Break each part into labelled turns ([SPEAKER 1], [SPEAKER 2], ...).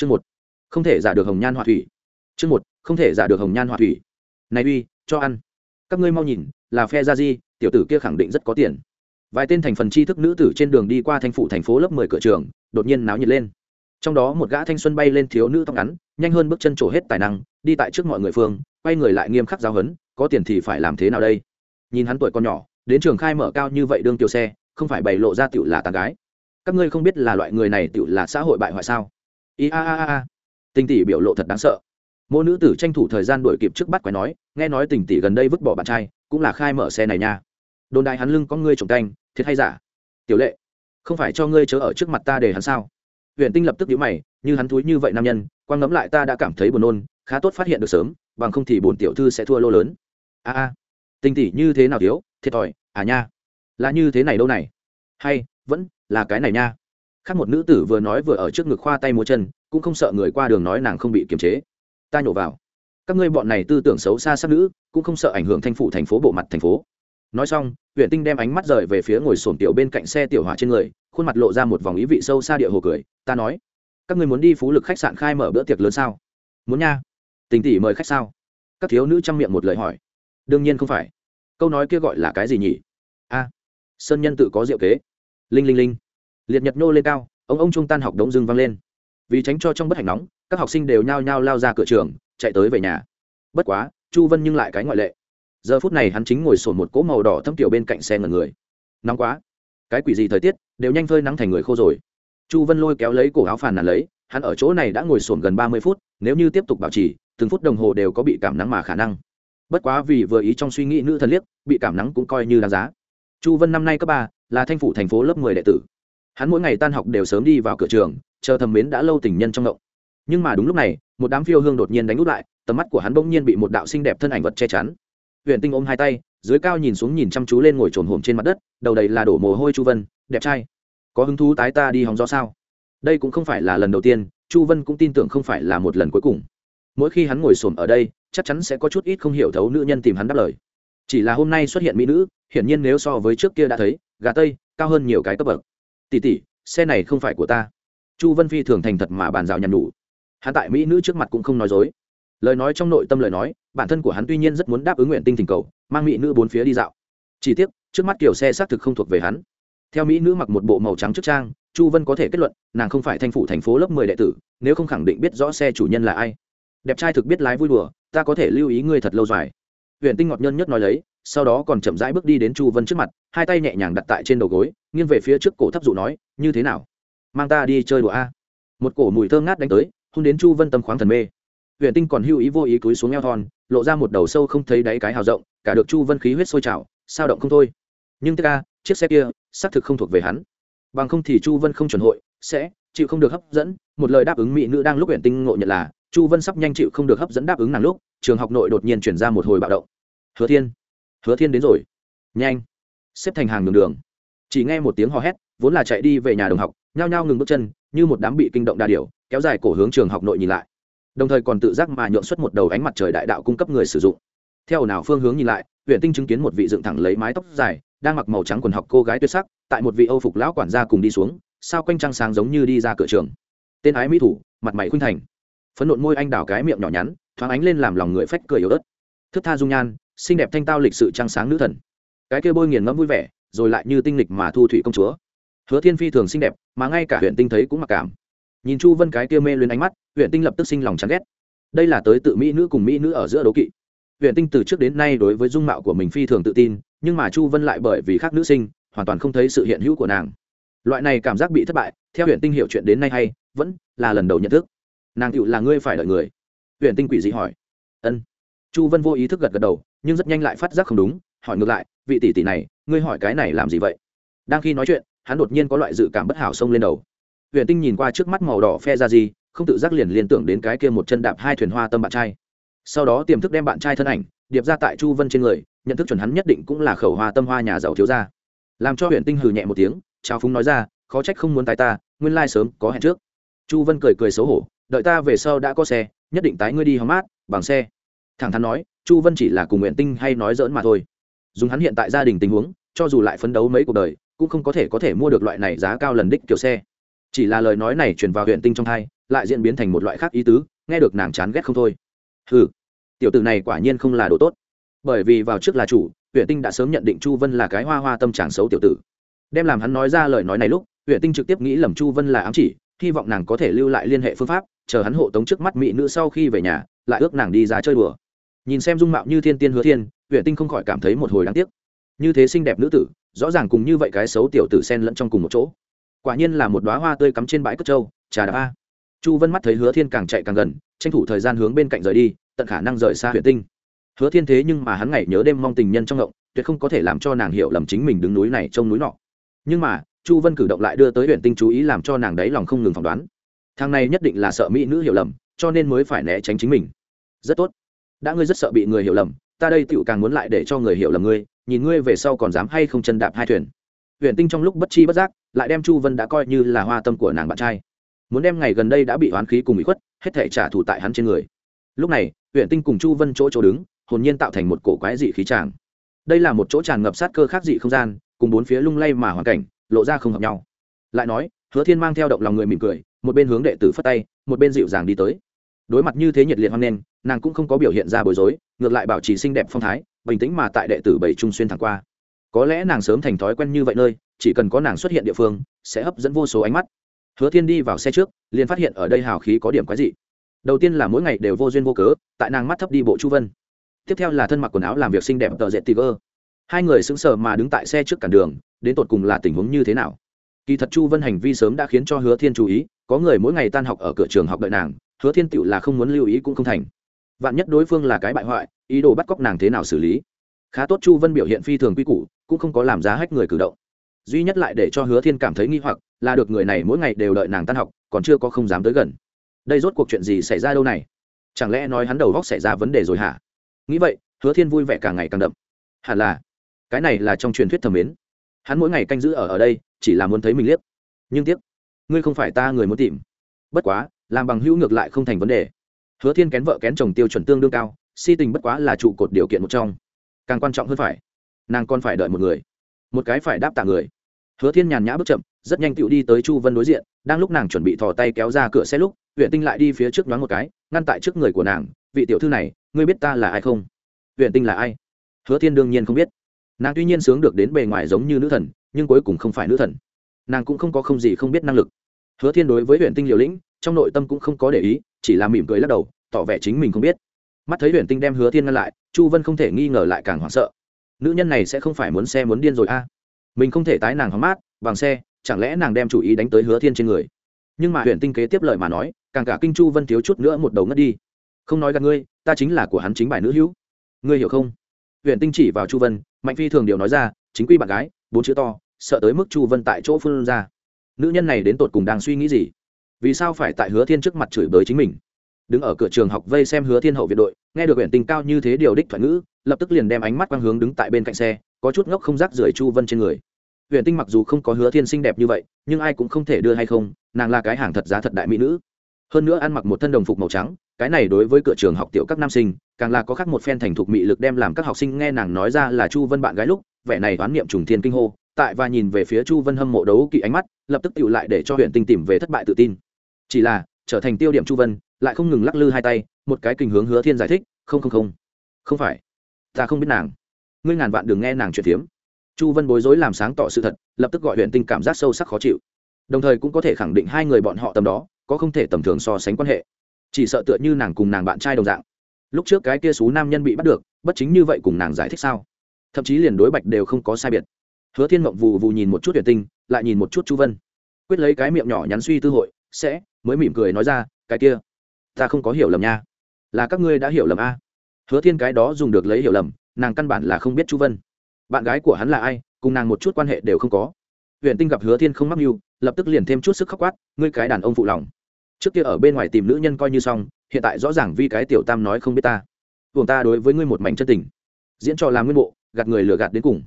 [SPEAKER 1] chương một. Không thể giả được hồng nhan họa thủy. Chương một. Không thể giả được hồng nhan họa thủy. Này uy, cho ăn. Các ngươi mau nhìn, là phe gia di, tiểu tử kia khẳng định rất có tiền. Vài tên thành phần tri thức nữ tử trên đường đi qua thành phủ thành phố lớp mười cửa trường, đột nhiên náo nhiệt lên. Trong đó một gã thanh xuân bay lên thiếu nữ tóc ngắn, nhanh hơn bước chân trổ hết tài năng, đi tại trước mọi người phương, quay người lại nghiêm khắc giáo hấn có tiền thì phải làm thế nào đây? Nhìn hắn tuổi còn nhỏ, đến trường khai mở cao như vậy đương tiểu xe, không phải bày lộ ra tiểu là tàn gái. Các ngươi không biết là loại người này tiểu là xã hội bại hoại sao? I a a a tinh tỷ biểu lộ thật đáng sợ. Mỗi nữ tử tranh thủ thời gian đuổi kịp trước bắt quái nói, nghe nói tình tỷ gần đây vứt bỏ bạn trai, cũng là khai mở xe này nha. Đồn đại hắn lưng có ngươi trồng canh, thiệt hay giả? Tiểu lệ, không phải cho ngươi chớ ở trước mặt ta để hắn sao? Huyện tinh lập tức nhíu mày, như hắn thúi như vậy nam nhân, quang ngẫm lại ta đã cảm thấy buồn nôn, khá tốt phát hiện được sớm, bằng không thì bổn tiểu thư sẽ thua lô lớn. A a tinh tỷ như thế nào thiếu, thiệt thòi à nha. Là như thế này đâu này? Hay, vẫn là cái này nha khác một nữ tử vừa nói vừa ở trước ngực khoa tay múa chân, cũng không sợ người qua đường nói nàng không bị kiềm chế. Ta nhổ vào. Các ngươi bọn này tư tưởng xấu xa sắc nữ, cũng không sợ ảnh hưởng thanh phủ thành phố bộ mặt thành phố. Nói xong huyện tinh đem ánh mắt rời về phía ngồi sổm tiểu bên cạnh xe tiểu hỏa trên người, khuôn mặt lộ ra một vòng ý vị sâu xa địa hồ cười, ta nói, các ngươi muốn đi phú lực khách sạn khai mở bữa tiệc lớn sao? Muốn nha. Tình tỷ mời khách sao? Các thiếu nữ chăm miệng một lời hỏi. Đương nhiên không phải. Câu nói kia gọi là cái gì nhỉ? A, sơn nhân tự có diệu kế. Linh linh linh liệt nhật nô lên cao, ông ông trung tan học đống dưng vang lên. Vì tránh cho trong bất hạnh nóng, các học sinh đều nhao nhao lao ra cửa trường, chạy tới về nhà. Bất quá, chu vân nhưng lại cái ngoại lệ. Giờ phút này hắn chính ngồi sổn một cỗ màu đỏ thâm tiểu bên cạnh xe ngần người. Nóng quá. Cái quỷ gì thời tiết, đều nhanh phơi nắng thành người khô rồi. Chu vân lôi kéo lấy cổ áo phàn nàn lấy, hắn ở chỗ này đã ngồi sổn gần ba mươi phút, nếu như tiếp tục bảo trì, từng phút đồng hồ đều có bị cảm nắng mà khả năng. Bất quá vì vừa ý trong suy nghĩ nữ thần liếc, bị cảm nắng cũng coi như đáng giá. Chu vân năm nay cấp ba, là thanh phủ thành phố lớp mười đệ tử hắn mỗi ngày tan học đều sớm đi vào cửa trường, chờ thầm mến đã lâu tình nhân trong động nhưng mà đúng lúc này, một đám phiêu hương đột nhiên đánh út lại, tầm mắt của hắn bỗng nhiên bị một đạo xinh đẹp thân ảnh vật che chắn. Huyện tinh ôm hai tay, dưới cao nhìn xuống nhìn chăm chú lên ngồi trồn hổm trên mặt đất, đầu đầy là đổ mồ hôi chu vân, đẹp trai. Có hứng thú tái ta đi hóng gió sao? Đây cũng không phải là lần đầu tiên, chu vân cũng tin tưởng không phải là một lần cuối cùng. Mỗi khi hắn ngồi xổm ở đây, chắc chắn sẽ có chút ít không hiểu thấu nữ nhân tìm hắn đáp lời. Chỉ là hôm nay xuất hiện mỹ nữ, hiển nhiên nếu so với trước kia đã thấy, gà tây, cao hơn nhiều cái cấp bậc tỷ tỷ xe này không phải của ta. Chu vân phi thường thành thật mà bàn rào nhằn đủ hắn tại mỹ nữ trước mặt cũng không nói dối. Lời nói trong nội tâm lời nói, bản thân của hắn tuy nhiên rất muốn đáp ứng nguyện tinh thỉnh cầu, mang mỹ nữ bốn phía đi dạo. Chỉ tiếc, trước mắt kiểu xe xác thực không thuộc về hắn. Theo mỹ nữ mặc một bộ màu trắng trước trang, chu vân có thể kết luận, nàng không phải thanh phụ thành phố lớp mười đệ tử, nếu không khẳng định biết rõ xe chủ nhân là ai. Đẹp trai thực biết lái vui đùa, ta có thể lưu ý ngươi thật lâu dài huyện tinh ngọt nhân nhất nói lấy, sau đó còn chậm rãi bước đi đến chu vân trước mặt, hai tay nhẹ nhàng đặt tại trên đầu gối, nghiêng về phía trước cổ thấp dụ nói, như thế nào? Mang ta đi chơi đùa a. Một cổ mùi thơm ngát đánh tới, hôn đến chu vân tâm khoáng thần mê. Huyện tinh còn hưu ý vô ý cúi xuống eo thon, lộ ra một đầu sâu không thấy đáy cái hào rộng, cả được chu vân khí huyết sôi trào, sao động không thôi. Nhưng tất chiếc xe kia, xác thực không thuộc về hắn. Bằng không thì chu vân không chuẩn hội, sẽ chịu không được hấp dẫn. Một lời đáp ứng mỹ nữ đang lúc huyện tinh ngộ nhận là chu vân sắp nhanh chịu không được hấp dẫn đáp ứng nàng lúc, trường học nội đột nhiên chuyển ra một hồi bạo động. Hứa thiên hứa thiên đến rồi. Nhanh, xếp thành hàng đường đường. Chỉ nghe một tiếng hò hét, vốn là chạy đi về nhà đồng học, nhao nhao ngừng bước chân, như một đám bị kinh động đa điều, kéo dài cổ hướng trường học nội nhìn lại. Đồng thời còn tự giác mà nhuộn xuất một đầu ánh mặt trời đại đạo cung cấp người sử dụng. Theo nào phương hướng nhìn lại huyện tinh chứng kiến một vị dựng thẳng lấy mái tóc dài, đang mặc màu trắng quần học cô gái tuyệt sắc, tại một vị âu phục lão quản gia cùng đi xuống, sao quanh trăng sáng giống như đi ra cửa trường. Tên ái mỹ thủ, mặt mày khuynh thành phấn nộn môi anh đào cái miệng nhỏ nhắn, thoáng ánh lên làm lòng người phách cười yếu ớt. Thức tha dung nhan, xinh đẹp thanh tao lịch sự trăng sáng nữ thần. Cái kia bôi nghiền ngẫm vui vẻ, rồi lại như tinh lịch mà thu thủy công chúa. Hứa thiên phi thường xinh đẹp, mà ngay cả huyện tinh thấy cũng mặc cảm. Nhìn chu vân cái kia mê lên ánh mắt huyện tinh lập tức sinh lòng chán ghét. Đây là tới tự mỹ nữ cùng mỹ nữ ở giữa đấu kỵ. Huyện tinh từ trước đến nay đối với dung mạo của mình phi thường tự tin, nhưng mà chu vân lại bởi vì khác nữ sinh, hoàn toàn không thấy sự hiện hữu của nàng. Loại này cảm giác bị thất bại, theo huyện tinh hiểu chuyện đến nay hay, vẫn là lần đầu nhận thức nàng tựu là ngươi phải đợi người. Huyện tinh quỷ dị hỏi. Ân. Chu vân vô ý thức gật gật đầu, nhưng rất nhanh lại phát giác không đúng, hỏi ngược lại, vị tỷ tỷ này, ngươi hỏi cái này làm gì vậy? Đang khi nói chuyện, hắn đột nhiên có loại dự cảm bất hảo xông lên đầu. Huyện tinh nhìn qua trước mắt màu đỏ phe ra gì, không tự giác liền liên tưởng đến cái kia một chân đạp hai thuyền hoa tâm bạn trai. Sau đó tiềm thức đem bạn trai thân ảnh, điệp ra tại chu vân trên người, nhận thức chuẩn hắn nhất định cũng là khẩu hoa tâm hoa nhà giàu thiếu gia. Làm cho huyện tinh hừ nhẹ một tiếng chào phúng nói ra, khó trách không muốn tái ta, nguyên lai sớm có hẹn trước. Chu vân cười cười xấu hổ đợi ta về sau đã có xe, nhất định tái ngươi đi hóng mát, bằng xe. Thẳng thắn nói, chu vân chỉ là cùng nguyện tinh hay nói dỡn mà thôi. Dùng hắn hiện tại gia đình tình huống, cho dù lại phấn đấu mấy cuộc đời, cũng không có thể có thể mua được loại này giá cao lần đích kiểu xe. Chỉ là lời nói này chuyển vào huyện tinh trong thai lại diễn biến thành một loại khác ý tứ, nghe được nàng chán ghét không thôi. Ừ tiểu tử này quả nhiên không là đồ tốt. Bởi vì vào trước là chủ huyện tinh đã sớm nhận định chu vân là cái hoa hoa tâm trạng xấu tiểu tử. Đem làm hắn nói ra lời nói này lúc huyện tinh trực tiếp nghĩ lầm chu vân là ám chỉ, hy vọng nàng có thể lưu lại liên hệ phương pháp chờ hắn hộ tống trước mắt mỹ nữ sau khi về nhà, lại ước nàng đi ra chơi đùa. Nhìn xem dung mạo như thiên tiên hứa thiên huyện tinh không khỏi cảm thấy một hồi đáng tiếc. Như thế xinh đẹp nữ tử, rõ ràng cùng như vậy cái xấu tiểu tử sen lẫn trong cùng một chỗ. Quả nhiên là một đoá hoa tươi cắm trên bãi cất trâu, trà đạp a. Chu vân mắt thấy hứa thiên càng chạy càng gần, tranh thủ thời gian hướng bên cạnh rời đi, tận khả năng rời xa huyện tinh. Hứa thiên thế nhưng mà hắn ngày nhớ đêm mong tình nhân trong ngộng, tuyệt không có thể làm cho nàng hiểu lầm chính mình đứng núi này trông núi nọ. Nhưng mà, chu vân cử động lại đưa tới huyện tinh chú ý làm cho nàng đấy lòng không ngừng phỏng đoán thằng này nhất định là sợ mỹ nữ hiểu lầm, cho nên mới phải né tránh chính mình. Rất tốt. Đã ngươi rất sợ bị người hiểu lầm, ta đây tựu càng muốn lại để cho người hiểu lầm ngươi, nhìn ngươi về sau còn dám hay không chân đạp hai thuyền. Huyền tinh trong lúc bất chi bất giác, lại đem chu vân đã coi như là hoa tâm của nàng bạn trai. Muốn đem ngày gần đây đã bị oán khí cùng bị khuất, hết thể trả thù tại hắn trên người. Lúc này, huyền tinh cùng chu vân chỗ chỗ đứng, hồn nhiên tạo thành một cổ quái dị khí tràng. Đây là một chỗ tràn ngập sát cơ khác dị không gian, cùng bốn phía lung lay mà hoàn cảnh, lộ ra không hợp nhau. Lại nói, hứa thiên mang theo động lòng người mỉm cười một bên hướng đệ tử phất tay, một bên dịu dàng đi tới. Đối mặt như thế nhiệt liệt hoan nghênh, nàng cũng không có biểu hiện ra bối rối, ngược lại bảo trì xinh đẹp phong thái, bình tĩnh mà tại đệ tử bảy trung xuyên thẳng qua. Có lẽ nàng sớm thành thói quen như vậy nơi, chỉ cần có nàng xuất hiện địa phương, sẽ hấp dẫn vô số ánh mắt. Hứa thiên đi vào xe trước, liền phát hiện ở đây hào khí có điểm quái dị. Đầu tiên là mỗi ngày đều vô duyên vô cớ, tại nàng mắt thấp đi bộ chu vân. Tiếp theo là thân mặc quần áo làm việc xinh đẹp tờ dệt tiger. Hai người sững sờ mà đứng tại xe trước cản đường, đến tột cùng là tình huống như thế nào? Kỳ thật chu vân hành vi sớm đã khiến cho hứa thiên chú ý có người mỗi ngày tan học ở cửa trường học đợi nàng, hứa thiên tựu là không muốn lưu ý cũng không thành. Vạn nhất đối phương là cái bại hoại, ý đồ bắt cóc nàng thế nào xử lý? Khá tốt chu vân biểu hiện phi thường quy củ, cũng không có làm giá hách người cử động. Duy nhất lại để cho hứa thiên cảm thấy nghi hoặc, là được người này mỗi ngày đều đợi nàng tan học, còn chưa có không dám tới gần. Đây rốt cuộc chuyện gì xảy ra đâu này? Chẳng lẽ nói hắn đầu góc xảy ra vấn đề rồi hả? Nghĩ vậy, hứa thiên vui vẻ càng ngày càng đậm. Hẳn là. Cái này là trong truyền thuyết thầm mến. Hắn mỗi ngày canh giữ ở ở đây, chỉ là muốn thấy mình liếc. Nhưng tiếc ngươi không phải ta người muốn tìm. Bất quá, làm bằng hữu ngược lại không thành vấn đề. Hứa thiên kén vợ kén chồng tiêu chuẩn tương đương cao, si tình bất quá là trụ cột điều kiện một trong. Càng quan trọng hơn phải, nàng còn phải đợi một người. Một cái phải đáp tạ người. Hứa thiên nhàn nhã bước chậm, rất nhanh tựu đi tới chu vân đối diện, đang lúc nàng chuẩn bị thò tay kéo ra cửa xe lúc huyện tinh lại đi phía trước nhoáng một cái, ngăn tại trước người của nàng, vị tiểu thư này, ngươi biết ta là ai không? Huyện tinh là ai? Hứa thiên đương nhiên không biết. Nàng tuy nhiên sướng được đến bề ngoài giống như nữ thần, nhưng cuối cùng không phải nữ thần nàng cũng không có không gì không biết năng lực. Hứa thiên đối với huyện tinh liều lĩnh, trong nội tâm cũng không có để ý, chỉ là mỉm cười lắc đầu, tỏ vẻ chính mình không biết. Mắt thấy huyện tinh đem hứa thiên ngăn lại, chu vân không thể nghi ngờ lại càng hoảng sợ. Nữ nhân này sẽ không phải muốn xe muốn điên rồi a. À? mình không thể tái nàng hóng mát, bằng xe, chẳng lẽ nàng đem chủ ý đánh tới hứa thiên trên người? Nhưng mà huyện tinh kế tiếp lời mà nói, càng cả kinh chu vân thiếu chút nữa một đầu ngất đi. Không nói gặp ngươi, ta chính là của hắn chính bài nữ hữu. Ngươi hiểu không? Huyện tinh chỉ vào chu vân, mạnh phi thường điều nói ra, chính quy bạn gái, bốn chữ to sợ tới mức chu vân tại chỗ phương ra. Nữ nhân này đến tột cùng đang suy nghĩ gì? Vì sao phải tại hứa thiên trước mặt chửi bới chính mình? Đứng ở cửa trường học vây xem hứa thiên hậu viện đội, nghe được huyện tinh cao như thế điều đích thoại ngữ, lập tức liền đem ánh mắt quang hướng đứng tại bên cạnh xe, có chút ngốc không rác rưởi chu vân trên người. Huyện tinh mặc dù không có hứa thiên xinh đẹp như vậy, nhưng ai cũng không thể đưa hay không, nàng là cái hàng thật giá thật đại mỹ nữ. Hơn nữa ăn mặc một thân đồng phục màu trắng, cái này đối với cửa trường học tiểu các nam sinh, càng là có khác một phen thành thục mị lực đem làm các học sinh nghe nàng nói ra là chu vân bạn gái lúc, vẻ này đoán niệm trùng thiên kinh hô tại và nhìn về phía chu vân hâm mộ đấu kỵ ánh mắt, lập tức tựu lại để cho huyện tinh tìm về thất bại tự tin. Chỉ là, trở thành tiêu điểm chu vân, lại không ngừng lắc lư hai tay, một cái kình hướng hứa thiên giải thích, không không không. Không phải. Ta không biết nàng. Ngươi ngàn vạn đừng nghe nàng chuyện tiếm chu vân bối rối làm sáng tỏ sự thật, lập tức gọi huyện tinh cảm giác sâu sắc khó chịu. Đồng thời cũng có thể khẳng định hai người bọn họ tầm đó, có không thể tầm thường so sánh quan hệ. Chỉ sợ tựa như nàng cùng nàng bạn trai đồng dạng. Lúc trước cái kia xú nam nhân bị bắt được, bất chính như vậy cùng nàng giải thích sao? Thậm chí liền đối bạch đều không có sai biệt hứa thiên mộng vù vù nhìn một chút tuyển tinh, lại nhìn một chút chu vân. Quyết lấy cái miệng nhỏ nhắn suy tư hội, sẽ, mới mỉm cười nói ra, cái kia, ta không có hiểu lầm nha. Là các ngươi đã hiểu lầm a. Hứa thiên cái đó dùng được lấy hiểu lầm, nàng căn bản là không biết chu vân. Bạn gái của hắn là ai, cùng nàng một chút quan hệ đều không có. Huyền tinh gặp hứa thiên không mắc mưu, lập tức liền thêm chút sức khóc quát, ngươi cái đàn ông phụ lòng. Trước kia ở bên ngoài tìm nữ nhân coi như xong, hiện tại rõ ràng vì cái tiểu tam nói không biết ta. Buồng ta đối với ngươi một mảnh chân tình. Diễn trò làm nguyên bộ, gạt người lừa gạt đến cùng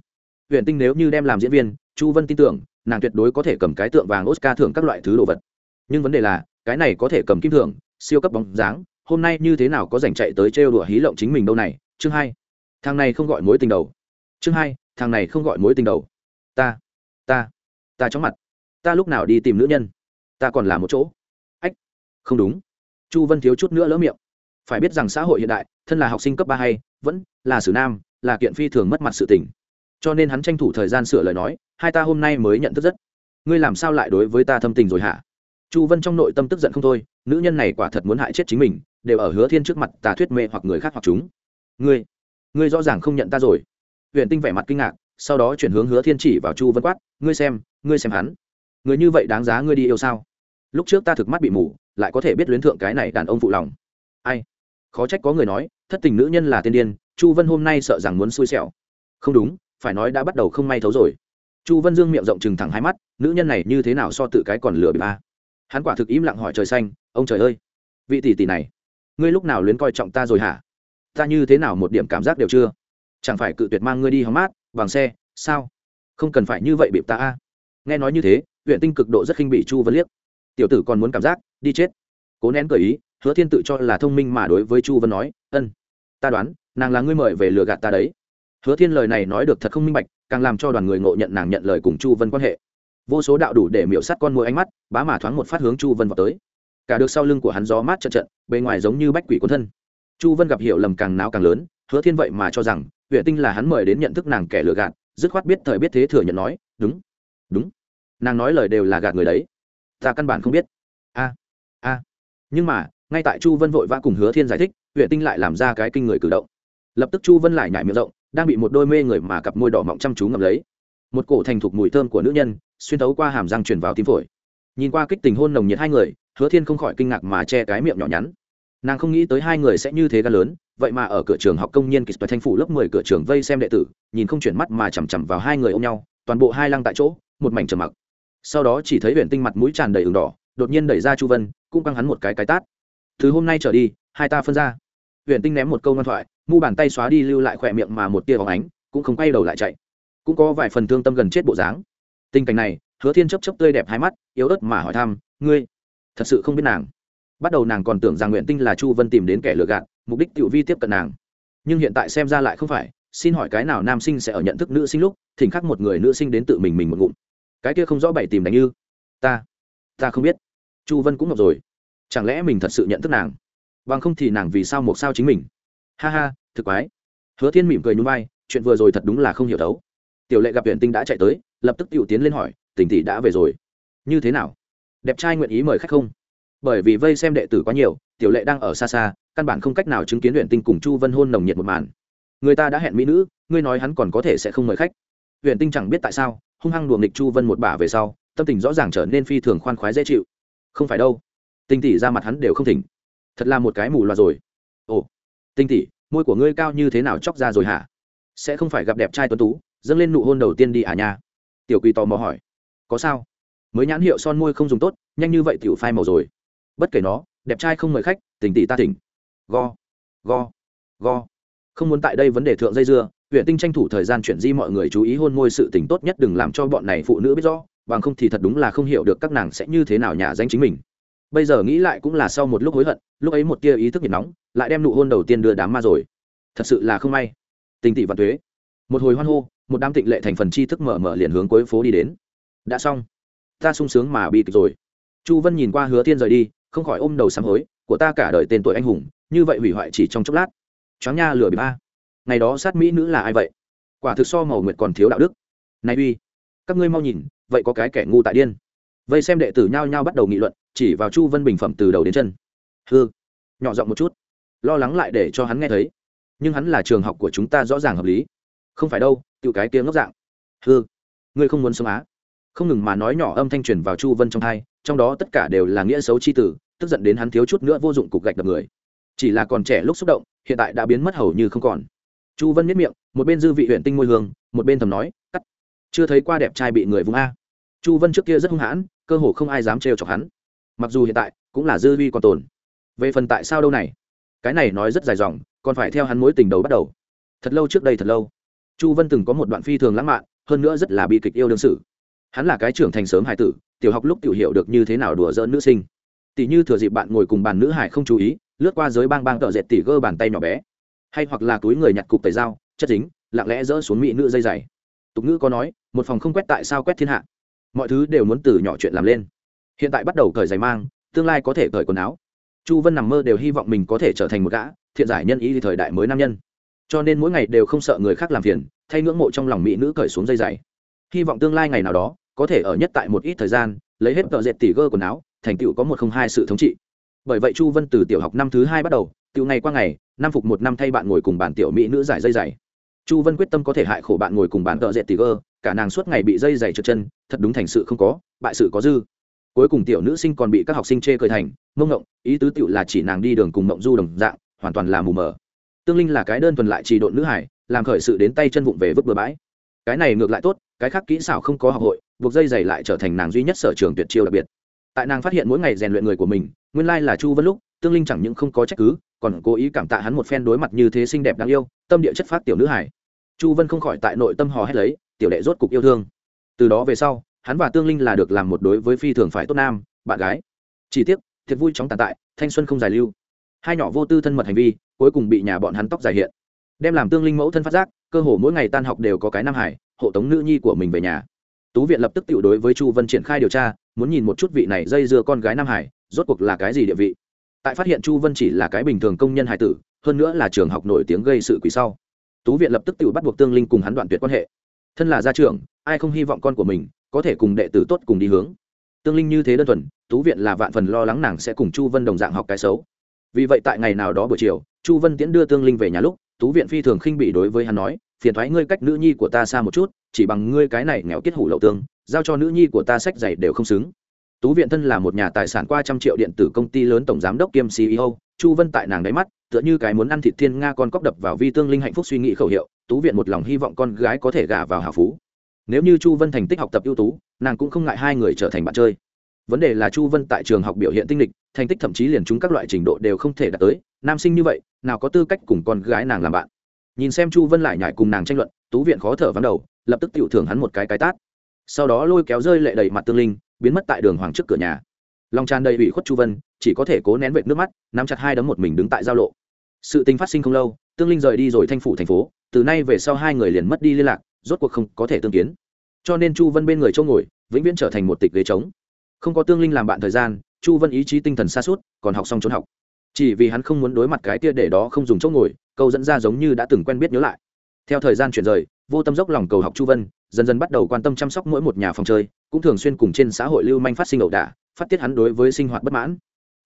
[SPEAKER 1] huyền tinh nếu như đem làm diễn viên, chu vân tin tưởng, nàng tuyệt đối có thể cầm cái tượng vàng oscar thưởng các loại thứ đồ vật. Nhưng vấn đề là, cái này có thể cầm kim thưởng, siêu cấp bóng dáng, hôm nay như thế nào có giành chạy tới trêu đùa hí lộng chính mình đâu này? Chương hai. Thằng này không gọi mối tình đầu. Chương hai, thằng này không gọi mối tình đầu. Ta ta ta chóng mặt. Ta lúc nào đi tìm nữ nhân? Ta còn là một chỗ. Ách, không đúng. Chu vân thiếu chút nữa lỡ miệng. Phải biết rằng xã hội hiện đại, thân là học sinh cấp ba hay, vẫn là sử nam, là kiện phi thường mất mặt sự tình cho nên hắn tranh thủ thời gian sửa lời nói, hai ta hôm nay mới nhận thức rất. Ngươi làm sao lại đối với ta thâm tình rồi hả? Chu vân trong nội tâm tức giận không thôi, nữ nhân này quả thật muốn hại chết chính mình, đều ở hứa thiên trước mặt tà thuyết mê hoặc người khác hoặc chúng. Ngươi ngươi rõ ràng không nhận ta rồi. Huyền tinh vẻ mặt kinh ngạc, sau đó chuyển hướng hứa thiên chỉ vào chu vân quát, ngươi xem ngươi xem hắn. Người như vậy đáng giá ngươi đi yêu sao? Lúc trước ta thực mắt bị mù, lại có thể biết luyến thượng cái này đàn ông phụ lòng. Ai? Khó trách có người nói, thất tình nữ nhân là tiên điên, chu vân hôm nay sợ rằng muốn xui xẻo. Không đúng phải nói đã bắt đầu không may thấu rồi. Chu vân dương miệng rộng trừng thẳng hai mắt, nữ nhân này như thế nào so tự cái còn lừa bị ba hắn quả thực im lặng hỏi trời xanh, ông trời ơi, vị tỷ tỷ này, ngươi lúc nào luyến coi trọng ta rồi hả? Ta như thế nào một điểm cảm giác đều chưa? Chẳng phải cự tuyệt mang ngươi đi hóng mát, bằng xe, sao? Không cần phải như vậy bịp ta a. Nghe nói như thế, huyện tinh cực độ rất khinh bị chu vân liếc. Tiểu tử còn muốn cảm giác, đi chết. Cố nén cởi ý, hứa thiên tự cho là thông minh mà đối với chu vân nói, ân, ta đoán, nàng là ngươi mời về lừa gạt ta đấy hứa thiên lời này nói được thật không minh bạch, càng làm cho đoàn người ngộ nhận nàng nhận lời cùng chu vân quan hệ. Vô số đạo đủ để miễu sát con mồi ánh mắt, bá mà thoáng một phát hướng chu vân vào tới. Cả được sau lưng của hắn gió mát trận trận, bề ngoài giống như bách quỷ quân thân. Chu vân gặp hiểu lầm càng náo càng lớn, hứa thiên vậy mà cho rằng huyện tinh là hắn mời đến nhận thức nàng kẻ lừa gạt, dứt khoát biết thời biết thế thừa nhận nói, đúng đúng, nàng nói lời đều là gạt người đấy. Ta căn bản không biết. A a. Nhưng mà, ngay tại chu vân vội vã cùng hứa thiên giải thích huyện tinh lại làm ra cái kinh người cử động. Lập tức chu vân lại nhảy miệng rộng đang bị một đôi mê người mà cặp môi đỏ mọng chăm chú ngậm lấy. Một cổ thành thục mùi thơm của nữ nhân xuyên thấu qua hàm răng truyền vào tim phổi. Nhìn qua kích tình hôn nồng nhiệt hai người, hứa thiên không khỏi kinh ngạc mà che cái miệng nhỏ nhắn. Nàng không nghĩ tới hai người sẽ như thế gan lớn, vậy mà ở cửa trường học công nhân kịch thanh phủ lớp mười cửa trường vây xem đệ tử, nhìn không chuyển mắt mà chằm chằm vào hai người ôm nhau, toàn bộ hai lăng tại chỗ, một mảnh trầm mặc. Sau đó chỉ thấy huyện tinh mặt mũi tràn đầy ửng đỏ, đột nhiên đẩy ra chu vân, cũng căng hắn một cái cái tát. Từ hôm nay trở đi, hai ta phân ra huyền tinh ném một câu ngoan thoại, mu bàn tay xóa đi lưu lại khỏe miệng mà một tia bóng ánh, cũng không quay đầu lại chạy. Cũng có vài phần thương tâm gần chết bộ dáng. Tình cảnh này, hứa thiên chấp chấp tươi đẹp hai mắt, yếu ớt mà hỏi thăm, ngươi, thật sự không biết nàng? Bắt đầu nàng còn tưởng rằng nguyện tinh là chu vân tìm đến kẻ lừa gạt, mục đích tự vi tiếp cận nàng. Nhưng hiện tại xem ra lại không phải, xin hỏi cái nào nam sinh sẽ ở nhận thức nữ sinh lúc, thỉnh khắc một người nữ sinh đến tự mình mình một ngụm. Cái kia không rõ bảy tìm đánh như. Ta ta không biết. Chu vân cũng ngọc rồi. Chẳng lẽ mình thật sự nhận thức nàng? Bằng không thì nàng vì sao một sao chính mình? Ha ha, thực quái. Hứa thiên mỉm cười nhún vai, chuyện vừa rồi thật đúng là không hiểu đấu tiểu lệ gặp huyện tinh đã chạy tới, lập tức tiểu tiến lên hỏi, tỉnh tỷ đã về rồi. Như thế nào? Đẹp trai nguyện ý mời khách không? Bởi vì vây xem đệ tử quá nhiều, tiểu lệ đang ở xa xa, căn bản không cách nào chứng kiến huyện tinh cùng chu vân hôn nồng nhiệt một màn. Người ta đã hẹn mỹ nữ, ngươi nói hắn còn có thể sẽ không mời khách. Huyện tinh chẳng biết tại sao, hung hăng đùa nghịch chu vân một bả về sau, tâm tình rõ ràng trở nên phi thường khoan khoái dễ chịu. Không phải đâu. Tinh tỷ ra mặt hắn đều không thỉnh thật là một cái mù loà rồi. Ồ, tinh tỷ, môi của ngươi cao như thế nào chóc ra rồi hả? Sẽ không phải gặp đẹp trai tuấn tú, dâng lên nụ hôn đầu tiên đi à nha? Tiểu quỳ tò mò hỏi. Có sao? Mới nhãn hiệu son môi không dùng tốt, nhanh như vậy tiểu phai màu rồi. Bất kể nó, đẹp trai không mời khách tỉnh tỷ ta tỉnh go go go. Không muốn tại đây vấn đề thượng dây dưa, huyện tinh tranh thủ thời gian chuyển di mọi người chú ý hôn môi sự tỉnh tốt nhất đừng làm cho bọn này phụ nữ biết rõ, bằng không thì thật đúng là không hiểu được các nàng sẽ như thế nào nhà danh chính mình bây giờ nghĩ lại cũng là sau một lúc hối hận, lúc ấy một tia ý thức nhiệt nóng, lại đem nụ hôn đầu tiên đưa đám ma rồi. Thật sự là không may. Tình tỷ và thuế một hồi hoan hô, một đám tịnh lệ thành phần tri thức mở mở liền hướng cuối phố đi đến. Đã xong. Ta sung sướng mà bị kịch rồi. Chu vân nhìn qua hứa thiên rời đi, không khỏi ôm đầu sám hối, của ta cả đời tên tuổi anh hùng, như vậy hủy hoại chỉ trong chốc lát. Choáng nha lửa bị ba. Ngày đó sát mỹ nữ là ai vậy? Quả thực so màu nguyệt còn thiếu đạo đức. Này uy, các ngươi mau nhìn, vậy có cái kẻ ngu tại điên vây xem đệ tử nhao nhao bắt đầu nghị luận, chỉ vào chu vân bình phẩm từ đầu đến chân. Hư nhỏ giọng một chút, lo lắng lại để cho hắn nghe thấy. Nhưng hắn là trường học của chúng ta rõ ràng hợp lý. Không phải đâu tự cái tiếng ngốc dạng. Hư ngươi không muốn sống á? Không ngừng mà nói nhỏ âm thanh truyền vào chu vân trong hai, trong đó tất cả đều là nghĩa xấu chi tử tức giận đến hắn thiếu chút nữa vô dụng cục gạch đập người. Chỉ là còn trẻ lúc xúc động, hiện tại đã biến mất hầu như không còn. Chu vân miết miệng, một bên dư vị huyện tinh môi hương, một bên thầm nói, cắt, chưa thấy qua đẹp trai bị người vùng a. Chu vân trước kia rất hung hãn cơ hồ không ai dám trêu chọc hắn. Mặc dù hiện tại cũng là dư vi còn tồn. Về phần tại sao đâu này? Cái này nói rất dài dòng, còn phải theo hắn mối tình đầu bắt đầu. Thật lâu trước đây thật lâu, chu vân từng có một đoạn phi thường lãng mạn, hơn nữa rất là bi kịch yêu đương sự. hắn là cái trưởng thành sớm hải tử, tiểu học lúc tiểu hiểu được như thế nào đùa giỡn nữ sinh. Tỷ như thừa dịp bạn ngồi cùng bàn nữ hải không chú ý, lướt qua giới bang bang tợ dệt tỉ gơ bàn tay nhỏ bé. Hay hoặc là túi người nhặt cục tẩy dao, chất dính, lặng lẽ dỡ xuống mỹ nữ dây dày. Tục ngữ có nói, một phòng không quét tại sao quét thiên hạ mọi thứ đều muốn từ nhỏ chuyện làm lên. Hiện tại bắt đầu cởi giày mang, tương lai có thể cởi quần áo. Chu vân nằm mơ đều hy vọng mình có thể trở thành một gã thiện giải nhân ý thời đại mới nam nhân. Cho nên mỗi ngày đều không sợ người khác làm phiền, thay ngưỡng mộ trong lòng mỹ nữ cởi xuống dây dày hy vọng tương lai ngày nào đó, có thể ở nhất tại một ít thời gian, lấy hết tợ dệt tỉ gơ quần áo, thành tựu có một không hai sự thống trị. Bởi vậy chu vân từ tiểu học năm thứ hai bắt đầu, tựu ngày qua ngày, năm phục một năm thay bạn ngồi cùng bàn tiểu mỹ nữ giải dây dày chu vân quyết tâm có thể hại khổ bạn ngồi cùng bàn tợ dệt tỉ gơ cả nàng suốt ngày bị dây dày trượt chân, thật đúng thành sự không có, bại sự có dư. Cuối cùng tiểu nữ sinh còn bị các học sinh chê cười thành, mông ngộng, ý tứ tiểu là chỉ nàng đi đường cùng mộng du đồng dạng, hoàn toàn là mù mờ. Tương linh là cái đơn thuần lại chỉ độn nữ hải làm khởi sự đến tay chân vụng về vứt bừa bãi. Cái này ngược lại tốt, cái khác kỹ xảo không có học hội, buộc dây dày lại trở thành nàng duy nhất sở trường tuyệt chiêu đặc biệt. Tại nàng phát hiện mỗi ngày rèn luyện người của mình, nguyên lai là chu vân lúc, tương linh chẳng những không có trách cứ, còn cố ý cảm tạ hắn một phen đối mặt như thế xinh đẹp đáng yêu, tâm địa chất phát tiểu nữ hải chu vân không khỏi tại nội tâm hò hét lấy tiểu đệ rốt cục yêu thương. Từ đó về sau, hắn và tương linh là được làm một đối với phi thường phải tốt nam, bạn gái. Chỉ tiếc, thiệt vui chóng tàn tại, thanh xuân không dài lưu. Hai nhỏ vô tư thân mật hành vi, cuối cùng bị nhà bọn hắn tóc dài hiện. Đem làm tương linh mẫu thân phát giác, cơ hồ mỗi ngày tan học đều có cái nam hải, hộ tống nữ nhi của mình về nhà. Tú viện lập tức tự đối với chu vân triển khai điều tra, muốn nhìn một chút vị này dây dưa con gái nam hải, rốt cuộc là cái gì địa vị. Tại phát hiện chu vân chỉ là cái bình thường công nhân hải tử, hơn nữa là trường học nổi tiếng gây sự quỷ sau. Tú viện lập tức tự bắt buộc tương linh cùng hắn đoạn tuyệt quan hệ thân là gia trưởng, ai không hy vọng con của mình có thể cùng đệ tử tốt cùng đi hướng. Tương linh như thế đơn thuần, tú viện là vạn phần lo lắng nàng sẽ cùng chu vân đồng dạng học cái xấu. Vì vậy tại ngày nào đó buổi chiều, chu vân tiễn đưa tương linh về nhà lúc, tú viện phi thường khinh bị đối với hắn nói, phiền thoái ngươi cách nữ nhi của ta xa một chút, chỉ bằng ngươi cái này nghèo kết hủ lậu tương, giao cho nữ nhi của ta sách giày đều không xứng tú viện thân là một nhà tài sản qua trăm triệu điện tử công ty lớn tổng giám đốc kiêm ceo chu vân tại nàng đáy mắt, tựa như cái muốn ăn thịt thiên nga con cóc đập vào vi tương linh hạnh phúc suy nghĩ khẩu hiệu, tú viện một lòng hy vọng con gái có thể gả vào hào phú. Nếu như chu vân thành tích học tập ưu tú, nàng cũng không ngại hai người trở thành bạn chơi. Vấn đề là chu vân tại trường học biểu hiện tinh lịch thành tích thậm chí liền chúng các loại trình độ đều không thể đạt tới. Nam sinh như vậy, nào có tư cách cùng con gái nàng làm bạn? Nhìn xem chu vân lại nhải cùng nàng tranh luận, tú viện khó thở vắng đầu, lập tức tự thưởng hắn một cái cái tát. Sau đó lôi kéo rơi lệ đầy mặt tương linh biến mất tại đường hoàng trước cửa nhà. Lòng tràn đầy ủy khuất chu vân, chỉ có thể cố nén vệt nước mắt, nắm chặt hai đấm một mình đứng tại giao lộ. Sự tình phát sinh không lâu, tương linh rời đi rồi thanh phủ thành phố, từ nay về sau hai người liền mất đi liên lạc, rốt cuộc không có thể tương kiến. Cho nên chu vân bên người châu ngồi, vĩnh viễn trở thành một tịch ghế trống. Không có tương linh làm bạn thời gian, chu vân ý chí tinh thần xa suốt còn học xong trốn học. Chỉ vì hắn không muốn đối mặt cái tia để đó không dùng chỗ ngồi, câu dẫn ra giống như đã từng quen biết nhớ lại. Theo thời gian chuyển rời, vô tâm dốc lòng cầu học chu vân dần dần bắt đầu quan tâm chăm sóc mỗi một nhà phòng chơi, cũng thường xuyên cùng trên xã hội lưu manh phát sinh ẩu đả, phát tiết hắn đối với sinh hoạt bất mãn.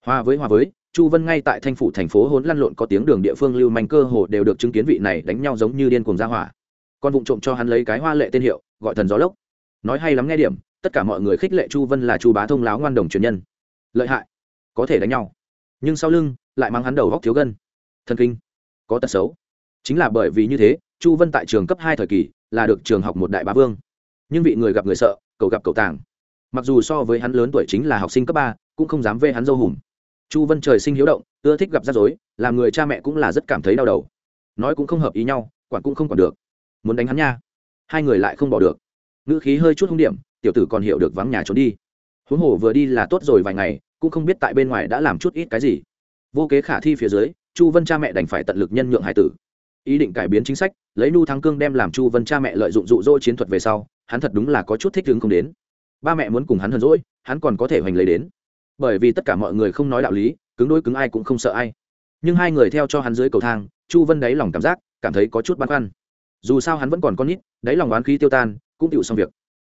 [SPEAKER 1] Hòa với hòa với, chu vân ngay tại thanh phủ thành phố hỗn lăn lộn có tiếng đường địa phương lưu manh cơ hồ đều được chứng kiến vị này đánh nhau giống như điên cuồng ra hỏa. Con vụng trộm cho hắn lấy cái hoa lệ tên hiệu, gọi thần gió lốc. Nói hay lắm nghe điểm, tất cả mọi người khích lệ chu vân là chu bá thông láo ngoan đồng truyền nhân. Lợi hại, có thể đánh nhau. Nhưng sau lưng, lại mang hắn đầu góc thiếu gân. Thần kinh, có tật xấu. Chính là bởi vì như thế chu vân tại trường cấp hai thời kỳ là được trường học một đại bá vương. Nhưng vị người gặp người sợ, cậu gặp cậu tàng. Mặc dù so với hắn lớn tuổi chính là học sinh cấp ba, cũng không dám vê hắn dâu hùm. Chu vân trời sinh hiếu động, ưa thích gặp rắc rối, làm người cha mẹ cũng là rất cảm thấy đau đầu. Nói cũng không hợp ý nhau, quản cũng không còn được. Muốn đánh hắn nha. Hai người lại không bỏ được. Ngữ khí hơi chút hung điểm, tiểu tử còn hiểu được vắng nhà trốn đi. Huống hồ vừa đi là tốt rồi vài ngày, cũng không biết tại bên ngoài đã làm chút ít cái gì. Vô kế khả thi phía dưới, chu vân cha mẹ đành phải tận lực nhân nhượng hải tử ý định cải biến chính sách, lấy nu thắng cương đem làm chu vân cha mẹ lợi dụng dụ dỗ chiến thuật về sau, hắn thật đúng là có chút thích ứng không đến. Ba mẹ muốn cùng hắn hờn rỗi hắn còn có thể hoành lấy đến. Bởi vì tất cả mọi người không nói đạo lý, cứng đôi cứng ai cũng không sợ ai. Nhưng hai người theo cho hắn dưới cầu thang, chu vân đáy lòng cảm giác, cảm thấy có chút băn khoăn. Dù sao hắn vẫn còn con nít, đáy lòng oán khí tiêu tan, cũng tựu xong việc.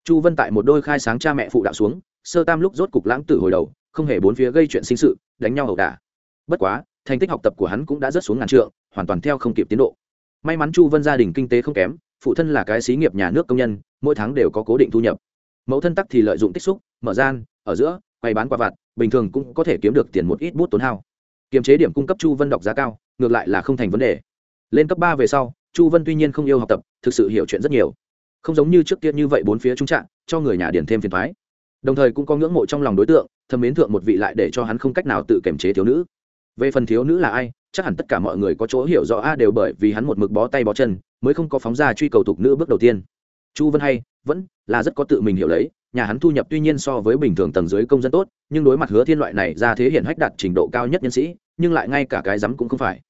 [SPEAKER 1] Chu vân tại một đôi khai sáng cha mẹ phụ đạo xuống, sơ tam lúc rốt cục lãng tử hồi đầu, không hề bốn phía gây chuyện sinh sự, đánh nhau ẩu đả. Bất quá thành tích học tập của hắn cũng đã rất xuống ngàn trượng, hoàn toàn theo không kịp tiến độ. May mắn chu vân gia đình kinh tế không kém, phụ thân là cái xí nghiệp nhà nước công nhân, mỗi tháng đều có cố định thu nhập. Mẫu thân tắc thì lợi dụng tích xúc, mở gian, ở giữa, quay bán quả vặt, bình thường cũng có thể kiếm được tiền một ít bút tốn hao. Kiềm chế điểm cung cấp chu vân đọc giá cao, ngược lại là không thành vấn đề. Lên cấp ba về sau, chu vân tuy nhiên không yêu học tập, thực sự hiểu chuyện rất nhiều. Không giống như trước kia như vậy bốn phía trung trạng, cho người nhà điển thêm phiền thoái. Đồng thời cũng có ngưỡng mộ trong lòng đối tượng thâm mến thượng một vị lại để cho hắn không cách nào tự kiềm chế thiếu nữ về phần thiếu nữ là ai, chắc hẳn tất cả mọi người có chỗ hiểu rõ a đều bởi vì hắn một mực bó tay bó chân, mới không có phóng ra truy cầu tục nữ bước đầu tiên. Chu vân hay, vẫn là rất có tự mình hiểu lấy, nhà hắn thu nhập tuy nhiên so với bình thường tầng dưới công dân tốt, nhưng đối mặt hứa thiên loại này ra thế hiện hách đạt trình độ cao nhất nhân sĩ, nhưng lại ngay cả cái rắm cũng không phải.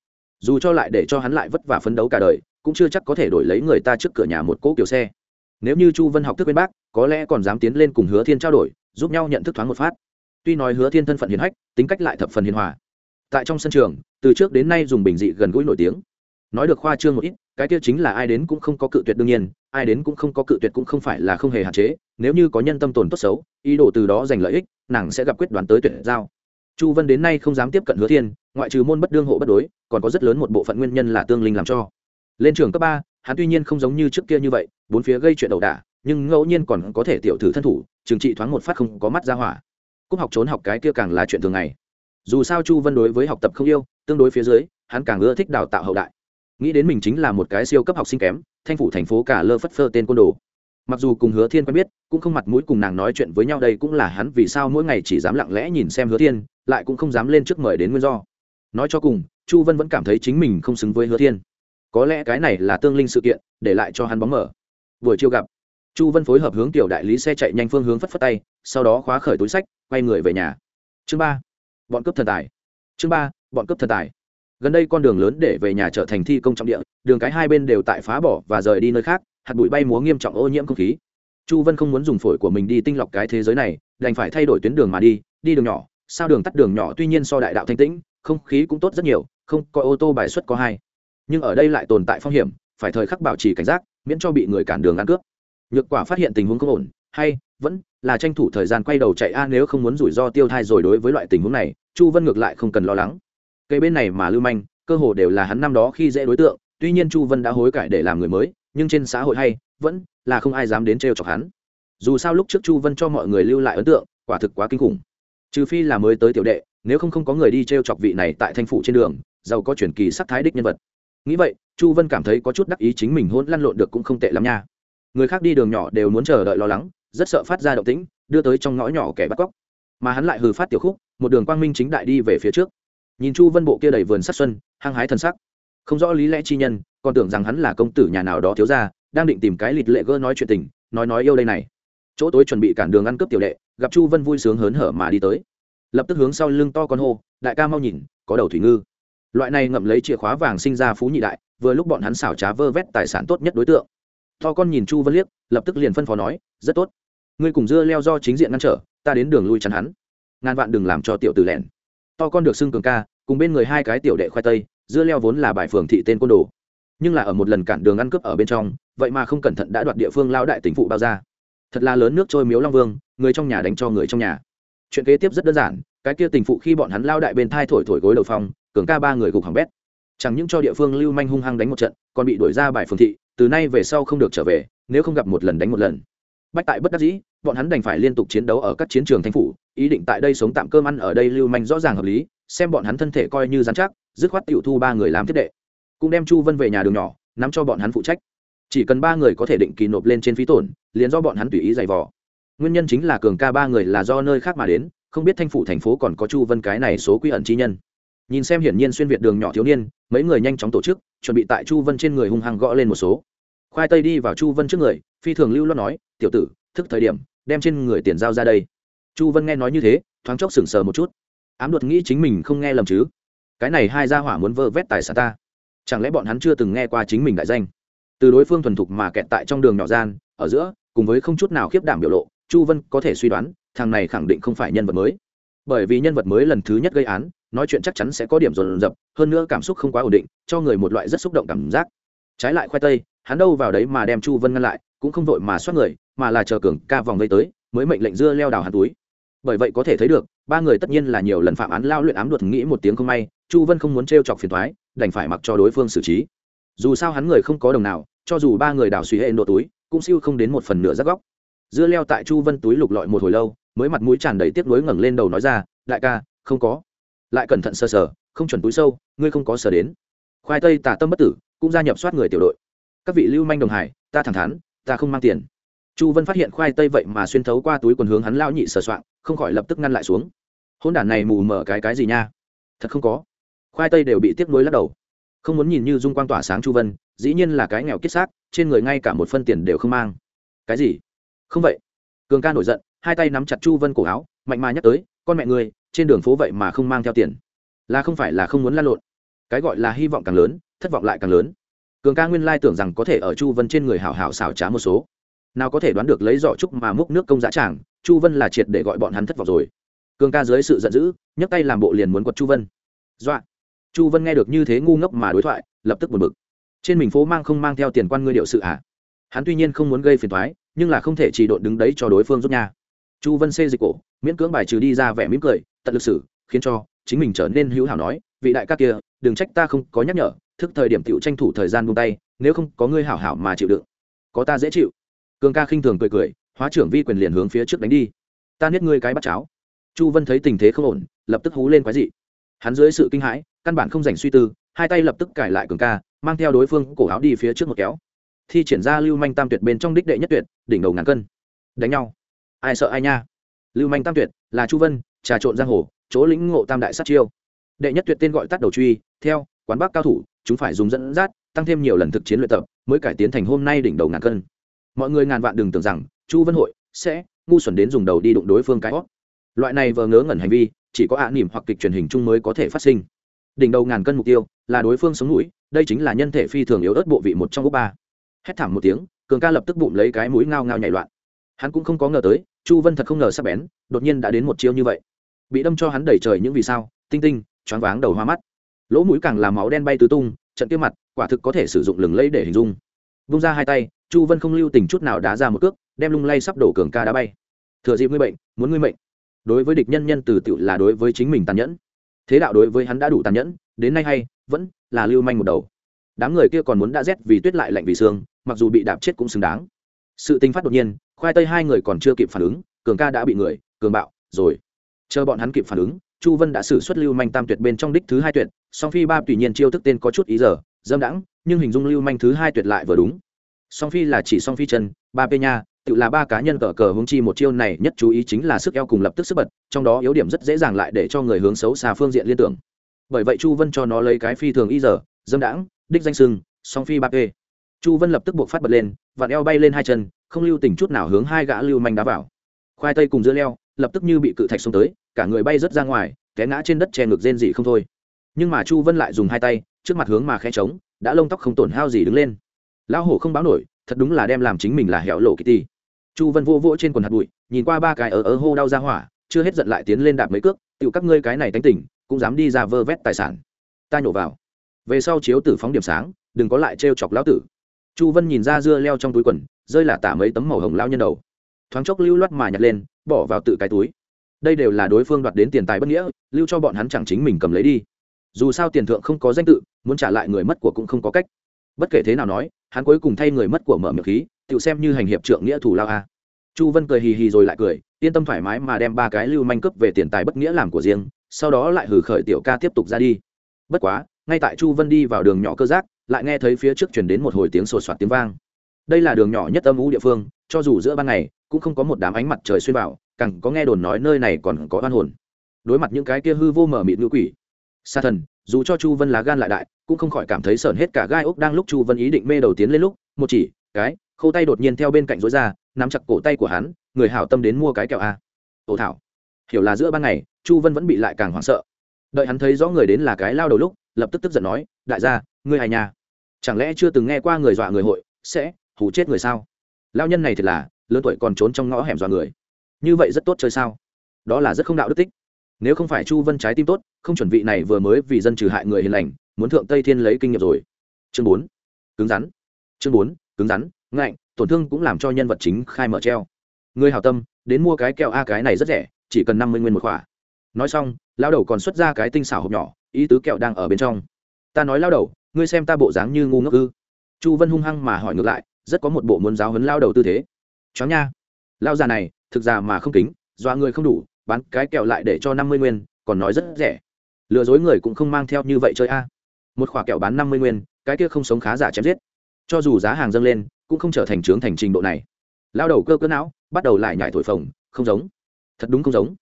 [SPEAKER 1] Dù cho lại để cho hắn lại vất vả phấn đấu cả đời, cũng chưa chắc có thể đổi lấy người ta trước cửa nhà một cỗ kiểu xe. Nếu như chu vân học thức bên bác, có lẽ còn dám tiến lên cùng hứa thiên trao đổi, giúp nhau nhận thức thoáng một phát. Tuy nói hứa thiên thân phận hiền hách, tính cách lại thập phần hiền hòa tại trong sân trường, từ trước đến nay dùng bình dị gần gũi nổi tiếng. Nói được khoa trương một ít, cái kia chính là ai đến cũng không có cự tuyệt đương nhiên, ai đến cũng không có cự tuyệt cũng không phải là không hề hạn chế, nếu như có nhân tâm tồn tốt xấu, ý đồ từ đó giành lợi ích, nàng sẽ gặp quyết đoán tới tuyệt giao. Chu vân đến nay không dám tiếp cận hứa thiên, ngoại trừ môn bất đương hộ bất đối, còn có rất lớn một bộ phận nguyên nhân là tương linh làm cho. Lên trường cấp ba, hắn tuy nhiên không giống như trước kia như vậy, bốn phía gây chuyện ẩu đả, nhưng ngẫu nhiên còn có thể tiểu thử thân thủ trừng trị thoáng một phát không có mắt ra hỏa. Cúc học trốn học cái kia càng là chuyện thường ngày dù sao chu vân đối với học tập không yêu, tương đối phía dưới, hắn càng ưa thích đào tạo hậu đại. Nghĩ đến mình chính là một cái siêu cấp học sinh kém, thanh phủ thành phố cả lơ phất phơ tên côn đồ. Mặc dù cùng hứa thiên quen biết, cũng không mặt mũi cùng nàng nói chuyện với nhau đây cũng là hắn vì sao mỗi ngày chỉ dám lặng lẽ nhìn xem hứa thiên, lại cũng không dám lên trước mời đến nguyên do. Nói cho cùng, chu vân vẫn cảm thấy chính mình không xứng với hứa thiên. Có lẽ cái này là tương linh sự kiện, để lại cho hắn bóng mở. Buổi chiều gặp, chu vân phối hợp hướng tiểu đại lý xe chạy nhanh phương hướng phất phất tay, sau đó khóa khởi túi sách, quay người về nhà. Chương ba bọn cướp thần tài. Chương ba, bọn cướp thần tài. Gần đây con đường lớn để về nhà trở thành thi công trọng địa, đường cái hai bên đều tại phá bỏ và rời đi nơi khác, hạt bụi bay múa nghiêm trọng ô nhiễm không khí. Chu vân không muốn dùng phổi của mình đi tinh lọc cái thế giới này, đành phải thay đổi tuyến đường mà đi đi đường nhỏ. Sao đường tắt đường nhỏ tuy nhiên so đại đạo thanh tĩnh, không khí cũng tốt rất nhiều, không có ô tô bài xuất có hai. Nhưng ở đây lại tồn tại phong hiểm, phải thời khắc bảo trì cảnh giác, miễn cho bị người cản đường ăn cướp. Nhược quả phát hiện tình huống không ổn, hay vẫn là tranh thủ thời gian quay đầu chạy a, nếu không muốn rủi ro tiêu thai rồi đối với loại tình huống này, chu vân ngược lại không cần lo lắng. Cây bên này mà lưu manh, cơ hồ đều là hắn năm đó khi dễ đối tượng, tuy nhiên chu vân đã hối cải để làm người mới, nhưng trên xã hội hay, vẫn là không ai dám đến trêu chọc hắn. Dù sao lúc trước chu vân cho mọi người lưu lại ấn tượng, quả thực quá kinh khủng. Trừ phi là mới tới tiểu đệ, nếu không không có người đi trêu chọc vị này tại thanh phủ trên đường, giàu có truyền kỳ sắc thái đích nhân vật. Nghĩ vậy, chu vân cảm thấy có chút đắc ý chính mình hôn lăn lộn được cũng không tệ lắm nha. Người khác đi đường nhỏ đều muốn chờ đợi lo lắng rất sợ phát ra động tĩnh đưa tới trong ngõ nhỏ kẻ bắt cóc. Mà hắn lại hừ phát tiểu khúc một đường quang minh chính đại đi về phía trước. Nhìn chu vân bộ kia đầy vườn sắc xuân hăng hái thần sắc. Không rõ lý lẽ chi nhân còn tưởng rằng hắn là công tử nhà nào đó thiếu ra đang định tìm cái lịt lệ gơ nói chuyện tình nói nói yêu đây này. Chỗ tối chuẩn bị cản đường ăn cướp tiểu lệ, gặp chu vân vui sướng hớn hở mà đi tới. Lập tức hướng sau lưng to con hô đại ca mau nhìn có đầu thủy ngư. Loại này ngậm lấy chìa khóa vàng sinh ra phú nhị đại vừa lúc bọn hắn xảo trá vơ vét tài sản tốt nhất đối tượng. To con nhìn chu vân liếc lập tức liền phân phó nói rất tốt ngươi cùng dưa leo do chính diện ngăn trở, ta đến đường lui chắn hắn. Ngàn vạn đừng làm cho tiểu tử lẻn. To con được xưng cường ca, cùng bên người hai cái tiểu đệ khoai tây, dưa leo vốn là bài phường thị tên côn đồ. Nhưng là ở một lần cản đường ăn cướp ở bên trong, vậy mà không cẩn thận đã đoạt địa phương lao đại tỉnh phụ bao ra. Thật là lớn nước trôi miếu long vương, người trong nhà đánh cho người trong nhà. Chuyện kế tiếp rất đơn giản, cái kia tình phụ khi bọn hắn lao đại bên thai thổi thổi gối đầu phong cường ca ba người gục hỏng bét. Chẳng những cho địa phương lưu manh hung hăng đánh một trận, còn bị đuổi ra bài phường thị, từ nay về sau không được trở về, nếu không gặp một lần đánh một lần bách tại bất đắc dĩ, bọn hắn đành phải liên tục chiến đấu ở các chiến trường thành phủ, ý định tại đây sống tạm cơm ăn ở đây lưu manh rõ ràng hợp lý, xem bọn hắn thân thể coi như dán chắc, dứt khoát tiểu thu ba người làm thiết đệ. Cũng đem chu vân về nhà đường nhỏ, nắm cho bọn hắn phụ trách. Chỉ cần ba người có thể định kỳ nộp lên trên phí tổn, liền do bọn hắn tùy ý giày vò. Nguyên nhân chính là cường ca ba người là do nơi khác mà đến, không biết thanh phủ thành phố còn có chu vân cái này số quy ẩn chi nhân. Nhìn xem hiển nhiên xuyên việt đường nhỏ thiếu niên, mấy người nhanh chóng tổ chức, chuẩn bị tại chu vân trên người hung hăng gõ lên một số. Khoai tây đi vào chu vân trước người phi thường lưu lo nói, tiểu tử, thức thời điểm, đem trên người tiền giao ra đây. Chu vân nghe nói như thế, thoáng chốc sừng sờ một chút. Ám luật nghĩ chính mình không nghe lầm chứ? Cái này hai gia hỏa muốn vơ vét tài sản ta. Chẳng lẽ bọn hắn chưa từng nghe qua chính mình đại danh? Từ đối phương thuần thục mà kẹt tại trong đường nhỏ gian, ở giữa, cùng với không chút nào khiếp đảm biểu lộ, chu vân có thể suy đoán, thằng này khẳng định không phải nhân vật mới. Bởi vì nhân vật mới lần thứ nhất gây án, nói chuyện chắc chắn sẽ có điểm dồn dập, hơn nữa cảm xúc không quá ổn định, cho người một loại rất xúc động cảm giác. Trái lại khoai tây, hắn đâu vào đấy mà đem chu vân ngăn lại cũng không vội mà xoát người, mà là chờ cường ca vòng vây tới, mới mệnh lệnh dưa leo đào hắn túi. Bởi vậy có thể thấy được, ba người tất nhiên là nhiều lần phạm án lao luyện ám luật nghĩ một tiếng không may, chu vân không muốn t r e o chọc phiền thoái đành phải mặc cho đối phương xử trí. Dù sao hắn người không có đồng nào, cho dù ba người đào suy hệ nộ túi, cũng siêu không đến một phần nửa rác góc. Dưa leo tại chu vân túi lục lọi một hồi lâu, mới mặt mũi tràn đầy tiếc nuối ngẩng lên đầu nói ra lại ca, không có. Lại cẩn thận sơ sờ, không chuẩn túi sâu, ngươi không có sờ đến. Khoai tây tà tâm bất tử, cũng gia nhập soát người tiểu đội. Các vị lưu manh đồng hải, ta thẳng thắn ta không mang tiền. Chu vân phát hiện khoai tây vậy mà xuyên thấu qua túi quần hướng hắn lao nhị sờ soạng, không khỏi lập tức ngăn lại xuống. Hôn đản này mù mở cái cái gì nha? Thật không có. Khoai tây đều bị tiếp nối lắc đầu. Không muốn nhìn như dung quang tỏa sáng chu vân, dĩ nhiên là cái nghèo kết xác, trên người ngay cả một phân tiền đều không mang. Cái gì? Không vậy. Cường ca nổi giận, hai tay nắm chặt chu vân cổ áo, mạnh mà nhắc tới, con mẹ người, trên đường phố vậy mà không mang theo tiền. Là không phải là không muốn lan lộn. Cái gọi là hy vọng càng lớn, thất vọng lại càng lớn cường ca nguyên lai tưởng rằng có thể ở chu vân trên người hảo hảo xảo trá một số. Nào có thể đoán được lấy giỏ trúc mà múc nước công giá tràng, chu vân là triệt để gọi bọn hắn thất vọng rồi. Cường ca dưới sự giận dữ, nhấc tay làm bộ liền muốn quật chu vân. Dọa. Chu vân nghe được như thế ngu ngốc mà đối thoại, lập tức buồn bực. Trên mình phố mang không mang theo tiền quan ngươi điệu sự ạ à? hắn tuy nhiên không muốn gây phiền thoái nhưng là không thể chỉ độn đứng đấy cho đối phương giúp nha. Chu vân xê dịch cổ, miễn cưỡng bài trừ đi ra vẻ mỉm cười, tận lực sử khiến cho chính mình trở nên hữu hảo nói, vị đại ca kia, đừng trách ta không có nhắc nhở thức thời điểm tựu tranh thủ thời gian buông tay, nếu không có ngươi hảo hảo mà chịu đựng, có ta dễ chịu. Cường ca khinh thường cười cười, hóa trưởng vi quyền liền hướng phía trước đánh đi. Ta biết ngươi cái bắt cháo. Chu vân thấy tình thế không ổn, lập tức hú lên quái dị. Hắn dưới sự kinh hãi, căn bản không dành suy tư, hai tay lập tức cải lại cường ca, mang theo đối phương cổ áo đi phía trước một kéo. Thi triển ra lưu manh tam tuyệt bên trong đích đệ nhất tuyệt, đỉnh đầu ngàn cân. Đánh nhau. Ai sợ ai nha. Lưu manh tam tuyệt, là chu vân, trà trộn giang hồ, chỗ lĩnh ngộ tam đại sát chiêu. Đệ nhất tuyệt tên gọi tắt đầu truy, theo quán bác cao thủ, chúng phải dùng dẫn dắt, tăng thêm nhiều lần thực chiến luyện tập, mới cải tiến thành hôm nay đỉnh đầu ngàn cân. Mọi người ngàn vạn đừng tưởng rằng, chu vân hội sẽ ngu xuẩn đến dùng đầu đi đụng đối phương cái hót loại này vờ ngớ ngẩn hành vi, chỉ có ạ à nỉm hoặc kịch truyền hình chung mới có thể phát sinh. Đỉnh đầu ngàn cân mục tiêu là đối phương sống mũi, đây chính là nhân thể phi thường yếu ớt bộ vị một trong gốc ba. Hét thảm một tiếng, cường ca lập tức bụng lấy cái mũi ngao ngao nhảy loạn. Hắn cũng không có ngờ tới, chu vân thật không ngờ sắp bén, đột nhiên đã đến một chiêu như vậy. Bị đâm cho hắn đẩy trời những vì sao, tinh tinh, choáng váng đầu hoa mắt lỗ mũi càng làm máu đen bay tứ tung, trận kia mặt, quả thực có thể sử dụng lừng lẫy để hình dung. Vung ra hai tay, chu vân không lưu tình chút nào đá ra một cước, đem lung lay sắp đổ cường ca đá bay. Thừa dịp ngươi bệnh, muốn ngươi mệnh. Đối với địch nhân nhân từ tựu là đối với chính mình tàn nhẫn. Thế đạo đối với hắn đã đủ tàn nhẫn, đến nay hay, vẫn là lưu manh một đầu. Đám người kia còn muốn đã rét vì tuyết lại lạnh vì xương mặc dù bị đạp chết cũng xứng đáng. Sự tinh phát đột nhiên, khoai tây hai người còn chưa kịp phản ứng, cường ca đã bị người, cường bạo, rồi. Chờ bọn hắn kịp phản ứng chu vân đã xử xuất lưu manh tam tuyệt bên trong đích thứ hai tuyệt, song phi ba tùy nhiên chiêu thức tên có chút ý giờ, dâm đãng, nhưng hình dung lưu manh thứ hai tuyệt lại vừa đúng. Song phi là chỉ song phi chân, ba p nha, tự là ba cá nhân cờ cờ hướng chi một chiêu này nhất chú ý chính là sức eo cùng lập tức sức bật, trong đó yếu điểm rất dễ dàng lại để cho người hướng xấu xa phương diện liên tưởng. Bởi vậy chu vân cho nó lấy cái phi thường y giờ, dâm đãng, đích danh sưng, song phi ba p chu vân lập tức buộc phát bật lên, vặn eo bay lên hai chân, không lưu tình chút nào hướng hai gã lưu manh đá vào. Khoai tây cùng dưa leo, lập tức như bị cự thạch xông tới cả người bay rớt ra ngoài, té ngã trên đất che ngực rên dị không thôi. Nhưng mà chu vân lại dùng hai tay, trước mặt hướng mà khe trống, đã lông tóc không tổn hao gì đứng lên. Lão hổ không báo nổi, thật đúng là đem làm chính mình là hẻo lộ kitty chu vân vô vỗ trên quần hạt bụi, nhìn qua ba cái ở ở hô đau ra hỏa, chưa hết giận lại tiến lên đạp mấy cước tựu các ngươi cái này tánh tỉnh cũng dám đi ra vơ vét tài sản. Ta nhổ vào. Về sau chiếu tử phóng điểm sáng, đừng có lại trêu chọc lão tử. Chu vân nhìn ra dưa leo trong túi quần, rơi là tả mấy tấm màu hồng lao nhân đầu. Thoáng chốc lưu loát mà nhặt lên, bỏ vào tự cái túi đây đều là đối phương đoạt đến tiền tài bất nghĩa, lưu cho bọn hắn chẳng chính mình cầm lấy đi. Dù sao tiền thượng không có danh tự, muốn trả lại người mất của cũng không có cách. Bất kể thế nào nói, hắn cuối cùng thay người mất của mở miệng khí, tự xem như hành hiệp trượng nghĩa thủ lao a. Chu vân cười hì hì rồi lại cười, yên tâm thoải mái mà đem ba cái lưu manh cướp về tiền tài bất nghĩa làm của riêng, sau đó lại hử khởi tiểu ca tiếp tục ra đi. Bất quá, ngay tại chu vân đi vào đường nhỏ cơ giác, lại nghe thấy phía trước chuyển đến một hồi tiếng sột soạt tiếng vang. Đây là đường nhỏ nhất âm ú địa phương cho dù giữa ban ngày cũng không có một đám ánh mặt trời xuyên vào, càng có nghe đồn nói nơi này còn có oan hồn. Đối mặt những cái kia hư vô mở mịt ngữ quỷ, sa thần, dù cho chu vân lá gan lại đại, cũng không khỏi cảm thấy sởn hết cả gai ốc đang lúc chu vân ý định mê đầu tiến lên lúc, một chỉ, cái, khâu tay đột nhiên theo bên cạnh rối ra, nắm chặt cổ tay của hắn, người hảo tâm đến mua cái kẹo a. Ổ thảo. Hiểu là giữa ban ngày, chu vân vẫn bị lại càng hoảng sợ. Đợi hắn thấy rõ người đến là cái lao đầu lúc, lập tức tức giận nói, đại gia, ngươi hài nhà chẳng lẽ chưa từng nghe qua người dọa người hội, sẽ hù chết người sao? Lao nhân này thật là, lớn tuổi còn trốn trong ngõ hẻm dọa người. Như vậy rất tốt chơi sao? Đó là rất không đạo đức tích. Nếu không phải chu vân trái tim tốt, không chuẩn vị này vừa mới vì dân trừ hại người hiền lành, muốn thượng tây thiên lấy kinh nghiệm rồi. Chương bốn, cứng rắn. Chương bốn, cứng rắn, ngạnh, tổn thương cũng làm cho nhân vật chính khai mở treo. Người hào tâm, đến mua cái kẹo a, cái này rất rẻ, chỉ cần năm mươi nguyên một khỏa. Nói xong lao đầu còn xuất ra cái tinh xảo hộp nhỏ, ý tứ kẹo đang ở bên trong. Ta nói lao đầu, ngươi xem ta bộ dáng như ngu ngốc ư? Chu vân hung hăng mà hỏi ngược lại rất có một bộ muốn giáo hấn lao đầu tư thế. Chó nha. Lao già này, thực ra mà không kính, dọa người không đủ, bán cái kẹo lại để cho năm mươi nguyên, còn nói rất rẻ. Lừa dối người cũng không mang theo như vậy chơi a. Một khoả kẹo bán năm mươi nguyên, cái kia không sống khá giả chém giết. Cho dù giá hàng dâng lên, cũng không trở thành trướng thành trình độ này. Lao đầu cơ cơ não, bắt đầu lại nhải thổi phồng, không giống. Thật đúng không giống.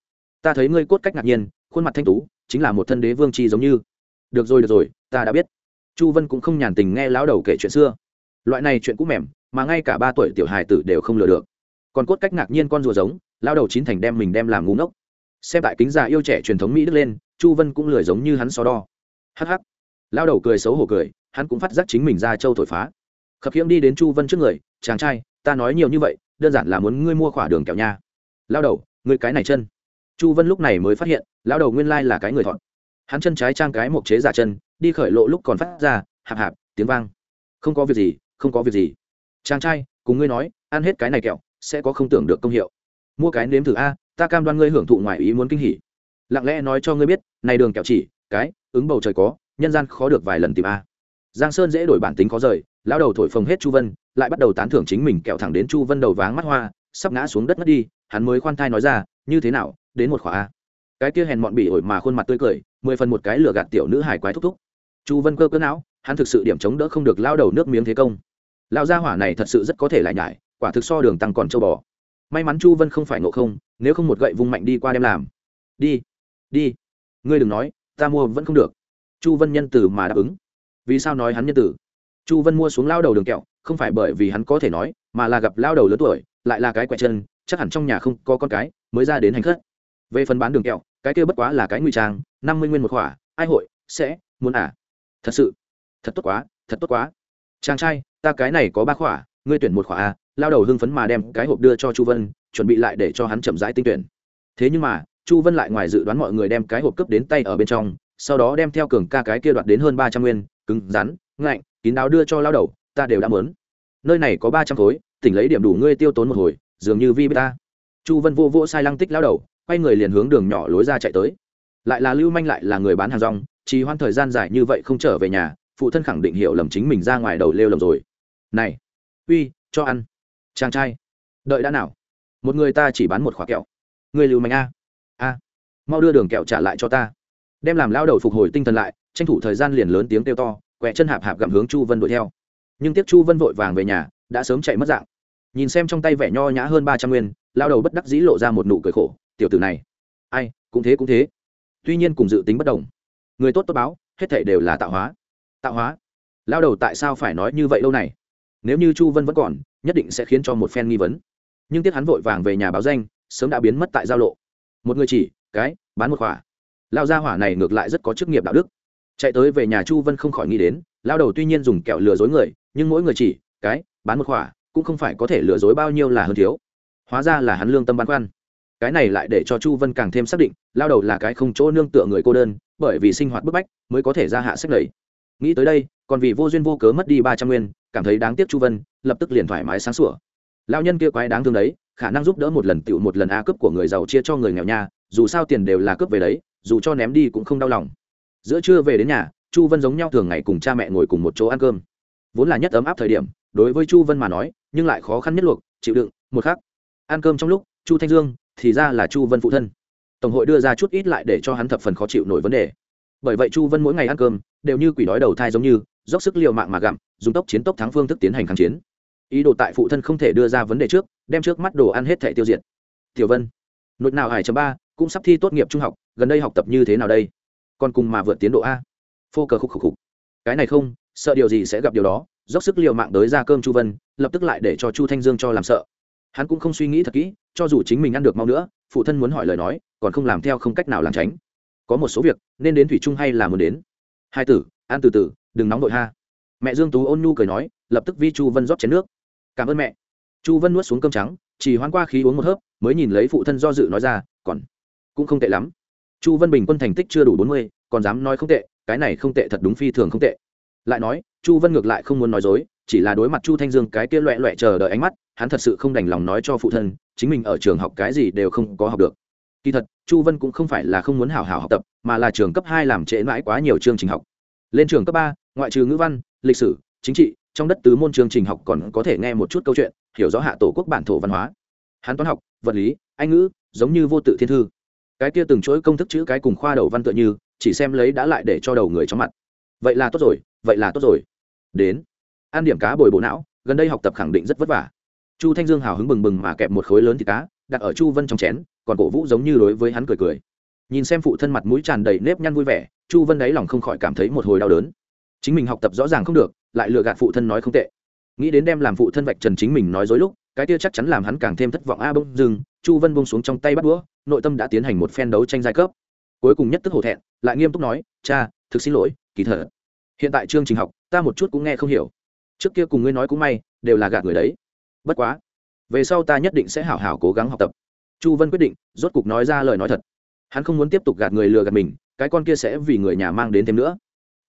[SPEAKER 1] Ta thấy ngươi cốt cách ngạc nhiên, khuôn mặt thanh tú, chính là một thân đế vương chi giống như. Được rồi được rồi, ta đã biết. Chu vân cũng không nhàn tình nghe lão đầu kể chuyện xưa. Loại này chuyện cũ mềm mà ngay cả ba tuổi tiểu hài tử đều không lừa được. Còn cốt cách ngạc nhiên con rùa giống, lao đầu chín thành đem mình đem làm ngu ngốc. Xem tại kính già yêu trẻ truyền thống mỹ đức lên, chu vân cũng lười giống như hắn so đo. Hh lao đầu cười xấu hổ cười, hắn cũng phát giác chính mình ra châu thổi phá. Khập hiễm đi đến chu vân trước người, chàng trai, ta nói nhiều như vậy, đơn giản là muốn ngươi mua khỏa đường kẹo nha. Lao đầu, ngươi cái này chân. Chu vân lúc này mới phát hiện lão đầu nguyên lai là cái người thọn. Hắn chân trái trang cái mộc chế giả chân, đi khởi lộ lúc còn phát ra, hạp hạp, tiếng vang. Không có việc gì, không có việc gì chàng trai, cùng ngươi nói, ăn hết cái này kẹo, sẽ có không tưởng được công hiệu. Mua cái nếm thử a, ta cam đoan ngươi hưởng thụ ngoài ý muốn kinh hỉ. Lặng lẽ nói cho ngươi biết, này đường kẹo chỉ, cái, ứng bầu trời có, nhân gian khó được vài lần tìm a. Giang sơn dễ đổi bản tính khó rời, lão đầu thổi phồng hết chu vân, lại bắt đầu tán thưởng chính mình kẹo thẳng đến chu vân đầu váng mắt hoa, sắp ngã xuống đất mất đi, hắn mới khoan thai nói ra, như thế nào, đến một khóa a? Cái kia hèn mọn bị ổi mà khuôn mặt tươi cười, mười phần một cái lửa gạt tiểu nữ hải quái thúc thúc. Chu vân cơ cỡ não, hắn thực sự điểm chống đỡ không được lao đầu nước miếng thế công lao gia hỏa này thật sự rất có thể lại nhải, quả thực so đường tăng còn châu bò. May mắn chu vân không phải ngộ không, nếu không một gậy vung mạnh đi qua đem làm. Đi đi. Ngươi đừng nói, ta mua vẫn không được. Chu vân nhân từ mà đáp ứng. Vì sao nói hắn nhân tử chu vân mua xuống lao đầu đường kẹo, không phải bởi vì hắn có thể nói, mà là gặp lao đầu lớn tuổi, lại là cái quẹt chân, chắc hẳn trong nhà không có con cái, mới ra đến hành khất. Về phần bán đường kẹo, cái kia bất quá là cái ngụy trang, năm mươi nguyên một khỏa, ai hội, sẽ, muốn à? Thật sự. Thật tốt quá, thật tốt quá chàng trai, ta cái này có ba khỏa, ngươi tuyển một khỏa a lao đầu hưng phấn mà đem cái hộp đưa cho chu vân, chuẩn bị lại để cho hắn chậm rãi tinh tuyển. Thế nhưng mà, chu vân lại ngoài dự đoán mọi người đem cái hộp cướp đến tay ở bên trong, sau đó đem theo cường ca cái kia đoạt đến hơn ba trăm nguyên, cứng, rắn, ngạnh, kín đáo đưa cho lao đầu, ta đều đã mớn nơi này có ba trăm khối, tỉnh lấy điểm đủ ngươi tiêu tốn một hồi, dường như vi bê ta. Chu vân vô vô sai lăng tích lao đầu, quay người liền hướng đường nhỏ lối ra chạy tới. Lại là lưu manh lại là người bán hàng rong, trì hoãn thời gian dài như vậy không trở về nhà phụ thân khẳng định hiểu lầm chính mình ra ngoài đầu lêu lầm rồi. Này, uy, cho ăn. Chàng trai, đợi đã nào? Một người ta chỉ bán một khóa kẹo. Người lưu manh a. A, mau đưa đường kẹo trả lại cho ta. Đem làm lao đầu phục hồi tinh thần lại, tranh thủ thời gian liền lớn tiếng kêu to, quẹ chân hạp hạp gặm hướng chu vân đuổi theo. Nhưng tiếc chu vân vội vàng về nhà, đã sớm chạy mất dạng. Nhìn xem trong tay vẻ nho nhã hơn ba trăm nguyên, lao đầu bất đắc dĩ lộ ra một nụ cười khổ, tiểu tử này, ai, cũng thế cũng thế. Tuy nhiên cùng dự tính bất đồng. Người tốt tốt báo, hết thể đều là tạo hóa tạo hóa. Lao đầu tại sao phải nói như vậy lâu này? Nếu như chu vân vẫn còn, nhất định sẽ khiến cho một phen nghi vấn. Nhưng tiếc hắn vội vàng về nhà báo danh, sớm đã biến mất tại giao lộ. Một người chỉ, cái, bán một khỏa. Lao gia hỏa này ngược lại rất có chức nghiệp đạo đức. Chạy tới về nhà chu vân không khỏi nghĩ đến, lao đầu tuy nhiên dùng kẹo lừa dối người, nhưng mỗi người chỉ, cái, bán một khỏa, cũng không phải có thể lừa dối bao nhiêu là hơn thiếu. Hóa ra là hắn lương tâm băn khoăn. Cái này lại để cho chu vân càng thêm xác định, lao đầu là cái không chỗ nương tựa người cô đơn, bởi vì sinh hoạt bức bách, mới có thể ra hạ sách lầy nghĩ tới đây, còn vì vô duyên vô cớ mất đi ba trăm nguyên, cảm thấy đáng tiếc chu vân, lập tức liền thoải mái sáng sủa. Lao nhân kia quái đáng thương đấy, khả năng giúp đỡ một lần tựu một lần a cướp của người giàu chia cho người nghèo nha, dù sao tiền đều là cướp về đấy, dù cho ném đi cũng không đau lòng. Giữa trưa về đến nhà, chu vân giống nhau thường ngày cùng cha mẹ ngồi cùng một chỗ ăn cơm. Vốn là nhất ấm áp thời điểm, đối với chu vân mà nói, nhưng lại khó khăn nhất luộc, chịu đựng, một khác ăn cơm trong lúc, chu thanh dương, thì ra là chu vân phụ thân. Tổng hội đưa ra chút ít lại để cho hắn thập phần khó chịu nổi vấn đề. Bởi vậy chu vân mỗi ngày ăn cơm đều như quỷ đói đầu thai giống như, dốc sức l i ề u mạng mà gặm, dùng tốc chiến tốc thắng phương thức tiến hành kháng chiến. Ý đồ tại phụ thân không thể đưa ra vấn đề trước, đem trước mắt đồ ăn hết thẻ tiêu diệt. Tiểu vân nội nào hải chấm ba, cũng sắp thi tốt nghiệp trung học, gần đây học tập như thế nào đây? Còn cùng mà vượt tiến độ a. Phô cờ khúc khúc khúc cái này không, sợ điều gì sẽ gặp điều đó, dốc sức l i ề u mạng tới ra cơm chu vân, lập tức lại để cho chu thanh dương cho làm sợ. Hắn cũng không suy nghĩ thật kỹ, cho dù chính mình ăn được mau nữa, phụ thân muốn hỏi lời nói, còn không làm theo không cách nào làm tránh. Có một số việc, nên đến thủy trung hay là muốn đến hai tử, ăn từ từ, đừng nóng đội ha. Mẹ dương tú ôn nhu cười nói, lập tức vi chu vân rót chén nước. Cảm ơn mẹ. Chu vân nuốt xuống cơm trắng, chỉ hoán qua khí uống một hớp, mới nhìn lấy phụ thân do dự nói ra, còn cũng không tệ lắm. Chu vân bình quân thành tích chưa đủ bốn mươi, còn dám nói không tệ, cái này không tệ thật đúng phi thường không tệ. Lại nói, chu vân ngược lại không muốn nói dối, chỉ là đối mặt chu thanh dương cái kia loẹ loẹ chờ đợi ánh mắt, hắn thật sự không đành lòng nói cho phụ thân, chính mình ở trường học cái gì đều không có học được. Kỳ thật chu vân cũng không phải là không muốn hào hào học tập, mà là trường cấp hai làm trễ mãi quá nhiều chương trình học. Lên trường cấp ba, ngoại trừ ngữ văn, lịch sử, chính trị, trong đất tứ môn chương trình học còn có thể nghe một chút câu chuyện, hiểu rõ hạ tổ quốc bản thổ văn hóa. Hán toán học, vật lý, anh ngữ, giống như vô tự thiên thư. Cái kia từng chuỗi công thức chữ cái cùng khoa đầu văn tựa như, chỉ xem lấy đã lại để cho đầu người trong mặt. Vậy là tốt rồi, vậy là tốt rồi. Đến. Ăn điểm cá bồi bộ não, gần đây học tập khẳng định rất vất vả. Chu thanh dương hào hứng bừng bừng mà kẹp một khối lớn thịt cá, đặt ở chu vân trong chén còn cổ vũ giống như đối với hắn cười cười. Nhìn xem phụ thân mặt mũi tràn đầy nếp nhăn vui vẻ, chu vân đáy lòng không khỏi cảm thấy một hồi đau đớn. Chính mình học tập rõ ràng không được, lại lừa gạt phụ thân nói không tệ. Nghĩ đến đem làm phụ thân vạch trần chính mình nói dối lúc, cái kia chắc chắn làm hắn càng thêm thất vọng a bông dừng chu vân bông xuống trong tay bắt đũa, nội tâm đã tiến hành một phen đấu tranh giai cấp. Cuối cùng nhất tức hổ thẹn, lại nghiêm túc nói, cha, thực xin lỗi, kỳ thở hiện tại chương trình học, ta một chút cũng nghe không hiểu. Trước kia cùng ngươi nói cũng may, đều là gạt người đấy. Bất quá, về sau ta nhất định sẽ hảo hảo cố gắng học tập chu vân quyết định, rốt cục nói ra lời nói thật. Hắn không muốn tiếp tục gạt người lừa gạt mình, cái con kia sẽ vì người nhà mang đến thêm nữa.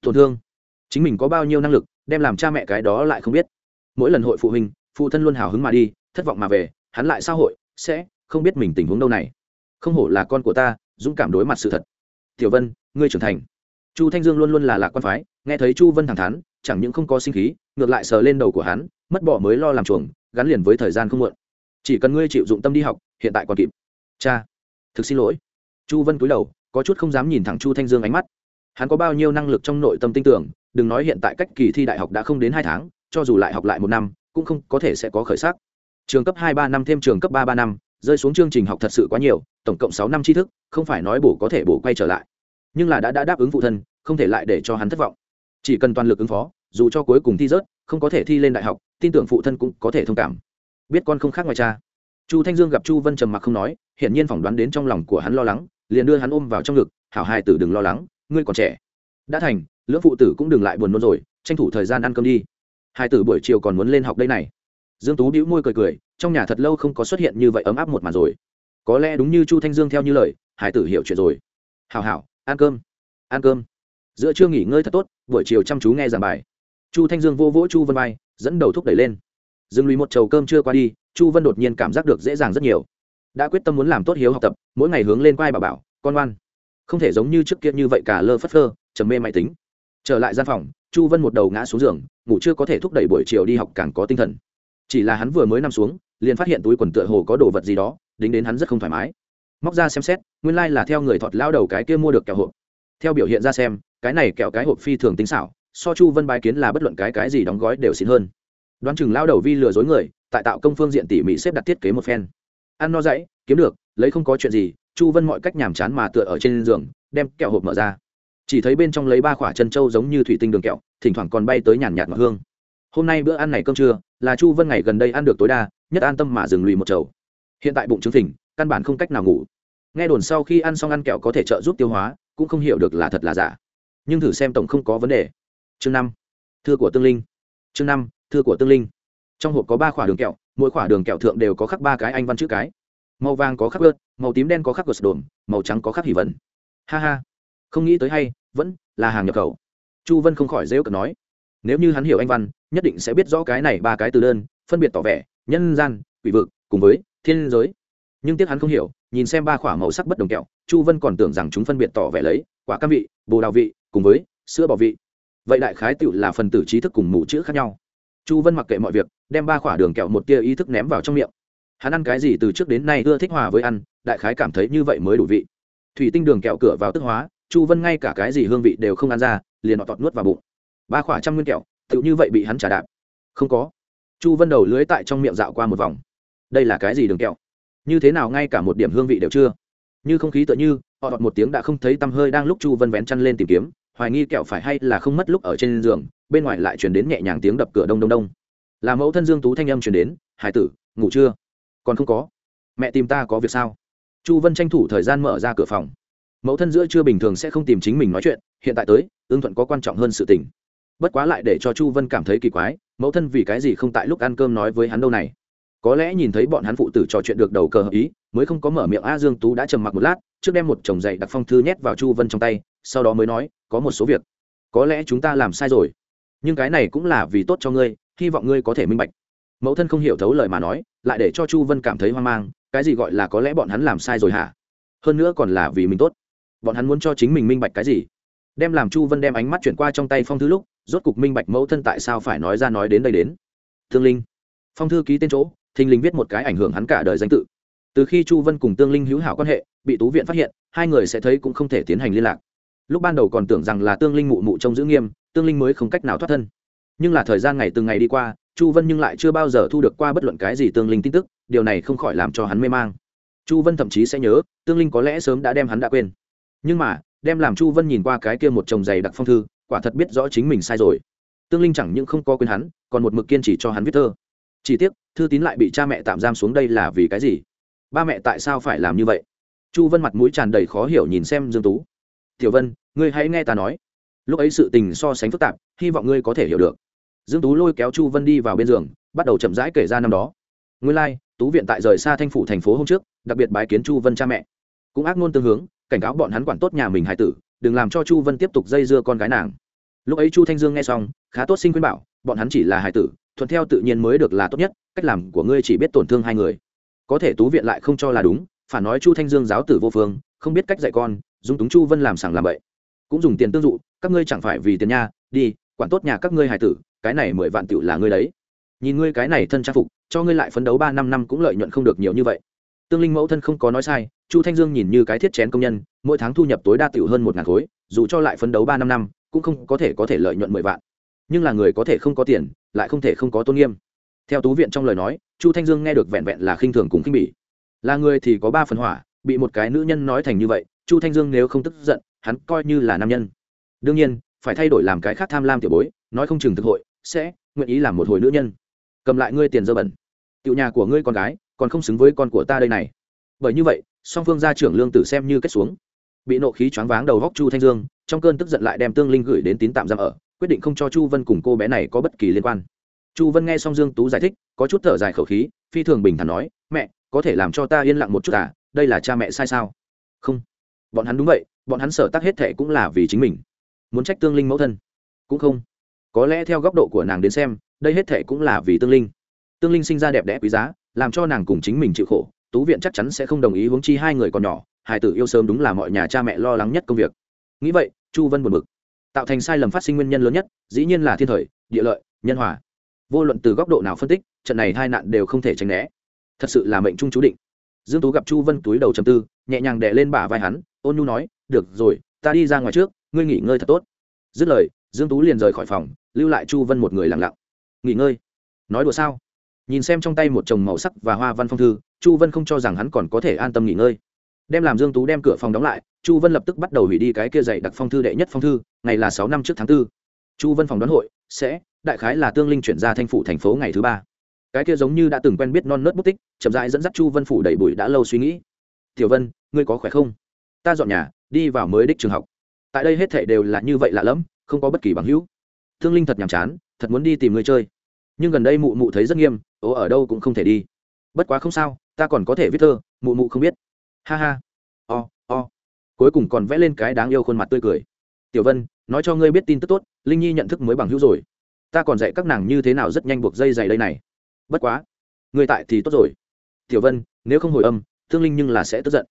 [SPEAKER 1] Tổn thương. Chính mình có bao nhiêu năng lực, đem làm cha mẹ cái đó lại không biết. Mỗi lần hội phụ huynh, phụ thân luôn hào hứng mà đi, thất vọng mà về, hắn lại xã hội, sẽ không biết mình tình huống đâu này. Không hổ là con của ta, dũng cảm đối mặt sự thật. Tiểu vân, ngươi trưởng thành. Chu thanh dương luôn luôn là lạc quan phái, nghe thấy chu vân thẳng thắn, chẳng những không có sinh khí, ngược lại sờ lên đầu của hắn, mất bỏ mới lo làm chuồng, gắn liền với thời gian không muộn. Chỉ cần ngươi chịu dụng tâm đi học hiện tại còn kịp. Cha thực xin lỗi. Chu vân cúi đầu có chút không dám nhìn thẳng chu thanh dương ánh mắt. Hắn có bao nhiêu năng lực trong nội tâm tin tưởng đừng nói hiện tại cách kỳ thi đại học đã không đến hai tháng cho dù lại học lại một năm cũng không có thể sẽ có khởi sắc. Trường cấp hai ba năm thêm trường cấp ba ba năm rơi xuống chương trình học thật sự quá nhiều tổng cộng sáu năm tri thức không phải nói bổ có thể bổ quay trở lại. Nhưng là đã, đã đáp ứng phụ thân không thể lại để cho hắn thất vọng. Chỉ cần toàn lực ứng phó dù cho cuối cùng thi rớt không có thể thi lên đại học tin tưởng phụ thân cũng có thể thông cảm. Biết con không khác ngoài cha chu thanh dương gặp chu vân trầm mặc không nói, hiển nhiên phỏng đoán đến trong lòng của hắn lo lắng, liền đưa hắn ôm vào trong ngực, hảo hài tử đừng lo lắng, ngươi còn trẻ. Đã thành, lưỡng phụ tử cũng đừng lại buồn nôn rồi, tranh thủ thời gian ăn cơm đi. Hai tử buổi chiều còn muốn lên học đây này. Dương tú bĩu môi cười cười, trong nhà thật lâu không có xuất hiện như vậy ấm áp một màn rồi. Có lẽ đúng như chu thanh dương theo như lời hải tử hiểu chuyện rồi. Hào hảo, ăn cơm ăn cơm. Giữa trưa nghỉ ngơi thật tốt, buổi chiều chăm chú nghe giảng bài. Chu thanh dương vô vỗ chu vân bay dẫn đầu thúc đẩy lên. Dừng lùi một chầu cơm chưa qua đi, chu vân đột nhiên cảm giác được dễ dàng rất nhiều. Đã quyết tâm muốn làm tốt hiếu học tập, mỗi ngày hướng lên quai bà bảo, con ngoan. Không thể giống như trước kia như vậy cả lơ phất phơ, trầm mê máy tính. Trở lại gian phòng, chu vân một đầu ngã xuống giường, ngủ chưa có thể thúc đẩy buổi chiều đi học càng có tinh thần. Chỉ là hắn vừa mới nằm xuống, liền phát hiện túi quần tựa hồ có đồ vật gì đó, đính đến hắn rất không thoải mái. Móc ra xem xét, nguyên lai、like、là theo người thọt lao đầu cái kia mua được kẹo hộp. Theo biểu hiện ra xem, cái này kẹo cái hộp phi thường tính xảo, so chu vân bái kiến là bất luận cái cái gì đóng gói đều xịn hơn đoán chừng lao đầu vi lừa dối người, tại tạo công phương diện tỉ mỉ xếp đặt thiết kế một phen. Ăn no dãy kiếm được, lấy không có chuyện gì, chu vân mọi cách nhàm chán mà tựa ở trên giường, đem kẹo hộp mở ra. Chỉ thấy bên trong lấy ba khoả chân trâu giống như thủy tinh đường kẹo, thỉnh thoảng còn bay tới nhàn nhạt ngọt hương. Hôm nay bữa ăn này cơm trưa, là chu vân ngày gần đây ăn được tối đa, nhất an tâm mà dừng lùi một chầu. Hiện tại bụng chứng thỉnh căn bản không cách nào ngủ. Nghe đồn sau khi ăn xong ăn kẹo có thể trợ giúp tiêu hóa, cũng không hiểu được là thật là giả. Nhưng thử xem tổng không có vấn đề. Chương năm. Thưa của tương linh. Chương năm thưa của tương linh. Trong hộp có ba khoả đường kẹo, mỗi khoả đường kẹo thượng đều có khắc ba cái anh văn chữ cái. Màu vàng có khắc ớt màu tím đen có khắc gợt đồn màu trắng có khắc hỉ vấn ha ha. Không nghĩ tới hay, vẫn là hàng nhập khẩu. Chu vân không khỏi dễ cợt nói, nếu như hắn hiểu anh văn, nhất định sẽ biết rõ cái này ba cái từ đơn, phân biệt tỏ vẻ, nhân gian, quỷ vực, cùng với thiên giới. Nhưng tiếc hắn không hiểu, nhìn xem ba khoả màu sắc bất đồng kẹo, chu vân còn tưởng rằng chúng phân biệt tỏ vẻ lấy quả cam vị, bồ đào vị, cùng với sữa bò vị. Vậy đại khái tựu là phần tử trí thức cùng mù chữ khác nhau chu vân mặc kệ mọi việc, đem ba khoả đường kẹo một tia ý thức ném vào trong miệng. Hắn ăn cái gì từ trước đến nay ưa thích hòa với ăn, đại khái cảm thấy như vậy mới đủ vị. Thủy tinh đường kẹo cửa vào tức hóa, chu vân ngay cả cái gì hương vị đều không ăn ra, liền họ tọt nuốt vào bụng. Ba khoả trăm nguyên kẹo, tựu như vậy bị hắn trả đạp. Không có. Chu vân đầu lưới tại trong miệng dạo qua một vòng. Đây là cái gì đường kẹo? Như thế nào ngay cả một điểm hương vị đều chưa? Như không khí tựa như họ đọt một tiếng đã không thấy tăm hơi đang lúc chu vân vén chăn lên tìm kiếm, hoài nghi kẹo phải hay là không mất lúc ở trên giường bên ngoài lại chuyển đến nhẹ nhàng tiếng đập cửa đông đông đông. Là mẫu thân dương tú thanh âm chuyển đến, hải tử, ngủ chưa? Còn không có. Mẹ tìm ta có việc sao? Chu vân tranh thủ thời gian mở ra cửa phòng. Mẫu thân giữa chưa bình thường sẽ không tìm chính mình nói chuyện, hiện tại tới, ưng thuận có quan trọng hơn sự tình. Bất quá lại để cho chu vân cảm thấy kỳ quái, mẫu thân vì cái gì không tại lúc ăn cơm nói với hắn đâu này? Có lẽ nhìn thấy bọn hắn phụ tử trò chuyện được đầu cờ hợp ý, mới không có mở miệng, a, dương tú đã trầm mặc một lát, trước đem một chồng giày đặc phong thư nhét vào chu vân trong tay, sau đó mới nói, có một số việc. Có lẽ chúng ta làm sai rồi nhưng cái này cũng là vì tốt cho ngươi, hy vọng ngươi có thể minh bạch. Mẫu thân không hiểu thấu lời mà nói, lại để cho chu vân cảm thấy hoang mang, cái gì gọi là có lẽ bọn hắn làm sai rồi hả? Hơn nữa còn là vì mình tốt. Bọn hắn muốn cho chính mình minh bạch cái gì? Đem làm chu vân đem ánh mắt chuyển qua trong tay phong thư lúc, rốt cục minh bạch mẫu thân tại sao phải nói ra nói đến đây đến. Thương linh. Phong thư ký tên chỗ, thình linh viết một cái ảnh hưởng hắn cả đời danh tự. Từ khi chu vân cùng tương linh hữu hảo quan hệ, bị tú viện phát hiện, hai người sẽ thấy cũng không thể tiến hành liên lạc. Lúc ban đầu còn tưởng rằng là tương linh mụ mụ trông giữ nghiêm tương linh mới không cách nào thoát thân. Nhưng là thời gian ngày từng ngày đi qua, chu vân nhưng lại chưa bao giờ thu được qua bất luận cái gì tương linh tin tức, điều này không khỏi làm cho hắn mê mang. Chu vân thậm chí sẽ nhớ, tương linh có lẽ sớm đã đem hắn đã quên. Nhưng mà, đem làm chu vân nhìn qua cái kia một chồng giày đặc phong thư, quả thật biết rõ chính mình sai rồi. Tương linh chẳng những không có quên hắn, còn một mực kiên trì cho hắn viết thơ. Chỉ tiếc, thư tín lại bị cha mẹ tạm giam xuống đây là vì cái gì? Ba mẹ tại sao phải làm như vậy? Chu vân mặt mũi tràn đầy khó hiểu nhìn xem dương tú. Tiểu vân, ngươi hãy nghe ta nói lúc ấy sự tình so sánh phức tạp hy vọng ngươi có thể hiểu được. Dương tú lôi kéo chu vân đi vào bên giường bắt đầu chậm rãi kể ra năm đó. Ngươi lai、like, tú viện tại rời xa thanh phủ thành phố hôm trước đặc biệt bái kiến chu vân cha mẹ. Cũng ác ngôn tương hướng cảnh cáo bọn hắn quản tốt nhà mình hải tử đừng làm cho chu vân tiếp tục dây dưa con gái nàng. Lúc ấy chu thanh dương nghe xong khá tốt sinh khuyên bảo bọn hắn chỉ là hải tử thuận theo tự nhiên mới được là tốt nhất cách làm của ngươi chỉ biết tổn thương hai người. Có thể tú viện lại không cho là đúng phản nói chu thanh dương giáo tử vô phương không biết cách dạy con dùng túng chu vân làm sảng làm bậy. Cũng dùng tiền tương dụ các ngươi chẳng phải vì tiền nha, đi, quản tốt nhà các ngươi hải tử, cái này mười vạn tựu là ngươi đấy. Nhìn ngươi cái này thân trang phục, cho ngươi lại phấn đấu ba năm năm cũng lợi nhuận không được nhiều như vậy. Tương linh mẫu thân không có nói sai, chu thanh dương nhìn như cái thiết chén công nhân, mỗi tháng thu nhập tối đa tiểu hơn một ngàn khối, dù cho lại phấn đấu ba năm năm, cũng không có thể có thể lợi nhuận mười vạn. Nhưng là người có thể không có tiền, lại không thể không có tôn nghiêm. Theo tú viện trong lời nói, chu thanh dương nghe được vẹn vẹn là khinh thường cùng khinh bỉ. Là người thì có ba phần hỏa, bị một cái nữ nhân nói thành như vậy, chu thanh dương nếu không tức giận, hắn coi như là nam nhân đương nhiên, phải thay đổi làm cái khác tham lam tiểu bối, nói không chừng thực hội, sẽ nguyện ý làm một hồi nữ nhân. Cầm lại ngươi tiền dơ bẩn. Tiểu nhà của ngươi con gái, còn không xứng với con của ta đây này. Bởi như vậy, song phương gia trưởng lương tử xem như kết xuống. Bị nộ khí choáng váng đầu góc chu thanh dương, trong cơn tức giận lại đem tương linh gửi đến tín tạm giam ở, quyết định không cho chu vân cùng cô bé này có bất kỳ liên quan. Chu vân nghe xong dương tú giải thích, có chút thở dài khẩu khí, phi thường bình thản nói, mẹ, có thể làm cho ta yên lặng một chút à đây là cha mẹ sai sao? Không. Bọn hắn đúng vậy, bọn hắn sở tác hết thệ cũng là vì chính mình muốn trách tương linh mẫu thân. Cũng không. Có lẽ theo góc độ của nàng đến xem, đây hết thệ cũng là vì tương linh. Tương linh sinh ra đẹp đẽ quý giá, làm cho nàng cùng chính mình chịu khổ, tú viện chắc chắn sẽ không đồng ý huống chi hai người còn nhỏ hải tử yêu sớm đúng là mọi nhà cha mẹ lo lắng nhất công việc. Nghĩ vậy, chu vân buồn bực. Tạo thành sai lầm phát sinh nguyên nhân lớn nhất, dĩ nhiên là thiên thời, địa lợi, nhân hòa. Vô luận từ góc độ nào phân tích, trận này hai nạn đều không thể tránh né. Thật sự là mệnh trung chú định. Dương tú gặp chu vân túi đầu chầm tư, nhẹ nhàng đè lên bả vai hắn, ôn nhu nói, được rồi, ta đi ra ngoài trước ngươi nghỉ ngơi thật tốt. Dứt lời, dương tú liền rời khỏi phòng, lưu lại chu vân một người lặng lặng. Nghỉ ngơi? Nói đùa sao? Nhìn xem trong tay một chồng màu sắc và hoa văn phong thư, chu vân không cho rằng hắn còn có thể an tâm nghỉ ngơi. Đem làm dương tú đem cửa phòng đóng lại, chu vân lập tức bắt đầu hủy đi cái kia dạy đặc phong thư đệ nhất phong thư, ngày là sáu năm trước tháng 4. chu vân phòng đoán hội, sẽ, đại khái là tương linh chuyển ra thanh phủ thành phố ngày thứ ba. Cái kia giống như đã từng quen biết non nớt bút tích, chậm rãi dẫn dắt chu vân phủ đầy bụi đã lâu suy nghĩ. Tiểu vân, ngươi có khỏe không? Ta dọn nhà, đi vào mới đích trường học tại đây hết thảy đều là như vậy lạ lẫm, không có bất kỳ bằng hữu. Thương linh thật nhàm chán, thật muốn đi tìm người chơi. Nhưng gần đây mụ mụ thấy rất nghiêm, ố, ở đâu cũng không thể đi. Bất quá không sao, ta còn có thể viết thơ, mụ mụ không biết. Ha ha. O o. Cuối cùng còn vẽ lên cái đáng yêu khuôn mặt tươi cười. Tiểu vân, nói cho ngươi biết tin tức tốt, linh nhi nhận thức mới bằng hữu rồi. Ta còn dạy các nàng như thế nào rất nhanh buộc dây dày đây này. Bất quá, người tại thì tốt rồi. Tiểu vân, nếu không hồi âm, thương linh nhưng là sẽ tức giận.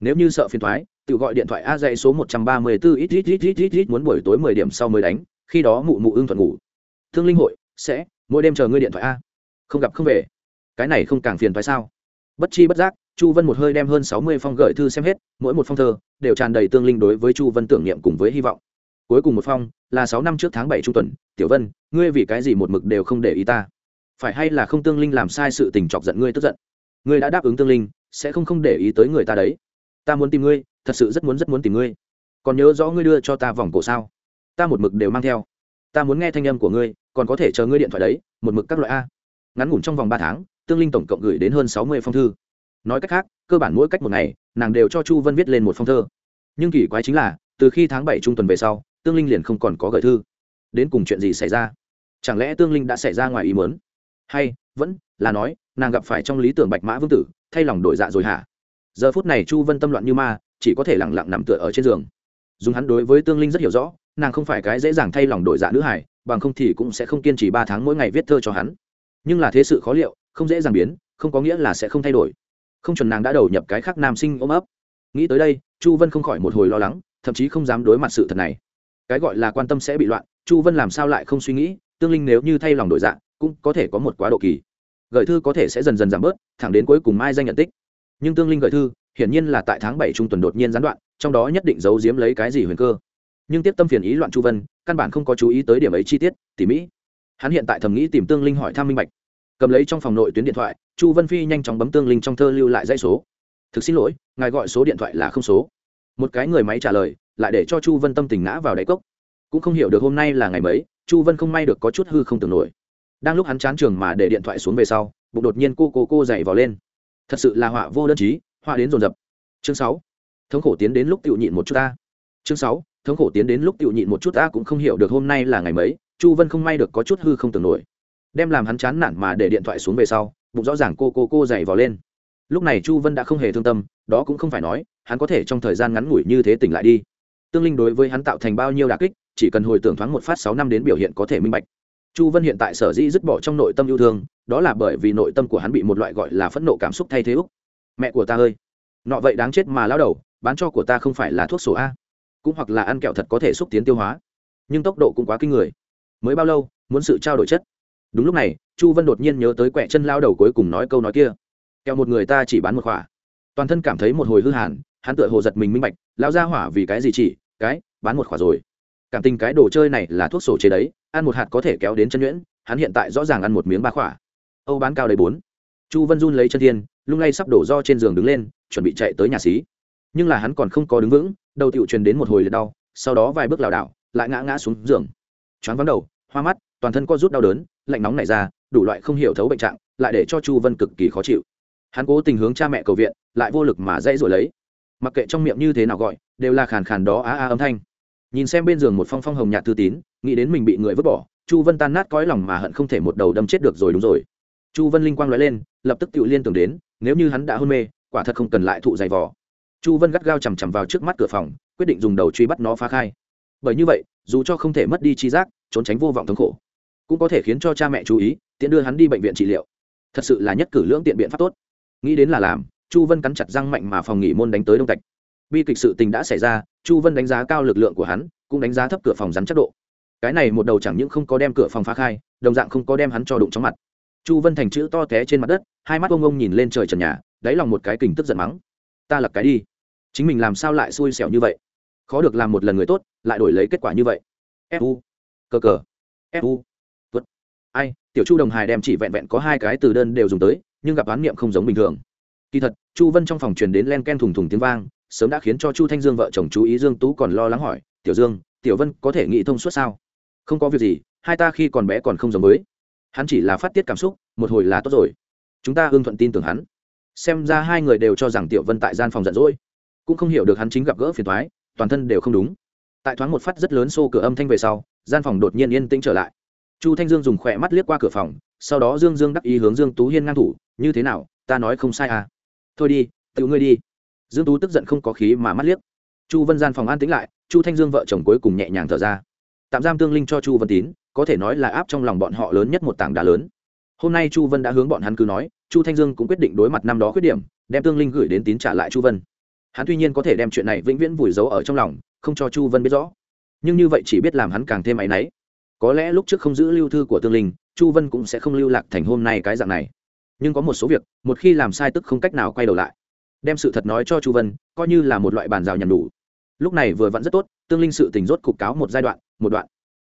[SPEAKER 1] Nếu như sợ phiền thoái tự gọi điện thoại a dạy số một trăm ba mươi bốn ít ít ít ít ít ít muốn buổi tối mười điểm sau mới đánh, khi đó mụ mụ ưng thuận ngủ. Thương linh hội, sẽ, mỗi đêm chờ ngươi điện thoại a. Không gặp không về. Cái này không càng phiền phải sao? Bất chi bất giác, chu vân một hơi đem hơn sáu mươi phong gửi thư xem hết, mỗi một phong thơ, đều tràn đầy tương linh đối với chu vân tưởng niệm cùng với hy vọng. Cuối cùng một phong, là sáu năm trước tháng bảy trung tuần, tiểu vân, ngươi vì cái gì một mực đều không để ý ta? Phải hay là không tương linh làm sai sự tình chọc giận ngươi tức giận? Ngươi đã đáp ứng tương linh, sẽ không không để ý tới người ta đấy. Ta muốn tìm ngươi thật sự rất muốn rất muốn tìm ngươi. Còn nhớ rõ ngươi đưa cho ta vòng cổ sao? Ta một mực đều mang theo. Ta muốn nghe thanh âm của ngươi, còn có thể chờ ngươi điện thoại đấy, một mực các loại a. Ngắn ngủn trong vòng ba tháng, tương linh tổng cộng gửi đến hơn sáu mươi phong thư. Nói cách khác, cơ bản mỗi cách một ngày, nàng đều cho chu vân viết lên một phong thơ. Nhưng kỳ quái chính là, từ khi tháng bảy trung tuần về sau, tương linh liền không còn có gửi thư. Đến cùng chuyện gì xảy ra? Chẳng lẽ tương linh đã xảy ra ngoài ý muốn? Hay, vẫn là nói, nàng gặp phải trong lý tưởng bạch mã vương tử, thay lòng đổi dạ rồi hả? Giờ phút này chu vân tâm loạn như ma chỉ có thể lẳng lặng nằm tựa ở trên giường. Dùng hắn đối với tương linh rất hiểu rõ, nàng không phải cái dễ dàng thay lòng đổi dạ nữ hải bằng không thì cũng sẽ không kiên trì ba tháng mỗi ngày viết thơ cho hắn. Nhưng là thế sự khó liệu, không dễ dàng biến, không có nghĩa là sẽ không thay đổi. Không chuẩn nàng đã đầu nhập cái khác nam sinh ôm ấp. Nghĩ tới đây, chu vân không khỏi một hồi lo lắng, thậm chí không dám đối mặt sự thật này. Cái gọi là quan tâm sẽ bị loạn, chu vân làm sao lại không suy nghĩ, tương linh nếu như thay lòng đổi dạ cũng có thể có một quá độ kỳ. Gửi thư có thể sẽ dần dần giảm bớt, thẳng đến cuối cùng mai danh nhận tích nhưng tương linh gửi thư, hiển nhiên là tại tháng bảy trung tuần đột nhiên gián đoạn, trong đó nhất định giấu giếm lấy cái gì huyền cơ. Nhưng tiếp tâm phiền ý loạn chu vân, căn bản không có chú ý tới điểm ấy chi tiết, tỉ mỹ hắn hiện tại thầm nghĩ tìm tương linh hỏi thăm minh bạch. Cầm lấy trong phòng nội tuyến điện thoại, chu vân phi nhanh chóng bấm tương linh trong thơ lưu lại dãy số. Thực xin lỗi, ngài gọi số điện thoại là không số. Một cái người máy trả lời, lại để cho chu vân tâm tình ngã vào đáy cốc. Cũng không hiểu được hôm nay là ngày mấy, chu vân không may được có chút hư không tưởng nổi. Đang lúc hắn chán trường mà để điện thoại xuống về sau, bụng đột nhiên cô cô cô dậy vào lên thật sự là họa vô đơn chí, họa đến dồn dập. Chương sáu. Thống khổ tiến đến lúc tự nhịn một chút ta. Chương sáu. Thống khổ tiến đến lúc tự nhịn một chút ta cũng không hiểu được hôm nay là ngày mấy, chu vân không may được có chút hư không tưởng nổi. Đem làm hắn chán nản mà để điện thoại xuống về sau, bụng rõ ràng cô cô cô dày vào lên. Lúc này chu vân đã không hề thương tâm, đó cũng không phải nói, hắn có thể trong thời gian ngắn ngủi như thế tỉnh lại đi. Tương linh đối với hắn tạo thành bao nhiêu đà kích, chỉ cần hồi tưởng thoáng một phát sáu năm đến biểu hiện có thể minh bạch chu vân hiện tại sở dĩ dứt bỏ trong nội tâm yêu thương, đó là bởi vì nội tâm của hắn bị một loại gọi là phẫn nộ cảm xúc thay thế úc. Mẹ của ta ơi, nọ vậy đáng chết mà lao đầu, bán cho của ta không phải là thuốc sổ a. Cũng hoặc là ăn kẹo thật có thể xúc tiến tiêu hóa. Nhưng tốc độ cũng quá kinh người. Mới bao lâu, muốn sự trao đổi chất. Đúng lúc này, chu vân đột nhiên nhớ tới quẹ chân lao đầu cuối cùng nói câu nói kia. Kẹo một người ta chỉ bán một khỏa toàn thân cảm thấy một hồi hư hàn, hắn tựa hồ giật mình minh bạch, lao ra hỏa vì cái gì chỉ, cái, bán một khỏa rồi cảm tình cái đồ chơi này là thuốc sổ chế đấy, ăn một hạt có thể kéo đến chân nhuyễn, hắn hiện tại rõ ràng ăn một miếng ba khỏa. Âu bán cao đầy bốn. Chu vân run lấy chân thiên, lung lay sắp đổ do trên giường đứng lên, chuẩn bị chạy tới nhà xí. Nhưng là hắn còn không có đứng vững, đầu tựu truyền đến một hồi liệt đau, sau đó vài bước lảo đảo, lại ngã ngã xuống giường. Choáng vắng đầu, hoa mắt, toàn thân co rút đau đớn, lạnh nóng nảy ra, đủ loại không hiểu thấu bệnh trạng, lại để cho chu vân cực kỳ khó chịu. Hắn cố tình hướng cha mẹ cầu viện, lại vô lực mà dãy rồi lấy. Mặc kệ trong miệng như thế nào gọi, đều là khàn khàn đó á a âm thanh nhìn xem bên giường một phong phong hồng nhạt thư tín, nghĩ đến mình bị người vứt bỏ, chu vân tan nát cõi lòng mà hận không thể một đầu đâm chết được rồi đúng rồi. Chu vân linh quang nói lên, lập tức tự liên tưởng đến, nếu như hắn đã hôn mê, quả thật không cần lại thụ dày vò. Chu vân gắt gao chằm chằm vào trước mắt cửa phòng, quyết định dùng đầu truy bắt nó phá khai. Bởi như vậy, dù cho không thể mất đi chi giác, trốn tránh vô vọng thống khổ, cũng có thể khiến cho cha mẹ chú ý, tiện đưa hắn đi bệnh viện trị liệu. Thật sự là nhất cử lưỡng tiện biện pháp tốt. Nghĩ đến là làm, chu vân cắn chặt răng mạnh mà phòng nghỉ môn đánh tới đông tạch bi kịch sự tình đã xảy ra, chu vân đánh giá cao lực lượng của hắn, cũng đánh giá thấp cửa phòng rắn chắc độ. Cái này một đầu chẳng những không có đem cửa phòng phá khai, đồng dạng không có đem hắn cho đụng trong mặt. Chu vân thành chữ to té trên mặt đất, hai mắt ông ông nhìn lên trời trần nhà, đáy lòng một cái kình tức giận mắng. Ta lập cái đi. Chính mình làm sao lại xui xẻo như vậy? Khó được làm một lần người tốt, lại đổi lấy kết quả như vậy. Fu cờ cờ. Fu vượt ai, tiểu chu đồng hài đem chỉ vẹn vẹn có hai cái từ đơn đều dùng tới, nhưng gặp án niệm không giống bình thường. Kỳ thật, chu vân trong phòng truyền đến len ken thùng thùng tiếng vang sớm đã khiến cho chu thanh dương vợ chồng chú ý dương tú còn lo lắng hỏi, tiểu dương, tiểu vân có thể nghĩ thông suốt sao? Không có việc gì, hai ta khi còn bé còn không giống với. Hắn chỉ là phát tiết cảm xúc, một hồi là tốt rồi. Chúng ta hưng thuận tin tưởng hắn. Xem ra hai người đều cho rằng tiểu vân tại gian phòng giận dỗi. Cũng không hiểu được hắn chính gặp gỡ phiền thoái toàn thân đều không đúng. Tại thoáng một phát rất lớn xô cửa âm thanh về sau, gian phòng đột nhiên yên tĩnh trở lại. Chu thanh dương dùng khỏe mắt liếc qua cửa phòng, sau đó dương dương đắc ý hướng dương tú hiên ngang thủ, như thế nào? Ta nói không sai à. Thôi đi, tự ngươi đi dương tú tức giận không có khí mà mắt liếc. Chu vân gian phòng an tĩnh lại, chu thanh dương vợ chồng cuối cùng nhẹ nhàng thở ra. Tạm giam tương linh cho chu vân tín, có thể nói là áp trong lòng bọn họ lớn nhất một tảng đá lớn. Hôm nay chu vân đã hướng bọn hắn cứ nói, chu thanh dương cũng quyết định đối mặt năm đó khuyết điểm, đem tương linh gửi đến tín trả lại chu vân. Hắn tuy nhiên có thể đem chuyện này vĩnh viễn vùi giấu ở trong lòng, không cho chu vân biết rõ. Nhưng như vậy chỉ biết làm hắn càng thêm áy náy. Có lẽ lúc trước không giữ lưu thư của tương linh, chu vân cũng sẽ không lưu lạc thành hôm nay cái dạng này. Nhưng có một số việc, một khi làm sai tức không cách nào quay đầu lại đem sự thật nói cho chu vân, coi như là một loại bàn rào nhằm đủ lúc này vừa vẫn rất tốt, tương linh sự tình rốt cục cáo một giai đoạn, một đoạn.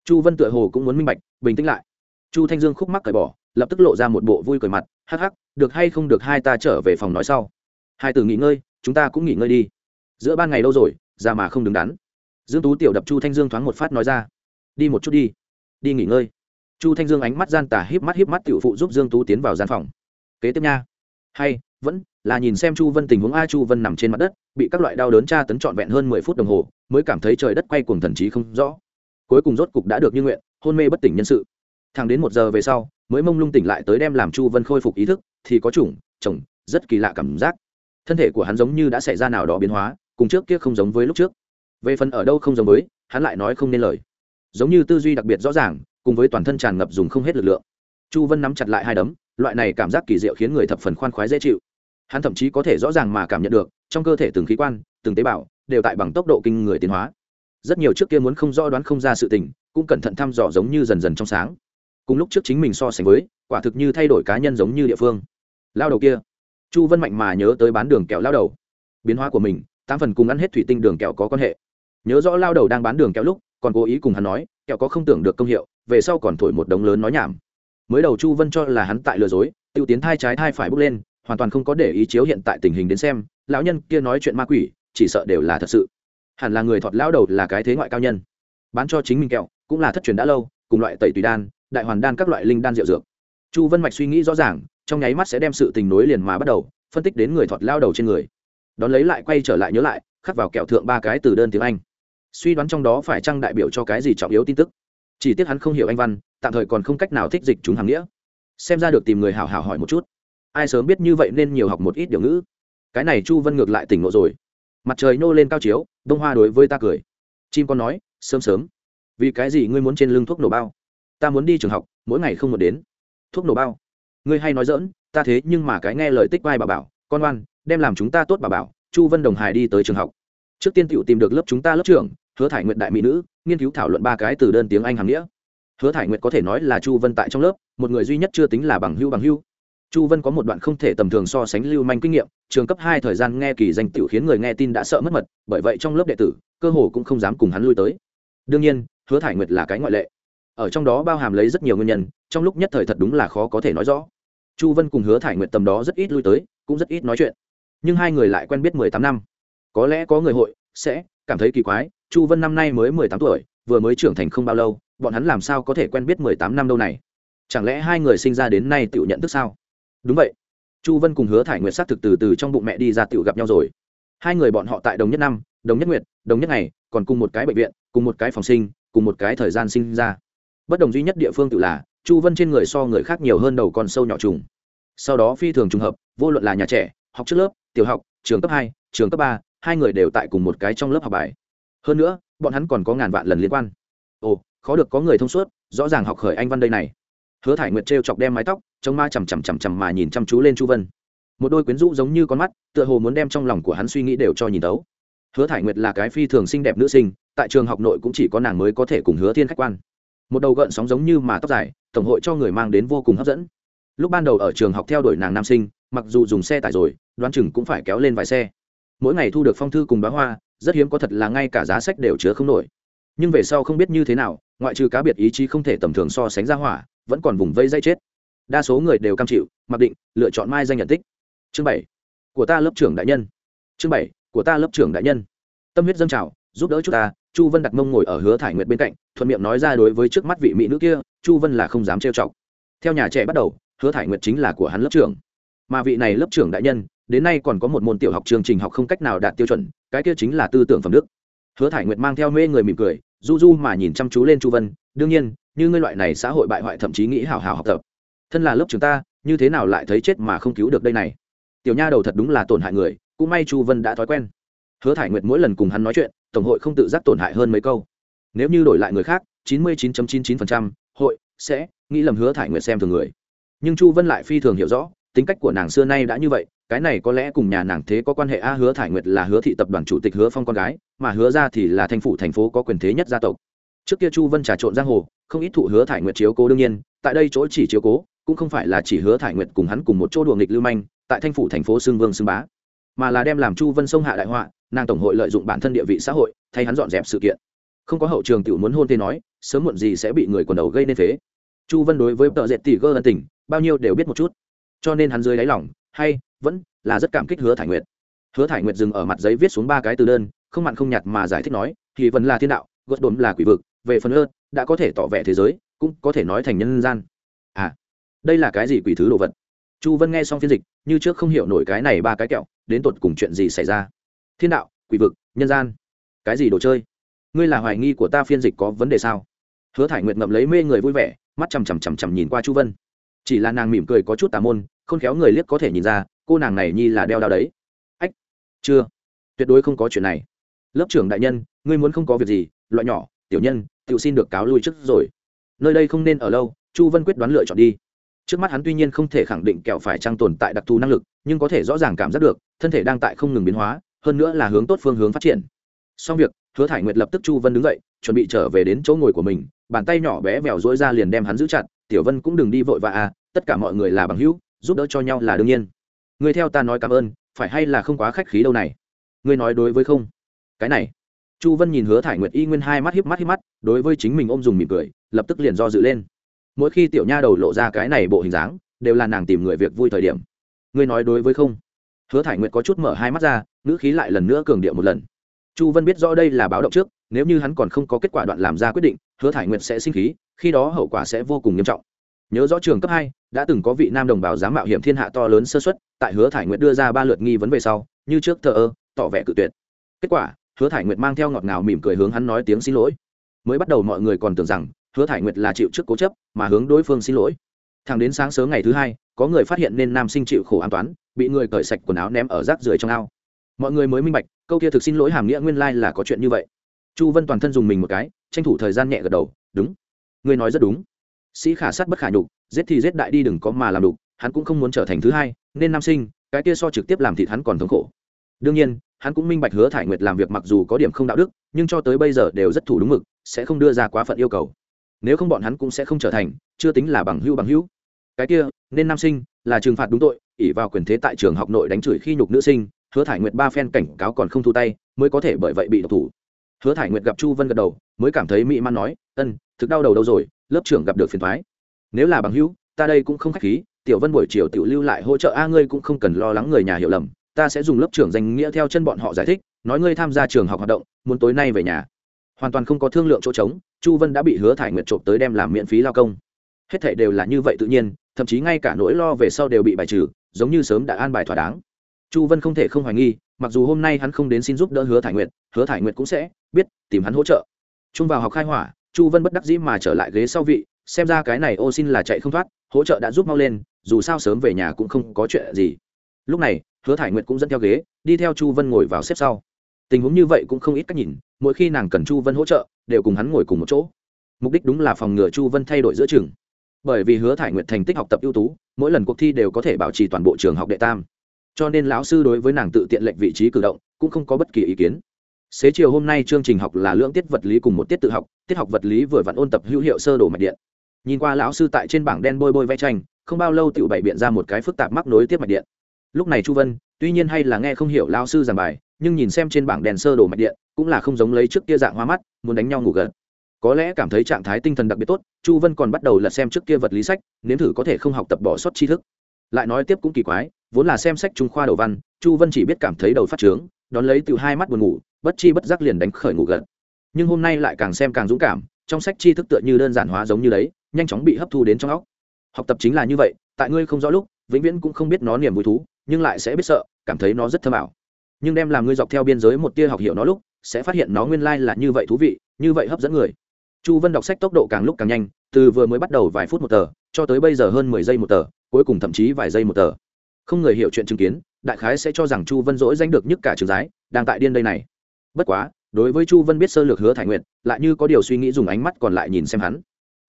[SPEAKER 1] Chu vân tựa hồ cũng muốn minh bạch, bình tĩnh lại. Chu thanh dương khúc mắc cởi bỏ, lập tức lộ ra một bộ vui cười mặt, hắc hắc, được hay không được hai ta trở về phòng nói sau. Hai từ nghỉ ngơi, chúng ta cũng nghỉ ngơi đi. Giữa ban ngày lâu rồi ra mà không đứng đắn. Dương tú tiểu đập chu thanh dương thoáng một phát nói ra, đi một chút đi đi nghỉ ngơi. Chu thanh dương ánh mắt gian tà híp mắt híp mắt tiểu phụ giúp dương tú tiến vào gian phòng. Kế tiếp nha. Hay vẫn là nhìn xem chu vân tình huống. A, chu vân nằm trên mặt đất, bị các loại đau đớn tra tấn trọn vẹn hơn mười phút đồng hồ, mới cảm thấy trời đất quay cuồng thần trí không rõ. Cuối cùng rốt cục đã được như nguyện, hôn mê bất tỉnh nhân sự. Thẳng đến một giờ về sau, mới mông lung tỉnh lại tới đem làm chu vân khôi phục ý thức, thì có chủng, chồng, rất kỳ lạ cảm giác. Thân thể của hắn giống như đã xảy ra nào đó biến hóa, cùng trước kia không giống với lúc trước. Về phần ở đâu không giống với, hắn lại nói không nên lời. Giống như tư duy đặc biệt rõ ràng, cùng với toàn thân tràn ngập dùng không hết lực lượng. Chu vân nắm chặt lại hai đấm, loại này cảm giác kỳ diệu khiến người thập phần khoan khoái dễ chịu hắn thậm chí có thể rõ ràng mà cảm nhận được, trong cơ thể từng khí quan, từng tế bào, đều tại bằng tốc độ kinh người tiến hóa. Rất nhiều trước kia muốn không rõ đoán không ra sự tình, cũng cẩn thận thăm dò giống như dần dần trong sáng. Cùng lúc trước chính mình so sánh với, quả thực như thay đổi cá nhân giống như địa phương. Lao đầu kia. Chu vân mạnh mà nhớ tới bán đường kẹo lao đầu. Biến hóa của mình, tám phần cùng ăn hết thủy tinh đường kẹo có quan hệ. Nhớ rõ lao đầu đang bán đường kẹo lúc, còn cố ý cùng hắn nói, kẹo có không tưởng được công hiệu, về sau còn thổi một đống lớn nói nhảm. Mới đầu chu vân cho là hắn tại lừa dối t i ê u tiến thai trái thai phải bước lên hoàn toàn không có để ý chiếu hiện tại tình hình đến xem, lão nhân kia nói chuyện ma quỷ, chỉ sợ đều là thật sự. Hẳn là người thọt lão đầu là cái thế ngoại cao nhân. Bán cho chính mình kẹo, cũng là thất truyền đã lâu, cùng loại tẩy tùy đan, đại hoàn đan các loại linh đan rượu dược. Chu vân mạch suy nghĩ rõ ràng, trong nháy mắt sẽ đem sự tình nối liền mà bắt đầu, phân tích đến người thọt lao đầu trên người. Đón lấy lại quay trở lại nhớ lại, khắc vào kẹo thượng ba cái từ đơn tiếng anh. Suy đoán trong đó phải chăng đại biểu cho cái gì trọng yếu tin tức? Chỉ tiếc hắn không hiểu anh văn, tạm thời còn không cách nào thích dịch chúng hàng nghĩa. Xem ra được tìm người hảo hảo hỏi một chút ai sớm biết như vậy nên nhiều học một ít điều ngữ. Cái này chu vân ngược lại tỉnh ngộ rồi. Mặt trời nô lên cao chiếu, đông hoa đối với ta cười. Chim con nói, sớm sớm. Vì cái gì ngươi muốn trên lưng thuốc nổ bao? Ta muốn đi trường học, mỗi ngày không một đến. Thuốc nổ bao? Ngươi hay nói dỡn ta thế nhưng mà cái nghe lời tích vai bà bảo, con oan, đem làm chúng ta tốt bà bảo. Chu vân đồng hải đi tới trường học. Trước tiên tựu tìm được lớp chúng ta lớp trưởng, hứa thải nguyện đại mỹ nữ, nghiên cứu thảo luận ba cái từ đơn tiếng anh hàm nghĩa. Hứa thải nguyện có thể nói là chu vân tại trong lớp, một người duy nhất chưa tính là bằng hưu bằng hưu chu vân có một đoạn không thể tầm thường so sánh lưu manh kinh nghiệm, trường cấp hai thời gian nghe kỳ danh tiểu khiến người nghe tin đã sợ mất mật, bởi vậy trong lớp đệ tử, cơ hồ cũng không dám cùng hắn lui tới. Đương nhiên, hứa thải nguyệt là cái ngoại lệ. Ở trong đó bao hàm lấy rất nhiều nguyên nhân, trong lúc nhất thời thật đúng là khó có thể nói rõ. Chu vân cùng hứa thải nguyệt tầm đó rất ít lui tới, cũng rất ít nói chuyện. Nhưng hai người lại quen biết mười tám năm. Có lẽ có người hội sẽ cảm thấy kỳ quái, chu vân năm nay mới mười tám tuổi, vừa mới trưởng thành không bao lâu, bọn hắn làm sao có thể quen biết mười tám năm đâu này? Chẳng lẽ hai người sinh ra đến nay tự nhận thức sao? Đúng vậy. Chu vân cùng hứa thải nguyệt xác thực từ từ trong bụng mẹ đi ra tự gặp nhau rồi. Hai người bọn họ tại đồng nhất năm, đồng nhất nguyệt, đồng nhất ngày, còn cùng một cái bệnh viện, cùng một cái phòng sinh, cùng một cái thời gian sinh ra. Bất đồng duy nhất địa phương tự là, chu vân trên người so người khác nhiều hơn đầu con sâu nhỏ trùng. Sau đó phi thường trùng hợp, vô luận là nhà trẻ, học trước lớp, tiểu học, trường cấp hai, trường cấp ba, hai người đều tại cùng một cái trong lớp học bài. Hơn nữa, bọn hắn còn có ngàn vạn lần liên quan. Ồ, khó được có người thông suốt, rõ ràng học khởi anh văn đây này hứa thải nguyệt trêu chọc đem mái tóc trong ma chằm chằm chằm chằm mà nhìn chăm chú lên chu vân. Một đôi quyến rũ giống như con mắt, tựa hồ muốn đem trong lòng của hắn suy nghĩ đều cho nhìn tấu. Hứa thải nguyệt là cái phi thường xinh đẹp nữ sinh, tại trường học nội cũng chỉ có nàng mới có thể cùng hứa thiên khách quan. Một đầu gợn sóng giống như mà tóc dài, tổng hội cho người mang đến vô cùng hấp dẫn. Lúc ban đầu ở trường học theo đuổi nàng nam sinh, mặc dù dùng xe tải rồi, đoán chừng cũng phải kéo lên vài xe. Mỗi ngày thu được phong thư cùng bá hoa, rất hiếm có thật là ngay cả giá sách đều chứa không nổi. Nhưng về sau không biết như thế nào, ngoại trừ cá biệt ý chí không thể tầm thường so sánh ra hỏa vẫn còn vùng vây dây chết. Đa số người đều cam chịu, mặc định, lựa chọn mai danh nhận tích. Chương bảy, của ta lớp trưởng đại nhân. Chương bảy, của ta lớp trưởng đại nhân. Tâm huyết dâng trào, giúp đỡ chúng ta, chu vân đặt mông ngồi ở hứa thải nguyệt bên cạnh, thuận miệng nói ra đối với trước mắt vị mỹ nữ kia, chu vân là không dám trêu chọc. Theo nhà trẻ bắt đầu, hứa thải nguyệt chính là của hắn lớp trưởng. Mà vị này lớp trưởng đại nhân, đến nay còn có một môn tiểu học chương trình học không cách nào đạt tiêu chuẩn, cái kia chính là tư tưởng phẩm đức. Hứa thải nguyệt mang theo mê người mỉm cười, du du mà nhìn chăm chú lên chu vân, đương nhiên như ngươi loại này xã hội bại hoại thậm chí nghĩ hào hào học tập. Thân là lớp chúng ta, như thế nào lại thấy chết mà không cứu được đây này? Tiểu nha đầu thật đúng là tổn hại người, cũng may chu vân đã thói quen. Hứa thải nguyệt mỗi lần cùng hắn nói chuyện, tổng hội không tự giác tổn hại hơn mấy câu. Nếu như đổi lại người khác, chín mươi chín chín chín hội sẽ nghĩ lầm hứa thải nguyệt xem thường người. Nhưng chu vân lại phi thường hiểu rõ, tính cách của nàng xưa nay đã như vậy, cái này có lẽ cùng nhà nàng thế có quan hệ. A, hứa thải nguyệt là hứa thị tập đoàn chủ tịch hứa phong con gái, mà hứa ra thì là thanh phủ thành phố có quyền thế nhất gia tộc trước kia chu vân trà trộn giang hồ, không ít thụ hứa thải nguyệt chiếu cố đương nhiên, tại đây chỗ chỉ chiếu cố, cũng không phải là chỉ hứa thải nguyệt cùng hắn cùng một chỗ đùa nghịch lưu manh, tại thanh phủ thành phố xương vương xương bá, mà là đem làm chu vân sông hạ đại họa, nàng tổng hội lợi dụng bản thân địa vị xã hội, thay hắn dọn dẹp sự kiện. Không có hậu trường tiểu muốn hôn thế nói, sớm muộn gì sẽ bị người quần đầu gây nên phế. Chu vân đối với tợ dệt tỷ gơ ân tình, bao nhiêu đều biết một chút. Cho nên hắn dưới đáy lòng, hay, vẫn, là rất cảm kích hứa thải nguyệt. Hứa thải nguyệt dừng ở mặt giấy viết xuống ba cái từ đơn, không mặn không nhạt mà giải thích nói thì vẫn là thiên đạo, gợt đồn là quỷ vực về phần ơn đã có thể tỏ vẻ thế giới, cũng có thể nói thành nhân gian. À đây là cái gì quỷ thứ đồ vật? Chu vân nghe xong phiên dịch, như trước không hiểu nổi cái này ba cái kẹo, đến tột cùng chuyện gì xảy ra? Thiên đạo, quỷ vực, nhân gian, cái gì đồ chơi? Ngươi là hoài nghi của ta phiên dịch có vấn đề sao? Hứa thải nguyệt ngậm lấy mê người vui vẻ, mắt chằm chằm chằm chằm nhìn qua chu vân. Chỉ là nàng mỉm cười có chút tà môn, khôn khéo người liếc có thể nhìn ra, cô nàng này nhi là đeo đao đấy. Ách, chưa. Tuyệt đối không có chuyện này. Lớp trưởng đại nhân, ngươi muốn không có việc gì, loại nhỏ, tiểu nhân tự xin được cáo lui trước rồi. Nơi đây không nên ở lâu, chu vân quyết đoán lựa chọn đi. Trước mắt hắn tuy nhiên không thể khẳng định kẹo phải trang tồn tại đặc thù năng lực, nhưng có thể rõ ràng cảm giác được, thân thể đang tại không ngừng biến hóa, hơn nữa là hướng tốt phương hướng phát triển. Xong việc, hứa thải nguyệt lập tức chu vân đứng dậy, chuẩn bị trở về đến chỗ ngồi của mình, bàn tay nhỏ bé vèo dỗi ra liền đem hắn giữ chặt, tiểu vân cũng đừng đi vội vã à tất cả mọi người là bằng hữu, giúp đỡ cho nhau là đương nhiên. Người theo ta nói cảm ơn, phải hay là không quá khách khí đâu này? Ngươi nói đối với không? Cái này. Chu vân nhìn hứa thải nguyệt y nguyên hai mắt hiếp mắt hiếp mắt đối với chính mình ôm dùng mỉm cười, lập tức liền do dự lên. Mỗi khi tiểu nha đầu lộ ra cái này bộ hình dáng, đều là nàng tìm người việc vui thời điểm. Ngươi nói đối với không? Hứa thải nguyệt có chút mở hai mắt ra, ngữ khí lại lần nữa cường điệu một lần. Chu vân biết rõ đây là báo động trước, nếu như hắn còn không có kết quả đoạn làm ra quyết định, hứa thải nguyệt sẽ sinh khí, khi đó hậu quả sẽ vô cùng nghiêm trọng. Nhớ rõ trường cấp hai, đã từng có vị nam đồng bào dám mạo hiểm thiên hạ to lớn sơ xuất tại hứa thải nguyệt đưa ra ba lượt nghi vấn về sau, như trước thờ ơ, tỏ vẻ cự tuyệt. Kết quả, hứa thải nguyệt mang theo ngọt ngào mỉm cười hướng hắn nói tiếng xin lỗi mới bắt đầu mọi người còn tưởng rằng hứa thải nguyệt là chịu trước cố chấp mà hướng đối phương xin lỗi. Thẳng đến sáng sớm ngày thứ hai, có người phát hiện nên nam sinh chịu khổ an toán, bị người cởi sạch quần áo ném ở rác rưởi trong ao. Mọi người mới minh bạch, câu kia thực xin lỗi hàm nghĩa nguyên lai là có chuyện như vậy. Chu vân toàn thân dùng mình một cái, tranh thủ thời gian nhẹ gật đầu, đúng. Ngươi nói rất đúng. Sĩ khả sát bất khả nhục, giết thì giết đại đi, đừng có mà làm đục hắn cũng không muốn trở thành thứ hai, nên nam sinh, cái kia so trực tiếp làm thịt hắn còn thống khổ. Đương nhiên hắn cũng minh bạch hứa thải nguyệt làm việc mặc dù có điểm không đạo đức, nhưng cho tới bây giờ đều rất thủ đúng mực, sẽ không đưa ra quá phận yêu cầu. Nếu không bọn hắn cũng sẽ không trở thành, chưa tính là bằng hữu bằng hữu. Cái kia, nên nam sinh, là trừng phạt đúng tội ỉ vào quyền thế tại trường học nội đánh chửi khi nhục nữ sinh, hứa thải nguyệt ba phen cảnh cáo còn không thu tay, mới có thể bởi vậy bị độc thủ. Hứa thải nguyệt gặp chu vân gật đầu, mới cảm thấy mỹ man nói, ân, thực đau đầu đâu rồi, lớp trưởng gặp được phiền thoái nếu là bằng hữu, ta đây cũng không khách khí, tiểu vân buổi chiều tiểu lưu lại hỗ trợ a, ngươi cũng không cần lo lắng người nhà hiểu lầm ta sẽ dùng lớp trưởng danh nghĩa theo chân bọn họ giải thích, nói ngươi tham gia trường học hoạt động, muốn tối nay về nhà. Hoàn toàn không có thương lượng chỗ trống, chu vân đã bị hứa thải nguyệt trộm tới đem làm miễn phí lao công. Hết thể đều là như vậy tự nhiên, thậm chí ngay cả nỗi lo về sau đều bị bài trừ, giống như sớm đã an bài thỏa đáng. Chu vân không thể không hoài nghi, mặc dù hôm nay hắn không đến xin giúp đỡ hứa thải nguyệt, hứa thải nguyệt cũng sẽ biết tìm hắn hỗ trợ. Trung vào học khai hỏa, chu vân bất đắc dĩ mà trở lại ghế sau vị, xem ra cái này ô xin là chạy không thoát, hỗ trợ đã giúp mau lên, dù sao sớm về nhà cũng không có chuyện gì. Lúc này hứa thải nguyệt cũng dẫn theo ghế, đi theo chu vân ngồi vào xếp sau. Tình huống như vậy cũng không ít cách nhìn, mỗi khi nàng cần chu vân hỗ trợ, đều cùng hắn ngồi cùng một chỗ. Mục đích đúng là phòng ngừa chu vân thay đổi giữa trường. Bởi vì hứa thải nguyệt thành tích học tập ưu tú, mỗi lần cuộc thi đều có thể bảo trì toàn bộ trường học đệ tam. Cho nên lão sư đối với nàng tự tiện lệnh vị trí cử động, cũng không có bất kỳ ý kiến. Xế chiều hôm nay chương trình học là lưỡng tiết vật lý cùng một tiết tự học, tiết học vật lý vừa vặn ôn tập hữu hiệu sơ đồ mạch điện. Nhìn qua lão sư tại trên bảng đen bôi bôi vẽ tranh, không bao lâu tự bày biện ra một cái phức tạp mắc nối tiếp mạch điện lúc này chu vân, tuy nhiên hay là nghe không hiểu lao sư giảng bài, nhưng nhìn xem trên bảng đèn sơ đồ mạch điện, cũng là không giống lấy trước kia dạng hoa mắt, muốn đánh nhau ngủ gật. Có lẽ cảm thấy trạng thái tinh thần đặc biệt tốt, chu vân còn bắt đầu lật xem trước kia vật lý sách, nếm thử có thể không học tập bỏ sót tri thức. Lại nói tiếp cũng kỳ quái, vốn là xem sách trung khoa đầu văn, chu vân chỉ biết cảm thấy đầu phát trướng, đón lấy từ hai mắt buồn ngủ, bất chi bất giác liền đánh khởi ngủ gật. Nhưng hôm nay lại càng xem càng dũng cảm, trong sách tri thức tựa như đơn giản hóa giống như đấy, nhanh chóng bị hấp thu đến trong óc. Học tập chính là như vậy, tại ngươi không rõ lúc, vĩnh viễn cũng không biết nó niềm vui thú nhưng lại sẽ biết sợ, cảm thấy nó rất thơm ảo. Nhưng đem làm ngươi dọc theo biên giới một tia học hiểu nó lúc, sẽ phát hiện nó nguyên lai là như vậy thú vị, như vậy hấp dẫn người. Chu vân đọc sách tốc độ càng lúc càng nhanh, từ vừa mới bắt đầu vài phút một tờ, cho tới bây giờ hơn mười giây một tờ, cuối cùng thậm chí vài giây một tờ. Không người hiểu chuyện chứng kiến, đại khái sẽ cho rằng chu vân dỗi danh được nhất cả trường giái, đang tại điên đây này. Bất quá, đối với chu vân biết sơ lược hứa thải nguyện lại như có điều suy nghĩ dùng ánh mắt còn lại nhìn xem hắn.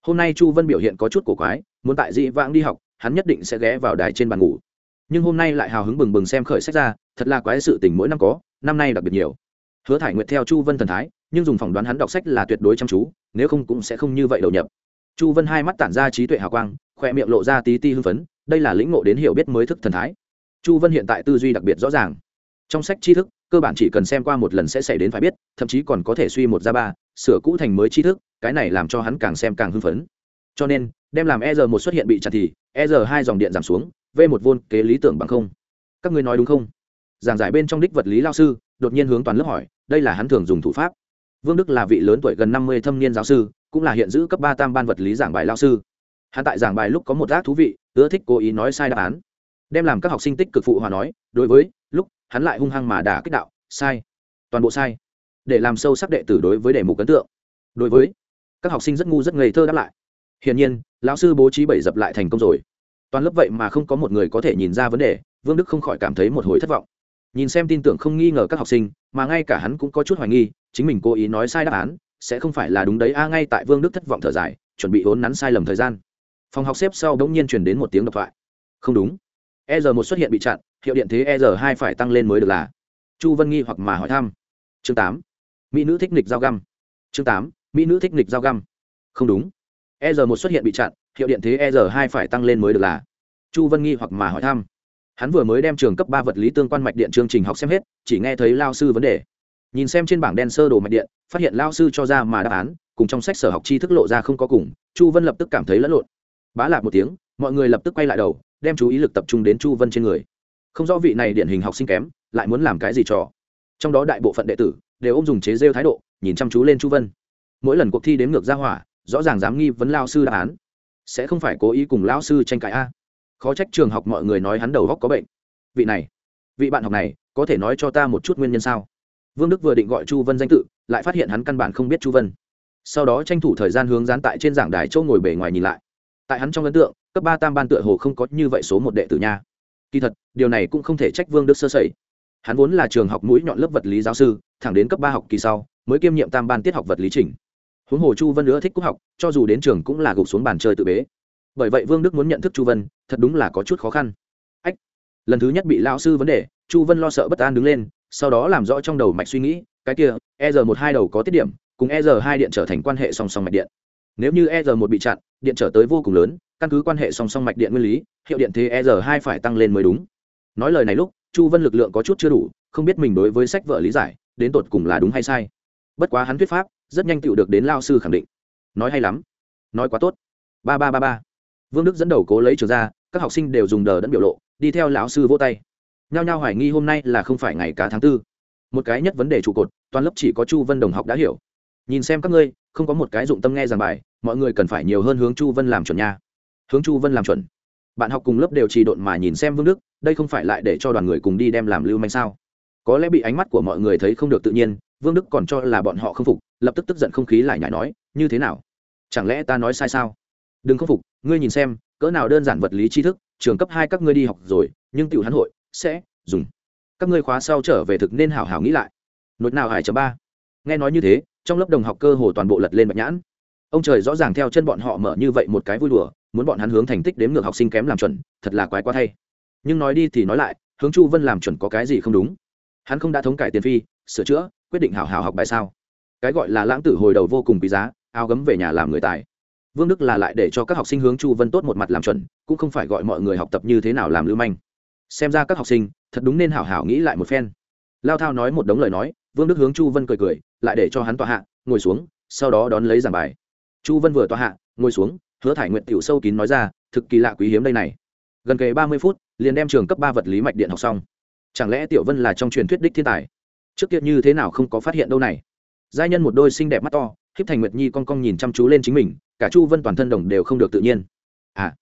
[SPEAKER 1] Hôm nay chu vân biểu hiện có chút cổ quái, muốn tại dị vãng đi học, hắn nhất định sẽ ghé vào đài trên bàn ngủ nhưng hôm nay lại hào hứng bừng bừng xem khởi sách ra, thật là quái sự tình mỗi năm có, năm nay đặc biệt nhiều. Hứa thải nguyệt theo chu vân thần thái, nhưng dùng phỏng đoán hắn đọc sách là tuyệt đối chăm chú, nếu không cũng sẽ không như vậy đầu nhập. Chu vân hai mắt tản ra trí tuệ hào quang khoe miệng lộ ra tí ti hưng phấn, đây là lĩnh ngộ đến hiểu biết mới thức thần thái. Chu vân hiện tại tư duy đặc biệt rõ ràng. Trong sách tri thức, cơ bản chỉ cần xem qua một lần sẽ xảy đến phải biết, thậm chí còn có thể suy một ra ba, sửa cũ thành mới tri thức, cái này làm cho hắn càng xem càng hưng phấn. Cho nên, đem làm e r một xuất hiện bị chặt thì e r hai dòng điện giảm xuống v một vôn kế lý tưởng bằng không. Các ngươi nói đúng không? Giảng giải bên trong đích vật lý lao sư, đột nhiên hướng toàn lớp hỏi, đây là hắn thường dùng thủ pháp. Vương đức là vị lớn tuổi gần năm mươi thâm niên giáo sư, cũng là hiện giữ cấp ba tam ban vật lý giảng bài lao sư. Hắn tại giảng bài lúc có một ác thú vị, ưa thích cố ý nói sai đáp án. Đem làm các học sinh tích cực phụ hòa nói, đối với, lúc, hắn lại hung hăng mà đả kích đạo, sai. Toàn bộ sai. Để làm sâu sắc đệ tử đối với đề mục ấn tượng. Đối với, các học sinh rất ngu rất ngây thơ đáp lại. Hiển nhiên, lão sư bố trí bảy dập lại thành công rồi toàn lớp vậy mà không có một người có thể nhìn ra vấn đề, vương đức không khỏi cảm thấy một hồi thất vọng. Nhìn xem tin tưởng không nghi ngờ các học sinh, mà ngay cả hắn cũng có chút hoài nghi, chính mình cố ý nói sai đáp án, sẽ không phải là đúng đấy. A, ngay tại vương đức thất vọng thở dài, chuẩn bị vốn nắn sai lầm thời gian. Phòng học xếp sau đ n g nhiên truyền đến một tiếng độc thoại. Không đúng. E r một xuất hiện bị chặn, hiệu điện thế e r hai phải tăng lên mới được là. Chu vân nghi hoặc mà hỏi thăm. Chương tám. Mỹ nữ thích nịch giao găm. Chương tám. Mỹ nữ thích nịch giao găm. Không đúng. E r một xuất hiện bị chặn hiệu điện thế e r hai phải tăng lên mới được là. Chu vân nghi hoặc mà hỏi thăm. Hắn vừa mới đem trường cấp ba vật lý tương quan mạch điện chương trình học xem hết, chỉ nghe thấy lao sư vấn đề. Nhìn xem trên bảng đen sơ đồ mạch điện, phát hiện lao sư cho ra mà đáp án, cùng trong sách sở học tri thức lộ ra không có cùng, chu vân lập tức cảm thấy lẫn lộn. Bá lạc một tiếng, mọi người lập tức quay lại đầu, đem chú ý lực tập trung đến chu vân trên người. Không rõ vị này điển hình học sinh kém, lại muốn làm cái gì trò. Trong đó đại bộ phận đệ tử đều ôm dùng chế rêu thái độ, nhìn chăm chú lên chu vân. Mỗi lần cuộc thi đếm ngược ra hỏa, rõ ràng dám nghi vấn lao sư đáp án sẽ không phải cố ý cùng lão sư tranh cãi a. Khó trách trường học mọi người nói hắn đầu góc có bệnh. Vị này, vị bạn học này, có thể nói cho ta một chút nguyên nhân sao? Vương đức vừa định gọi chu vân danh tự, lại phát hiện hắn căn bản không biết chu vân. Sau đó tranh thủ thời gian hướng dán tại trên giảng đài châu ngồi bề ngoài nhìn lại. Tại hắn trong ấn tượng, cấp ba tam ban tựa hồ không có như vậy số một đệ tử nha. Kỳ thật, điều này cũng không thể trách vương đức sơ sẩy. Hắn vốn là trường học mũi nhọn lớp vật lý giáo sư, thẳng đến cấp ba học kỳ sau, mới kiêm nhiệm tam ban tiết học vật lý trình huống hồ chu vân nữa thích cúc học, cho dù đến trường cũng là gục xuống bàn chơi tự bế. Bởi vậy vương đức muốn nhận thức chu vân, thật đúng là có chút khó khăn. Ách, lần thứ nhất bị lao sư vấn đề, chu vân lo sợ bất an đứng lên, sau đó làm rõ trong đầu mạch suy nghĩ, cái kia e r một hai đầu có tiết điểm, cùng e r hai điện trở thành quan hệ song song mạch điện. Nếu như e r một bị chặn, điện trở tới vô cùng lớn, căn cứ quan hệ song song mạch điện nguyên lý, hiệu điện thế e r hai phải tăng lên mới đúng. Nói lời này lúc, chu vân lực lượng có chút chưa đủ, không biết mình đối với sách vợ lý giải, đến tột cùng là đúng hay sai. Bất quá hắn thuyết pháp rất nhanh tựu được đến lao sư khẳng định. Nói hay lắm. Nói quá tốt. Ba ba ba ba. Vương đức dẫn đầu cố lấy trường ra, các học sinh đều dùng đờ đẫn biểu lộ, đi theo lão sư vỗ tay. Nhao nhao hoài nghi hôm nay là không phải ngày cá tháng tư. Một cái nhất vấn đề trụ cột, toàn lớp chỉ có chu vân đồng học đã hiểu. Nhìn xem các ngươi, không có một cái dụng tâm nghe giảng bài, mọi người cần phải nhiều hơn hướng chu vân làm chuẩn nha. Hướng chu vân làm chuẩn. Bạn học cùng lớp đều trì độn mà nhìn xem vương đức, đây không phải lại để cho đoàn người cùng đi đem làm lưu manh sao? Có lẽ bị ánh mắt của mọi người thấy không được tự nhiên, vương đức còn cho là bọn họ không phục lập tức tức giận không khí lại nhảy nói, như thế nào? Chẳng lẽ ta nói sai sao? Đừng khâm phục, ngươi nhìn xem, cỡ nào đơn giản vật lý tri thức, trường cấp hai các ngươi đi học rồi, nhưng tiểu hắn hội sẽ dùng. Các ngươi khóa sau trở về thực nên hảo hảo nghĩ lại. Nốt nào hải chấm ba. Nghe nói như thế, trong lớp đồng học cơ hồ toàn bộ lật lên bạch nhãn. Ông trời rõ ràng theo chân bọn họ mở như vậy một cái vui đùa, muốn bọn hắn hướng thành tích đếm ngược học sinh kém làm chuẩn, thật là quái quá thay. Nhưng nói đi thì nói lại, hướng chu vân làm chuẩn có cái gì không đúng? Hắn không đã thống cải tiền phi, sửa chữa, quyết định hảo hảo học bài sao? Cái gọi là lãng tử hồi đầu vô cùng quý giá, áo gấm về nhà làm người tài. Vương đức là lại để cho các học sinh hướng chu vân tốt một mặt làm chuẩn, cũng không phải gọi mọi người học tập như thế nào làm lưu manh. Xem ra các học sinh, thật đúng nên hảo hảo nghĩ lại một phen. Lao thao nói một đống lời nói, vương đức hướng chu vân cười cười, lại để cho hắn tọa hạ, ngồi xuống, sau đó đón lấy giảng bài. Chu vân vừa tọa hạ, ngồi xuống, hứa thải nguyện tiểu sâu kín nói ra, thực kỳ lạ quý hiếm đây này. Gần kề ba mươi phút, liền đem trường cấp ba vật lý mạch điện học xong. Chẳng lẽ tiểu vân là trong truyền thuyết đích thiên tài? Trước kia như thế nào không có phát hiện đâu này? Giai nhân một đôi xinh đẹp mắt to, khiếp thành nguyệt nhi con con nhìn chăm chú lên chính mình, cả chu vân toàn thân đồng đều không được tự nhiên. À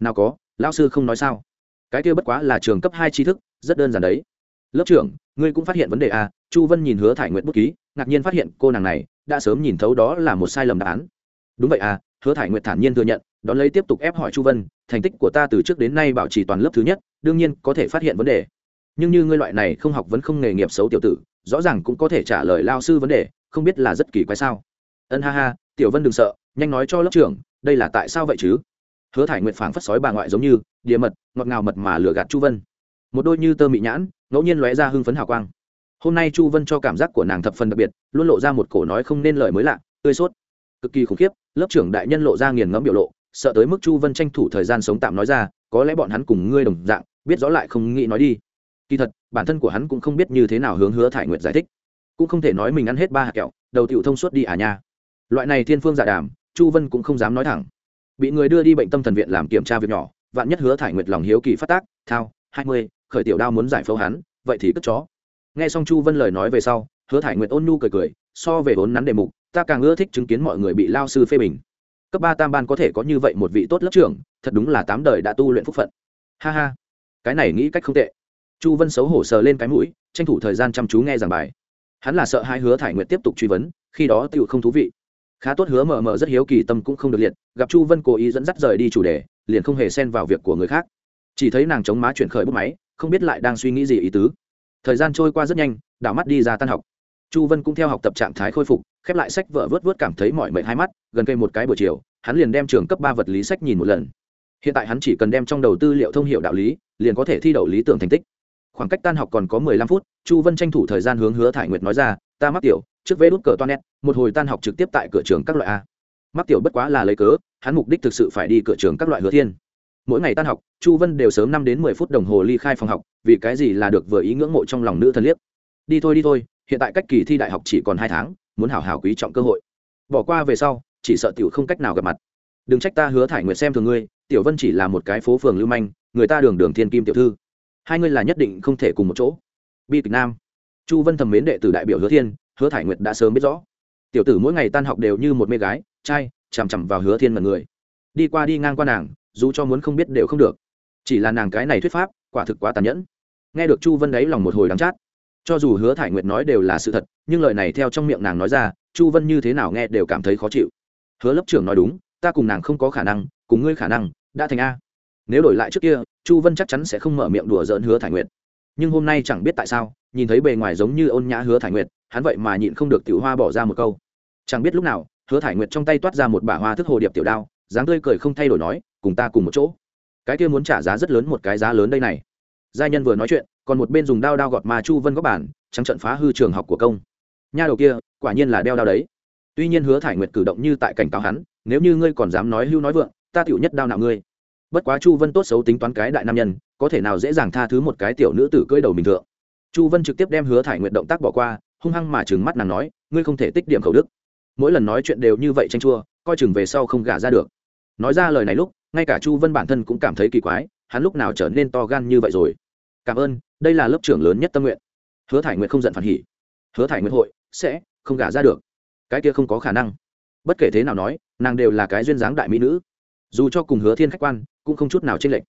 [SPEAKER 1] nào có, lão sư không nói sao? Cái kia bất quá là trường cấp hai tri thức, rất đơn giản đấy. Lớp trưởng, ngươi cũng phát hiện vấn đề à? Chu vân nhìn hứa thải nguyệt bút ký, ngạc nhiên phát hiện cô nàng này đã sớm nhìn thấu đó là một sai lầm đáp án. Đúng vậy à hứa thải nguyệt thản nhiên thừa nhận, đón lấy tiếp tục ép hỏi chu vân, thành tích của ta từ trước đến nay bảo trì toàn lớp thứ nhất, đương nhiên có thể phát hiện vấn đề. Nhưng như ngươi loại này không học vẫn không nghề nghiệp xấu tiểu tử, rõ ràng cũng có thể trả lời lao sư vấn đề không biết là rất kỳ quái sao. Ân ha ha, tiểu vân đừng sợ, nhanh nói cho lớp trưởng, đây là tại sao vậy chứ? Hứa thải nguyệt phảng phất sói bà ngoại giống như, địa mật, ngọt ngào mật mà lừa gạt chu vân. Một đôi như tơ mị nhãn, ngẫu nhiên lóe ra hưng phấn hào quang. Hôm nay chu vân cho cảm giác của nàng thập phần đặc biệt, luôn lộ ra một cổ nói không nên lời mới lạ, tươi sốt. Cực kỳ khủng khiếp, lớp trưởng đại nhân lộ ra nghiền ngẫm biểu lộ, sợ tới mức chu vân tranh thủ thời gian sống tạm nói ra, có lẽ bọn hắn cùng ngươi đồng dạng, biết rõ lại không nghĩ nói đi. Kỳ thật, bản thân của hắn cũng không biết như thế nào hướng hứa thải nguyệt giải thích cũng không thể nói mình ăn hết ba hạt kẹo, đầu tiểu thông suốt đi à nha. Loại này thiên phương giả đàm, chu vân cũng không dám nói thẳng. Bị người đưa đi bệnh tâm thần viện làm kiểm tra việc nhỏ, vạn nhất hứa thải nguyệt lòng hiếu kỳ phát tác, thao, hai mươi, khởi tiểu đao muốn giải phẫu hắn, vậy thì cất chó. Nghe xong chu vân lời nói về sau, hứa thải nguyệt ôn nhu cười cười, so về vốn nắn đề mục, ta càng ưa thích chứng kiến mọi người bị lao sư phê bình. Cấp ba tam ban có thể có như vậy một vị tốt lớp trưởng, thật đúng là tám đời đã tu luyện phúc phận. Ha ha. Cái này nghĩ cách không tệ. Chu vân xấu hổ sờ lên cái mũi, tranh thủ thời gian chăm chú nghe giảng bài hắn là sợ hai hứa thải nguyệt tiếp tục truy vấn, khi đó tựu không thú vị. Khá tốt hứa mờ mờ rất hiếu kỳ tâm cũng không được liệt, gặp chu vân cố ý dẫn dắt rời đi chủ đề, liền không hề xen vào việc của người khác. Chỉ thấy nàng chống má chuyển khởi bút máy, không biết lại đang suy nghĩ gì ý tứ. Thời gian trôi qua rất nhanh, đảo mắt đi ra tan học. Chu vân cũng theo học tập trạng thái khôi phục, khép lại sách vợ vớt vớt cảm thấy mọi mệt hai mắt, gần cây một cái buổi chiều, hắn liền đem trường cấp ba vật lý sách nhìn một lần. Hiện tại hắn chỉ cần đem trong đầu tư liệu thông hiệu đạo lý, liền có thể thi đậu lý tưởng thành tích khoảng cách tan học còn có mười lăm phút, chu vân tranh thủ thời gian hướng hứa thải nguyệt nói ra, ta mắc tiểu, trước vê đút cờ toilet, một hồi tan học trực tiếp tại cửa trường các loại a. Mắc tiểu bất quá là lấy cớ, hắn mục đích thực sự phải đi cửa trường các loại hứa thiên. Mỗi ngày tan học, chu vân đều sớm năm đến mười phút đồng hồ ly khai phòng học, vì cái gì là được vừa ý ngưỡng mộ trong lòng nữ thân liếc. Đi thôi đi thôi, hiện tại cách kỳ thi đại học chỉ còn hai tháng, muốn hảo hảo quý trọng cơ hội. Bỏ qua về sau, chỉ sợ tiểu không cách nào gặp mặt. Đừng trách ta hứa thải nguyệt xem thường ngươi, tiểu vân chỉ là một cái phố phường lưu manh, người ta đường đường thiên kim tiểu thư hai ngươi là nhất định không thể cùng một chỗ. Bi kịch nam. Chu vân thầm mến đệ tử đại biểu hứa thiên, hứa thải nguyệt đã sớm biết rõ. Tiểu tử mỗi ngày tan học đều như một mê gái, trai, chằm chằm vào hứa thiên mật người. Đi qua đi ngang qua nàng, dù cho muốn không biết đều không được. Chỉ là nàng cái này thuyết pháp, quả thực quá tàn nhẫn. Nghe được chu vân đáy lòng một hồi đắng chát. Cho dù hứa thải nguyệt nói đều là sự thật, nhưng lời này theo trong miệng nàng nói ra, chu vân như thế nào nghe đều cảm thấy khó chịu. Hứa lớp trưởng nói đúng, ta cùng nàng không có khả năng, cùng ngươi khả năng, đã thành a nếu đổi lại trước kia, chu vân chắc chắn sẽ không mở miệng đùa giỡn hứa thải nguyệt. Nhưng hôm nay chẳng biết tại sao, nhìn thấy bề ngoài giống như ôn nhã hứa thải nguyệt, hắn vậy mà nhịn không được tiểu hoa bỏ ra một câu. Chẳng biết lúc nào, hứa thải nguyệt trong tay toát ra một bả hoa thức hồ điệp tiểu đao, dáng tươi cười không thay đổi nói, cùng ta cùng một chỗ. Cái kia muốn trả giá rất lớn một cái giá lớn đây này. Gia nhân vừa nói chuyện, còn một bên dùng đao đao gọt mà chu vân góp bản trắng trận phá hư trường học của công. Nha đầu kia, quả nhiên là đeo đao đấy. Tuy nhiên hứa thải nguyệt cử động như tại cảnh cáo hắn, nếu như ngươi còn dám nói hưu nói vượng, ta tiểu nhất đao nạo ngươi bất quá chu vân tốt xấu tính toán cái đại nam nhân, có thể nào dễ dàng tha thứ một cái tiểu nữ tử cưỡi đầu bình thượng. Chu vân trực tiếp đem hứa thải nguyện động tác bỏ qua, hung hăng mà trừng mắt nàng nói, ngươi không thể tích điểm khẩu đức. Mỗi lần nói chuyện đều như vậy tranh chua, coi chừng về sau không gả ra được. Nói ra lời này lúc, ngay cả chu vân bản thân cũng cảm thấy kỳ quái, hắn lúc nào trở nên to gan như vậy rồi. Cảm ơn, đây là lớp trưởng lớn nhất tâm nguyện. Hứa thải nguyện không giận phản hỉ. Hứa thải nguyện hội sẽ không gả ra được. Cái kia không có khả năng. Bất kể thế nào nói, nàng đều là cái duyên dáng đại mỹ nữ. Dù cho cùng hứa thiên khách quan cũng không chút nào chênh lệch.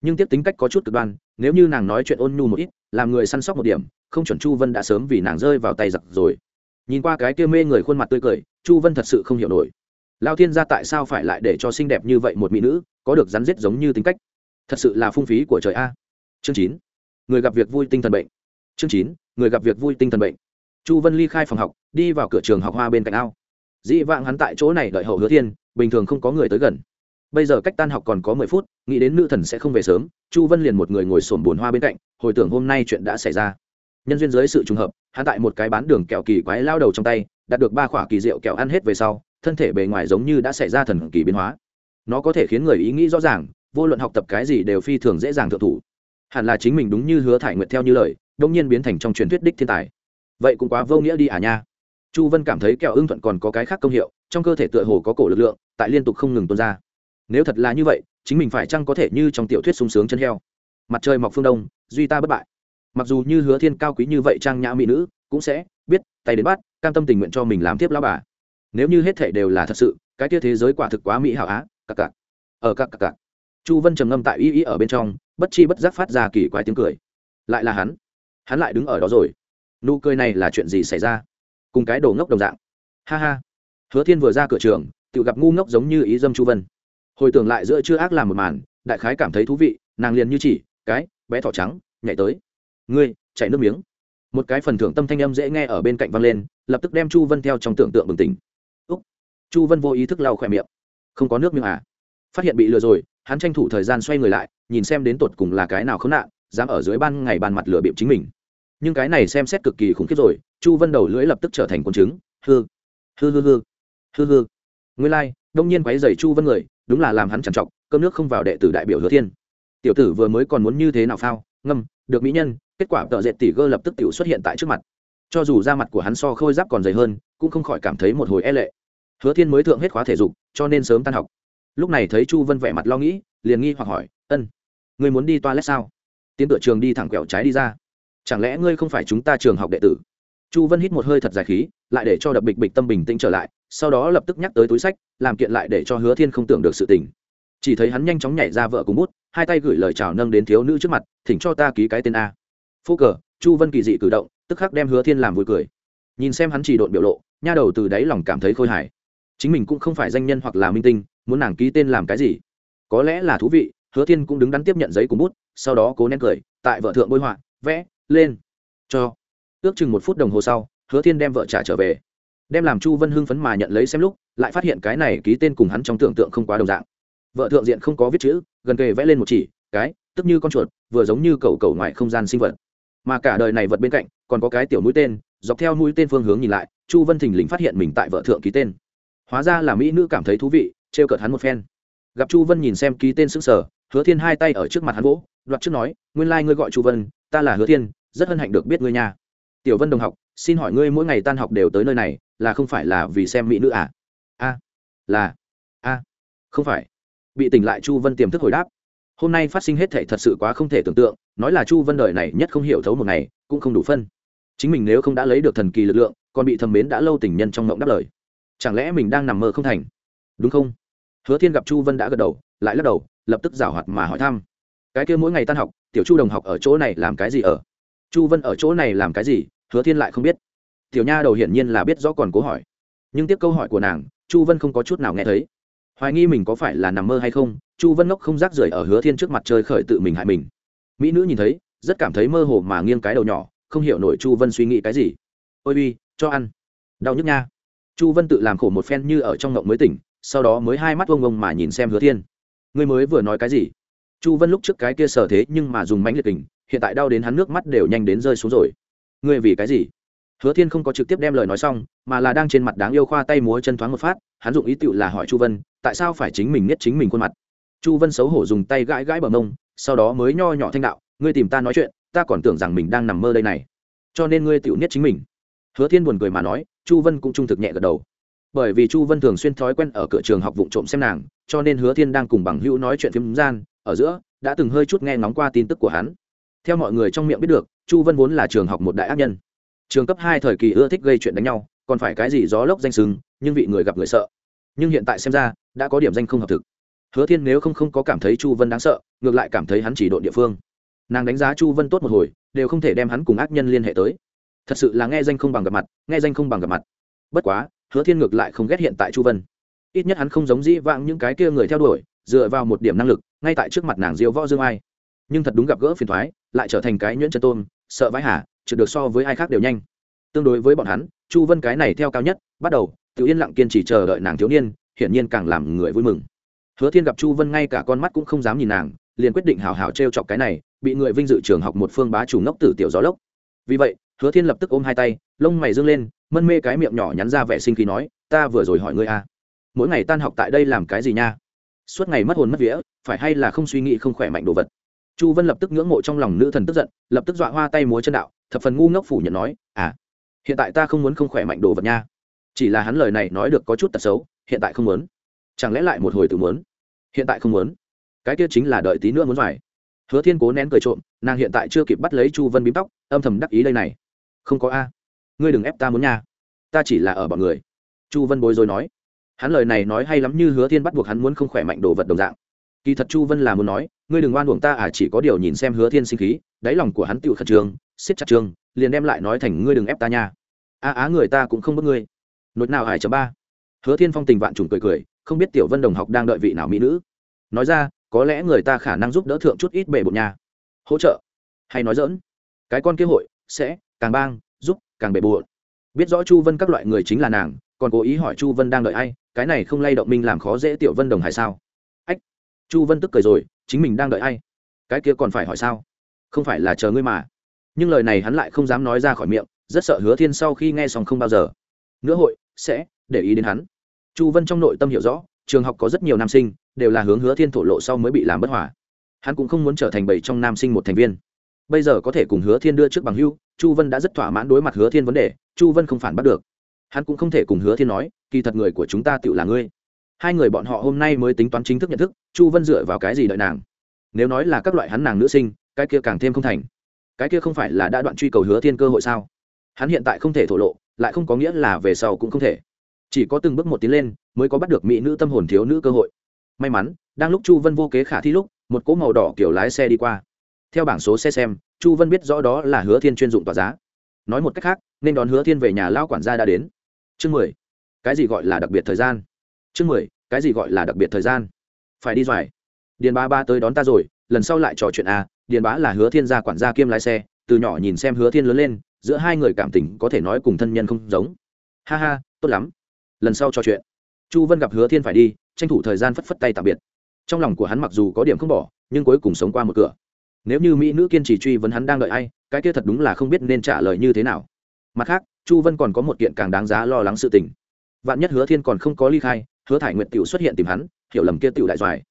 [SPEAKER 1] Nhưng tiếp tính cách có chút cực đoan, nếu như nàng nói chuyện ôn nhu một ít, làm người săn sóc một điểm, không chuẩn chu vân đã sớm vì nàng rơi vào tay giặc rồi. Nhìn qua cái kia mê người khuôn mặt tươi cười, chu vân thật sự không hiểu nổi. Lao thiên gia tại sao phải lại để cho xinh đẹp như vậy một mỹ nữ, có được rắn rết giống như tính cách? Thật sự là phung phí của trời a. Chương chín. Người gặp việc vui tinh thần bệnh. Chương chín. Người gặp việc vui tinh thần bệnh. Chu vân ly khai phòng học, đi vào cửa trường học hoa bên cạnh ao. Dĩ vãng hắn tại chỗ này đợi hậu hứa thiên, bình thường không có người tới gần bây giờ cách tan học còn có mười phút, nghĩ đến nữ thần sẽ không về sớm, chu vân liền một người ngồi sổm bồn hoa bên cạnh, hồi tưởng hôm nay chuyện đã xảy ra. Nhân duyên dưới sự trùng hợp, hắn tại một cái bán đường kẹo kỳ quái lao đầu trong tay, đạt được ba khoả kỳ rượu kẹo ăn hết về sau, thân thể bề ngoài giống như đã xảy ra thần kỳ biến hóa. Nó có thể khiến người ý nghĩ rõ ràng, vô luận học tập cái gì đều phi thường dễ dàng thượng thủ. Hẳn là chính mình đúng như hứa thải nguyện theo như lời đông nhiên biến thành trong truyền thuyết đích thiên tài. Vậy cũng quá vô nghĩa đi à nha. Chu vân cảm thấy kẹo ưng thuận còn có cái khác công hiệu, trong cơ thể tựa hồ có cổ lực lượng, tại liên tục không ngừng tuôn ra nếu thật là như vậy, chính mình phải chăng có thể như trong tiểu thuyết sung sướng chân heo? Mặt trời mọc phương đông, duy ta bất bại. Mặc dù như hứa thiên cao quý như vậy trang nhã mỹ nữ, cũng sẽ biết, tay đến bắt, cam tâm tình nguyện cho mình làm tiếp lao bà. Nếu như hết thể đều là thật sự, cái kia thế giới quả thực quá mỹ hảo á, cặc cặc. Ở cặc cặc cặc. Chu vân trầm ngâm tại y y ở bên trong, bất chi bất giác phát ra kỳ quái tiếng cười. Lại là hắn. Hắn lại đứng ở đó rồi. Nụ cười này là chuyện gì xảy ra? Cùng cái đồ ngốc đồng dạng. Ha ha. Hứa thiên vừa ra cửa trường, tự gặp ngu ngốc giống như ý dâm chu vân hồi tưởng lại giữa chưa ác làm một màn đại khái cảm thấy thú vị nàng liền như chỉ cái bé thỏ trắng nhảy tới. Ngươi chạy nước miếng. Một cái phần thưởng tâm thanh âm dễ nghe ở bên cạnh văng lên lập tức đem chu vân theo trong tưởng tượng bừng tỉnh. Úc. Chu vân vô ý thức lau khỏe miệng. Không có nước miếng à? Phát hiện bị lừa rồi hắn tranh thủ thời gian xoay người lại nhìn xem đến tột cùng là cái nào khốn nạn dám ở dưới ban ngày bàn mặt lửa bịp chính mình. Nhưng cái này xem xét cực kỳ khủng khiếp rồi chu vân đầu lưỡi lập tức trở thành quân chứng hư. Hư hư hư. Hư hư. Nguyên lai、like, đông nhiên quấy dày chu vân người, đúng là làm hắn trằn trọc, cơm nước không vào đệ tử đại biểu hứa thiên. Tiểu tử vừa mới còn muốn như thế nào phao? Ngâm, được mỹ nhân, kết quả tợ dệt tỷ gơ lập tức tiểu xuất hiện tại trước mặt. Cho dù da mặt của hắn so khôi giáp còn dày hơn, cũng không khỏi cảm thấy một hồi e lệ. Hứa thiên mới thượng hết khóa thể dục, cho nên sớm tan học. Lúc này thấy chu vân vẻ mặt lo nghĩ, liền nghi hoặc hỏi, ân người muốn đi toilet sao? Tiến tựa trường đi thẳng quẹo trái đi ra. Chẳng lẽ ngươi không phải chúng ta trường học đệ tử? Chu vân hít một hơi thật dài khí lại để cho đập bịch bịch tâm bình tĩnh trở lại, sau đó lập tức nhắc tới túi sách, làm kiện lại để cho hứa thiên không tưởng được sự tình. Chỉ thấy hắn nhanh chóng nhảy ra vợ cùng bút, hai tay gửi lời chào nâng đến thiếu nữ trước mặt, thỉnh cho ta ký cái tên a. Phú cờ, chu vân kỳ dị cử động, tức khắc đem hứa thiên làm vui cười. Nhìn xem hắn chỉ độn biểu lộ, nha đầu từ đáy lòng cảm thấy khôi hài. Chính mình cũng không phải danh nhân hoặc là minh tinh, muốn nàng ký tên làm cái gì? Có lẽ là thú vị, hứa thiên cũng đứng đắn tiếp nhận giấy cùng bút, sau đó cố nén cười, tại vợ thượng bôi họa, vẽ, lên, cho. Ước chừng một phút đồng hồ sau hứa thiên đem vợ trả trở về. Đem làm chu vân hưng phấn mà nhận lấy xem lúc lại phát hiện cái này ký tên cùng hắn trong tưởng tượng không quá đồng dạng. Vợ thượng diện không có viết chữ gần kề vẽ lên một chỉ cái tức như con chuột vừa giống như cầu cầu ngoài không gian sinh vật. Mà cả đời này vật bên cạnh còn có cái tiểu mũi tên dọc theo mũi tên phương hướng nhìn lại chu vân thình lình phát hiện mình tại vợ thượng ký tên. Hóa ra là mỹ nữ cảm thấy thú vị trêu cợt hắn một phen. Gặp chu vân nhìn xem ký tên sững sờ, sở hứa thiên hai tay ở trước mặt hắn vỗ đoạt trước nói nguyên lai、like、ngươi gọi chu vân ta là hứa thiên rất hân hạnh được biết ngươi nha. Tiểu vân đồng học xin hỏi ngươi mỗi ngày tan học đều tới nơi này, là không phải là vì xem mỹ nữ à? A, là, a, không phải. Bị tỉnh lại chu vân tiềm thức hồi đáp. Hôm nay phát sinh hết thể thật sự quá không thể tưởng tượng, nói là chu vân đời này nhất không hiểu thấu một ngày, cũng không đủ phân. Chính mình nếu không đã lấy được thần kỳ lực lượng, còn bị thầm mến đã lâu tình nhân trong mộng đáp lời. Chẳng lẽ mình đang nằm mơ không thành? Đúng không? Hứa thiên gặp chu vân đã gật đầu, lại lắc đầu, lập tức giảo hoạt mà hỏi thăm. Cái kia mỗi ngày tan học, tiểu chu đồng học ở chỗ này làm cái gì ở? Chu vân ở chỗ này làm cái gì? Hứa thiên lại không biết. Tiểu nha đầu hiển nhiên là biết rõ còn cố hỏi. Nhưng tiếp câu hỏi của nàng, chu vân không có chút nào nghe thấy. Hoài nghi mình có phải là nằm mơ hay không, chu vân ngốc không rác rưởi ở hứa thiên trước mặt chơi khởi tự mình hại mình. Mỹ nữ nhìn thấy, rất cảm thấy mơ hồ mà nghiêng cái đầu nhỏ, không hiểu nổi chu vân suy nghĩ cái gì. Ôi uy, cho ăn. Đau nhức nha. Chu vân tự làm khổ một phen như ở trong ngộng mới tỉnh, sau đó mới hai mắt vông vông mà nhìn xem hứa thiên. Ngươi mới vừa nói cái gì? Chu vân lúc trước cái kia sở thế nhưng mà dùng mánh liệt tình hiện tại đau đến hắn nước mắt đều nhanh đến rơi xuống rồi ngươi vì cái gì? Hứa thiên không có trực tiếp đem lời nói xong, mà là đang trên mặt đáng yêu khoa tay múa chân thoáng một phát, hắn dụng ý tựu là hỏi chu vân, tại sao phải chính mình nhất chính mình khuôn mặt? Chu vân xấu hổ dùng tay gãi gãi bờ mông, sau đó mới nho nhỏ thanh đạo, ngươi tìm ta nói chuyện, ta còn tưởng rằng mình đang nằm mơ đây này. Cho nên ngươi tựu nhất chính mình. Hứa thiên buồn cười mà nói, chu vân cũng trung thực nhẹ gật đầu. Bởi vì chu vân thường xuyên thói quen ở cửa trường học vụ trộm xem nàng, cho nên hứa thiên đang cùng bằng hữu nói chuyện phim gian, ở giữa, đã từng hơi chút nghe ngóng qua tin tức của hắn. Theo mọi người trong miệng biết được chu vân vốn là trường học một đại ác nhân. Trường cấp hai thời kỳ ưa thích gây chuyện đánh nhau, còn phải cái gì gió lốc danh sừng nhưng vị người gặp người sợ. Nhưng hiện tại xem ra, đã có điểm danh không hợp thực. Hứa thiên nếu không không có cảm thấy chu vân đáng sợ, ngược lại cảm thấy hắn chỉ đội địa phương. Nàng đánh giá chu vân tốt một hồi, đều không thể đem hắn cùng ác nhân liên hệ tới. Thật sự là nghe danh không bằng gặp mặt, nghe danh không bằng gặp mặt. Bất quá, hứa thiên ngược lại không ghét hiện tại chu vân. Ít nhất hắn không giống dĩ vãng những cái kia người theo đuổi, dựa vào một điểm năng lực, ngay tại trước mặt nàng diệu võ dương ai. Nhưng thật đúng gặp gỡ phiền thoái, lại trở thành cái nhuyễn chân tôn sợ vãi hả trượt được so với ai khác đều nhanh. Tương đối với bọn hắn, chu vân cái này theo cao nhất, bắt đầu tự yên lặng kiên trì chờ đợi nàng thiếu niên, hiển nhiên càng làm người vui mừng. Hứa thiên gặp chu vân ngay cả con mắt cũng không dám nhìn nàng, liền quyết định hào hào t r e o chọc cái này, bị người vinh dự trường học một phương bá chủ ngốc tử tiểu gió lốc. Vì vậy, hứa thiên lập tức ôm hai tay, lông mày dâng lên, mân mê cái miệng nhỏ nhắn ra vẻ sinh khí nói, ta vừa rồi hỏi ngươi à mỗi ngày tan học tại đây làm cái gì nha? Suốt ngày mất hồn mất vía, phải hay là không suy nghĩ không khỏe mạnh đồ vật? Chu vân lập tức ngưỡng mộ trong lòng nữ thần tức giận, lập tức dọa hoa tay múa chân đạo, thập phần ngu ngốc phủ nhận nói à hiện tại ta không muốn không khỏe mạnh đồ vật nha. Chỉ là hắn lời này nói được có chút tật xấu, hiện tại không muốn. Chẳng lẽ lại một hồi tự muốn? Hiện tại không muốn. Cái kia chính là đợi tí nữa muốn phải. Hứa thiên cố nén cười trộm, nàng hiện tại chưa kịp bắt lấy chu vân bím tóc, âm thầm đắc ý đây này. Không có a, ngươi đừng ép ta muốn nha. Ta chỉ là ở bọn người. Chu vân bối rối nói. Hắn lời này nói hay lắm như hứa thiên bắt buộc hắn muốn không khỏe mạnh đồ vật đồng dạng kỳ thật chu vân là muốn nói, ngươi đừng oan uổng ta à chỉ có điều nhìn xem hứa thiên sinh khí, đáy lòng của hắn tựu khẩn trương, siết chặt trường, liền đem lại nói thành ngươi đừng ép ta nha. A á, người ta cũng không bức ngươi. Nốt nào hải chấm ba. Hứa thiên phong tình vạn trùng cười cười, không biết tiểu vân đồng học đang đợi vị nào mỹ nữ. Nói ra, có lẽ người ta khả năng giúp đỡ thượng chút ít bể bộn nhà hỗ trợ. Hay nói dỡn cái con kế hội, sẽ, càng bang, giúp, càng bể bộn biết rõ chu vân các loại người chính là nàng, còn cố ý hỏi chu vân đang đợi ai, cái này không lay động minh làm khó dễ tiểu vân đồng hải sao? Chu vân tức cười rồi, chính mình đang đợi ai? Cái kia còn phải hỏi sao? Không phải là chờ ngươi mà. Nhưng lời này hắn lại không dám nói ra khỏi miệng, rất sợ hứa thiên sau khi nghe xong không bao giờ. Nữa hội, sẽ, để ý đến hắn. Chu vân trong nội tâm hiểu rõ, trường học có rất nhiều nam sinh, đều là hướng hứa thiên thổ lộ sau mới bị làm bất hòa. Hắn cũng không muốn trở thành bảy trong nam sinh một thành viên. Bây giờ có thể cùng hứa thiên đưa trước bằng hưu chu vân đã rất thỏa mãn đối mặt hứa thiên vấn đề, chu vân không phản bắt được. Hắn cũng không thể cùng hứa thiên nói, kỳ thật người của chúng ta tự là ngươi hai người bọn họ hôm nay mới tính toán chính thức nhận thức, chu vân dựa vào cái gì đợi nàng? Nếu nói là các loại hắn nàng nữ sinh, cái kia càng thêm không thành. Cái kia không phải là đã đoạn truy cầu hứa thiên cơ hội sao? Hắn hiện tại không thể thổ lộ, lại không có nghĩa là về sau cũng không thể. Chỉ có từng bước một tiến lên, mới có bắt được mỹ nữ tâm hồn thiếu nữ cơ hội. May mắn, đang lúc chu vân vô kế khả thi lúc, một cỗ màu đỏ kiểu lái xe đi qua. Theo bảng số xe xem, chu vân biết rõ đó là hứa thiên chuyên dụng tòa giá. Nói một cách khác, nên đón hứa thiên về nhà lao quản gia đã đến. Chương mười. Cái gì gọi là đặc biệt thời gian? Chương mười, cái gì gọi là đặc biệt thời gian? Phải đi doài. Điền ba ba tới đón ta rồi, lần sau lại trò chuyện à điền bá là hứa thiên gia quản gia kiêm lái xe, từ nhỏ nhìn xem hứa thiên lớn lên, giữa hai người cảm tình có thể nói cùng thân nhân không giống. Ha ha, tốt lắm. Lần sau trò chuyện. Chu vân gặp hứa thiên phải đi, tranh thủ thời gian phất phất tay tạm biệt. Trong lòng của hắn mặc dù có điểm không bỏ, nhưng cuối cùng sống qua một cửa. Nếu như mỹ nữ kiên trì truy vấn hắn đang đợi ai, cái kia thật đúng là không biết nên trả lời như thế nào. Mặt khác, chu vân còn có một kiện càng đáng giá lo lắng sự tình. Vạn nhất hứa thiên còn không có ly khai hứa thải nguyệt t xuất hiện tìm hắn, hiểu lầm kia t đại doài.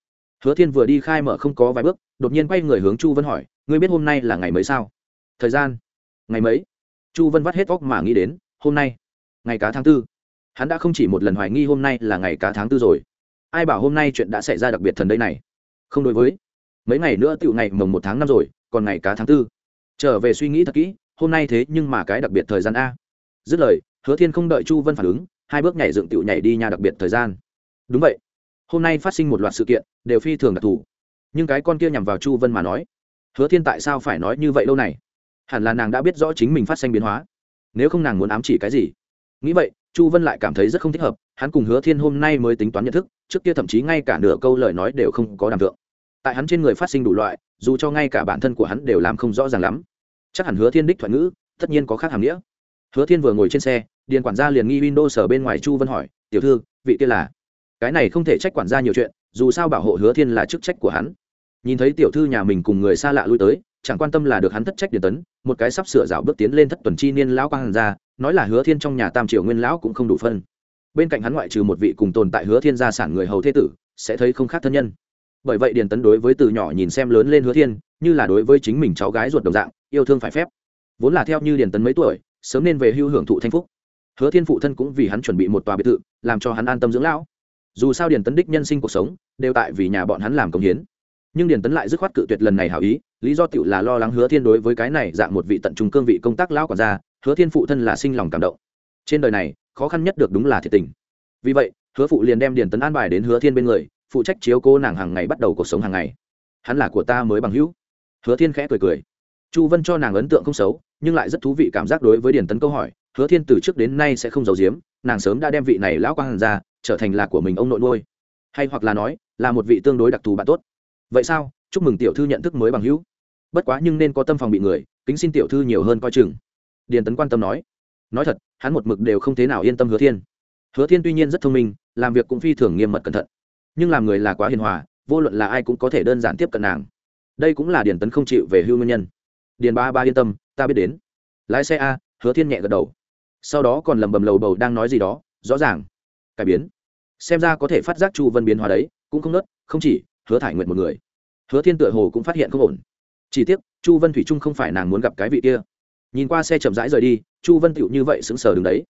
[SPEAKER 1] Hứa thiên vừa đi khai mở không có vài bước, đột nhiên quay người hướng chu vân hỏi, ngươi biết hôm nay là ngày mấy sao? Thời gian. Ngày mấy? Chu vân vắt hết óc mà nghĩ đến, hôm nay, ngày cá tháng tư. Hắn đã không chỉ một lần hoài nghi hôm nay là ngày cá tháng tư rồi. Ai bảo hôm nay chuyện đã xảy ra đặc biệt thần đây này? Không đối với. Mấy ngày nữa tựu ngày mồng một tháng năm rồi, còn ngày cá tháng tư. Trở về suy nghĩ thật kỹ, hôm nay thế nhưng mà cái đặc biệt thời gian a. Dứt lời, hứa thiên không đợi chu vân phản ứng, hai bước nhảy dựng tựu nhảy đi nhà đặc biệt thời gian đúng vậy. Hôm nay phát sinh một loạt sự kiện, đều phi thường đặc thù. Nhưng cái con kia nhằm vào chu vân mà nói, hứa thiên tại sao phải nói như vậy lâu này? Hẳn là nàng đã biết rõ chính mình phát sinh biến hóa. Nếu không nàng muốn ám chỉ cái gì? Nghĩ vậy, chu vân lại cảm thấy rất không thích hợp, hắn cùng hứa thiên hôm nay mới tính toán nhận thức, trước kia thậm chí ngay cả nửa câu lời nói đều không có đàm tượng tại hắn trên người phát sinh đủ loại, dù cho ngay cả bản thân của hắn đều làm không rõ ràng lắm. Chắc hẳn hứa thiên đích thoại ngữ, tất nhiên có khác hàm nghĩa. Hứa thiên vừa ngồi trên xe, điền quản gia liền nghi windows sở bên ngoài chu vân hỏi, tiểu thư, vị kia là? Cái này không thể trách quản gia nhiều chuyện, dù sao bảo hộ hứa thiên là chức trách của hắn. Nhìn thấy tiểu thư nhà mình cùng người xa lạ lui tới, chẳng quan tâm là được hắn thất trách điền tấn, một cái sắp sửa rào bước tiến lên thất tuần chi niên lão quang ra nói là hứa thiên trong nhà tam triều nguyên lão cũng không đủ phân. Bên cạnh hắn ngoại trừ một vị cùng tồn tại hứa thiên gia sản người hầu thế tử, sẽ thấy không khác thân nhân. Bởi vậy điền tấn đối với từ nhỏ nhìn xem lớn lên hứa thiên, như là đối với chính mình cháu gái ruột đồng dạng, yêu thương phải phép. Vốn là theo như điền tấn mấy tuổi, sớm nên về hưu hưởng thụ thanh phúc. Hứa thiên phụ thân cũng vì hắn chuẩn bị một tòa biệt thự, làm cho hắn an tâm dưỡng lão dù sao điền tấn đích nhân sinh cuộc sống, đều tại vì nhà bọn hắn làm công hiến. Nhưng điền tấn lại dứt khoát cự tuyệt lần này hảo ý, lý do tựu là lo lắng hứa thiên đối với cái này dạng một vị tận trung cương vị công tác lão quản gia, hứa thiên phụ thân là sinh lòng cảm động. Trên đời này, khó khăn nhất được đúng là thiệt tình. Vì vậy, hứa phụ liền đem điền tấn an bài đến hứa thiên bên người, phụ trách chiếu cô nàng hàng ngày bắt đầu cuộc sống hàng ngày. Hắn là của ta mới bằng hữu. Hứa thiên khẽ cười cười. Chu vân cho nàng ấn tượng không xấu, nhưng lại rất thú vị cảm giác đối với điền tấn câu hỏi, hứa thiên từ trước đến nay sẽ không giấu giếm, nàng sớm đã đem vị này lão quang ra trở thành là của mình ông nội nuôi. Hay hoặc là nói, là một vị tương đối đặc thù bạn tốt. Vậy sao? Chúc mừng tiểu thư nhận thức mới bằng hữu. Bất quá nhưng nên có tâm phòng bị người, kính xin tiểu thư nhiều hơn coi chừng. Điền tấn quan tâm nói. Nói thật, hắn một mực đều không thế nào yên tâm hứa thiên. Hứa thiên tuy nhiên rất thông minh, làm việc cũng phi thường nghiêm mật cẩn thận. Nhưng làm người là quá hiền hòa, vô luận là ai cũng có thể đơn giản tiếp cận nàng. Đây cũng là điền tấn không chịu về hưu nguyên nhân. Điền ba ba yên tâm, ta biết đến. Lái xe a, hứa thiên nhẹ gật đầu. Sau đó còn lầm bầm lầu bầu đang nói gì đó, rõ ràng. Cải biến xem ra có thể phát giác chu vân biến hóa đấy, cũng không nớt, không chỉ, hứa thải nguyện một người. Hứa thiên tựa hồ cũng phát hiện không ổn. Chỉ tiếc, chu vân thủy trung không phải nàng muốn gặp cái vị kia. Nhìn qua xe chậm rãi rời đi, chu vân tựu như vậy sững sờ đứng đấy.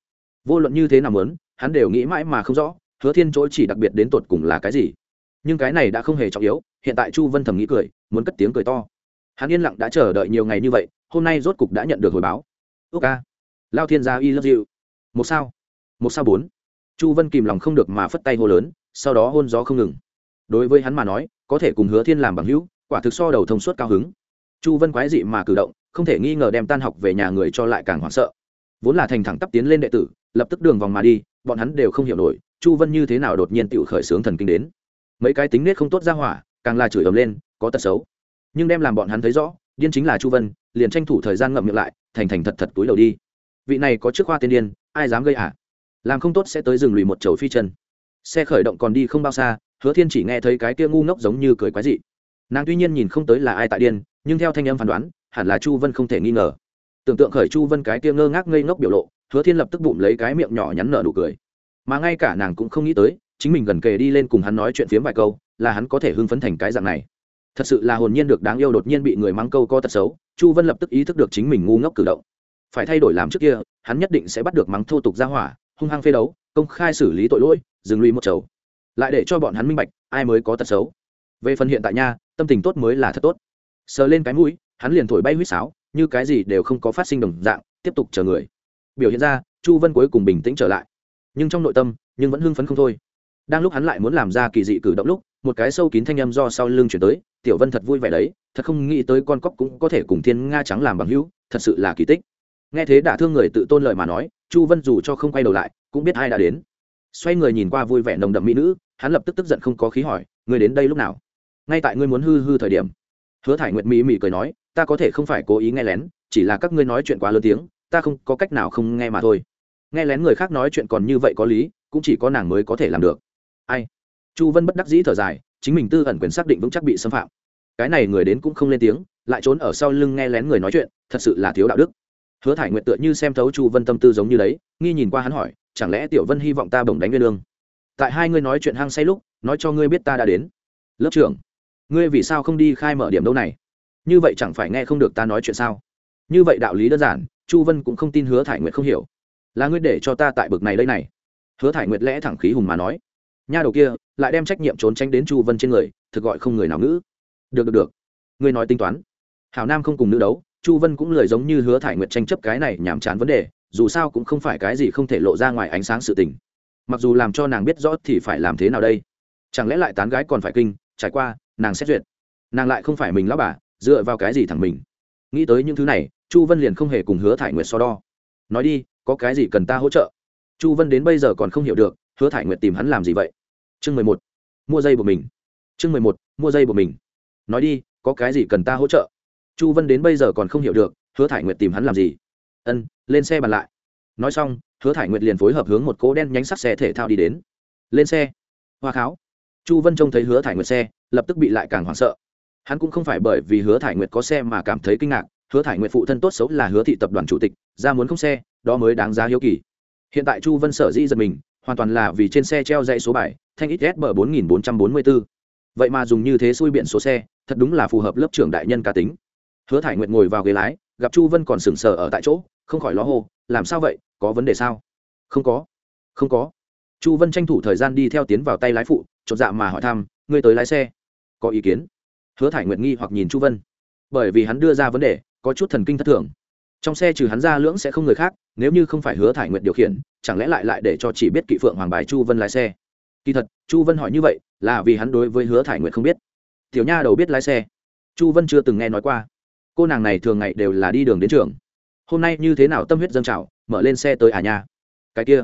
[SPEAKER 1] Vô luận như thế nào muốn, hắn đều nghĩ mãi mà không rõ, hứa thiên chỗ chỉ đặc biệt đến tột cùng là cái gì. Nhưng cái này đã không hề trọng yếu, hiện tại chu vân thầm nghĩ cười, muốn cất tiếng cười to. Hắn yên lặng đã chờ đợi nhiều ngày như vậy, hôm nay rốt cục đã nhận được hồi báo. Ước ca, lao thiên gia y love you một sao một sao bốn chu vân kìm lòng không được mà phất tay hô lớn, sau đó hôn gió không ngừng. Đối với hắn mà nói, có thể cùng hứa thiên làm bằng hữu, quả thực so đầu thông suốt cao hứng. Chu vân quái dị mà cử động, không thể nghi ngờ đem tan học về nhà người cho lại càng hoảng sợ. Vốn là thành thẳng tắp tiến lên đệ tử, lập tức đường vòng mà đi, bọn hắn đều không hiểu nổi, chu vân như thế nào đột nhiên tự khởi xướng thần kinh đến. Mấy cái tính nết không tốt ra hỏa, càng là chửi ầm lên, có tật xấu. Nhưng đem làm bọn hắn thấy rõ, điên chính là chu vân, liền tranh thủ thời gian ngậm miệng lại, thành thành thật thật túi đầu đi. Vị này có trước khoa tiên điên, ai dám gây ả à? Làm không tốt sẽ tới rừng lùi một chầu phi chân. Xe khởi động còn đi không bao xa, hứa thiên chỉ nghe thấy cái kia ngu ngốc giống như cười quái dị. Nàng tuy nhiên nhìn không tới là ai tại điên, nhưng theo thanh âm phán đoán, hẳn là chu vân không thể nghi ngờ. Tưởng tượng khởi chu vân cái kia ngơ ngác ngây ngốc biểu lộ, hứa thiên lập tức bụng lấy cái miệng nhỏ nhắn nở nụ cười. Mà ngay cả nàng cũng không nghĩ tới, chính mình gần kề đi lên cùng hắn nói chuyện phiếm vài câu, là hắn có thể hưng phấn thành cái dạng này. Thật sự là hồn nhiên được đáng yêu đột nhiên bị người mắng câu có tật xấu, chu vân lập tức ý thức được chính mình ngu ngốc cử động. Phải thay đổi làm trước kia, hắn nhất định sẽ bắt được mắng thô tục ra hỏa hung hăng phê đấu, công khai xử lý tội lỗi dừng lùi một chầu. Lại để cho bọn hắn minh bạch, ai mới có tật xấu. Về phần hiện tại nha, tâm tình tốt mới là thật tốt. Sờ lên cái mũi, hắn liền thổi bay huýt sáo, như cái gì đều không có phát sinh đồng dạng, tiếp tục chờ người. Biểu hiện ra, chu vân cuối cùng bình tĩnh trở lại. Nhưng trong nội tâm, nhưng vẫn hưng phấn không thôi. Đang lúc hắn lại muốn làm ra kỳ dị cử động lúc, một cái sâu kín thanh âm do sau lưng chuyển tới, tiểu vân thật vui vẻ đấy, thật không nghĩ tới con cóc cũng có thể cùng thiên nga trắng làm bằng hữu, thật sự là kỳ tích. Nghe thế đả thương người tự tôn lời mà nói chu vân dù cho không quay đầu lại, cũng biết ai đã đến. Xoay người nhìn qua vui vẻ nồng đậm mỹ nữ, hắn lập tức tức giận không có khí hỏi người đến đây lúc nào? Ngay tại ngươi muốn hư hư thời điểm. Hứa thải nguyệt mỹ mỹ cười nói, ta có thể không phải cố ý nghe lén, chỉ là các ngươi nói chuyện quá lớn tiếng, ta không có cách nào không nghe mà thôi. Nghe lén người khác nói chuyện còn như vậy có lý, cũng chỉ có nàng mới có thể làm được. Ai? Chu vân bất đắc dĩ thở dài, chính mình tư ẩn quyền xác định vững chắc bị xâm phạm. Cái này người đến cũng không lên tiếng, lại trốn ở sau lưng nghe lén người nói chuyện, thật sự là thiếu đạo đức hứa thải nguyện tựa như xem thấu chu vân tâm tư giống như đấy, nghi nhìn qua hắn hỏi, chẳng lẽ tiểu vân hy vọng ta bổng đánh nguyên lương? Tại hai ngươi nói chuyện hăng say lúc, nói cho ngươi biết ta đã đến. Lớp trưởng, ngươi vì sao không đi khai mở điểm đâu này? Như vậy chẳng phải nghe không được ta nói chuyện sao? Như vậy đạo lý đơn giản, chu vân cũng không tin hứa thải nguyệt không hiểu. Là ngươi để cho ta tại bực này đây này. Hứa thải nguyệt lẽ thẳng khí hùng mà nói. Nha đầu kia, lại đem trách nhiệm trốn tránh đến chu vân trên người, thực gọi không người nào ngữ. Được được được. Ngươi nói tính toán. Hảo nam không cùng nữ đấu chu vân cũng lời giống như hứa thải nguyệt tranh chấp cái này nhàm chán vấn đề, dù sao cũng không phải cái gì không thể lộ ra ngoài ánh sáng sự tình. Mặc dù làm cho nàng biết rõ thì phải làm thế nào đây? Chẳng lẽ lại tán gái còn phải kinh, trải qua, nàng xét duyệt. Nàng lại không phải mình lão bà, dựa vào cái gì thẳng mình? Nghĩ tới những thứ này, chu vân liền không hề cùng hứa thải nguyệt so đo. Nói đi, có cái gì cần ta hỗ trợ? Chu vân đến bây giờ còn không hiểu được, hứa thải nguyệt tìm hắn làm gì vậy? Chương mười một. Mua dây của mình. Chương mười một. Mua dây của mình. Nói đi, có cái gì cần ta hỗ trợ? Chu vân đến bây giờ còn không hiểu được, hứa thải nguyệt tìm hắn làm gì. Ân, lên xe bàn lại. Nói xong, hứa thải nguyệt liền phối hợp hướng một cỗ đen nhánh sắt xe thể thao đi đến. Lên xe. Hoa kháo. Chu vân trông thấy hứa thải nguyệt xe, lập tức bị lại càng hoảng sợ. Hắn cũng không phải bởi vì hứa thải nguyệt có xe mà cảm thấy kinh ngạc, hứa thải nguyệt phụ thân tốt xấu là hứa thị tập đoàn chủ tịch, ra muốn không xe, đó mới đáng giá hiếu kỳ. Hiện tại chu vân sở dĩ giật mình, hoàn toàn là vì trên xe treo dãy số bài, thanh ít s bốn nghìn bốn trăm bốn mươi bốn vậy mà dùng như thế xui biện số xe, thật đúng là phù hợp lớp trưởng đại nhân cá tính hứa thải nguyệt ngồi vào ghế lái, gặp chu vân còn sừng sờ ở tại chỗ, không khỏi lo hô, làm sao vậy? Có vấn đề sao? Không có không có. Chu vân tranh thủ thời gian đi theo tiến vào tay lái phụ, chột dạ mà hỏi thăm, ngươi tới lái xe? Có ý kiến? Hứa thải nguyệt nghi hoặc nhìn chu vân. Bởi vì hắn đưa ra vấn đề, có chút thần kinh thất thường. Trong xe trừ hắn ra lưỡng sẽ không người khác, nếu như không phải hứa thải nguyệt điều khiển, chẳng lẽ lại lại để cho chỉ biết kỵ phượng hoàng bài chu vân lái xe? Kỳ thật, chu vân hỏi như vậy là vì hắn đối với hứa thải nguyệt không biết. Tiểu nha đầu biết lái xe. Chu vân chưa từng nghe nói qua cô nàng này thường ngày đều là đi đường đến trường. Hôm nay như thế nào tâm huyết dâng trào, mở lên xe tới à nhà cái kia,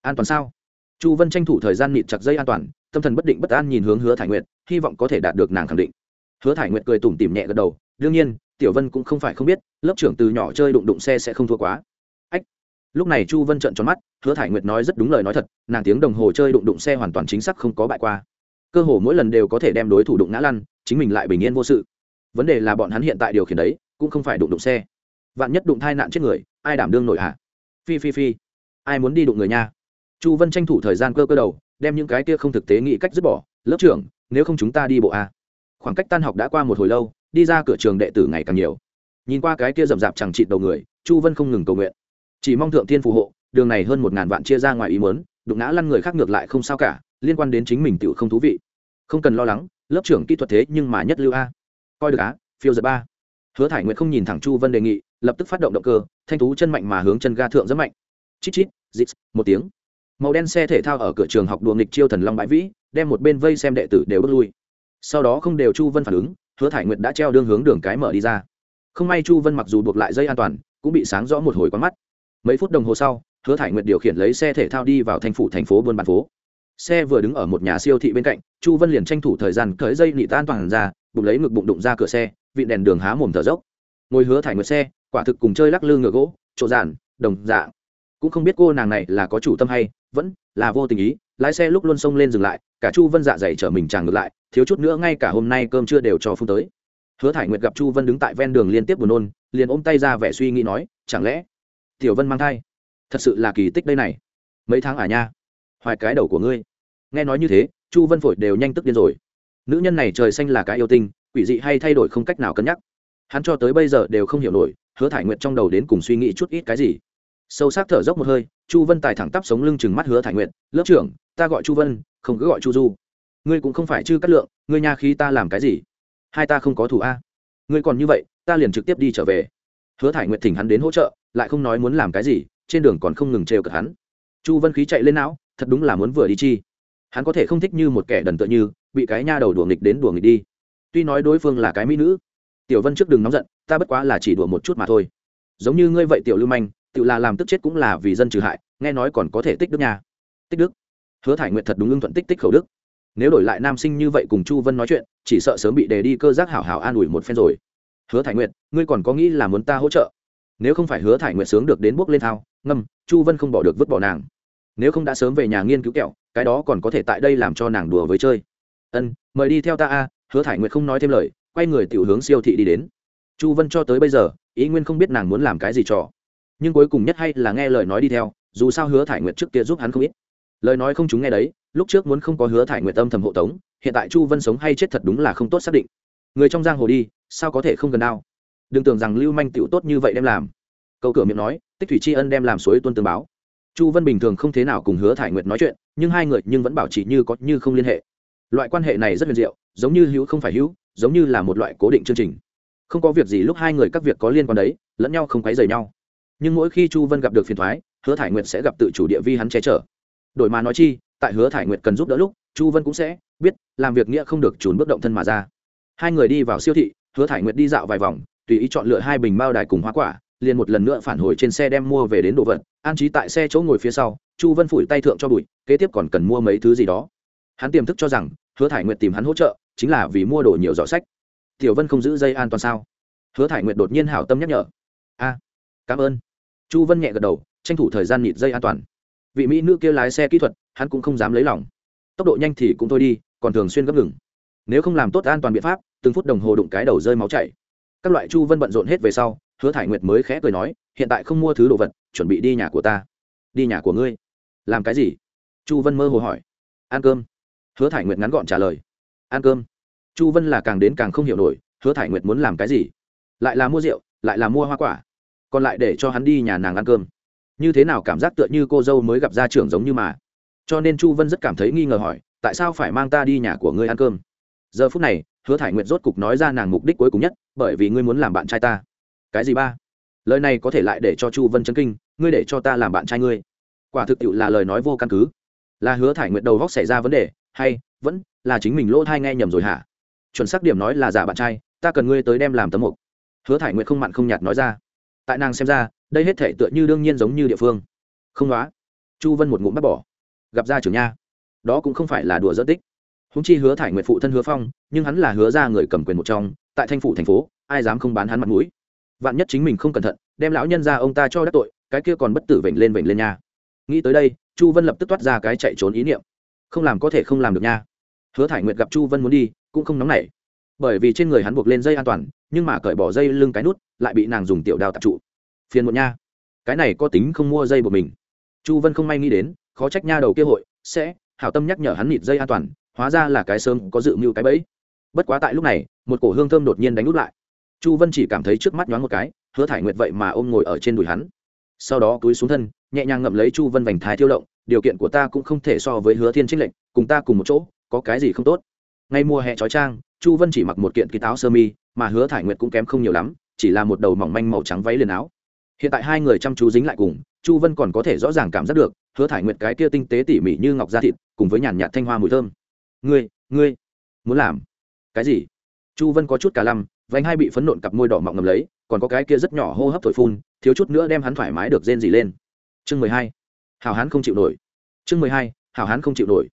[SPEAKER 1] an toàn sao? Chu vân tranh thủ thời gian nịt chặt dây an toàn, tâm thần bất định bất an nhìn hướng hứa thải nguyệt, hy vọng có thể đạt được nàng khẳng định. Hứa thải nguyệt cười tủm tỉm nhẹ gật đầu, đương nhiên, tiểu vân cũng không phải không biết, lớp trưởng từ nhỏ chơi đụng đụng xe sẽ không thua quá. Ách. Lúc này chu vân trợn tròn mắt, hứa thải nguyệt nói rất đúng lời nói thật, nàng tiếng đồng hồ chơi đụng đụng xe hoàn toàn chính xác không có bại qua. Cơ hồ mỗi lần đều có thể đem đối thủ đụng ngã lăn, chính mình lại bình yên vô sự vấn đề là bọn hắn hiện tại điều khiển đấy, cũng không phải đụng đụng xe. Vạn nhất đụng thai nạn chết người, ai đảm đương nổi hả? Phi phi phi. Ai muốn đi đụng người nha? Chu vân tranh thủ thời gian cơ cơ đầu, đem những cái kia không thực tế nghĩ cách dứt bỏ. Lớp trưởng, nếu không chúng ta đi bộ a. Khoảng cách tan học đã qua một hồi lâu, đi ra cửa trường đệ tử ngày càng nhiều. Nhìn qua cái kia rậm rạp chẳng chịt đầu người, chu vân không ngừng cầu nguyện. Chỉ mong thượng thiên phù hộ, đường này hơn một ngàn vạn chia ra ngoài ý mớn đụng ngã lăn người khác ngược lại không sao cả, liên quan đến chính mình tự không thú vị. Không cần lo lắng, lớp trưởng kỹ thuật thế nhưng mà nhất lưu a coi được á, phiêu giật ba. Hứa thải nguyện không nhìn thẳng chu vân đề nghị, lập tức phát động động cơ, thanh thú chân mạnh mà hướng chân ga thượng rất mạnh. Chít chít, dít, một tiếng. Màu đen xe thể thao ở cửa trường học đùa nghịch chiêu thần long bãi vĩ, đem một bên vây xem đệ tử đều bước lui. Sau đó không đều chu vân phản ứng, hứa thải nguyệt đã treo đương hướng đường cái mở đi ra. Không may chu vân mặc dù buộc lại dây an toàn, cũng bị sáng rõ một hồi quán mắt. Mấy phút đồng hồ sau, hứa thải nguyệt điều khiển lấy xe thể thao đi vào thành phủ thành phố buôn bàn phố xe vừa đứng ở một nhà siêu thị bên cạnh, chu vân liền tranh thủ thời gian cởi dây nị tan toàn ra, bụng lấy ngực bụng đụng ra cửa xe vị đèn đường há mồm thở dốc. Ngồi hứa thải nguyệt xe, quả thực cùng chơi lắc lư ngựa gỗ, trộn giản đồng dạ cũng không biết cô nàng này là có chủ tâm hay, vẫn là vô tình ý, lái xe lúc luôn xông lên dừng lại, cả chu vân dạ dày chở mình tràn ngược lại, thiếu chút nữa ngay cả hôm nay cơm chưa đều cho phun tới. Hứa thải nguyệt gặp chu vân đứng tại ven đường liên tiếp buồn nôn, liền ôm tay ra vẻ suy nghĩ nói, chẳng lẽ tiểu vân mang thai? Thật sự là kỳ tích đây này. Mấy tháng à nha? Hoài cái đầu của ngươi. Nghe nói như thế, chu vân phổi đều nhanh tức điên rồi. Nữ nhân này trời xanh là cái yêu tinh, quỷ dị hay thay đổi không cách nào cân nhắc. Hắn cho tới bây giờ đều không hiểu nổi, hứa thải nguyệt trong đầu đến cùng suy nghĩ chút ít cái gì. Sâu sắc thở dốc một hơi, chu vân tài thẳng tắp sống lưng chừng mắt hứa thải nguyệt, lớp trưởng, ta gọi chu vân, không cứ gọi chu du. Ngươi cũng không phải chư cắt lượng, ngươi nha khí ta làm cái gì? Hai ta không có thủ a. Ngươi còn như vậy, ta liền trực tiếp đi trở về. Hứa thải nguyệt thỉnh hắn đến hỗ trợ, lại không nói muốn làm cái gì, trên đường còn không ngừng trêu cợt hắn. Chu vân khí chạy lên não thật đúng là muốn vừa đi chi. Hắn có thể không thích như một kẻ đần tựa như, bị cái nha đầu đùa nghịch đến đùa nghịch đi. Tuy nói đối phương là cái mỹ nữ, tiểu vân trước đừng nóng giận, ta bất quá là chỉ đùa một chút mà thôi. Giống như ngươi vậy tiểu lưu manh, tự là làm tức chết cũng là vì dân trừ hại, nghe nói còn có thể tích đức nha. Tích đức? Hứa thải nguyện thật đúng ưng thuận tích tích khẩu đức. Nếu đổi lại nam sinh như vậy cùng chu vân nói chuyện, chỉ sợ sớm bị đề đi cơ giác hảo hảo an ủi một phen rồi. Hứa thải nguyện ngươi còn có nghĩ là muốn ta hỗ trợ? Nếu không phải hứa thải nguyện sướng được đến bước lên thao, ngâm, chu vân không bỏ được vứt bỏ nàng nếu không đã sớm về nhà nghiên cứu kẹo, cái đó còn có thể tại đây làm cho nàng đùa với chơi. Ân, mời đi theo ta a, hứa thải nguyệt không nói thêm lời, quay người tiểu hướng siêu thị đi đến. Chu vân cho tới bây giờ, ý nguyên không biết nàng muốn làm cái gì trò. Nhưng cuối cùng nhất hay là nghe lời nói đi theo, dù sao hứa thải nguyệt trước kia giúp hắn không ít. Lời nói không chúng nghe đấy, lúc trước muốn không có hứa thải nguyệt tâm thầm hộ tống, hiện tại chu vân sống hay chết thật đúng là không tốt xác định. Người trong giang hồ đi, sao có thể không gần đao đừng tưởng rằng lưu manh tựu tốt như vậy đem làm. Câu cửa miệng nói, tích thủy tri ân đem làm suối tuân tường báo chu vân bình thường không thế nào cùng hứa thải nguyệt nói chuyện, nhưng hai người nhưng vẫn bảo trì như có như không liên hệ. Loại quan hệ này rất huyền diệu, giống như hữu không phải hữu, giống như là một loại cố định chương trình. Không có việc gì lúc hai người các việc có liên quan đấy, lẫn nhau không quấy rầy nhau. Nhưng mỗi khi chu vân gặp được phiền thoái hứa thải nguyệt sẽ gặp tự chủ địa vi hắn che chở. Đổi mà nói chi, tại hứa thải nguyệt cần giúp đỡ lúc, chu vân cũng sẽ biết làm việc nghĩa không được trốn bước động thân mà ra. Hai người đi vào siêu thị, hứa thải nguyệt đi dạo vài vòng, tùy ý chọn lựa hai bình bao đài cùng hoa quả liền một lần nữa phản hồi trên xe đem mua về đến đồ vật, an trí tại xe chỗ ngồi phía sau, chu vân phủi tay thượng cho bụi, kế tiếp còn cần mua mấy thứ gì đó. Hắn tiềm thức cho rằng, hứa thải nguyệt tìm hắn hỗ trợ, chính là vì mua đồ nhiều giỏ sách. Tiểu vân không giữ dây an toàn sao? Hứa thải nguyệt đột nhiên hảo tâm nhắc nhở. A, cảm ơn. Chu vân nhẹ gật đầu, tranh thủ thời gian nhịt dây an toàn. Vị mỹ nữ kia lái xe kỹ thuật, hắn cũng không dám lấy lòng. Tốc độ nhanh thì cũng thôi đi, còn thường xuyên gấp ngừng nếu không làm tốt an toàn biện pháp, từng phút đồng hồ đụng cái đầu rơi máu chảy. Các loại chu vân bận rộn hết về sau hứa thải nguyệt mới khẽ cười nói, hiện tại không mua thứ đồ vật, chuẩn bị đi nhà của ta. Đi nhà của ngươi? Làm cái gì? Chu vân mơ hồ hỏi. Ăn cơm. Hứa thải nguyệt ngắn gọn trả lời. Ăn cơm. Chu vân là càng đến càng không hiểu nổi, hứa thải nguyệt muốn làm cái gì? Lại là mua rượu, lại là mua hoa quả. Còn lại để cho hắn đi nhà nàng ăn cơm. Như thế nào cảm giác tựa như cô dâu mới gặp gia trưởng giống như mà? Cho nên chu vân rất cảm thấy nghi ngờ hỏi, tại sao phải mang ta đi nhà của ngươi ăn cơm? Giờ phút này, hứa thải nguyệt rốt cục nói ra nàng mục đích cuối cùng nhất, bởi vì ngươi muốn làm bạn trai ta cái gì ba? Lời này có thể lại để cho chu vân chấn kinh, ngươi để cho ta làm bạn trai ngươi. Quả thực tiệu là lời nói vô căn cứ. Là hứa thải nguyệt đầu góc xảy ra vấn đề, hay, vẫn là chính mình lỗ thai nghe nhầm rồi hả? Chuẩn xác điểm nói là giả bạn trai, ta cần ngươi tới đem làm tấm mục. Hứa thải nguyệt không mặn không nhạt nói ra. Tại nàng xem ra, đây hết thể tựa như đương nhiên giống như địa phương. Không đó chu vân một ngụm bắt bỏ. Gặp ra trưởng nha. Đó cũng không phải là đùa dỡ tích. Húng chi hứa thải nguyệt phụ thân hứa phong, nhưng hắn là hứa ra người cầm quyền một trong, tại thanh phủ thành phố, ai dám không bán hắn mặt mũi? Vạn nhất chính mình không cẩn thận, đem lão nhân ra ông ta cho đắc tội, cái kia còn bất tử vểnh lên vểnh lên nha. Nghĩ tới đây, chu vân lập tức toát ra cái chạy trốn ý niệm. Không làm có thể không làm được nha. Hứa thải nguyệt gặp chu vân muốn đi, cũng không nóng nảy. Bởi vì trên người hắn buộc lên dây an toàn, nhưng mà cởi bỏ dây lưng cái nút, lại bị nàng dùng tiểu đao tạp trụ. Phiền một nha. Cái này có tính không mua dây của mình. Chu vân không may nghĩ đến, khó trách nha đầu kia hội, sẽ hảo tâm nhắc nhở hắn nịt dây an toàn, hóa ra là cái sớm có dự mưu cái bẫy. Bất quá tại lúc này, một cổ hương thơm đột nhiên đánh nút lại chu vân chỉ cảm thấy trước mắt nhoáng một cái, hứa thải nguyệt vậy mà ôm ngồi ở trên đùi hắn. Sau đó túi xuống thân, nhẹ nhàng ngậm lấy chu vân vành thái thiêu động, điều kiện của ta cũng không thể so với hứa thiên trích lệnh, cùng ta cùng một chỗ, có cái gì không tốt? Ngay mùa hè trói trang, chu vân chỉ mặc một kiện ký táo sơ mi, mà hứa thải nguyệt cũng kém không nhiều lắm, chỉ là một đầu mỏng manh màu trắng váy liền áo. Hiện tại hai người chăm chú dính lại cùng, chu vân còn có thể rõ ràng cảm giác được, hứa thải nguyệt cái kia tinh tế tỉ mỉ như ngọc da thịt, cùng với nhàn nhạt thanh hoa mùi thơm. Ngươi ngươi, muốn làm cái gì? Chu vân có chút cả lăm vành hai bị phấn nộn cặp môi đỏ mọng ngầm lấy, còn có cái kia rất nhỏ hô hấp thổi phun, thiếu chút nữa đem hắn thoải mái được rên gì lên. Chương mười hai hào hán không chịu nổi. Chương mười hai hào hán không chịu nổi.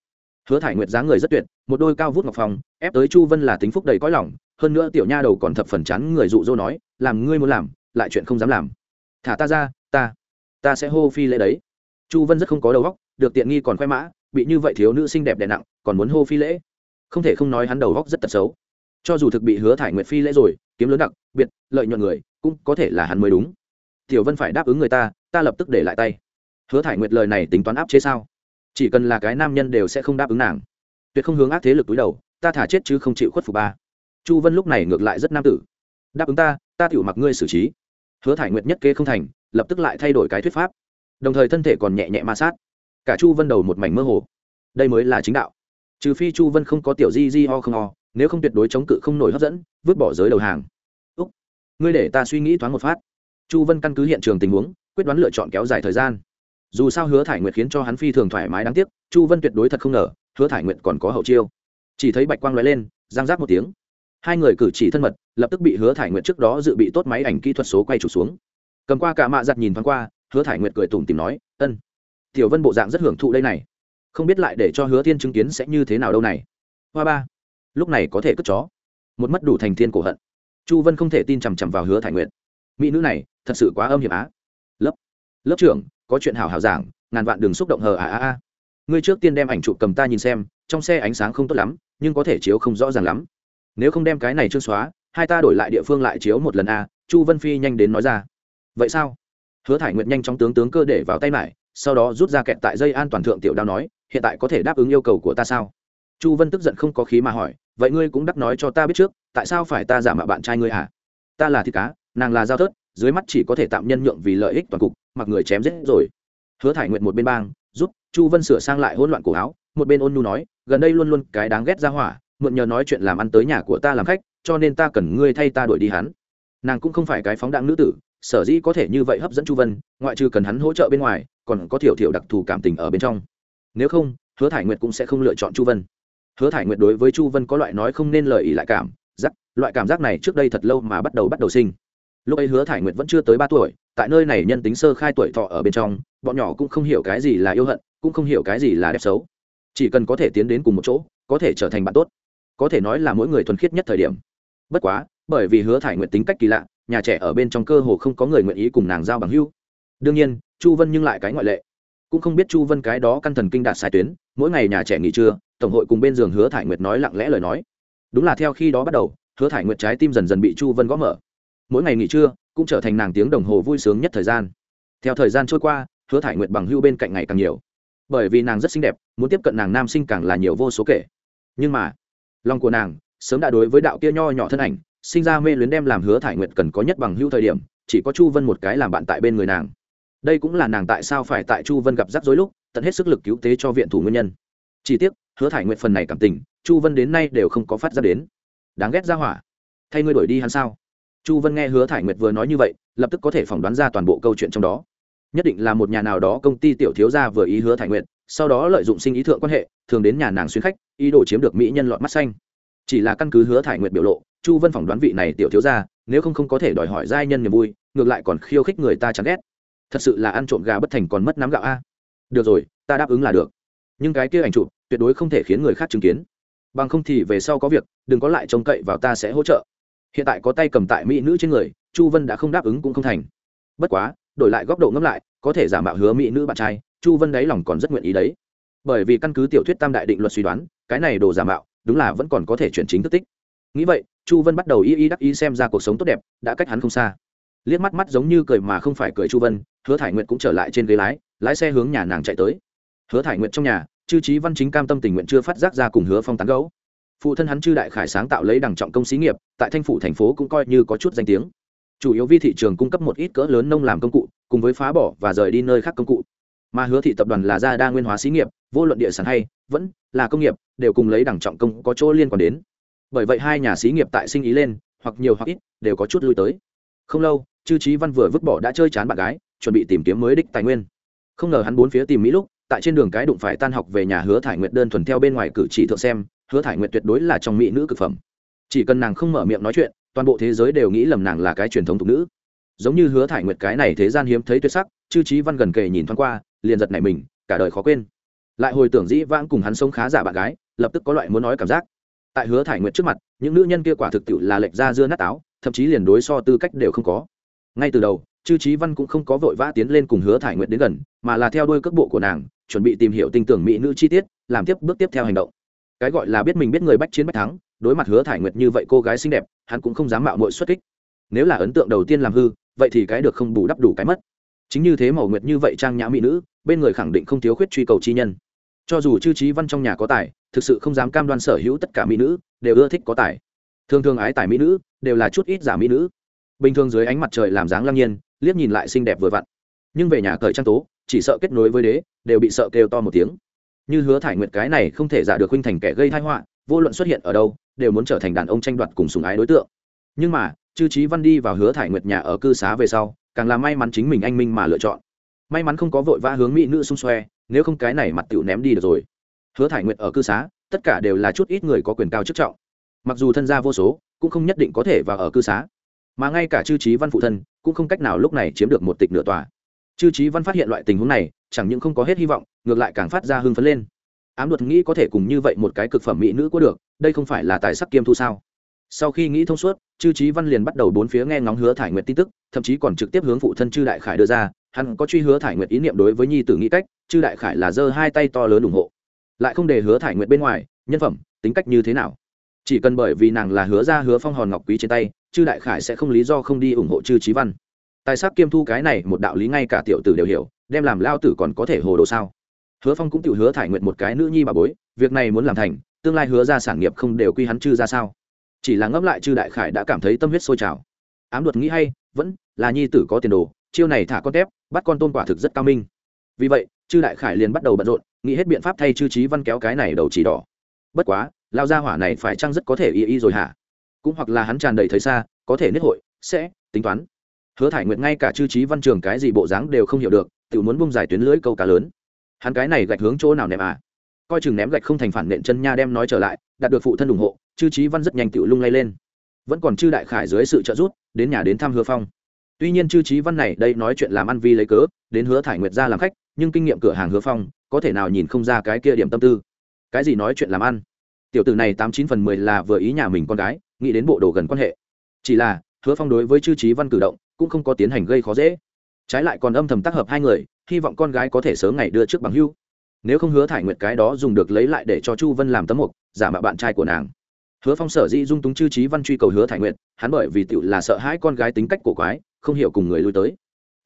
[SPEAKER 1] Hứa thải nguyệt dáng người rất tuyệt, một đôi cao vút ngọc phòng ép tới chu vân là tính phúc đầy cõi lòng, hơn nữa tiểu nha đầu còn thập phần chán người dụ dỗ nói, làm ngươi muốn làm, lại chuyện không dám làm. Thả ta ra, ta ta sẽ hô phi lễ đấy. Chu vân rất không có đầu óc, được tiện nghi còn khoe mã, bị như vậy thiếu nữ xinh đẹp đè nặng, còn muốn hô phi lễ. Không thể không nói hắn đầu óc rất tật xấu cho dù thực bị hứa thải nguyệt phi lễ rồi, kiếm lớn đặc, biệt, lợi nhuận người, cũng có thể là hắn mới đúng. Tiểu vân phải đáp ứng người ta ta lập tức để lại tay. Hứa thải nguyệt lời này tính toán áp chế sao? Chỉ cần là cái nam nhân đều sẽ không đáp ứng nàng. Tuyệt không hướng ác thế lực túi đầu, ta thả chết chứ không chịu khuất phục ba. Chu vân lúc này ngược lại rất nam tử. Đáp ứng ta ta tiểu mặc ngươi xử trí. Hứa thải nguyệt nhất kế không thành, lập tức lại thay đổi cái thuyết pháp. Đồng thời thân thể còn nhẹ nhẹ ma sát. Cả chu vân đầu một mảnh mơ hồ. Đây mới là chính đạo. Trừ phi chu vân không có tiểu di di ho không ho nếu không tuyệt đối chống cự không nổi hấp dẫn, vứt bỏ giới đầu hàng. Úc, ngươi để ta suy nghĩ thoáng một phát. Chu vân căn cứ hiện trường tình huống, quyết đoán lựa chọn kéo dài thời gian. Dù sao hứa thải nguyệt khiến cho hắn phi thường thoải mái đáng tiếc, chu vân tuyệt đối thật không ngờ, hứa thải nguyệt còn có hậu chiêu. Chỉ thấy bạch quang lóe lên, giang giác một tiếng. Hai người cử chỉ thân mật, lập tức bị hứa thải nguyệt trước đó dự bị tốt máy ảnh kỹ thuật số quay trục xuống. Cầm qua cả mạ giặt nhìn thoáng qua, hứa thải nguyệt cười tủm tìm nói, ân. Tiểu vân bộ dạng rất hưởng thụ đây này. Không biết lại để cho hứa thiên chứng kiến sẽ như thế nào đâu này. Hoa ba lúc này có thể cất chó. Một mất đủ thành thiên cổ hận. Chu vân không thể tin chằm chằm vào hứa thải nguyện mỹ nữ này, thật sự quá âm hiểm á. Lớp lớp trưởng, có chuyện hảo hảo giảng, ngàn vạn đường xúc động hờ à à à. Ngươi trước tiên đem ảnh chụp cầm ta nhìn xem, trong xe ánh sáng không tốt lắm, nhưng có thể chiếu không rõ ràng lắm. Nếu không đem cái này chưa xóa, hai ta đổi lại địa phương lại chiếu một lần a chu vân phi nhanh đến nói ra. Vậy sao? Hứa thải nguyện nhanh chóng tướng tướng cơ để vào tay mải, sau đó rút ra kẹt tại dây an toàn thượng tiểu đao nói, hiện tại có thể đáp ứng yêu cầu của ta sao? Chu vân tức giận không có khí mà hỏi, vậy ngươi cũng đắc nói cho ta biết trước, tại sao phải ta giả mạo bạn trai ngươi hả? Ta là thịt cá, nàng là giao thớt, dưới mắt chỉ có thể tạm nhân nhượng vì lợi ích toàn cục, mặc người chém giết rồi. Hứa thải nguyện một bên bang, giúp chu vân sửa sang lại hỗn loạn cổ áo, một bên ôn nhu nói, gần đây luôn luôn cái đáng ghét ra hỏa, mượn nhờ nói chuyện làm ăn tới nhà của ta làm khách, cho nên ta cần ngươi thay ta đuổi đi hắn. Nàng cũng không phải cái phóng đạn nữ tử, sở dĩ có thể như vậy hấp dẫn chu vân, ngoại trừ cần hắn hỗ trợ bên ngoài, còn có thiểu thiểu đặc thù cảm tình ở bên trong. Nếu không, hứa thải nguyệt cũng sẽ không lựa chọn chu vân hứa thải nguyệt đối với chu vân có loại nói không nên lời ý lại cảm, giác, loại cảm giác này trước đây thật lâu mà bắt đầu bắt đầu sinh. Lúc ấy hứa thải nguyệt vẫn chưa tới ba tuổi, tại nơi này nhân tính sơ khai tuổi thọ ở bên trong, bọn nhỏ cũng không hiểu cái gì là yêu hận, cũng không hiểu cái gì là đẹp xấu. Chỉ cần có thể tiến đến cùng một chỗ, có thể trở thành bạn tốt, có thể nói là mỗi người thuần khiết nhất thời điểm. Bất quá, bởi vì hứa thải nguyện tính cách kỳ lạ, nhà trẻ ở bên trong cơ hồ không có người nguyện ý cùng nàng giao bằng hưu đương nhiên, chu vân nhưng lại cái ngoại lệ. Cũng không biết chu vân cái đó căn thần kinh đạt sai tuyến mỗi ngày nhà trẻ nghỉ trưa, tổng hội cùng bên giường hứa thải nguyệt nói lặng lẽ lời nói. Đúng là theo khi đó bắt đầu, hứa thải nguyệt trái tim dần dần bị chu vân gõ mở. Mỗi ngày nghỉ trưa, cũng trở thành nàng tiếng đồng hồ vui sướng nhất thời gian. Theo thời gian trôi qua, hứa thải nguyệt bằng hưu bên cạnh ngày càng nhiều. Bởi vì nàng rất xinh đẹp, muốn tiếp cận nàng nam sinh càng là nhiều vô số kể. Nhưng mà, lòng của nàng sớm đã đối với đạo kia nho nhỏ thân ảnh, sinh ra mê luyến đem làm hứa thải nguyệt cần có nhất bằng hưu thời điểm, chỉ có chu vân một cái làm bạn tại bên người nàng. Đây cũng là nàng tại sao phải tại chu vân gặp rắc rối lúc tận hết sức lực cứu tế cho viện thủ nguyên nhân. Chỉ tiếc, hứa thải nguyện phần này cảm tình, chu vân đến nay đều không có phát ra đến. Đáng ghét ra hỏa. Thay ngươi đổi đi hắn sao? Chu vân nghe hứa thải nguyệt vừa nói như vậy, lập tức có thể phỏng đoán ra toàn bộ câu chuyện trong đó. Nhất định là một nhà nào đó công ty tiểu thiếu gia vừa ý hứa thải nguyệt sau đó lợi dụng sinh ý thượng quan hệ, thường đến nhà nàng xuyên khách, ý đồ chiếm được mỹ nhân lọt mắt xanh. Chỉ là căn cứ hứa thải nguyệt biểu lộ, chu vân phỏng đoán vị này tiểu thiếu gia, nếu không không có thể đòi hỏi giai nhân niềm vui, ngược lại còn khiêu khích người ta chán ghét. Thật sự là ăn trộm gà bất thành còn mất nắm gạo a được rồi, ta đáp ứng là được. Nhưng cái kia ảnh chụp tuyệt đối không thể khiến người khác chứng kiến. Bằng không thì về sau có việc, đừng có lại trông cậy vào ta sẽ hỗ trợ. Hiện tại có tay cầm tại mỹ nữ trên người, chu vân đã không đáp ứng cũng không thành. Bất quá, đổi lại góc độ ngẫm lại, có thể giả mạo hứa mỹ nữ bạn trai, chu vân đáy lòng còn rất nguyện ý đấy. Bởi vì căn cứ tiểu thuyết tam đại định luật suy đoán, cái này đồ giả mạo, đúng là vẫn còn có thể chuyển chính thức tích. Nghĩ vậy, chu vân bắt đầu y y đắc ý xem ra cuộc sống tốt đẹp, đã cách hắn không xa. Liếc mắt mắt giống như cười mà không phải cười chu vân, hứa thải nguyện cũng trở lại trên ghế lái lái xe hướng nhà nàng chạy tới. Hứa thải nguyện trong nhà, chư trí văn chính cam tâm tình nguyện chưa phát giác ra cùng hứa phong tán gấu phụ thân hắn chư đại khải sáng tạo lấy đẳng trọng công xí nghiệp, tại thanh phủ thành phố cũng coi như có chút danh tiếng. Chủ yếu vi thị trường cung cấp một ít cỡ lớn nông làm công cụ, cùng với phá bỏ và rời đi nơi khác công cụ. Mà hứa thị tập đoàn là gia đa nguyên hóa xí nghiệp, vô luận địa sản hay vẫn là công nghiệp, đều cùng lấy đẳng trọng công có chỗ liên quan đến. Bởi vậy hai nhà xí nghiệp tại sinh ý lên, hoặc nhiều hoặc ít, đều có chút lui tới. Không lâu, chư trí văn vừa vứt bỏ đã chơi chán bạn gái, chuẩn bị tìm kiếm mới đích tài nguyên không ngờ hắn bốn phía tìm mỹ lúc, tại trên đường cái đụng phải tan học về nhà hứa thải nguyệt đơn thuần theo bên ngoài cử chỉ thượng xem, hứa thải nguyệt tuyệt đối là trong mỹ nữ cực phẩm. Chỉ cần nàng không mở miệng nói chuyện, toàn bộ thế giới đều nghĩ lầm nàng là cái truyền thống tục nữ. Giống như hứa thải nguyệt cái này thế gian hiếm thấy tuyệt sắc, chư trí văn gần kề nhìn thoáng qua, liền giật nảy mình, cả đời khó quên. Lại hồi tưởng dĩ vãng cùng hắn sống khá giả bạn gái, lập tức có loại muốn nói cảm giác. Tại hứa thải nguyệt trước mặt, những nữ nhân kia quả thực tiệu là lệch ra dưa nát áo, thậm chí liền đối so tư cách đều không có. Ngay từ đầu chư trí văn cũng không có vội vã tiến lên cùng hứa thải nguyệt đến gần, mà là theo đuôi cước bộ của nàng, chuẩn bị tìm hiểu tinh tưởng mỹ nữ chi tiết, làm tiếp bước tiếp theo hành động. Cái gọi là biết mình biết người bách chiến bách thắng, đối mặt hứa thải nguyệt như vậy cô gái xinh đẹp, hắn cũng không dám mạo mội xuất kích. Nếu là ấn tượng đầu tiên làm hư, vậy thì cái được không bù đắp đủ cái mất. Chính như thế màu nguyệt như vậy trang nhã mỹ nữ, bên người khẳng định không thiếu khuyết truy cầu chi nhân. Cho dù chư trí văn trong nhà có tài, thực sự không dám cam đoan sở hữu tất cả mỹ nữ, đều ưa thích có tài. Thường thường ái tài mỹ nữ, đều là chút ít giả mỹ nữ. Bình thường dưới ánh mặt trời làm dáng lăng nhiên liếc nhìn lại xinh đẹp vừa vặn. Nhưng về nhà cởi trang tố, chỉ sợ kết nối với đế, đều bị sợ kêu to một tiếng. Như hứa thải nguyệt cái này không thể giả được huynh thành kẻ gây thai họa, vô luận xuất hiện ở đâu, đều muốn trở thành đàn ông tranh đoạt cùng sùng ái đối tượng. Nhưng mà, chư trí văn đi vào hứa thải nguyệt nhà ở cư xá về sau, càng là may mắn chính mình anh minh mà lựa chọn. May mắn không có vội vã hướng mỹ nữ xung xoe, nếu không cái này mặt tựu ném đi được rồi. Hứa thải nguyệt ở cư xá, tất cả đều là chút ít người có quyền cao chức trọng. Mặc dù thân gia vô số, cũng không nhất định có thể vào ở cư xá mà ngay cả chư trí văn phụ thân cũng không cách nào lúc này chiếm được một tịch nửa tòa. Chư trí văn phát hiện loại tình huống này, chẳng những không có hết hy vọng, ngược lại càng phát ra hưng phấn lên. Ám luật nghĩ có thể cùng như vậy một cái cực phẩm mỹ nữ có được, đây không phải là tài sắc kiêm thu sao? Sau khi nghĩ thông suốt, chư trí văn liền bắt đầu bốn phía nghe ngóng hứa thải nguyệt tin tức, thậm chí còn trực tiếp hướng phụ thân chư đại khải đưa ra, hắn có truy hứa thải nguyệt ý niệm đối với nhi tử nghĩ cách, chư đại khải là giơ hai tay to lớn ủng hộ. Lại không để hứa thải nguyệt bên ngoài, nhân phẩm, tính cách như thế nào? Chỉ cần bởi vì nàng là hứa ra hứa phong hòn ngọc quý trên tay chư đại khải sẽ không lý do không đi ủng hộ chư trí văn. Tài sắc kiêm thu cái này một đạo lý ngay cả tiểu tử đều hiểu, đem làm lao tử còn có thể hồ đồ sao? Hứa phong cũng tự hứa thải nguyện một cái nữ nhi bà bối, việc này muốn làm thành, tương lai hứa ra sản nghiệp không đều quy hắn chư ra sao? Chỉ là ngẫm lại chư đại khải đã cảm thấy tâm huyết sôi trào. Ám luật nghĩ hay, vẫn là nhi tử có tiền đồ, chiêu này thả con tép, bắt con tôn quả thực rất cao minh. Vì vậy chư đại khải liền bắt đầu bận rộn, nghĩ hết biện pháp thay chư trí văn kéo cái này đầu chỉ đỏ. Bất quá lao ra hỏa này phải chăng rất có thể y y rồi hả? Cũng hoặc là hắn tràn đầy thời xa, có thể nết hội, sẽ, tính toán. Hứa thải nguyện ngay cả chư trí văn trường cái gì bộ dáng đều không hiểu được tự muốn bung dài tuyến lưới câu cá lớn. Hắn cái này gạch hướng chỗ nào ném à? Coi chừng ném gạch không thành phản nện chân nha đem nói trở lại, đạt được phụ thân ủng hộ, chư trí văn rất nhanh tự lung lay lên. Vẫn còn chư đại khải dưới sự trợ giúp, đến nhà đến thăm hứa phong. Tuy nhiên chư trí văn này đây nói chuyện làm ăn vi lấy cớ, đến hứa thải nguyệt ra làm khách, nhưng kinh nghiệm cửa hàng hứa phong, có thể nào nhìn không ra cái kia điểm tâm tư. Cái gì nói chuyện làm ăn? Tiểu tử này tám chín phần mười là vừa ý nhà mình con gái, nghĩ đến bộ đồ gần quan hệ. Chỉ là, hứa phong đối với chư trí văn cử động, cũng không có tiến hành gây khó dễ. Trái lại còn âm thầm tác hợp hai người, hy vọng con gái có thể sớm ngày đưa trước bằng hưu. Nếu không hứa thải nguyệt cái đó dùng được lấy lại để cho chu vân làm tấm mục, giả mạo bạn trai của nàng. Hứa phong sở dĩ dung túng chư trí văn truy cầu hứa thải nguyệt, hắn bởi vì tựu là sợ hãi con gái tính cách cổ quái, không hiểu cùng người lui tới.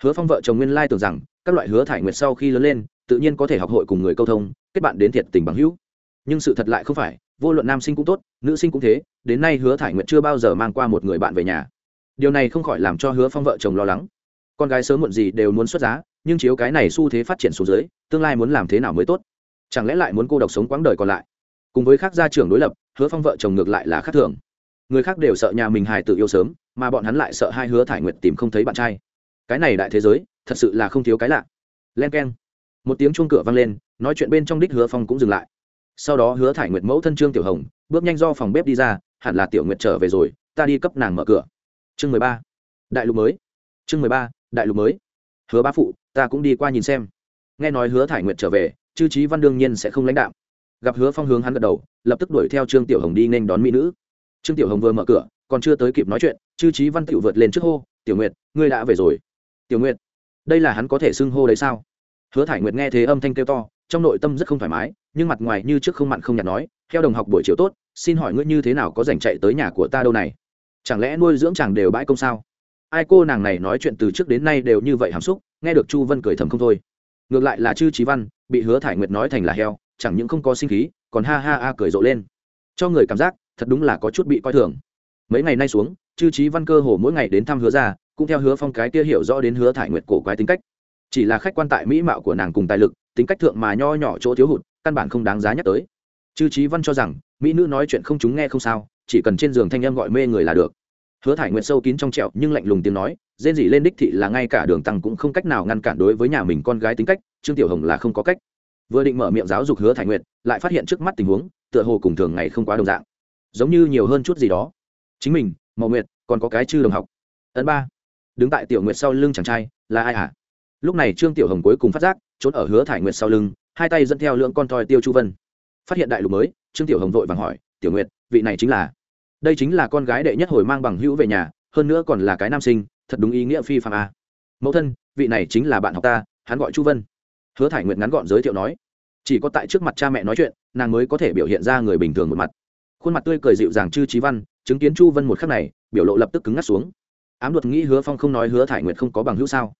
[SPEAKER 1] Hứa phong vợ chồng nguyên lai tưởng rằng, các loại hứa thải nguyệt sau khi lớn lên, tự nhiên có thể học hội cùng người câu thông, kết bạn đến thiệt tình bằng hữu. Nhưng sự thật lại không phải vô luận nam sinh cũng tốt, nữ sinh cũng thế, đến nay hứa thải nguyệt chưa bao giờ mang qua một người bạn về nhà. Điều này không khỏi làm cho hứa phong vợ chồng lo lắng. Con gái sớm muộn gì đều muốn xuất giá, nhưng chiếu cái này xu thế phát triển xuống dưới, tương lai muốn làm thế nào mới tốt? Chẳng lẽ lại muốn cô độc sống quãng đời còn lại? Cùng với khác gia trưởng đối lập, hứa phong vợ chồng ngược lại là khác thường. Người khác đều sợ nhà mình hài tự yêu sớm, mà bọn hắn lại sợ hai hứa thải nguyệt tìm không thấy bạn trai. Cái này đại thế giới, thật sự là không thiếu cái lạ. Len k e n một tiếng chuông cửa vang lên, nói chuyện bên trong đích hứa phong cũng dừng lại sau đó hứa thải nguyệt mẫu thân trương tiểu hồng, bước nhanh do phòng bếp đi ra, hẳn là tiểu nguyệt trở về rồi, ta đi cấp nàng mở cửa. Chương mười ba. Đại lục mới. Chương mười ba, đại lục mới. Hứa bá phụ, ta cũng đi qua nhìn xem. Nghe nói hứa thải nguyệt trở về, chư trí văn đương nhiên sẽ không lãnh đạo gặp hứa phong hướng hắn gật đầu, lập tức đuổi theo trương tiểu hồng đi nên đón mỹ nữ. Trương tiểu hồng vừa mở cửa, còn chưa tới kịp nói chuyện, chư trí văn tựu vượt lên trước hô, tiểu nguyệt, ngươi đã về rồi. Tiểu nguyệt, đây là hắn có thể xưng hô đấy sao? Hứa thải nguyệt nghe thế âm thanh kêu to trong nội tâm rất không thoải mái, nhưng mặt ngoài như trước không mặn không nhạt nói theo đồng học buổi chiều tốt, xin hỏi ngươi như thế nào có dành chạy tới nhà của ta đâu này? Chẳng lẽ nuôi dưỡng chàng đều bãi công sao? Ai cô nàng này nói chuyện từ trước đến nay đều như vậy hàm xúc, nghe được chu vân cười thầm không thôi. Ngược lại là chư trí văn, bị hứa thải nguyệt nói thành là heo, chẳng những không có sinh khí, còn ha ha a cười rộ lên. Cho người cảm giác, thật đúng là có chút bị coi thường. Mấy ngày nay xuống, chư trí văn cơ hồ mỗi ngày đến thăm hứa ra cũng theo hứa phong cái kia hiểu rõ đến hứa thải nguyệt cổ quái tính cách. Chỉ là khách quan tại mỹ mạo của nàng cùng tài lực tính cách thượng mà nho nhỏ chỗ thiếu hụt, căn bản không đáng giá nhắc tới. Chư trí văn cho rằng, mỹ nữ nói chuyện không chúng nghe không sao, chỉ cần trên giường thanh em gọi mê người là được. Hứa thải nguyệt sâu kín trong trẹo nhưng lạnh lùng tiếng nói, rên rỉ lên đích thị là ngay cả đường tăng cũng không cách nào ngăn cản đối với nhà mình con gái tính cách, trương tiểu hồng là không có cách. Vừa định mở miệng giáo dục hứa thải nguyệt, lại phát hiện trước mắt tình huống, tựa hồ cùng thường ngày không quá đồng dạng. Giống như nhiều hơn chút gì đó. Chính mình, mậu nguyệt, còn có cái chư đồng học. Ấn ba. Đứng tại tiểu nguyệt sau lưng chàng trai, là ai hả? Lúc này trương tiểu hồng cuối cùng phát giác trốn ở hứa thải nguyệt sau lưng, hai tay dẫn theo lưỡng con thoi tiêu chu vân. Phát hiện đại lục mới, trương tiểu hồng vội vàng hỏi, tiểu nguyệt, vị này chính là? Đây chính là con gái đệ nhất hồi mang bằng hữu về nhà, hơn nữa còn là cái nam sinh, thật đúng ý nghĩa phi phạm a. Mẫu thân, vị này chính là bạn học ta, hắn gọi chu vân. Hứa thải nguyệt ngắn gọn giới thiệu nói. Chỉ có tại trước mặt cha mẹ nói chuyện, nàng mới có thể biểu hiện ra người bình thường một mặt. Khuôn mặt tươi cười dịu dàng chư trí văn, chứng kiến chu vân một khắc này, biểu lộ lập tức cứng ngắt xuống. Ám luật nghĩ hứa phong không nói hứa thải nguyệt không có bằng hữu sao?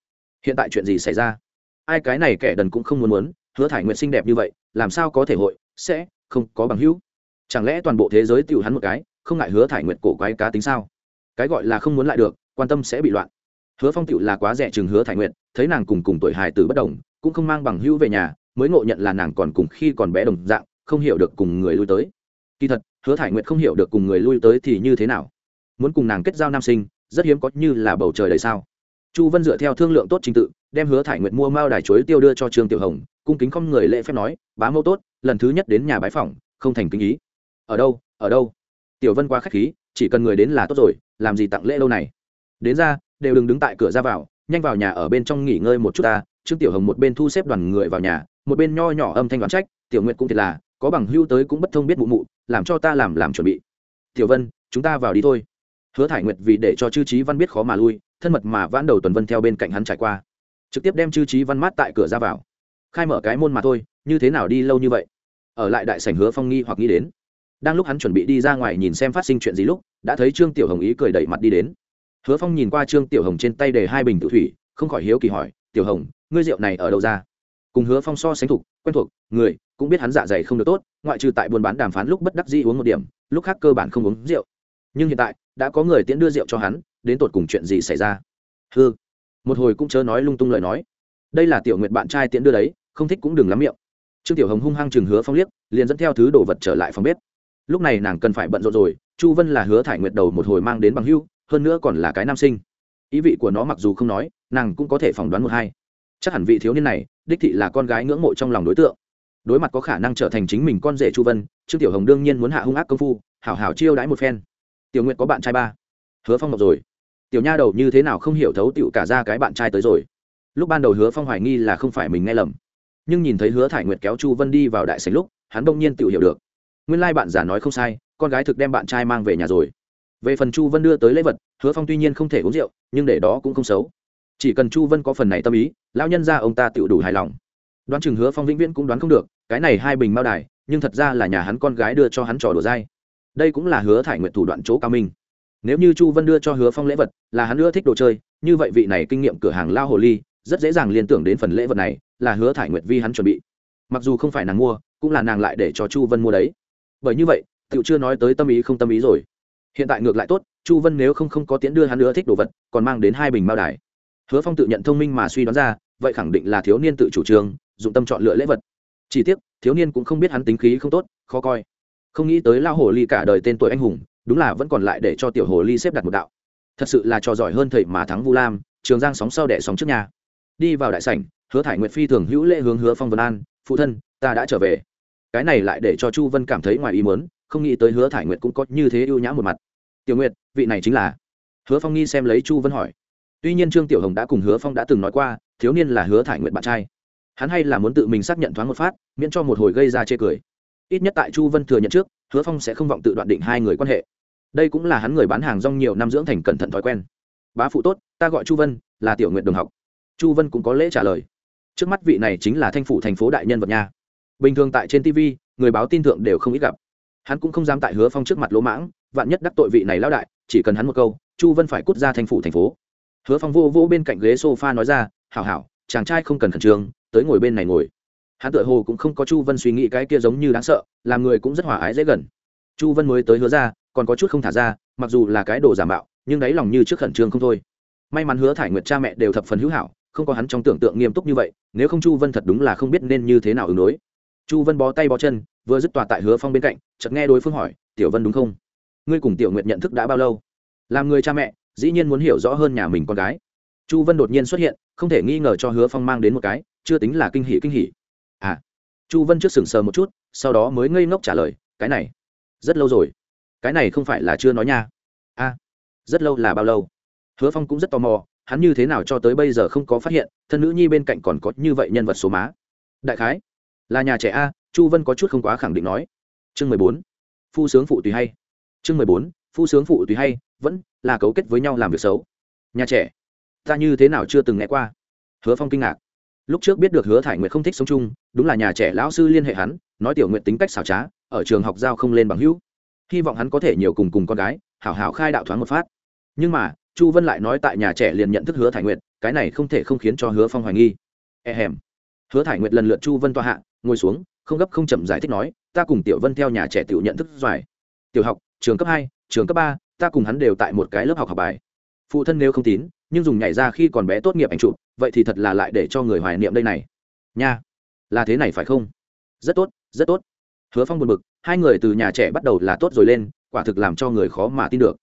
[SPEAKER 1] Hiện tại chuyện gì xảy ra? Ai cái này kẻ đần cũng không muốn muốn, hứa thải nguyệt xinh đẹp như vậy, làm sao có thể hội, sẽ không có bằng hữu. Chẳng lẽ toàn bộ thế giới tiêu hắn một cái, không ngại hứa thải nguyệt cổ quái cá tính sao? Cái gọi là không muốn lại được, quan tâm sẽ bị loạn. Hứa phong tựu là quá rẻ chừng hứa thải nguyệt, thấy nàng cùng cùng tuổi hài tử bất đồng, cũng không mang bằng hữu về nhà, mới ngộ nhận là nàng còn cùng khi còn bé đồng dạng, không hiểu được cùng người lui tới. Kỳ thật, hứa thải nguyệt không hiểu được cùng người lui tới thì như thế nào? Muốn cùng nàng kết giao nam sinh, rất hiếm có như là bầu trời đầy sao chu vân dựa theo thương lượng tốt trình tự, đem hứa thải nguyệt mua mao đài chuối tiêu đưa cho trương tiểu hồng, cung kính không người lễ phép nói, bá mẫu tốt, lần thứ nhất đến nhà bái phỏng, không thành kính ý. Ở đâu ở đâu? Tiểu vân quá k h á c h khí, chỉ cần người đến là tốt rồi, làm gì tặng lễ lâu này? Đến ra, đều đừng đứng tại cửa ra vào, nhanh vào nhà ở bên trong nghỉ ngơi một chút ta. Trương tiểu hồng một bên thu xếp đoàn người vào nhà, một bên nho nhỏ âm thanh đoán trách, tiểu nguyệt cũng thiệt là, có bằng hưu tới cũng bất thông biết mụ mụ, làm cho ta làm làm chuẩn bị. Tiểu vân, chúng ta vào đi thôi. Hứa thải nguyệt vì để cho chư trí văn biết khó mà lui thân mật mà vãn đầu tuần vân theo bên cạnh hắn trải qua. Trực tiếp đem chư trí văn mát tại cửa ra vào. Khai mở cái môn mà thôi, như thế nào đi lâu như vậy? Ở lại đại sảnh hứa phong nghi hoặc nghĩ đến. Đang lúc hắn chuẩn bị đi ra ngoài nhìn xem phát sinh chuyện gì lúc, đã thấy trương tiểu hồng ý cười đẩy mặt đi đến. Hứa phong nhìn qua trương tiểu hồng trên tay để hai bình tự thủy, không khỏi hiếu kỳ hỏi, tiểu hồng, ngươi rượu này ở đâu ra? Cùng hứa phong so sánh thục quen thuộc, người, cũng biết hắn dạ dày không được tốt, ngoại trừ tại buôn bán đàm phán lúc bất đắc dĩ uống một điểm, lúc khác cơ bản không uống rượu. Nhưng hiện tại, đã có người tiễn đưa rượu cho hắn đến tột cùng chuyện gì xảy ra? Hư một hồi cũng chớ nói lung tung lời nói. Đây là tiểu nguyện bạn trai tiễn đưa đấy, không thích cũng đừng lắm miệng. Trương tiểu hồng hung hăng chừng hứa phong liếc, liền dẫn theo thứ đồ vật trở lại phòng bếp. Lúc này nàng cần phải bận rộn rồi, chu vân là hứa thải nguyệt đầu một hồi mang đến bằng hưu, hơn nữa còn là cái nam sinh. Ý vị của nó mặc dù không nói, nàng cũng có thể phỏng đoán một hai. Chắc hẳn vị thiếu niên này, đích thị là con gái ngưỡng mộ trong lòng đối tượng. Đối mặt có khả năng trở thành chính mình con rể chu vân, trương tiểu hồng đương nhiên muốn hạ hung ác công phu, hảo hảo chiêu đãi một phen. Tiểu nguyệt có bạn trai ba. Hứa phong ngọc rồi tiểu nha đầu như thế nào không hiểu thấu tựu cả ra cái bạn trai tới rồi. Lúc ban đầu hứa phong hoài nghi là không phải mình nghe lầm. Nhưng nhìn thấy hứa thải nguyệt kéo chu vân đi vào đại sành lúc, hắn bỗng nhiên tự hiểu được. Nguyên lai bạn già nói không sai, con gái thực đem bạn trai mang về nhà rồi. Về phần chu vân đưa tới lễ vật, hứa phong tuy nhiên không thể uống rượu, nhưng để đó cũng không xấu. Chỉ cần chu vân có phần này tâm ý, lão nhân ra ông ta tự đủ hài lòng. Đoán chừng hứa phong vĩnh viễn cũng đoán không được, cái này hai bình mao đài, nhưng thật ra là nhà hắn con gái đưa cho hắn trò đùa dai. Đây cũng là hứa thải nguyện thủ đoạn chỗ cao minh nếu như chu vân đưa cho hứa phong lễ vật, là hắn ưa thích đồ chơi, như vậy vị này kinh nghiệm cửa hàng lao hồ ly, rất dễ dàng liên tưởng đến phần lễ vật này, là hứa thải nguyệt vi hắn chuẩn bị. Mặc dù không phải nàng mua, cũng là nàng lại để cho chu vân mua đấy. Bởi như vậy tự chưa nói tới tâm ý không tâm ý rồi. Hiện tại ngược lại tốt, chu vân nếu không không có tiến đưa hắn nữa thích đồ vật, còn mang đến hai bình mao đài. Hứa phong tự nhận thông minh mà suy đoán ra, vậy khẳng định là thiếu niên tự chủ trương, dụng tâm chọn lựa lễ vật. Chỉ tiếc, thiếu niên cũng không biết hắn tính khí không tốt, khó coi. Không nghĩ tới lao hồ ly cả đời tên tuổi anh hùng đúng là vẫn còn lại để cho tiểu hồ ly xếp đặt một đạo. Thật sự là trò giỏi hơn thầy mà thắng vu lam, trường giang sóng sau đẻ sóng trước nhà. Đi vào đại sảnh, hứa thải nguyệt phi thường hữu lễ hướng hứa phong vân an, phụ thân, ta đã trở về. Cái này lại để cho chu vân cảm thấy ngoài ý muốn, không nghĩ tới hứa thải nguyệt cũng có như thế ưu nhã một mặt. Tiểu nguyệt, vị này chính là hứa phong nghi xem lấy chu vân hỏi. Tuy nhiên trương tiểu hồng đã cùng hứa phong đã từng nói qua, thiếu niên là hứa thải nguyệt bạn trai. Hắn hay là muốn tự mình xác nhận thoáng một phát, miễn cho một hồi gây ra chê cười. Ít nhất tại chu vân thừa nhận trước, hứa phong sẽ không vọng tự đoạn định hai người quan hệ đây cũng là hắn người bán hàng rong nhiều năm dưỡng thành cẩn thận thói quen. Bá phụ tốt, ta gọi chu vân, là tiểu nguyện đồng học. Chu vân cũng có lễ trả lời. Trước mắt vị này chính là thanh phủ thành phố đại nhân vật nha. Bình thường tại trên tv người báo tin thượng đều không ít gặp. Hắn cũng không dám tại hứa phong trước mặt lỗ mãng, vạn nhất đắc tội vị này lao đại, chỉ cần hắn một câu, chu vân phải cút ra thanh phủ thành phố. Hứa phong vô vô bên cạnh ghế s o f a nói ra, hảo hảo, chàng trai không cần khẩn trương, tới ngồi bên này ngồi. Hắn tự hồ cũng không có chu vân suy nghĩ cái kia giống như đáng sợ, làm người cũng rất hòa ái dễ gần. Chu vân mới tới hứa ra còn có chút không thả ra, mặc dù là cái đồ giả mạo, nhưng đáy lòng như trước khẩn trương không thôi. May mắn hứa thải nguyệt cha mẹ đều thập phần hữu hảo, không có hắn trong tưởng tượng nghiêm túc như vậy, nếu không chu vân thật đúng là không biết nên như thế nào ứng đối. Chu vân bó tay bó chân, vừa dứt tòa tại hứa phong bên cạnh, chợt nghe đối phương hỏi, tiểu vân đúng không? Ngươi cùng tiểu nguyệt nhận thức đã bao lâu? Làm người cha mẹ, dĩ nhiên muốn hiểu rõ hơn nhà mình con gái. Chu vân đột nhiên xuất hiện, không thể nghi ngờ cho hứa phong mang đến một cái, chưa tính là kinh hỷ kinh hỷ à. Chu vân trước sừng sờ một chút, sau đó mới ngây ngốc trả lời, cái này, rất lâu rồi cái này không phải là chưa nói nha. A à, rất lâu là bao lâu? Hứa phong cũng rất tò mò hắn như thế nào cho tới bây giờ không có phát hiện thân nữ nhi bên cạnh còn có như vậy nhân vật số má. Đại khái là nhà trẻ a chu vân có chút không quá khẳng định nói. Chương mười bốn phu sướng phụ tùy hay. Chương mười bốn phu sướng phụ tùy hay vẫn là cấu kết với nhau làm việc xấu. Nhà trẻ ta như thế nào chưa từng nghe qua. Hứa phong kinh ngạc. Lúc trước biết được hứa thải nguyệt không thích sống chung đúng là nhà trẻ lão sư liên hệ hắn nói tiểu nguyện tính cách xảo trá ở trường học giao không lên bằng hữu hy vọng hắn có thể nhiều cùng cùng con gái, hảo hảo khai đạo thoáng một phát. Nhưng mà, chu vân lại nói tại nhà trẻ liền nhận thức hứa thải nguyệt, cái này không thể không khiến cho hứa phong hoài nghi. E hèm. Hứa thải nguyệt lần lượt chu vân toa hạ, ngồi xuống, không gấp không chậm giải thích nói, ta cùng tiểu vân theo nhà trẻ tiểu nhận thức giỏi tiểu học, trường cấp hai, trường cấp ba, ta cùng hắn đều tại một cái lớp học học bài. Phụ thân nếu không tín, nhưng dùng nhảy ra khi còn bé tốt nghiệp ảnh chụp, vậy thì thật là lại để cho người hoài niệm đây này. Nha, là thế này phải không? Rất tốt rất tốt. Hứa phong buồn bực hai người từ nhà trẻ bắt đầu là tốt rồi lên, quả thực làm cho người khó mà tin được.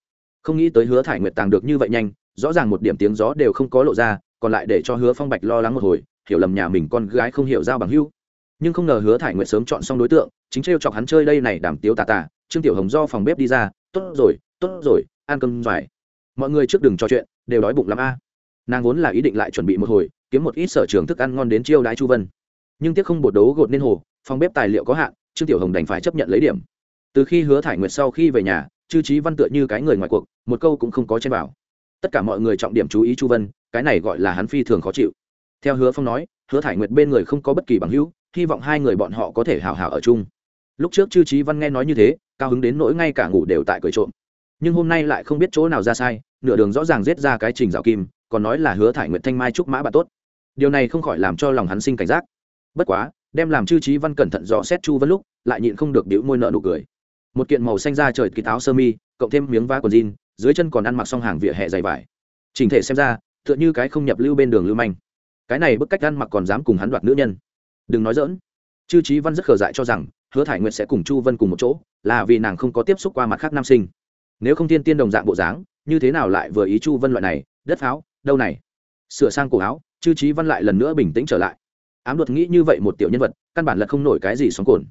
[SPEAKER 1] Không nghĩ tới hứa thải nguyệt tàng được như vậy nhanh, rõ ràng một điểm tiếng gió đều không có lộ ra, còn lại để cho hứa phong bạch lo lắng một hồi, hiểu lầm nhà mình con gái không hiểu giao bằng hưu nhưng không ngờ hứa thải nguyệt sớm chọn xong đối tượng, chính trêu chọc hắn chơi đây này đảm tiếu tà tà, trương tiểu hồng do phòng bếp đi ra, tốt rồi tốt rồi, ăn cơm dài mọi người trước đừng trò chuyện, đều đói bụng lắm a. Nàng vốn là ý định lại chuẩn bị một hồi, kiếm một ít sở trường thức ăn ngon đến chiêu đãi chu vân. Nhưng tiếc không bột đấu gột nên hồ, phòng bếp tài liệu có hạn trương tiểu hồng đành phải chấp nhận lấy điểm. Từ khi hứa thải nguyệt sau khi về nhà, chư trí văn tựa như cái người ngoài cuộc, một câu cũng không có trên bảo tất cả mọi người trọng điểm chú ý chu vân, cái này gọi là hắn phi thường khó chịu. Theo hứa phong nói, hứa thải nguyệt bên người không có bất kỳ bằng hữu, hy vọng hai người bọn họ có thể hào hào ở chung. Lúc trước chư trí văn nghe nói như thế, cao hứng đến nỗi ngay cả ngủ đều tại cười trộm. Nhưng hôm nay lại không biết chỗ nào ra sai, nửa đường rõ ràng giết ra cái trình rào kim, còn nói là hứa thải nguyệt thanh mai trúc mã bà tốt. Điều này không khỏi làm cho lòng hắn sinh cảnh giác. Bất quá đem làm chư trí văn cẩn thận dò xét chu vân lúc, lại nhịn không được đĩu môi nợ nụ cười. Một kiện màu xanh da trời kỳ táo sơ mi, cộng thêm miếng vá quần jean, dưới chân còn ăn mặc xong hàng vỉa hè dày vải. Chỉnh thể xem ra, tựa như cái không nhập lưu bên đường lưu manh. Cái này bức cách ăn mặc còn dám cùng hắn đoạt nữ nhân. Đừng nói dỡn chư trí văn rất khờ dại cho rằng, hứa thải nguyệt sẽ cùng chu vân cùng một chỗ, là vì nàng không có tiếp xúc qua mặt khác nam sinh. Nếu không thiên tiên đồng dạng bộ dáng, như thế nào lại vừa ý chu vân loại này? Đất pháo, đâu này? Sửa sang cổ áo, chư trí văn lại lần nữa bình tĩnh trở lại ám luật nghĩ như vậy một tiểu nhân vật, căn bản là không nổi cái gì sóng cồn.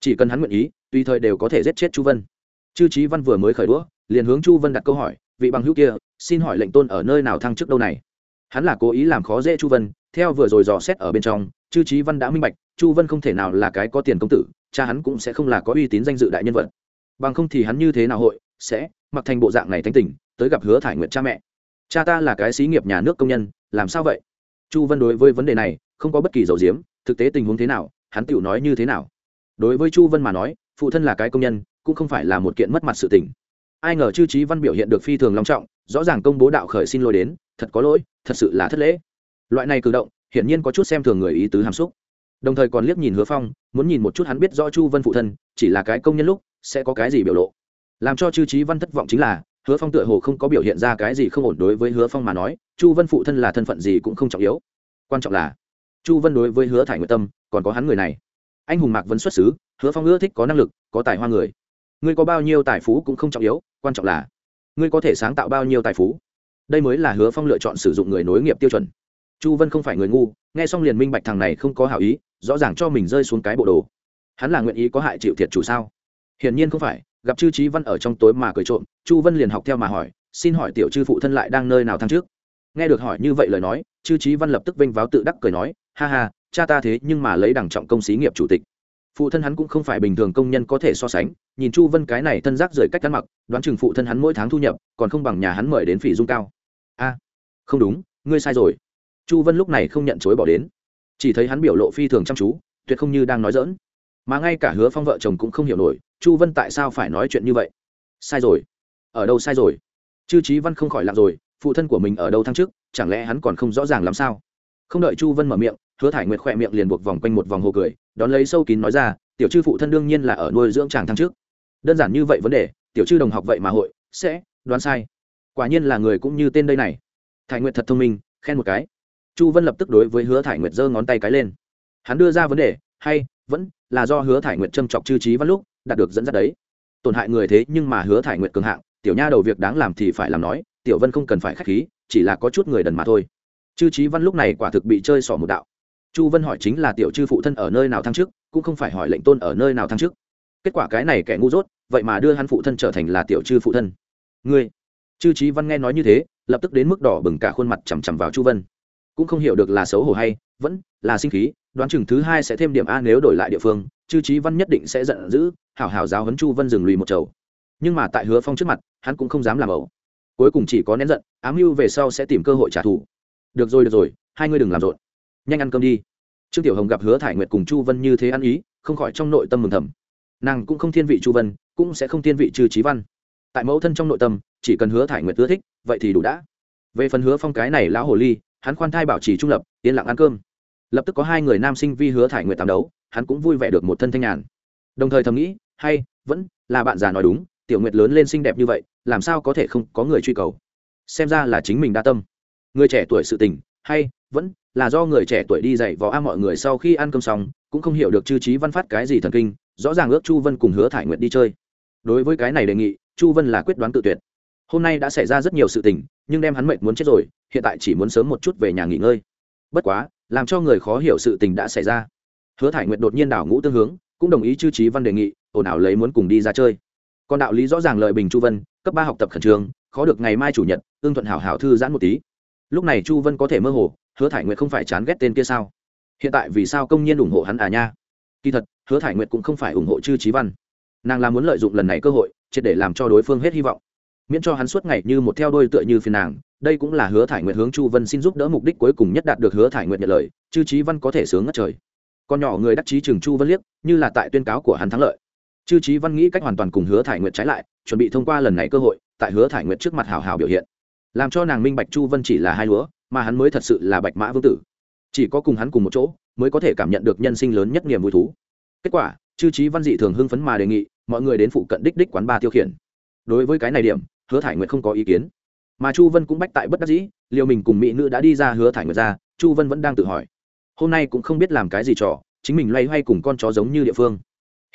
[SPEAKER 1] Chỉ cần hắn nguyện ý, tùy thời đều có thể giết chết chu vân. Chư trí văn vừa mới khởi đũa, liền hướng chu vân đặt câu hỏi, vị bằng hữu kia, xin hỏi lệnh tôn ở nơi nào thăng chức đâu này? Hắn là cố ý làm khó dễ chu vân, theo vừa rồi dò xét ở bên trong, chư trí văn đã minh bạch, chu vân không thể nào là cái có tiền công tử, cha hắn cũng sẽ không là có uy tín danh dự đại nhân vật. Bằng không thì hắn như thế nào hội, sẽ, mặc thành bộ dạng này thanh tình, tới gặp hứa thải nguyện cha mẹ. Cha ta là cái xí nghiệp nhà nước công nhân, làm sao vậy? Chu vân đối với vấn đề này không có bất kỳ dầu diếm, thực tế tình huống thế nào, hắn tựu nói như thế nào. Đối với chu vân mà nói, phụ thân là cái công nhân, cũng không phải là một kiện mất mặt sự tình. Ai ngờ chư trí văn biểu hiện được phi thường long trọng, rõ ràng công bố đạo khởi xin lỗi đến, thật có lỗi, thật sự là thất lễ. Loại này cử động, hiển nhiên có chút xem thường người ý tứ hàm xúc. Đồng thời còn liếc nhìn hứa phong, muốn nhìn một chút hắn biết rõ chu vân phụ thân, chỉ là cái công nhân lúc, sẽ có cái gì biểu lộ. Làm cho chư trí văn thất vọng chính là, hứa phong tựa hồ không có biểu hiện ra cái gì không ổn đối với hứa phong mà nói, chu vân phụ thân là thân phận gì cũng không trọng yếu. Quan trọng là chu vân đối với hứa thải nguyện tâm, còn có hắn người này. Anh hùng mạc vẫn xuất xứ, hứa phong ưa thích có năng lực, có tài hoa người. Ngươi có bao nhiêu tài phú cũng không trọng yếu, quan trọng là, ngươi có thể sáng tạo bao nhiêu tài phú. Đây mới là hứa phong lựa chọn sử dụng người nối nghiệp tiêu chuẩn. Chu vân không phải người ngu, nghe xong liền minh bạch thằng này không có hảo ý, rõ ràng cho mình rơi xuống cái bộ đồ. Hắn là nguyện ý có hại chịu thiệt chủ sao? Hiển nhiên không phải, gặp chư trí văn ở trong tối mà cười trộm, chu vân liền học theo mà hỏi, xin hỏi tiểu chư phụ thân lại đang nơi nào thăng trước nghe được hỏi như vậy lời nói, chư trí văn lập tức vênh váo tự đắc cười nói ha ha, cha ta thế nhưng mà lấy đẳng trọng công xí nghiệp chủ tịch. Phụ thân hắn cũng không phải bình thường công nhân có thể so sánh, nhìn chu vân cái này thân giác rời cách ăn mặc, đoán chừng phụ thân hắn mỗi tháng thu nhập, còn không bằng nhà hắn mời đến phỉ dung cao. A, không đúng, ngươi sai rồi. Chu vân lúc này không nhận chối bỏ đến. Chỉ thấy hắn biểu lộ phi thường chăm chú, tuyệt không như đang nói dỡn mà ngay cả hứa phong vợ chồng cũng không hiểu nổi, chu vân tại sao phải nói chuyện như vậy? Sai rồi. Ở đâu sai rồi? Chư trí văn không khỏi lặng rồi, phụ thân của mình ở đâu thăng trước chẳng lẽ hắn còn không rõ ràng làm sao? Không đợi chu vân mở miệng, hứa thải nguyệt khỏe miệng liền buộc vòng quanh một vòng hồ cười, đón lấy sâu kín nói ra, tiểu chư phụ thân đương nhiên là ở nuôi dưỡng chàng thăng trước đơn giản như vậy vấn đề, tiểu chư đồng học vậy mà hội, sẽ đoán sai. Quả nhiên là người cũng như tên đây này. Thải nguyệt thật thông minh, khen một cái. Chu vân lập tức đối với hứa thải nguyệt giơ ngón tay cái lên. Hắn đưa ra vấn đề, hay, vẫn là do hứa thải nguyệt châm chọc chư trí văn lúc đạt được dẫn dắt đấy. Tổn hại người thế nhưng mà hứa thải nguyệt cường hạng, tiểu nha đầu việc đáng làm thì phải làm nói, tiểu vân không cần phải k h á c h khí, chỉ là có chút người đần mà thôi chư trí văn lúc này quả thực bị chơi xỏ một đạo. Chu vân hỏi chính là tiểu chư phụ thân ở nơi nào thăng chức, cũng không phải hỏi lệnh tôn ở nơi nào thăng chức. Kết quả cái này kẻ ngu dốt, vậy mà đưa hắn phụ thân trở thành là tiểu chư phụ thân. Ngươi? Chư trí văn nghe nói như thế, lập tức đến mức đỏ bừng cả khuôn mặt chằm chằm vào chu vân. Cũng không hiểu được là xấu hổ hay, vẫn là sinh khí, đoán chừng thứ hai sẽ thêm điểm a nếu đổi lại địa phương, chư trí văn nhất định sẽ giận dữ, hảo hảo giáo hấn chu vân dừng lùi một chầu. Nhưng mà tại hứa phong trước mặt, hắn cũng không dám làm ẩu. Cuối cùng chỉ có nén giận, ám mưu về sau sẽ tìm cơ hội trả thù được rồi được rồi, hai ngươi đừng làm rộn. Nhanh ăn cơm đi. Trương tiểu hồng gặp hứa thải nguyệt cùng chu vân như thế ăn ý, không khỏi trong nội tâm mừng thầm. Nàng cũng không thiên vị chu vân, cũng sẽ không thiên vị trừ trí văn. Tại mẫu thân trong nội tâm, chỉ cần hứa thải nguyệt ưa thích, vậy thì đủ đã. Về phần hứa phong cái này lão hồ ly, hắn khoan thai bảo trì trung lập, yên lặng ăn cơm. Lập tức có hai người nam sinh vi hứa thải nguyệt tạm đấu, hắn cũng vui vẻ được một thân thanh nhàn. Đồng thời thầm nghĩ, hay, vẫn là bạn già nói đúng, tiểu nguyệt lớn lên xinh đẹp như vậy, làm sao có thể không có người truy cầu? Xem ra là chính mình đa tâm người trẻ tuổi sự tình, hay, vẫn là do người trẻ tuổi đi dạy võ a mọi người sau khi ăn cơm xong, cũng không hiểu được chư trí văn phát cái gì thần kinh, rõ ràng ước chu vân cùng hứa thải nguyện đi chơi. Đối với cái này đề nghị, chu vân là quyết đoán tự tuyệt. Hôm nay đã xảy ra rất nhiều sự tình, nhưng đem hắn mệnh muốn chết rồi, hiện tại chỉ muốn sớm một chút về nhà nghỉ ngơi. Bất quá, làm cho người khó hiểu sự tình đã xảy ra. Hứa thải nguyện đột nhiên đảo ngũ tương hướng, cũng đồng ý chư trí văn đề nghị, ồn ào lấy muốn cùng đi ra chơi. Còn đạo lý rõ ràng lời bình chu vân, cấp ba học tập khẩn trương, khó được ngày mai chủ nhật ương thuận hảo hảo thư giãn một tí lúc này chu vân có thể mơ hồ, hứa thải nguyệt không phải chán ghét tên kia sao? Hiện tại vì sao công nhiên ủng hộ hắn à nha? Kỳ thật, hứa thải nguyệt cũng không phải ủng hộ chư trí văn. Nàng là muốn lợi dụng lần này cơ hội, triệt để làm cho đối phương hết hy vọng. Miễn cho hắn suốt ngày như một theo đôi tựa như phiền nàng, đây cũng là hứa thải nguyệt hướng chu vân xin giúp đỡ mục đích cuối cùng nhất đạt được hứa thải nguyệt nhận lời, chư trí văn có thể sướng ngất trời. Con nhỏ người đắc chí trường chu vân liếc, như là tại tuyên cáo của hắn thắng lợi. Chư trí văn nghĩ cách hoàn toàn cùng hứa thải nguyệt trái lại, chuẩn bị thông qua lần này cơ hội, tại hứa thải nguyệt trước mặt hào hào biểu hiện làm cho nàng minh bạch chu vân chỉ là hai lúa mà hắn mới thật sự là bạch mã vương tử. Chỉ có cùng hắn cùng một chỗ, mới có thể cảm nhận được nhân sinh lớn nhất niềm vui thú. Kết quả, chư trí văn dị thường hưng phấn mà đề nghị, mọi người đến phụ cận đích đích quán ba tiêu khiển. Đối với cái này điểm, hứa thải nguyệt không có ý kiến. Mà chu vân cũng bách tại bất đắc dĩ, liệu mình cùng mỹ nữ đã đi ra hứa thải nguyệt ra, chu vân vẫn đang tự hỏi. Hôm nay cũng không biết làm cái gì trò, chính mình loay hoay cùng con chó giống như địa phương.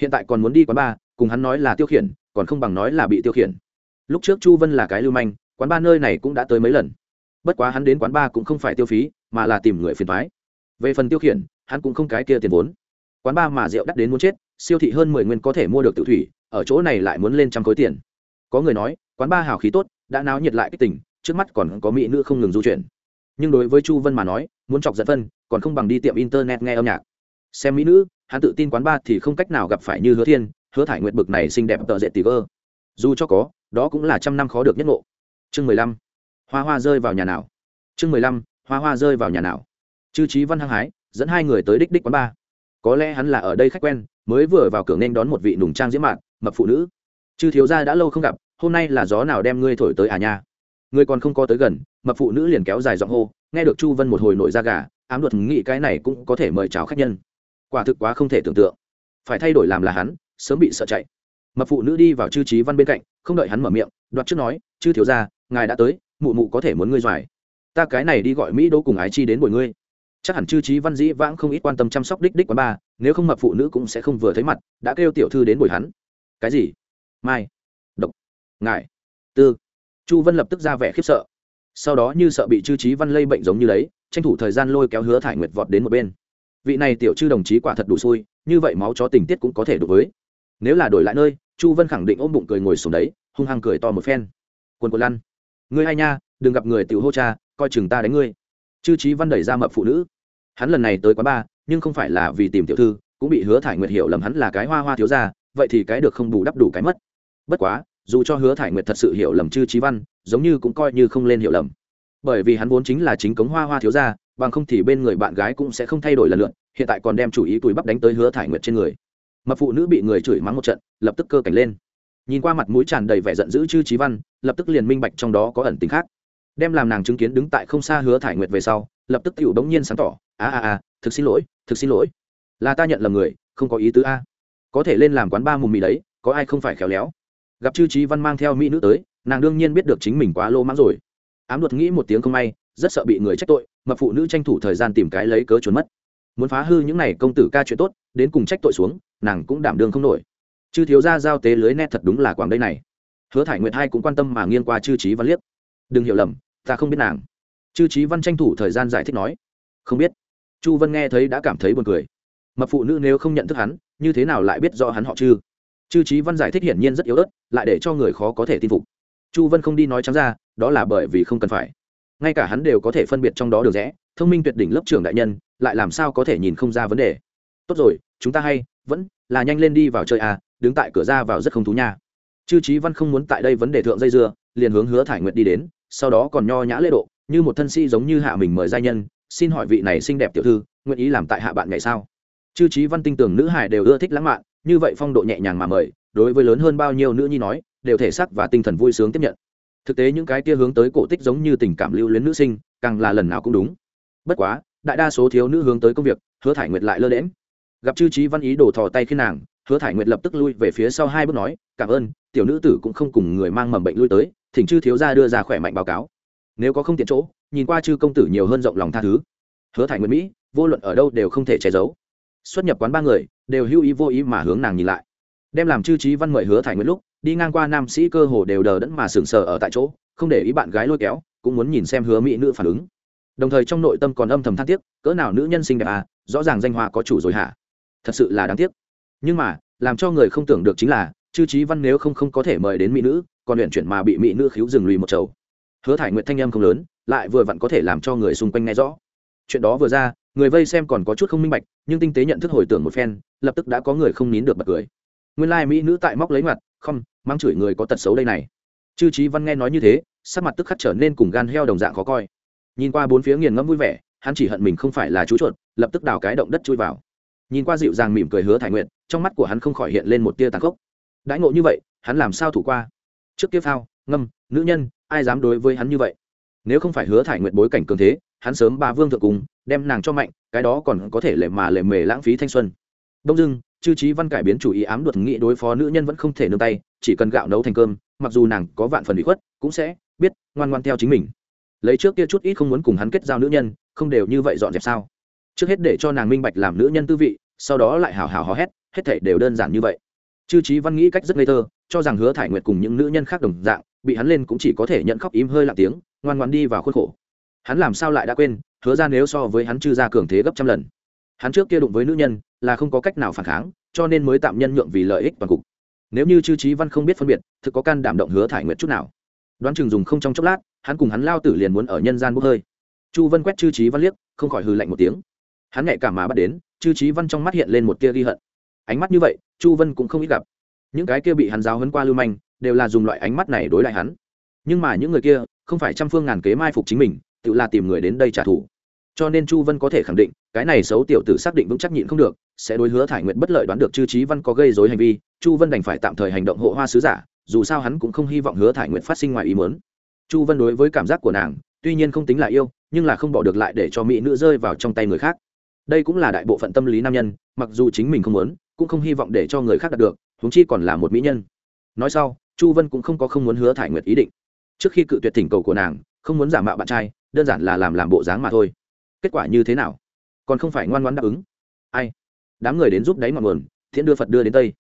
[SPEAKER 1] Hiện tại còn muốn đi quán ba cùng hắn nói là tiêu khiển, còn không bằng nói là bị tiêu khiển. Lúc trước chu vân là cái lưu manh quán ba nơi này cũng đã tới mấy lần. Bất quá hắn đến quán ba cũng không phải tiêu phí, mà là tìm người phiền thoái về phần tiêu khiển, hắn cũng không cái kia tiền vốn. Quán ba mà rượu đắt đến muốn chết, siêu thị hơn mười nguyên có thể mua được tự thủy, ở chỗ này lại muốn lên trăm khối tiền. Có người nói, quán ba hào khí tốt, đã náo nhiệt lại cái tình, trước mắt còn có mỹ nữ không ngừng du chuyển. Nhưng đối với chu vân mà nói, muốn chọc giận phân còn không bằng đi tiệm internet nghe âm nhạc. Xem mỹ nữ, hắn tự tin quán ba thì không cách nào gặp phải như hứa thiên, hứa thải nguyệt bực này xinh đẹp tợ dệt tì vơ. dù cho có, đó cũng là trăm năm khó được nhất ngộ chương mười lăm, hoa hoa rơi vào nhà nào? Chương mười lăm, hoa hoa rơi vào nhà nào? Chư trí văn hăng hái, dẫn hai người tới đích đích quán ba có lẽ hắn là ở đây khách quen, mới vừa vào cửa nên đón một vị nùng trang diễm mạn, mập phụ nữ. Chư thiếu gia đã lâu không gặp, hôm nay là gió nào đem ngươi thổi tới à nha? Ngươi còn không có tới gần, mập phụ nữ liền kéo dài giọng hô, nghe được chu vân một hồi nổi da gà, ám luật nghĩ cái này cũng có thể mời chào khách nhân. Quả thực quá không thể tưởng tượng. Phải thay đổi làm là hắn, sớm bị sợ chạy. Mập phụ nữ đi vào chư trí văn bên cạnh, không đợi hắn mở miệng, đoạt trước nói chư thiếu gia, ngài đã tới, mụ mụ có thể muốn ngươi doài. Ta cái này đi gọi mỹ đỗ cùng ái chi đến bồi ngươi. Chắc hẳn chư trí văn dĩ vãng không ít quan tâm chăm sóc đích đích quán ba, nếu không mập phụ nữ cũng sẽ không vừa thấy mặt, đã kêu tiểu thư đến bồi hắn. Cái gì? Mai. Độc. Ngài. Tư. Chu vân lập tức ra vẻ khiếp sợ. Sau đó như sợ bị chư trí văn lây bệnh giống như đấy, tranh thủ thời gian lôi kéo hứa thải nguyệt vọt đến một bên. Vị này tiểu chư đồng chí quả thật đủ xui, như vậy máu chó tình tiết cũng có thể đối với. Nếu là đổi lại nơi, chu vân khẳng định ôm bụng cười ngồi xuống đấy, hung hăng cười to một phen quần quần lăn. Ngươi hay nha, đừng gặp người tiểu hô cha, coi chừng ta đánh ngươi. Chư trí văn đẩy ra mập phụ nữ. Hắn lần này tới quán ba, nhưng không phải là vì tìm tiểu thư, cũng bị hứa thải nguyệt hiểu lầm hắn là cái hoa hoa thiếu gia, vậy thì cái được không bù đắp đủ cái mất. Bất quá, dù cho hứa thải nguyệt thật sự hiểu lầm chư trí văn, giống như cũng coi như không lên hiểu lầm. Bởi vì hắn vốn chính là chính cống hoa hoa thiếu gia, bằng không thì bên người bạn gái cũng sẽ không thay đổi lần lượt, hiện tại còn đem chủ ý túi bắp đánh tới hứa thải nguyệt trên người. Mập phụ nữ bị người chửi mắng một trận, lập tức cơ cảnh lên nhìn qua mặt mũi tràn đầy vẻ giận dữ chư trí văn, lập tức liền minh bạch trong đó có ẩn tính khác. Đem làm nàng chứng kiến đứng tại không xa hứa thải nguyệt về sau, lập tức tựu bỗng nhiên sáng tỏ, a a a, thực xin lỗi, thực xin lỗi. Là ta nhận lầm người, không có ý tứ a. Có thể lên làm quán ba mùm mì đấy, có ai không phải khéo léo? Gặp chư trí văn mang theo mỹ nữ tới, nàng đương nhiên biết được chính mình quá lô mãng rồi. Ám luật nghĩ một tiếng không may, rất sợ bị người trách tội, mà phụ nữ tranh thủ thời gian tìm cái lấy cớ trốn mất. Muốn phá hư những n à y công tử ca chuyện tốt, đến cùng trách tội xuống, nàng cũng đảm đương không nổi chư thiếu gia giao tế lưới nét thật đúng là quảng đây này. Hứa thải nguyệt hai cũng quan tâm mà nghiêng qua chư trí văn liếc. Đừng hiểu lầm, ta không biết nàng. Chư trí văn tranh thủ thời gian giải thích nói. Không biết. Chu vân nghe thấy đã cảm thấy buồn cười. Mập phụ nữ nếu không nhận thức hắn, như thế nào lại biết do hắn họ chư? Chư trí văn giải thích hiển nhiên rất yếu ớt, lại để cho người khó có thể tin phục. Chu vân không đi nói trắng ra, đó là bởi vì không cần phải. Ngay cả hắn đều có thể phân biệt trong đó được rẽ, thông minh tuyệt đỉnh lớp trưởng đại nhân, lại làm sao có thể nhìn không ra vấn đề. Tốt rồi, chúng ta hay vẫn là nhanh lên đi vào chơi à đứng tại cửa ra vào rất không thú nha. Chư trí văn không muốn tại đây vấn đề thượng dây dưa, liền hướng hứa thải nguyệt đi đến, sau đó còn nho nhã lễ độ, như một thân sĩ giống như hạ mình mời gia nhân, xin hỏi vị này xinh đẹp tiểu thư, nguyện ý làm tại hạ bạn ngày sao? Chư trí văn tinh tưởng nữ hải đều ưa thích lãng mạn, như vậy phong độ nhẹ nhàng mà mời, đối với lớn hơn bao nhiêu nữ nhi nói, đều thể sắc và tinh thần vui sướng tiếp nhận. Thực tế những cái kia hướng tới cổ tích giống như tình cảm lưu luyến nữ sinh, càng là lần nào cũng đúng. Bất quá, đại đa số thiếu nữ hướng tới công việc, hứa thải nguyệt lại lơ lễm gặp chư trí văn ý đổ thò tay khi nàng, hứa thải nguyệt lập tức lui về phía sau hai bước nói, cảm ơn, tiểu nữ tử cũng không cùng người mang mầm bệnh lui tới, thỉnh chư thiếu gia đưa ra khỏe mạnh báo cáo. Nếu có không tiện chỗ, nhìn qua chư công tử nhiều hơn rộng lòng tha thứ. Hứa thải nguyệt mỹ, vô luận ở đâu đều không thể che giấu. Xuất nhập quán ba người, đều hưu ý vô ý mà hướng nàng nhìn lại. Đem làm chư trí văn mời hứa thải nguyệt lúc, đi ngang qua nam sĩ cơ hồ đều đờ đẫn mà sừng sờ ở tại chỗ, không để ý bạn gái lôi kéo, cũng muốn nhìn xem hứa mỹ nữ phản ứng. Đồng thời trong nội tâm còn âm thầm than tiếc, cỡ nào nữ nhân sinh đẹp à rõ ràng danh hoa có chủ rồi hả? Thật sự là đáng tiếc. Nhưng mà, làm cho người không tưởng được chính là, chư trí văn nếu không không có thể mời đến mỹ nữ, còn luyện chuyển mà bị mỹ nữ khiếu dừng lùi một chầu. Hứa thải nguyện thanh âm không lớn, lại vừa vặn có thể làm cho người xung quanh nghe rõ. Chuyện đó vừa ra, người vây xem còn có chút không minh bạch, nhưng tinh tế nhận thức hồi tưởng một phen, lập tức đã có người không nín được bật cười. Nguyên lai mỹ nữ tại móc lấy mặt không, mang chửi người có tật xấu đây này. Chư trí văn nghe nói như thế, sắc mặt tức khắc trở nên cùng gan heo đồng dạng khó coi. Nhìn qua bốn phía nghiền ngẫm vui vẻ, hắn chỉ hận mình không phải là chú chuột, lập tức đào cái động đất chui vào nhìn qua dịu dàng mỉm cười hứa thải nguyện trong mắt của hắn không khỏi hiện lên một tia tàn khốc. Đãi ngộ như vậy, hắn làm sao thủ qua? Trước kia phao, ngâm, nữ nhân, ai dám đối với hắn như vậy? Nếu không phải hứa thải nguyện bối cảnh cường thế, hắn sớm ba vương thượng cùng, đem nàng cho mạnh, cái đó còn có thể lệ mà lệ mề lãng phí thanh xuân. Đông dưng chư trí văn cải biến chủ ý ám luật nghị đối phó nữ nhân vẫn không thể nương tay, chỉ cần gạo nấu thành cơm, mặc dù nàng có vạn phần bị khuất, cũng sẽ biết ngoan ngoan theo chính mình. Lấy trước kia chút ít không muốn cùng hắn kết giao nữ nhân, không đều như vậy dọn dẹp sao? Trước hết để cho nàng minh bạch làm nữ nhân tư vị, sau đó lại hào hào hò hét, hết thể đều đơn giản như vậy. Chư trí văn nghĩ cách rất ngây thơ, cho rằng hứa thải nguyệt cùng những nữ nhân khác đồng dạng, bị hắn lên cũng chỉ có thể nhận khóc im hơi lặng tiếng, ngoan ngoan đi vào khuôn khổ. Hắn làm sao lại đã quên, hứa ra nếu so với hắn chư ra cường thế gấp trăm lần. Hắn trước kia đụng với nữ nhân, là không có cách nào phản kháng, cho nên mới tạm nhân nhượng vì lợi ích toàn cục. Nếu như chư trí văn không biết phân biệt, thực có can đảm động hứa thải nguyệt chút nào. Đoán chừng dùng không trong chốc lát, hắn cùng hắn lao tử liền muốn ở nhân gian bốc hơi. Chu vân quét chư trí văn liếc, không khỏi hừ lạnh một tiếng hắn nhạy cảm mà bắt đến, chư trí văn trong mắt hiện lên một tia ghi hận. Ánh mắt như vậy, chu vân cũng không ít gặp. Những cái kia bị hắn giáo hấn qua lưu manh, đều là dùng loại ánh mắt này đối lại hắn. Nhưng mà những người kia, không phải trăm phương ngàn kế mai phục chính mình, tự là tìm người đến đây trả thù. Cho nên chu vân có thể khẳng định, cái này xấu tiểu tử xác định vững chắc nhịn không được, sẽ đối hứa thải nguyện bất lợi đoán được chư trí văn có gây dối hành vi, chu vân đành phải tạm thời hành động hộ hoa sứ giả, dù sao hắn cũng không hy vọng hứa thải nguyện phát sinh ngoài ý mớn chu vân đối với cảm giác của nàng, tuy nhiên không tính là yêu, nhưng là không bỏ được lại để cho mỹ nữ rơi vào trong tay người khác đây cũng là đại bộ phận tâm lý nam nhân, mặc dù chính mình không muốn, cũng không hy vọng để cho người khác đạt được, huống chi còn là một mỹ nhân. Nói sau, chu vân cũng không có không muốn hứa thải nguyệt ý định. Trước khi cự tuyệt thỉnh cầu của nàng, không muốn giả mạo bạn trai, đơn giản là làm làm bộ dáng mà thôi. Kết quả như thế nào? Còn không phải ngoan ngoãn đáp ứng. Ai? Đám người đến giúp đáy ngọn nguồn, thiện đưa phật đưa đến tây.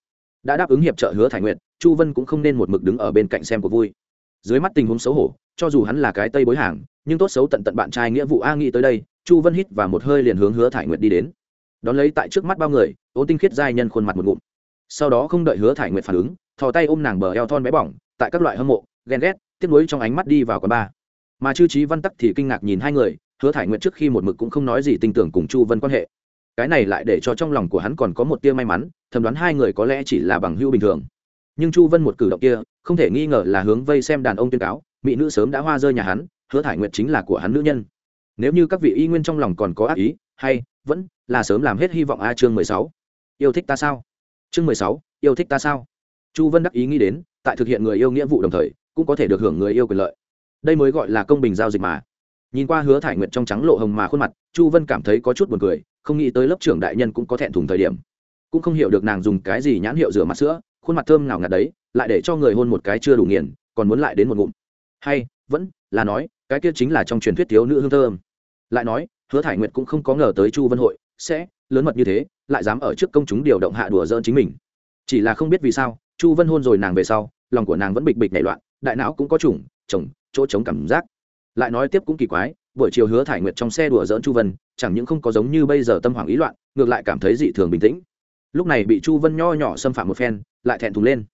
[SPEAKER 1] Đã đáp ứng hiệp trợ hứa thải nguyệt, chu vân cũng không nên một mực đứng ở bên cạnh xem cuộc vui. Dưới mắt tình huống xấu hổ, cho dù hắn là cái tây bối hàng nhưng tốt xấu tận tận bạn trai nghĩa vụ a nghĩ tới đây, chu vân hít và một hơi liền hướng hứa thải nguyệt đi đến. Đón lấy tại trước mắt bao người ô tinh khiết giai nhân khuôn mặt một ngụm. Sau đó không đợi hứa thải nguyệt phản ứng, thò tay ôm nàng bờ eo thon bé bỏng, tại các loại hâm mộ, ghen ghét tiếp nối trong ánh mắt đi vào quán bar. Mà chư trí văn tắc thì kinh ngạc nhìn hai người, hứa thải nguyệt trước khi một mực cũng không nói gì tin tưởng cùng chu vân quan hệ. Cái này lại để cho trong lòng của hắn còn có một tia may mắn, thầm đoán hai người có lẽ chỉ là bằng hữu bình thường. Nhưng chu vân một cử động kia, không thể nghi ngờ là hướng vây xem đàn ông tuyên cáo, mỹ nữ sớm đã hoa rơi nhà hắn hứa thải nguyệt chính là của hắn nữ nhân. Nếu như các vị y nguyên trong lòng còn có ác ý, hay, vẫn, là sớm làm hết hy vọng a chương mười sáu. Yêu thích ta sao? Chương mười sáu, yêu thích ta sao? Chu vân đắc ý nghĩ đến, tại thực hiện người yêu nghĩa vụ đồng thời, cũng có thể được hưởng người yêu quyền lợi. Đây mới gọi là công bình giao dịch mà. Nhìn qua hứa thải nguyệt trong trắng lộ hồng mà khuôn mặt, chu vân cảm thấy có chút buồn cười, không nghĩ tới lớp trưởng đại nhân cũng có thẹn thùng thời điểm. Cũng không hiểu được nàng dùng cái gì nhãn hiệu rửa mặt sữa, khuôn mặt thơm nào ngạt đấy, lại để cho người hôn một cái chưa đủ nghiền, còn muốn lại đến một ngụm. Hay, vẫn, là nói cái kia chính là trong truyền thuyết thiếu nữ hương thơm. Lại nói, hứa thải nguyệt cũng không có ngờ tới chu vân hội sẽ lớn mật như thế, lại dám ở trước công chúng điều động hạ đùa dỡn chính mình. Chỉ là không biết vì sao, chu vân hôn rồi nàng về sau, lòng của nàng vẫn bịch bịch nảy loạn, đại não cũng có chủng, chồng, chỗ chống cảm giác. Lại nói tiếp cũng kỳ quái, buổi chiều hứa thải nguyệt trong xe đùa dỡn chu vân, chẳng những không có giống như bây giờ tâm hoảng ý loạn, ngược lại cảm thấy dị thường bình tĩnh. Lúc này bị chu vân nho nhỏ xâm phạm một phen, lại thẹn thùng lên.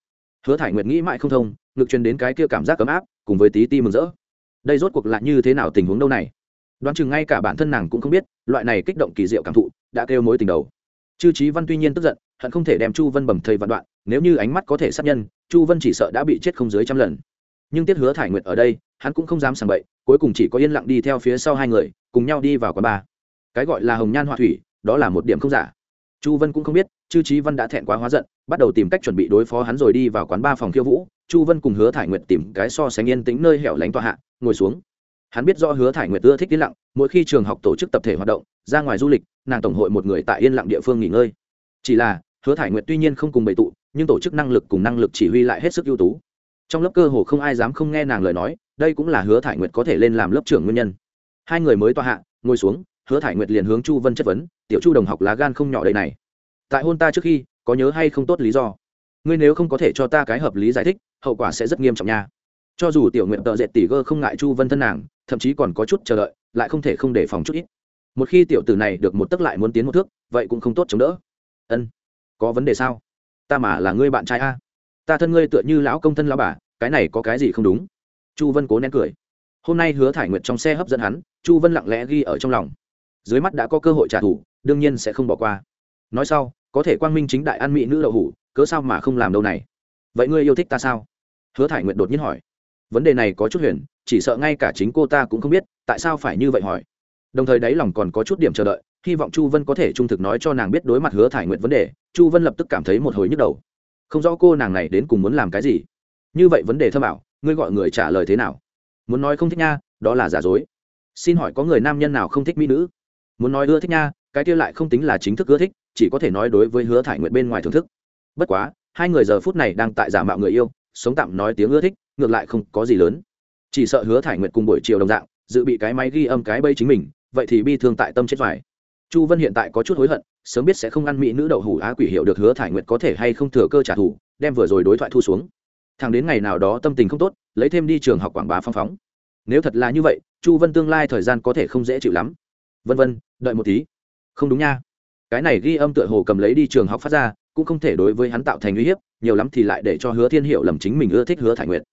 [SPEAKER 1] Hứa thải nguyệt nghĩ mãi không thông ngược truyền đến cái kia cảm giác ấm áp, cùng với tí ti mừng rỡ đây rốt cuộc là như thế nào tình huống đâu này? Đoán chừng ngay cả bản thân nàng cũng không biết, loại này kích động kỳ diệu cảm thụ đã kêu mối tình đầu. Chư trí văn tuy nhiên tức giận, hận không thể đem chu vân bầm thầy vạn đoạn, nếu như ánh mắt có thể sát nhân, chu vân chỉ sợ đã bị chết không dưới trăm lần. Nhưng tiết hứa thải nguyệt ở đây, hắn cũng không dám sàng bậy, cuối cùng chỉ có yên lặng đi theo phía sau hai người, cùng nhau đi vào quán bar. Cái gọi là hồng nhan họa thủy, đó là một điểm không giả chu vân cũng không biết, chư trí văn đã thẹn quá hóa giận, bắt đầu tìm cách chuẩn bị đối phó hắn rồi đi vào quán ba phòng khiêu vũ. Chu vân cùng hứa thải nguyệt tìm cái so sánh yên tĩnh nơi hẻo lánh tòa hạ, ngồi xuống. Hắn biết do hứa thải nguyệt ưa thích yên lặng, mỗi khi trường học tổ chức tập thể hoạt động, ra ngoài du lịch, nàng tổng hội một người tại yên lặng địa phương nghỉ ngơi. Chỉ là, hứa thải nguyệt tuy nhiên không cùng bày tụ, nhưng tổ chức năng lực cùng năng lực chỉ huy lại hết sức ưu tú. Trong lớp cơ hồ không ai dám không nghe nàng lời nói, đây cũng là hứa thải nguyệt có thể lên làm lớp trưởng nguyên nhân. Hai người mới tòa hạ, ngồi xuống hứa thải nguyệt liền hướng chu vân chất vấn, tiểu chu đồng học lá gan không nhỏ đây này. Tại hôn ta trước khi, có nhớ hay không tốt lý do? Ngươi nếu không có thể cho ta cái hợp lý giải thích, hậu quả sẽ rất nghiêm trọng nha. Cho dù tiểu nguyện tợ dệt tỷ gơ không ngại chu vân thân nàng, thậm chí còn có chút chờ đợi, lại không thể không đề phòng chút ít. Một khi tiểu tử này được một tấc lại muốn tiến một thước, vậy cũng không tốt chống đỡ. Ân, có vấn đề sao? Ta mà là ngươi bạn trai a. Ta thân ngươi tựa như lão công thân lão bà, cái này có cái gì không đúng? Chu vân cố nén cười. Hôm nay hứa thải nguyệt trong xe hấp dẫn hắn, chu vân lặng lẽ ghi ở trong lòng dưới mắt đã có cơ hội trả thù, đương nhiên sẽ không bỏ qua. Nói sau, có thể quang minh chính đại ăn mỹ nữ đậu hủ, cớ sao mà không làm đâu này? Vậy ngươi yêu thích ta sao? Hứa thải nguyệt đột nhiên hỏi. Vấn đề này có chút huyền, chỉ sợ ngay cả chính cô ta cũng không biết, tại sao phải như vậy hỏi. Đồng thời đáy lòng còn có chút điểm chờ đợi, hy vọng chu vân có thể trung thực nói cho nàng biết đối mặt hứa thải nguyện vấn đề, chu vân lập tức cảm thấy một hồi nhức đầu. Không rõ cô nàng này đến cùng muốn làm cái gì. Như vậy vấn đề thơ bảo ngươi gọi người trả lời thế nào? Muốn nói không thích nha, đó là giả dối. Xin hỏi có người nam nhân nào không thích mỹ nữ? Muốn nói ưa thích nha, cái kia lại không tính là chính thức ưa thích, chỉ có thể nói đối với hứa thải nguyện bên ngoài thưởng thức. Bất quá, hai người giờ phút này đang tại giả mạo người yêu, sống tạm nói tiếng ưa thích, ngược lại không có gì lớn. Chỉ sợ hứa thải nguyện cùng buổi chiều đồng dạng, dự bị cái máy ghi âm cái bây chính mình, vậy thì bi thương tại tâm chết phải. Chu vân hiện tại có chút hối hận, sớm biết sẽ không ăn mỹ nữ đậu hủ á quỷ hiệu được hứa thải nguyện có thể hay không thừa cơ trả thù, đem vừa rồi đối thoại thu xuống. Thằng đến ngày nào đó tâm tình không tốt, lấy thêm đi trường học quảng bá phong phóng. Nếu thật là như vậy, chu vân tương lai thời gian có thể không dễ chịu lắm vân vân, đợi một tí. Không đúng nha. Cái này ghi âm tựa hồ cầm lấy đi trường học phát ra, cũng không thể đối với hắn tạo thành uy hiếp, nhiều lắm thì lại để cho hứa thiên hiệu lầm chính mình ưa thích hứa thải Nguyệt.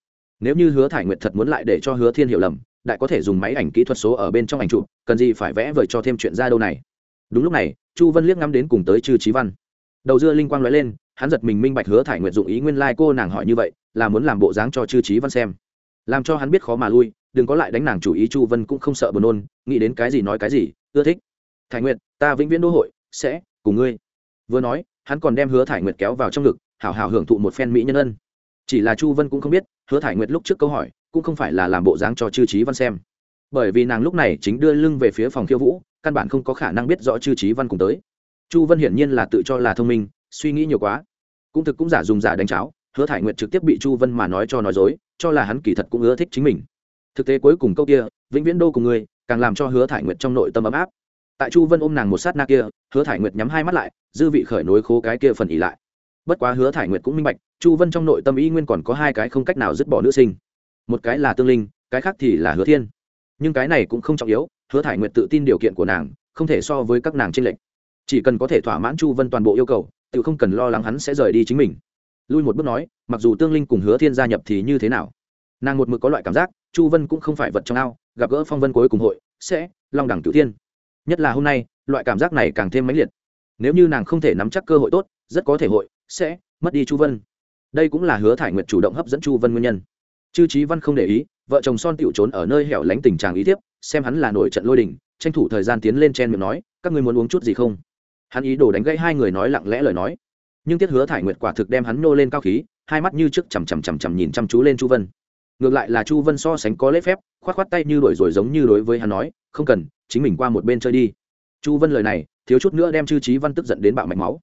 [SPEAKER 1] Nếu như hứa thải nguyệt thật muốn lại để cho hứa thiên hiểu lầm, đại có thể dùng máy ảnh kỹ thuật số ở bên trong ảnh chụp, cần gì phải vẽ vời cho thêm chuyện ra đâu này. Đúng lúc này, chu vân liếc ngắm đến cùng tới chư trí văn. Đầu dưa linh quang nói lên, hắn giật mình minh bạch hứa thải nguyệt dụng ý nguyên lai、like、cô nàng hỏi như vậy, là muốn làm bộ dáng cho chư trí văn xem. Làm cho hắn biết khó mà lui, đừng có lại đánh nàng chủ ý, chu vân cũng không sợ buồn nôn, nghĩ đến cái gì nói cái gì ưa thích. Thải nguyệt, ta vĩnh viễn đô hội, sẽ cùng ngươi. Vừa nói, hắn còn đem hứa thải nguyệt kéo vào trong ngực, hảo hảo hưởng thụ một phen mỹ nhân ân. Chỉ là chu vân cũng không biết, hứa thải nguyệt lúc trước câu hỏi, cũng không phải là làm bộ dáng cho chư trí văn xem. Bởi vì nàng lúc này chính đưa lưng về phía phòng khiêu vũ, căn bản không có khả năng biết rõ chư trí văn cùng tới. Chu vân hiển nhiên là tự cho là thông minh, suy nghĩ nhiều quá. Cũng thực cũng giả dùng giả đánh cháo, hứa thải nguyệt trực tiếp bị chu vân mà nói cho nói dối, cho là hắn kỳ thật cũng ưa thích chính mình. Thực tế cuối cùng câu kia, vĩnh viễn đô cùng người càng làm cho hứa thải nguyệt trong nội tâm ấm áp. Tại chu vân ôm nàng một sát na kia, hứa thải nguyệt nhắm hai mắt lại, dư vị khởi nối khố cái kia phần ỉ lại. Bất quá hứa thải nguyệt cũng minh bạch, chu vân trong nội tâm ý nguyên còn có hai cái không cách nào dứt bỏ nữ sinh. Một cái là tương linh, cái khác thì là hứa thiên. Nhưng cái này cũng không trọng yếu, hứa thải nguyệt tự tin điều kiện của nàng, không thể so với các nàng trên lệnh chỉ cần có thể thỏa mãn chu vân toàn bộ yêu cầu, tự không cần lo lắng hắn sẽ rời đi chính mình. Lui một bước nói, mặc dù tương linh cùng hứa thiên gia nhập thì như thế nào? Nàng một mực có loại cảm giác, chu vân cũng không phải vật trong ao gặp gỡ phong vân cuối cùng hội, sẽ, long đẳng cửu thiên. Nhất là hôm nay, loại cảm giác này càng thêm mãnh liệt. Nếu như nàng không thể nắm chắc cơ hội tốt, rất có thể hội, sẽ, mất đi chu vân. Đây cũng là hứa thải nguyệt chủ động hấp dẫn chu vân nguyên nhân. Chư trí văn không để ý, vợ chồng son tựu trốn ở nơi hẻo lánh tình trạng ý tiếp xem hắn là nổi trận lôi đình, tranh thủ thời gian tiến lên chen miệng nói, các ngươi muốn uống chút gì không? Hắn ý đồ đánh gãy hai người nói lặng lẽ lời nói. Nhưng tiết hứa thải nguyệt quả thực đem hắn nô lên cao khí, hai mắt như trước chằm chằm chằm chằm nhìn chăm chú lên chu vân ngược lại là chu vân so sánh có lễ phép k h o á t k h o á t tay như đổi rồi giống như đối với hắn nói, không cần, chính mình qua một bên chơi đi. Chu vân lời này, thiếu chút nữa đem chư trí văn tức giận đến bạo mạch máu.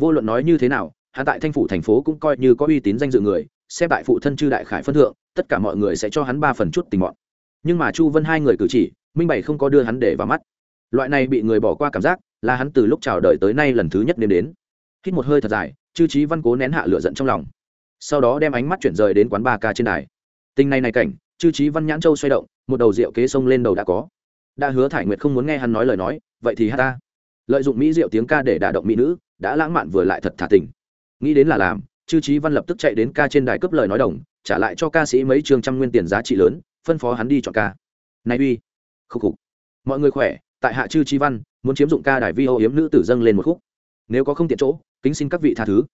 [SPEAKER 1] Vô luận nói như thế nào, hắn tại thanh phủ thành phố cũng coi như có uy tín danh dự người, xem tại phụ thân chư đại khải phân thượng, tất cả mọi người sẽ cho hắn ba phần chút tình mọn. Nhưng mà chu vân hai người cử chỉ, minh bày không có đưa hắn để vào mắt. Loại này bị người bỏ qua cảm giác, là hắn từ lúc chào đời tới nay lần thứ nhất nếm đến. Hít một hơi thật dài, chư trí văn cố nén hạ lửa giận trong lòng. Sau đó đem ánh mắt chuyển rời đến quán ba ca trên đài tình này này cảnh, chư trí văn nhãn châu xoay động, một đầu rượu kế sông lên đầu đã có. Đã hứa thải nguyệt không muốn nghe hắn nói lời nói, vậy thì hát ta. Lợi dụng mỹ rượu tiếng ca để đả động mỹ nữ, đã lãng mạn vừa lại thật thả tình. Nghĩ đến là làm, chư trí văn lập tức chạy đến ca trên đài cướp lời nói đồng, trả lại cho ca sĩ mấy chương trăm nguyên tiền giá trị lớn, phân phó hắn đi chọn ca. Này uy, khúc khục. Mọi người khỏe, tại hạ chư trí văn, muốn chiếm dụng ca đài vi ô hiếm nữ tử dâng lên một khúc. Nếu có không tiện chỗ, kính xin các vị tha thứ.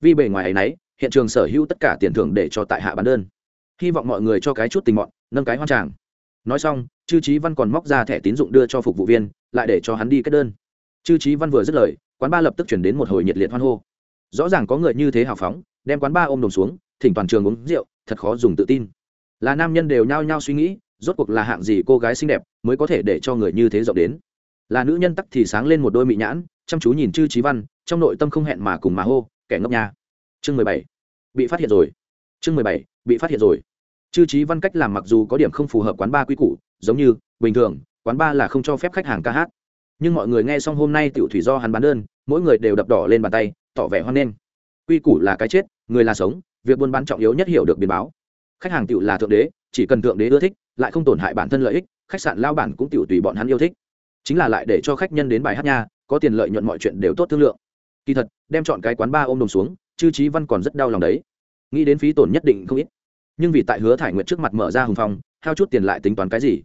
[SPEAKER 1] Vì bề ngoài ấy nấy, hiện trường sở hữu tất cả tiền thưởng để cho tại hạ bán đơn hy vọng mọi người cho cái chút tình mọn, nâng cái hoang tràng. Nói xong, chư trí văn còn móc ra thẻ tín dụng đưa cho phục vụ viên, lại để cho hắn đi kết đơn. Chư trí văn vừa dứt lời, quán ba lập tức chuyển đến một hồi nhiệt liệt hoan hô. Rõ ràng có người như thế hào phóng, đem quán ba ôm đồn xuống, thỉnh toàn trường uống rượu, thật khó dùng tự tin. Là nam nhân đều nhao nhao suy nghĩ, rốt cuộc là hạng gì cô gái xinh đẹp mới có thể để cho người như thế rộng đến. Là nữ nhân tắc thì sáng lên một đôi mị nhãn, chăm chú nhìn chư trí văn, trong nội tâm không hẹn mà cùng mà hô, kẻ ngốc nha. Chương mười bảy. Bị phát hiện rồi. Chương mười bảy. Bị phát hiện rồi chư trí văn cách làm mặc dù có điểm không phù hợp quán ba quy củ, giống như, bình thường, quán ba là không cho phép khách hàng ca hát. Nhưng mọi người nghe xong hôm nay tiểu thủy do hắn bán đơn, mỗi người đều đập đỏ lên bàn tay, tỏ vẻ hoan nghênh. Quy củ là cái chết, người là sống, việc buôn bán trọng yếu nhất hiểu được biến báo. Khách hàng tiểu là thượng đế, chỉ cần thượng đế ưa thích, lại không tổn hại bản thân lợi ích, khách sạn lao bản cũng tiểu tùy bọn hắn yêu thích. Chính là lại để cho khách nhân đến bài hát nha, có tiền lợi nhuận mọi chuyện đều tốt thương lượng. Kỳ thật, đem chọn cái quán ba ôm đồng xuống, chư trí văn còn rất đau lòng đấy. Nghĩ đến phí tổn nhất định không ít nhưng vì tại hứa thải nguyện trước mặt mở ra hùng phong, hao chút tiền lại tính toán cái gì?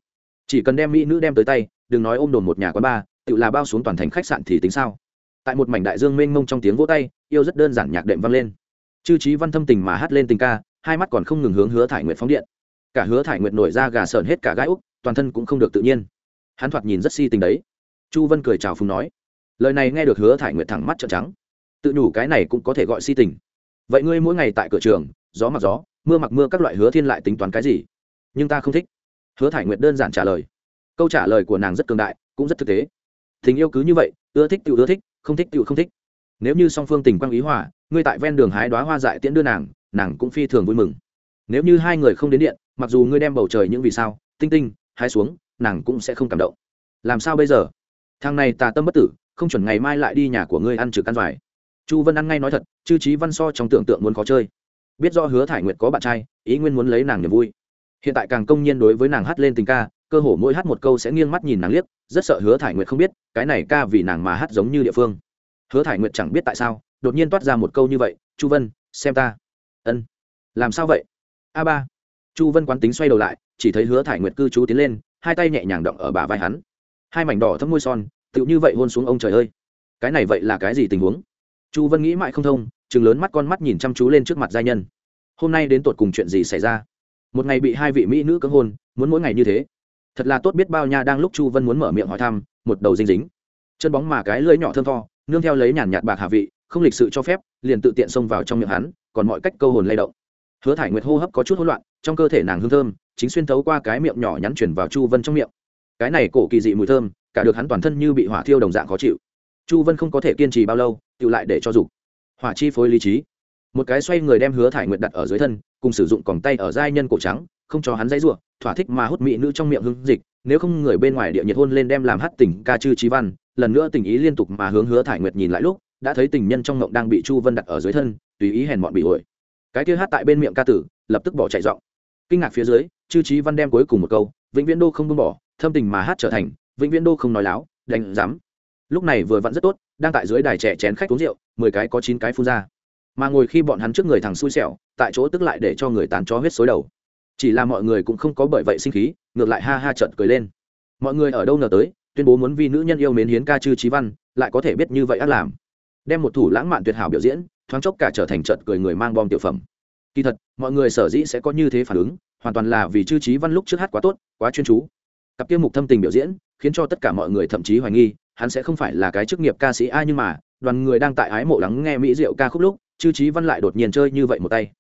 [SPEAKER 1] Chỉ cần đem mỹ nữ đem tới tay, đừng nói ôm đồn một nhà quán ba tự là bao xuống toàn thành khách sạn thì tính sao? Tại một mảnh đại dương mênh mông trong tiếng vỗ tay, yêu rất đơn giản nhạc đệm vang lên. Chư trí văn thâm tình mà hát lên tình ca, hai mắt còn không ngừng hướng hứa thải nguyện phóng điện. Cả hứa thải nguyện nổi ra gà sợn hết cả gai úc, toàn thân cũng không được tự nhiên. Hắn thoạt nhìn rất si tình đấy. Chu vân cười chào phùng nói, lời này nghe được hứa thải nguyện thẳng mắt trợn trắng. Tự nhủ cái này cũng có thể gọi si tình. Vậy ngươi mỗi ngày tại cửa trường, gió mặc gió mưa mặc mưa các loại hứa thiên lại tính toán cái gì? Nhưng ta không thích. Hứa thải nguyệt đơn giản trả lời. Câu trả lời của nàng rất cường đại, cũng rất thực tế. Tình yêu cứ như vậy, ưa thích tự ưa thích, không thích tự không thích. Nếu như song phương tình quang ý hòa, ngươi tại ven đường hái đoá hoa dại tiễn đưa nàng nàng cũng phi thường vui mừng. Nếu như hai người không đến điện, mặc dù ngươi đem bầu trời những vì sao, tinh tinh, hái xuống, nàng cũng sẽ không cảm động. Làm sao bây giờ? Thằng này tà tâm bất tử, không chuẩn ngày mai lại đi nhà của ngươi ăn trực ăn vải. Chu vân ăn ngay nói thật, chư trí văn so trong tưởng tượng muốn khó chơi biết do hứa thải nguyệt có bạn trai, ý nguyên muốn lấy nàng niềm vui. Hiện tại càng công nhiên đối với nàng hát lên tình ca, cơ hồ mỗi hát một câu sẽ nghiêng mắt nhìn nàng liếc, rất sợ hứa thải nguyệt không biết, cái này ca vì nàng mà hát giống như địa phương. Hứa thải nguyệt chẳng biết tại sao, đột nhiên toát ra một câu như vậy, chu vân, xem ta. Ân, làm sao vậy? A ba. Chu vân quán tính xoay đầu lại, chỉ thấy hứa thải nguyệt cư trú tiến lên, hai tay nhẹ nhàng động ở bả vai hắn. Hai mảnh đỏ thấm môi son, tựu như vậy hôn xuống ông trời ơi. Cái này vậy là cái gì tình huống? Chu vân nghĩ mãi không thông chừng lớn mắt con mắt nhìn chăm chú lên trước mặt gia nhân. Hôm nay đến tột cùng chuyện gì xảy ra? Một ngày bị hai vị mỹ nữ cưỡng hôn, muốn mỗi ngày như thế. Thật là tốt biết bao nha đang lúc chu vân muốn mở miệng hỏi thăm, một đầu dinh dính. Chân bóng mà cái lưỡi nhỏ thơm tho, nương theo lấy nhàn nhạt bạc hạ vị, không lịch sự cho phép, liền tự tiện xông vào trong miệng hắn, còn mọi cách câu hồn lay động. Hứa thải nguyệt hô hấp có chút hỗn loạn, trong cơ thể nàng hương thơm, chính xuyên thấu qua cái miệng nhỏ nhắn chuyển vào chu vân trong miệng. Cái này cổ kỳ dị mùi thơm, cả được hắn toàn thân như bị hỏa thiêu đồng dạng khó chịu. Chu vân không có thể kiên trì bao lâu, tự lại để cho dục hỏa chi phối lý trí. Một cái xoay người đem hứa thải nguyệt đặt ở dưới thân, cùng sử dụng còng tay ở giai nhân cổ trắng, không cho hắn dãy ruộng thỏa thích mà hút mỹ nữ trong miệng hương dịch, nếu không người bên ngoài địa nhiệt hôn lên đem làm hát tỉnh ca chư trí văn, lần nữa tình ý liên tục mà hướng hứa thải nguyệt nhìn lại lúc, đã thấy tình nhân trong ngộng đang bị chu vân đặt ở dưới thân, tùy ý hèn mọn bị ổi. Cái kia hát tại bên miệng ca tử, lập tức bỏ chạy giọng. Kinh ngạc phía dưới, chư trí văn đem cuối cùng một câu, vĩnh viễn đô không buông bỏ thâm tình mà hát trở thành, vĩnh viễn đô không nói láo, đánh dám lúc này vừa vặn rất tốt đang tại dưới đài trẻ chén khách uống rượu, mười cái có chín cái phun ra. Mà ngồi khi bọn hắn trước người thằng xui xẻo, tại chỗ tức lại để cho người tán cho huyết xối đầu. Chỉ là mọi người cũng không có bởi vậy sinh khí, ngược lại ha ha trận cười lên. Mọi người ở đâu ngờ tới, tuyên bố muốn vì nữ nhân yêu mến hiến ca chư trí văn, lại có thể biết như vậy ác làm. Đem một thủ lãng mạn tuyệt hảo biểu diễn, thoáng chốc cả trở thành trận cười người mang bom tiểu phẩm. Kỳ thật, mọi người sở dĩ sẽ có như thế phản ứng, hoàn toàn là vì chư trí văn lúc trước hát quá tốt, quá chuyên chú. Cặp kia mục thâm tình biểu diễn, khiến cho tất cả mọi người thậm chí hoài nghi hắn sẽ không phải là cái chức nghiệp ca sĩ ai nhưng mà, đoàn người đang tại ái mộ lắng nghe mỹ diệu ca khúc lúc, chư trí văn lại đột nhiên chơi như vậy một tay.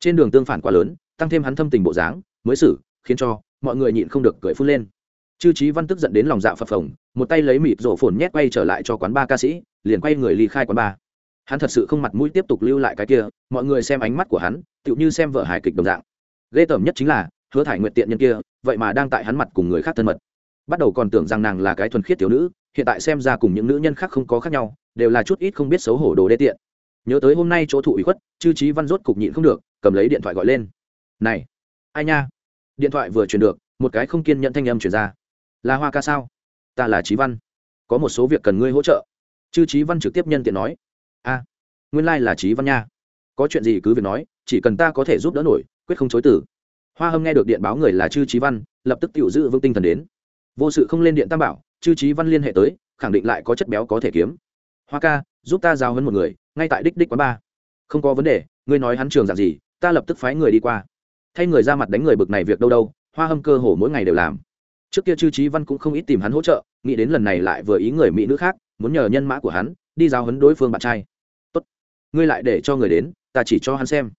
[SPEAKER 1] Trên đường tương phản quá lớn, tăng thêm hắn thâm tình bộ dáng, mới xử, khiến cho mọi người nhịn không được cười phun lên. Chư trí văn tức giận đến lòng dạ phập phồng, một tay lấy mịt rổ phồn nhét quay trở lại cho quán ba ca sĩ, liền quay người ly khai quán ba. Hắn thật sự không mặt mũi tiếp tục lưu lại cái kia, mọi người xem ánh mắt của hắn, tựu như xem vợ hài kịch đồng dạng. Ghê tởm nhất chính là, hứa thải nguyện tiện nhân kia, vậy mà đang tại hắn mặt cùng người khác thân mật. Bắt đầu còn tưởng rằng nàng là cái thuần khiết thiếu nữ hiện tại xem ra cùng những nữ nhân khác không có khác nhau, đều là chút ít không biết xấu hổ đồ đê tiện. Nhớ tới hôm nay chỗ thụ ủy khuất, chư trí văn rốt cục nhịn không được, cầm lấy điện thoại gọi lên. Này, ai nha? Điện thoại vừa truyền được, một cái không kiên nhận thanh âm chuyển ra. Là hoa ca sao? Ta là trí văn. Có một số việc cần ngươi hỗ trợ. Chư trí văn trực tiếp nhân tiện nói. A, nguyên lai、like、là trí văn nha. Có chuyện gì cứ việc nói, chỉ cần ta có thể giúp đỡ nổi, quyết không chối tử hoa hâm nghe được điện báo người là chư trí văn, lập tức tự giữ vững tinh thần đến. Vô sự không lên điện tam bảo chư trí văn liên hệ tới, khẳng định lại có chất béo có thể kiếm. Hoa ca, giúp ta giao hơn một người, ngay tại đích đích quán ba. Không có vấn đề, ngươi nói hắn trường dạng gì, ta lập tức phái người đi qua. Thay người ra mặt đánh người bực này việc đâu đâu, hoa hâm cơ hồ mỗi ngày đều làm. Trước kia chư trí văn cũng không ít tìm hắn hỗ trợ, nghĩ đến lần này lại vừa ý người mỹ nữ khác, muốn nhờ nhân mã của hắn, đi giao hấn đối phương bạn trai. Tốt. Ngươi lại để cho người đến, ta chỉ cho hắn xem.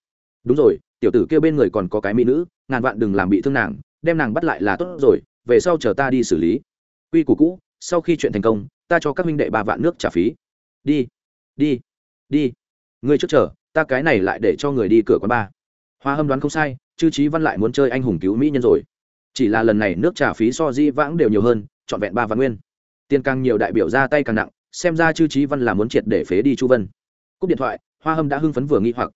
[SPEAKER 1] Đúng rồi, tiểu tử kia bên người còn có cái mỹ nữ, ngàn vạn đừng làm bị thương nàng, đem nàng bắt lại là tốt rồi, về sau chờ ta đi xử lý quy củ cũ, sau khi chuyện thành công, ta cho các minh đệ ba vạn nước trả phí. Đi đi đi. Ngươi trước chờ, ta cái này lại để cho người đi cửa quán ba. Hoa hâm đoán không sai, chư trí văn lại muốn chơi anh hùng cứu mỹ nhân rồi. Chỉ là lần này nước trả phí so di vãng đều nhiều hơn, trọn vẹn ba vạn nguyên. Tiền càng nhiều đại biểu ra tay càng nặng, xem ra chư trí văn là muốn triệt để phế đi chu vân. Cúp điện thoại, hoa hâm đã hưng phấn vừa nghi hoặc.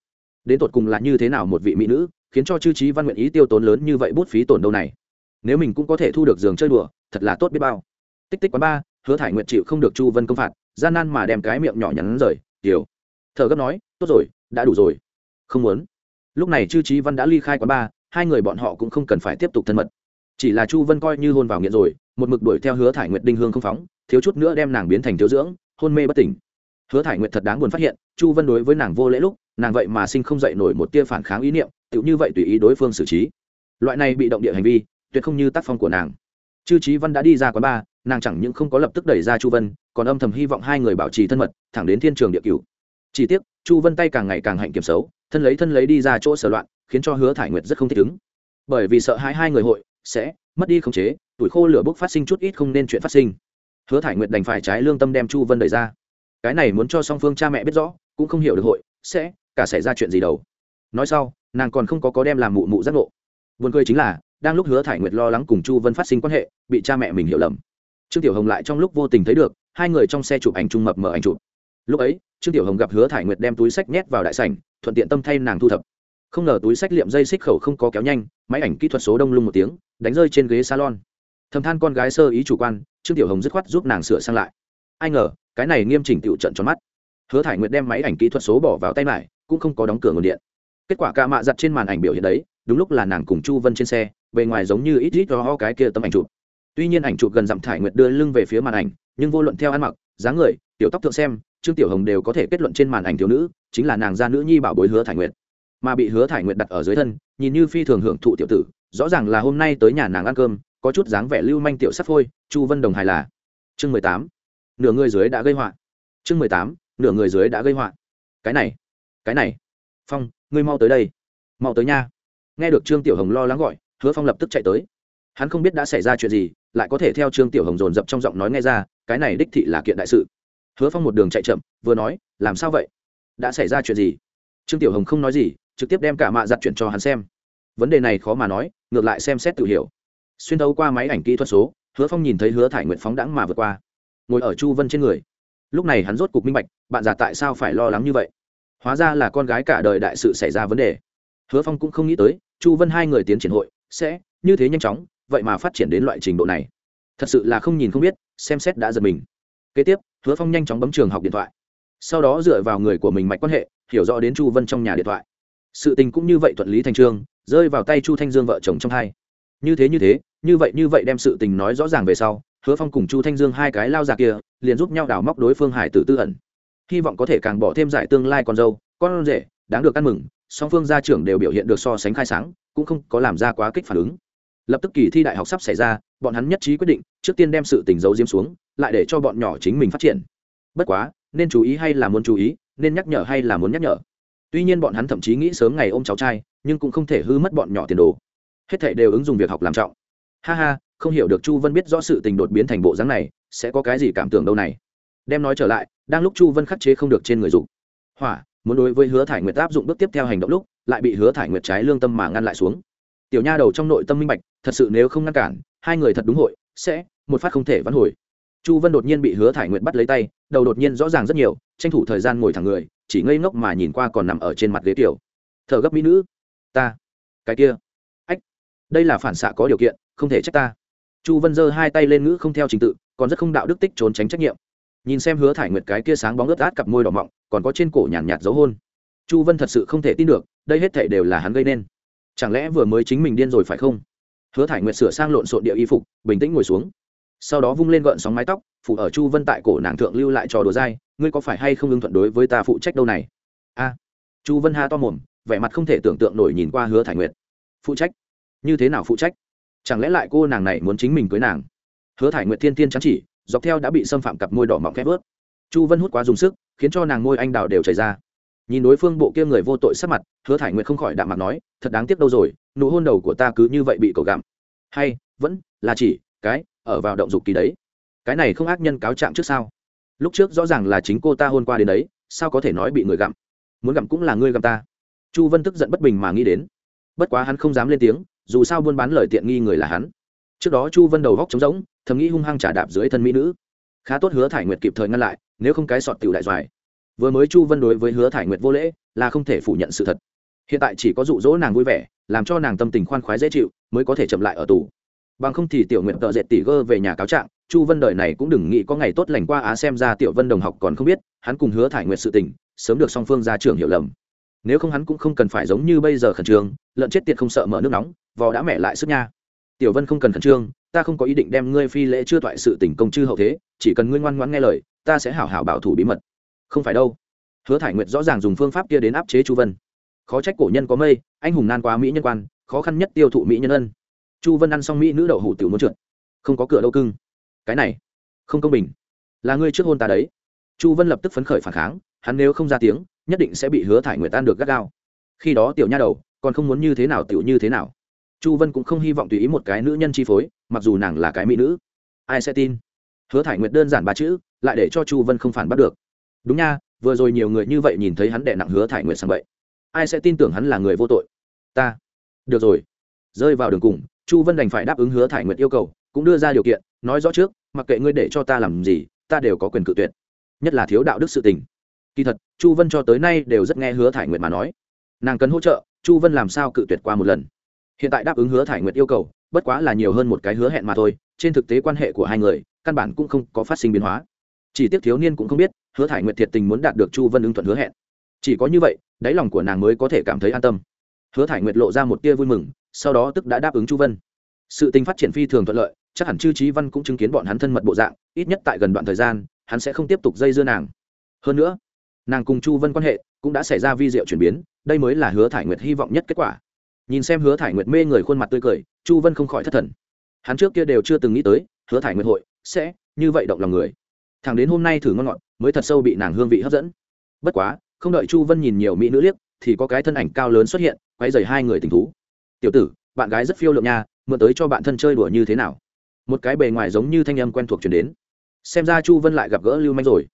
[SPEAKER 1] Đến tột cùng là như thế nào một vị mỹ nữ khiến cho chư trí văn nguyện ý tiêu tốn lớn như vậy bút phí tổn đâu này? Nếu mình cũng có thể thu được giường chơi đùa, thật là tốt biết bao. Tích tích quán ba, hứa thải nguyện chịu không được chu vân công phạt, gian nan mà đem cái miệng nhỏ nhắn rời, tiểu. Thợ gấp nói, tốt rồi, đã đủ rồi. Không muốn. Lúc này chư trí văn đã ly khai quán ba, hai người bọn họ cũng không cần phải tiếp tục thân mật. Chỉ là chu vân coi như hôn vào nghiện rồi, một mực đuổi theo hứa thải nguyệt đinh hương không phóng, thiếu chút nữa đem nàng biến thành thiếu dưỡng, hôn mê bất tỉnh. Hứa thải nguyệt thật đáng buồn phát hiện, chu vân đối với nàng vô lễ lúc, nàng vậy mà sinh không dậy nổi một tia phản kháng ý niệm tự như vậy tùy ý đối phương xử trí. Loại này bị động địa hành vi tuyệt không như tác phong của nàng. Chư trí văn đã đi ra quán ba, nàng chẳng những không có lập tức đẩy ra chu vân, còn âm thầm hy vọng hai người bảo trì thân mật, thẳng đến thiên trường địa cửu. Chỉ tiếc, chu vân tay càng ngày càng hạnh kiểm xấu, thân lấy thân lấy đi ra chỗ sở loạn, khiến cho hứa thải nguyệt rất không thích ứng. Bởi vì sợ hai hai người hội sẽ mất đi khống chế, tuổi khô lửa bốc phát sinh chút ít không nên chuyện phát sinh. Hứa thải nguyệt đành phải trái lương tâm đem chu vân đẩy ra. Cái này muốn cho song phương cha mẹ biết rõ, cũng không hiểu được hội sẽ cả xảy ra chuyện gì đâu. Nói sau, nàng còn không có có đem làm mụ mụ giác ngộ. Buồn cười chính là đang lúc hứa thải nguyệt lo lắng cùng chu vân phát sinh quan hệ, bị cha mẹ mình hiểu lầm. Trương tiểu hồng lại trong lúc vô tình thấy được, hai người trong xe chụp ảnh chung mập mở ảnh chụp. Lúc ấy, trương tiểu hồng gặp hứa thải nguyệt đem túi sách nhét vào đại sảnh, thuận tiện tâm thay nàng thu thập. Không ngờ túi sách liệm dây xích khẩu không có kéo nhanh, máy ảnh kỹ thuật số đông lung một tiếng, đánh rơi trên ghế salon. Thầm than con gái sơ ý chủ quan, trương tiểu hồng dứt khoát giúp nàng sửa sang lại. Ai ngờ, cái này nghiêm chỉnh tựu trận tròn mắt. Hứa thải nguyệt đem máy ảnh kỹ thuật số bỏ vào tay mải cũng không có đóng cửa nguồn điện. Kết quả ca mạ giặt trên màn ảnh biểu hiện đấy, đúng lúc là nàng cùng chu vân trên xe bề ngoài giống như ít ít cho ho cái kia tấm ảnh chụp. Tuy nhiên ảnh chụp gần dặm thải nguyệt đưa lưng về phía màn ảnh, nhưng vô luận theo ăn mặc, dáng người tiểu tóc thượng xem, trương tiểu hồng đều có thể kết luận trên màn ảnh thiếu nữ chính là nàng gia nữ nhi bảo bối hứa thải nguyệt. Mà bị hứa thải nguyệt đặt ở dưới thân, nhìn như phi thường hưởng thụ tiểu tử, rõ ràng là hôm nay tới nhà nàng ăn cơm, có chút dáng vẻ lưu manh tiểu sắt phôi, chu vân đồng hài là. Chương mười tám, nửa người dưới đã gây họa. Chương mười tám, nửa người dưới đã gây họa. Cái này cái này. Phong, ngươi mau tới đây. Mau tới nha. Nghe được trương tiểu hồng lo lắng gọi hứa phong lập tức chạy tới. Hắn không biết đã xảy ra chuyện gì, lại có thể theo trương tiểu hồng dồn dập trong giọng nói nghe ra, cái này đích thị là kiện đại sự. Hứa phong một đường chạy chậm, vừa nói, làm sao vậy? Đã xảy ra chuyện gì? Trương tiểu hồng không nói gì, trực tiếp đem cả mạ giặt chuyện cho hắn xem. Vấn đề này khó mà nói, ngược lại xem xét tự hiểu. Xuyên thấu qua máy ảnh kỹ thuật số, hứa phong nhìn thấy hứa thải nguyện phóng đãng mà vượt qua. Ngồi ở chu vân trên người. Lúc này hắn rốt cục minh bạch, bạn già tại sao phải lo lắng như vậy? Hóa ra là con gái cả đời đại sự xảy ra vấn đề. Hứa phong cũng không nghĩ tới, chu vân hai người tiến triển hội sẽ, như thế nhanh chóng, vậy mà phát triển đến loại trình độ này. Thật sự là không nhìn không biết, xem xét đã giật mình. Kế tiếp, hứa phong nhanh chóng bấm trường học điện thoại. Sau đó dựa vào người của mình mạch quan hệ, hiểu rõ đến chu vân trong nhà điện thoại. Sự tình cũng như vậy thuận lý thành trương, rơi vào tay chu thanh dương vợ chồng trong hai. Như thế như thế, như vậy như vậy đem sự tình nói rõ ràng về sau, hứa phong cùng chu thanh dương hai cái lao già kia, liền giúp nhau đào móc đối phương hải tử tư ẩn. Hy vọng có thể càng bỏ thêm giải tương lai con dâu, con rể, đáng được ăn mừng, song phương gia trưởng đều biểu hiện được so sánh khai sáng cũng không có làm ra quá kích phản ứng. Lập tức kỳ thi đại học sắp xảy ra, bọn hắn nhất trí quyết định, trước tiên đem sự tình giấu diếm xuống, lại để cho bọn nhỏ chính mình phát triển. Bất quá, nên chú ý hay là muốn chú ý, nên nhắc nhở hay là muốn nhắc nhở. Tuy nhiên bọn hắn thậm chí nghĩ sớm ngày ôm cháu trai, nhưng cũng không thể hư mất bọn nhỏ tiền đồ. Hết thể đều ứng dụng việc học làm trọng. Ha ha, không hiểu được chu vân biết rõ sự tình đột biến thành bộ dáng này, sẽ có cái gì cảm tưởng đâu này. Đem nói trở lại, đang lúc chu vân khắc chế không được trên người dục. Hỏa, muốn đối với hứa thải nguyệt áp dụng bước tiếp theo hành động lúc lại bị hứa thải nguyệt trái lương tâm mà ngăn lại xuống. Tiểu nha đầu trong nội tâm minh bạch thật sự nếu không ngăn cản hai người thật đúng hội sẽ một phát không thể vãn hồi. Chu vân đột nhiên bị hứa thải nguyệt bắt lấy tay đầu đột nhiên rõ ràng rất nhiều tranh thủ thời gian ngồi thẳng người chỉ ngây ngốc mà nhìn qua còn nằm ở trên mặt ghế tiểu. Thở gấp mỹ nữ ta cái kia ách đây là phản xạ có điều kiện không thể trách ta. Chu vân giơ hai tay lên ngữ không theo trình tự còn rất không đạo đức tích trốn tránh trách nhiệm. Nhìn xem hứa thải nguyệt cái kia sáng bóng ướt át cặp môi đỏ mọng còn có trên cổ nhàn nhạt, nhạt dấu hôn chu vân thật sự không thể tin được, đây hết thể đều là hắn gây nên. Chẳng lẽ vừa mới chính mình điên rồi phải không? Hứa thải nguyệt sửa sang lộn xộn địa y phục, bình tĩnh ngồi xuống. Sau đó vung lên gợn sóng mái tóc phụ ở chu vân tại cổ nàng thượng lưu lại trò đồ dai, ngươi có phải hay không ưng thuận đối với ta phụ trách đâu này? A. Chu vân ha to mồm, vẻ mặt không thể tưởng tượng nổi nhìn qua hứa thải nguyệt. Phụ trách? Như thế nào phụ trách? Chẳng lẽ lại cô nàng này muốn chính mình cưới nàng? Hứa thải nguyệt thiên thiên chắn chỉ, dọc theo đã bị xâm phạm cặp môi đỏ mọng khép vớt chu vân hút quá dùng sức, khiến cho nàng môi anh đào đều chảy ra nhìn đối phương bộ kia người vô tội sắc mặt, hứa thải nguyệt không khỏi đạm mặt nói, thật đáng tiếc đâu rồi, nụ hôn đầu của ta cứ như vậy bị cầu gặm. Hay, vẫn là chỉ cái ở vào động dục kỳ đấy. Cái này không ác nhân cáo trạng trước sao? Lúc trước rõ ràng là chính cô ta hôn qua đến đấy, sao có thể nói bị người gặm? Muốn gặm cũng là ngươi gặm ta. Chu vân tức giận bất bình mà nghĩ đến. Bất quá hắn không dám lên tiếng, dù sao buôn bán lời tiện nghi người là hắn. Trước đó chu vân đầu góc trống rỗng, thầm nghĩ hung hăng trả đạp dưới thân mỹ nữ. Khá tốt hứa thải nguyệt kịp thời ngăn lại, nếu không cái sọt tiểu đại doài vừa mới chu vân đối với hứa thải nguyệt vô lễ, là không thể phủ nhận sự thật. Hiện tại chỉ có dụ dỗ nàng vui vẻ, làm cho nàng tâm tình khoan khoái dễ chịu, mới có thể chậm lại ở tù. Bằng không thì tiểu nguyện tợ dệt tỷ gơ về nhà cáo trạng, chu vân đời này cũng đừng nghĩ có ngày tốt lành qua á xem ra tiểu vân đồng học còn không biết, hắn cùng hứa thải nguyệt sự tình, sớm được song phương ra trường hiểu lầm. Nếu không hắn cũng không cần phải giống như bây giờ khẩn trương, lợn chết tiệt không sợ mở nước nóng, vò đã mẹ lại sức nha. Tiểu vân không cần khẩn trương, ta không có ý định đem ngươi phi lễ chưa toại sự tình công chư hậu thế, chỉ cần ngươi ngoan ngoãn nghe lời, ta sẽ hảo hảo bảo thủ bí mật không phải đâu. Hứa thải nguyệt rõ ràng dùng phương pháp kia đến áp chế chu vân. Khó trách cổ nhân có mây, anh hùng nan quá mỹ nhân quan, khó khăn nhất tiêu thụ mỹ nhân ân. Chu vân ăn xong mỹ nữ đậu hủ tiểu muốn trượt. Không có cửa đâu cưng. Cái này, không công bình. Là ngươi trước hôn ta đấy. Chu vân lập tức phấn khởi phản kháng, hắn nếu không ra tiếng, nhất định sẽ bị hứa thải nguyệt tan được gắt gao. Khi đó tiểu nha đầu, còn không muốn như thế nào tiểu như thế nào. Chu vân cũng không hy vọng tùy ý một cái nữ nhân chi phối, mặc dù nàng là cái mỹ nữ. Ai sẽ tin? Hứa thải nguyệt đơn giản ba chữ, lại để cho chu vân không phản bắt được đúng nha, vừa rồi nhiều người như vậy nhìn thấy hắn đệ nặng hứa thải nguyệt sang vậy ai sẽ tin tưởng hắn là người vô tội? Ta. Được rồi. Rơi vào đường cùng, chu vân đành phải đáp ứng hứa thải nguyệt yêu cầu, cũng đưa ra điều kiện, nói rõ trước, mặc kệ ngươi để cho ta làm gì, ta đều có quyền cự tuyệt. Nhất là thiếu đạo đức sự tình. Kỳ thật, chu vân cho tới nay đều rất nghe hứa thải nguyệt mà nói. Nàng cần hỗ trợ, chu vân làm sao cự tuyệt qua một lần? Hiện tại đáp ứng hứa thải nguyệt yêu cầu, bất quá là nhiều hơn một cái hứa hẹn mà thôi, trên thực tế quan hệ của hai người, căn bản cũng không có phát sinh biến hóa chỉ tiếc thiếu niên cũng không biết, hứa thải nguyệt thiệt tình muốn đạt được chu vân ứng thuận hứa hẹn. Chỉ có như vậy, đáy lòng của nàng mới có thể cảm thấy an tâm. Hứa thải nguyệt lộ ra một tia vui mừng, sau đó tức đã đáp ứng chu vân. Sự tình phát triển phi thường thuận lợi, chắc hẳn chư trí văn cũng chứng kiến bọn hắn thân mật bộ dạng, ít nhất tại gần đoạn thời gian, hắn sẽ không tiếp tục dây dưa nàng. Hơn nữa, nàng cùng chu vân quan hệ cũng đã xảy ra vi diệu chuyển biến, đây mới là hứa thải nguyệt hy vọng nhất kết quả. Nhìn xem hứa thải nguyệt mê người khuôn mặt tươi cười, chu vân không khỏi thất thần. Hắn trước kia đều chưa từng nghĩ tới, hứa thải nguyệt hội sẽ như vậy động lòng người thằng đến hôm nay thử ngon ngọt, mới thật sâu bị nàng hương vị hấp dẫn. Bất quá, không đợi chu vân nhìn nhiều mỹ nữ liếc, thì có cái thân ảnh cao lớn xuất hiện quay dày hai người tình thú. Tiểu tử, bạn gái rất phiêu lượng nha, mượn tới cho bạn thân chơi đùa như thế nào? Một cái bề ngoài giống như thanh âm quen thuộc chuyển đến. Xem ra chu vân lại gặp gỡ lưu manh rồi.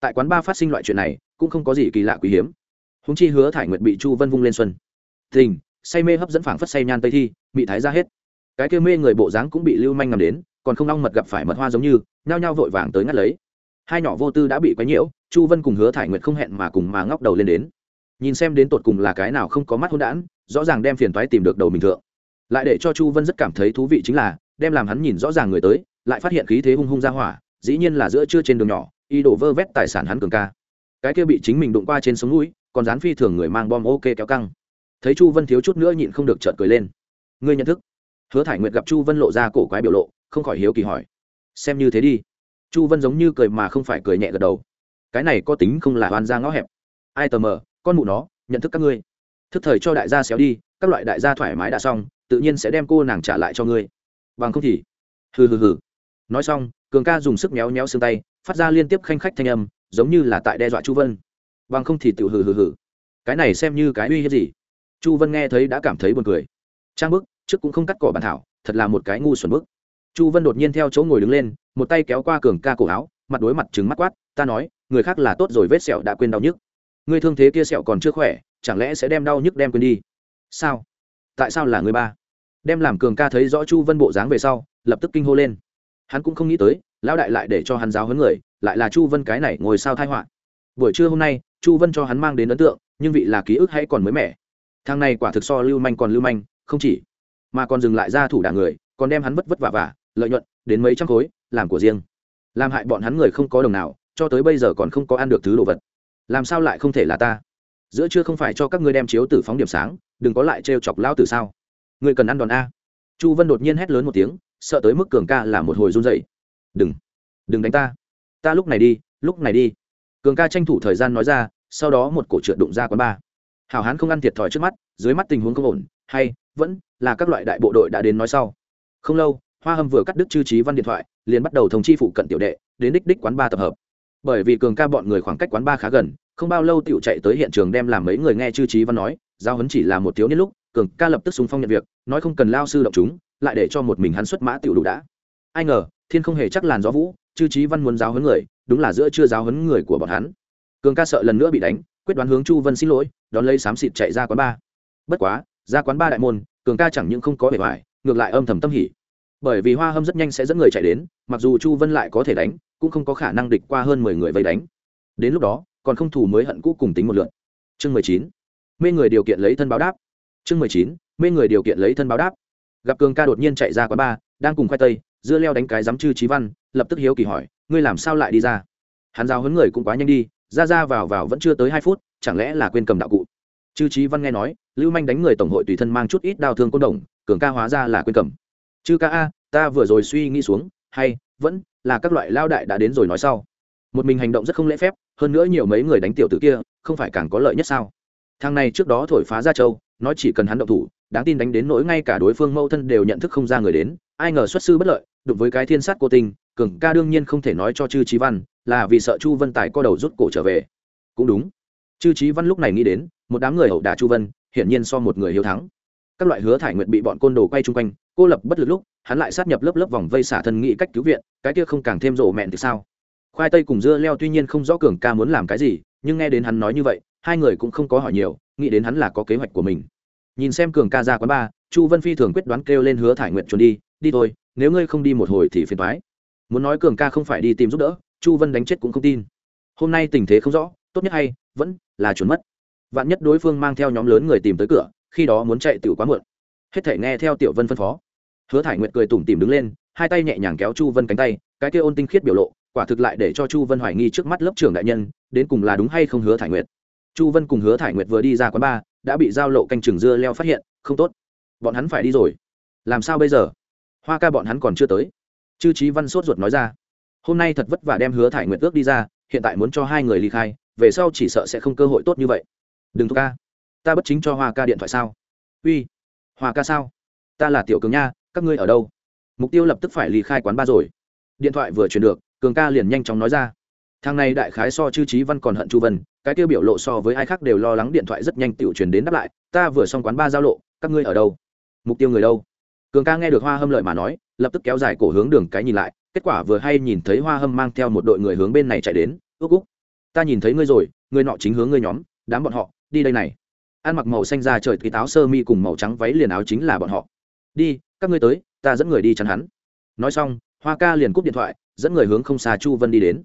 [SPEAKER 1] Tại quán ba phát sinh loại chuyện này, cũng không có gì kỳ lạ quý hiếm. Húng chi hứa thải nguyệt bị chu vân vung lên xuân. Tình, say mê hấp dẫn phảng phất say nhan tây thi bị thái ra hết. Cái kia mê người bộ dáng cũng bị lưu manh ngầm đến, còn không long mật gặp phải mật hoa giống như, nhao nhao vội vàng tới ngắt lấy hai nhỏ vô tư đã bị quấy nhiễu, chu vân cùng hứa thải nguyệt không hẹn mà cùng mà ngóc đầu lên đến. Nhìn xem đến tột cùng là cái nào không có mắt hôn đản, rõ ràng đem phiền toái tìm được đầu mình thượng. Lại để cho chu vân rất cảm thấy thú vị chính là, đem làm hắn nhìn rõ ràng người tới, lại phát hiện khí thế hung hung ra hỏa, dĩ nhiên là giữa trưa trên đường nhỏ y đổ vơ vét tài sản hắn cường ca. Cái kia bị chính mình đụng qua trên sống núi, còn dán phi thường người mang bom ok kéo căng. Thấy chu vân thiếu chút nữa nhịn không được trợn cười lên. Ngươi nhận thức? Hứa thải nguyệt gặp chu vân lộ ra cổ quái biểu lộ, không khỏi hiếu kỳ hỏi. Xem như thế đi chu vân giống như cười mà không phải cười nhẹ gật đầu. Cái này có tính không là oan ra ngõ hẹp. Ai tờ mờ, con mụ nó, nhận thức các ngươi. Thức thời cho đại gia xéo đi, các loại đại gia thoải mái đã xong, tự nhiên sẽ đem cô nàng trả lại cho ngươi. Bằng không thì, hừ hừ hừ. Nói xong, cường ca dùng sức méo méo xương tay, phát ra liên tiếp khanh khách thanh âm, giống như là tại đe dọa chu vân. Bằng không thì tự hừ hừ hừ. Cái này xem như cái uy hiếp gì? Chu vân nghe thấy đã cảm thấy buồn cười. Trang bức, trước cũng không cắt cỏ bàn thảo, thật là một cái ngu xuẩn bức chu vân đột nhiên theo chỗ ngồi đứng lên, một tay kéo qua cường ca cổ áo, mặt đối mặt trứng mắt quát, ta nói, người khác là tốt rồi vết sẹo đã quên đau nhức. Ngươi thương thế kia sẹo còn chưa khỏe, chẳng lẽ sẽ đem đau nhức đem quên đi? Sao? Tại sao là người ba? Đem làm cường ca thấy rõ chu vân bộ dáng về sau, lập tức kinh hô lên. Hắn cũng không nghĩ tới, lão đại lại để cho hắn giáo huấn người, lại là chu vân cái này ngồi sao thai họa. Buổi trưa hôm nay, chu vân cho hắn mang đến ấn tượng, nhưng vị là ký ức hay còn mới mẻ. Thằng này quả thực so lưu manh còn lưu manh, không chỉ, mà còn dừng lại ra thủ đảng người, còn đem hắn vất vất vả vả lợi nhuận đến mấy trăm khối, làm của riêng. Làm hại bọn hắn người không có đồng nào, cho tới bây giờ còn không có ăn được thứ đồ vật. Làm sao lại không thể là ta? Giữa chưa không phải cho các ngươi đem chiếu tử phóng điểm sáng, đừng có lại trêu chọc lao tử sao? Ngươi cần ăn đòn a. Chu vân đột nhiên hét lớn một tiếng, sợ tới mức cường ca là một hồi run dậy đừng đừng đánh ta. Ta lúc này đi, lúc này đi. Cường ca tranh thủ thời gian nói ra, sau đó một cổ trượt đụng ra quán ba hảo hán không ăn thiệt thòi trước mắt, dưới mắt tình huống không ổn, hay, vẫn là các loại đại bộ đội đã đến nói sau. Không lâu hoa hâm vừa cắt đứt chư trí văn điện thoại, liền bắt đầu thông chi phụ cận tiểu đệ, đến đích đích quán ba tập hợp. Bởi vì cường ca bọn người khoảng cách quán ba khá gần, không bao lâu tiểu chạy tới hiện trường đem làm mấy người nghe chư trí văn nói, giao hấn chỉ là một thiếu niên lúc, cường ca lập tức sung phong nhận việc, nói không cần lao sư động chúng, lại để cho một mình hắn xuất mã tiểu đủ đã. Ai ngờ, thiên không hề chắc làn gió vũ, chư trí văn muốn giáo huấn người, đúng là giữa chưa giáo huấn người của bọn hắn. Cường ca sợ lần nữa bị đánh, quyết đoán hướng chu vân xin lỗi, đón lấy xám xịt chạy ra quán ba. Bất quá, ra quán ba đại môn, cường ca chẳng những không có vẻ vải ngược lại âm thầm tâm hỉ bởi vì hoa hâm rất nhanh sẽ dẫn người chạy đến, mặc dù chu vân lại có thể đánh, cũng không có khả năng địch qua hơn mười người vây đánh. Đến lúc đó, còn không thủ mới hận cũ cùng tính một lượn. Chương mười chín, mê người điều kiện lấy thân báo đáp. Chương mười chín, mê người điều kiện lấy thân báo đáp. Gặp cường ca đột nhiên chạy ra quán ba đang cùng khoai tây, dưa leo đánh cái giám chư trí văn, lập tức hiếu kỳ hỏi, ngươi làm sao lại đi ra? Hắn giao hấn người cũng quá nhanh đi, ra ra vào vào vẫn chưa tới hai phút, chẳng lẽ là quên cầm đạo cụ? Chư trí văn nghe nói, lưu manh đánh người tổng hội tùy thân mang chút ít đau thương côn đồng, cường ca hóa ra là quên cầm chư ca a, ta vừa rồi suy nghĩ xuống, hay, vẫn là các loại lao đại đã đến rồi nói sau. Một mình hành động rất không lễ phép, hơn nữa nhiều mấy người đánh tiểu tử kia, không phải càng có lợi nhất sao? Thằng này trước đó thổi phá ra châu, nói chỉ cần hắn động thủ, đáng tin đánh đến nỗi ngay cả đối phương mâu thân đều nhận thức không ra người đến, ai ngờ xuất sư bất lợi, đụng với cái thiên sát cô tình cường ca đương nhiên không thể nói cho chư trí văn, là vì sợ chu vân tài co đầu rút cổ trở về. Cũng đúng. Chư trí văn lúc này nghĩ đến, một đám người hậu đả chu vân, hiển nhiên so một người hiếu thắng. Các loại hứa thải nguyện bị bọn côn đồ quay chung quanh cô lập bất lực lúc, hắn lại sát nhập lớp lớp vòng vây xả thân nghĩ cách cứu viện, cái kia không càng thêm rộ mẹn thì sao? Khoai tây cùng dưa leo tuy nhiên không rõ cường ca muốn làm cái gì, nhưng nghe đến hắn nói như vậy, hai người cũng không có hỏi nhiều, nghĩ đến hắn là có kế hoạch của mình. Nhìn xem cường ca ra quán ba chu vân phi thường quyết đoán kêu lên hứa thải nguyện trốn đi đi thôi, nếu ngươi không đi một hồi thì phiền thoái muốn nói cường ca không phải đi tìm giúp đỡ, chu vân đánh chết cũng không tin. Hôm nay tình thế không rõ, tốt nhất hay, vẫn là trốn mất. Vạn nhất đối phương mang theo nhóm lớn người tìm tới cửa, khi đó muốn chạy tiểu quá muộn. Hết thể nghe theo tiểu vân phân phó hứa thải nguyệt cười tủm tìm đứng lên, hai tay nhẹ nhàng kéo chu vân cánh tay, cái kia ôn tinh khiết biểu lộ, quả thực lại để cho chu vân hoài nghi trước mắt lớp trưởng đại nhân, đến cùng là đúng hay không hứa thải nguyệt. Chu vân cùng hứa thải nguyệt vừa đi ra quán bar, đã bị giao lộ canh trưởng dưa leo phát hiện, không tốt. Bọn hắn phải đi rồi. Làm sao bây giờ? Hoa ca bọn hắn còn chưa tới. Chư trí văn sốt ruột nói ra. Hôm nay thật vất vả đem hứa thải Nguyệt ước đi ra, hiện tại muốn cho hai người ly khai, về sau chỉ sợ sẽ không cơ hội tốt như vậy. Đừng thúc ca. Ta bất chính cho hoa ca điện thoại sao? Uy, hoa ca sao? Ta là tiểu cường nha các ngươi ở đâu? Mục tiêu lập tức phải ly khai quán ba rồi. Điện thoại vừa chuyển được, cường ca liền nhanh chóng nói ra. Thằng này đại khái so chư trí văn còn hận chu vân, cái tiêu biểu lộ so với ai khác đều lo lắng điện thoại rất nhanh tiểu chuyển đến đáp lại, ta vừa xong quán ba giao lộ, các ngươi ở đâu? Mục tiêu người đâu? Cường ca nghe được hoa hâm lợi mà nói, lập tức kéo dài cổ hướng đường cái nhìn lại, kết quả vừa hay nhìn thấy hoa hâm mang theo một đội người hướng bên này chạy đến ước úc, ta nhìn thấy ngươi rồi ngươi nọ chính hướng ngươi nhóm, đám bọn họ, đi đây này. Ăn mặc màu xanh ra trời thì táo sơ mi cùng màu trắng váy liền áo chính là bọn họ đi, các ngươi tới, ta dẫn người đi chắn hắn. Nói xong, hoa ca liền cúp điện thoại, dẫn người hướng không xa chu vân đi đến.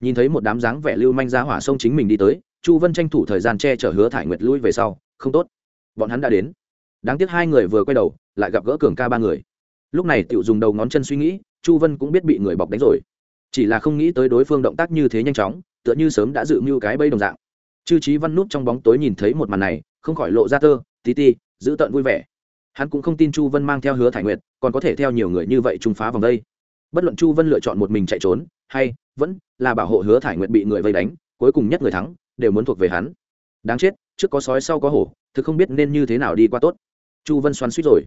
[SPEAKER 1] Nhìn thấy một đám dáng vẻ lưu manh ra hỏa sông chính mình đi tới, chu vân tranh thủ thời gian che chở hứa thải nguyệt lui về sau. Không tốt. Bọn hắn đã đến. Đáng tiếc hai người vừa quay đầu, lại gặp gỡ cường ca ba người. Lúc này tiểu dùng đầu ngón chân suy nghĩ, chu vân cũng biết bị người bọc đánh rồi. Chỉ là không nghĩ tới đối phương động tác như thế nhanh chóng, tựa như sớm đã dự mưu cái bây đồng dạng. Chư trí văn nút trong bóng tối nhìn thấy một màn này, không khỏi lộ ra tơ, tí ti, giữ tợn vui vẻ hắn cũng không tin chu vân mang theo hứa thải nguyệt, còn có thể theo nhiều người như vậy trung phá vòng đây. Bất luận chu vân lựa chọn một mình chạy trốn, hay vẫn là bảo hộ hứa thải nguyệt bị người vây đánh, cuối cùng nhất người thắng, đều muốn thuộc về hắn. Đáng chết, trước có sói sau có hổ, thực không biết nên như thế nào đi qua tốt. Chu vân xoắn suýt rồi.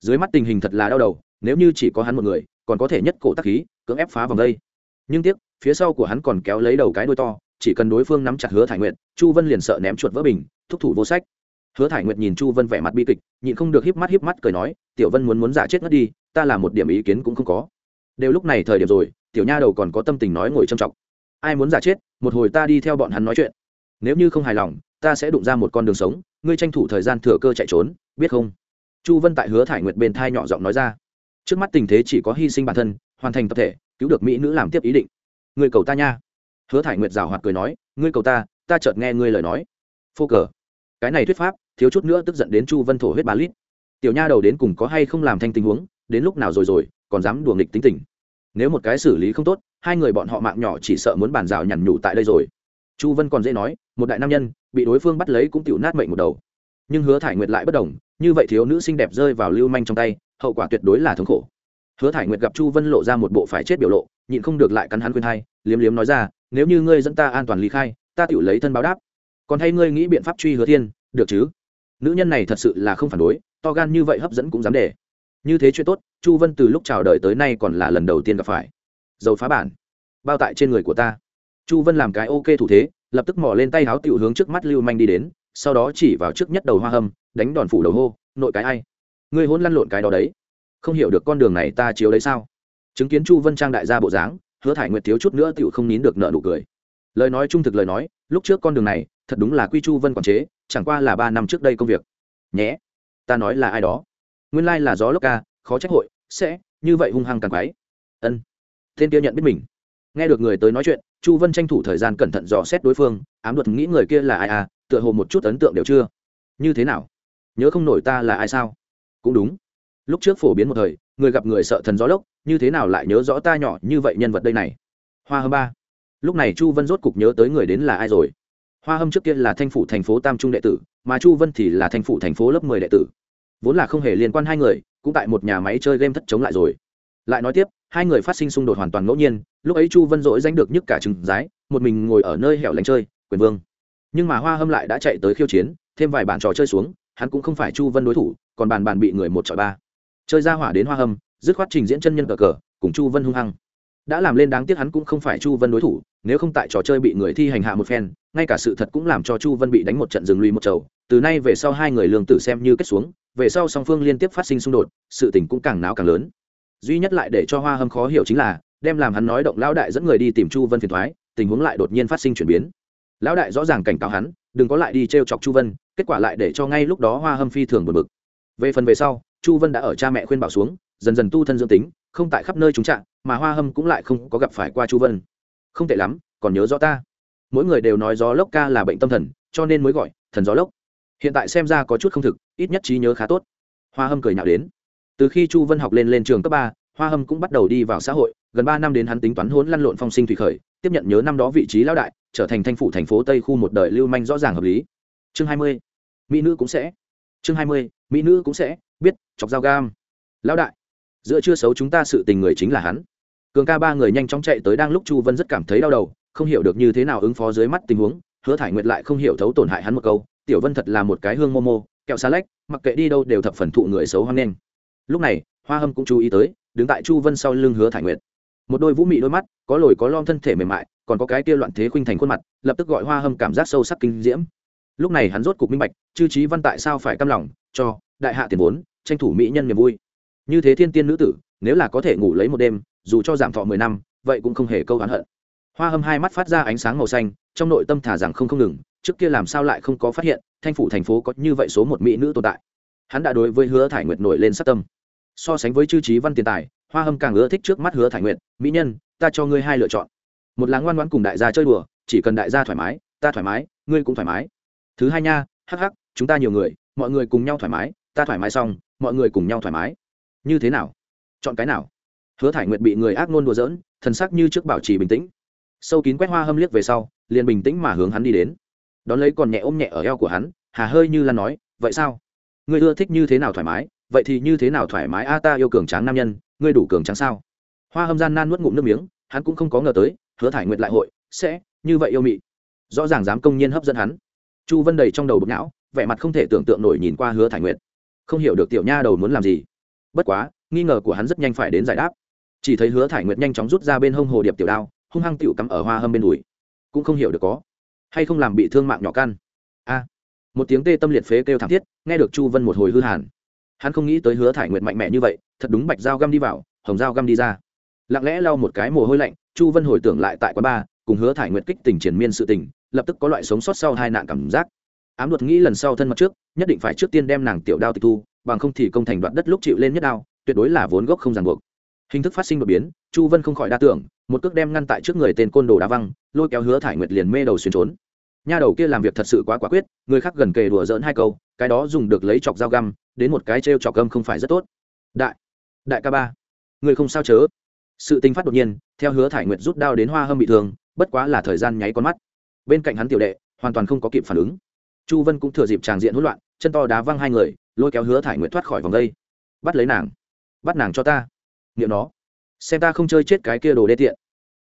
[SPEAKER 1] Dưới mắt tình hình thật là đau đầu, nếu như chỉ có hắn một người, còn có thể nhất cổ tắc khí, cưỡng ép phá vòng đây. Nhưng tiếc, phía sau của hắn còn kéo lấy đầu cái đuôi to, chỉ cần đối phương nắm chặt hứa thải nguyệt, chu vân liền sợ ném chuột vỡ bình, thúc thủ vô sách hứa thải nguyệt nhìn chu vân vẻ mặt bi kịch, nhịn không được híp mắt híp mắt cười nói, tiểu vân muốn muốn giả chết mất đi, ta là một điểm ý kiến cũng không có. Đều lúc này thời điểm rồi, tiểu nha đầu còn có tâm tình nói ngồi trầm trọng ai muốn giả chết, một hồi ta đi theo bọn hắn nói chuyện. Nếu như không hài lòng, ta sẽ đụng ra một con đường sống, ngươi tranh thủ thời gian thừa cơ chạy trốn, biết không? Chu vân tại hứa thải nguyệt bên thai nhỏ giọng nói ra. Trước mắt tình thế chỉ có hy sinh bản thân, hoàn thành tập thể, cứu được mỹ nữ làm tiếp ý định. Ngươi cầu ta nha. Hứa thải nguyệt rào hoạt cười nói, ngươi cầu ta ta chợt nghe ngươi lời nói. Phô cờ. Cái này thuyết pháp thiếu chút nữa tức giận đến chu vân thổ huyết ba lít. Tiểu nha đầu đến cùng có hay không làm thanh tình huống, đến lúc nào rồi rồi, còn dám đùa nghịch tính tình. Nếu một cái xử lý không tốt, hai người bọn họ mạng nhỏ chỉ sợ muốn bàn rào nhằn nhủ tại đây rồi. Chu vân còn dễ nói, một đại nam nhân, bị đối phương bắt lấy cũng tiểu nát mệnh một đầu. Nhưng hứa thải nguyệt lại bất đồng, như vậy thiếu nữ xinh đẹp rơi vào lưu manh trong tay, hậu quả tuyệt đối là thống khổ. Hứa thải nguyệt gặp chu vân lộ ra một bộ phải chết biểu lộ, nhịn không được lại cắn hắn khuyên hai, liếm liếm nói ra, nếu như ngươi dẫn ta an toàn lý khai, ta tiểu lấy thân báo đáp. Còn hay ngươi nghĩ biện pháp truy hứa thiên, được chứ? Nữ nhân này thật sự là không phản đối, to gan như vậy hấp dẫn cũng dám để. Như thế chuyện tốt, chu vân từ lúc chào đời tới nay còn là lần đầu tiên gặp phải. Dầu phá bản, bao tại trên người của ta. Chu vân làm cái ok thủ thế, lập tức mò lên tay háo tiểu hướng trước mắt lưu manh đi đến, sau đó chỉ vào trước nhất đầu hoa hâm, đánh đòn phủ đầu hô, nội cái ai? Ngươi hôn lăn lộn cái đó đấy. Không hiểu được con đường này ta chiếu đấy sao? Chứng kiến chu vân trang đại gia bộ dáng, hứa thải nguyệt thiếu chút nữa tiểu không nín được nợ nụ cười. Lời nói trung thực lời nói, lúc trước con đường này thật đúng là quy chu vân quản chế, chẳng qua là ba năm trước đây công việc. Nhé, ta nói là ai đó. Nguyên lai là gió lốc ca, khó trách hội, sẽ, như vậy hung hăng càng quái. Ân. Tên kia nhận biết mình. Nghe được người tới nói chuyện, chu vân tranh thủ thời gian cẩn thận dò xét đối phương, ám luật nghĩ người kia là ai à tựa hồ một chút ấn tượng đều chưa. Như thế nào? Nhớ không nổi ta là ai sao? Cũng đúng. Lúc trước phổ biến một thời, người gặp người sợ thần gió lốc, như thế nào lại nhớ rõ ta nhỏ như vậy nhân vật đây này? Hoa hơ ba. Lúc này chu vân rốt cục nhớ tới người đến là ai rồi? Hoa hâm trước kia là thanh phủ thành phố tam trung đệ tử mà chu vân thì là thanh phủ thành phố lớp mười đệ tử. Vốn là không hề liên quan hai người cũng tại một nhà máy chơi game thất chống lại rồi. Lại nói tiếp hai người phát sinh xung đột hoàn toàn ngẫu nhiên lúc ấy chu vân dỗi danh được nhức cả chừng dái, một mình ngồi ở nơi hẻo lánh chơi quyền vương. Nhưng mà hoa hâm lại đã chạy tới khiêu chiến thêm vài bàn trò chơi xuống hắn cũng không phải chu vân đối thủ còn bàn bàn bị người một chọi ba. Chơi ra hỏa đến hoa hâm dứt khoát trình diễn chân nhân cờ cờ cùng chu vân hung hăng. Đã làm lên đáng tiếc hắn cũng không phải chu vân đối thủ nếu không tại trò chơi bị người thi hành hạ một phen ngay cả sự thật cũng làm cho chu vân bị đánh một trận rừng lùi một chầu. Từ nay về sau hai người lương tử xem như kết xuống, về sau song phương liên tiếp phát sinh xung đột, sự tình cũng càng náo càng lớn. Duy nhất lại để cho hoa hâm khó hiểu chính là, đem làm hắn nói động lão đại dẫn người đi tìm chu vân phiền thoái, tình huống lại đột nhiên phát sinh chuyển biến. Lão đại rõ ràng cảnh cáo hắn, đừng có lại đi t r e o chọc chu vân, kết quả lại để cho ngay lúc đó hoa hâm phi thường buồn bực. Về phần về sau, chu vân đã ở cha mẹ khuyên bảo xuống, dần dần tu thân dương tính, không tại khắp nơi trúng trạng, mà hoa hâm cũng lại không có gặp phải qua chu vân. Không tệ lắm, còn nhớ rõ ta mỗi người đều nói gió lốc ca là bệnh tâm thần, cho nên mới gọi thần gió lốc. Hiện tại xem ra có chút không thực, ít nhất trí nhớ khá tốt. Hoa hâm cười nhạo đến. Từ khi chu vân học lên lên trường cấp ba, hoa hâm cũng bắt đầu đi vào xã hội, gần ba năm đến hắn tính toán hỗn lăn lộn phong sinh thủy khởi, tiếp nhận nhớ năm đó vị trí lão đại, trở thành thanh phủ thành phố tây khu một đời lưu manh rõ ràng hợp lý. Chương hai mươi, mỹ nữ cũng sẽ. Chương hai mươi, mỹ nữ cũng sẽ, biết, chọc dao gam. Lão đại, giữa chưa xấu chúng ta sự tình người chính là hắn. Cường ca ba người nhanh chóng chạy tới đang lúc chu vân rất cảm thấy đau đầu không hiểu được như thế nào ứng phó dưới mắt tình huống, hứa thải nguyệt lại không hiểu thấu tổn hại hắn một câu, tiểu vân thật là một cái hương momo kẹo xa lách, mặc kệ đi đâu đều thập phần thụ người xấu hoang đen lúc này, hoa hâm cũng chú ý tới, đứng tại chu vân sau lưng hứa thải nguyệt. Một đôi vũ mị đôi mắt, có lồi có lom thân thể mềm mại, còn có cái kia loạn thế khuynh thành khuôn mặt, lập tức gọi hoa hâm cảm giác sâu sắc kinh diễm. Lúc này hắn rốt cục minh bạch, chư trí văn tại sao phải căm lòng, cho đại hạ tiền vốn, tranh thủ mỹ nhân niềm vui. Như thế thiên tiên nữ tử, nếu là có thể ngủ lấy một đêm, dù cho giảm thọ mười năm, vậy cũng không hề câu hắn hận hoa hâm hai mắt phát ra ánh sáng màu xanh, trong nội tâm thả rằng không không ngừng, trước kia làm sao lại không có phát hiện, thanh phủ thành phố có như vậy số một mỹ nữ tồn tại. Hắn đã đối với hứa thải nguyệt nổi lên sát tâm. So sánh với chư trí văn tiền tài, hoa hâm càng ưa thích trước mắt hứa thải nguyệt, mỹ nhân, ta cho ngươi hai lựa chọn. Một là ngoan ngoãn cùng đại gia chơi đùa, chỉ cần đại gia thoải mái, ta thoải mái, ngươi cũng thoải mái. Thứ hai nha, hắc hắc, chúng ta nhiều người, mọi người cùng nhau thoải mái, ta thoải mái xong, mọi người cùng nhau thoải mái. Như thế nào? Chọn cái nào? Hứa thải nguyệt bị người ác ngôn đùa giỡn, thần sắc như trước bảo trì bình tĩnh sâu kín quét hoa hâm liếc về sau, liền bình tĩnh mà hướng hắn đi đến. Đón lấy còn nhẹ ôm nhẹ ở eo của hắn, hà hơi như lan nói, vậy sao? Ngươi ưa thích như thế nào thoải mái? Vậy thì như thế nào thoải mái a, ta yêu cường tráng nam nhân, ngươi đủ cường tráng sao? Hoa hâm gian nan nuốt ngụm nước miếng, hắn cũng không có ngờ tới, hứa thải nguyệt lại hội, sẽ, như vậy yêu mị. Rõ ràng dám công nhiên hấp dẫn hắn. Chu vân đầy trong đầu bực não, vẻ mặt không thể tưởng tượng nổi nhìn qua hứa thải nguyệt. Không hiểu được tiểu nha đầu muốn làm gì. Bất quá, nghi ngờ của hắn rất nhanh phải đến giải đáp. Chỉ thấy hứa thải nguyệt nhanh chóng rút ra bên hông hồ điệp tiểu đao hung hăng tiểu cắm ở hoa hâm bên đùi. Cũng không hiểu được có hay không làm bị thương mạng nhỏ căn. A. Một tiếng tê tâm liệt phế kêu thảm thiết, nghe được chu vân một hồi hư hàn. Hắn không nghĩ tới hứa thải nguyệt mạnh mẽ như vậy, thật đúng bạch dao găm đi vào, hồng dao găm đi ra. Lặng lẽ lau một cái mồ hôi lạnh, chu vân hồi tưởng lại tại quán ba cùng hứa thải nguyệt kích tình triển miên sự tình, lập tức có loại sống sót sau hai nạn cảm giác. Ám luật nghĩ lần sau thân mật trước, nhất định phải trước tiên đem nàng tiểu đao tịch thu, bằng không thì công thành đoạt đất lúc chịu lên nhất đao, tuyệt đối là vốn gốc không ràng buộc. Hình thức phát sinh đột biến chu vân không khỏi đa tưởng, một cước đem ngăn tại trước người tên côn đồ đá văng, lôi kéo hứa thải nguyệt liền mê đầu xuyên trốn. Nha đầu kia làm việc thật sự quá quả quyết, người khác gần kề đùa dỡn hai câu, cái đó dùng được lấy chọc dao găm, đến một cái t r e o chọc găm không phải rất tốt. Đại đại ca ba, người không sao chớ. Sự tinh phát đột nhiên, theo hứa thải nguyệt rút đao đến hoa hâm bị thương, bất quá là thời gian nháy con mắt. Bên cạnh hắn tiểu đệ, hoàn toàn không có kịp phản ứng. Chu vân cũng thừa dịp tràng diện hỗn loạn, chân to đá văng hai người, lôi kéo hứa thải nguyệt thoát khỏi vòng đây. Bắt lấy nàng, bắt nàng cho ta. Nghiệm nó xem ta không chơi chết cái kia đồ đê tiện.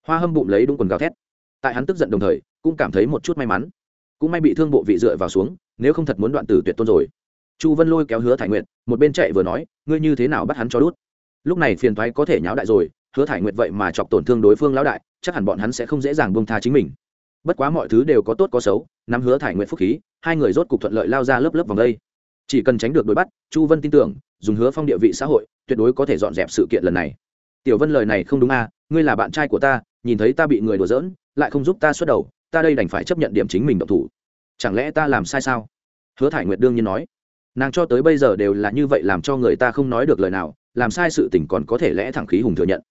[SPEAKER 1] Hoa hâm bụng lấy đúng quần gào thét. Tại hắn tức giận đồng thời, cũng cảm thấy một chút may mắn. Cũng may bị thương bộ vị dựa vào xuống, nếu không thật muốn đoạn tử tuyệt tôn rồi. Chu vân lôi kéo hứa thải nguyệt, một bên chạy vừa nói, ngươi như thế nào bắt hắn cho đút? Lúc này phiền thoái có thể nháo đại rồi, hứa thải nguyệt vậy mà chọc tổn thương đối phương lão đại, chắc hẳn bọn hắn sẽ không dễ dàng bông tha chính mình. Bất quá mọi thứ đều có tốt có xấu, nắm hứa thải nguyệt phúc khí, hai người rốt cục thuận lợi lao ra lớp lớp vòng đây. Chỉ cần tránh được đuổi bắt, chu vân tin tưởng, dùng hứa phong địa vị xã hội, tuyệt đối có thể dọn dẹp sự kiện lần này tiểu vân lời này không đúng à ngươi là bạn trai của ta, nhìn thấy ta bị người đùa giỡn, lại không giúp ta xuất đầu, ta đây đành phải chấp nhận điểm chính mình độc thủ. Chẳng lẽ ta làm sai sao? Hứa thải nguyệt đương nhiên nói. Nàng cho tới bây giờ đều là như vậy làm cho người ta không nói được lời nào, làm sai sự tình còn có thể lẽ thẳng khí hùng thừa nhận.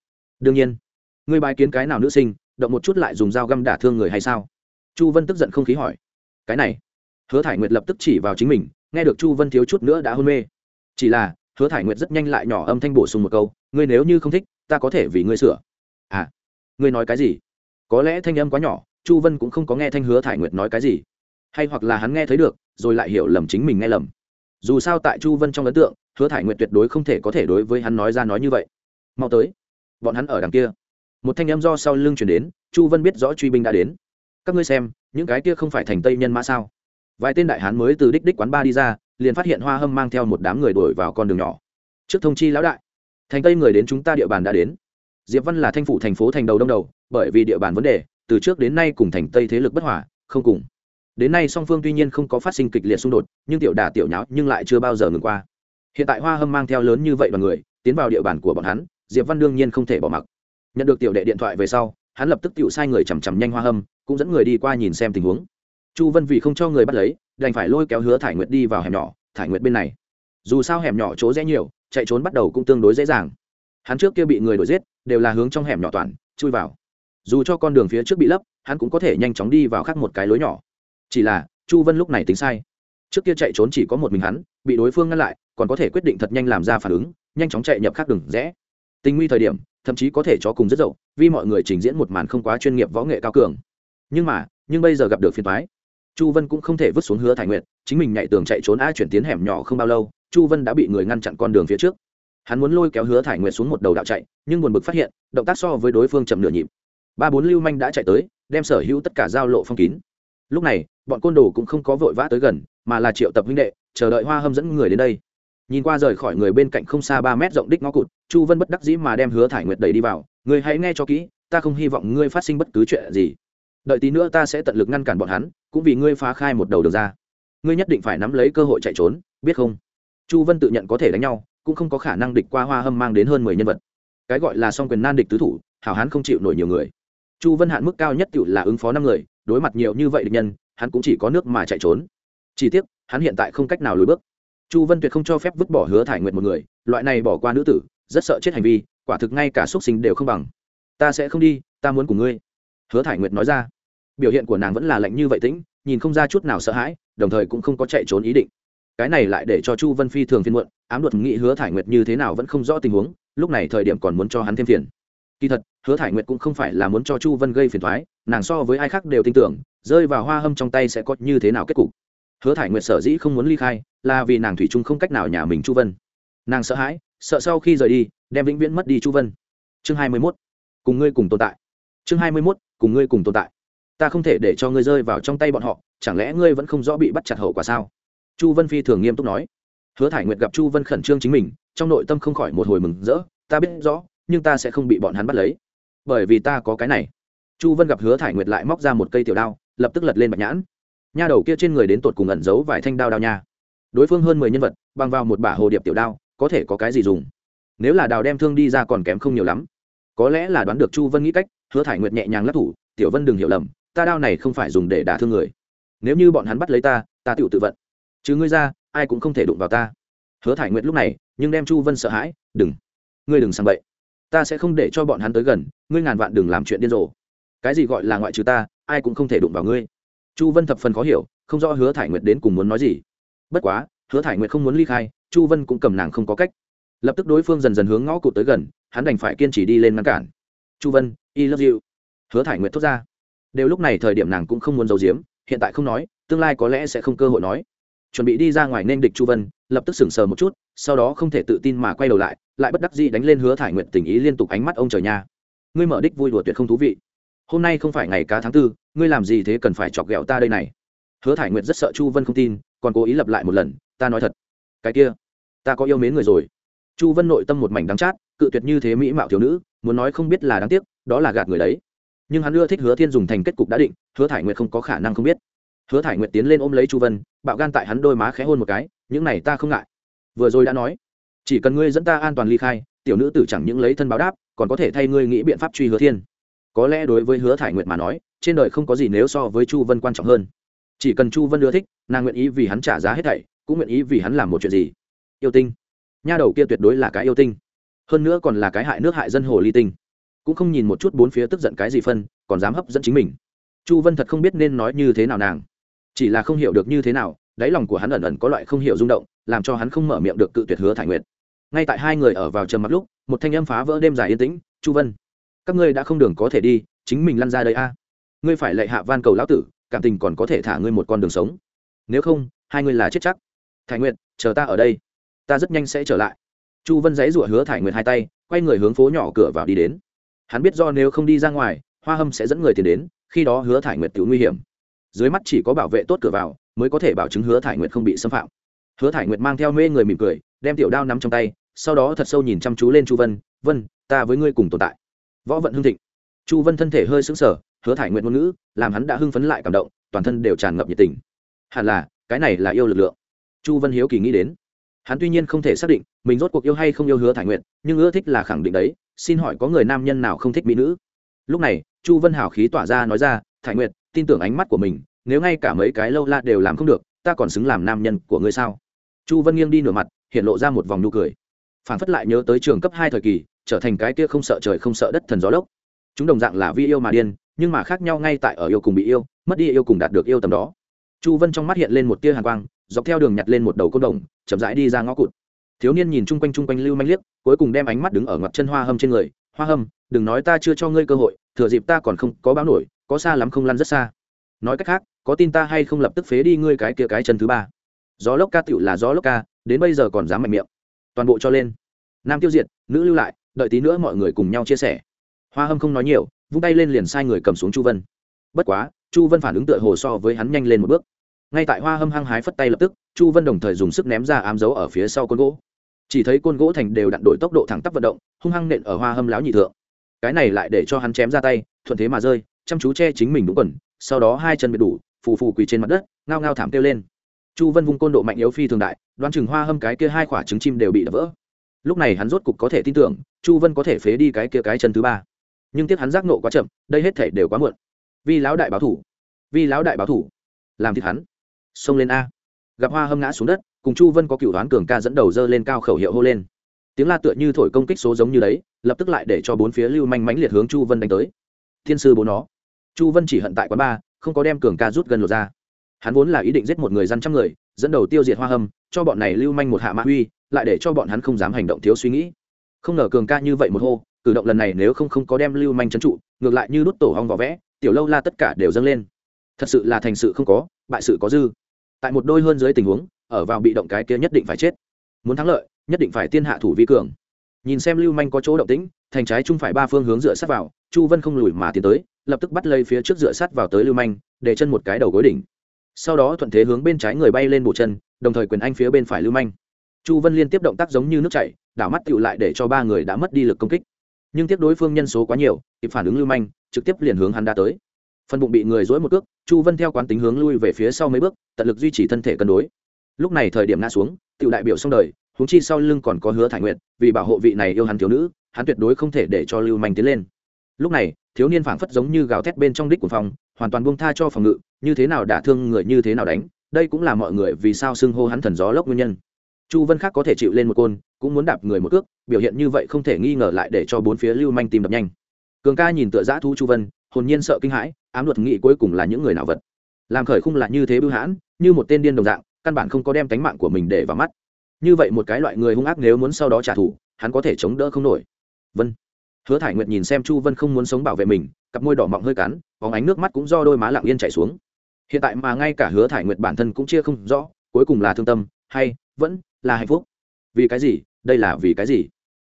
[SPEAKER 1] Đương nhiên. Ngươi bài kiến cái nào nữ sinh, động một chút lại dùng dao găm đả thương người hay sao? Chu vân tức giận không khí hỏi. Cái này. Hứa thải nguyệt lập tức chỉ vào chính mình, nghe được chu vân thiếu chút nữa đã hôn mê. Chỉ là, hứa thải nguyệt rất nhanh lại nhỏ âm thanh bổ sung một câu, ngươi nếu như không thích ta có thể vì ngươi sửa. À ngươi nói cái gì? Có lẽ thanh âm quá nhỏ, chu vân cũng không có nghe thanh hứa thải nguyệt nói cái gì. Hay hoặc là hắn nghe thấy được, rồi lại hiểu lầm chính mình nghe lầm. Dù sao tại chu vân trong ấn tượng, hứa thải nguyệt tuyệt đối không thể có thể đối với hắn nói ra nói như vậy. Mau tới. Bọn hắn ở đằng kia. Một thanh âm do sau lưng chuyển đến, chu vân biết rõ truy binh đã đến. Các ngươi xem, những cái kia không phải thành tây nhân mã sao? Vài tên đại hán mới từ đích đích quán ba đi ra, liền phát hiện hoa hâm mang theo một đám người đuổi vào con đường nhỏ. Trước thông chi lão đại thành tây người đến chúng ta địa bàn đã đến. Diệp văn là thanh phủ thành phố thành đầu đông đầu, bởi vì địa bàn vấn đề, từ trước đến nay cùng thành tây thế lực bất hòa, không cùng. Đến nay song phương tuy nhiên không có phát sinh kịch liệt xung đột, nhưng tiểu đà tiểu nháo nhưng lại chưa bao giờ ngừng qua. Hiện tại hoa hâm mang theo lớn như vậy đoàn người, tiến vào địa bàn của bọn hắn, diệp văn đương nhiên không thể bỏ mặc. Nhận được tiểu đệ điện thoại về sau, hắn lập tức tự sai người chằm chằm nhanh hoa hâm, cũng dẫn người đi qua nhìn xem tình huống. Chu vân vì không cho người bắt lấy, đành phải lôi kéo hứa thải nguyệt đi vào hẻm nhỏ, thải nguyệt bên này. Dù sao hẻm nhỏ chỗ rẽ nhiều chạy trốn bắt đầu cũng tương đối dễ dàng. Hắn trước kia bị người đuổi giết đều là hướng trong hẻm nhỏ toàn chui vào. Dù cho con đường phía trước bị lấp hắn cũng có thể nhanh chóng đi vào khác một cái lối nhỏ. Chỉ là chu vân lúc này tính sai. Trước kia chạy trốn chỉ có một mình hắn bị đối phương ngăn lại còn có thể quyết định thật nhanh làm ra phản ứng nhanh chóng chạy nhập khác đường rẽ tình nguy thời điểm thậm chí có thể cho cùng rất dậu vì mọi người trình diễn một màn không quá chuyên nghiệp võ nghệ cao cường. Nhưng mà nhưng bây giờ gặp được phiền thoái chu vân cũng không thể vứt xuống hứa thải nguyện, chính mình nhảy tường chạy trốn a chuyển tiến hẻm nhỏ không bao lâu chu vân đã bị người ngăn chặn con đường phía trước. Hắn muốn lôi kéo hứa thải nguyệt xuống một đầu đạo chạy, nhưng buồn bực phát hiện, động tác so với đối phương chậm nửa nhịp. Ba bốn lưu manh đã chạy tới, đem sở hữu tất cả giao lộ phong kín. Lúc này, bọn côn đồ cũng không có vội vã tới gần, mà là triệu tập huynh đệ, chờ đợi hoa hâm dẫn người đến đây. Nhìn qua rời khỏi người bên cạnh không xa ba mét rộng đích ngõ cụt, chu vân bất đắc dĩ mà đem hứa thải nguyệt đẩy đi vào. Người hãy nghe cho kỹ, ta không hy vọng ngươi phát sinh bất cứ chuyện gì. Đợi tí nữa ta sẽ tận lực ngăn cản bọn hắn, cũng vì ngươi phá khai một đầu đường ra. Ngươi nhất định phải nắm lấy cơ hội chạy trốn, biết không? Chu vân tự nhận có thể đánh nhau, cũng không có khả năng địch qua hoa hâm mang đến hơn mười nhân vật. Cái gọi là song quyền nan địch tứ thủ, hảo hán không chịu nổi nhiều người. Chu vân hạn mức cao nhất tự là ứng phó năm người, đối mặt nhiều như vậy địch nhân, hắn cũng chỉ có nước mà chạy trốn. Chỉ tiếc, hắn hiện tại không cách nào lùi bước. Chu vân tuyệt không cho phép vứt bỏ hứa thải nguyện một người, loại này bỏ qua nữ tử, rất sợ chết hành vi, quả thực ngay cả x u ấ t sinh đều không bằng. Ta sẽ không đi, ta muốn cùng ngươi. Hứa thải nguyệt nói ra. Biểu hiện của nàng vẫn là lạnh như vậy tĩnh, nhìn không ra chút nào sợ hãi, đồng thời cũng không có chạy trốn ý định cái này lại để cho chu vân phi thường phiên muộn, ám luật nghĩ hứa thải nguyệt như thế nào vẫn không rõ tình huống, lúc này thời điểm còn muốn cho hắn thêm phiền. Kỳ thật, hứa thải nguyệt cũng không phải là muốn cho chu vân gây phiền thoái nàng so với ai khác đều tin tưởng, rơi vào hoa hâm trong tay sẽ có như thế nào kết cục. Hứa thải nguyệt sở dĩ không muốn ly khai, là vì nàng thủy chung không cách nào nhà mình chu vân. Nàng sợ hãi, sợ sau khi rời đi, đem vĩnh viễn mất đi chu vân. Chương hai mươi mốt, cùng ngươi cùng tồn tại. Chương hai mươi mốt, cùng ngươi cùng tồn tại. Ta không thể để cho ngươi rơi vào trong tay bọn họ, chẳng lẽ ngươi vẫn không rõ bị bắt chặt hậu quả sao? Chu vân phi thường nghiêm túc nói. Hứa thải nguyệt gặp chu vân khẩn trương chính mình, trong nội tâm không khỏi một hồi mừng rỡ, ta biết rõ, nhưng ta sẽ không bị bọn hắn bắt lấy. Bởi vì ta có cái này. Chu vân gặp hứa thải nguyệt lại móc ra một cây tiểu đao, lập tức lật lên bạch nhãn. Nha đầu kia trên người đến tột cùng ẩn giấu vài thanh đao đao nha. Đối phương hơn mười nhân vật, bằng vào một bả hồ điệp tiểu đao, có thể có cái gì dùng? Nếu là đào đem thương đi ra còn kém không nhiều lắm. Có lẽ là đoán được chu vân nghĩ cách, hứa thải nguyệt nhẹ nhàng lắc thủ, tiểu vân đừng hiểu lầm, ta đao này không phải dùng để đả thương người. Nếu như bọn hắn bắt lấy ta ta tự tự vận chứ ngươi ra, ai cũng không thể đụng vào ta. Hứa thải nguyệt lúc này, nhưng đem chu vân sợ hãi, đừng, ngươi đừng sang bậy. Ta sẽ không để cho bọn hắn tới gần, ngươi ngàn vạn đừng làm chuyện điên rồ. Cái gì gọi là ngoại trừ ta, ai cũng không thể đụng vào ngươi. Chu vân thập phần khó hiểu, không rõ hứa thải nguyệt đến cùng muốn nói gì. Bất quá, hứa thải nguyệt không muốn ly khai, chu vân cũng cầm nàng không có cách. Lập tức đối phương dần dần hướng ngõ cụt tới gần, hắn đành phải kiên trì đi lên ngăn cản. Chu vân y love you. Hứa thải nguyệt thốt ra. Đều lúc này thời điểm nàng cũng không muốn giấu giếm, hiện tại không nói, tương lai có lẽ sẽ không cơ hội nói chuẩn bị đi ra ngoài nên địch chu vân, lập tức sững sờ một chút, sau đó không thể tự tin mà quay đầu lại lại bất đắc dĩ đánh lên hứa thải nguyện tình ý liên tục ánh mắt ông trời nha. Ngươi mở đích vui đùa tuyệt không thú vị. Hôm nay không phải ngày cá tháng tư, ngươi làm gì thế cần phải chọc ghẹo ta đây này? Hứa thải nguyện rất sợ chu vân không tin, còn cố ý lặp lại một lần, ta nói thật. Cái kia, ta có yêu mến người rồi. Chu vân nội tâm một mảnh đắng chát, cự tuyệt như thế mỹ mạo thiếu nữ, muốn nói không biết là đáng tiếc, đó là gạt người đấy. Nhưng hắn ưa thích hứa thiên dùng thành kết cục đã định, hứa thải nguyệt không có khả năng không biết hứa thải nguyệt tiến lên ôm lấy chu vân, bạo gan tại hắn đôi má khẽ hôn một cái, những này ta không ngại. Vừa rồi đã nói, chỉ cần ngươi dẫn ta an toàn ly khai, tiểu nữ tử chẳng những lấy thân báo đáp, còn có thể thay ngươi nghĩ biện pháp truy hứa thiên. Có lẽ đối với hứa thải nguyệt mà nói, trên đời không có gì nếu so với chu vân quan trọng hơn. Chỉ cần chu vân ưa thích, nàng nguyện ý vì hắn trả giá hết thảy, cũng nguyện ý vì hắn làm một chuyện gì. Yêu tinh. Nha đầu kia tuyệt đối là cái yêu tinh. Hơn nữa còn là cái hại nước hại dân hồ ly tinh. Cũng không nhìn một chút bốn phía tức giận cái gì phân, còn dám hấp dẫn chính mình. Chu vân thật không biết nên nói như thế nào nàng chỉ là không hiểu được như thế nào, đáy lòng của hắn ẩn ẩn có loại không hiểu rung động, làm cho hắn không mở miệng được cự tuyệt hứa thải nguyệt. Ngay tại hai người ở vào trầm mặt lúc, một thanh âm phá vỡ đêm dài yên tĩnh, chu vân, các ngươi đã không đường có thể đi, chính mình lăn ra đây a. Ngươi phải lệ hạ van cầu lão tử, cảm tình còn có thể thả ngươi một con đường sống. Nếu không, hai ngươi là chết chắc. Thải nguyệt, chờ ta ở đây. Ta rất nhanh sẽ trở lại. Chu vân dãy rủa hứa thải nguyệt hai tay, quay người hướng phố nhỏ cửa vào đi đến. Hắn biết do nếu không đi ra ngoài, hoa hâm sẽ dẫn người tiền đến, khi đó hứa thải nguyệt tự nguy hiểm dưới mắt chỉ có bảo vệ tốt cửa vào, mới có thể bảo chứng hứa thải nguyệt không bị xâm phạm. Hứa thải nguyệt mang theo mê người mỉm cười, đem tiểu đao nắm trong tay, sau đó thật sâu nhìn chăm chú lên chu vân vân, ta với ngươi cùng tồn tại. Võ vận hưng thịnh. Chu vân thân thể hơi sững sờ, hứa thải nguyệt ngôn ngữ, làm hắn đã hưng phấn lại cảm động, toàn thân đều tràn ngập nhiệt tình. Hẳn là, cái này là yêu lực lượng. Chu vân hiếu kỳ nghĩ đến. Hắn tuy nhiên không thể xác định mình rốt cuộc yêu hay không yêu hứa thải nguyện nhưng ưa thích là khẳng định đấy, xin hỏi có người nam nhân nào không thích mỹ nữ? Lúc này, chu vân hào khí tỏa ra nói ra, thải nguyện tin tưởng ánh mắt của mình, nếu ngay cả mấy cái lâu la đều làm không được, ta còn xứng làm nam nhân của ngươi sao? Chu vân nghiêng đi nửa mặt, hiện lộ ra một vòng nụ cười. Phản phất lại nhớ tới trường cấp hai thời kỳ, trở thành cái kia không sợ trời không sợ đất thần gió lốc. Chúng đồng dạng là vi yêu mà điên, nhưng mà khác nhau ngay tại ở yêu cùng bị yêu, mất đi yêu cùng đạt được yêu tầm đó. Chu vân trong mắt hiện lên một tia hàn quang, dọc theo đường nhặt lên một đầu côn đồng, chậm rãi đi ra ngõ cụt. Thiếu niên nhìn chung quanh chung quanh lưu manh liếc, cuối cùng đem ánh mắt đứng ở ngoặt chân hoa hâm trên người. Hoa hâm, đừng nói ta chưa cho ngươi cơ hội, thừa dịp ta còn không có báo nổi có xa lắm không lăn rất xa. Nói cách khác, có tin ta hay không lập tức phế đi ngươi cái kia cái chân thứ ba. Gió lốc ca tựu là gió lốc ca, đến bây giờ còn dám mạnh miệng. Toàn bộ cho lên. Nam tiêu diệt, nữ lưu lại, đợi tí nữa mọi người cùng nhau chia sẻ. Hoa hâm không nói nhiều, vung tay lên liền sai người cầm xuống chu vân. Bất quá, chu vân phản ứng tựa hồ so với hắn nhanh lên một bước. Ngay tại hoa hâm hăng hái phất tay lập tức, chu vân đồng thời dùng sức ném ra ám dấu ở phía sau côn gỗ. Chỉ thấy côn gỗ thành đều đặn đổi tốc độ thẳng tắp vận động, hung hăng nện ở hoa hâm láo nhị thượng. Cái này lại để cho hắn chém ra tay, thuận thế mà rơi chăm chú che chính mình đúng quần, sau đó hai chân bị đủ, phù phù quỳ trên mặt đất, ngao ngao thảm kêu lên. Chu vân vung côn độ mạnh yếu phi thường đại, đoán chừng hoa hâm cái kia hai quả trứng chim đều bị đập vỡ. Lúc này hắn rốt cục có thể tin tưởng, chu vân có thể phế đi cái kia cái chân thứ ba. Nhưng tiếc hắn giác nộ quá chậm, đây hết thể đều quá muộn. Vì lão đại báo thủ. Vì lão đại báo thủ. Làm thịt hắn. Xông lên a. Gặp hoa hâm ngã xuống đất, cùng chu vân có cựu đoán cường ca dẫn đầu dơ lên cao khẩu hiệu hô lên. Tiếng la tựa như thổi công kích số giống như đấy, lập tức lại để cho bốn phía lưu manh mãnh liệt hướng chu vân đánh tới. Thiên sư bố nó chu vân chỉ hận tại quán ba không có đem cường ca rút gần lột ra. Hắn vốn là ý định giết một người dân trăm người dẫn đầu tiêu diệt hoa hâm cho bọn này lưu manh một hạ mã huy, lại để cho bọn hắn không dám hành động thiếu suy nghĩ. Không ngờ cường ca như vậy một hô cử động lần này nếu không không có đem lưu manh trấn trụ ngược lại như đốt tổ hong vỏ vẽ tiểu lâu la tất cả đều dâng lên. Thật sự là thành sự không có bại sự có dư. Tại một đôi hơn dưới tình huống ở vào bị động cái kia nhất định phải chết. Muốn thắng lợi nhất định phải tiên hạ thủ vi cường. Nhìn xem lưu manh có chỗ động tĩnh thành trái chung phải ba phương hướng dựa sát vào, chu vân không lùi mà tiến tới, lập tức bắt lấy phía trước dựa sát vào tới lưu manh, để chân một cái đầu gối đỉnh. Sau đó thuận thế hướng bên trái người bay lên bộ chân, đồng thời quyền anh phía bên phải lưu manh. Chu vân liên tiếp động tác giống như nước chảy, đảo mắt tựu lại để cho ba người đã mất đi lực công kích. Nhưng tiếp đối phương nhân số quá nhiều, kịp phản ứng lưu manh, trực tiếp liền hướng hắn đã tới. Phần bụng bị người dối một cước, chu vân theo quán tính hướng lui về phía sau mấy bước, tận lực duy trì thân thể cân đối. Lúc này thời điểm ngã xuống, tựu đại biểu xong đời, huống chi sau lưng còn có hứa thải nguyện vì bảo hộ vị này yêu hắn thiếu nữ hắn tuyệt đối không thể để cho lưu manh tiến lên. Lúc này, thiếu niên phảng phất giống như gào thét bên trong đích của phòng, hoàn toàn buông tha cho phòng ngự, như thế nào đả thương người như thế nào đánh, đây cũng là mọi người vì sao xưng hô hắn thần gió lốc nguyên nhân. Chu vân khác có thể chịu lên một côn, cũng muốn đạp người một cước, biểu hiện như vậy không thể nghi ngờ lại để cho bốn phía lưu manh tìm đập nhanh. Cường ca nhìn tựa giã thu chu vân, hồn nhiên sợ kinh hãi, ám luật nghị cuối cùng là những người nào vật. Làm khởi khung là như thế bưu hãn, như một tên điên đồng dạng, căn bản không có đem tánh mạng của mình để vào mắt. Như vậy một cái loại người hung ác nếu muốn sau đó trả thù, hắn có thể chống đỡ không nổi vân. Hứa thải nguyệt nhìn xem chu vân không muốn sống bảo vệ mình, cặp môi đỏ mọng hơi cắn bóng ánh nước mắt cũng do đôi má lặng yên chảy xuống. Hiện tại mà ngay cả hứa thải nguyệt bản thân cũng chia không rõ, cuối cùng là thương tâm, hay vẫn là hạnh phúc. Vì cái gì? Đây là vì cái gì?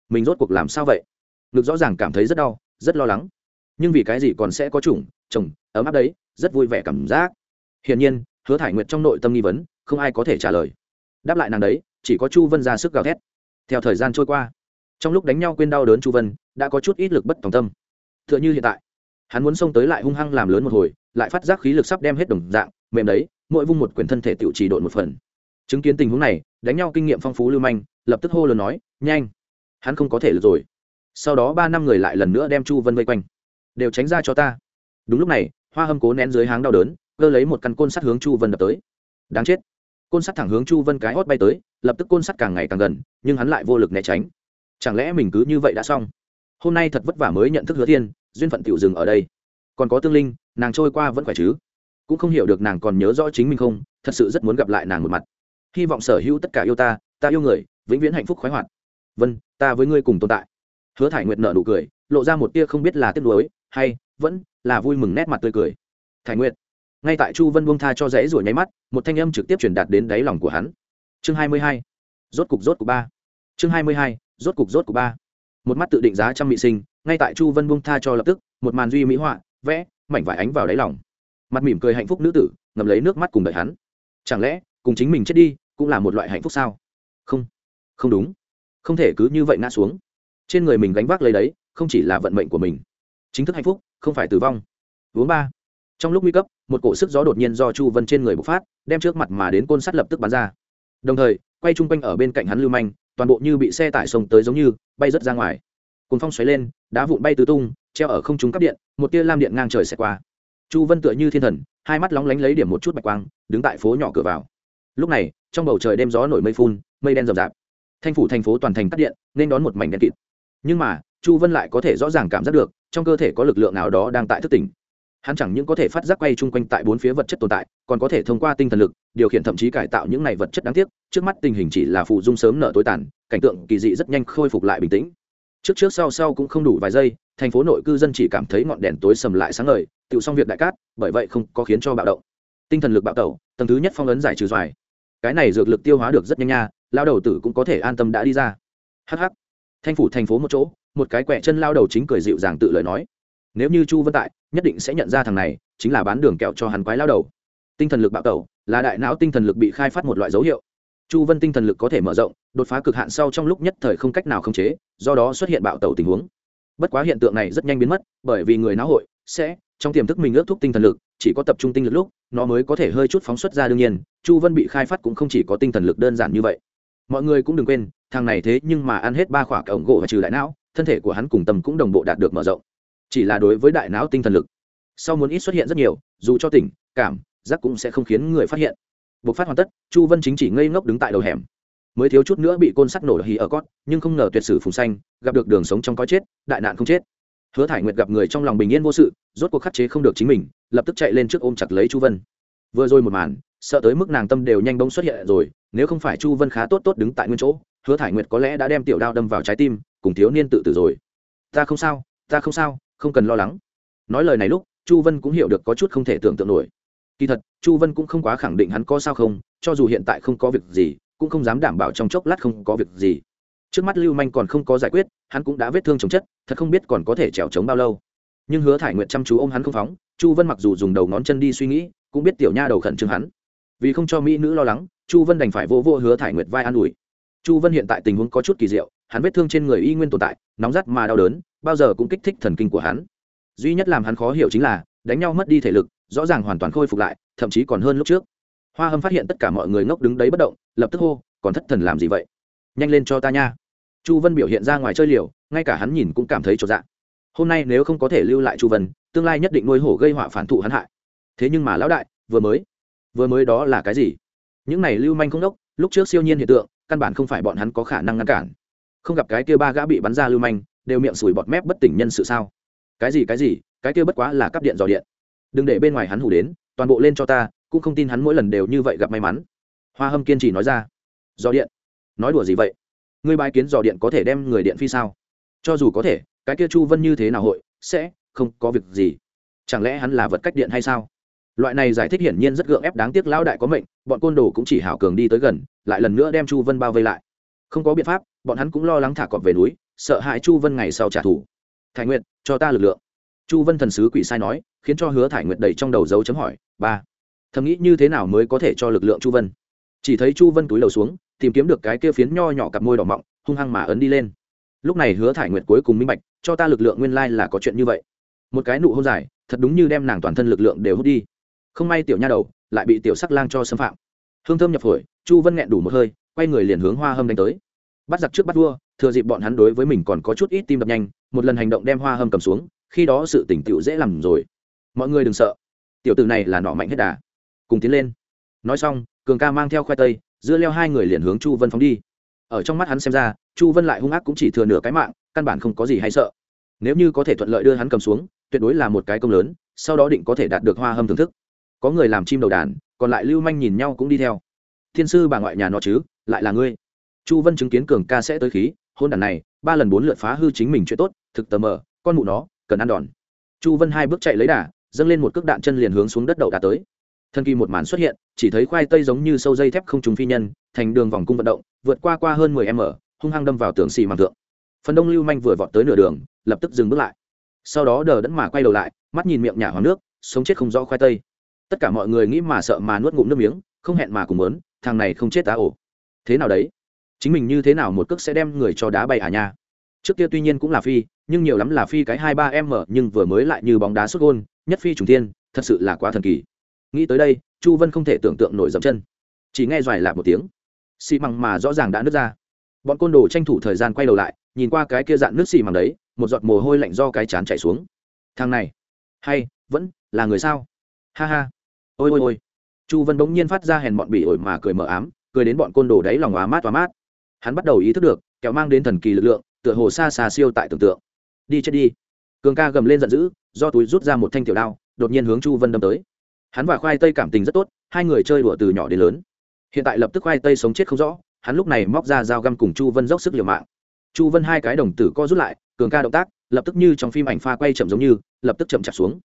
[SPEAKER 1] Mình rốt cuộc làm sao vậy? Ngực rõ ràng cảm thấy rất đau, rất lo lắng. Nhưng vì cái gì còn sẽ có chủng, chồng, ấm áp đấy, rất vui vẻ cảm giác. Hiển nhiên, hứa thải nguyệt trong nội tâm nghi vấn, không ai có thể trả lời. Đáp lại nàng đấy, chỉ có chu vân ra sức gào thét. Theo thời gian trôi qua trong lúc đánh nhau quên đau đớn chu vân, đã có chút ít lực bất tòng tâm. T h ư ợ n h ư hiện tại, hắn muốn xông tới lại hung hăng làm lớn một hồi, lại phát giác khí lực sắp đem hết đồng dạng, mềm đấy, mỗi vung một quyền thân thể tự trì độn một phần. Chứng kiến tình huống này, đánh nhau kinh nghiệm phong phú lưu manh, lập tức hô lớn nói, nhanh! Hắn không có thể được rồi. Sau đó ba năm người lại lần nữa đem chu vân vây quanh. Đều tránh ra cho ta. Đúng lúc này, hoa hâm cố nén dưới háng đau đớn, cơ lấy một căn côn sắt hướng chu vân đập tới. Đáng chết. Côn sắt thẳng hướng chu vân cái hót bay tới, lập tức côn sắt càng ngày càng gần, nhưng hắn lại vô lực né tránh chẳng lẽ mình cứ như vậy đã xong? Hôm nay thật vất vả mới nhận thức hứa thiên, duyên phận tiểu dừng ở đây. Còn có tương linh, nàng trôi qua vẫn khỏe chứ? Cũng không hiểu được nàng còn nhớ rõ chính mình không, thật sự rất muốn gặp lại nàng một mặt. Hy vọng sở hữu tất cả yêu ta ta yêu người, vĩnh viễn hạnh phúc khoái hoạt. Vân, ta với ngươi cùng tồn tại. Hứa thải nguyệt nợ nụ cười, lộ ra một tia không biết là tiếc nuối, hay, vẫn là vui mừng nét mặt tươi cười. Thải nguyệt, ngay tại chu vân buông tha cho rẽ rồi nháy mắt, một thanh âm trực tiếp truyền đạt đến đáy lòng của hắn. Chương hai mươi hai. Rốt cục rốt cục ba. Chương hai mươi hai rốt cục rốt cục ba. Một mắt tự định giá trăm mỹ sinh, ngay tại chu vân buông tha cho lập tức, một màn duy mỹ họa, vẽ, mảnh vải ánh vào đáy lòng. Mặt mỉm cười hạnh phúc nữ tử ngầm lấy nước mắt cùng đợi hắn. Chẳng lẽ, cùng chính mình chết đi, cũng là một loại hạnh phúc sao? Không. Không đúng. Không thể cứ như vậy ngã xuống. Trên người mình gánh vác lấy đấy, không chỉ là vận mệnh của mình. Chính thức hạnh phúc, không phải tử vong. Uống ba. Trong lúc nguy cấp, một cổ sức gió đột nhiên do chu vân trên người bộc phát, đem trước mặt mà đến côn sắt lập tức bắn ra. Đồng thời, quay chung quanh ở bên cạnh hắn lưu manh toàn bộ như bị xe tải sông tới giống như, bay rớt ra ngoài. Cùng phong xoáy lên, đá vụn bay tứ tung, treo ở không trung cắp điện, một tia lam điện ngang trời xẹt qua. Chu vân tựa như thiên thần, hai mắt lóng lánh lấy điểm một chút bạch quang, đứng tại phố nhỏ cửa vào. Lúc này, trong bầu trời đêm gió nổi mây phun, mây đen rậm rạp. Thanh phủ thành phố toàn thành cắt điện, nên đón một mảnh đen kịt. Nhưng mà, chu vân lại có thể rõ ràng cảm giác được, trong cơ thể có lực lượng nào đó đang tại thức tỉnh hắn chẳng những có thể phát giác quay chung quanh tại bốn phía vật chất tồn tại, còn có thể thông qua tinh thần lực, điều khiển thậm chí cải tạo những này vật chất đáng tiếc, trước mắt tình hình chỉ là phụ dung sớm nợ tối tàn, cảnh tượng kỳ dị rất nhanh khôi phục lại bình tĩnh. Trước trước sau sau cũng không đủ vài giây, thành phố nội cư dân chỉ cảm thấy ngọn đèn tối sầm lại sáng ngời tự xong việc đại cát, bởi vậy không có khiến cho bạo động. Tinh thần lực bạo tẩu, tầng thứ nhất phong ấn giải trừ doài cái này dược lực tiêu hóa được rất nhanh nha, lao đầu tử cũng có thể an tâm đã đi ra. Hh thanh phủ thành phố một chỗ, một cái quẹ chân lao đầu chính cười dịu dàng tự lời nói nếu như chu vân tại, nhất định sẽ nhận ra thằng này, chính là bán đường kẹo cho hắn quái lao đầu. Tinh thần lực bạo tẩu, là đại não tinh thần lực bị khai phát một loại dấu hiệu. Chu vân tinh thần lực có thể mở rộng, đột phá cực hạn sau trong lúc nhất thời không cách nào khống chế, do đó xuất hiện bạo tẩu tình huống. Bất quá hiện tượng này rất nhanh biến mất, bởi vì người não hội sẽ, trong tiềm thức mình ước thúc tinh thần lực, chỉ có tập trung tinh lực lúc, nó mới có thể hơi chút phóng xuất ra đương nhiên, chu vân bị khai phát cũng không chỉ có tinh thần lực đơn giản như vậy. Mọi người cũng đừng quên, thằng này thế nhưng mà ăn hết ba khoả ổng gỗ và trừ đại não, thân thể của hắn cùng tâm cũng đồng bộ đạt được mở rộng chỉ là đối với đại não tinh thần lực, sau muốn ít xuất hiện rất nhiều, dù cho tỉnh, cảm, giác cũng sẽ không khiến người phát hiện. Bộc phát hoàn tất, chu vân chính chỉ ngây ngốc đứng tại đầu hẻm. Mới thiếu chút nữa bị côn sắt nổ hì ở cót, nhưng không ngờ tuyệt sử phùng xanh gặp được đường sống trong có chết, đại nạn không chết. Hứa thải nguyệt gặp người trong lòng bình yên vô sự, rốt cuộc khắc chế không được chính mình, lập tức chạy lên trước ôm chặt lấy chu vân. Vừa rồi một màn, sợ tới mức nàng tâm đều nhanh bông xuất hiện rồi, nếu không phải chu vân khá tốt tốt đứng tại nguyên chỗ, hứa thải nguyệt có lẽ đã đem tiểu đao đâm vào trái tim, cùng thiếu niên tự tử rồi. Ta không sao, ta không sao không cần lo lắng. Nói lời này lúc, chu vân cũng hiểu được có chút không thể tưởng tượng nổi. Kỳ thật, chu vân cũng không quá khẳng định hắn có sao không, cho dù hiện tại không có việc gì, cũng không dám đảm bảo trong chốc lát không có việc gì. Trước mắt lưu manh còn không có giải quyết, hắn cũng đã vết thương chồng chất, thật không biết còn có thể trèo trống bao lâu. Nhưng hứa thải nguyện chăm chú ô m hắn không phóng, chu vân mặc dù dùng đầu ngón chân đi suy nghĩ, cũng biết tiểu nha đầu khẩn trương hắn. Vì không cho mỹ nữ lo lắng, chu vân đành phải vô vô hứa thải nguyệt vai an ủi. Chu vân hiện tại tình huống có chút kỳ diệu, hắn vết thương trên người y nguyên tồn tại, nóng rắt mà đau đớn bao giờ cũng kích thích thần kinh của hắn. Duy nhất làm hắn khó hiểu chính là, đánh nhau mất đi thể lực, rõ ràng hoàn toàn khôi phục lại, thậm chí còn hơn lúc trước. Hoa hâm phát hiện tất cả mọi người ngốc đứng đấy bất động, lập tức hô, còn thất thần làm gì vậy? Nhanh lên cho ta nha. Chu vân biểu hiện ra ngoài chơi liều, ngay cả hắn nhìn cũng cảm thấy trọn dạng hôm nay nếu không có thể lưu lại chu vân, tương lai nhất định nuôi hổ gây họa phản thụ hắn hại. Thế nhưng mà lão đại, vừa mới vừa mới đó là cái gì? Những này lưu manh không đốc, lúc trước siêu nhiên hiện tượng, căn bản không phải bọn hắn có khả năng ngăn cản. Không gặp cái kia ba gã bị bắn ra lưu manh đều miệng sủi bọt mép bất tỉnh nhân sự sao? Cái gì cái gì? Cái kia bất quá là cắp điện dò điện. Đừng để bên ngoài hắn hủ đến, toàn bộ lên cho ta, cũng không tin hắn mỗi lần đều như vậy gặp may mắn. Hoa hâm kiên trì nói ra. Dò điện? Nói đùa gì vậy? Ngươi bái kiến dò điện có thể đem người điện phi sao? Cho dù có thể, cái kia chu vân như thế nào hội, sẽ không có việc gì. Chẳng lẽ hắn là vật cách điện hay sao? Loại này giải thích hiển nhiên rất gượng ép đáng tiếc lão đại có mệnh, bọn côn đồ cũng chỉ hảo cường đi tới gần, lại lần nữa đem chu vân bao vây lại. Không có biện pháp, bọn hắn cũng lo lắng thả cọp về núi sợ hãi chu vân ngày sau trả thù. Thái nguyện cho ta lực lượng. Chu vân thần sứ quỷ sai nói, khiến cho hứa thải nguyệt đầy trong đầu dấu chấm hỏi, ba, thầm nghĩ như thế nào mới có thể cho lực lượng chu vân? Chỉ thấy chu vân túi đầu xuống, tìm kiếm được cái kia phiến nho nhỏ cặp môi đỏ mọng, hung hăng mà ấn đi lên. Lúc này hứa thải nguyệt cuối cùng minh bạch, cho ta lực lượng nguyên lai là có chuyện như vậy. Một cái nụ hôn dài, thật đúng như đem nàng toàn thân lực lượng đều hút đi. Không may tiểu nha đầu lại bị tiểu sắc lang cho xâm phạm. Hương thơm nhập phổi chu vân nghẹn đủ một hơi, quay người liền hướng hoa hâm đánh tới. Bắt giặc trước bắt vua thừa dịp bọn hắn đối với mình còn có chút ít tim đập nhanh, một lần hành động đem hoa hâm cầm xuống, khi đó sự tỉnh tựu dễ làm rồi. Mọi người đừng sợ. Tiểu tử này là nọ mạnh hết đà. Cùng tiến lên. Nói xong, cường ca mang theo khoai tây, dưa leo hai người liền hướng chu vân phóng đi. Ở trong mắt hắn xem ra, chu vân lại hung ác cũng chỉ thừa nửa cái mạng, căn bản không có gì hay sợ. Nếu như có thể thuận lợi đưa hắn cầm xuống, tuyệt đối là một cái công lớn, sau đó định có thể đạt được hoa hâm thưởng thức. Có người làm chim đầu đàn, còn lại lưu manh nhìn nhau cũng đi theo. Thiên sư bà ngoại nhà nó chứ, lại là ngươi. Chu vân chứng kiến cường ca sẽ tới khí hôn đàn này, ba lần bốn lượt phá hư chính mình chuyện tốt, thực tờ mờ, con mụ nó, cần ăn đòn. Chu vân hai bước chạy lấy đà, dâng lên một cước đạn chân liền hướng xuống đất đậu đá tới. Thân kỳ một màn xuất hiện, chỉ thấy khoai tây giống như sâu dây thép không trùng phi nhân, thành đường vòng cung vận động, vượt qua qua hơn mười m, hung hăng đâm vào tường xì màng thượng. Phần đông lưu manh vừa vọt tới nửa đường, lập tức dừng bước lại. Sau đó đờ đẫn mà quay đầu lại, mắt nhìn miệng nhả hoàng nước, sống chết không rõ khoai tây. Tất cả mọi người nghĩ mà sợ mà nuốt ngụm nước miếng, không hẹn mà cùng muốn, thằng này không chết tá ổ. Thế nào đấy? Chính mình như thế nào một cước sẽ đem người cho đá bay à nha? Trước kia tuy nhiên cũng là phi, nhưng nhiều lắm là phi cái hai ba m nhưng vừa mới lại như bóng đá xuất gôn, nhất phi trùng thiên, thật sự là quá thần kỳ. Nghĩ tới đây, chu vân không thể tưởng tượng nổi dậm chân. Chỉ nghe doài lạc một tiếng. Xì măng mà rõ ràng đã nứt ra. Bọn côn đồ tranh thủ thời gian quay đầu lại, nhìn qua cái kia dạn nước xì măng đấy, một giọt mồ hôi lạnh do cái chán chảy xuống. Thằng này, hay, vẫn là người sao? Ha ha. Ôi ôi ôi. Chu vân bỗng nhiên phát ra hèn bọn bỉ ổi mà cười mờ ám, cười đến bọn côn đồ đấy lòng hóa mát hóa mát hắn bắt đầu ý thức được kéo mang đến thần kỳ lực lượng, tựa hồ xa xa siêu tại tưởng tượng. Đi chết đi. Cường ca gầm lên giận dữ, do túi rút ra một thanh tiểu đao, đột nhiên hướng chu vân đâm tới. Hắn và khoai tây cảm tình rất tốt, hai người chơi đùa từ nhỏ đến lớn. Hiện tại lập tức khoai tây sống chết không rõ, hắn lúc này móc ra dao găm cùng chu vân dốc sức liều mạng. Chu vân hai cái đồng tử co rút lại, cường ca động tác, lập tức như trong phim ảnh pha quay chậm giống như, lập tức chậm chạp xuống.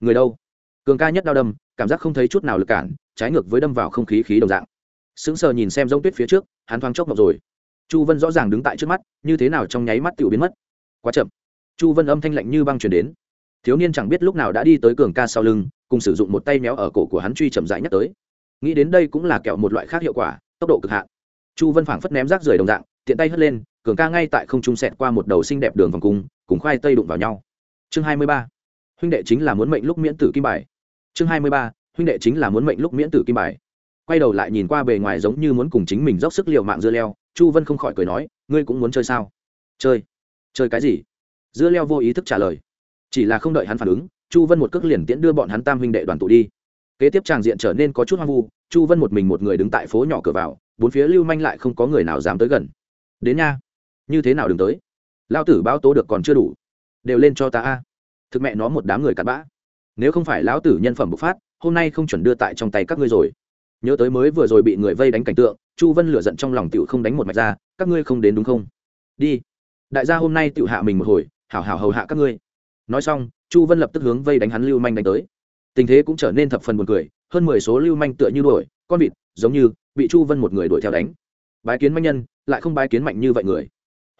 [SPEAKER 1] Người đâu? Cường ca nhất đau đâm, cảm giác không thấy chút nào lực cản, trái ngược với đâm vào không khí khí đồng dạng. Sững sờ nhìn xem giống tuyết phía trước, hắn thoáng chốc ngọc rồi chu vân rõ ràng đứng tại trước mắt, như thế nào trong nháy mắt tự biến mất? Quá chậm. Chu vân âm thanh lạnh như băng chuyển đến. Thiếu niên chẳng biết lúc nào đã đi tới cường ca sau lưng, cùng sử dụng một tay méo ở cổ của hắn truy chậm rãi nhắc tới. Nghĩ đến đây cũng là kẹo một loại khác hiệu quả, tốc độ cực hạn. Chu vân phảng phất ném rác rời đồng dạng, tiện tay hất lên, cường ca ngay tại không trung sẹt qua một đầu xinh đẹp đường vòng cung, cùng khoai tây đụng vào nhau. Chương hai mươi ba. Huynh đệ chính là muốn mệnh lúc miễn tử kim bài. Chương hai mươi ba. Huynh đệ chính là muốn mệnh lúc miễn tử kim bài. Quay đầu lại nhìn qua bề ngoài giống như muốn cùng chính mình dốc sức l i ề u mạng dưa leo chu vân không khỏi cười nói, ngươi cũng muốn chơi sao? Chơi. Chơi cái gì? Dưa leo vô ý thức trả lời. Chỉ là không đợi hắn phản ứng, chu vân một cước liền tiễn đưa bọn hắn tam huynh đệ đoàn tụ đi. Kế tiếp tràng diện trở nên có chút hoang vu, chu vân một mình một người đứng tại phố nhỏ cửa vào, bốn phía lưu manh lại không có người nào dám tới gần. Đến nha, như thế nào đừng tới? Lao tử báo tố được còn chưa đủ, đều lên cho ta a. Thực mẹ nó một đám người cặn bã. Nếu không phải lão tử nhân phẩm bộc phát, hôm nay không chuẩn đưa tại trong tay các ngươi rồi. Nhớ tới mới vừa rồi bị người vây đánh cảnh tượng chu vân lửa giận trong lòng tựu không đánh một mạch ra, các ngươi không đến đúng không? Đi. Đại gia hôm nay tựu hạ mình một hồi, hảo hảo hầu hạ các ngươi. Nói xong, chu vân lập tức hướng vây đánh hắn lưu manh đánh tới. Tình thế cũng trở nên thập phần buồn cười, hơn mười số lưu manh tựa như đuổi, con vịt, giống như bị chu vân một người đuổi theo đánh. Bái kiến manh nhân, lại không bái kiến mạnh như vậy người.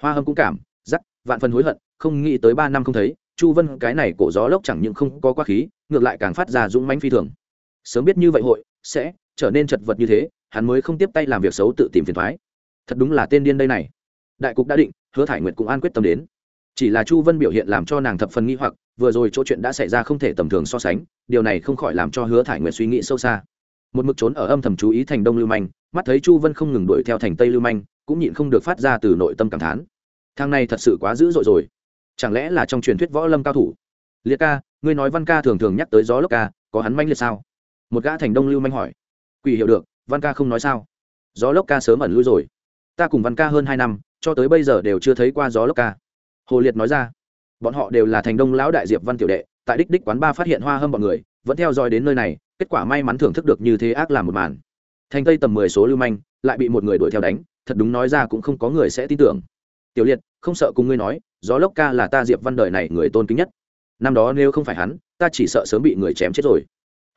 [SPEAKER 1] Hoa hâm cũng cảm giắc vạn phần hối hận, không nghĩ tới ba năm không thấy, chu vân cái này cổ gió lốc chẳng những không có quá khí, ngược lại càng phát ra dũng manh phi thường. Sớm biết như vậy hội, sẽ trở nên chật vật như thế hắn mới không tiếp tay làm việc xấu tự tìm phiền thoái. Thật đúng là tên điên đây này. Đại cục đã định, hứa thải nguyệt cũng an quyết tâm đến. Chỉ là chu vân biểu hiện làm cho nàng thập phần nghi hoặc, vừa rồi chỗ chuyện đã xảy ra không thể tầm thường so sánh, điều này không khỏi làm cho hứa thải nguyệt suy nghĩ sâu xa. Một mực trốn ở âm thầm chú ý thành đông lưu manh, mắt thấy chu vân không ngừng đuổi theo thành tây lưu manh, cũng nhịn không được phát ra từ nội tâm cảm thán. Thang này thật sự quá dữ dội rồi. Chẳng lẽ là trong truyền thuyết võ lâm cao thủ? Liệt ca, ngươi nói văn ca thường thường nhắc tới gió lốc ca, có hắn manh liệt sao? Một gã thành đông lưu manh hỏi. Quỷ hiểu được văn ca không nói sao? Gió lốc ca sớm ẩn lui rồi. Ta cùng văn ca hơn hai năm, cho tới bây giờ đều chưa thấy qua gió lốc ca. Hồ liệt nói ra. Bọn họ đều là thành đông lão đại diệp văn tiểu đệ, tại đích đích quán ba phát hiện hoa hâm bọn người, vẫn theo dõi đến nơi này, kết quả may mắn thưởng thức được như thế ác làm một màn. Thành tây tầm mười số lưu manh, lại bị một người đuổi theo đánh, thật đúng nói ra cũng không có người sẽ tin tưởng. Tiểu liệt, không sợ cùng ngươi nói, gió lốc ca là ta diệp văn đời này người tôn kính nhất. Năm đó nếu không phải hắn, ta chỉ sợ sớm bị người chém chết rồi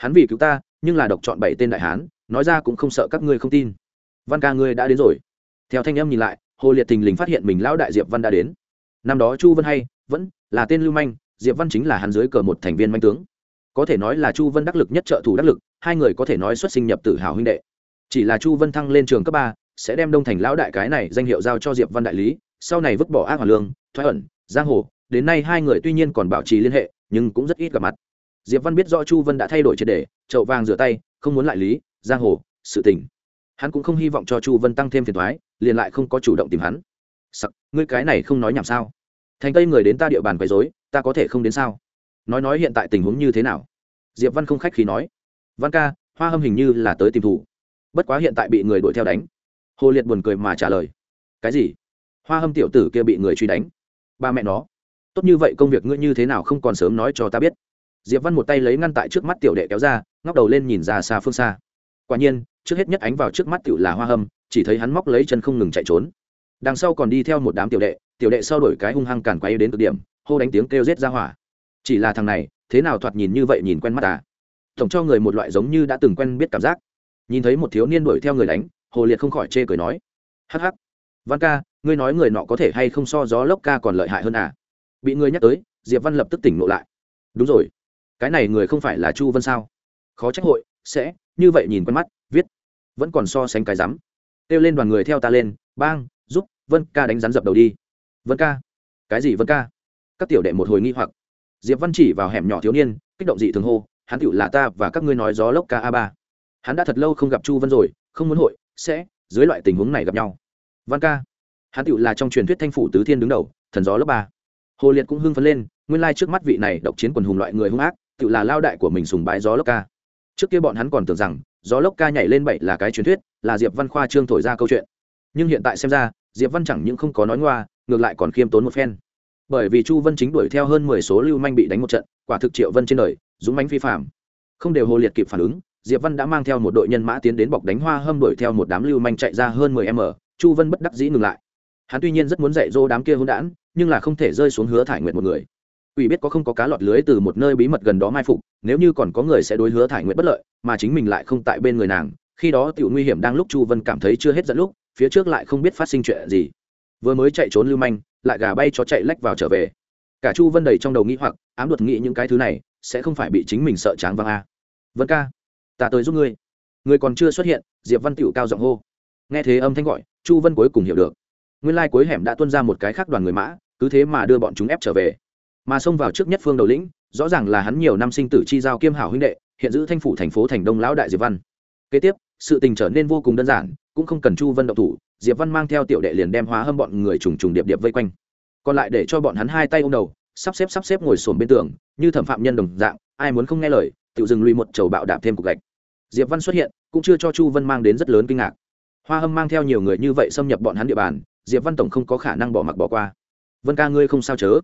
[SPEAKER 1] hắn vì cứu ta, nhưng là độc chọn bảy tên đại hán, nói ra cũng không sợ các ngươi không tin. Văn ca ngươi đã đến rồi. Theo thanh em nhìn lại, hồ liệt tình lình phát hiện mình lão đại diệp văn đã đến. Năm đó chu vân hay, vẫn là tên lưu manh, diệp văn chính là hắn dưới cờ một thành viên manh tướng. Có thể nói là chu vân đắc lực nhất trợ thủ đắc lực, hai người có thể nói xuất sinh nhập tử hào huynh đệ. Chỉ là chu vân thăng lên trường cấp ba, sẽ đem đông thành lão đại cái này danh hiệu giao cho diệp văn đại lý, sau này vứt bỏ ác hoàn lương, thoái ẩn, giang hồ, đến nay hai người tuy nhiên còn bảo trì liên hệ, nhưng cũng rất ít gặp mặt diệp văn biết rõ chu vân đã thay đổi triệt đề, chậu vàng rửa tay, không muốn lại lý, giang hồ, sự tình. Hắn cũng không hy vọng cho chu vân tăng thêm phiền thoái liền lại không có chủ động tìm hắn. Sặc, ngươi cái này không nói nhảm sao? Thành tây người đến ta địa bàn quấy dối ta có thể không đến sao? Nói nói hiện tại tình huống như thế nào? Diệp văn không khách khí nói. Văn ca, hoa hâm hình như là tới tìm thủ. Bất quá hiện tại bị người đuổi theo đánh. Hồ liệt buồn cười mà trả lời. Cái gì? Hoa hâm tiểu tử kia bị người truy đánh. Ba mẹ nó. Tốt như vậy công việc ngươi như thế nào không còn sớm nói cho ta biết diệp văn một tay lấy ngăn tại trước mắt tiểu đệ kéo ra, ngóc đầu lên nhìn ra xa phương xa. Quả nhiên, trước hết nhất ánh vào trước mắt tiểu là hoa hâm, chỉ thấy hắn móc lấy chân không ngừng chạy trốn. Đằng sau còn đi theo một đám tiểu đệ tiểu đệ sau đổi cái hung hăng càn quay đến cực điểm, hô đánh tiếng kêu rết ra hỏa. Chỉ là thằng này, thế nào thoạt nhìn như vậy nhìn quen mắt à? Tổng cho người một loại giống như đã từng quen biết cảm giác. Nhìn thấy một thiếu niên đuổi theo người đánh, hồ liệt không khỏi chê cười nói, hắc hắc, văn ca, ngươi nói người nọ có thể hay không so gió lốc ca còn lợi hại hơn à? Bị ngươi nhắc tới, diệp văn lập tức tỉnh ngộ lại. Đúng rồi cái này người không phải là chu vân sao? Khó trách hội, sẽ, như vậy nhìn quen mắt, viết. Vẫn còn so sánh cái rắm. Kêu lên đoàn người theo ta lên, bang, giúp, vân ca đánh rắn dập đầu đi. Vân ca. Cái gì vân ca? Các tiểu đệ một hồi nghi hoặc. Diệp văn chỉ vào hẻm nhỏ thiếu niên, kích động dị thường hô, hắn tựu là ta và các ngươi nói gió lốc ca a ba. Hắn đã thật lâu không gặp chu vân rồi, không muốn hội, sẽ, dưới loại tình huống này gặp nhau. Văn ca. Hắn tựu là trong truyền thuyết thanh phủ tứ thiên đứng đầu, thần gió lớp ba. Hồ liệt cũng hưng phấn lên, nguyên lai trước mắt vị này độc chiến quần hùng loại người hung ác tự là lao đại của mình sùng bái gió lốc ca. Trước kia bọn hắn còn tưởng rằng, gió lốc ca nhảy lên bảy là cái truyền thuyết, là diệp văn khoa trương thổi ra câu chuyện. Nhưng hiện tại xem ra, diệp văn chẳng những không có nói ngoa, ngược lại còn khiêm tốn một phen. Bởi vì chu vân chính đuổi theo hơn mười số lưu manh bị đánh một trận, quả thực triệu vân trên đời, dũng mánh phi phạm không đều hồ liệt kịp phản ứng, diệp văn đã mang theo một đội nhân mã tiến đến bọc đánh hoa hâm đuổi theo một đám lưu manh chạy ra hơn mười m, chu vân bất đắc dĩ ngừng lại. Hắn tuy nhiên rất muốn dạy dỗ đám kia hôn đản nhưng là không thể rơi xuống hứa thải nguyện một người ủy biết có không có cá lọt lưới từ một nơi bí mật gần đó mai phục, nếu như còn có người sẽ đối hứa thải nguyện bất lợi, mà chính mình lại không tại bên người nàng. Khi đó tiểu nguy hiểm đang lúc chu vân cảm thấy chưa hết dẫn lúc, phía trước lại không biết phát sinh chuyện gì. Vừa mới chạy trốn lưu manh, lại gà bay cho chạy lách vào trở về. Cả chu vân đầy trong đầu nghĩ hoặc, ám đột nghĩ những cái thứ này, sẽ không phải bị chính mình sợ tráng văng a. Vân ca, ta tới giúp ngươi. Người còn chưa xuất hiện, diệp văn tịu cao giọng hô. Nghe thế âm thanh gọi, chu vân cuối cùng hiểu được. Nguyên lai cuối hẻm đã tuân ra một cái khác đoàn người mã, cứ thế mà đưa bọn chúng ép trở về mà xông vào trước nhất phương đầu lĩnh, rõ ràng là hắn nhiều năm sinh tử chi giao kiêm hảo huynh đệ, hiện giữ thanh phủ thành phố thành đông lão đại diệp văn. Kế tiếp, sự tình trở nên vô cùng đơn giản, cũng không cần chu vân động thủ, diệp văn mang theo tiểu đệ liền đem hóa hâm bọn người trùng trùng điệp điệp vây quanh. Còn lại để cho bọn hắn hai tay ô m đầu, sắp xếp sắp xếp ngồi sồn bên tường, như thẩm phạm nhân đồng dạng, ai muốn không nghe lời, tự dừng lùi một chầu bạo đạp thêm cục gạch. Diệp văn xuất hiện, cũng chưa cho chu vân mang đến rất lớn kinh ngạc. Hoa hâm mang theo nhiều người như vậy xâm nhập bọn hắn địa bàn, diệp văn tổng không có khả năng bỏ mặc bỏ qua. Vân ca ngươi không sao chớ?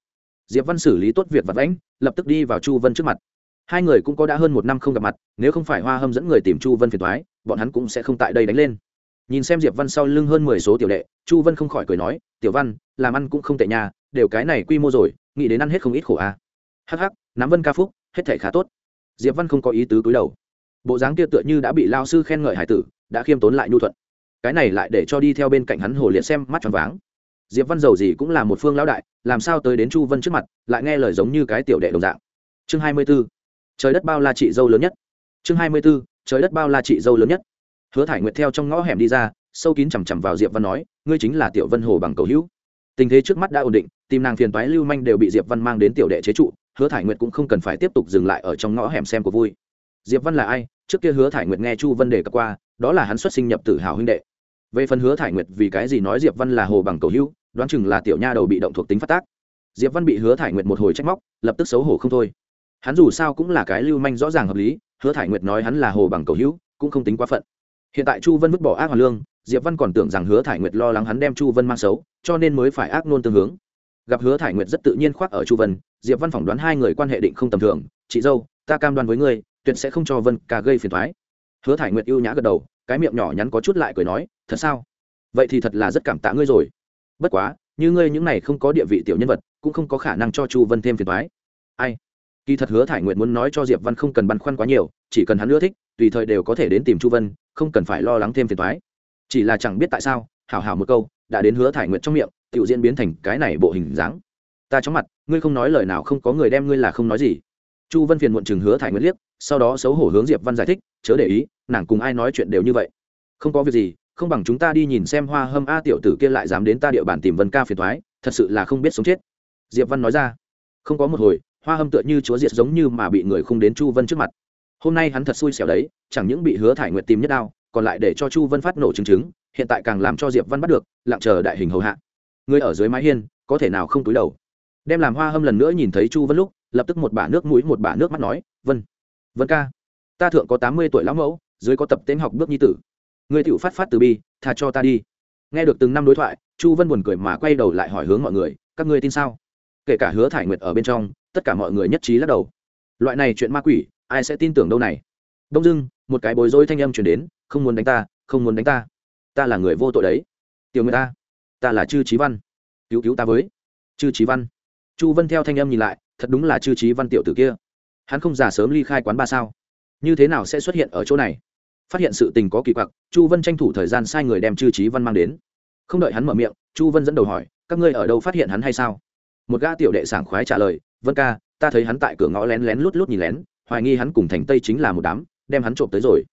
[SPEAKER 1] Diệp văn xử lý tốt việc vật lãnh lập tức đi vào chu vân trước mặt. Hai người cũng có đã hơn một năm không gặp mặt, nếu không phải hoa hâm dẫn người tìm chu vân phiền thoái bọn hắn cũng sẽ không tại đây đánh lên. Nhìn xem diệp văn sau lưng hơn mười số tiểu đệ, chu vân không khỏi cười nói, tiểu văn, làm ăn cũng không tệ nhà đều cái này quy mô rồi, nghĩ đến ăn hết không ít khổ à. hắc hắc, nắm vân ca phúc, hết thể khá tốt. Diệp văn không có ý tứ cúi đầu. Bộ dáng kia tựa như đã bị lao sư khen ngợi hải tử, đã khiêm tốn lại nhu thuận. Cái này lại để cho đi theo bên cạnh hắn hồ liệt xem mắt tròn váng diệp văn giàu gì cũng là một phương lão đại, làm sao tới đến chu vân trước mặt, lại nghe lời giống như cái tiểu đệ đồng dạng. Chương hai mươi b ố trời đất bao la trị dâu lớn nhất. Chương hai mươi b ố trời đất bao la trị dâu lớn nhất. Hứa thải nguyệt theo trong ngõ hẻm đi ra, sâu kín chằm chằm vào diệp văn nói, ngươi chính là tiểu vân hồ bằng cầu hữu. Tình thế trước mắt đã ổn định, tìm nàng phiền toái lưu manh đều bị diệp văn mang đến tiểu đệ chế trụ, hứa thải nguyệt cũng không cần phải tiếp tục dừng lại ở trong ngõ hẻm xem của vui. Diệp văn là ai? Trước kia hứa thải nguyệt nghe chu vân đề cập qua, đó là hắn xuất sinh nhập tử hào huynh đệ về phần hứa thải nguyệt vì cái gì nói diệp văn là hồ bằng cầu hữu, đoán chừng là tiểu nha đầu bị động thuộc tính phát tác. Diệp văn bị hứa thải nguyệt một hồi trách móc, lập tức xấu hổ không thôi. Hắn dù sao cũng là cái lưu manh rõ ràng hợp lý, hứa thải nguyệt nói hắn là hồ bằng cầu hữu, cũng không tính quá phận. Hiện tại chu vân vứt bỏ ác hoàn lương, diệp văn còn tưởng rằng hứa thải nguyệt lo lắng hắn đem chu vân mang xấu, cho nên mới phải ác nôn tương hướng. Gặp hứa thải nguyệt rất tự nhiên khoác ở chu vân, diệp văn phỏng đoán hai người quan hệ định không tầm thường. Chị dâu, ta cam đoan với ngươi, tuyệt sẽ không cho vân ca gây phiền thoái hứa thải nguyệt ưu nhã gật đầu, cái miệng nhỏ nhắn có chút lại cười nói thật sao? Vậy thì thật là rất cảm tạ ngươi rồi. Bất quá, như ngươi những này không có địa vị tiểu nhân vật, cũng không có khả năng cho chu vân thêm phiền thoái ai? Kỳ thật hứa thải nguyện muốn nói cho diệp văn không cần băn khoăn quá nhiều, chỉ cần hắn ưa thích, tùy thời đều có thể đến tìm chu vân, không cần phải lo lắng thêm phiền thoái chỉ là chẳng biết tại sao, hảo hảo một câu, đã đến hứa thải nguyện trong miệng tự diễn biến thành cái này bộ hình dáng. Ta chóng mặt, ngươi không nói lời nào không có người đem ngươi là không nói gì. Chu vân phiền muộn chừng hứa thải nguyện liếc, sau đó xấu hổ hướng diệp văn giải thích, chớ để ý, nàng cùng ai nói chuyện đều như vậy. Không có việc gì không bằng chúng ta đi nhìn xem hoa hâm a tiểu tử kia lại dám đến ta địa bàn tìm vân ca phiền thoái, thật sự là không biết sống chết. Diệp văn nói ra. Không có một hồi, hoa hâm tựa như chúa diệt giống như mà bị người không đến chu vân trước mặt. Hôm nay hắn thật xui xẻo đấy, chẳng những bị hứa thải nguyện tìm nhất đao, còn lại để cho chu vân phát nổ chứng chứng, hiện tại càng làm cho diệp văn bắt được, lặng chờ đại hình hầu hạ. Người ở dưới mái hiên, có thể nào không túi đầu? Đem làm hoa hâm lần nữa nhìn thấy chu vân lúc, lập tức một bả nước mũi một bả nước mắt nói, vân vân ca, ta thượng có tám mươi tuổi lão mẫu, dưới có tập tên học bước nhi tử người tiểu phát phát từ bi, tha cho ta đi. Nghe được từng năm đối thoại, chu vân buồn cười mà quay đầu lại hỏi hướng mọi người, các ngươi tin sao? Kể cả hứa thải nguyệt ở bên trong, tất cả mọi người nhất trí lắc đầu. Loại này chuyện ma quỷ, ai sẽ tin tưởng đâu này? Đông dưng một cái bối rối thanh âm chuyển đến, không muốn đánh ta, không muốn đánh ta. Ta là người vô tội đấy. Tiểu người ta ta là chư trí văn. Cứu cứu ta với. Chư trí văn. Chu vân theo thanh âm nhìn lại, thật đúng là chư trí văn tiểu tử kia. Hắn không giả sớm ly khai quán ba sao. Như thế nào sẽ xuất hiện ở chỗ này? Phát hiện sự tình có kỳ quặc, chu vân tranh thủ thời gian sai người đem chư trí văn mang đến. Không đợi hắn mở miệng, chu vân dẫn đầu hỏi, các ngươi ở đâu phát hiện hắn hay sao? Một gã tiểu đệ sảng khoái trả lời, vân ca, ta thấy hắn tại cửa ngõ lén lén lút lút nhìn lén, hoài nghi hắn cùng thành tây chính là một đám, đem hắn trộm tới rồi.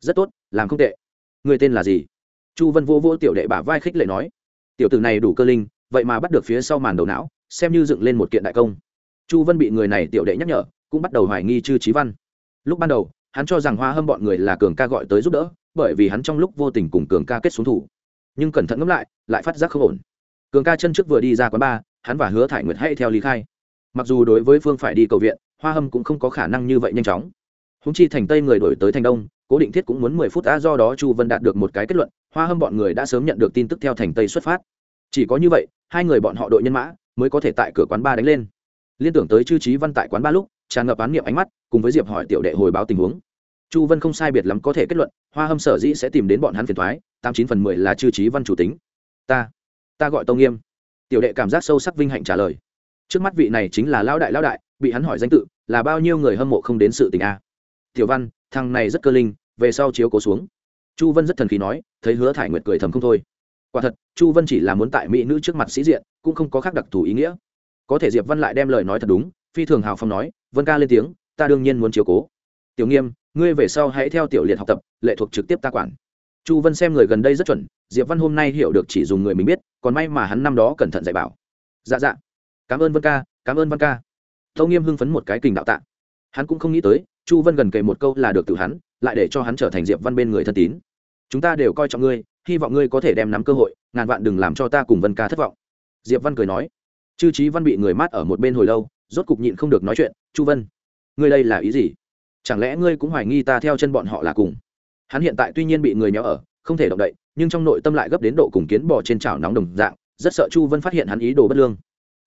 [SPEAKER 1] Rất tốt, làm không tệ. Người tên là gì? Chu vân vô vô tiểu đệ bả vai khích lệ nói, tiểu tử này đủ cơ linh, vậy mà bắt được phía sau màn đầu não, xem như dựng lên một kiện đại công. Chu vân bị người này tiểu đệ nhắc nhở, cũng bắt đầu hoài nghi chư trí văn. Lúc ban đầu hắn cho rằng hoa hâm bọn người là cường ca gọi tới giúp đỡ, bởi vì hắn trong lúc vô tình cùng cường ca kết xuống thủ. Nhưng cẩn thận ngẫm lại lại phát giác không ổn. Cường ca chân trước vừa đi ra quán ba hắn và hứa thải nguyệt hay theo lý khai. Mặc dù đối với phương phải đi cầu viện, hoa hâm cũng không có khả năng như vậy nhanh chóng. Húng chi thành tây người đổi tới thành đông, cố định thiết cũng muốn mười phút đã do đó chu vân đạt được một cái kết luận, hoa hâm bọn người đã sớm nhận được tin tức theo thành tây xuất phát. Chỉ có như vậy, hai người bọn họ đội nhân mã mới có thể tại cửa quán ba đánh lên. Liên tưởng tới chư trí văn tại quán ba lúc tràn ngập án niệm ánh mắt, cùng với diệp hỏi tiểu đệ hồi báo tình huống. Chu vân không sai biệt lắm có thể kết luận, hoa hâm sở dĩ sẽ tìm đến bọn hắn phiền thoái tám chín phần mười là chư trí văn chủ tính. Ta ta gọi tông nghiêm. Tiểu đệ cảm giác sâu sắc vinh hạnh trả lời. Trước mắt vị này chính là lão đại lão đại, bị hắn hỏi danh tự, là bao nhiêu người hâm mộ không đến sự tình a? Tiểu văn, thằng này rất cơ linh, về sau chiếu cố xuống. Chu vân rất thần khí nói, thấy hứa thải nguyệt cười thầm không thôi. Quả thật, chu vân chỉ là muốn tại mỹ nữ trước mặt sĩ diện, cũng không có khác đặc thù ý nghĩa. Có thể diệp văn lại đem lời nói thật đúng, phi thường hào phong nói vân ca lên tiếng, ta đương nhiên muốn chiếu cố. Tiểu nghiêm, ngươi về sau hãy theo tiểu liệt học tập, lệ thuộc trực tiếp ta quản. Chu vân xem người gần đây rất chuẩn, diệp văn hôm nay hiểu được chỉ dùng người mình biết, còn may mà hắn năm đó cẩn thận dạy bảo. Dạ dạ cảm ơn vân ca, cảm ơn vân ca. Tâu nghiêm hưng phấn một cái kình đạo tạ. Hắn cũng không nghĩ tới, chu vân gần kề một câu là được từ hắn, lại để cho hắn trở thành diệp văn bên người thân tín. Chúng ta đều coi trọng ngươi, hy vọng ngươi có thể đem nắm cơ hội, ngàn vạn đừng làm cho ta cùng vân ca thất vọng. Diệp văn cười nói. Chư trí văn bị người mát ở một bên hồi lâu rốt cục nhịn không được nói chuyện, chu vân, ngươi đây là ý gì? Chẳng lẽ ngươi cũng hoài nghi ta theo chân bọn họ là cùng? Hắn hiện tại tuy nhiên bị người nhỏ ở, không thể động đậy, nhưng trong nội tâm lại gấp đến độ cùng kiến bỏ trên chảo nóng đồng dạng, rất sợ chu vân phát hiện hắn ý đồ bất lương.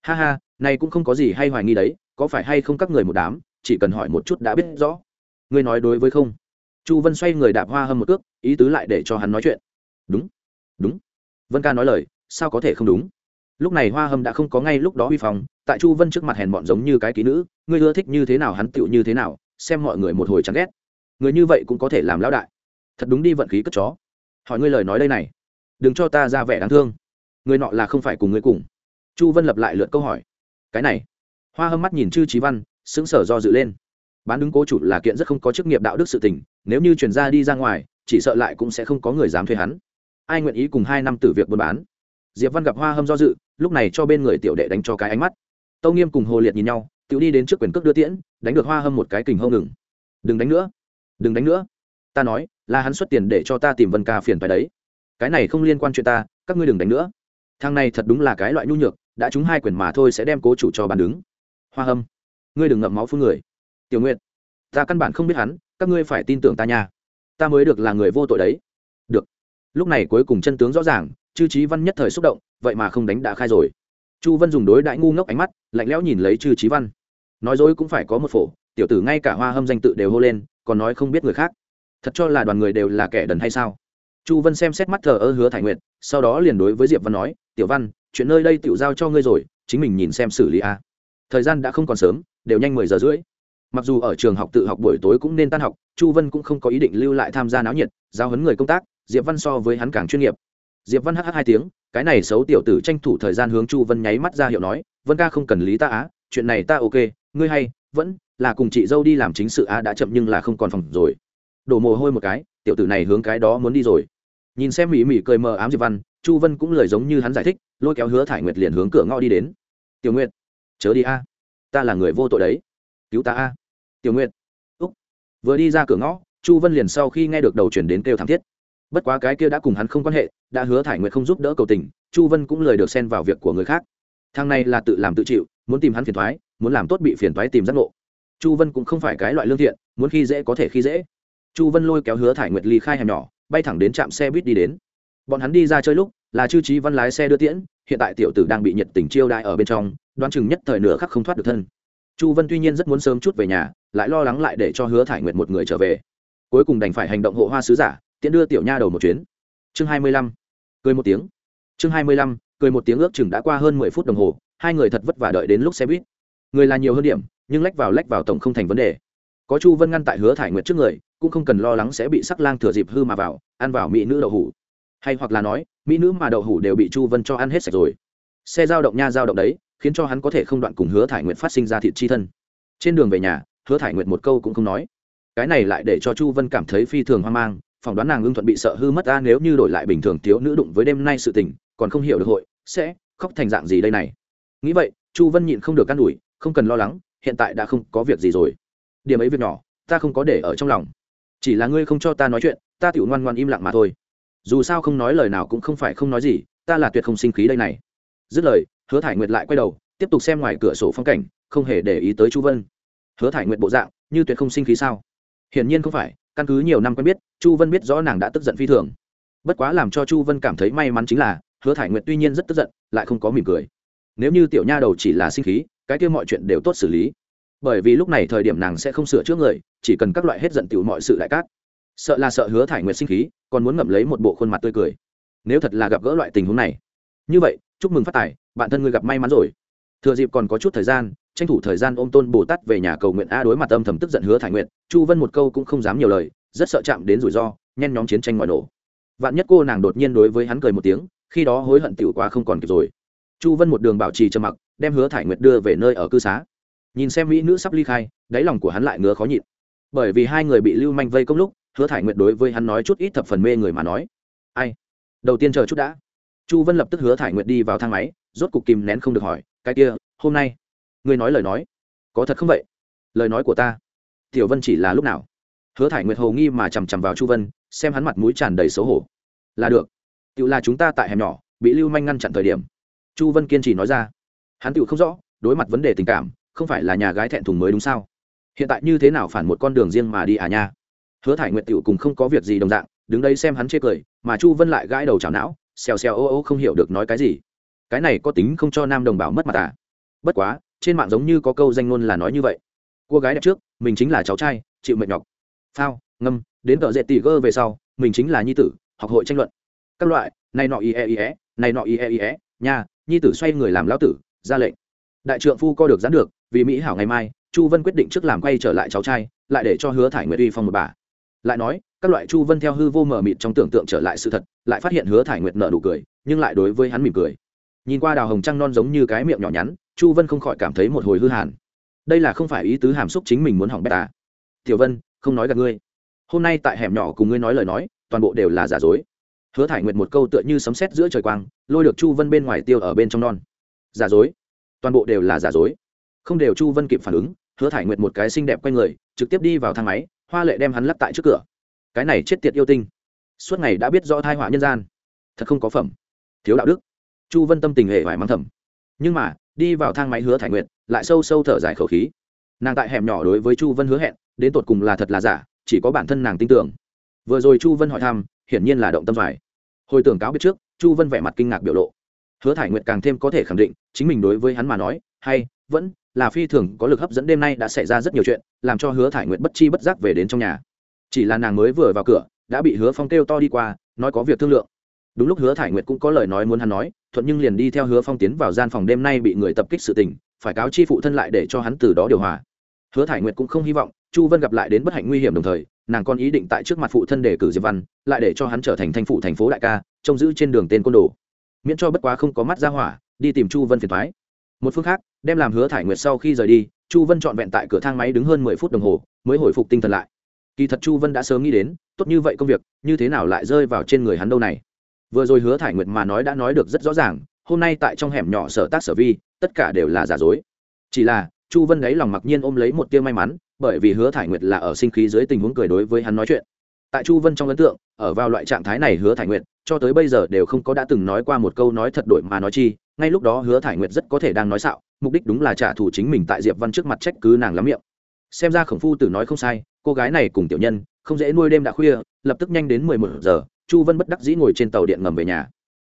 [SPEAKER 1] Ha ha, này cũng không có gì hay hoài nghi đấy, có phải hay không các người một đám, chỉ cần hỏi một chút đã biết rõ. Ngươi nói đối với không? Chu vân xoay người đạp hoa hâm một cước, ý tứ lại để cho hắn nói chuyện. Đúng đúng. Vân ca nói lời, sao có thể không đúng? Lúc này hoa hâm đã không có ngay lúc đó huy phòng tại chu vân trước mặt hèn bọn giống như cái ký nữ, ngươi ưa thích như thế nào hắn tựu như thế nào, xem mọi người một hồi chán ghét. Người như vậy cũng có thể làm lão đại. Thật đúng đi vận khí cất chó. Hỏi ngươi lời nói đây này. Đừng cho ta ra vẻ đáng thương. Người nọ là không phải cùng ngươi cùng. Chu vân lập lại lượt câu hỏi. Cái này. Hoa hâm mắt nhìn chư trí văn, sững sờ do dự lên. Bán đứng cố chủ là kiện rất không có chức nghiệp đạo đức sự tình, nếu như chuyển ra đi ra ngoài, chỉ sợ lại cũng sẽ không có người dám thuê hắn. Ai nguyện ý cùng hai năm tử việc buôn bán? Diệp văn gặp hoa hâm do dự, lúc này cho bên người tiểu đệ đánh cho cái ánh mắt tâu nghiêm cùng hồ liệt nhìn nhau, tiểu đi đến trước quyền cước đưa tiễn, đánh được hoa hâm một cái kình hông ngừng. Đừng đánh nữa, đừng đánh nữa. Ta nói là hắn xuất tiền để cho ta tìm vân ca phiền phải đấy. Cái này không liên quan chuyện ta, các ngươi đừng đánh nữa. Thằng này thật đúng là cái loại nhu nhược, đã trúng hai quyền mà thôi sẽ đem cố chủ cho bàn đứng. Hoa hâm, ngươi đừng ngậm máu phương người. Tiểu nguyện ta căn bản không biết hắn, các ngươi phải tin tưởng ta nha. Ta mới được là người vô tội đấy. Được. Lúc này cuối cùng chân tướng rõ ràng, chư trí văn nhất thời xúc động, vậy mà không đánh đã khai rồi chu vân dùng đối đại ngu ngốc ánh mắt, lạnh lẽo nhìn lấy chư trí văn. Nói dối cũng phải có một phổ, tiểu tử ngay cả hoa hâm danh tự đều hô lên, còn nói không biết người khác. Thật cho là đoàn người đều là kẻ đần hay sao? Chu vân xem xét mắt thờ ơ hứa thải nguyệt, sau đó liền đối với diệp văn nói, tiểu văn, chuyện nơi đây tiểu giao cho ngươi rồi, chính mình nhìn xem xử lý a. Thời gian đã không còn sớm, đều nhanh mười giờ rưỡi. Mặc dù ở trường học tự học buổi tối cũng nên tan học, chu vân cũng không có ý định lưu lại tham gia náo nhiệt giao hấn người công tác, diệp văn so với hắn càng chuyên nghiệp diệp văn hh hai tiếng, cái này xấu tiểu tử tranh thủ thời gian hướng chu vân nháy mắt ra hiệu nói, vân ca không cần lý ta á, chuyện này ta ok, ngươi hay, vẫn là cùng chị dâu đi làm chính sự á đã chậm nhưng là không còn phòng rồi. Đổ mồ hôi một cái, tiểu tử này hướng cái đó muốn đi rồi. Nhìn xem mỹ mỹ cười mờ ám diệp văn, chu vân cũng lời giống như hắn giải thích, lôi kéo hứa thải nguyệt liền hướng cửa ngõ đi đến. Tiểu nguyệt, chớ đi a, ta là người vô tội đấy, cứu ta a. Tiểu nguyệt, úc. Vừa đi ra cửa ngõ, chu vân liền sau khi nghe được đầu chuyển đến kêu thảm thiết bất quá cái kia đã cùng hắn không quan hệ, đã hứa thải nguyệt không giúp đỡ cầu tình, chu vân cũng lời được xen vào việc của người khác. Thằng này là tự làm tự chịu, muốn tìm hắn phiền thoái muốn làm tốt bị phiền thoái tìm giác ngộ. Chu vân cũng không phải cái loại lương thiện, muốn khi dễ có thể khi dễ. Chu vân lôi kéo hứa thải nguyệt ly khai hẻm nhỏ, bay thẳng đến trạm xe buýt đi đến. Bọn hắn đi ra chơi lúc, là chư trí văn lái xe đưa tiễn, hiện tại tiểu tử đang bị nhiệt tình chiêu đại ở bên trong, đoán chừng nhất thời nửa khắc không thoát được thân. Chu vân tuy nhiên rất muốn sớm chút về nhà, lại lo lắng lại để cho hứa thải nguyệt một người trở về. Cuối cùng đành phải hành động hộ hoa sứ giả tiễn đưa tiểu nha đầu một chuyến. Chương hai mươi lăm. Cười một tiếng. Chương hai mươi lăm, cười một tiếng ước chừng đã qua hơn mười phút đồng hồ, hai người thật vất vả đợi đến lúc xe buýt. Người là nhiều hơn điểm, nhưng lách vào lách vào tổng không thành vấn đề. Có chu vân ngăn tại hứa thải nguyệt trước người, cũng không cần lo lắng sẽ bị sắc lang thừa dịp hư mà vào, ăn vào mỹ nữ đậu hủ. Hay hoặc là nói, mỹ nữ mà đậu hủ đều bị chu vân cho ăn hết sạch rồi. Xe giao động nha giao động đấy, khiến cho hắn có thể không đoạn cùng hứa thải nguyệt phát sinh ra thịt chi thân. Trên đường về nhà, hứa thải nguyệt một câu cũng không nói. Cái này lại để cho chu vân cảm thấy phi thường hoang mang phỏng đoán nàng ưng thuận bị sợ hư mất ra nếu như đổi lại bình thường thiếu nữ đụng với đêm nay sự tình, còn không hiểu được hội, sẽ khóc thành dạng gì đây này. Nghĩ vậy, chu vân nhịn không được can đủi không cần lo lắng, hiện tại đã không có việc gì rồi. Điểm ấy việc nhỏ, ta không có để ở trong lòng. Chỉ là ngươi không cho ta nói chuyện, ta tiểu ngoan ngoan im lặng mà thôi. Dù sao không nói lời nào cũng không phải không nói gì, ta là tuyệt không sinh khí đây này. Dứt lời, hứa thải nguyệt lại quay đầu, tiếp tục xem ngoài cửa sổ phong cảnh, không hề để ý tới chu vân. Hứa thải nguyệt bộ dạng, như tuyệt không sinh khí sao? Hiển nhiên không phải, căn cứ nhiều năm quen biết chu vân biết rõ nàng đã tức giận phi thường. Bất quá làm cho chu vân cảm thấy may mắn chính là, hứa thải nguyệt tuy nhiên rất tức giận, lại không có mỉm cười. Nếu như tiểu nha đầu chỉ là sinh khí, cái kia mọi chuyện đều tốt xử lý. Bởi vì lúc này thời điểm nàng sẽ không sửa trước người, chỉ cần các loại hết giận tiểu mọi sự đại cát sợ là sợ hứa thải nguyệt sinh khí, còn muốn ngậm lấy một bộ khuôn mặt tươi cười. Nếu thật là gặp gỡ loại tình huống này. Như vậy, chúc mừng phát tài, bạn thân ngươi gặp may mắn rồi. Thừa dịp còn có chút thời gian, tranh thủ thời gian ôm tôn bồ tát về nhà cầu nguyện a đối mặt âm thầm tức giận hứa thải nguyện chu vân một câu cũng không dám nhiều lời rất sợ chạm đến rủi ro, nhen nhóm chiến tranh ngoài nổ. Vạn nhất cô nàng đột nhiên đối với hắn cười một tiếng, khi đó hối hận tiểu quá không còn kịp rồi. Chu vân một đường bảo trì trầm mặc, đem hứa thải nguyệt đưa về nơi ở cư xá. Nhìn xem mỹ nữ sắp ly khai, đáy lòng của hắn lại ngứa khó nhịn. Bởi vì hai người bị lưu manh vây công lúc, hứa thải nguyệt đối với hắn nói chút ít thập phần mê người mà nói. Ai? Đầu tiên chờ chút đã. Chu vân lập tức hứa thải nguyệt đi vào thang máy, rốt cục kìm nén không được hỏi, cái kia, hôm nay? Ngươi nói lời nói. Có thật không vậy? Lời nói của ta. Tiểu vân chỉ là lúc nào? Hứa thải nguyệt hồ nghi mà chằm chằm vào chu vân, xem hắn mặt mũi tràn đầy xấu hổ. Là được. Tự là chúng ta tại hẻm nhỏ, bị lưu manh ngăn chặn thời điểm. Chu vân kiên trì nói ra. Hắn tự không rõ, đối mặt vấn đề tình cảm, không phải là nhà gái thẹn thùng mới đúng sao? Hiện tại như thế nào phản một con đường riêng mà đi à nha? Hứa thải nguyệt tiểu cùng không có việc gì đồng dạng, đứng đây xem hắn chê cười, mà chu vân lại gãi đầu chảo não, xèo xèo ô ô không hiểu được nói cái gì. Cái này có tính không cho nam đồng bào mất mặt à? Bất quá, trên mạng giống như có câu danh ngôn là nói như vậy. Cô gái đẹp trước, mình chính là cháu trai, chịu mệt nhọc phao, ngâm, đến tờ dệt tỷ gơ về sau, mình chính là nhi tử, học hội tranh luận. Các loại, này nọ ie ie này nọ ie ie nha, nhi tử xoay người làm lão tử, ra lệnh. Đại trượng phu co được gián được, vì mỹ hảo ngày mai, chu vân quyết định trước làm quay trở lại cháu trai, lại để cho hứa thải nguyệt uy phong một bà. Lại nói, các loại chu vân theo hư vô mờ mịt trong tưởng tượng trở lại sự thật, lại phát hiện hứa thải nguyệt nợ nụ cười, nhưng lại đối với hắn mỉm cười. Nhìn qua đào hồng trăng non giống như cái miệng nhỏ nhắn, chu vân không khỏi cảm thấy một hồi hư hàn. Đây là không phải ý tứ hàm xúc chính mình muốn hỏng bét à. tiểu vân không nói gặp ngươi. Hôm nay tại hẻm nhỏ cùng ngươi nói lời nói, toàn bộ đều là giả dối. Hứa thải nguyệt một câu tựa như sấm sét giữa trời quang, lôi được chu vân bên ngoài tiêu ở bên trong non. Giả dối. Toàn bộ đều là giả dối. Không đều chu vân kịp phản ứng, hứa thải nguyệt một cái xinh đẹp q u a n người, trực tiếp đi vào thang máy, hoa lệ đem hắn lắp tại trước cửa. Cái này chết tiệt yêu tinh. Suốt ngày đã biết rõ thai họa nhân gian. Thật không có phẩm. Thiếu đạo đức. Chu vân tâm tình hề vải mang thầm. Nhưng mà, đi vào thang máy hứa thải nguyệt, lại sâu sâu thở dài khẩu khí. Nàng tại hẻm nhỏ đối với chu vân hứa hẹn đến tột cùng là thật là giả, chỉ có bản thân nàng tin tưởng. Vừa rồi chu vân hỏi thăm, hiển nhiên là động tâm phải hồi tưởng cáo biết trước, chu vân vẻ mặt kinh ngạc biểu lộ. Hứa thải nguyệt càng thêm có thể khẳng định, chính mình đối với hắn mà nói, hay, vẫn là phi thường có lực hấp dẫn đêm nay đã xảy ra rất nhiều chuyện, làm cho hứa thải nguyệt bất chi bất giác về đến trong nhà. Chỉ là nàng mới vừa vào cửa, đã bị hứa phong kêu to đi qua, nói có việc thương lượng. Đúng lúc hứa thải nguyệt cũng có lời nói muốn hắn nói, thuận nhưng liền đi theo hứa phong tiến vào gian phòng đêm nay bị người tập kích sự tình, phải cáo chi phụ thân lại để cho hắn từ đó điều hòa hứa thải nguyệt cũng không hy vọng chu vân gặp lại đến bất hạnh nguy hiểm đồng thời, nàng còn ý định tại trước mặt phụ thân để cử diệp văn, lại để cho hắn trở thành thanh phụ thành phố đại ca, trông giữ trên đường tên côn đồ. Miễn cho bất quá không có mắt ra hỏa, đi tìm chu vân phiền thoái một phương khác, đem làm hứa thải nguyệt sau khi rời đi, chu vân trọn vẹn tại cửa thang máy đứng hơn mười phút đồng hồ, mới hồi phục tinh thần lại. Kỳ thật chu vân đã sớm nghĩ đến, tốt như vậy công việc, như thế nào lại rơi vào trên người hắn đâu này. Vừa rồi hứa thải nguyệt mà nói đã nói được rất rõ ràng, hôm nay tại trong hẻm nhỏ sở tác sở vi, tất cả đều là giả dối. Chỉ là chu vân đáy lòng mặc nhiên ôm lấy một tia may mắn, bởi vì hứa thải nguyệt là ở sinh khí dưới tình huống cười đối với hắn nói chuyện. Tại chu vân trong ấn tượng, ở vào loại trạng thái này hứa thải nguyệt, cho tới bây giờ đều không có đã từng nói qua một câu nói thật đổi mà nói chi, ngay lúc đó hứa thải nguyệt rất có thể đang nói xạo, mục đích đúng là trả thù chính mình tại diệp văn trước mặt trách cứ nàng lắm miệng. Xem ra khổng phu tử nói không sai, cô gái này cùng tiểu nhân, không dễ nuôi đêm đã khuya, lập tức nhanh đến mười một giờ, chu vân bất đắc dĩ ngồi trên tàu điện ngầm về nhà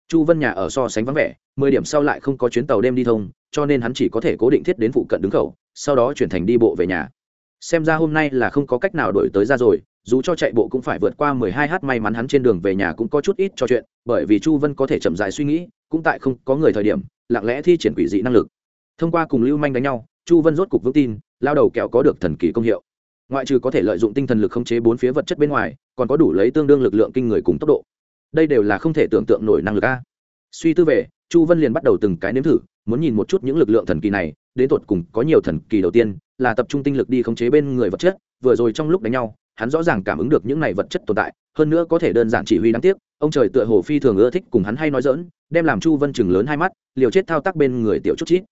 [SPEAKER 1] chu vân nhà ở so sánh vắng vẻ, mười điểm sau lại không có chuyến tàu đêm đi thông, cho nên hắn chỉ có thể cố định thiết đến phụ cận đứng khẩu, sau đó chuyển thành đi bộ về nhà. Xem ra hôm nay là không có cách nào đổi tới ra rồi, dù cho chạy bộ cũng phải vượt qua mười hai h may mắn hắn trên đường về nhà cũng có chút ít cho chuyện, bởi vì chu vân có thể chậm dài suy nghĩ, cũng tại không có người thời điểm, lặng lẽ thi triển quỷ dị năng lực. Thông qua cùng lưu manh đánh nhau, chu vân rốt cục vững tin, lao đầu kẹo có được thần kỳ công hiệu. Ngoại trừ có thể lợi dụng tinh thần lực khống chế bốn phía vật chất bên ngoài, còn có đủ lấy tương đương lực lượng kinh người cùng tốc độ đây đều là không thể tưởng tượng nổi năng lực a. Suy tư về, chu vân liền bắt đầu từng cái nếm thử, muốn nhìn một chút những lực lượng thần kỳ này, đến tột cùng có nhiều thần kỳ đầu tiên, là tập trung tinh lực đi khống chế bên người vật chất, vừa rồi trong lúc đánh nhau, hắn rõ ràng cảm ứng được những này vật chất tồn tại, hơn nữa có thể đơn giản chỉ huy đáng tiếc, ông trời tựa hồ phi thường ưa thích cùng hắn hay nói dỡn đem làm chu vân chừng lớn hai mắt, liều chết thao tác bên người tiểu chút chít.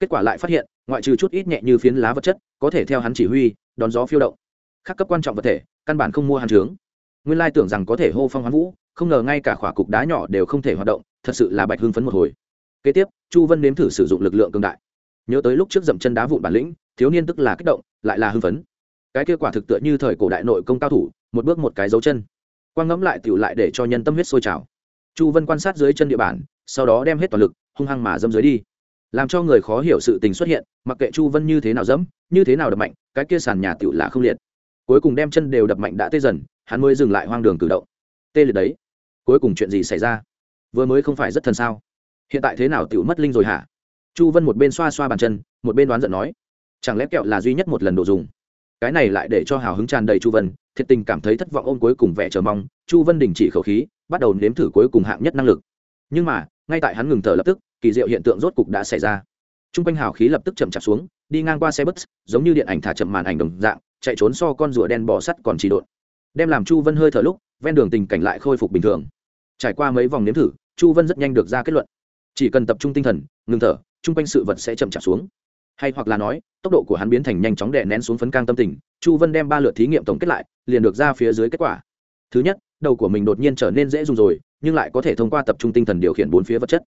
[SPEAKER 1] Kết quả lại phát hiện, ngoại trừ chút ít nhẹ như phiến lá vật chất, có thể theo hắn chỉ huy, đón gió phiêu động. Khắc cấp quan trọng vật thể, căn bản không mua hàn trướng. Nguyên lai tưởng rằng có thể hô phong hoán vũ không ngờ ngay cả khỏa cục đá nhỏ đều không thể hoạt động, thật sự là bạch hưng phấn một hồi. Kế tiếp, chu vân nếm thử sử dụng lực lượng cường đại. Nhớ tới lúc trước dậm chân đá vụn bản lĩnh, thiếu niên tức là kích động, lại là hưng phấn. Cái kết quả thực tựa như thời cổ đại nội công cao thủ, một bước một cái dấu chân. Quang ngẫm lại tựu lại để cho nhân tâm huyết sôi trào. Chu vân quan sát dưới chân địa bàn, sau đó đem hết toàn lực, hung hăng mà dâm dưới đi. Làm cho người khó hiểu sự tình xuất hiện, mặc kệ chu vân như thế nào dẫm, như thế nào đập mạnh, cái kia sàn nhà tựu là không liệt. Cuối cùng đem chân đều đập mạnh đã tê dần, hắn mới dừng lại hoang đường cử động tê liệt đấy. Cuối cùng chuyện gì xảy ra? Vừa mới không phải rất thần sao? Hiện tại thế nào tiểu mất linh rồi hả? Chu vân một bên xoa xoa bàn chân, một bên đoán giận nói. Chẳng lẽ kẹo là duy nhất một lần đồ dùng? Cái này lại để cho hào hứng tràn đầy chu vân, thiệt tình cảm thấy thất vọng ôm cuối cùng vẻ chờ mong. Chu vân đình chỉ khẩu khí, bắt đầu nếm thử cuối cùng hạng nhất năng lực. Nhưng mà, ngay tại hắn ngừng thở lập tức, kỳ diệu hiện tượng rốt cục đã xảy ra. T r u n g quanh hào khí lập tức chậm chạp xuống, đi ngang qua xe bus, giống như điện ảnh thả chậm màn ảnh đồng dạng, chạy trốn so con rùa đen bò sắt còn chỉ độn. Đem làm chu vân hơi thở lúc ven đường tình cảnh lại khôi phục bình thường. Trải qua mấy vòng nếm thử, chu vân rất nhanh được ra kết luận. Chỉ cần tập trung tinh thần, ngừng thở, chung quanh sự vật sẽ chậm chạp xuống. Hay hoặc là nói, tốc độ của hắn biến thành nhanh chóng đè nén xuống phấn cang tâm tình, chu vân đem ba lượt thí nghiệm tổng kết lại, liền được ra phía dưới kết quả. Thứ nhất, đầu của mình đột nhiên trở nên dễ dùng rồi, nhưng lại có thể thông qua tập trung tinh thần điều khiển bốn phía vật chất.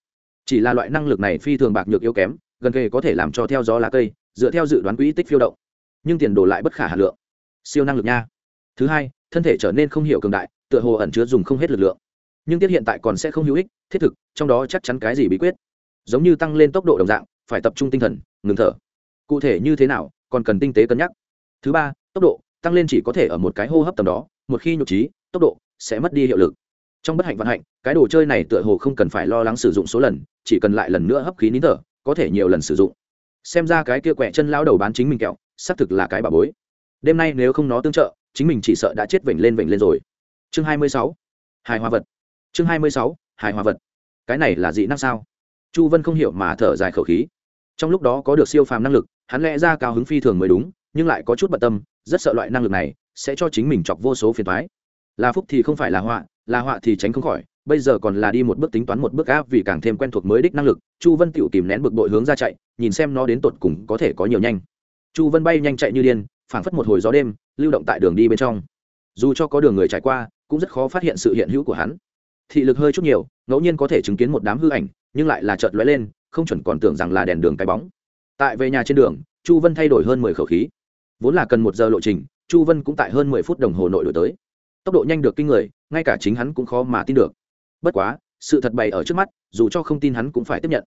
[SPEAKER 1] Chỉ là loại năng lực này phi thường bạc nhược yếu kém, gần kề có thể làm cho theo gió lá cây, dựa theo dự đoán quỹ tích phiêu động. Nhưng tiền đồ lại bất khả hà lượng. Siêu năng lực nha. Thứ hai, thân thể trở nên không hiểu cường đại tựa hồ ẩn chứa dùng không hết lực lượng. Nhưng tiết hiện tại còn sẽ không hữu ích, thiết thực, trong đó chắc chắn cái gì bí quyết? Giống như tăng lên tốc độ đồng dạng, phải tập trung tinh thần, ngừng thở. Cụ thể như thế nào, còn cần tinh tế cân nhắc. Thứ ba, tốc độ, tăng lên chỉ có thể ở một cái hô hấp tầm đó, một khi nhục trí, tốc độ sẽ mất đi hiệu lực. Trong bất hạnh vận hạnh, cái đồ chơi này tựa hồ không cần phải lo lắng sử dụng số lần, chỉ cần lại lần nữa hấp khí nín thở, có thể nhiều lần sử dụng. Xem ra cái kia quẹ chân lao đầu bán chính mình kẹo, xác thực là cái bà bối. Đêm nay nếu không nó tương trợ, chính mình chỉ sợ đã chết vểnh lên vểnh lên rồi chương hai mươi sáu. Hài hòa vật. Chương hai mươi sáu, hài hòa vật. Cái này là dị năng sao? Chu vân không hiểu mà thở dài khẩu khí. Trong lúc đó có được siêu phàm năng lực, hắn lẽ ra cao hứng phi thường mới đúng, nhưng lại có chút bận tâm, rất sợ loại năng lực này sẽ cho chính mình chọc vô số phiền thoái là phúc thì không phải là họa là họa thì tránh không khỏi, bây giờ còn là đi một bước tính toán một bước áp vì càng thêm quen thuộc mới đích năng lực, chu vân tựu kìm nén bực bội hướng ra chạy, nhìn xem nó đến tột cùng có thể có nhiều nhanh. Chu vân bay nhanh chạy như điên, phảng phất một hồi gió đêm, lưu động tại đường đi bên trong. Dù cho có đường người trải qua cũng rất khó phát hiện sự hiện hữu của hắn. Thị lực hơi chút nhiều, ngẫu nhiên có thể chứng kiến một đám hư ảnh, nhưng lại là chợt lóe lên, không chuẩn còn tưởng rằng là đèn đường cái bóng. Tại về nhà trên đường, chu vân thay đổi hơn mười khẩu khí. Vốn là cần một giờ lộ trình, chu vân cũng tại hơn mười phút đồng hồ nội đổi tới. Tốc độ nhanh được kinh người, ngay cả chính hắn cũng khó mà tin được. Bất quá, sự thật bày ở trước mắt, dù cho không tin hắn cũng phải tiếp nhận.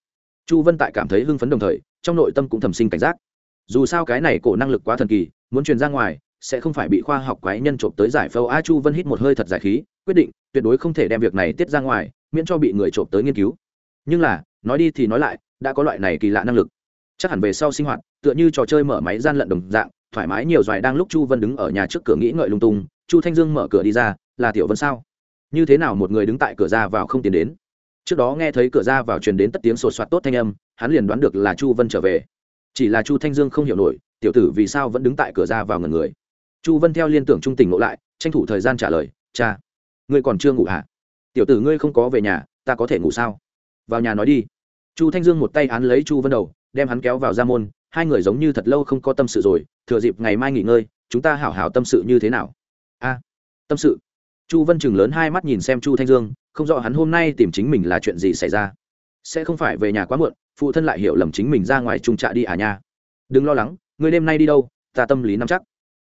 [SPEAKER 1] Chu vân tại cảm thấy hưng phấn đồng thời, trong nội tâm cũng thầm sinh cảnh giác. Dù sao cái này cổ năng lực quá thần kỳ, muốn truyền ra ngoài sẽ không phải bị khoa học quái nhân trộm tới giải phẫu. A chu vân hít một hơi thật giải khí, quyết định, tuyệt đối không thể đem việc này tiết ra ngoài, miễn cho bị người trộm tới nghiên cứu. Nhưng là, nói đi thì nói lại, đã có loại này kỳ lạ năng lực. Chắc hẳn về sau sinh hoạt, tựa như trò chơi mở máy gian lận đồng dạng, thoải mái nhiều doài đang lúc chu vân đứng ở nhà trước cửa nghĩ ngợi lung tung, chu thanh dương mở cửa đi ra, là tiểu vân sao? Như thế nào một người đứng tại cửa ra vào không tiến đến? Trước đó nghe thấy cửa ra vào truyền đến tất tiếng sột soạt tốt thanh âm, hắn liền đoán được là chu vân trở về. Chỉ là chu thanh dương không hiểu nổi, tiểu tử vì sao vẫn đứng tại cửa ra vào ngần người chu vân theo liên tưởng trung tình ngộ lại, tranh thủ thời gian trả lời, cha, ngươi còn chưa ngủ hả? Tiểu tử ngươi không có về nhà, ta có thể ngủ sao? Vào nhà nói đi. Chu thanh dương một tay án lấy chu vân đầu, đem hắn kéo vào ra môn, hai người giống như thật lâu không có tâm sự rồi, thừa dịp ngày mai nghỉ ngơi, chúng ta hảo hảo tâm sự như thế nào? A, tâm sự? Chu vân chừng lớn hai mắt nhìn xem chu thanh dương, không rõ hắn hôm nay tìm chính mình là chuyện gì xảy ra. Sẽ không phải về nhà quá muộn, phụ thân lại hiểu lầm chính mình ra ngoài trung trạ đi à nha. Đừng lo lắng người đêm nay đi đâu, ta tâm lý nắm chắc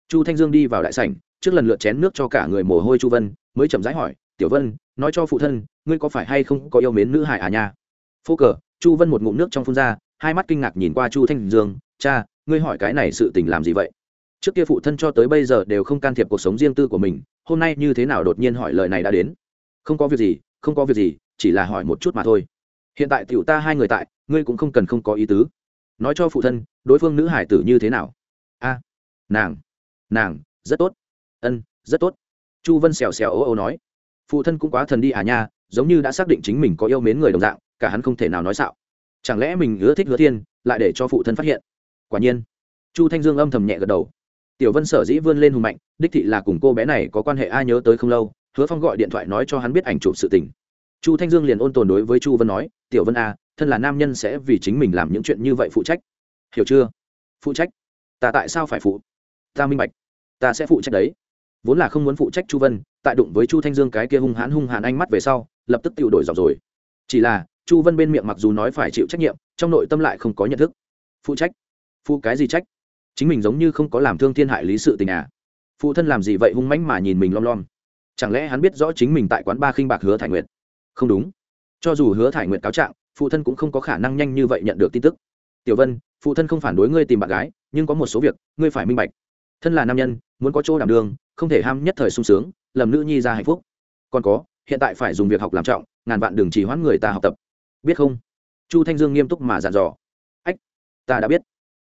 [SPEAKER 1] chu thanh dương đi vào đại sảnh, trước lần lượt chén nước cho cả người mồ hôi chu vân, mới chậm rãi hỏi, tiểu vân, nói cho phụ thân, ngươi có phải hay không có yêu mến nữ hải à nha? Phô cờ, chu vân một ngụm nước trong phun ra, hai mắt kinh ngạc nhìn qua chu thanh dương, cha, ngươi hỏi cái này sự tình làm gì vậy? Trước kia phụ thân cho tới bây giờ đều không can thiệp cuộc sống riêng tư của mình, hôm nay như thế nào đột nhiên hỏi lời này đã đến? Không có việc gì, không có việc gì, chỉ là hỏi một chút mà thôi. Hiện tại tiểu ta hai người tại, ngươi cũng không cần không có ý tứ. Nói cho phụ thân, đối phương nữ hải tử như thế nào? A, nàng nàng, rất tốt. Ân, rất tốt. Chu vân xèo xèo ô ô nói. Phụ thân cũng quá thần đi à nha, giống như đã xác định chính mình có yêu mến người đồng dạng, cả hắn không thể nào nói xạo. Chẳng lẽ mình ưa thích hứa thiên, lại để cho phụ thân phát hiện? Quả nhiên. Chu thanh dương âm thầm nhẹ gật đầu. Tiểu vân sở dĩ vươn lên hùng mạnh, đích thị là cùng cô bé này có quan hệ, ai nhớ tới không lâu, hứa phong gọi điện thoại nói cho hắn biết ảnh chụp sự tình. Chu thanh dương liền ôn tồn đối với chu vân nói, tiểu vân a thân là nam nhân sẽ vì chính mình làm những chuyện như vậy phụ trách. Hiểu chưa? Phụ trách? Ta tại sao phải phụ? Ta minh bạch ta sẽ phụ trách đấy. Vốn là không muốn phụ trách chu vân, tại đụng với chu thanh dương cái kia hung hãn hung hãn ánh mắt về sau, lập tức tự đổi dọc rồi. Chỉ là, chu vân bên miệng mặc dù nói phải chịu trách nhiệm, trong nội tâm lại không có nhận thức. Phụ trách? Phụ cái gì trách? Chính mình giống như không có làm thương thiên hại lý sự tình à? Phụ thân làm gì vậy hung mãnh mà nhìn mình lom lom? Chẳng lẽ hắn biết rõ chính mình tại quán ba khinh bạc hứa thải nguyệt? Không đúng. Cho dù hứa thải nguyệt cáo trạng, phụ thân cũng không có khả năng nhanh như vậy nhận được tin tức. Tiểu vân, phụ thân không phản đối ngươi tìm bạn gái, nhưng có một số việc, ngươi phải minh bạch thân là nam nhân, muốn có chỗ đảm đường không thể ham nhất thời sung sướng, lầm nữ nhi ra hạnh phúc. Còn có, hiện tại phải dùng việc học làm trọng, ngàn vạn đừng chỉ hoãn người ta học tập. Biết không? Chu thanh dương nghiêm túc mà dặn dò. Ách, ta đã biết.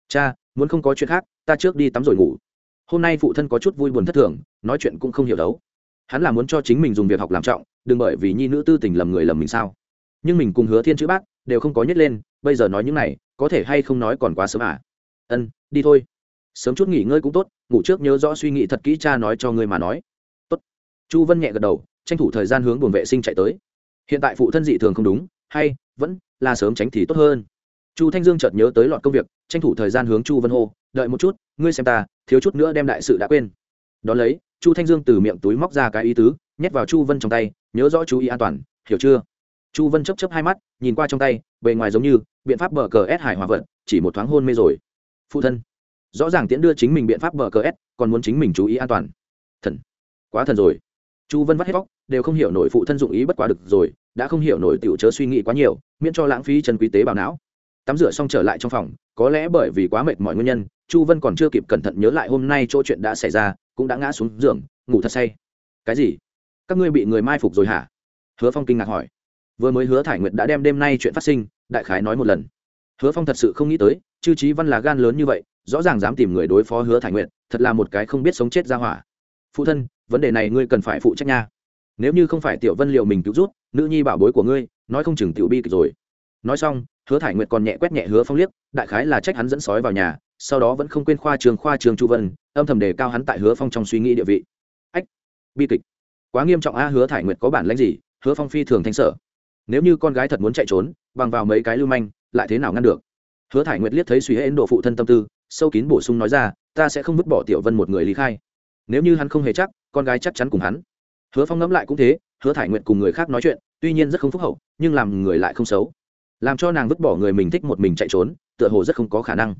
[SPEAKER 1] Cha, muốn không có chuyện khác, ta trước đi tắm rồi ngủ. Hôm nay phụ thân có chút vui buồn thất thường, nói chuyện cũng không hiểu đấu. Hắn là muốn cho chính mình dùng việc học làm trọng, đừng bởi vì nhi nữ tư tình lầm người lầm mình sao. Nhưng mình cùng hứa thiên chữ bác đều không có nhất lên, bây giờ nói những này, có thể hay không nói còn quá sớm à? Ân, đi thôi sớm chút nghỉ ngơi cũng tốt, ngủ trước nhớ rõ suy nghĩ thật kỹ cha nói cho ngươi mà nói. Tốt. Chu vân nhẹ gật đầu, tranh thủ thời gian hướng buồng vệ sinh chạy tới. Hiện tại phụ thân dị thường không đúng, hay, vẫn là sớm tránh thì tốt hơn. Chu thanh dương chợt nhớ tới loạt công việc, tranh thủ thời gian hướng chu vân hô, đợi một chút, ngươi xem ta, thiếu chút nữa đem đại sự đã quên. Đón lấy, chu thanh dương từ miệng túi móc ra cái ý tứ, nhét vào chu vân trong tay, nhớ rõ chú ý an toàn, hiểu chưa? Chu vân chấp chấp hai mắt, nhìn qua trong tay, bề ngoài giống như biện pháp bờ cờ s hải hòa vận, chỉ một thoáng hôn mê rồi. Phụ thân rõ ràng tiễn đưa chính mình biện pháp bờ cờ s, còn muốn chính mình chú ý an toàn. Thần. Quá thần rồi. Chu vân vắt hết vóc đều không hiểu nổi phụ thân dụng ý bất quá được rồi, đã không hiểu nổi tiểu chớ suy nghĩ quá nhiều, miễn cho lãng phí chân quý tế bào não. Tắm rửa xong trở lại trong phòng, có lẽ bởi vì quá mệt mọi nguyên nhân, chu vân còn chưa kịp cẩn thận nhớ lại hôm nay chỗ chuyện đã xảy ra, cũng đã ngã xuống giường, ngủ thật say. Cái gì? Các ngươi bị người mai phục rồi hả? Hứa phong kinh ngạc hỏi. Vừa mới hứa thải nguyệt đã đem đêm nay chuyện phát sinh, đại khái nói một lần. Hứa phong thật sự không nghĩ tới, chư trí văn là gan lớn như vậy rõ ràng dám tìm người đối phó hứa thải nguyệt, thật là một cái không biết sống chết ra hỏa. Phụ thân, vấn đề này ngươi cần phải phụ trách nha. Nếu như không phải tiểu vân liệu mình cứu rút nữ nhi bảo bối của ngươi, nói không chừng tiểu bi kịch rồi. Nói xong, hứa thải nguyệt còn nhẹ quét nhẹ hứa phong liếc, đại khái là trách hắn dẫn sói vào nhà, sau đó vẫn không quên khoa trường khoa trường chu vân, âm thầm đề cao hắn tại hứa phong trong suy nghĩ địa vị. Ách, bi kịch. Quá nghiêm trọng a hứa thải nguyệt có bản lãnh gì? Hứa phong phi thường thanh sở. Nếu như con gái thật muốn chạy trốn, bằng vào mấy cái lưu manh, lại thế nào ngăn được? Hứa thải nguyệt liếc thấy suy hễ độ phụ thân tâm tư sâu kín bổ sung nói ra ta sẽ không vứt bỏ tiểu vân một người lý khai. Nếu như hắn không hề chắc con gái chắc chắn cùng hắn. Hứa phong ngẫm lại cũng thế hứa thải nguyện cùng người khác nói chuyện tuy nhiên rất không phúc hậu nhưng làm người lại không xấu. Làm cho nàng vứt bỏ người mình thích một mình chạy trốn tựa hồ rất không có khả năng.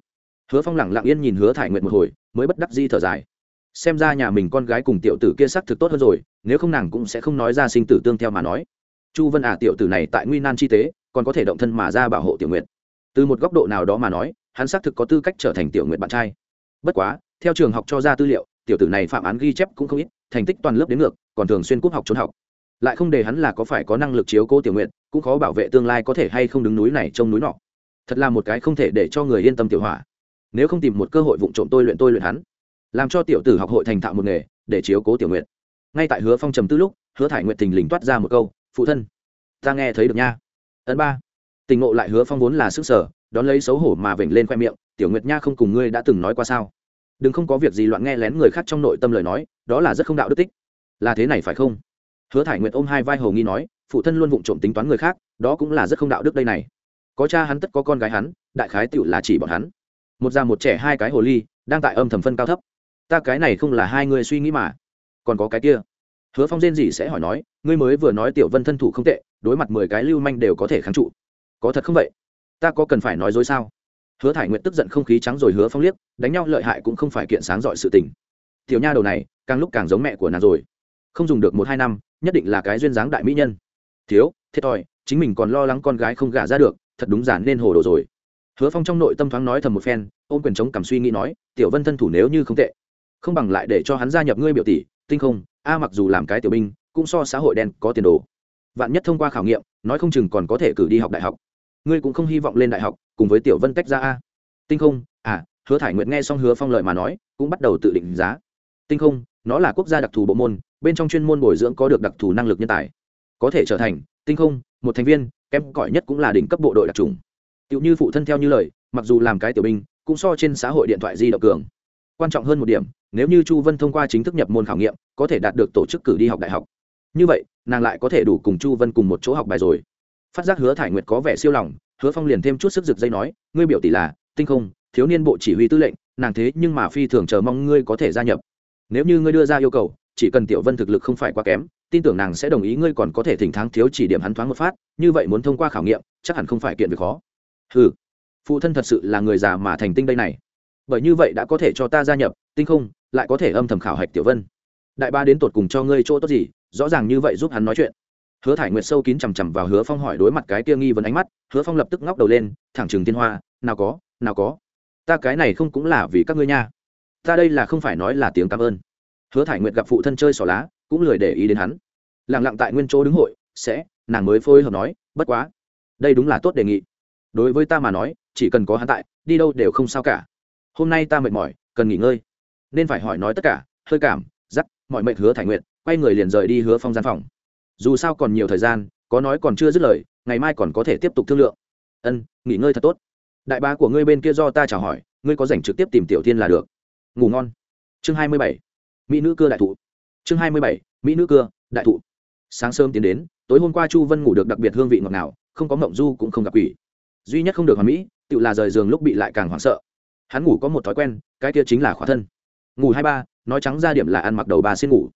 [SPEAKER 1] Hứa phong lẳng lặng yên nhìn hứa thải nguyện một hồi mới bất đắc di thở dài. Xem ra nhà mình con gái cùng tiểu tử kia sắc thực tốt hơn rồi nếu không nàng cũng sẽ không nói ra sinh tử tương theo mà nói. Chu vân ả à, tiểu tử này tại nguy nan chi tế còn có thể động thân mà ra bảo hộ tiểu nguyện từ một góc độ nào đó mà nói hắn xác thực có tư cách trở thành tiểu nguyện bạn trai. Bất quá, theo trường học cho ra tư liệu, tiểu tử này phạm án ghi chép cũng không ít, thành tích toàn lớp đến ngược, còn thường xuyên cúp học trốn học. Lại không để hắn là có phải có năng lực chiếu cố tiểu nguyện cũng khó bảo vệ tương lai có thể hay không đứng núi này trông núi nọ. Thật là một cái không thể để cho người yên tâm tiểu hỏa nếu không tìm một cơ hội vụ trộm tôi luyện tôi luyện hắn, làm cho tiểu tử học hội thành thạo một nghề, để chiếu cố tiểu nguyện ngay tại hứa phong trầm tư lúc, hứa thải nguyện thình lình toát ra một câu, phụ thân, ta nghe thấy được nha. Ấn ba. Tình ngộ lại hứa phong vốn là sức sở đón lấy xấu hổ mà vểnh lên khoe miệng, tiểu nguyệt nha không cùng ngươi đã từng nói qua sao? Đừng không có việc gì loạn nghe lén người khác trong nội tâm lời nói, đó là rất không đạo đức tích. Là thế này phải không? Hứa thải nguyệt ôm hai vai hầu nghi nói, phụ thân luôn vụng trộm tính toán người khác, đó cũng là rất không đạo đức đây này. Có cha hắn tất có con gái hắn, đại khái tựu là chỉ bọn hắn. Một già một trẻ hai cái hồ ly, đang tại âm thầm phân cao thấp. Ta cái này không là hai người suy nghĩ mà. Còn có cái kia. Hứa phong rên gì sẽ hỏi nói, ngươi mới vừa nói tiểu vân thân thủ không tệ, đối mặt mười cái lưu manh đều có thể kháng trụ. Có thật không vậy? Ta có cần phải nói dối sao? Hứa thải nguyện tức giận không khí trắng rồi hứa phong liếc, đánh nhau lợi hại cũng không phải kiện sáng dọi sự tình. Tiểu nha đầu này, càng lúc càng giống mẹ của nàng rồi. Không dùng được một hai năm, nhất định là cái duyên dáng đại mỹ nhân. Thiếu thiệt thòi chính mình còn lo lắng con gái không gả ra được, thật đúng giản nên hồ đồ rồi. Hứa phong trong nội tâm thoáng nói thầm một phen, ôm quyền chống cảm suy nghĩ nói, tiểu vân thân thủ nếu như không tệ, không bằng lại để cho hắn gia nhập ngươi biểu tỷ, tinh không, a mặc dù làm cái tiểu binh, cũng so xã hội đen có tiền đồ. Vạn nhất thông qua khảo nghiệm, nói không chừng còn có thể cử đi học đại học ngươi cũng không hy vọng lên đại học, cùng với tiểu vân tách ra a. Tinh không à hứa thải nguyện nghe xong hứa phong lợi mà nói, cũng bắt đầu tự định giá. Tinh không, nó là quốc gia đặc thù bộ môn, bên trong chuyên môn bồi dưỡng có được đặc thù năng lực nhân tài. Có thể trở thành, tinh không, một thành viên, kém cỏi nhất cũng là đỉnh cấp bộ đội đặc trùng tựu như phụ thân theo như lời, mặc dù làm cái tiểu binh, cũng so trên xã hội điện thoại di động cường. Quan trọng hơn một điểm, nếu như chu vân thông qua chính thức nhập môn khảo nghiệm, có thể đạt được tổ chức cử đi học đại học. Như vậy, nàng lại có thể đủ cùng chu vân cùng một chỗ học bài rồi phát giác hứa thải nguyệt có vẻ siêu lòng, hứa phong liền thêm chút sức rực dây nói, ngươi biểu tỷ là, tinh không, thiếu niên bộ chỉ huy tư lệnh, nàng thế nhưng mà phi thường chờ mong ngươi có thể gia nhập. Nếu như ngươi đưa ra yêu cầu, chỉ cần tiểu vân thực lực không phải quá kém, tin tưởng nàng sẽ đồng ý ngươi còn có thể thỉnh thắng thiếu chỉ điểm hắn thoáng một phát, như vậy muốn thông qua khảo nghiệm, chắc hẳn không phải kiện việc khó. Ừ phụ thân thật sự là người già mà thành tinh đây này. Bởi như vậy đã có thể cho ta gia nhập, tinh không, lại có thể âm thầm khảo hạch tiểu vân. Đại ba đến tột cùng cho ngươi chỗ tốt gì, rõ ràng như vậy giúp hắn nói chuyện hứa thải nguyệt sâu kín chằm chằm vào hứa phong hỏi đối mặt cái kia nghi vấn ánh mắt hứa phong lập tức ngóc đầu lên thẳng trừng thiên hoa nào có nào có. Ta cái này không cũng là vì các ngươi nha. Ta đây là không phải nói là tiếng cảm ơn. Hứa thải nguyệt gặp phụ thân chơi xỏ lá cũng lười để ý đến hắn. Lẳng lặng tại nguyên chỗ đứng hội sẽ nàng mới phôi hợp nói bất quá đây đúng là tốt đề nghị. Đối với ta mà nói chỉ cần có hắn tại đi đâu đều không sao cả. Hôm nay ta mệt mỏi cần nghỉ ngơi. Nên phải hỏi nói tất cả hơi cảm giắc mọi mệt hứa thải Nguyệt, quay người liền rời đi hứa phong gian phòng dù sao còn nhiều thời gian, có nói còn chưa dứt lời, ngày mai còn có thể tiếp tục thương lượng. Ân, nghỉ ngơi thật tốt. Đại bá của ngươi bên kia do ta chào hỏi, ngươi có dành trực tiếp tìm tiểu thiên là được. Ngủ ngon. Chương hai mươi bảy. Mỹ nữ cưa đại thụ. Chương hai mươi bảy. Mỹ nữ cưa đại thụ. Sáng sớm tiến đến, tối hôm qua chu vân ngủ được đặc biệt hương vị ngọt ngào, không có mộng du cũng không gặp quỷ. Duy nhất không được hoàn mỹ tự là rời giường lúc bị lại càng hoảng sợ. Hắn ngủ có một thói quen, cái kia chính là khóa thân. Ngủ hai ba, nói trắng ra điểm là ăn mặc đầu bà xin ngủ.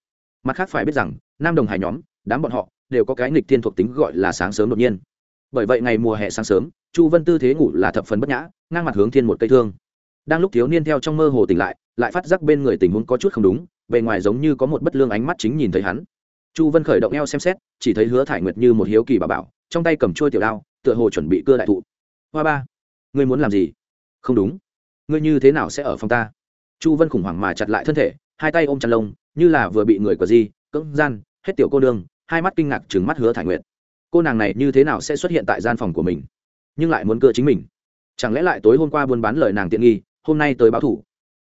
[SPEAKER 1] Mặt khác phải biết rằng, nam đồng hải nhóm đám bọn họ đều có cái nghịch thiên thuộc tính gọi là sáng sớm đột nhiên. Bởi vậy ngày mùa hè sáng sớm, chu vân tư thế ngủ là thập phần bất nhã, ngang mặt hướng thiên một cây thương. Đang lúc thiếu niên theo trong mơ hồ tỉnh lại lại phát giác bên người tình huống có chút không đúng, bề ngoài giống như có một bất lương ánh mắt chính nhìn thấy hắn. Chu vân khởi động eo xem xét, chỉ thấy hứa thải nguyệt như một hiếu kỳ bà bảo, trong tay cầm trôi tiểu đao, tựa hồ chuẩn bị cưa đại thụ. Hoa ba, ngươi muốn làm gì? Không đúng. Ngươi như thế nào sẽ ở phòng ta? Chu vân khủng hoảng mà chặt lại thân thể, hai tay ôm chặt lông, như là vừa bị người của gì cưỡng gian, hết tiểu cô đương hai mắt kinh ngạc trừng mắt hứa thải nguyệt. Cô nàng này như thế nào sẽ xuất hiện tại gian phòng của mình? Nhưng lại muốn cưa chính mình. Chẳng lẽ lại tối hôm qua buôn bán lời nàng tiện nghi, hôm nay tới báo thủ?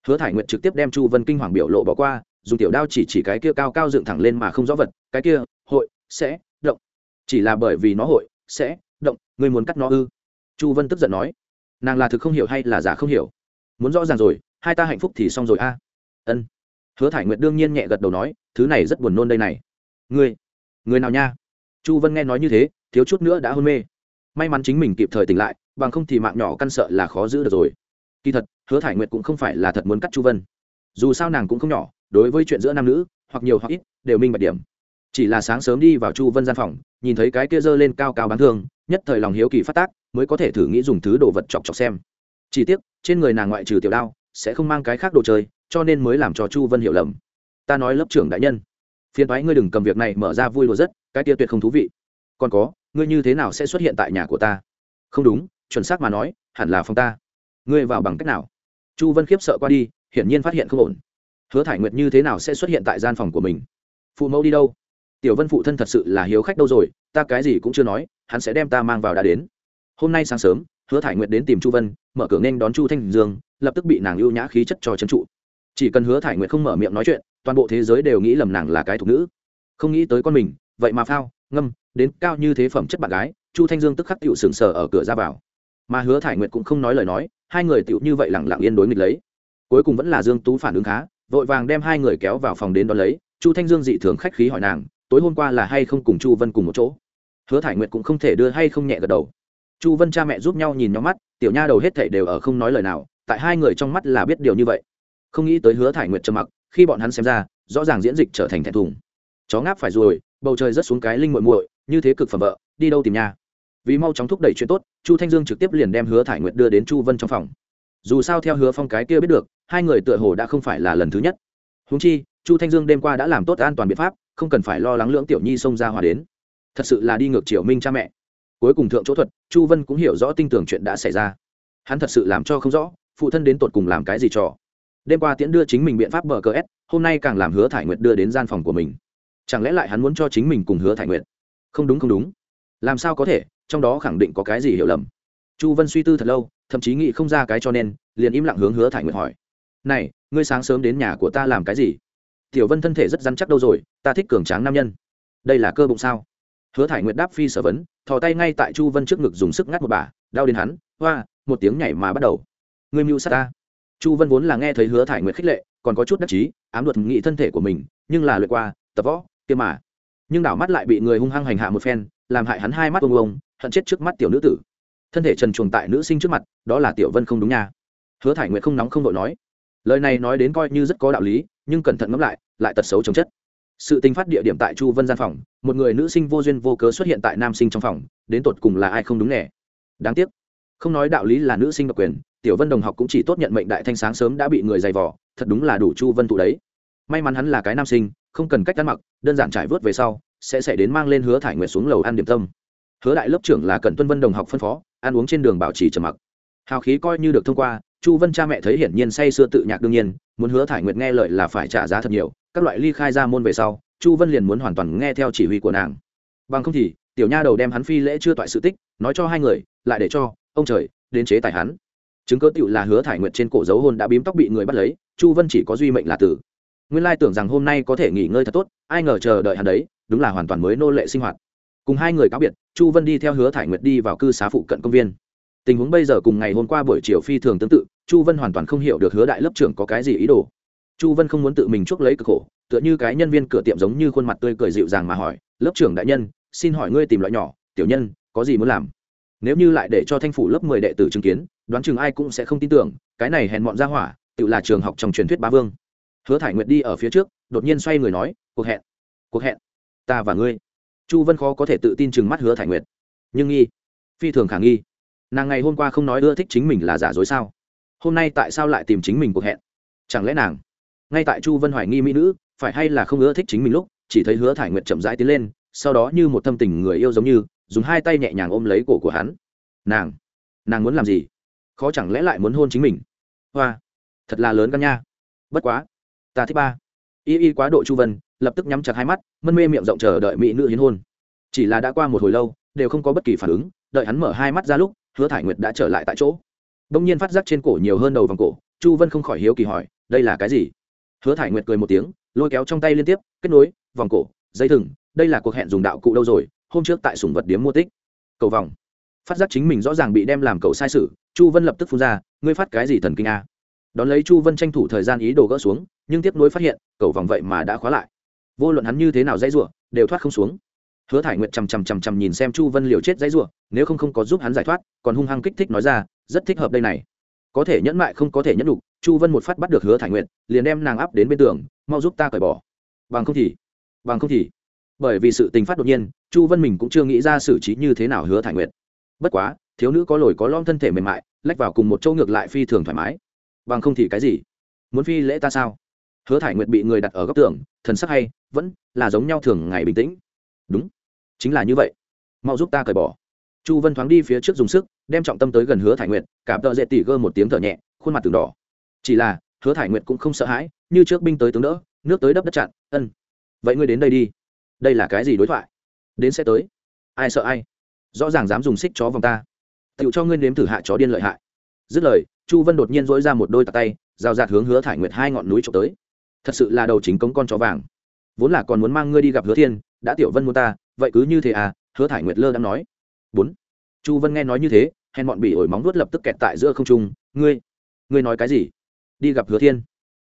[SPEAKER 1] Hứa thải nguyệt trực tiếp đem chu vân kinh hoàng biểu lộ bỏ qua, dùng tiểu đao chỉ chỉ cái kia cao cao dựng thẳng lên mà không rõ vật, cái kia, hội, sẽ, động. Chỉ là bởi vì nó hội, sẽ, động, ngươi muốn cắt nó ư? Chu vân tức giận nói. Nàng là thực không hiểu hay là giả không hiểu? Muốn rõ ràng rồi, hai ta hạnh phúc thì xong rồi a. Ân. Hứa thải nguyệt đương nhiên nhẹ gật đầu nói, thứ này rất buồn nôn đây này. Ngươi người nào nha? Chu vân nghe nói như thế, thiếu chút nữa đã hôn mê. May mắn chính mình kịp thời tỉnh lại, bằng không thì mạng nhỏ căn sợ là khó giữ được rồi. Kỳ thật, hứa thải nguyệt cũng không phải là thật muốn cắt chu vân. Dù sao nàng cũng không nhỏ, đối với chuyện giữa nam nữ, hoặc nhiều hoặc ít, đều minh bạch điểm. Chỉ là sáng sớm đi vào chu vân gian phòng, nhìn thấy cái kia dơ lên cao cao bán thương, nhất thời lòng hiếu kỳ phát tác, mới có thể thử nghĩ dùng thứ đồ vật chọc chọc xem. Chỉ tiếc, trên người nàng ngoại trừ tiểu đao, sẽ không mang cái khác đồ chơi, cho nên mới làm cho chu vân hiểu lầm. Ta nói lớp trưởng đại nhân phiền thoái ngươi đừng cầm việc này mở ra vui lùa rất, cái tia tuyệt không thú vị. Còn có, ngươi như thế nào sẽ xuất hiện tại nhà của ta? Không đúng, chuẩn xác mà nói, hẳn là phòng ta. Ngươi vào bằng cách nào? Chu vân khiếp sợ qua đi, hiển nhiên phát hiện không ổn. Hứa thải nguyệt như thế nào sẽ xuất hiện tại gian phòng của mình? Phụ mẫu đi đâu? Tiểu vân phụ thân thật sự là hiếu khách đâu rồi, ta cái gì cũng chưa nói, hắn sẽ đem ta mang vào đã đến. Hôm nay sáng sớm, hứa thải nguyệt đến tìm chu vân, mở cửa nên đón chu thanh dương, lập tức bị nàng ưu nhã khí chất cho trấn trụ chỉ cần hứa thải nguyệt không mở miệng nói chuyện, toàn bộ thế giới đều nghĩ lầm nàng là cái thục nữ. Không nghĩ tới con mình, vậy mà phao, ngâm, đến cao như thế phẩm chất bạn gái, chu thanh dương tức khắc tựu sừng sờ ở cửa ra vào. Mà hứa thải nguyệt cũng không nói lời nói, hai người tựu như vậy lẳng lặng yên đối nghịch lấy. Cuối cùng vẫn là dương tú phản ứng khá, vội vàng đem hai người kéo vào phòng đến đón lấy. Chu thanh dương dị thường khách khí hỏi nàng, tối hôm qua là hay không cùng chu vân cùng một chỗ? Hứa thải nguyệt cũng không thể đưa hay không nhẹ gật đầu. Chu vân cha mẹ giúp nhau nhìn nhóm mắt, tiểu nha đầu hết thảy đều ở không nói lời nào, tại hai người trong mắt là biết điều như vậy không nghĩ tới hứa thải nguyệt trầm mặc, khi bọn hắn xem ra, rõ ràng diễn dịch trở thành thẹn thùng. Chó ngáp phải rồi, bầu trời rất xuống cái linh muội muội, như thế cực phẩm vợ, đi đâu tìm nhà? vì mau chóng thúc đẩy chuyện tốt, chu thanh dương trực tiếp liền đem hứa thải nguyệt đưa đến chu vân trong phòng. Dù sao theo hứa phong cái kia biết được, hai người tựa hồ đã không phải là lần thứ nhất. Húng chi, chu thanh dương đêm qua đã làm tốt an toàn biện pháp, không cần phải lo lắng lưỡng tiểu nhi xông ra hòa đến. Thật sự là đi ngược triều minh cha mẹ. Cuối cùng thượng chỗ thuật, chu vân cũng hiểu rõ tinh tường chuyện đã xảy ra. Hắn thật sự làm cho không rõ, phụ thân đến tột cùng làm cái gì trò đêm qua tiễn đưa chính mình biện pháp bờ cờ s, hôm nay càng làm hứa thải nguyệt đưa đến gian phòng của mình. Chẳng lẽ lại hắn muốn cho chính mình cùng hứa thải nguyệt? Không đúng không đúng. Làm sao có thể? Trong đó khẳng định có cái gì hiểu lầm. Chu vân suy tư thật lâu, thậm chí nghĩ không ra cái cho nên, liền im lặng hướng hứa thải nguyệt hỏi. Này, ngươi sáng sớm đến nhà của ta làm cái gì? Tiểu vân thân thể rất dăn chắc đâu rồi, ta thích cường tráng nam nhân. Đây là cơ bụng sao? Hứa thải nguyệt đáp phi sở vấn, thò tay ngay tại chu vân trước ngực dùng sức ngắt một bà đau đến hắn, hoa, một tiếng nhảy mà bắt đầu. Ngươi mưu sát ta chu vân vốn là nghe thấy hứa thải nguyệt khích lệ, còn có chút đắc chí, ám luật nghị thân thể của mình, nhưng là lượt qua, tập võ, kia mà. Nhưng đảo mắt lại bị người hung hăng hành hạ một phen, làm hại hắn hai mắt ông ông hận chết trước mắt tiểu nữ tử. Thân thể trần chuồng tại nữ sinh trước mặt, đó là tiểu vân không đúng nha. Hứa thải nguyệt không nóng không đội nói. Lời này nói đến coi như rất có đạo lý, nhưng cẩn thận ngẫm lại lại tật xấu chống chất. Sự tình phát địa điểm tại chu vân gian phòng, một người nữ sinh vô duyên vô cớ xuất hiện tại nam sinh trong phòng, đến tột cùng là ai không đúng nè. Đáng tiếc. Không nói đạo lý là nữ sinh độc quyền tiểu vân đồng học cũng chỉ tốt nhận mệnh đại thanh sáng sớm đã bị người giày vò, thật đúng là đủ chu vân thụ đấy. May mắn hắn là cái nam sinh, không cần cách ăn mặc, đơn giản trải vớt về sau, sẽ xảy đến mang lên hứa thải nguyệt xuống lầu ăn điểm tâm. Hứa đại lớp trưởng là cần tuân vân đồng học phân phó, ăn uống trên đường bảo trì trầm mặc. Hào khí coi như được thông qua, chu vân cha mẹ thấy hiển nhiên say sưa tự nhạc đương nhiên, muốn hứa thải nguyệt nghe lời là phải trả giá thật nhiều, các loại ly khai ra môn về sau, chu vân liền muốn hoàn toàn nghe theo chỉ huy của nàng. Bằng không thì, tiểu nha đầu đem hắn phi lễ chưa toại sự tích, nói cho hai người, lại để cho ông trời đến chế tài hắn chứng cơ tựu là hứa thải nguyệt trên cổ dấu hôn đã bím tóc bị người bắt lấy, chu vân chỉ có duy mệnh là tử. Nguyên lai tưởng rằng hôm nay có thể nghỉ ngơi thật tốt, ai ngờ chờ đợi hắn đấy, đúng là hoàn toàn mới nô lệ sinh hoạt. Cùng hai người cáo biệt, chu vân đi theo hứa thải nguyệt đi vào cư xá phụ cận công viên. Tình huống bây giờ cùng ngày hôm qua buổi chiều phi thường tương tự, chu vân hoàn toàn không hiểu được hứa đại lớp trưởng có cái gì ý đồ. Chu vân không muốn tự mình chuốc lấy cực khổ, tựa như cái nhân viên cửa tiệm giống như khuôn mặt tươi cười dịu dàng mà hỏi, lớp trưởng đại nhân, xin hỏi ngươi tìm loại nhỏ, tiểu nhân, có gì muốn làm? Nếu như lại để cho thanh phủ lớp mười đệ tử chứng kiến, đoán chừng ai cũng sẽ không tin tưởng, cái này hèn mọn ra hỏa, tự là trường học trong truyền thuyết bá vương. Hứa thải nguyệt đi ở phía trước, đột nhiên xoay người nói, cuộc hẹn cuộc hẹn, ta và ngươi. Chu vân khó có thể tự tin chừng mắt hứa thải nguyệt. Nhưng nghi, phi thường khả nghi. Nàng ngày hôm qua không nói ưa thích chính mình là giả dối sao? Hôm nay tại sao lại tìm chính mình cuộc hẹn? Chẳng lẽ nàng, ngay tại chu vân hoài nghi mỹ nữ, phải hay là không ưa thích chính mình lúc, chỉ thấy hứa thải nguyệt chậm rãi tiến lên, sau đó như một thâm tình người yêu giống như dùng hai tay nhẹ nhàng ôm lấy cổ của hắn. Nàng nàng muốn làm gì? Khó chẳng lẽ lại muốn hôn chính mình? Hoa, thật là lớn căn nha. Bất quá, ta thích ba. Y y quá độ chu vân, lập tức nhắm chặt hai mắt, mân mê miệng rộng chờ đợi mỹ nữ hiến hôn. Chỉ là đã qua một hồi lâu, đều không có bất kỳ phản ứng, đợi hắn mở hai mắt ra lúc, hứa thải nguyệt đã trở lại tại chỗ. Đông nhiên phát giác trên cổ nhiều hơn đầu vòng cổ, chu vân không khỏi hiếu kỳ hỏi, đây là cái gì? Hứa thải nguyệt cười một tiếng, lôi kéo trong tay liên tiếp, kết nối, vòng cổ, dây thừng, đây là cuộc hẹn dùng đạo cụ đâu rồi? Hôm trước tại sùng vật điếm mua tích. Cầu vòng. Phát giác chính mình rõ ràng bị đem làm cầu sai sự, chu vân lập tức phun ra, ngươi phát cái gì thần kinh a? Đón lấy chu vân tranh thủ thời gian ý đồ gỡ xuống, nhưng tiếp nối phát hiện, cầu vòng vậy mà đã khóa lại. Vô luận hắn như thế nào dãy rủa, đều thoát không xuống. Hứa thải nguyệt chằm chằm chằm chằm nhìn xem chu vân liều chết dãy rủa, nếu không không có giúp hắn giải thoát, còn hung hăng kích thích nói ra, rất thích hợp đây này. Có thể nhẫn mại không có thể nhẫn đục chu vân một phát bắt được hứa thải nguyệt, liền đem nàng áp đến bên tường, mau giúp ta cởi bỏ. Bằng không thì, bằng không thì bởi vì sự tình phát đột nhiên, chu vân mình cũng chưa nghĩ ra xử trí như thế nào hứa thải nguyệt. Bất quá, thiếu nữ có lồi có lom thân thể mềm mại, lách vào cùng một chỗ ngược lại phi thường thoải mái. Bằng không thì cái gì? Muốn phi lễ ta sao? Hứa thải nguyệt bị người đặt ở góc tường, thần sắc hay, vẫn là giống nhau thường ngày bình tĩnh. Đúng, chính là như vậy. Mau giúp ta cởi bỏ. Chu vân thoáng đi phía trước dùng sức, đem trọng tâm tới gần hứa thải nguyệt, cả tợ dễ tỉ gơ một tiếng thở nhẹ, khuôn mặt từng đỏ. Chỉ là, hứa thải nguyệt cũng không sợ hãi, như trước binh tới tướng đỡ, nước tới đắp đất chặn, ân, vậy ngươi đến đây đi đây là cái gì đối thoại? Đến sẽ tới. Ai sợ ai? Rõ ràng dám dùng xích chó vòng ta. Tựu cho ngươi nếm thử hạ chó điên lợi hại. Dứt lời, chu vân đột nhiên dỗi ra một đôi tạc tay, rào rạt hướng hứa thải nguyệt hai ngọn núi trộm tới. Thật sự là đầu chính cống con chó vàng. Vốn là còn muốn mang ngươi đi gặp hứa thiên, đã tiểu vân muốn ta, vậy cứ như thế à? Hứa thải nguyệt lơ đang nói. Bốn. Chu vân nghe nói như thế, hèn bọn bị ổi móng vuốt lập tức kẹt tại giữa không trung. Ngươi ngươi nói cái gì? Đi gặp hứa thiên.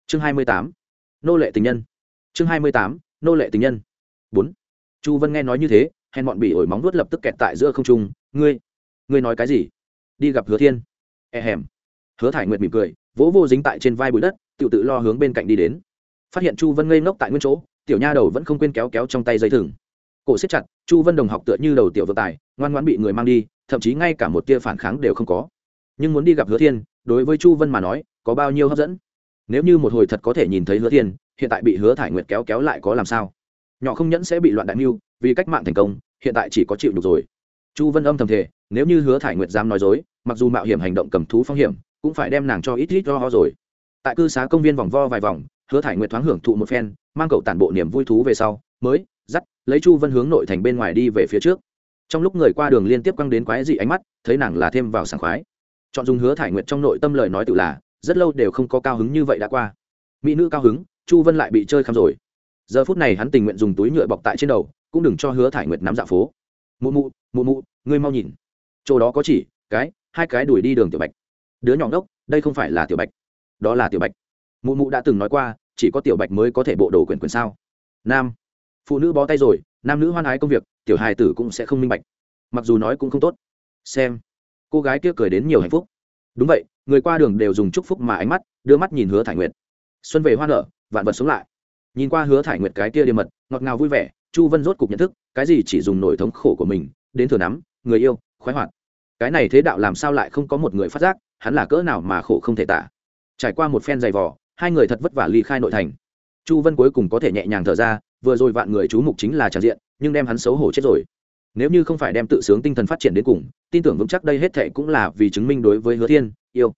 [SPEAKER 1] Chương hai mươi tám. Nô lệ tình nhân. Chương hai mươi tám. Nô lệ tình nhân bốn. Chu vân nghe nói như thế, hèn bọn bị ổi móng nuốt lập tức kẹt tại giữa không trung, ngươi ngươi nói cái gì? Đi gặp hứa thiên. E hèm. Hứa thải nguyệt mỉm cười, vỗ vô dính tại trên vai bụi đất tự tự lo hướng bên cạnh đi đến. Phát hiện chu vân ngây ngốc tại nguyên chỗ, tiểu nha đầu vẫn không quên kéo kéo trong tay dây thừng. Cổ xếp chặt, chu vân đồng học tựa như đầu tiểu vợ tài, ngoan ngoãn bị người mang đi, thậm chí ngay cả một tia phản kháng đều không có. Nhưng muốn đi gặp hứa thiên, đối với chu vân mà nói, có bao nhiêu hấp dẫn? Nếu như một hồi thật có thể nhìn thấy hứa thiên, hiện tại bị hứa thải nguyệt kéo kéo lại có làm sao? Nhỏ không nhẫn sẽ bị loạn đại mưu, vì cách mạng thành công, hiện tại chỉ có chịu nhục rồi. Chu vân âm thầm thể nếu như hứa thải nguyệt dám nói dối, mặc dù mạo hiểm hành động cầm thú phong hiểm, cũng phải đem nàng cho ít ít lo rồi. Tại cư xá công viên vòng vo vài vòng, hứa thải nguyệt thoáng hưởng thụ một phen, mang cậu tản bộ niềm vui thú về sau, mới dắt, lấy chu vân hướng nội thành bên ngoài đi về phía trước. Trong lúc người qua đường liên tiếp quăng đến quái dị ánh mắt, thấy nàng là thêm vào sảng khoái. Chọn dùng hứa thải nguyệt trong nội tâm lời nói tự là, rất lâu đều không có cao hứng như vậy đã qua. Mỹ nữ cao hứng, chu vân lại bị chơi khăm rồi giờ phút này hắn tình nguyện dùng túi nhựa bọc tại trên đầu, cũng đừng cho hứa thải nguyệt nắm dạ phố. Mụ mụ mụ mụ, ngươi mau nhìn. Chỗ đó có chỉ, cái, hai cái đuổi đi đường tiểu bạch. Đứa nhỏ ngốc, đây không phải là tiểu bạch. Đó là tiểu bạch. Mụ mụ đã từng nói qua, chỉ có tiểu bạch mới có thể bộ đồ quyền quyền sao? Nam. Phụ nữ bó tay rồi, nam nữ hoan ái công việc, tiểu hài tử cũng sẽ không minh bạch. Mặc dù nói cũng không tốt. Xem. Cô gái kia cười đến nhiều hạnh phúc. Đúng vậy, người qua đường đều dùng chúc phúc mà ánh mắt, đưa mắt nhìn hứa thải nguyệt. Xuân về hoa nở, vạn vật sống lại nhìn qua hứa thải nguyệt cái kia điềm mật, ngọt ngào vui vẻ, chu vân rốt cục nhận thức, cái gì chỉ dùng nổi thống khổ của mình, đến thừa nắm, người yêu, khoái hoạt. Cái này thế đạo làm sao lại không có một người phát giác, hắn là cỡ nào mà khổ không thể tả. Trải qua một phen dày vò, hai người thật vất vả ly khai nội thành. Chu vân cuối cùng có thể nhẹ nhàng thở ra, vừa rồi vạn người chú mục chính là tràn diện, nhưng đem hắn xấu hổ chết rồi. Nếu như không phải đem tự sướng tinh thần phát triển đến cùng, tin tưởng vững chắc đây hết thệ cũng là vì chứng minh đối với hứa thiên, yêu.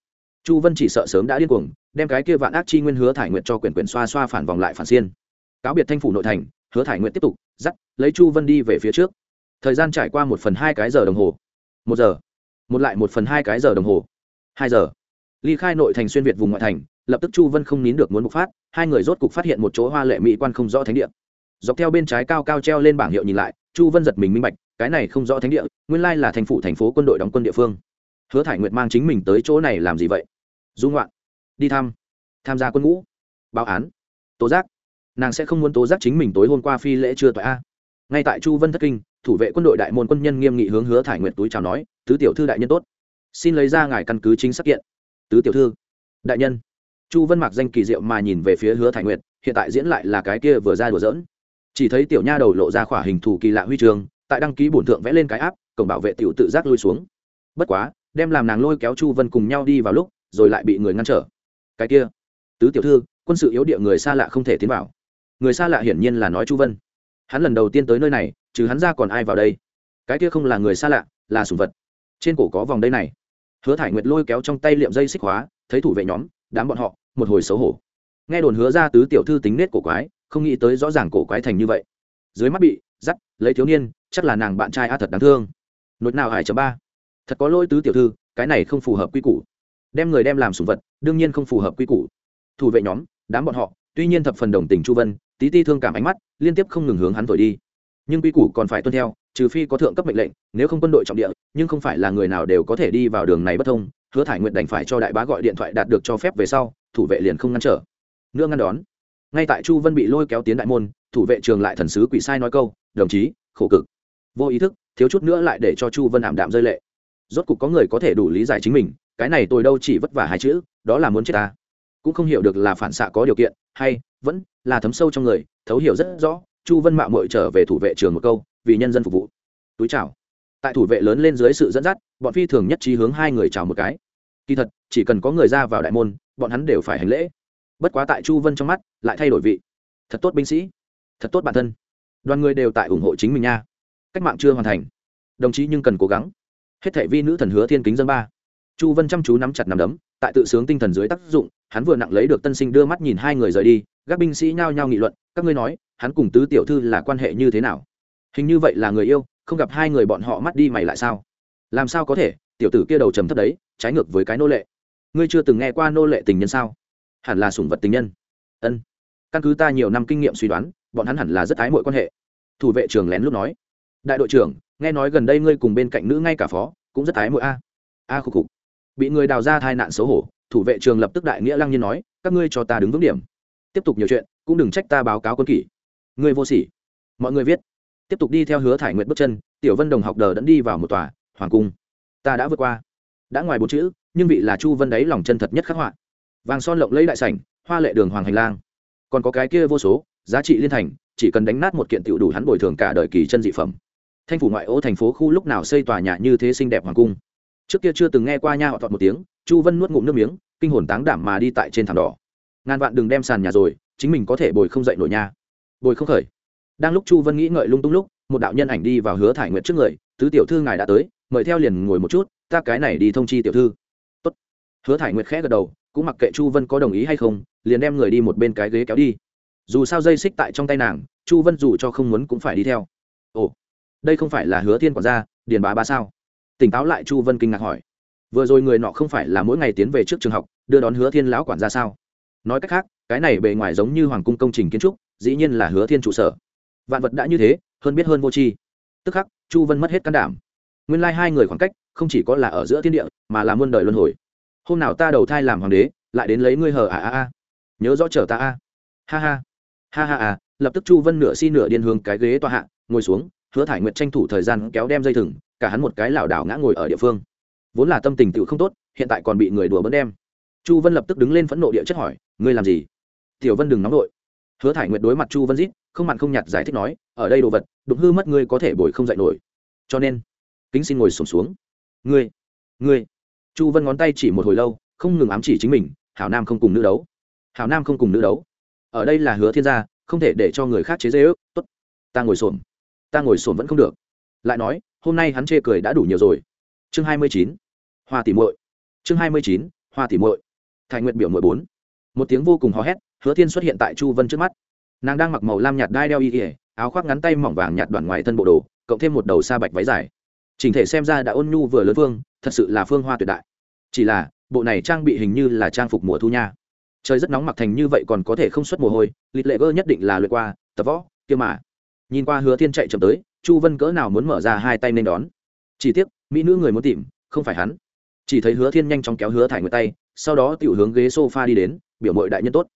[SPEAKER 1] Chu vân chỉ sợ sớm đã điên cuồng đem cái kia vạn ác chi nguyên hứa thải nguyện cho quyền quyền xoa xoa phản vòng lại phản xiên. Cáo biệt thanh phủ nội thành, hứa thải nguyện tiếp tục, dắt, lấy chu vân đi về phía trước. Thời gian trải qua một phần hai cái giờ đồng hồ. Một giờ. Một lại một phần hai cái giờ đồng hồ. Hai giờ. Ly khai nội thành xuyên việt vùng ngoại thành, lập tức chu vân không nín được muốn bộc phát, hai người rốt cục phát hiện một chỗ hoa lệ mỹ quan không rõ thánh địa. Dọc theo bên trái cao cao treo lên bảng hiệu nhìn lại, chu vân giật mình minh bạch, cái này không rõ thánh địa, nguyên lai là thành phụ thành phố quân đội đóng quân địa phương. Hứa thải nguyệt mang chính mình tới chỗ này làm gì vậy? Dung loạn đi thăm. Tham gia quân ngũ. Báo án. Tố giác. Nàng sẽ không muốn tố giác chính mình tối hôm qua phi lễ chưa tội a. Ngay tại chu vân thất kinh, thủ vệ quân đội đại môn quân nhân nghiêm nghị hướng hứa thải nguyệt túi chào nói, tứ tiểu thư đại nhân tốt. Xin lấy ra ngài căn cứ chính xác kiện. Tứ tiểu thư. Đại nhân. Chu vân mặc danh kỳ diệu mà nhìn về phía hứa thải nguyệt, hiện tại diễn lại là cái kia vừa ra đùa dỡn chỉ thấy tiểu nha đầu lộ ra khỏa hình thù kỳ lạ huy trường, tại đăng ký bổn thượng vẽ lên cái áp, cổng bảo vệ tiểu tự giác lui xuống. Bất quá, đem làm nàng lôi kéo chu vân cùng nhau đi vào lúc, rồi lại bị người ngăn trở cái kia. Tứ tiểu thư, quân sự yếu địa người xa lạ không thể tiến vào. Người xa lạ hiển nhiên là nói chu vân. Hắn lần đầu tiên tới nơi này chứ hắn ra còn ai vào đây? Cái kia không là người xa lạ, là sùng vật. Trên cổ có vòng đây này. Hứa thải nguyệt lôi kéo trong tay liệm dây xích hóa, thấy thủ vệ nhóm, đám bọn họ, một hồi xấu hổ. Nghe đồn hứa ra tứ tiểu thư tính nết cổ quái, không nghĩ tới rõ ràng cổ quái thành như vậy. Dưới mắt bị dắt, lấy thiếu niên, chắc là nàng bạn trai a thật đáng thương. Nốt nào hải chấm ba? Thật có lỗi tứ tiểu thư, cái này không phù hợp quy củ đem người đem làm sùng vật, đương nhiên không phù hợp quy củ. Thủ vệ nhóm, đám bọn họ, tuy nhiên thập phần đồng tình chu vân, tí ti thương cảm ánh mắt, liên tiếp không ngừng hướng hắn thổi đi. Nhưng quy củ còn phải tuân theo, trừ phi có thượng cấp mệnh lệnh, nếu không quân đội trọng địa, nhưng không phải là người nào đều có thể đi vào đường này bất thông, hứa thải nguyện đành phải cho đại bá gọi điện thoại đạt được cho phép về sau, thủ vệ liền không ngăn trở. Nữa ngăn đón. Ngay tại chu vân bị lôi kéo tiến đại môn, thủ vệ trường lại thần sứ quỷ sai nói câu, đồng chí, khổ cực. Vô ý thức, thiếu chút nữa lại để cho chu vân ảm đạm rơi lệ. Rốt cục có người có thể đủ lý giải chính mình cái này tôi đâu chỉ vất vả hai chữ, đó là muốn chết ta. Cũng không hiểu được là phản xạ có điều kiện, hay vẫn là thấm sâu trong người, thấu hiểu rất rõ, chu vân mạo mội trở về thủ vệ trường một câu, vì nhân dân phục vụ. Túi chào. Tại thủ vệ lớn lên dưới sự dẫn dắt, bọn phi thường nhất trí hướng hai người chào một cái. Kỳ thật, chỉ cần có người ra vào đại môn, bọn hắn đều phải hành lễ. Bất quá tại chu vân trong mắt, lại thay đổi vị. Thật tốt binh sĩ. Thật tốt bản thân. Đoàn người đều tại ủng hộ chính mình nha. Cách mạng chưa hoàn thành. Đồng chí nhưng cần cố gắng. Hết thể vi nữ thần hứa thiên kính dân ba chu vân chăm chú nắm chặt nắm đấm, tại tự sướng tinh thần dưới tác dụng, hắn vừa nặng lấy được tân sinh đưa mắt nhìn hai người rời đi, các binh sĩ nhao nhao nghị luận, các ngươi nói, hắn cùng tứ tiểu thư là quan hệ như thế nào? Hình như vậy là người yêu, không gặp hai người bọn họ mắt đi mày lại sao? Làm sao có thể, tiểu tử kia đầu trầm thấp đấy, trái ngược với cái nô lệ. Ngươi chưa từng nghe qua nô lệ tình nhân sao? Hẳn là sủng vật tình nhân. Ân. Căn cứ ta nhiều năm kinh nghiệm suy đoán, bọn hắn hẳn là rất ái mọi quan hệ. Thủ vệ trường lén lúc nói. Đại đội trưởng, nghe nói gần đây ngươi cùng bên cạnh nữ ngay cả phó, cũng rất ái mỗi a. A khục khục bị người đào ra tai nạn xấu hổ, thủ vệ trường lập tức đại nghĩa lăng nhiên nói, các ngươi cho ta đứng vững điểm. Tiếp tục nhiều chuyện, cũng đừng trách ta báo cáo quân kỷ. Ngươi vô sỉ. Mọi người viết. Tiếp tục đi theo hứa thải nguyện bước chân, tiểu vân đồng học đờ đẫn đi vào một tòa, hoàng cung. Ta đã vượt qua. Đã ngoài bốn chữ, nhưng vị là chu vân đấy lòng chân thật nhất khắc họa. Vàng son lộng lấy đại sảnh, hoa lệ đường hoàng hành lang. Còn có cái kia vô số, giá trị liên thành, chỉ cần đánh nát một kiện tiểu đủ hắn bồi thường cả đời kỳ chân dị phẩm. Thanh phủ ngoại ô thành phố khu lúc nào xây tòa nhà như thế xinh đẹp hoàng cung? Trước kia chưa từng nghe qua nha, họ thọt một tiếng, chu vân nuốt ngụm nước miếng, kinh hồn táng đảm mà đi tại trên thảm đỏ. Ngàn vạn đừng đem sàn nhà rồi, chính mình có thể bồi không dậy nổi nha. Bồi không khởi. Đang lúc chu vân nghĩ ngợi lung tung lúc, một đạo nhân ảnh đi vào hứa thải nguyện trước người, tứ tiểu thư ngài đã tới, mời theo liền ngồi một chút, ta cái này đi thông chi tiểu thư. Tốt. hứa thải nguyệt khẽ gật đầu, cũng mặc kệ chu vân có đồng ý hay không, liền đem người đi một bên cái ghế kéo đi. Dù sao dây xích tại trong tay nàng, chu vân dù cho không muốn cũng phải đi theo. Ồ, đây không phải là hứa thiên quản gia, điền bá ba sao? Tỉnh táo lại chu vân kinh ngạc hỏi. Vừa rồi người nọ không phải là mỗi ngày tiến về trước trường học, đưa đón hứa thiên lão quản gia sao? Nói cách khác, cái này bề ngoài giống như hoàng cung công trình kiến trúc, dĩ nhiên là hứa thiên trụ sở. Vạn vật đã như thế, hơn biết hơn vô tri. Tức khắc, chu vân mất hết can đảm. Nguyên lai hai người khoảng cách, không chỉ có là ở giữa thiên địa, mà là muôn đời luân hồi. Hôm nào ta đầu thai làm hoàng đế, lại đến lấy ngươi hờ à à à. Nhớ rõ chờ ta à? ha ha. Ha ha à lập tức chu vân nửa xi、si、nửa nửa điên hướng cái ghế tòa hạ, ngồi xuống hứa thải nguyệt tranh thủ thời gian kéo đem dây thừng, cả hắn một cái lảo đảo ngã ngồi ở địa phương. Vốn là tâm tình tự không tốt, hiện tại còn bị người đùa bỡn đem. Chu vân lập tức đứng lên phẫn nộ địa chất hỏi, ngươi làm gì? Tiểu vân đừng nóng nội hứa thải nguyệt đối mặt chu vân rít, không mặn không nhạt giải thích nói, ở đây đồ vật, đục hư mất ngươi có thể bồi không dạy nổi. Cho nên, kính xin ngồi sổm xuống. Ngươi ngươi. Chu vân ngón tay chỉ một hồi lâu, không ngừng ám chỉ chính mình, hảo nam không cùng nữ đấu. Hảo nam không cùng nữ đấu. Ở đây là hứa thiên gia, không thể để cho người khác chế dễ ước tốt, ta ngồi xổm ta ngồi xổm vẫn không được. Lại nói, hôm nay hắn chê cười đã đủ nhiều rồi. Chương hai mươi chín, hoa tỉ muội. Chương hai mươi chín, hoa tỉ muội. Thái nguyện biểu mười bốn. Một tiếng vô cùng hò hét, hứa thiên xuất hiện tại chu vân trước mắt. Nàng đang mặc màu lam nhạt đai đeo y ỉa áo khoác ngắn tay mỏng vàng nhạt đoạn ngoài thân bộ đồ, cộng thêm một đầu sa bạch váy dài. Chỉnh thể xem ra đã ôn nhu vừa lớn vương, thật sự là phương hoa tuyệt đại. Chỉ là, bộ này trang bị hình như là trang phục mùa thu nha. Trời rất nóng mặc thành như vậy còn có thể không xuất mồ hôi, lịch lệ gơ nhất định là lượt qua, tập võ, kia mà nhìn qua hứa thiên chạy chậm tới, chu vân cỡ nào muốn mở ra hai tay nên đón. Chỉ tiếc, mỹ nữ người muốn tìm, không phải hắn. Chỉ thấy hứa thiên nhanh chóng kéo hứa thải nguyệt tay, sau đó tiểu hướng ghế sofa đi đến, biểu mội đại nhân tốt.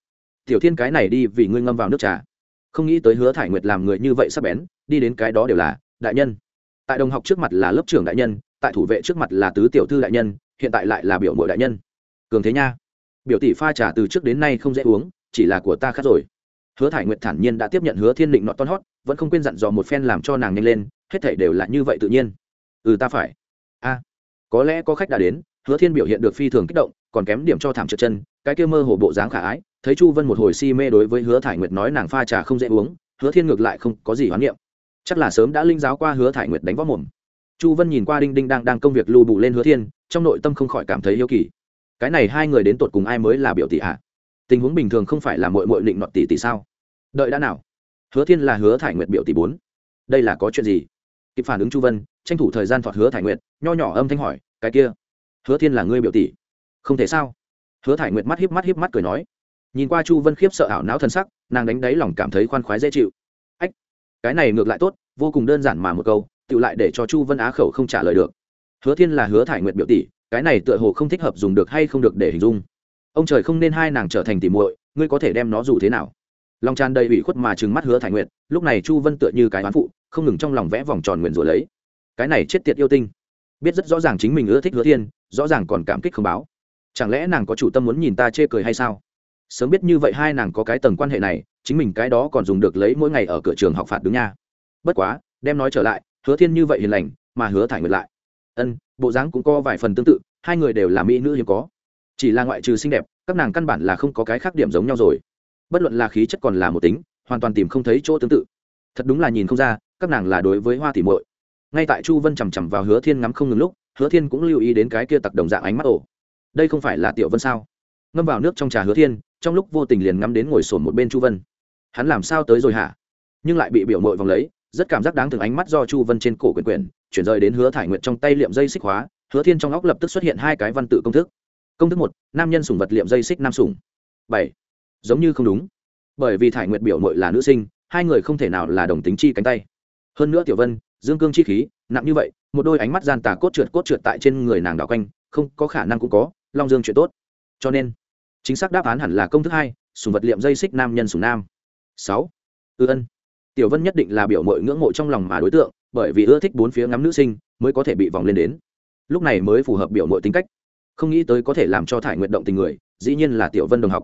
[SPEAKER 1] Tiểu thiên cái này đi vì ngươi ngâm vào nước trà. Không nghĩ tới hứa thải nguyệt làm người như vậy sắp bén, đi đến cái đó đều là, đại nhân. Tại đồng học trước mặt là lớp trưởng đại nhân, tại thủ vệ trước mặt là tứ tiểu thư đại nhân, hiện tại lại là biểu mội đại nhân. Cường thế nha. Biểu tỷ pha trà từ trước đến nay không dễ uống, chỉ là của ta khác rồi hứa thải nguyệt thản nhiên đã tiếp nhận hứa thiên định nọt ton hót, vẫn không quên dặn dò một phen làm cho nàng nhanh lên, hết thảy đều là như vậy tự nhiên. Ừ ta phải. A. Có lẽ có khách đã đến, hứa thiên biểu hiện được phi thường kích động, còn kém điểm cho thảm trượt chân, cái kia mơ hồ bộ dáng khả ái, thấy chu vân một hồi si mê đối với hứa thải nguyệt nói nàng pha trà không dễ uống, hứa thiên ngược lại không có gì hoán niệm. Chắc là sớm đã linh giáo qua hứa thải nguyệt đánh võ mồm. Chu vân nhìn qua đinh đinh đang đang công việc lù bù lên hứa thiên, trong nội tâm không khỏi cảm thấy yêu kỳ. Cái này hai người đến tột cùng ai mới là biểu tỷ ạ? à? Tình huống bình thường không phải là mội mội định nọt tỷ tỷ sao? Đợi đã nào? Hứa thiên là hứa thải nguyệt biểu tỷ bốn. Đây là có chuyện gì? Kịp phản ứng chu vân, tranh thủ thời gian thọt hứa thải nguyệt, nho nhỏ âm thanh hỏi, cái kia, hứa thiên là ngươi biểu tỷ? Không thể sao? Hứa thải nguyệt mắt híp mắt híp mắt cười nói. Nhìn qua chu vân khiếp sợ ảo não thân sắc, nàng đánh đáy lòng cảm thấy khoan khoái dễ chịu. Ách, cái này ngược lại tốt, vô cùng đơn giản mà một câu tự lại để cho chu vân á khẩu không trả lời được. Hứa thiên là hứa thải nguyệt biểu tỷ, cái này tựa hồ không thích hợp dùng được hay không được để hình dung ông trời không nên hai nàng trở thành tỉ muội, ngươi có thể đem nó dù thế nào. Lòng tràn đầy ủy khuất mà trừng mắt hứa thải nguyệt, lúc này chu vân tựa như cái oán phụ, không ngừng trong lòng vẽ vòng tròn nguyện rồi lấy. Cái này chết tiệt yêu tinh. Biết rất rõ ràng chính mình ưa thích hứa thiên, rõ ràng còn cảm kích không báo. Chẳng lẽ nàng có chủ tâm muốn nhìn ta chê cười hay sao? Sớm biết như vậy hai nàng có cái tầng quan hệ này, chính mình cái đó còn dùng được lấy mỗi ngày ở cửa trường học phạt đứng nha. Bất quá, đem nói trở lại, hứa thiên như vậy hiền lành, mà hứa thải nguyệt lại. Ân, bộ dáng cũng có vài phần tương tự, hai người đều là mỹ nữ hiếm có chỉ là ngoại trừ xinh đẹp, các nàng căn bản là không có cái khác điểm giống nhau rồi. Bất luận là khí chất còn là một tính, hoàn toàn tìm không thấy chỗ tương tự. Thật đúng là nhìn không ra, các nàng là đối với hoa tỉ muội. Ngay tại chu vân chằm chằm vào hứa thiên ngắm không ngừng lúc, hứa thiên cũng lưu ý đến cái kia tặc đồng dạng ánh mắt ổ. Đây không phải là tiểu vân sao? Ngâm vào nước trong trà hứa thiên, trong lúc vô tình liền ngắm đến ngồi sồn một bên chu vân. Hắn làm sao tới rồi hả? Nhưng lại bị biểu mội vòng lấy, rất cảm giác đáng thường ánh mắt do chu vân trên cổ quyền quyền chuyển rời đến hứa thải nguyện trong tay liệm dây xích hóa. Hứa thiên trong óc lập tức xuất hiện hai cái văn tự công thức công thức một, nam nhân sùng vật liệm dây xích nam sùng bảy, giống như không đúng. Bởi vì thải nguyệt biểu mội là nữ sinh, hai người không thể nào là đồng tính chi cánh tay. Hơn nữa tiểu vân, dương cương chi khí, nặng như vậy, một đôi ánh mắt gian tà cốt trượt cốt trượt tại trên người nàng đảo quanh, không có khả năng cũng có, long dương chuyện tốt. Cho nên, chính xác đáp án hẳn là công thức hai sùng vật liệm dây xích nam nhân sùng nam. Sáu, ư ân. Tiểu vân nhất định là biểu mội ngưỡng mộ trong lòng mà đối tượng, bởi vì ưa thích bốn phía ngắm nữ sinh, mới có thể bị vòng lên đến. Lúc này mới phù hợp biểu mội tính cách không nghĩ tới có thể làm cho thải nguyện động tình người, dĩ nhiên là tiểu vân đồng học.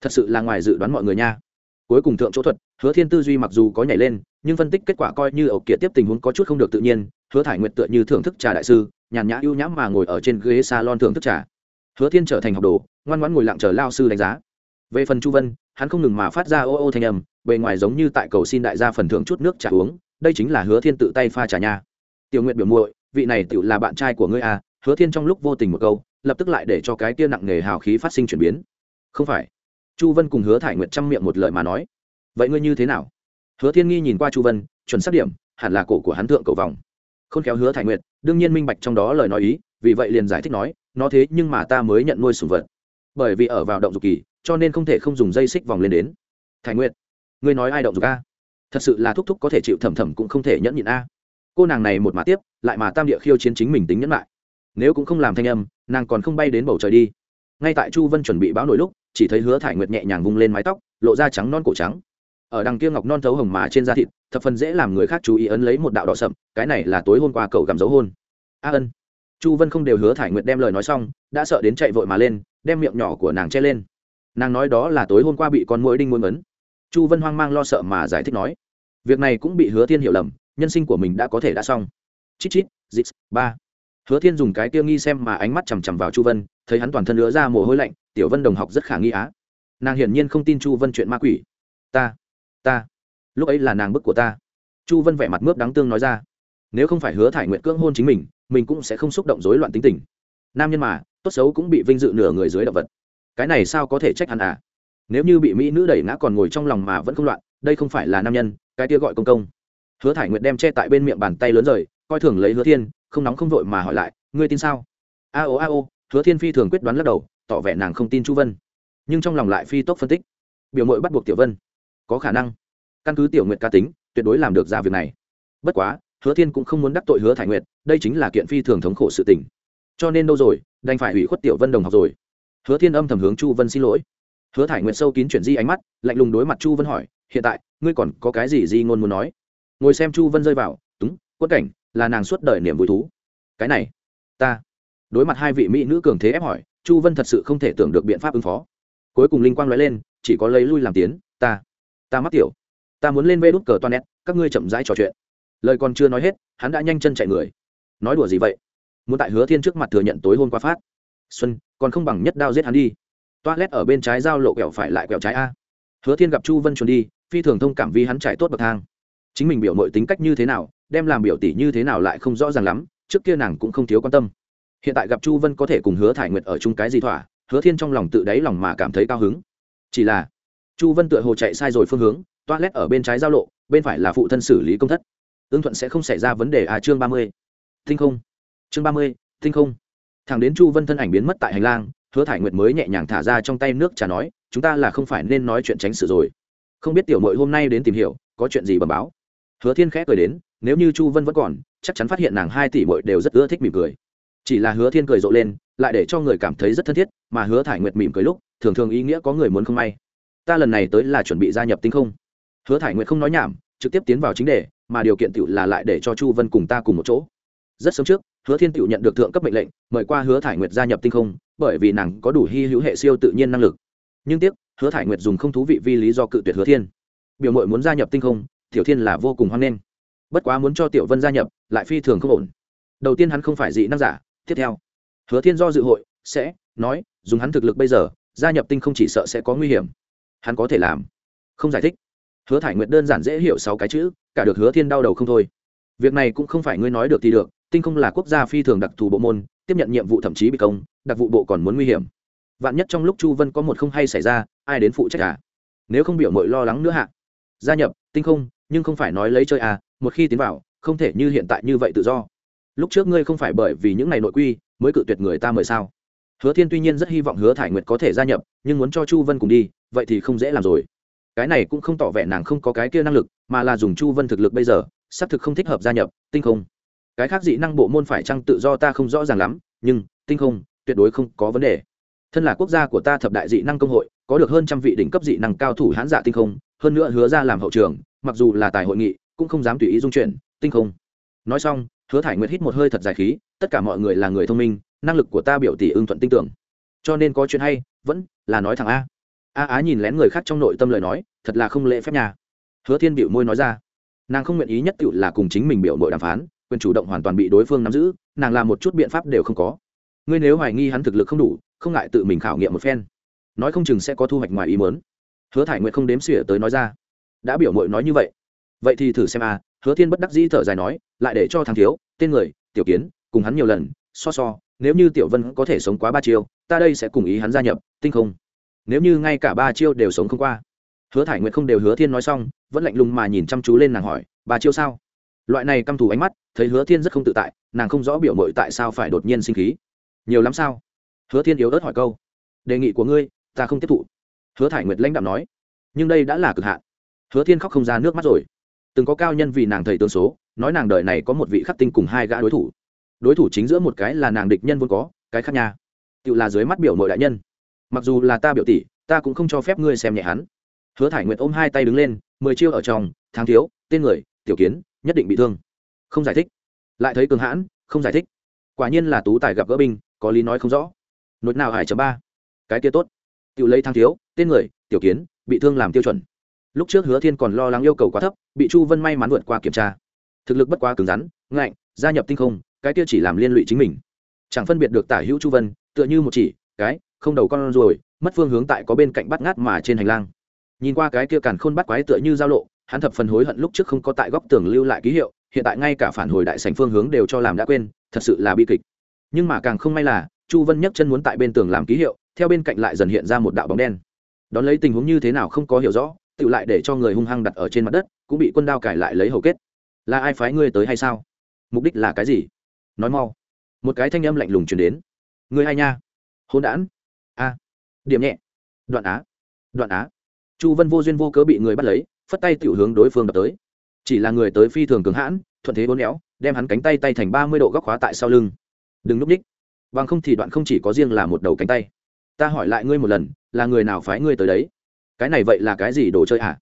[SPEAKER 1] Thật sự là ngoài dự đoán mọi người nha. Cuối cùng thượng chỗ thuật, hứa thiên tư duy mặc dù có nhảy lên, nhưng phân tích kết quả coi như ẩu kiệt tiếp tình huống có chút không được tự nhiên, hứa thải nguyện tựa như thưởng thức trà đại sư, nhàn nhã ưu nhãm mà ngồi ở trên ghế salon thưởng thức trà. Hứa thiên trở thành học đồ, ngoan ngoãn ngồi lặng chờ lao sư đánh giá. Về phần chu vân, hắn không ngừng mà phát ra ô ô thanh âm, bề ngoài giống như tại cầu xin đại gia phần thưởng chút nước trà uống, đây chính là hứa thiên tự tay pha trà nha. Tiểu nguyện biểu muội, vị này tự là bạn trai của ngươi à hứa thiên trong lúc vô tình một câu lập tức lại để cho cái kia nặng nghề hào khí phát sinh chuyển biến. Không phải. Chu vân cùng hứa thải nguyệt chăm miệng một lời mà nói. Vậy ngươi như thế nào? Hứa thiên nghi nhìn qua chu vân, chuẩn xác điểm, hẳn là cổ của hắn thượng cầu vòng. Khôn khéo hứa thải nguyệt, đương nhiên minh bạch trong đó lời nói ý, vì vậy liền giải thích nói, nó thế nhưng mà ta mới nhận nuôi sùng vật. Bởi vì ở vào động dục kỳ, cho nên không thể không dùng dây xích vòng lên đến. Thải nguyệt, ngươi nói ai động dục a? Thật sự là thúc thúc có thể chịu thầm thầm cũng không thể nhẫn nhịn a. Cô nàng này một mà tiếp, lại mà tam địa khiêu chiến chính mình tính nhẫn lại. Nếu cũng không làm thanh âm nàng còn không bay đến bầu trời đi. Ngay tại chu vân chuẩn bị báo nổi lúc, chỉ thấy hứa thải nguyệt nhẹ nhàng vung lên mái tóc, lộ ra trắng non cổ trắng. Ở đằng kia ngọc non thấu hồng mà trên da thịt, thập phần dễ làm người khác chú ý ấn lấy một đạo đỏ sậm, cái này là tối hôm qua cậu gặm dấu hôn. A ân. Chu vân không đều hứa thải nguyệt đem lời nói xong, đã sợ đến chạy vội mà lên, đem miệng nhỏ của nàng che lên. Nàng nói đó là tối hôm qua bị con mũi đinh muôn ấn. Chu vân hoang mang lo sợ mà giải thích nói, việc này cũng bị hứa thiên hiểu lầm, nhân sinh của mình đã có thể đã xong. Chít chít, dít, ba hứa thiên dùng cái kia nghi xem mà ánh mắt chằm chằm vào chu vân, thấy hắn toàn thân lứa ra mồ hôi lạnh, tiểu vân đồng học rất khả nghi á. Nàng hiển nhiên không tin chu vân chuyện ma quỷ. Ta ta. Lúc ấy là nàng bức của ta. Chu vân vẻ mặt mướp đáng tương nói ra. Nếu không phải hứa thải nguyện cưỡng hôn chính mình mình cũng sẽ không xúc động rối loạn tính tình. Nam nhân mà, tốt xấu cũng bị vinh dự nửa người dưới động vật. Cái này sao có thể trách hắn à? Nếu như bị mỹ nữ đẩy ngã còn ngồi trong lòng mà vẫn không loạn, đây không phải là nam nhân, cái kia gọi công công. Hứa thải nguyệt đem che tại bên miệng bàn tay lớn rời coi thường lấy hứa thiên, không nóng không vội mà hỏi lại, ngươi tin sao? A ô a ô, hứa thiên phi thường quyết đoán lắc đầu, tỏ vẻ nàng không tin chu vân. Nhưng trong lòng lại phi tốc phân tích. Biểu mội bắt buộc tiểu vân. Có khả năng. Căn cứ tiểu nguyện ca tính, tuyệt đối làm được ra việc này. Bất quá, hứa thiên cũng không muốn đắc tội hứa thải nguyệt, đây chính là kiện phi thường thống khổ sự tình. Cho nên đâu rồi, đành phải hủy khuất tiểu vân đồng học rồi. Hứa thiên âm thầm hướng chu vân xin lỗi. Hứa thải nguyệt sâu kín chuyển di ánh mắt, lạnh lùng đối mặt chu vân hỏi, hiện tại, ngươi còn có cái gì di ngôn muốn nói? Ngồi xem chu vân rơi vào. Túng quất cảnh là nàng suốt đời niềm vui thú. Cái này, ta. Đối mặt hai vị mỹ nữ cường thế ép hỏi, chu vân thật sự không thể tưởng được biện pháp ứng phó. Cuối cùng linh quang nói lên, chỉ có lấy lui làm tiến, ta ta mắc tiểu. Ta muốn lên vê đút cờ toan các ngươi chậm rãi trò chuyện. Lời còn chưa nói hết, hắn đã nhanh chân chạy người. Nói đùa gì vậy? Muốn tại hứa thiên trước mặt thừa nhận tối hôn qua phát. Xuân, còn không bằng nhất đao giết hắn đi. Toilet ở bên trái giao lộ kẹo phải lại kẹo trái a. Hứa thiên gặp chu vân chuồn đi, phi thường thông cảm vì hắn trải tốt bậc thang. Chính mình biểu mọi tính cách như thế nào đem làm biểu tỷ như thế nào lại không rõ ràng lắm, trước kia nàng cũng không thiếu quan tâm. Hiện tại gặp chu vân có thể cùng hứa thải nguyệt ở chung cái gì thỏa, hứa thiên trong lòng tự đáy lòng mà cảm thấy cao hứng. Chỉ là, chu vân tựa hồ chạy sai rồi phương hướng, toilet ở bên trái giao lộ, bên phải là phụ thân xử lý công thất. Ương thuận sẽ không xảy ra vấn đề à chương ba mươi. Tinh không. Chương ba mươi tinh không. Thằng đến chu vân thân ảnh biến mất tại hành lang, hứa thải nguyệt mới nhẹ nhàng thả ra trong tay nước trà nói, chúng ta là không phải nên nói chuyện tránh sự rồi. Không biết tiểu mội hôm nay đến tìm hiểu, có chuyện gì bẩm báo? Hứa thiên khẽ cười đến, nếu như chu vân vẫn còn, chắc chắn phát hiện nàng hai tỷ muội đều rất ưa thích mỉm cười. Chỉ là hứa thiên cười rộ lên, lại để cho người cảm thấy rất thân thiết, mà hứa thải nguyệt mỉm cười lúc, thường thường ý nghĩa có người muốn không may. Ta lần này tới là chuẩn bị gia nhập tinh không. Hứa thải nguyệt không nói nhảm, trực tiếp tiến vào chính đề, mà điều kiện tựu là lại để cho chu vân cùng ta cùng một chỗ. Rất sớm trước, hứa thiên tựu nhận được thượng cấp mệnh lệnh, mời qua hứa thải nguyệt gia nhập tinh không, bởi vì nàng có đủ hy hữu hệ siêu tự nhiên năng lực. Nhưng tiếc, hứa thải nguyệt dùng không thú vị vì lý do cự tuyệt hứa thiên. Biểu mội muốn gia nhập tinh không tiểu thiên là vô cùng hoan nghênh. Bất quá muốn cho tiểu vân gia nhập, lại phi thường không ổn. Đầu tiên hắn không phải dị năng giả, tiếp theo, hứa thiên do dự hội, sẽ nói, dùng hắn thực lực bây giờ, gia nhập tinh không chỉ sợ sẽ có nguy hiểm. Hắn có thể làm. Không giải thích. Hứa thải nguyệt đơn giản dễ hiểu sáu cái chữ, cả được hứa thiên đau đầu không thôi. Việc này cũng không phải ngươi nói được thì được, tinh không là quốc gia phi thường đặc thù bộ môn, tiếp nhận nhiệm vụ thậm chí bị công, đặc vụ bộ còn muốn nguy hiểm. Vạn nhất trong lúc chu vân có một không hay xảy ra, ai đến phụ trách à? Nếu không biểu mội lo lắng nữa hạ. Gia nhập, tinh không nhưng không phải nói lấy chơi à một khi tiến vào, không thể như hiện tại như vậy tự do. Lúc trước ngươi không phải bởi vì những ngày nội quy mới cự tuyệt người ta mời sao? Hứa thiên tuy nhiên rất hy vọng hứa thải nguyệt có thể gia nhập, nhưng muốn cho chu vân cùng đi, vậy thì không dễ làm rồi. Cái này cũng không tỏ vẻ nàng không có cái kia năng lực, mà là dùng chu vân thực lực bây giờ, xác thực không thích hợp gia nhập, tinh không. Cái khác dị năng bộ môn phải chăng tự do ta không rõ ràng lắm, nhưng, tinh không, tuyệt đối không có vấn đề. Thân là quốc gia của ta thập đại dị năng công hội, có được hơn trăm vị đỉnh cấp dị năng cao thủ hãn dạ tinh không hơn nữa hứa ra làm hậu trường, mặc dù là tài hội nghị, cũng không dám tùy ý dung chuyển, tinh không. Nói xong, hứa thải nguyệt hít một hơi thật dài khí, tất cả mọi người là người thông minh, năng lực của ta biểu tỷ ưng thuận tin tưởng cho nên có chuyện hay, vẫn là nói thẳng a. A á nhìn lén người khác trong nội tâm lời nói, thật là không lễ phép nhà hứa thiên biểu môi nói ra. Nàng không nguyện ý nhất tự là cùng chính mình biểu mội đàm phán, quyền chủ động hoàn toàn bị đối phương nắm giữ, nàng làm một chút biện pháp đều không có. Ngươi nếu hoài nghi hắn thực lực không đủ, không ngại tự mình khảo nghiệm một phen. Nói không chừng sẽ có thu hoạch ngoài ý mớn hứa thải nguyện không đếm xỉa tới nói ra. Đã biểu mội nói như vậy vậy thì thử xem a hứa thiên bất đắc dĩ thở dài nói, lại để cho thằng thiếu, tên người, tiểu kiến, cùng hắn nhiều lần, so so, nếu như tiểu vân có thể sống quá ba chiêu, ta đây sẽ cùng ý hắn gia nhập, tinh không. Nếu như ngay cả ba chiêu đều sống không qua. Hứa thải nguyện không đều hứa thiên nói xong, vẫn lạnh lùng mà nhìn chăm chú lên nàng hỏi, ba chiêu sao? Loại này căm thù ánh mắt, thấy hứa thiên rất không tự tại, nàng không rõ biểu mội tại sao phải đột nhiên sinh khí. Nhiều lắm sao? Hứa thiên yếu ớt hỏi câu, đề nghị của ngươi, ta không tiếp thụ hứa thải nguyệt lãnh đạo nói, nhưng đây đã là cực hạn. Hứa thiên khóc không ra nước mắt rồi. Từng có cao nhân vì nàng thầy tương số, nói nàng đời này có một vị khắc tinh cùng hai gã đối thủ. Đối thủ chính giữa một cái là nàng địch nhân vốn có, cái khác nha. Tự là dưới mắt biểu nội đại nhân. Mặc dù là ta biểu tỷ, ta cũng không cho phép ngươi xem nhẹ hắn. Hứa thải nguyệt ôm hai tay đứng lên, mười chiêu ở trong, tháng thiếu, tên người, tiểu kiến, nhất định bị thương. Không giải thích. Lại thấy cường hãn, không giải thích. Quả nhiên là tú tài gặp gỡ binh, có lý nói không rõ. Nốt nào hải chấm ba? Cái kia tốt tự lấy thang thiếu, tên người, tiểu kiến, bị thương làm tiêu chuẩn. Lúc trước hứa thiên còn lo lắng yêu cầu quá thấp, bị chu vân may mắn vượt qua kiểm tra. Thực lực bất quá cứng rắn, ngạnh, gia nhập tinh không, cái kia chỉ làm liên lụy chính mình. Chẳng phân biệt được tả hữu chu vân, tựa như một chỉ, cái, không đầu con rồi mất phương hướng tại có bên cạnh bắt ngát mà trên hành lang. Nhìn qua cái kia càn khôn bắt quái tựa như giao lộ, hắn thập phần hối hận lúc trước không có tại góc tường lưu lại ký hiệu, hiện tại ngay cả phản hồi đại sành phương hướng đều cho làm đã quên, thật sự là bi kịch. Nhưng mà càng không may là, chu vân nhấc chân muốn tại bên tường làm ký hiệu theo bên cạnh lại dần hiện ra một đạo bóng đen. Đón lấy tình huống như thế nào không có hiểu rõ, tự lại để cho người hung hăng đặt ở trên mặt đất, cũng bị quân đao cải lại lấy hầu kết. Là ai phái ngươi tới hay sao? Mục đích là cái gì? Nói mau. Một cái thanh âm lạnh lùng chuyển đến. Ngươi hay nha? Hôn đản. A. Điểm nhẹ. Đoạn á. Đoạn á. Chu vân vô duyên vô cớ bị người bắt lấy, phất tay tiểu hướng đối phương đập tới. Chỉ là người tới phi thường cường hãn, thuận thế bốn éo đem hắn cánh tay tay thành ba mươi độ góc khóa tại sau lưng. Đừng núp ních. Bằng không thì đoạn không chỉ có riêng là một đầu cánh tay ta hỏi lại ngươi một lần, là người nào phái ngươi tới đấy? Cái này vậy là cái gì đồ chơi hả? À?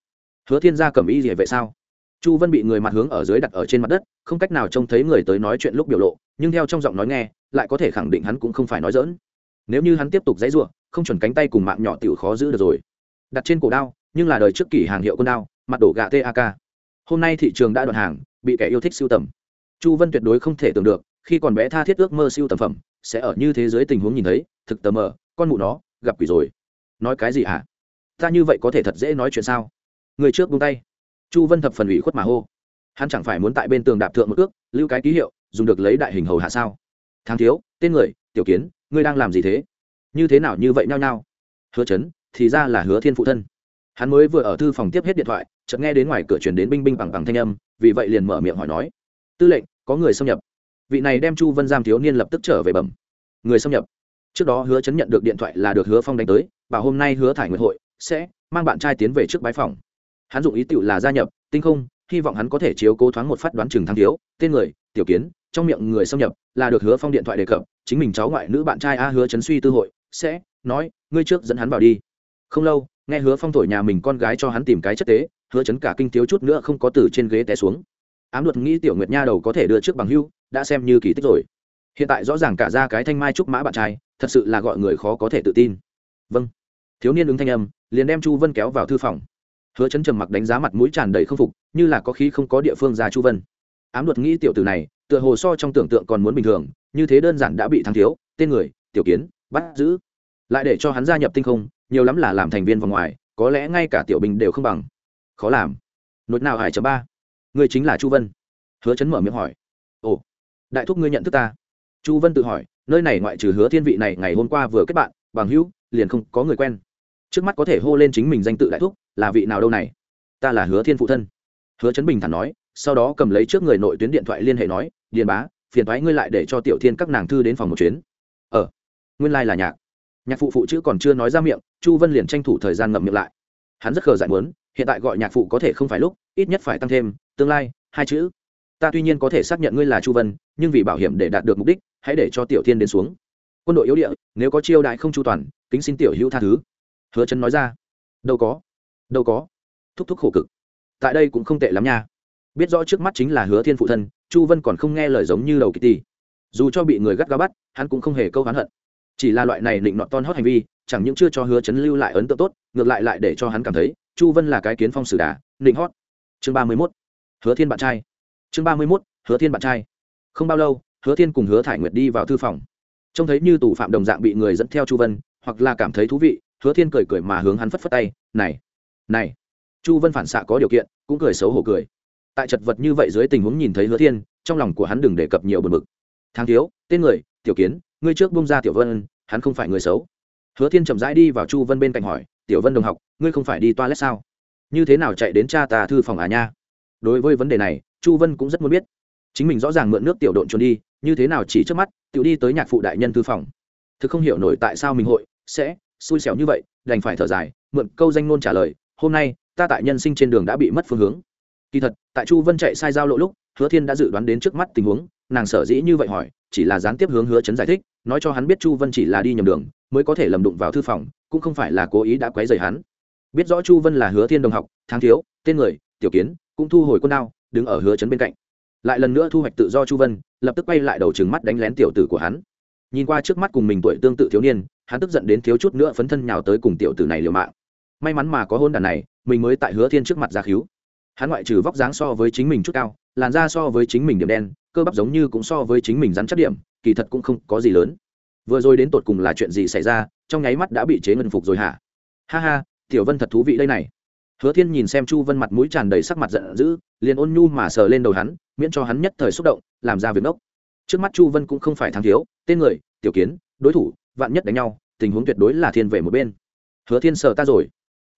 [SPEAKER 1] hứa thiên gia cầm ý gì vậy sao? Chu vân bị người mặt hướng ở dưới đặt ở trên mặt đất, không cách nào trông thấy người tới nói chuyện lúc biểu lộ, nhưng theo trong giọng nói nghe, lại có thể khẳng định hắn cũng không phải nói dỡn nếu như hắn tiếp tục dãy r u ộ không chuẩn cánh tay cùng mạng nhỏ t i ể u khó giữ được rồi. Đặt trên cổ đao, nhưng là đời trước kỷ hàng hiệu con đao, mặt đổ gà tak hôm nay thị trường đã đoạn hàng, bị kẻ yêu thích siêu tầm. Chu vân tuyệt đối không thể tưởng được, khi còn bé tha thiết ước mơ siêu tầm phẩm, sẽ ở như thế giới tình huống nhìn thấy, thực tờ mờ con mụ nó, gặp quỷ rồi. Nói cái gì hả? Ta như vậy có thể thật dễ nói chuyện sao? Người trước buông tay. Chu vân thập phần ủy khuất mà hô. Hắn chẳng phải muốn tại bên tường đạp thượng một ước, lưu cái ký hiệu, dùng được lấy đại hình hầu hạ sao? Thang thiếu, tên người, tiểu kiến, ngươi đang làm gì thế? Như thế nào như vậy nhao nhao? Hứa chấn, thì ra là hứa thiên phụ thân. Hắn mới vừa ở thư phòng tiếp hết điện thoại, chợt nghe đến ngoài cửa truyền đến binh binh bằng bằng thanh âm, vì vậy liền mở miệng hỏi nói. Tư lệnh, có người xâm nhập? Vị này đem chu vân giam thiếu niên lập tức trở về bẩm. Người xâm nhập? Trước đó hứa chấn nhận được điện thoại là được hứa phong đánh tới và hôm nay hứa thải nguyện hội sẽ mang bạn trai tiến về trước bái phòng. Hắn dụng ý tựu là gia nhập, tinh không, hy vọng hắn có thể chiếu cố thoáng một phát đoán chừng thắng thiếu. Tên người, tiểu kiến, trong miệng người xâm nhập, là được hứa phong điện thoại đề cập, chính mình cháu ngoại nữ bạn trai a hứa chấn suy tư hội, sẽ nói, ngươi trước dẫn hắn vào đi. Không lâu, nghe hứa phong thổi nhà mình con gái cho hắn tìm cái chất tế, hứa chấn cả kinh thiếu chút nữa không có từ trên ghế té xuống. Ám luật nghĩ tiểu nguyệt nha đầu có thể đưa trước bằng hưu, đã xem như kỳ tích rồi. Hiện tại rõ ràng cả ra cái thanh mai trúc mã bạn trai thật sự là gọi người khó có thể tự tin. Vâng. Thiếu niên ứng thanh âm, liền đem chu vân kéo vào thư phòng. Hứa chấn trầm mặc đánh giá mặt mũi tràn đầy không phục, như là có khí không có địa phương ra chu vân. Ám luật nghĩ tiểu tử này, tựa hồ so trong tưởng tượng còn muốn bình thường, như thế đơn giản đã bị thắng thiếu, tên người, tiểu kiến, bắt giữ. Lại để cho hắn gia nhập tinh không, nhiều lắm là làm thành viên vòng ngoài, có lẽ ngay cả tiểu bình đều không bằng. Khó làm. Nốt nào hải chấm ba? Người chính là chu vân. Hứa chấn mở miệng hỏi. Ồ, đại thúc ngươi nhận thức ta. Chu vân tự hỏi nơi này ngoại trừ hứa thiên vị này ngày hôm qua vừa kết bạn, bằng hữu, liền không có người quen. Trước mắt có thể hô lên chính mình danh tự đại thúc, là vị nào đâu này? Ta là hứa thiên phụ thân. Hứa chấn bình thản nói, sau đó cầm lấy trước người nội tuyến điện thoại liên hệ nói, điền bá, phiền thoái ngươi lại để cho tiểu thiên các nàng thư đến phòng một chuyến. Ờ nguyên lai、like、là nhạc. Nhạc phụ phụ chữ còn chưa nói ra miệng, chu vân liền tranh thủ thời gian ngậm miệng lại. Hắn rất khờ dại muốn, hiện tại gọi nhạc phụ có thể không phải lúc, ít nhất phải tăng thêm, tương lai, hai chữ ta tuy nhiên có thể xác nhận ngươi là chu vân, nhưng vì bảo hiểm để đạt được mục đích, hãy để cho tiểu thiên đến xuống. Quân đội yếu địa, nếu có chiêu đại không chu toàn, kính xin tiểu hữu tha thứ. Hứa chân nói ra. Đâu có đâu có. Thúc thúc khổ cực. Tại đây cũng không tệ lắm nha. Biết rõ trước mắt chính là hứa thiên phụ thân, chu vân còn không nghe lời giống như đầu kỳ ti dù cho bị người gắt gao bắt, hắn cũng không hề câu hắn hận. Chỉ là loại này định nọ ton hót hành vi, chẳng những chưa cho hứa chấn lưu lại ấn tượng tốt, ngược lại lại để cho hắn cảm thấy chu vân là cái kiến phong sử đà định hót. Chương ba mươi mốt. Hứa thiên bạn trai chương ba mươi mốt, hứa thiên bạn trai. Không bao lâu, hứa thiên cùng hứa thải nguyệt đi vào thư phòng. Trông thấy như tù phạm đồng dạng bị người dẫn theo chu vân, hoặc là cảm thấy thú vị, hứa thiên cười cười mà hướng hắn phất phất tay, này này. Chu vân phản xạ có điều kiện, cũng cười xấu hổ cười. Tại chật vật như vậy dưới tình huống nhìn thấy hứa thiên, trong lòng của hắn đừng đề cập nhiều bật mực thang thiếu, tên người, tiểu kiến, ngươi trước bông ra tiểu vân, hắn không phải người xấu. Hứa thiên chậm rãi đi vào chu vân bên cạnh hỏi, tiểu vân đồng học, ngươi không phải đi toilet sao? Như thế nào chạy đến cha ta thư phòng à nha? Đối với vấn đề này chu vân cũng rất muốn biết. Chính mình rõ ràng mượn nước tiểu độn trốn đi, như thế nào chỉ trước mắt, tiểu đi tới nhạc phụ đại nhân thư phòng. Thực không hiểu nổi tại sao mình hội sẽ xui xẻo như vậy, đành phải thở dài, mượn câu danh ngôn trả lời, hôm nay, ta tại nhân sinh trên đường đã bị mất phương hướng. Kỳ thật, tại chu vân chạy sai giao lộ lúc, hứa thiên đã dự đoán đến trước mắt tình huống, nàng sở dĩ như vậy hỏi, chỉ là gián tiếp hướng hứa chấn giải thích, nói cho hắn biết chu vân chỉ là đi nhầm đường, mới có thể lầm đụng vào thư phòng, cũng không phải là cố ý đã quấy rầy hắn. Biết rõ chu vân là hứa thiên đồng học tháng thiếu, tên người, tiểu kiến, cũng thu hồi quân đao đứng ở hứa chấn bên cạnh. Lại lần nữa thu hoạch tự do chu vân, lập tức quay lại đầu trừng mắt đánh lén tiểu tử của hắn. Nhìn qua trước mắt cùng mình tuổi tương tự thiếu niên, hắn tức giận đến thiếu chút nữa phấn thân nhào tới cùng tiểu tử này liều mạng. May mắn mà có hôn đàn này, mình mới tại hứa thiên trước mặt ra khíu hắn ngoại trừ vóc dáng so với chính mình chút cao, làn da so với chính mình điểm đen, cơ bắp giống như cũng so với chính mình rắn chắc điểm, kỳ thật cũng không có gì lớn. Vừa rồi đến tột cùng là chuyện gì xảy ra, trong nháy mắt đã bị chế ngân phục rồi hả? Ha ha, tiểu vân thật thú vị đây này hứa thiên nhìn xem chu vân mặt mũi tràn đầy sắc mặt giận dữ, liền ôn nhu mà sờ lên đầu hắn, miễn cho hắn nhất thời xúc động, làm ra việc ngốc. Trước mắt chu vân cũng không phải thắng thiếu, tên người, tiểu kiến, đối thủ, vạn nhất đánh nhau, tình huống tuyệt đối là thiên về một bên. Hứa thiên sờ ta rồi.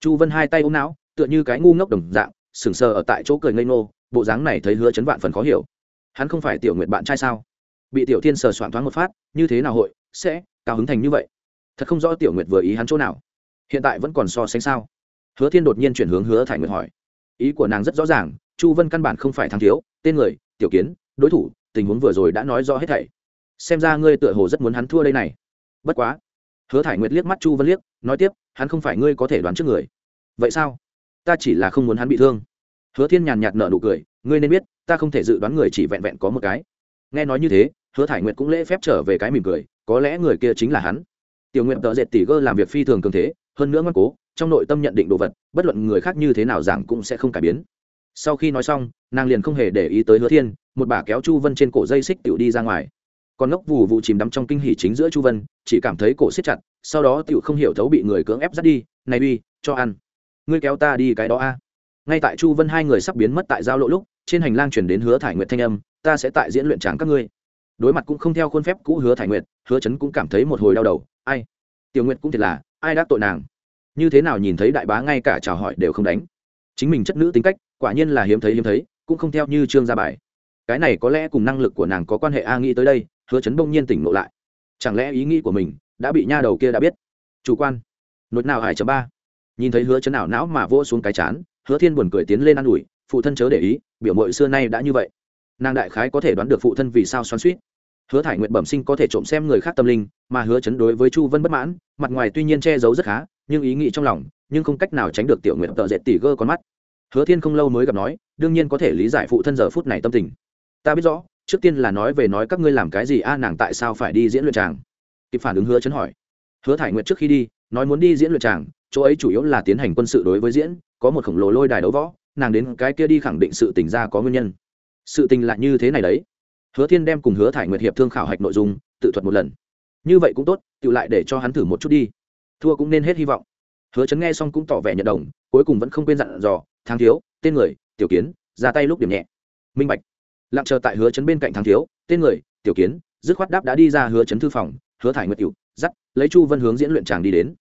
[SPEAKER 1] Chu vân hai tay ôm não, tựa như cái ngu ngốc đồng dạng sừng sờ ở tại chỗ cười ngây ngô, bộ dáng này thấy hứa chấn vạn phần khó hiểu. Hắn không phải tiểu nguyện bạn trai sao? Bị tiểu thiên sờ soạn thoáng một phát, như thế nào hội, sẽ cao hứng thành như vậy? Thật không rõ tiểu nguyệt vừa ý hắn chỗ nào. Hiện tại vẫn còn so sánh sao? Hứa thiên đột nhiên chuyển hướng hứa thải nguyệt hỏi. Ý của nàng rất rõ ràng, chu vân căn bản không phải thắng thiếu, tên người, tiểu kiến, đối thủ, tình huống vừa rồi đã nói rõ hết thảy. Xem ra ngươi tựa hồ rất muốn hắn thua đây này. Bất quá. Hứa thải nguyệt liếc mắt chu vân liếc, nói tiếp, hắn không phải ngươi có thể đoán trước người. Vậy sao? Ta chỉ là không muốn hắn bị thương. Hứa thiên nhàn nhạt nở nụ cười, ngươi nên biết, ta không thể dự đoán người chỉ vẹn vẹn có một cái. Nghe nói như thế, hứa thải nguyệt cũng lễ phép trở về cái mỉm cười, có lẽ người kia chính là hắn. Tiểu nguyện tợ dệt tỷ gơ làm việc phi thường cường thế, hơn nữa ngoan cố trong nội tâm nhận định đồ vật, bất luận người khác như thế nào giảng cũng sẽ không cải biến. Sau khi nói xong, nàng liền không hề để ý tới hứa thiên, một bà kéo chu vân trên cổ dây xích tựu đi ra ngoài. Còn ngốc vù vụ chìm đắm trong kinh hỉ chính giữa chu vân, chỉ cảm thấy cổ xích chặt, sau đó tựu không hiểu thấu bị người cưỡng ép dắt đi, này uy, cho ăn. Ngươi kéo ta đi cái đó a. Ngay tại chu vân hai người sắp biến mất tại giao lộ lúc, trên hành lang chuyển đến hứa thải nguyệt thanh âm, ta sẽ tại diễn luyện tráng các ngươi. Đối mặt cũng không theo khuôn phép cũ hứa thải nguyệt, hứa chấn cũng cảm thấy một hồi đau đầu, ai? Tiểu nguyệt cũng thiệt là, ai đã tội nàng? Như thế nào nhìn thấy đại bá ngay cả chào hỏi đều không đánh? Chính mình chất nữ tính cách, quả nhiên là hiếm thấy hiếm thấy, cũng không theo như trương gia bài. Cái này có lẽ cùng năng lực của nàng có quan hệ a nghĩ tới đây, hứa chấn bỗng nhiên tỉnh ngộ lại. Chẳng lẽ ý nghĩ của mình đã bị nha đầu kia đã biết? Chủ quan. Nốt nào hải chấm ba. Nhìn thấy hứa chấn nào não mà vỗ xuống cái chán, hứa thiên buồn cười tiến lên ă n ủi, phụ thân chớ để ý, biểu mội xưa nay đã như vậy. Nàng đại khái có thể đoán được phụ thân vì sao xoắn suýt hứa thải nguyện bẩm sinh có thể trộm xem người khác tâm linh, mà hứa chấn đối với chu vân bất mãn, mặt ngoài tuy nhiên che giấu rất khá nhưng ý nghĩ trong lòng, nhưng không cách nào tránh được tiểu nguyện tợ dệt tỉ gơ con mắt. Hứa thiên không lâu mới gặp nói, đương nhiên có thể lý giải phụ thân giờ phút này tâm tình. Ta biết rõ, trước tiên là nói về nói các ngươi làm cái gì, a, nàng tại sao phải đi diễn luyện tràng kịp phản ứng hứa chấn hỏi. Hứa thải nguyện trước khi đi, nói muốn đi diễn luyện tràng chỗ ấy chủ yếu là tiến hành quân sự đối với diễn, có một khổng lồ lôi đài đấu võ, nàng đến cái kia đi khẳng định sự tình ra có nguyên nhân. Sự tình là như thế này đấy. Hứa thiên đem cùng hứa thải nguyệt hiệp thương khảo hạch nội dung, tự thuật một lần. Như vậy cũng tốt, tự lại để cho hắn thử một chút đi thua cũng nên hết hy vọng. Hứa chấn nghe xong cũng tỏ vẻ nhận đồng, cuối cùng vẫn không quên dặn dò thang thiếu, tên người, tiểu kiến, ra tay lúc điểm nhẹ. Minh bạch. Lặng chờ tại hứa chấn bên cạnh thang thiếu, tên người, tiểu kiến, dứt khoát đáp đã đi ra hứa chấn thư phòng, hứa thải nguyệt cựu dắt, lấy chu vân hướng diễn luyện chàng đi đến.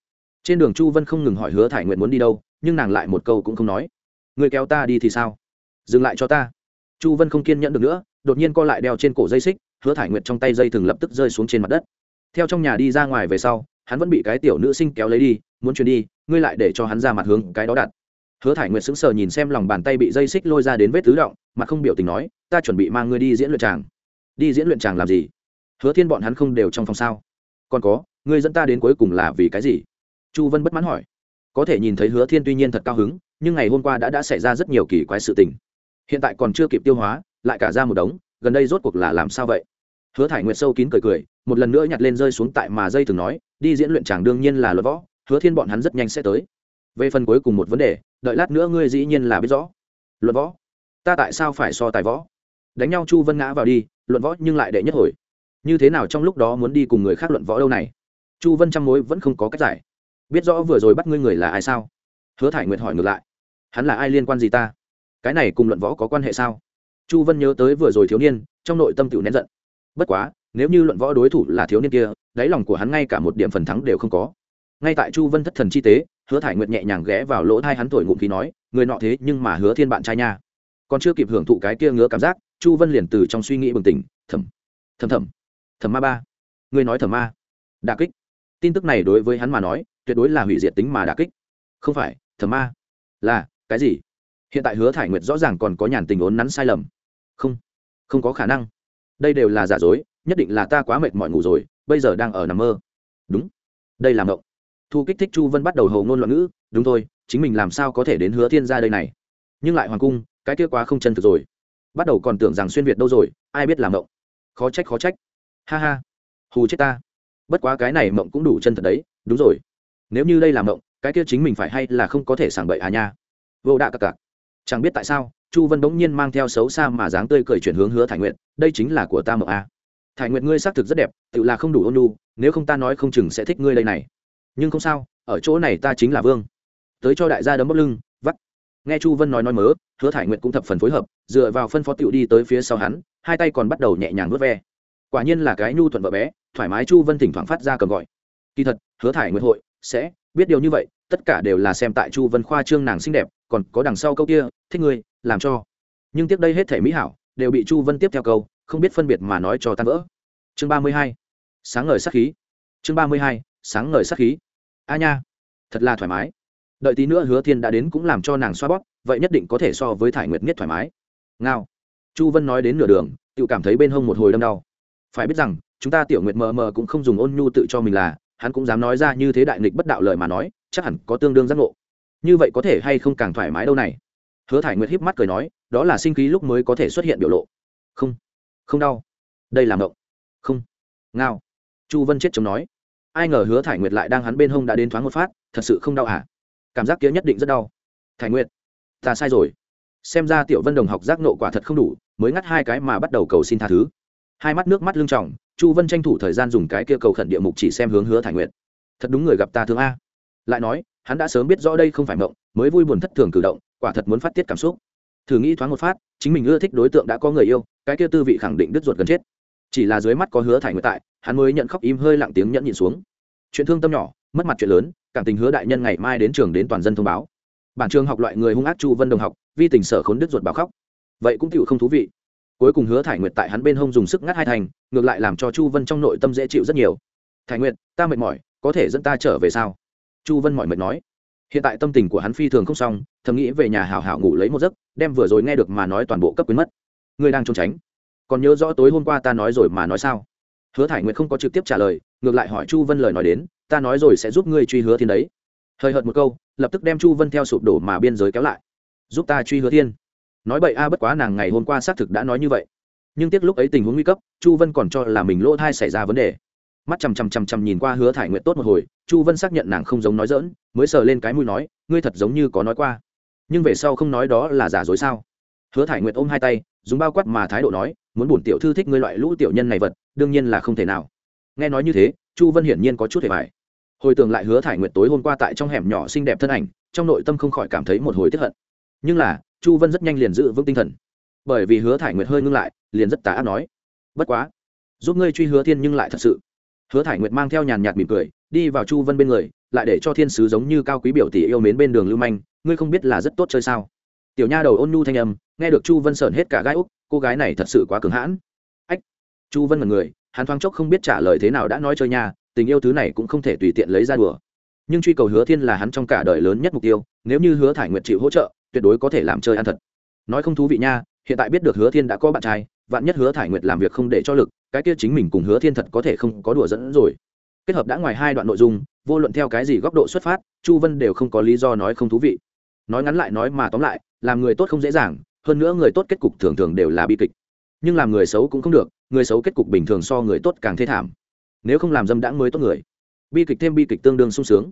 [SPEAKER 1] Trên đường chu vân không ngừng hỏi hứa thải nguyệt muốn đi đâu, nhưng nàng lại một câu cũng không nói. Người kéo ta đi thì sao? Dừng lại cho ta. Chu vân không kiên nhẫn được nữa, đột nhiên co lại đeo trên cổ dây xích, hứa thải nguyệt trong tay dây thừng lập tức rơi xuống trên mặt đất. Theo trong nhà đi ra ngoài về sau hắn vẫn bị cái tiểu nữ sinh kéo lấy đi, muốn chuyển đi, ngươi lại để cho hắn ra mặt hướng cái đó đặt. Hứa thải nguyệt sững sờ nhìn xem lòng bàn tay bị dây xích lôi ra đến vết tứ động, mặt không biểu tình nói, ta chuẩn bị mang ngươi đi diễn luyện tràng. Đi diễn luyện tràng làm gì? Hứa thiên bọn hắn không đều trong phòng sao? Còn có, ngươi dẫn ta đến cuối cùng là vì cái gì? Chu vân bất mãn hỏi. Có thể nhìn thấy hứa thiên tuy nhiên thật cao hứng, nhưng ngày hôm qua đã đã xảy ra rất nhiều kỳ quái sự tình. Hiện tại còn chưa kịp tiêu hóa, lại cả ra một đống, gần đây rốt cuộc là làm sao vậy? Hứa thải nguyệt sâu kín cười cười, một lần nữa nhặt lên rơi xuống tại mà dây thường nói đi diễn luyện chàng đương nhiên là luật võ, hứa thiên bọn hắn rất nhanh sẽ tới. Về phần cuối cùng một vấn đề, đợi lát nữa ngươi dĩ nhiên là biết rõ. Luận võ, ta tại sao phải so tài võ? Đánh nhau chu vân ngã vào đi luận võ nhưng lại đệ nhất hồi. Như thế nào trong lúc đó muốn đi cùng người khác luận võ đâu này? Chu vân trăm mối vẫn không có cách giải. Biết rõ vừa rồi bắt ngươi người là ai sao? Hứa thải nguyệt hỏi ngược lại. Hắn là ai liên quan gì ta? Cái này cùng luận võ có quan hệ sao? Chu vân nhớ tới vừa rồi thiếu niên, trong nội tâm tự nén giận. Bất quá nếu như luận võ đối thủ là thiếu niên kia, đáy lòng của hắn ngay cả một điểm phần thắng đều không có. Ngay tại chu vân thất thần chi tế, hứa thải nguyệt nhẹ nhàng ghé vào lỗ thai hắn thổi ngụm khí nói, người nọ thế nhưng mà hứa thiên bạn trai nha. Còn chưa kịp hưởng thụ cái kia ngứa cảm giác, chu vân liền từ trong suy nghĩ bừng tỉnh thầm thầm thầm thầm ma ba người nói thầm ma đà kích. Tin tức này đối với hắn mà nói, tuyệt đối là hủy diệt tính mà đà kích. Không phải thầm ma, là, cái gì? Hiện tại hứa thải nguyệt rõ ràng còn có nhàn tình ốn nắn sai lầm. Không không có khả năng. Đây đều là giả dối nhất định là ta quá mệt mỏi ngủ rồi, bây giờ đang ở nằm mơ. Đúng. Đây là mộng. Thu kích thích chu vân bắt đầu hầu ngôn loạn ngữ, đúng thôi, chính mình làm sao có thể đến hứa thiên gia đây này? Nhưng lại hoàng cung, cái kia quá không chân thực rồi. Bắt đầu còn tưởng rằng xuyên việt đâu rồi, ai biết làm mộng. Khó trách khó trách. Ha ha. Hù chết ta. Bất quá cái này mộng cũng đủ chân thật đấy, đúng rồi. Nếu như đây là mộng, cái kia chính mình phải hay là không có thể sảng bậy à nha. Vô đạ cặc cặc. Chẳng biết tại sao, chu vân bỗng nhiên mang theo xấu xa mà dáng tươi cười chuyển hướng hứa thải nguyện đây chính là của ta mộng a à thải Nguyệt ngươi xác thực rất đẹp, tự là không đủ ôn lu nếu không ta nói không chừng sẽ thích ngươi đây này. Nhưng không sao, ở chỗ này ta chính là vương. Tới cho đại gia đấm bốc lưng, vắt. Nghe chu vân nói nói mớ, hứa thải Nguyệt cũng thập phần phối hợp, dựa vào phân phó tựu đi tới phía sau hắn, hai tay còn bắt đầu nhẹ nhàng vớt ve. Quả nhiên là cái nhu thuận vợ bé, thoải mái chu vân thỉnh thoảng phát ra cầm gọi. Kỳ thật, hứa thải Nguyệt hội sẽ biết điều như vậy, tất cả đều là xem tại chu vân khoa trương nàng xinh đẹp, còn có đằng sau câu kia, thích ngươi, làm cho. Nhưng tiếp đây hết thể mỹ hảo, đều bị chu vân tiếp theo câu không biết phân biệt mà nói cho tan vỡ. Chương ba mươi hai, sáng ngời sắc khí. Chương ba mươi hai, sáng ngời sắc khí. A nha, thật là thoải mái. Đợi tí nữa hứa thiên đã đến cũng làm cho nàng xoa bóp, vậy nhất định có thể so với thải nguyệt nhất thoải mái. Ngao. Chu vân nói đến nửa đường, tự cảm thấy bên hông một hồi đâm đau. Phải biết rằng, chúng ta tiểu nguyệt mờ mờ cũng không dùng ôn nhu tự cho mình là, hắn cũng dám nói ra như thế đại nghịch bất đạo lời mà nói, chắc hẳn có tương đương giác ngộ. Như vậy có thể hay không càng thoải mái đâu này? Hứa thải nguyệt híp mắt cười nói, đó là sinh khí lúc mới có thể xuất hiện biểu lộ. Không không đau. Đây là mộng. Không. Ngao. Chu vân chết chống nói. Ai ngờ hứa thải nguyệt lại đang hắn bên hông đã đến thoáng một phát, thật sự không đau hả? Cảm giác kia nhất định rất đau. Thải nguyệt, ta sai rồi. Xem ra tiểu vân đồng học giác nộ quả thật không đủ, mới ngắt hai cái mà bắt đầu cầu xin tha thứ. Hai mắt nước mắt lưng trọng chu vân tranh thủ thời gian dùng cái kia cầu khẩn địa mục chỉ xem hướng hứa thải nguyệt. Thật đúng người gặp ta thương a. Lại nói, hắn đã sớm biết rõ đây không phải mộng, mới vui buồn thất thường cử động, quả thật muốn phát tiết cảm xúc thử nghĩ thoáng một phát, chính mình ưa thích đối tượng đã có người yêu, cái kia tư vị khẳng định đứt ruột gần chết. Chỉ là dưới mắt có hứa thải nguyệt tại, hắn mới nhận khóc im hơi lặng tiếng nhẫn nhịn xuống. Chuyện thương tâm nhỏ, mất mặt chuyện lớn, cảm tình hứa đại nhân ngày mai đến trường đến toàn dân thông báo. Bản trường học loại người hung ác chu vân đồng học, vi tình sở khốn đứt ruột báo khóc. Vậy cũng chịu không thú vị. Cuối cùng hứa thải nguyệt tại hắn bên hông dùng sức ngắt hai thành, ngược lại làm cho chu vân trong nội tâm dễ chịu rất nhiều. Thải nguyệt, ta mệt mỏi, có thể dẫn ta trở về sao? Chu vân mỏi mệt nói hiện tại tâm tình của hắn phi thường không xong, thầm nghĩ về nhà hào hào ngủ lấy một giấc, đem vừa rồi nghe được mà nói toàn bộ cấp quyến mất. Ngươi đang trốn tránh. Còn nhớ rõ tối hôm qua ta nói rồi mà nói sao? Hứa thải nguyệt không có trực tiếp trả lời, ngược lại hỏi chu vân lời nói đến, ta nói rồi sẽ giúp ngươi truy hứa thiên đấy. Hơi hợt một câu, lập tức đem chu vân theo sụp đổ mà biên giới kéo lại. Giúp ta truy hứa thiên. Nói bậy a, bất quá nàng ngày hôm qua xác thực đã nói như vậy. Nhưng tiếc lúc ấy tình huống nguy cấp, chu vân còn cho là mình lỗ thai xảy ra vấn đề mắt chằm chằm chằm chằm nhìn qua hứa thải nguyện tốt một hồi, chu vân xác nhận nàng không giống nói dỡn mới sờ lên cái mũi nói, ngươi thật giống như có nói qua. Nhưng về sau không nói đó là giả dối sao? Hứa thải nguyện ôm hai tay, dùng bao quát mà thái độ nói, muốn bổn tiểu thư thích ngươi loại lũ tiểu nhân này vật, đương nhiên là không thể nào. Nghe nói như thế, chu vân hiển nhiên có chút hề bài hồi tưởng lại hứa thải nguyện tối hôm qua tại trong hẻm nhỏ xinh đẹp thân ảnh, trong nội tâm không khỏi cảm thấy một hồi tiếp hận. Nhưng là, chu vân rất nhanh liền giữ vững tinh thần. Bởi vì hứa thải nguyệt hơi ngưng lại, liền rất tà ác nói, bất quá, giúp ngươi truy hứa thiên nhưng lại thật sự hứa thải nguyệt mang theo nhàn nhạt mỉm cười, đi vào chu vân bên người, lại để cho thiên sứ giống như cao quý biểu tỷ yêu mến bên đường lưu manh, ngươi không biết là rất tốt chơi sao? Tiểu nha đầu ôn nhu thanh âm, nghe được chu vân sởn hết cả gai úc, cô gái này thật sự quá cứng hãn. Ách! Chu vân là người, hắn thoáng chốc không biết trả lời thế nào đã nói chơi nha, tình yêu thứ này cũng không thể tùy tiện lấy ra đùa. Nhưng truy cầu hứa thiên là hắn trong cả đời lớn nhất mục tiêu, nếu như hứa thải nguyệt chịu hỗ trợ, tuyệt đối có thể làm chơi ăn thật. Nói không thú vị nha, hiện tại biết được hứa thiên đã có bạn trai, vạn nhất hứa thải nguyệt làm việc không để cho lực cái kia chính mình cùng hứa thiên thật có thể không có đùa dẫn rồi. Kết hợp đã ngoài hai đoạn nội dung, vô luận theo cái gì góc độ xuất phát, chu vân đều không có lý do nói không thú vị. Nói ngắn lại nói mà tóm lại, làm người tốt không dễ dàng, hơn nữa người tốt kết cục thường thường đều là bi kịch. Nhưng làm người xấu cũng không được, người xấu kết cục bình thường so người tốt càng thê thảm. Nếu không làm dâm đãng mới tốt người. Bi kịch thêm bi kịch tương đương sung sướng.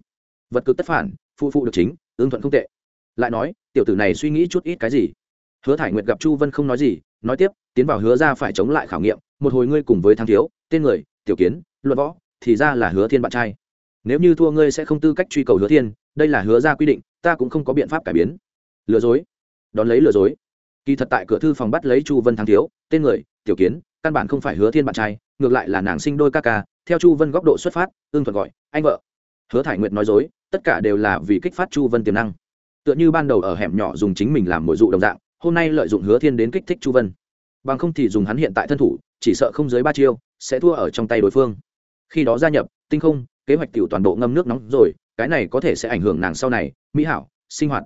[SPEAKER 1] Vật cực tất phản, phụ phụ được chính, ương thuận không tệ. Lại nói, tiểu tử này suy nghĩ chút ít cái gì? Hứa thải nguyệt gặp chu vân không nói gì nói tiếp, tiến vào hứa ra phải chống lại khảo nghiệm, một hồi ngươi cùng với thang thiếu, tên người, tiểu kiến, luận võ, thì ra là hứa thiên bạn trai. Nếu như thua ngươi sẽ không tư cách truy cầu hứa thiên, đây là hứa ra quy định, ta cũng không có biện pháp cải biến. Lừa dối. Đón lấy lừa dối. Kỳ thật tại cửa thư phòng bắt lấy chu vân thắng thiếu, tên người, tiểu kiến, căn bản không phải hứa thiên bạn trai, ngược lại là nàng sinh đôi ca ca, theo chu vân góc độ xuất phát ương thuận gọi, anh vợ. Hứa thải nguyệt nói dối, tất cả đều là vì kích phát chu vân tiềm năng. Tựa như ban đầu ở hẻm nhỏ dùng chính mình làm mồi dụ đồng dạng hôm nay lợi dụng hứa thiên đến kích thích chu vân bằng không thì dùng hắn hiện tại thân thủ chỉ sợ không dưới ba chiêu sẽ thua ở trong tay đối phương khi đó gia nhập tinh không kế hoạch tiểu toàn bộ ngâm nước nóng rồi cái này có thể sẽ ảnh hưởng nàng sau này mỹ hảo sinh hoạt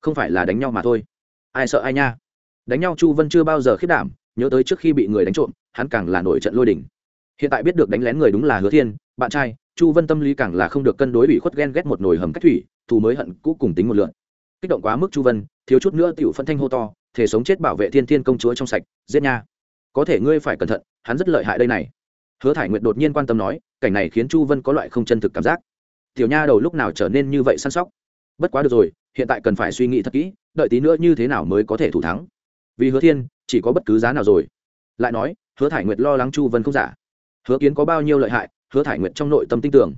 [SPEAKER 1] không phải là đánh nhau mà thôi ai sợ ai nha đánh nhau chu vân chưa bao giờ khiết đảm nhớ tới trước khi bị người đánh trộm hắn càng là nổi trận lôi đình. hiện tại biết được đánh lén người đúng là hứa thiên bạn trai chu vân tâm lý càng là không được cân đối bị khuất ghen ghét một nồi hầm cách thủy thù mới hận cũ cùng tính một lượn kích động quá mức chu vân thiếu chút nữa tiểu phân thanh hô to thể sống chết bảo vệ thiên thiên công chúa trong sạch, giết nha. Có thể ngươi phải cẩn thận, hắn rất lợi hại đây này. Hứa thải nguyệt đột nhiên quan tâm nói, cảnh này khiến chu vân có loại không chân thực cảm giác. Tiểu nha đầu lúc nào trở nên như vậy săn sóc? Bất quá được rồi, hiện tại cần phải suy nghĩ thật kỹ, đợi tí nữa như thế nào mới có thể thủ thắng. Vì hứa thiên, chỉ có bất cứ giá nào rồi. Lại nói, hứa thải nguyệt lo lắng chu vân không giả. Hứa kiến có bao nhiêu lợi hại, hứa thải nguyệt trong nội tâm tin tưởng.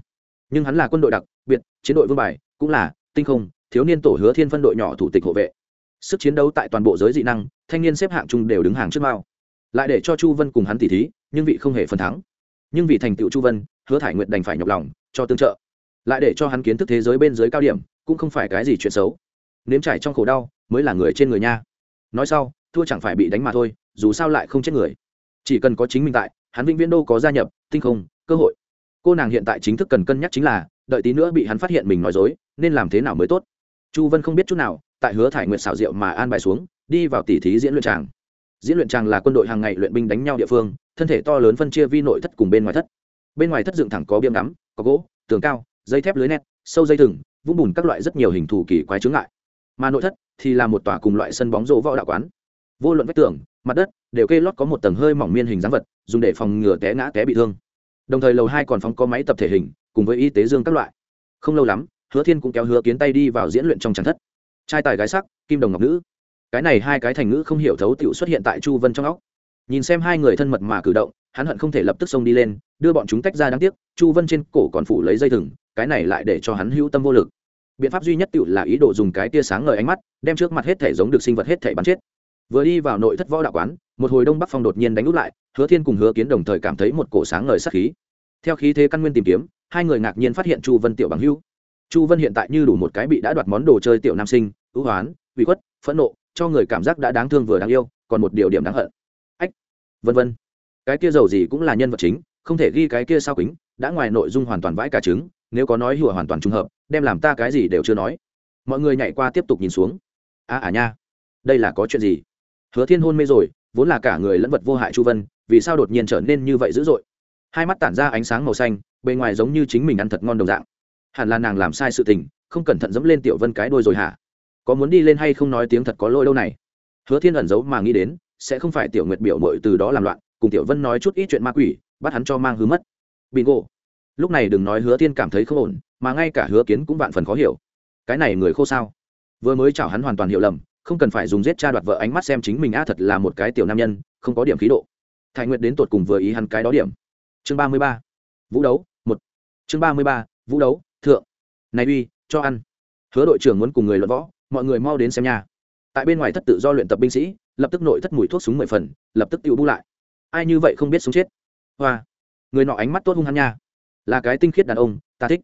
[SPEAKER 1] Nhưng hắn là quân đội đặc, biệt, chiến đội vương bài, cũng là tinh không, thiếu niên tổ hứa thiên phân đội nhỏ thủ tịch hộ vệ sức chiến đấu tại toàn bộ giới dị năng, thanh niên xếp hạng chung đều đứng hàng trước mao. Lại để cho chu vân cùng hắn tỉ thí, nhưng vị không hề phần thắng. Nhưng vì thành tựu chu vân, hứa thải nguyện đành phải nhọc lòng, cho tương trợ. Lại để cho hắn kiến thức thế giới bên dưới cao điểm, cũng không phải cái gì chuyện xấu. Nếm trải trong khổ đau, mới là người trên người nha. Nói sau, thua chẳng phải bị đánh mà thôi, dù sao lại không chết người. Chỉ cần có chính mình tại, hắn vĩnh viễn đô có gia nhập, tinh không, cơ hội. Cô nàng hiện tại chính thức cần cân nhắc chính là, đợi tí nữa bị hắn phát hiện mình nói dối, nên làm thế nào mới tốt. Chu vân không biết chút nào tại hứa thải nguyệt xảo diệu mà an bài xuống, đi vào tỉ thí diễn luyện tràng. Diễn luyện tràng là quân đội hàng ngày luyện binh đánh nhau địa phương, thân thể to lớn phân chia vi nội thất cùng bên ngoài thất. Bên ngoài thất dựng thẳng có biếm ngắm, có gỗ, tường cao, dây thép lưới nét, sâu dây thừng, vũng bùn các loại rất nhiều hình thù kỳ quái chướng ngại. Mà nội thất thì là một tòa cùng loại sân bóng rổ võ đạo quán. Vô luận vách tường, mặt đất đều kê lót có một tầng hơi mỏng miên hình dáng vật, dùng để phòng ngừa té ngã té bị thương. Đồng thời lầu hai còn phóng có máy tập thể hình, cùng với y tế dương các loại. Không lâu lắm, hứa thiên cũng kéo hứa kiến tay đi vào diễn luyện trong tràng thất trai tài gái sắc, kim đồng ngọc nữ. Cái này hai cái thành ngữ không hiểu thấu tựu xuất hiện tại chu vân trong óc. Nhìn xem hai người thân mật mà cử động, hắn hận không thể lập tức xông đi lên, đưa bọn chúng tách ra đáng tiếc, chu vân trên cổ còn phủ lấy dây thừng, cái này lại để cho hắn hữu tâm vô lực. Biện pháp duy nhất tự là ý đồ dùng cái tia sáng ngời ánh mắt, đem trước mặt hết thể giống được sinh vật hết thể bắn chết. Vừa đi vào nội thất võ đạo quán, một hồi đông bắc phong đột nhiên đánh úp lại, hứa thiên cùng hứa kiến đồng thời cảm thấy một cổ sáng ngời sắc khí. Theo khí thế căn nguyên tìm kiếm, hai người ngạc nhiên phát hiện chu vân tiểu bằng hữu. Chu vân hiện tại như đủ một cái bị đã đoạt món đồ chơi tiểu nam sinh ưu hoán ủy khuất phẫn nộ cho người cảm giác đã đáng thương vừa đáng yêu còn một điều điểm đáng hận. Ách vân vân. Cái kia giàu gì cũng là nhân vật chính không thể ghi cái kia sao kính đã ngoài nội dung hoàn toàn vãi cả trứng nếu có nói hùa hoàn toàn trùng hợp đem làm ta cái gì đều chưa nói. Mọi người nhảy qua tiếp tục nhìn xuống. A à, à nha. Đây là có chuyện gì? Hứa thiên hôn mê rồi vốn là cả người lẫn vật vô hại chu vân vì sao đột nhiên trở nên như vậy dữ dội? Hai mắt tản ra ánh sáng màu xanh bề ngoài giống như chính mình ăn thật ngon đồng dạng. Hẳn là nàng làm sai sự tình không cẩn thận dẫm lên tiểu vân cái đôi rồi hả? Có muốn đi lên hay không nói tiếng thật có lôi đâu này. Hứa thiên ẩn giấu mà nghĩ đến, sẽ không phải tiểu nguyệt biểu mội từ đó làm loạn, cùng tiểu vân nói chút ít chuyện ma quỷ, bắt hắn cho mang hứa mất. Bingo. Lúc này đừng nói hứa thiên cảm thấy không ổn, mà ngay cả hứa kiến cũng vạn phần khó hiểu. Cái này người khô sao? Vừa mới chào hắn hoàn toàn hiểu lầm, không cần phải dùng giết cha đoạt vợ ánh mắt xem chính mình a thật là một cái tiểu nam nhân, không có điểm khí độ. Thái nguyệt đến tột cùng vừa ý hắn cái đó điểm. Chương ba mươi ba. Vũ đấu, một. Chương ba mươi ba, vũ đấu, thượng. Này uy, cho ăn. Hứa đội trưởng muốn cùng người luận võ mọi người mau đến xem nha. tại bên ngoài thất tự do luyện tập binh sĩ, lập tức nội thất mùi thuốc súng mười phần, lập tức tự bú lại. Ai như vậy không biết sống chết. Hoa. Người nọ ánh mắt tốt hung hắn nha. Là cái tinh khiết đàn ông, ta thích.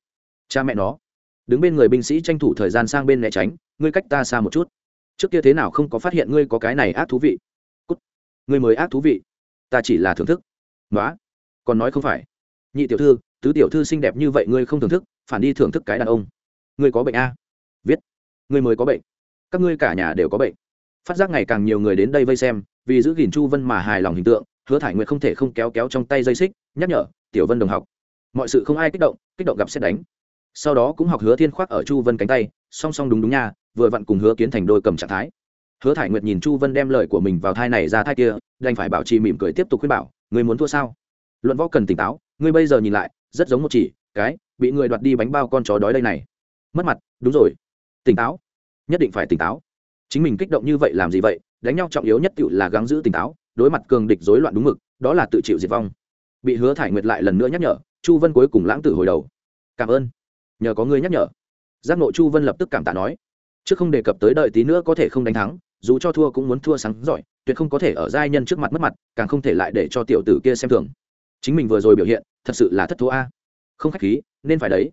[SPEAKER 1] Cha mẹ nó. Đứng bên người binh sĩ tranh thủ thời gian sang bên né tránh, ngươi cách ta xa một chút. Trước kia thế nào không có phát hiện ngươi có cái này ác thú vị. Cút. Ngươi mới ác thú vị. Ta chỉ là thưởng thức. Nói còn nói không phải. Nhị tiểu thư, tứ tiểu thư xinh đẹp như vậy ngươi không thưởng thức, phản đi thưởng thức cái đàn ông. Ngươi có bệnh a? Ngươi mới có bệnh. Các ngươi cả nhà đều có bệnh. Phát giác ngày càng nhiều người đến đây vây xem, vì giữ gìn chu vân mà hài lòng hình tượng, hứa thải nguyệt không thể không kéo kéo trong tay dây xích, nhắc nhở, tiểu vân đồng học. Mọi sự không ai kích động kích động gặp xét đánh. Sau đó cũng học hứa thiên khoác ở chu vân cánh tay, song song đúng đúng nha, vừa vặn cùng hứa kiến thành đôi cầm trạng thái. Hứa thải nguyệt nhìn chu vân đem lời của mình vào thai này ra thai kia, đành phải bảo trì mỉm cười tiếp tục khuyên bảo người muốn thua sao? Luận võ cần tỉnh táo, ngươi bây giờ nhìn lại, rất giống một chỉ, cái, bị người đoạt đi bánh bao con chó đói đây này. Mất mặt, đúng rồi tỉnh táo. Nhất định phải tỉnh táo. Chính mình kích động như vậy làm gì vậy? Đánh nhau trọng yếu nhất tự là gắng giữ tỉnh táo, đối mặt cường địch rối loạn đúng mực, đó là tự chịu diệt vong. Bị hứa thải nguyệt lại lần nữa nhắc nhở, chu vân cuối cùng lãng tử hồi đầu. Cảm ơn. Nhờ có người nhắc nhở. Giác nội chu vân lập tức cảm tạ nói. Trước không đề cập tới đợi tí nữa có thể không đánh thắng, dù cho thua cũng muốn thua sáng giỏi, tuyệt không có thể ở giai nhân trước mặt mất mặt, càng không thể lại để cho tiểu tử kia xem thường. Chính mình vừa rồi biểu hiện, thật sự là thất thua a. Không khách khí, nên phải đấy.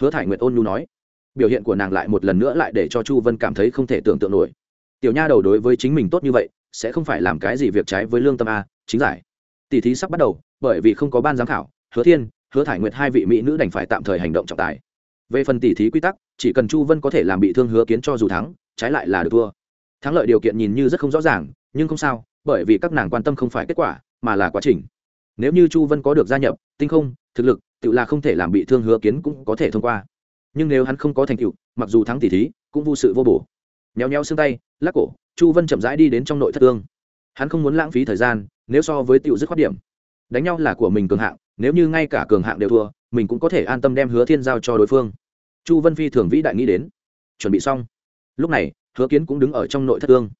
[SPEAKER 1] Hứa thải nguyệt ôn nhu nói biểu hiện của nàng lại một lần nữa lại để cho chu vân cảm thấy không thể tưởng tượng nổi. Tiểu nha đầu đối với chính mình tốt như vậy, sẽ không phải làm cái gì việc trái với lương tâm a, chính giải. Tỷ thí sắp bắt đầu, bởi vì không có ban giám khảo, hứa thiên, hứa thải nguyệt hai vị mỹ nữ đành phải tạm thời hành động trọng tài. Về phần tỷ thí quy tắc, chỉ cần chu vân có thể làm bị thương hứa kiến cho dù thắng, trái lại là được thua. Thắng lợi điều kiện nhìn như rất không rõ ràng, nhưng không sao, bởi vì các nàng quan tâm không phải kết quả, mà là quá trình. Nếu như chu vân có được gia nhập, tinh không, thực lực, tự là không thể làm bị thương hứa kiến cũng có thể thông qua nhưng nếu hắn không có thành tựu, mặc dù thắng tỷ thí, cũng vô sự vô bổ. Nheo nheo xương tay, lắc cổ, chu vân chậm rãi đi đến trong nội thất tương hắn không muốn lãng phí thời gian, nếu so với tựu dứt khoát điểm. Đánh nhau là của mình cường hạng, nếu như ngay cả cường hạng đều thua, mình cũng có thể an tâm đem hứa thiên giao cho đối phương. Chu vân phi thường vĩ đại nghĩ đến. Chuẩn bị xong. Lúc này, hứa kiến cũng đứng ở trong nội thất tương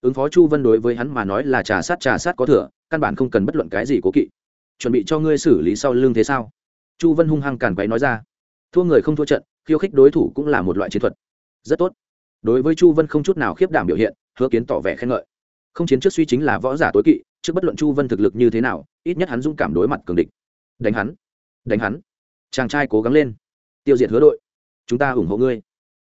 [SPEAKER 1] ứng phó chu vân đối với hắn mà nói là trà sát trà sát có thừa, căn bản không cần bất luận cái gì cố kỵ. Chuẩn bị cho ngươi xử lý sau lưng thế sao? Chu vân hung hăng càn quấy nói ra. Thua người không thua trận khiêu khích đối thủ cũng là một loại chiến thuật. Rất tốt. Đối với chu vân không chút nào khiếp đảm biểu hiện, hứa kiến tỏ vẻ khen ngợi. Không chiến trước suy chính là võ giả tối kỵ, trước bất luận chu vân thực lực như thế nào, ít nhất hắn dũng cảm đối mặt cường địch. Đánh hắn. Đánh hắn. Chàng trai cố gắng lên. Tiêu diệt hứa đội. Chúng ta ủng hộ ngươi.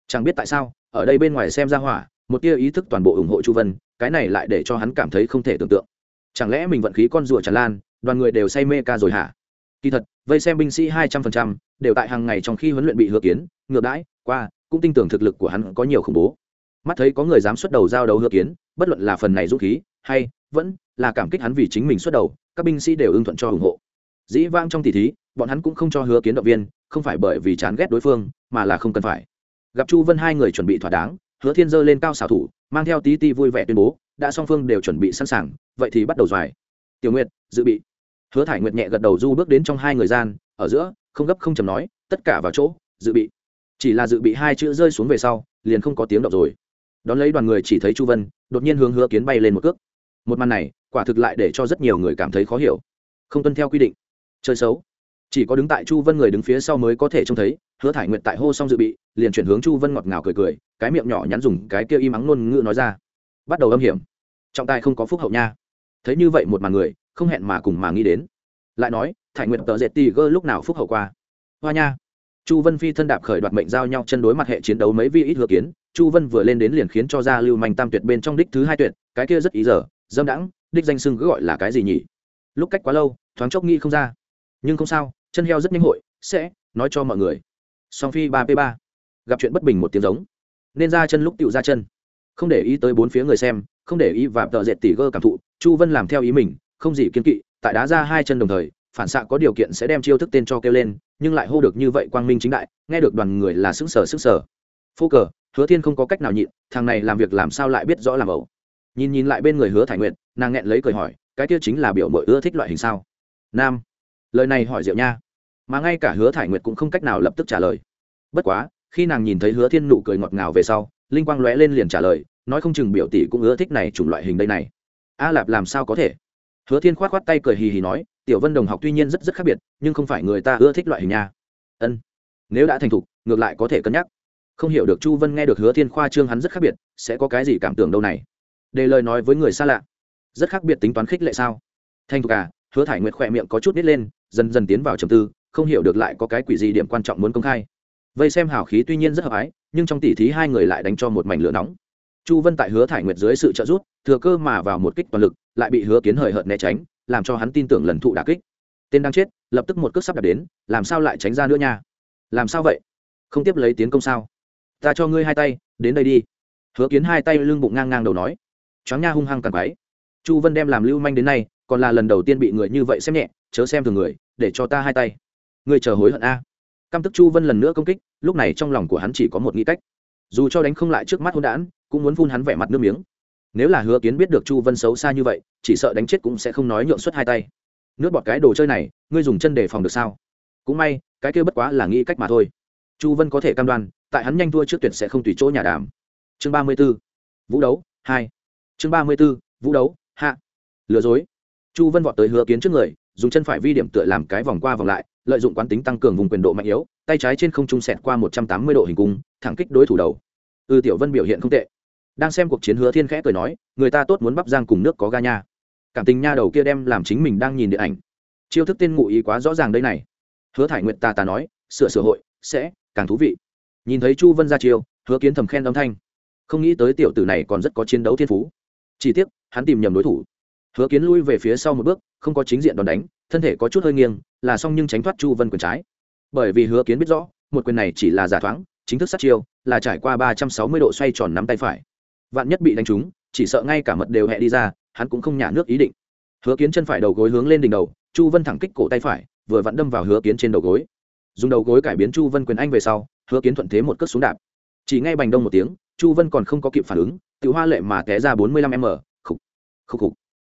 [SPEAKER 1] Chẳng biết tại sao, ở đây bên ngoài xem ra hỏa, một tia ý thức toàn bộ ủng hộ chu vân, cái này lại để cho hắn cảm thấy không thể tưởng tượng. Chẳng lẽ mình vận khí con rùa tràn lan, đoàn người đều say mê ca rồi hả? Kỳ thật, vây xem binh sĩ hai trăm phần trăm đều tại hàng ngày trong khi huấn luyện bị hứa kiến, ngược đãi, qua, cũng tin tưởng thực lực của hắn có nhiều khủng bố. Mắt thấy có người dám xuất đầu giao đấu hứa kiến, bất luận là phần này dũng khí, hay, vẫn là cảm kích hắn vì chính mình xuất đầu, các binh sĩ đều ưng thuận cho ủng hộ. Dĩ vang trong tỷ thí, bọn hắn cũng không cho hứa kiến động viên, không phải bởi vì chán ghét đối phương, mà là không cần phải. Gặp chu vân hai người chuẩn bị thỏa đáng, hứa thiên dơ lên cao xảo thủ, mang theo tí ti vui vẻ tuyên bố, đã song phương đều chuẩn bị sẵn sàng, vậy thì bắt đầu doài tiểu nguyệt, dự bị hứa thải nguyệt nhẹ gật đầu du bước đến trong hai người gian, ở giữa, không gấp không chầm nói, tất cả vào chỗ, dự bị. Chỉ là dự bị hai chữ rơi xuống về sau, liền không có tiếng động rồi. Đón lấy đoàn người chỉ thấy chu vân, đột nhiên hướng hứa kiến bay lên một cước. Một màn này, quả thực lại để cho rất nhiều người cảm thấy khó hiểu. Không tuân theo quy định. Chơi xấu. Chỉ có đứng tại chu vân người đứng phía sau mới có thể trông thấy, hứa thải nguyện tại hô xong dự bị, liền chuyển hướng chu vân ngọt ngào cười cười, cái miệng nhỏ nhắn dùng cái kia im ắng ngôn ngữ nói ra. Bắt đầu âm hiểm. Trọng tài không có phúc hậu nha. Thấy như vậy một màn người không hẹn mà cùng mà nghĩ đến. Lại nói, thải nguyện tờ dệt tì gơ lúc nào phúc hậu qua? Hoa nha. Chu vân phi thân đạp khởi đoạt mệnh giao nhau chân đối mặt hệ chiến đấu mấy vi ít hứa kiến. Chu vân vừa lên đến liền khiến cho ra lưu manh tam tuyệt bên trong đích thứ hai tuyệt, cái kia rất ý giờ dâm đãng, đích danh sưng cứ gọi là cái gì nhỉ? Lúc cách quá lâu, thoáng chốc nghĩ không ra. Nhưng không sao, chân heo rất nhanh hội, sẽ nói cho mọi người. Song phi ba p ba. Gặp chuyện bất bình một tiếng giống. Nên ra chân lúc tựu ra chân. Không để ý tới bốn phía người xem, không để ý và tợ dệt tỉ gơ cảm thụ, chu vân làm theo ý mình không gì kiên kỵ, tại đá ra hai chân đồng thời, phản xạ có điều kiện sẽ đem chiêu thức tên cho kêu lên, nhưng lại hô được như vậy quang minh chính đại, nghe được đoàn người là xứng sở xứng sở phô cờ, hứa thiên không có cách nào nhịn, thằng này làm việc làm sao lại biết rõ làm ẩu? Nhìn nhìn lại bên người hứa thải nguyện nàng nghẹn lấy cười hỏi, cái kia chính là biểu mội ưa thích loại hình sao? Nam, lời này hỏi diệu nha. Mà ngay cả hứa thải nguyệt cũng không cách nào lập tức trả lời. Bất quá, khi nàng nhìn thấy hứa thiên nụ cười ngọt ngào về sau, linh quang lóe lên liền trả lời, nói không chừng biểu tỷ cũng ưa thích này chủng loại hình đây này. A lạp làm sao có thể? Hứa thiên khoát khoát tay cười hì hì nói, tiểu vân đồng học tuy nhiên rất rất khác biệt, nhưng không phải người ta ưa thích loại hình nha. Ân, nếu đã thành thục, ngược lại có thể cân nhắc. Không hiểu được chu vân nghe được hứa thiên khoa trương hắn rất khác biệt, sẽ có cái gì cảm tưởng đâu này? Để lời nói với người xa lạ. Rất khác biệt tính toán khích lệ sao? Thành thục à hứa thải nguyệt khỏe miệng có chút nít lên, dần dần tiến vào trầm tư, không hiểu được lại có cái quỷ gì điểm quan trọng muốn công khai. Vây xem hào khí tuy nhiên rất hợp ái, nhưng trong tỉ thí hai người lại đánh cho một mảnh lửa nóng chu vân tại hứa thải nguyệt dưới sự trợ giúp, thừa cơ mà vào một kích toàn lực, lại bị hứa kiến hời hợt né tránh, làm cho hắn tin tưởng lần thụ đà kích. Tên đang chết, lập tức một cước sắp đặt đến, làm sao lại tránh ra nữa nha? Làm sao vậy? Không tiếp lấy tiến công sao? Ta cho ngươi hai tay, đến đây đi. Hứa kiến hai tay lưng bụng ngang ngang đầu nói. Choáng nha hung hăng càng quái. Chu vân đem làm lưu manh đến nay, còn là lần đầu tiên bị người như vậy xem nhẹ, chớ xem thường người, để cho ta hai tay. Ngươi chờ hối hận a. Căm tức chu vân lần nữa công kích, lúc này trong lòng của hắn chỉ có một nghĩ cách. Dù cho đánh không lại trước mắt hôn đản cũng muốn phun hắn vẻ mặt nước miếng. Nếu là hứa kiến biết được chu vân xấu xa như vậy, chỉ sợ đánh chết cũng sẽ không nói nhượng suất hai tay. Nước bọt cái đồ chơi này, ngươi dùng chân để phòng được sao? Cũng may, cái kia bất quá là nghĩ cách mà thôi. Chu vân có thể cam đoan, tại hắn nhanh thua trước tuyệt sẽ không tùy chỗ nhà đàm. Chương ba mươi b ố vũ đấu, hai. Chương ba mươi b ố vũ đấu, hạ. Lừa dối. Chu vân vọt tới hứa kiến trước người, dùng chân phải vi điểm tựa làm cái vòng qua vòng lại, lợi dụng quán tính tăng cường vùng quyền độ mạnh yếu, tay trái trên không trung sẹt qua một trăm tám mươi độ hình cung, thẳng kích đối thủ đầu. Ư tiểu vân biểu hiện không tệ đang xem cuộc chiến hứa thiên khẽ cười nói, người ta tốt muốn bắp giang cùng nước có ga nha. Cảm tình nha đầu kia đem làm chính mình đang nhìn điện ảnh. Chiêu thức tên ngụ ý quá rõ ràng đây này. Hứa thải nguyện ta ta nói, sửa sửa hội, sẽ, càng thú vị. Nhìn thấy chu vân ra chiêu, hứa kiến thầm khen âm thanh. Không nghĩ tới tiểu tử này còn rất có chiến đấu thiên phú. Chỉ tiếc, hắn tìm nhầm đối thủ. Hứa kiến lui về phía sau một bước, không có chính diện đòn đánh, thân thể có chút hơi nghiêng, là xong nhưng tránh thoát chu vân quyền trái. Bởi vì hứa kiến biết rõ, một quyền này chỉ là giả thoáng, chính thức sát chiêu, là trải qua ba trăm sáu mươi độ xoay tròn nắm tay phải vạn nhất bị đánh trúng, chỉ sợ ngay cả mật đều hẹ đi ra, hắn cũng không nhả nước ý định. Hứa kiến chân phải đầu gối hướng lên đỉnh đầu, chu vân thẳng kích cổ tay phải, vừa vặn đâm vào hứa kiến trên đầu gối. Dùng đầu gối cải biến chu vân quyền anh về sau, hứa kiến thuận thế một cất xuống đạp. Chỉ ngay bành đông một tiếng, chu vân còn không có kịp phản ứng tự hoa lệ mà té ra bốn mươi lăm m khục khục khục.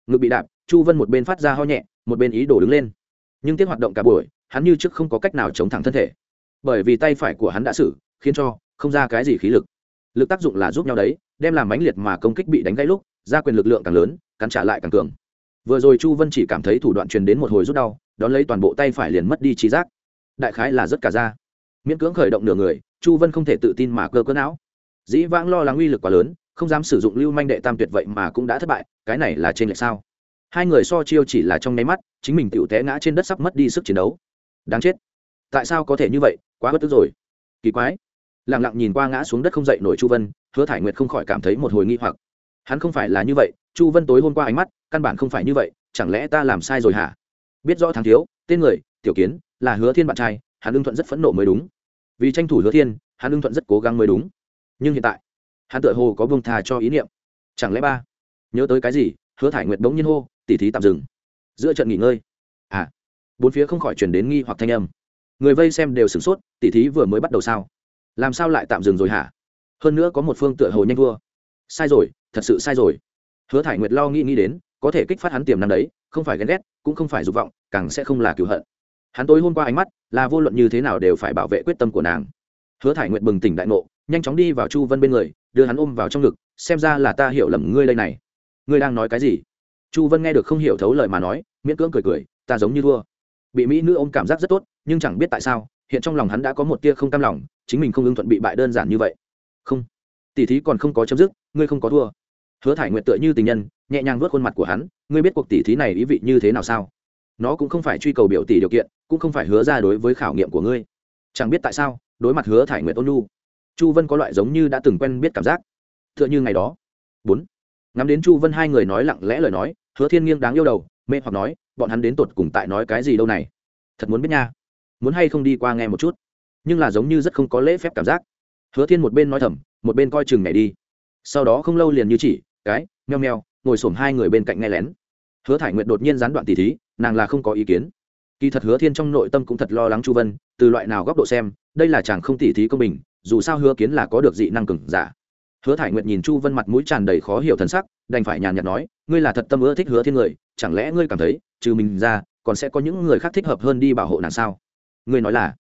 [SPEAKER 1] Ngực bị đạp, chu vân một bên phát ra ho nhẹ, một bên ý đổ đứng lên. Nhưng tiếc hoạt động cả buổi, hắn như trước không có cách nào chống thẳng thân thể. Bởi vì tay phải của hắn đã xử, khiến cho không ra cái gì khí lực lực tác dụng là giúp nhau đấy, đem làm mãnh liệt mà công kích bị đánh gãy lúc ra quyền lực lượng càng lớn, cắn trả lại càng cường. Vừa rồi chu vân chỉ cảm thấy thủ đoạn truyền đến một hồi rút đau, đón lấy toàn bộ tay phải liền mất đi trí giác. Đại khái là rất cả ra miễn cưỡng khởi động nửa người, chu vân không thể tự tin mà cơ cỡ não. Dĩ vãng lo lắng uy lực quá lớn, không dám sử dụng lưu manh đệ tam tuyệt vậy mà cũng đã thất bại, cái này là trên lệch sao? Hai người so chiêu chỉ là trong nháy mắt, chính mình tựu té ngã trên đất sắp mất đi sức chiến đấu. Đáng chết. Tại sao có thể như vậy? Quá bất tức rồi. Kỳ quái lẳng lặng nhìn qua ngã xuống đất không dậy nổi chu vân, hứa thải nguyệt không khỏi cảm thấy một hồi nghi hoặc. Hắn không phải là như vậy, chu vân tối hôm qua ánh mắt, căn bản không phải như vậy, chẳng lẽ ta làm sai rồi hả? Biết rõ thằng thiếu, tên người, tiểu kiến, là hứa thiên bạn trai, hắn ưng thuận rất phẫn nộ mới đúng. Vì tranh thủ hứa thiên, hắn ưng thuận rất cố gắng mới đúng. Nhưng hiện tại, hắn tựa hồ có vương thà cho ý niệm. Chẳng lẽ ba, nhớ tới cái gì? Hứa thải nguyệt bỗng nhiên hô, tỉ thí tạm dừng. Giữa trận nghỉ ngơi. À bốn phía không khỏi chuyển đến nghi hoặc thanh âm. Người vây xem đều sửng sốt, tỉ thí vừa mới bắt đầu sao? Làm sao lại tạm dừng rồi hả? Hơn nữa có một phương tựa hồ nhanh vua. sai rồi, thật sự sai rồi. Hứa thải nguyệt lo nghĩ nghĩ đến, có thể kích phát hắn tiềm năng đấy, không phải ghen ghét, cũng không phải dục vọng, càng sẽ không là cựu hận. Hắn tối hôm qua ánh mắt là vô luận như thế nào đều phải bảo vệ quyết tâm của nàng. Hứa thải nguyệt bừng tỉnh đại ngộ, nhanh chóng đi vào chu vân bên người, đưa hắn ôm vào trong ngực, xem ra là ta hiểu lầm ngươi đây này. Ngươi đang nói cái gì? Chu vân nghe được không hiểu thấu lời mà nói, miễn cưỡng cười cười, ta giống như thua. Bị mỹ nữ ôm cảm giác rất tốt, nhưng chẳng biết tại sao hiện trong lòng hắn đã có một tia không cam lòng, chính mình không ưng thuận bị bại đơn giản như vậy. Không. Tỷ thí còn không có chấm dứt, ngươi không có thua. Hứa thải nguyện tựa như tình nhân, nhẹ nhàng vớt khuôn mặt của hắn, ngươi biết cuộc tỷ thí này ý vị như thế nào sao? Nó cũng không phải truy cầu biểu tỷ điều kiện, cũng không phải hứa ra đối với khảo nghiệm của ngươi. Chẳng biết tại sao, đối mặt hứa thải nguyện ôn nhu, chu vân có loại giống như đã từng quen biết cảm giác. T h ư ợ n h ư ngày đó. Bốn. Ngắm đến chu vân hai người nói lặng lẽ lời nói, hứa thiên nghiêng đáng yêu đầu, mê hoặc nói, bọn hắn đến tột cùng tại nói cái gì đâu này? Thật muốn biết nha muốn hay không đi qua nghe một chút. Nhưng là giống như rất không có lễ phép cảm giác. Hứa thiên một bên nói thầm, một bên coi chừng mẹ đi. Sau đó không lâu liền như chỉ, cái, meo meo, ngồi xổm hai người bên cạnh nghe lén. Hứa thải nguyệt đột nhiên gián đoạn tỉ thí, nàng là không có ý kiến. Kỳ thật hứa thiên trong nội tâm cũng thật lo lắng chu vân, từ loại nào góc độ xem, đây là chàng không tỉ thí công bình, dù sao hứa kiến là có được dị năng cừng giả. Hứa thải nguyệt nhìn chu vân mặt mũi tràn đầy khó hiểu thân sắc, đành phải nhàn nhạt nói, ngươi là thật tâm ưa thích hứa thiên người, chẳng lẽ ngươi cảm thấy, trừ mình ra, còn sẽ có những người khác thích hợp hơn đi bảo hộ nàng sao? Ngươi nói là,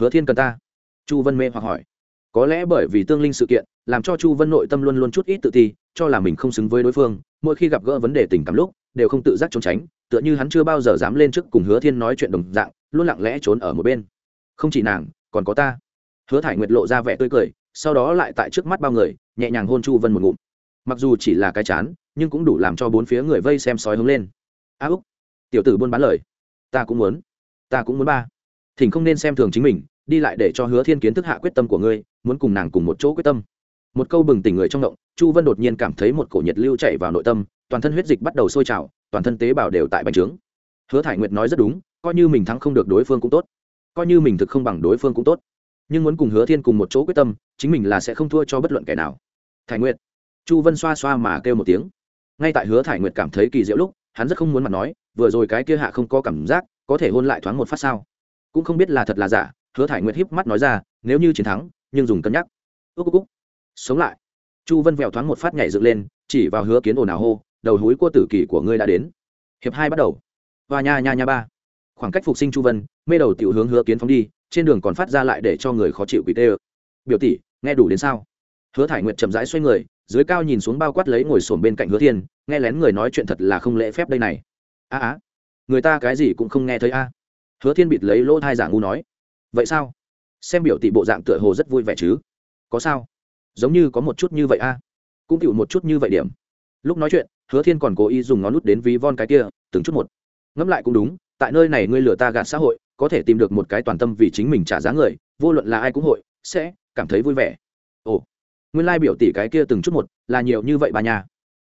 [SPEAKER 1] hứa thiên cần ta? Chu vân mê hoặc hỏi. Có lẽ bởi vì tương linh sự kiện, làm cho chu vân nội tâm luôn luôn chút ít tự ti, cho là mình không xứng với đối phương, mỗi khi gặp gỡ vấn đề tình cảm lúc, đều không tự giác trốn tránh, tựa như hắn chưa bao giờ dám lên trước cùng hứa thiên nói chuyện đồng dạng, luôn lặng lẽ trốn ở một bên. Không chỉ nàng, còn có ta. Hứa thải nguyệt lộ ra vẻ tươi cười, sau đó lại tại trước mắt bao người, nhẹ nhàng hôn chu vân một ngụm. Mặc dù chỉ là cái chán, nhưng cũng đủ làm cho bốn phía người vây xem sói hướng lên. A úc, tiểu tử buôn bán lời. Ta cũng muốn. Ta cũng muốn ba thỉnh không nên xem thường chính mình, đi lại để cho hứa thiên kiến thức hạ quyết tâm của ngươi, muốn cùng nàng cùng một chỗ quyết tâm. Một câu bừng tỉnh người trong động, chu vân đột nhiên cảm thấy một cổ nhiệt lưu chạy vào nội tâm, toàn thân huyết dịch bắt đầu sôi trào, toàn thân tế bào đều tại bành trướng. Hứa thải nguyệt nói rất đúng, coi như mình thắng không được đối phương cũng tốt, coi như mình thực không bằng đối phương cũng tốt. Nhưng muốn cùng hứa thiên cùng một chỗ quyết tâm, chính mình là sẽ không thua cho bất luận kẻ nào. Thải nguyệt, chu vân xoa xoa mà kêu một tiếng. Ngay tại hứa thải nguyệt cảm thấy kỳ diệu lúc, hắn rất không muốn mặt nói, vừa rồi cái kia hạ không có cảm giác, có thể hôn lại thoáng một phát sao? Cũng không biết là thật là giả, hứa thải nguyệt híp mắt nói ra, nếu như chiến thắng, nhưng dùng cân nhắc. Ước cúc ước sống lại. Chu vân vẹo thoáng một phát nhảy dựng lên, chỉ vào hứa kiến ồn ào hô, đầu húi cua tử kỳ của ngươi đã đến. Hiệp hai bắt đầu. Và nha nha nha ba. Khoảng cách phục sinh chu vân, mê đầu tiểu hướng hứa kiến phóng đi, trên đường còn phát ra lại để cho người khó chịu quỷ tê ơ. Biểu tỷ, nghe đủ đến sao? Hứa thải nguyệt chậm rãi xoay người, dưới cao nhìn xuống bao quát lấy ngồi sổm bên cạnh hứa thiên, nghe lén người nói chuyện thật là không lễ phép đây này. A á người ta cái gì cũng không nghe thấy a hứa thiên bịt lấy lỗ thai giả ngu nói, vậy sao? Xem biểu tỷ bộ dạng tựa hồ rất vui vẻ chứ? Có sao? Giống như có một chút như vậy a. Cũng chịu một chút như vậy điểm. Lúc nói chuyện, hứa thiên còn cố ý dùng ngón nút đến ví von cái kia, từng chút một. Ngẫm lại cũng đúng, tại nơi này ngươi lừa ta gạt xã hội, có thể tìm được một cái toàn tâm vì chính mình trả giá người, vô luận là ai cũng hội, sẽ cảm thấy vui vẻ. Ồ, nguyên lai biểu tỷ cái kia từng chút một, là nhiều như vậy bà nhà.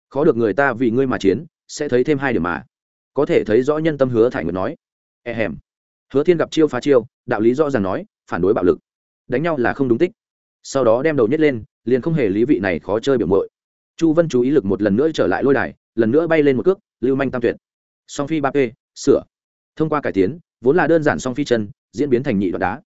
[SPEAKER 1] Khó được người ta vì ngươi mà chiến, sẽ thấy thêm hai điểm mà. Có thể thấy rõ nhân tâm hứa thải nguyệt nói e hèm hứa thiên gặp chiêu phá chiêu, đạo lý rõ ràng nói, phản đối bạo lực. Đánh nhau là không đúng tích. Sau đó đem đầu nhét lên, liền không hề lý vị này khó chơi biểu mội chu vân chú ý lực một lần nữa trở lại lôi đài, lần nữa bay lên một cước, lưu manh tam tuyệt. Song phi ba p sửa. Thông qua cải tiến, vốn là đơn giản song phi chân, diễn biến thành nhị đoạn đá.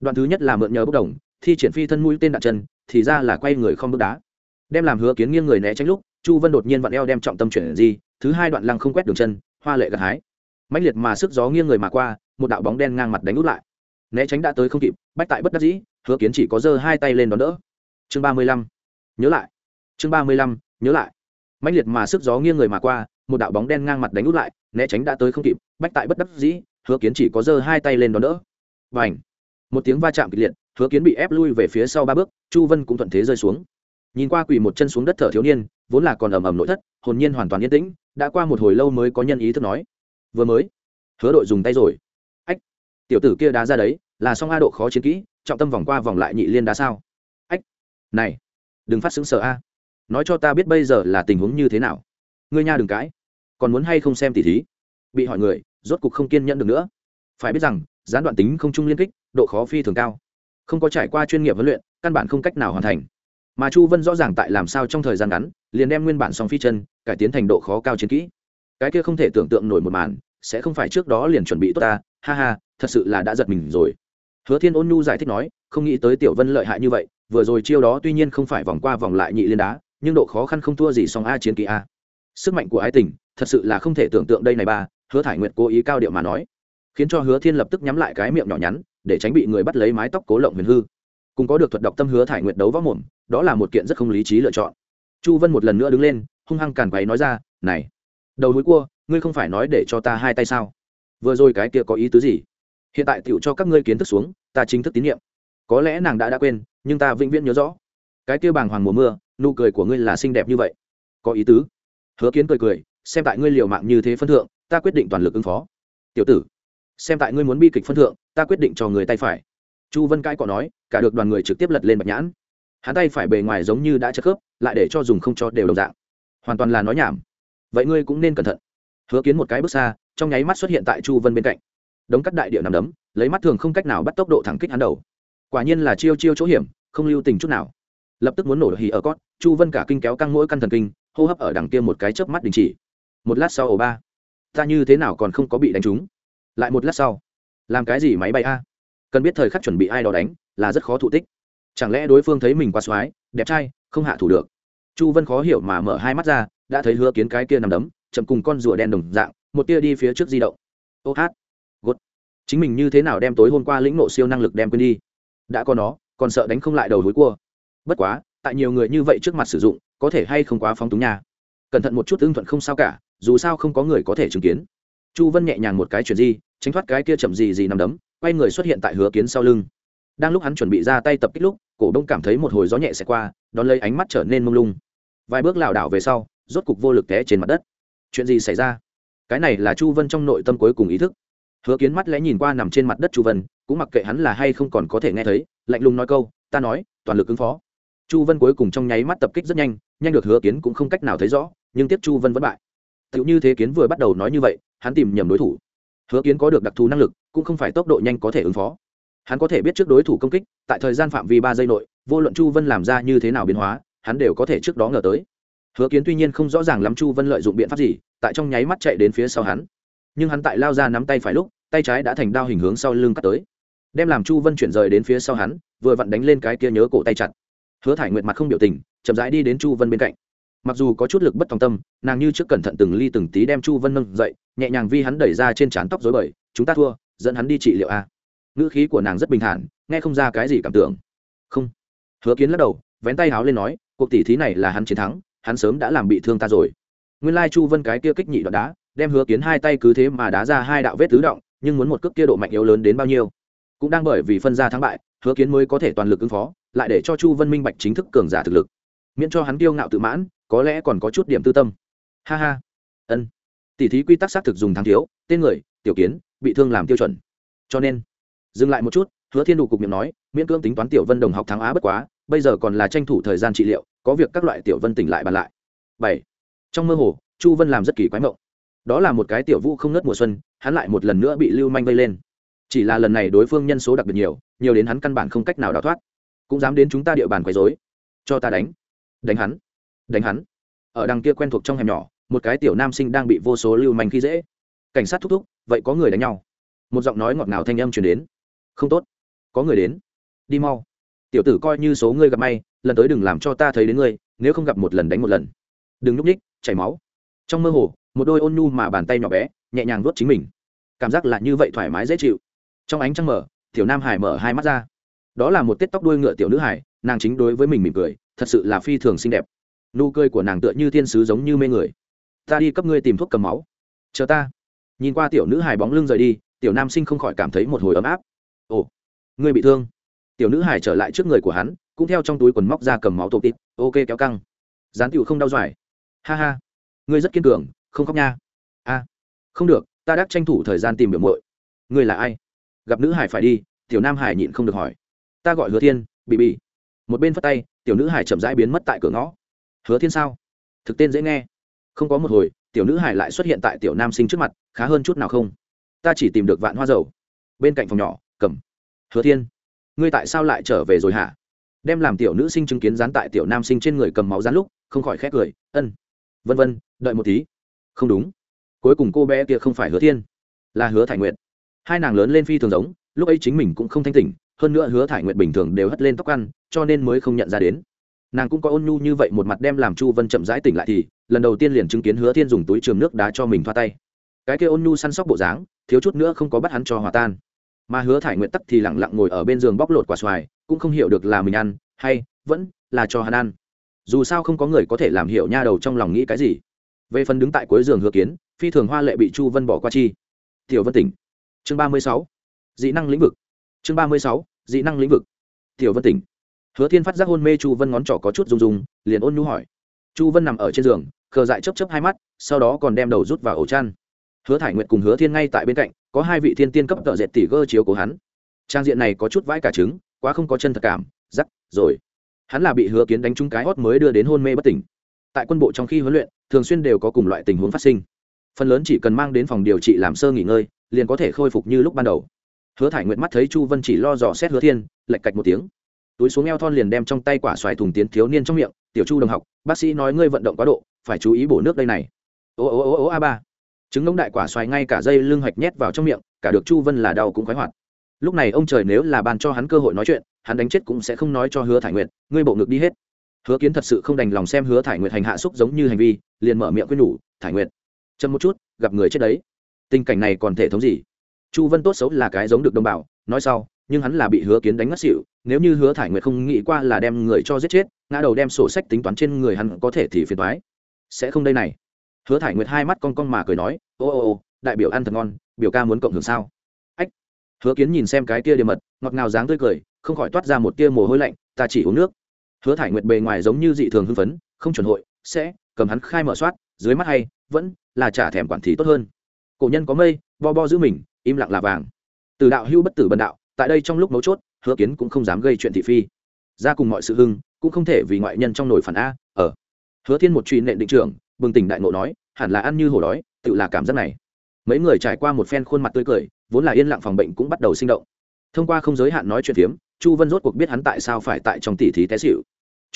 [SPEAKER 1] Đoạn thứ nhất là mượn nhờ bốc đồng, thi triển phi thân mũi tên đạn chân, thì ra là quay người không bước đá. Đem làm hứa kiến nghiêng người né tránh lúc, chu vân đột nhiên vặn eo đem trọng tâm chuyển di, thứ hai đoạn lăng không quét đường chân, hoa lệ gặt hái mãnh liệt mà sức gió nghiêng người mà qua, một đạo bóng đen ngang mặt đánh út lại. Né tránh đã tới không kịp, bách tại bất đắc dĩ, hứa kiến chỉ có giơ hai tay lên đón đỡ. Chương ba mươi lăm, nhớ lại. Chương ba mươi lăm, nhớ lại. Mãnh liệt mà sức gió nghiêng người mà qua, một đạo bóng đen ngang mặt đánh út lại, né tránh đã tới không kịp, bách tại bất đắc dĩ, hứa kiến chỉ có giơ hai tay lên đón đỡ. Và ảnh một tiếng va chạm kịch liệt, hứa kiến bị ép lui về phía sau ba bước, chu vân cũng thuận thế rơi xuống. Nhìn qua quỳ một chân xuống đất thở thiếu niên, vốn là còn ầm ầm nội thất, hồn nhiên hoàn toàn yên tĩnh, đã qua một hồi lâu mới có nhân ý thức nói vừa mới. Hứa đội dùng tay rồi. Ách, tiểu tử kia đá ra đấy, là song a độ khó chiến kỹ, trọng tâm vòng qua vòng lại nhị liên đá sao? Ách, này, đừng phát xứng sợ a. Nói cho ta biết bây giờ là tình huống như thế nào. Ngươi nha đừng cãi. Còn muốn hay không xem tỉ thí? Bị hỏi người, rốt cục không kiên nhẫn được nữa. Phải biết rằng, gián đoạn tính không chung liên kích, độ khó phi thường cao. Không có trải qua chuyên nghiệp huấn luyện, căn bản không cách nào hoàn thành. Mà chu vân rõ ràng tại làm sao trong thời gian ngắn, liền đem nguyên bản song phi chân, cải tiến thành độ khó cao chiến kỹ. Cái kia không thể tưởng tượng nổi một màn sẽ không phải trước đó liền chuẩn bị tốt ta, ha ha, thật sự là đã giật mình rồi. Hứa thiên ôn nhu giải thích nói, không nghĩ tới tiểu vân lợi hại như vậy, vừa rồi chiêu đó tuy nhiên không phải vòng qua vòng lại nhị liên đá, nhưng độ khó khăn không thua gì song a chiến kỳ a. Sức mạnh của ái tình, thật sự là không thể tưởng tượng đây này ba, hứa thải nguyệt cố ý cao điệu mà nói, khiến cho hứa thiên lập tức nhắm lại cái miệng nhỏ nhắn, để tránh bị người bắt lấy mái tóc cố lộng huyền hư. Cùng có được thuật đọc tâm hứa thải nguyệt đấu võ mồm, đó là một kiện rất không lý trí lựa chọn. Chu vân một lần nữa đứng lên, hung hăng càn quấy nói ra, này, đầu núi cua ngươi không phải nói để cho ta hai tay sao? Vừa rồi cái kia có ý tứ gì? Hiện tại tựu cho các ngươi kiến thức xuống, ta chính thức tín nhiệm. Có lẽ nàng đã đã quên, nhưng ta vĩnh viễn nhớ rõ. Cái kia bàng hoàng mùa mưa, nụ cười của ngươi là xinh đẹp như vậy. Có ý tứ. Hứa kiến cười cười, xem tại ngươi liều mạng như thế phân thượng, ta quyết định toàn lực ứng phó. Tiểu tử, xem tại ngươi muốn bi kịch phân thượng, ta quyết định cho người tay phải. Chu vân cãi cọ nói, cả được đoàn người trực tiếp lật lên bạch nhãn. Hắn tay phải bề ngoài giống như đã chất khớp, lại để cho dùng không cho đều đồng dạng. Hoàn toàn là nói nhảm. Vậy ngươi cũng nên cẩn thận hứa kiến một cái bước xa, trong nháy mắt xuất hiện tại chu vân bên cạnh. Đống cắt đại địa nằm đấm, lấy mắt thường không cách nào bắt tốc độ thẳng kích hắn đầu. Quả nhiên là chiêu chiêu chỗ hiểm, không lưu tình chút nào. Lập tức muốn nổ hì ở cót, chu vân cả kinh kéo căng mỗi căn thần kinh, hô hấp ở đằng kia một cái chớp mắt đình chỉ. Một lát sau ổ ba, ta như thế nào còn không có bị đánh trúng? Lại một lát sau, làm cái gì máy bay a? Cần biết thời khắc chuẩn bị ai đó đánh, là rất khó thụ tích. Chẳng lẽ đối phương thấy mình quá soái đẹp trai, không hạ thủ được? Chu vân khó hiểu mà mở hai mắt ra, đã thấy hứa kiến cái kia nằm đấm chậm cùng con rùa đen đồng dạng, một tia đi phía trước di động. Ô hát gốt chính mình như thế nào đem tối hôm qua lĩnh nộ siêu năng lực đem quên đi? Đã có nó, còn sợ đánh không lại đầu hối cua. Bất quá, tại nhiều người như vậy trước mặt sử dụng, có thể hay không quá phóng túng nhà cẩn thận một chút ưng thuận không sao cả, dù sao không có người có thể chứng kiến. Chu vân nhẹ nhàng một cái chuyển di, tránh thoát cái kia chậm gì gì nằm đấm, quay người xuất hiện tại hứa kiến sau lưng. Đang lúc hắn chuẩn bị ra tay tập kích lúc, cổ đông cảm thấy một hồi gió nhẹ sẽ qua, đón lấy ánh mắt trở nên mông lung. Vài bước lảo đảo về sau, rốt cục vô lực té trên mặt đất chuyện gì xảy ra? Cái này là chu vân trong nội tâm cuối cùng ý thức. Hứa kiến mắt lẽ nhìn qua nằm trên mặt đất chu vân, cũng mặc kệ hắn là hay không còn có thể nghe thấy, lạnh lùng nói câu, ta nói, toàn lực ứng phó. Chu vân cuối cùng trong nháy mắt tập kích rất nhanh nhanh được hứa kiến cũng không cách nào thấy rõ, nhưng tiếp chu vân vẫn bại. Tựu như thế kiến vừa bắt đầu nói như vậy, hắn tìm nhầm đối thủ. Hứa kiến có được đặc thù năng lực, cũng không phải tốc độ nhanh có thể ứng phó. Hắn có thể biết trước đối thủ công kích, tại thời gian phạm vi ba giây nội, vô luận chu vân làm ra như thế nào biến hóa, hắn đều có thể trước đó ngờ tới hứa kiến tuy nhiên không rõ ràng lắm chu vân lợi dụng biện pháp gì, tại trong nháy mắt chạy đến phía sau hắn. Nhưng hắn tại lao ra nắm tay phải lúc, tay trái đã thành đao hình hướng sau lưng cắt tới. Đem làm chu vân chuyển rời đến phía sau hắn, vừa vặn đánh lên cái kia nhớ cổ tay chặt. Hứa thải nguyệt mặt không biểu tình, chậm rãi đi đến chu vân bên cạnh. Mặc dù có chút lực bất tòng tâm, nàng như trước cẩn thận từng ly từng tí đem chu vân nâng dậy, nhẹ nhàng vi hắn đẩy ra trên trán tóc dối bời, chúng ta thua, dẫn hắn đi trị liệu a. Ngữ khí của nàng rất bình thản, nghe không ra cái gì cảm tưởng. Không. Hứa kiến lắc đầu, vén tay háo lên nói, cuộc tỷ thí này là hắn chiến thắng hắn sớm đã làm bị thương ta rồi. Nguyên lai chu vân cái kia kích nhị đoạn đá, đem hứa kiến hai tay cứ thế mà đá ra hai đạo vết tứ động, nhưng muốn một cước kia độ mạnh yếu lớn đến bao nhiêu? Cũng đang bởi vì phân ra thắng bại, hứa kiến mới có thể toàn lực ứng phó, lại để cho chu vân minh bạch chính thức cường giả thực lực. Miễn cho hắn kiêu ngạo tự mãn, có lẽ còn có chút điểm tư tâm. Ha ha. Ân. Tỷ thí quy tắc xác thực dùng thắng thiếu, tên người, tiểu kiến, bị thương làm tiêu chuẩn. Cho nên, dừng lại một chút, hứa thiên đủ cục miệng nói, miễn cưỡng tính toán tiểu vân đồng học thắng á bất quá bây giờ còn là tranh thủ thời gian trị liệu, có việc các loại tiểu vân tỉnh lại bàn lại. Bảy. Trong mơ hồ, chu vân làm rất kỳ quái mộng. Đó là một cái tiểu vũ không nớt mùa xuân, hắn lại một lần nữa bị lưu manh vây lên. Chỉ là lần này đối phương nhân số đặc biệt nhiều nhiều đến hắn căn bản không cách nào đào thoát. Cũng dám đến chúng ta địa bàn quấy dối cho ta đánh. Đánh hắn. Đánh hắn. Ở đằng kia quen thuộc trong hẻm nhỏ, một cái tiểu nam sinh đang bị vô số lưu manh khi dễ. Cảnh sát thúc thúc, vậy có người đánh nhau? Một giọng nói ngọt ngào thanh âm chuyển đến. Không tốt. Có người đến. Đi mau tiểu tử coi như số ngươi gặp may lần tới đừng làm cho ta thấy đến ngươi nếu không gặp một lần đánh một lần. Đừng nhúc nhích, chảy máu. Trong mơ hồ một đôi ôn nhu mà bàn tay nhỏ bé nhẹ nhàng vuốt chính mình. Cảm giác là như vậy thoải mái dễ chịu. Trong ánh trăng mở tiểu nam hải mở hai mắt ra. Đó là một tết tóc đuôi ngựa tiểu nữ hải nàng chính đối với mình mỉm cười thật sự là phi thường xinh đẹp. Nụ cười của nàng tựa như thiên sứ giống như mê người. Ta đi cấp ngươi tìm thuốc cầm máu. Chờ ta. Nhìn qua tiểu nữ hải bóng lưng rời đi tiểu nam sinh không khỏi cảm thấy một hồi ấm áp. Ồ ngươi bị thương tiểu nữ hải trở lại trước người của hắn, cũng theo trong túi quần móc ra cầm máu tổ tít, ok, kéo căng. Dán tiểu không đau doài ha ha. Ngươi rất kiên cường, không khóc nha. A. Không được, ta đã tranh thủ thời gian tìm biểu mội ngươi là ai? Gặp nữ hải phải đi, tiểu nam hải nhịn không được hỏi. Ta gọi hứa thiên bị bị một bên phất tay, tiểu nữ hải chậm rãi biến mất tại cửa ngõ. Hứa thiên sao? Thực tên dễ nghe. Không có một hồi, tiểu nữ hải lại xuất hiện tại tiểu nam sinh trước mặt, khá hơn chút nào không? Ta chỉ tìm được vạn hoa dầu. Bên cạnh phòng nhỏ, cầm. Hứa thiên ngươi tại sao lại trở về rồi hả? Đem làm tiểu nữ sinh chứng kiến dán tại tiểu nam sinh trên người cầm máu dán lúc, không khỏi khét cười, ân, vân vân, đợi một tí. Không đúng. Cuối cùng cô bé kia không phải hứa thiên, là hứa thải nguyện hai nàng lớn lên phi thường giống, lúc ấy chính mình cũng không thanh tỉnh, hơn nữa hứa thải nguyện bình thường đều hất lên tóc ăn, cho nên mới không nhận ra đến. Nàng cũng có ôn nhu như vậy một mặt đem làm chu vân chậm rãi tỉnh lại thì, lần đầu tiên liền chứng kiến hứa thiên dùng túi trường nước đá cho mình thoa tay. Cái kia ôn nhu săn sóc bộ dáng, thiếu chút nữa không có bắt hắn cho hòa tan mà hứa thải nguyện tắc thì lẳng lặng ngồi ở bên giường bóc lột quả xoài, cũng không hiểu được là mình ăn hay vẫn là cho hắn ăn. Dù sao không có người có thể làm hiểu nha đầu trong lòng nghĩ cái gì. Về phần đứng tại cuối giường hứa kiến, phi thường hoa lệ bị chu vân bỏ qua chi. Tiểu vân tỉnh. Chương ba mươi sáu. Dị năng lĩnh vực. Chương ba mươi sáu. Dị năng lĩnh vực. Tiểu vân tỉnh. Hứa thiên phát giác hôn mê chu vân ngón trỏ có chút rung rung, liền ôn nhu hỏi. Chu vân nằm ở trên giường, khờ dại chấp chấp hai mắt, sau đó còn đem đầu rút vào ổ chăn. Hứa thải nguyệt cùng hứa thiên ngay tại bên cạnh có hai vị thiên tiên cấp tợ dệt tỷ gơ chiếu của hắn. Trang diện này có chút vãi cả trứng, quá không có chân thật cảm giắc rồi. Hắn là bị hứa kiến đánh trúng cái hót mới đưa đến hôn mê bất tỉnh. Tại quân bộ trong khi huấn luyện, thường xuyên đều có cùng loại tình huống phát sinh. Phần lớn chỉ cần mang đến phòng điều trị làm sơ nghỉ ngơi, liền có thể khôi phục như lúc ban đầu. Hứa thải nguyện mắt thấy chu vân chỉ lo dò xét hứa thiên lạch cạch một tiếng. Túi xuống eo thon liền đem trong tay quả xoài thùng tiến thiếu niên trong miệng, tiểu chu đồng học, bác sĩ nói ngươi vận động quá độ, phải chú ý bổ nước đây này. Ô ô ô ô, a ba trứng ngỗng đại quả xoài ngay cả dây lưng hạch nhét vào trong miệng, cả được chu vân là đau cũng khoái hoạt. Lúc này ông trời nếu là ban cho hắn cơ hội nói chuyện, hắn đánh chết cũng sẽ không nói cho hứa thải nguyệt, ngươi bộ ngực đi hết. Hứa kiến thật sự không đành lòng xem hứa thải nguyệt hành hạ xúc giống như hành vi, liền mở miệng quên nhủ, thải nguyệt, chậm một chút, gặp người chết đấy. Tình cảnh này còn thể thống gì? Chu vân tốt xấu là cái giống được đồng bào, nói sau, nhưng hắn là bị hứa kiến đánh ngất xỉu, nếu như hứa thải nguyệt không nghĩ qua là đem người cho giết chết, ngã đầu đem sổ sách tính toán trên người hắn có thể thì phiền thoái sẽ không đây này hứa thải nguyệt hai mắt con con mà cười nói, ô ô ô, đại biểu ăn thật ngon, biểu ca muốn cộng hưởng sao? Ách. Hứa kiến nhìn xem cái tia điểm mật, ngọt ngào dáng tươi cười, không khỏi toát ra một tia mồ hôi lạnh, ta chỉ uống nước. Hứa thải nguyệt bề ngoài giống như dị thường hưng phấn, không chuẩn hội, sẽ, cầm hắn khai mở soát, dưới mắt hay, vẫn là trả thèm quản thì tốt hơn. Cổ nhân có mây, bo bo giữ mình, im lặng là vàng. Từ đạo hưu bất tử bần đạo, tại đây trong lúc mấu chốt, hứa kiến cũng không dám gây chuyện thị phi. Ra cùng mọi sự hưng, cũng không thể vì ngoại nhân trong nổi phản a, ở. Hứa thiên một truy nện định trưởng bừng tỉnh đại ngộ nói, hẳn là ăn như hổ đói, tự là cảm giác này. Mấy người trải qua một phen khuôn mặt tươi cười, vốn là yên lặng phòng bệnh cũng bắt đầu sinh động. Thông qua không giới hạn nói chuyện phiếm, chu vân rốt cuộc biết hắn tại sao phải tại trong tỉ thí té xịu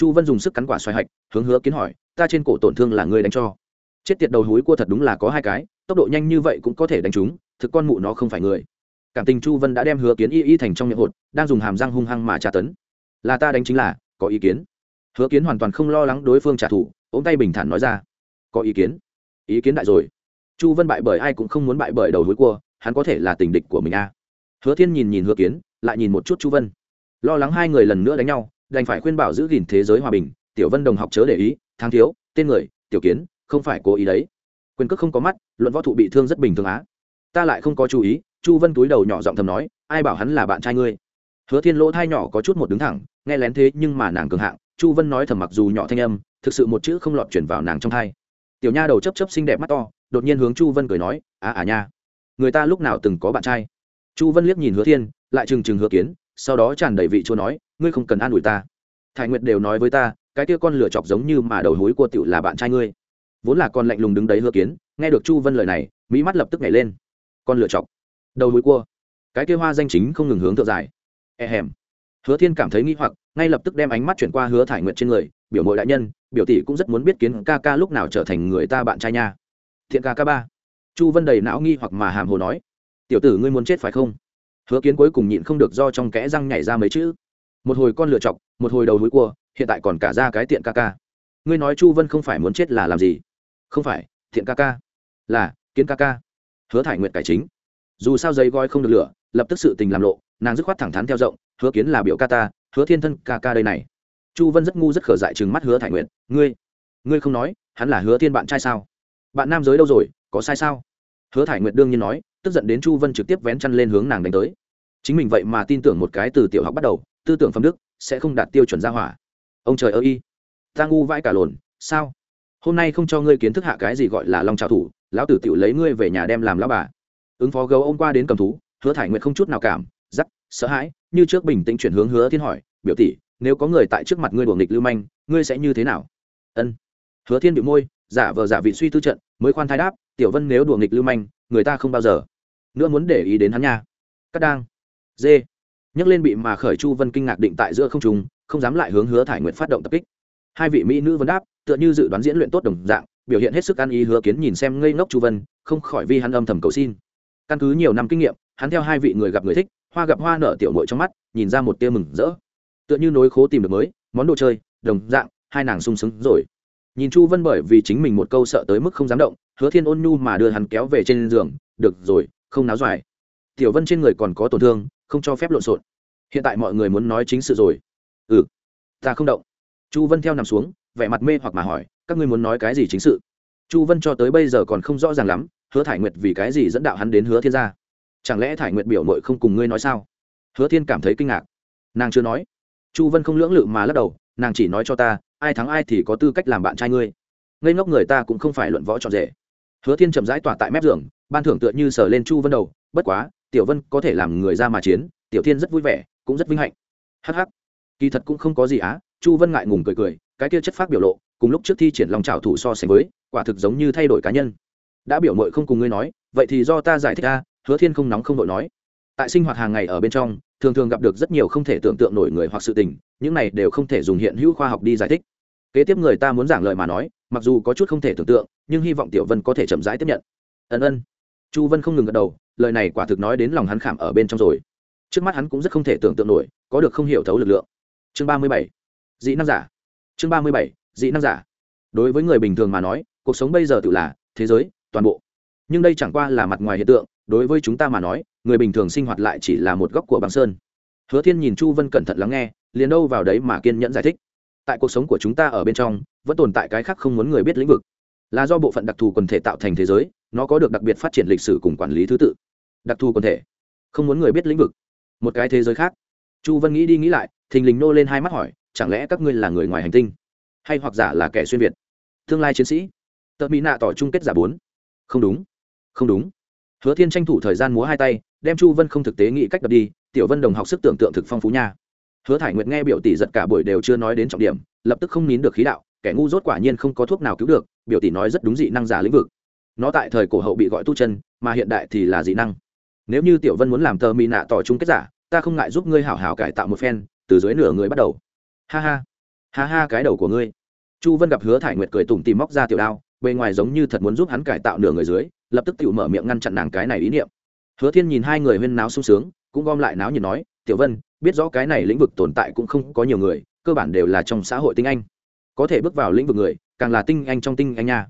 [SPEAKER 1] chu vân dùng sức cắn quả xoài hạch, hướng hứa kiến hỏi, ta trên cổ tổn thương là ngươi đánh cho. Chết tiệt đầu húi cua thật đúng là có hai cái, tốc độ nhanh như vậy cũng có thể đánh chúng, thực con mụ nó không phải người. Cảm tình chu vân đã đem hứa kiến y y thành trong miệng hột, đang dùng hàm răng hung hăng mà tra tấn. Là ta đánh chính là, có ý kiến. Hứa kiến hoàn toàn không lo lắng đối phương trả thù ống tay bình thản nói ra có ý kiến. Ý kiến đại rồi. Chu vân bại bởi ai cũng không muốn bại bởi đầu hối cua, hắn có thể là tình địch của mình a à. hứa thiên nhìn nhìn hứa kiến, lại nhìn một chút chu vân. Lo lắng hai người lần nữa đánh nhau, đành phải khuyên bảo giữ gìn thế giới hòa bình, tiểu vân đồng học chớ để ý, thang thiếu, tên người, tiểu kiến, không phải cố ý đấy. Quyền cước không có mắt, luận võ thụ bị thương rất bình thường á. Ta lại không có chú ý, chu vân túi đầu nhỏ giọng thầm nói, ai bảo hắn là bạn trai ngươi? Hứa thiên lỗ thai nhỏ có chút một đứng thẳng, nghe lén thế nhưng mà nàng cường hạng, chu vân nói thầm mặc dù nhỏ thanh âm, thực sự một chữ không lọt chuyển vào nàng trong thai tiểu nha đầu chấp chấp xinh đẹp mắt to, đột nhiên hướng chu vân cười nói à à nha, người ta lúc nào từng có bạn trai? Chu vân liếc nhìn hứa thiên, lại trừng trừng hứa kiến, sau đó tràn đầy vị chúa nói, ngươi không cần an ủi ta. Thái nguyệt đều nói với ta, cái kia con lửa chọc giống như mà đầu hối của tiểu là bạn trai ngươi. Vốn là con lạnh lùng đứng đấy hứa kiến, nghe được chu vân lời này, mỹ mắt lập tức nhảy lên. Con lửa chọc, đầu hối cua cái kia hoa danh chính không ngừng hướng thượng dài e hèm hứa thiên cảm thấy nghi hoặc ngay lập tức đem ánh mắt chuyển qua hứa thải nguyệt trên người, biểu mội đại nhân, biểu tỷ cũng rất muốn biết kiến ca ca lúc nào trở thành người ta bạn trai nha. Thiện ca ca ba. Chu vân đầy não nghi hoặc mà hàm hồ nói. Tiểu tử ngươi muốn chết phải không? Hứa kiến cuối cùng nhịn không được do trong kẽ răng nhảy ra mấy chữ. Một hồi con lựa chọc, một hồi đầu núi cua, hiện tại còn cả ra cái tiện ca ca. Ngươi nói chu vân không phải muốn chết là làm gì? Không phải, thiện ca ca là kiến ca ca. Hứa thải nguyện cải chính. Dù sao giấy gói không được lửa, lập tức sự tình làm lộ, nàng dứt khoát thẳng thắn theo rộng, hứa kiến là biểu ca ta hứa thiên thân ca ca đây này. Chu vân rất ngu rất khở dại chừng mắt hứa thải nguyện ngươi ngươi không nói, hắn là hứa thiên bạn trai sao? Bạn nam giới đâu rồi, có sai sao? Hứa thải nguyện đương nhiên nói, tức giận đến chu vân trực tiếp vén chăn lên hướng nàng đánh tới. Chính mình vậy mà tin tưởng một cái từ tiểu học bắt đầu, tư tưởng phẩm đức sẽ không đạt tiêu chuẩn gia hỏa. Ông trời ơi y ta ngu vãi cả lồn, sao? Hôm nay không cho ngươi kiến thức hạ cái gì gọi là long trào thủ, lão tử tiểu lấy ngươi về nhà đem làm lão bà. Ứng phó gấu ông qua đến cầm thú, hứa thải nguyện không chút nào cảm giắc sợ hãi, như trước bình tĩnh chuyển hướng hứa thiên hỏi, biểu tỷ, nếu có người tại trước mặt ngươi đuổi nghịch lưu manh, ngươi sẽ như thế nào? Ân. Hứa thiên bị môi, giả vờ giả vị suy tư trận, mới khoan thai đáp, tiểu vân nếu đùa nghịch lưu manh, người ta không bao giờ. Nữa muốn để ý đến hắn nha. Cắt đang. Dê. Nhấc lên bị mà khởi chu vân kinh ngạc định tại giữa không trùng không dám lại hướng hứa thải nguyện phát động tập kích. Hai vị mỹ nữ vấn đáp, tựa như dự đoán diễn luyện tốt đồng dạng, biểu hiện hết sức ăn ý hứa kiến nhìn xem ngây ngốc chu vân, không khỏi vi hắn âm thầm cầu xin. Căn cứ nhiều năm kinh nghiệm, hắn theo hai vị người gặp người thích hoa gặp hoa nở tiểu mội trong mắt, nhìn ra một tia mừng rỡ. Tựa như nối khố tìm được mới, món đồ chơi, đồng dạng, hai nàng sung sướng rồi. Nhìn chu vân bởi vì chính mình một câu sợ tới mức không dám động, hứa thiên ôn nhu mà đưa hắn kéo về trên giường, được rồi, không náo doài tiểu vân trên người còn có tổn thương, không cho phép lộn xộn. Hiện tại mọi người muốn nói chính sự rồi. Ừ ta không động. Chu vân theo nằm xuống, vẻ mặt mê hoặc mà hỏi, các ngươi muốn nói cái gì chính sự? Chu vân cho tới bây giờ còn không rõ ràng lắm, hứa thải nguyệt vì cái gì dẫn đạo hắn đến hứa thiên gia chẳng lẽ thải nguyệt biểu mội không cùng ngươi nói sao? Hứa thiên cảm thấy kinh ngạc. Nàng chưa nói. Chu vân không lưỡng lự mà lắc đầu, nàng chỉ nói cho ta, ai thắng ai thì có tư cách làm bạn trai ngươi. Ngây ngốc người ta cũng không phải luận võ trọn rể. Hứa thiên chậm rãi tỏa tại mép giường, ban thưởng tựa như sờ lên chu vân đầu, bất quá, tiểu vân có thể làm người ra mà chiến, tiểu thiên rất vui vẻ, cũng rất vinh hạnh. Hh kỳ thật cũng không có gì á, chu vân ngại ngùng cười cười, cái kia chất phát biểu lộ, cùng lúc trước thi triển lòng trào thủ so sánh với, quả thực giống như thay đổi cá nhân. Đã biểu mội không cùng ngươi nói, vậy thì do ta giải thích ta hứa thiên không nóng không đội nói. Tại sinh hoạt hàng ngày ở bên trong, thường thường gặp được rất nhiều không thể tưởng tượng nổi người hoặc sự tình, những này đều không thể dùng hiện hữu khoa học đi giải thích. Kế tiếp người ta muốn giảng lời mà nói, mặc dù có chút không thể tưởng tượng, nhưng hy vọng tiểu vân có thể chậm rãi tiếp nhận. Ân ân. Chu vân không ngừng gật đầu, lời này quả thực nói đến lòng hắn khảm ở bên trong rồi. Trước mắt hắn cũng rất không thể tưởng tượng nổi, có được không hiểu thấu lực lượng. Chương ba mươi bảy. Dị năng giả. Chương ba mươi bảy. Dị năng giả. Đối với người bình thường mà nói, cuộc sống bây giờ tự là thế giới, toàn bộ. Nhưng đây chẳng qua là mặt ngoài hiện tượng đối với chúng ta mà nói, người bình thường sinh hoạt lại chỉ là một góc của băng sơn. Hứa thiên nhìn chu vân cẩn thận lắng nghe, liền đâu vào đấy mà kiên nhẫn giải thích. Tại cuộc sống của chúng ta ở bên trong, vẫn tồn tại cái khác không muốn người biết lĩnh vực. Là do bộ phận đặc thù quần thể tạo thành thế giới, nó có được đặc biệt phát triển lịch sử cùng quản lý thứ tự. Đặc thù quần thể, không muốn người biết lĩnh vực. Một cái thế giới khác. Chu vân nghĩ đi nghĩ lại, thình lình nô lên hai mắt hỏi, chẳng lẽ các ngươi là người ngoài hành tinh? Hay hoặc giả là kẻ xuyên việt? Tương lai chiến sĩ? Tờ mỹ nạ tỏ chung kết giả bốn. Không đúng. Không đúng hứa thiên tranh thủ thời gian múa hai tay, đem chu vân không thực tế nghĩ cách đập đi, tiểu vân đồng học sức tưởng tượng thực phong phú nha. Hứa thải nguyệt nghe biểu tỷ giật cả buổi đều chưa nói đến trọng điểm, lập tức không nín được khí đạo, kẻ ngu rốt quả nhiên không có thuốc nào cứu được, biểu tỷ nói rất đúng dị năng giả lĩnh vực. Nó tại thời cổ hậu bị gọi tu chân, mà hiện đại thì là dị năng. Nếu như tiểu vân muốn làm tờ mỹ nạ tỏ chung kết giả, ta không ngại giúp ngươi hảo hảo cải tạo một phen, từ dưới nửa người bắt đầu. Ha ha ha ha cái đầu của ngươi. Chu vân gặp hứa thải nguyệt cười tủm tìm móc ra tiểu đao, bề ngoài giống như thật muốn giúp hắn cải tạo nửa người dưới lập tức tự mở miệng ngăn chặn nàng cái này ý niệm. Hứa thiên nhìn hai người huyên náo sung sướng, cũng gom lại náo nhiệt nói, tiểu vân, biết rõ cái này lĩnh vực tồn tại cũng không có nhiều người, cơ bản đều là trong xã hội tinh anh. Có thể bước vào lĩnh vực người, càng là tinh anh trong tinh anh nha.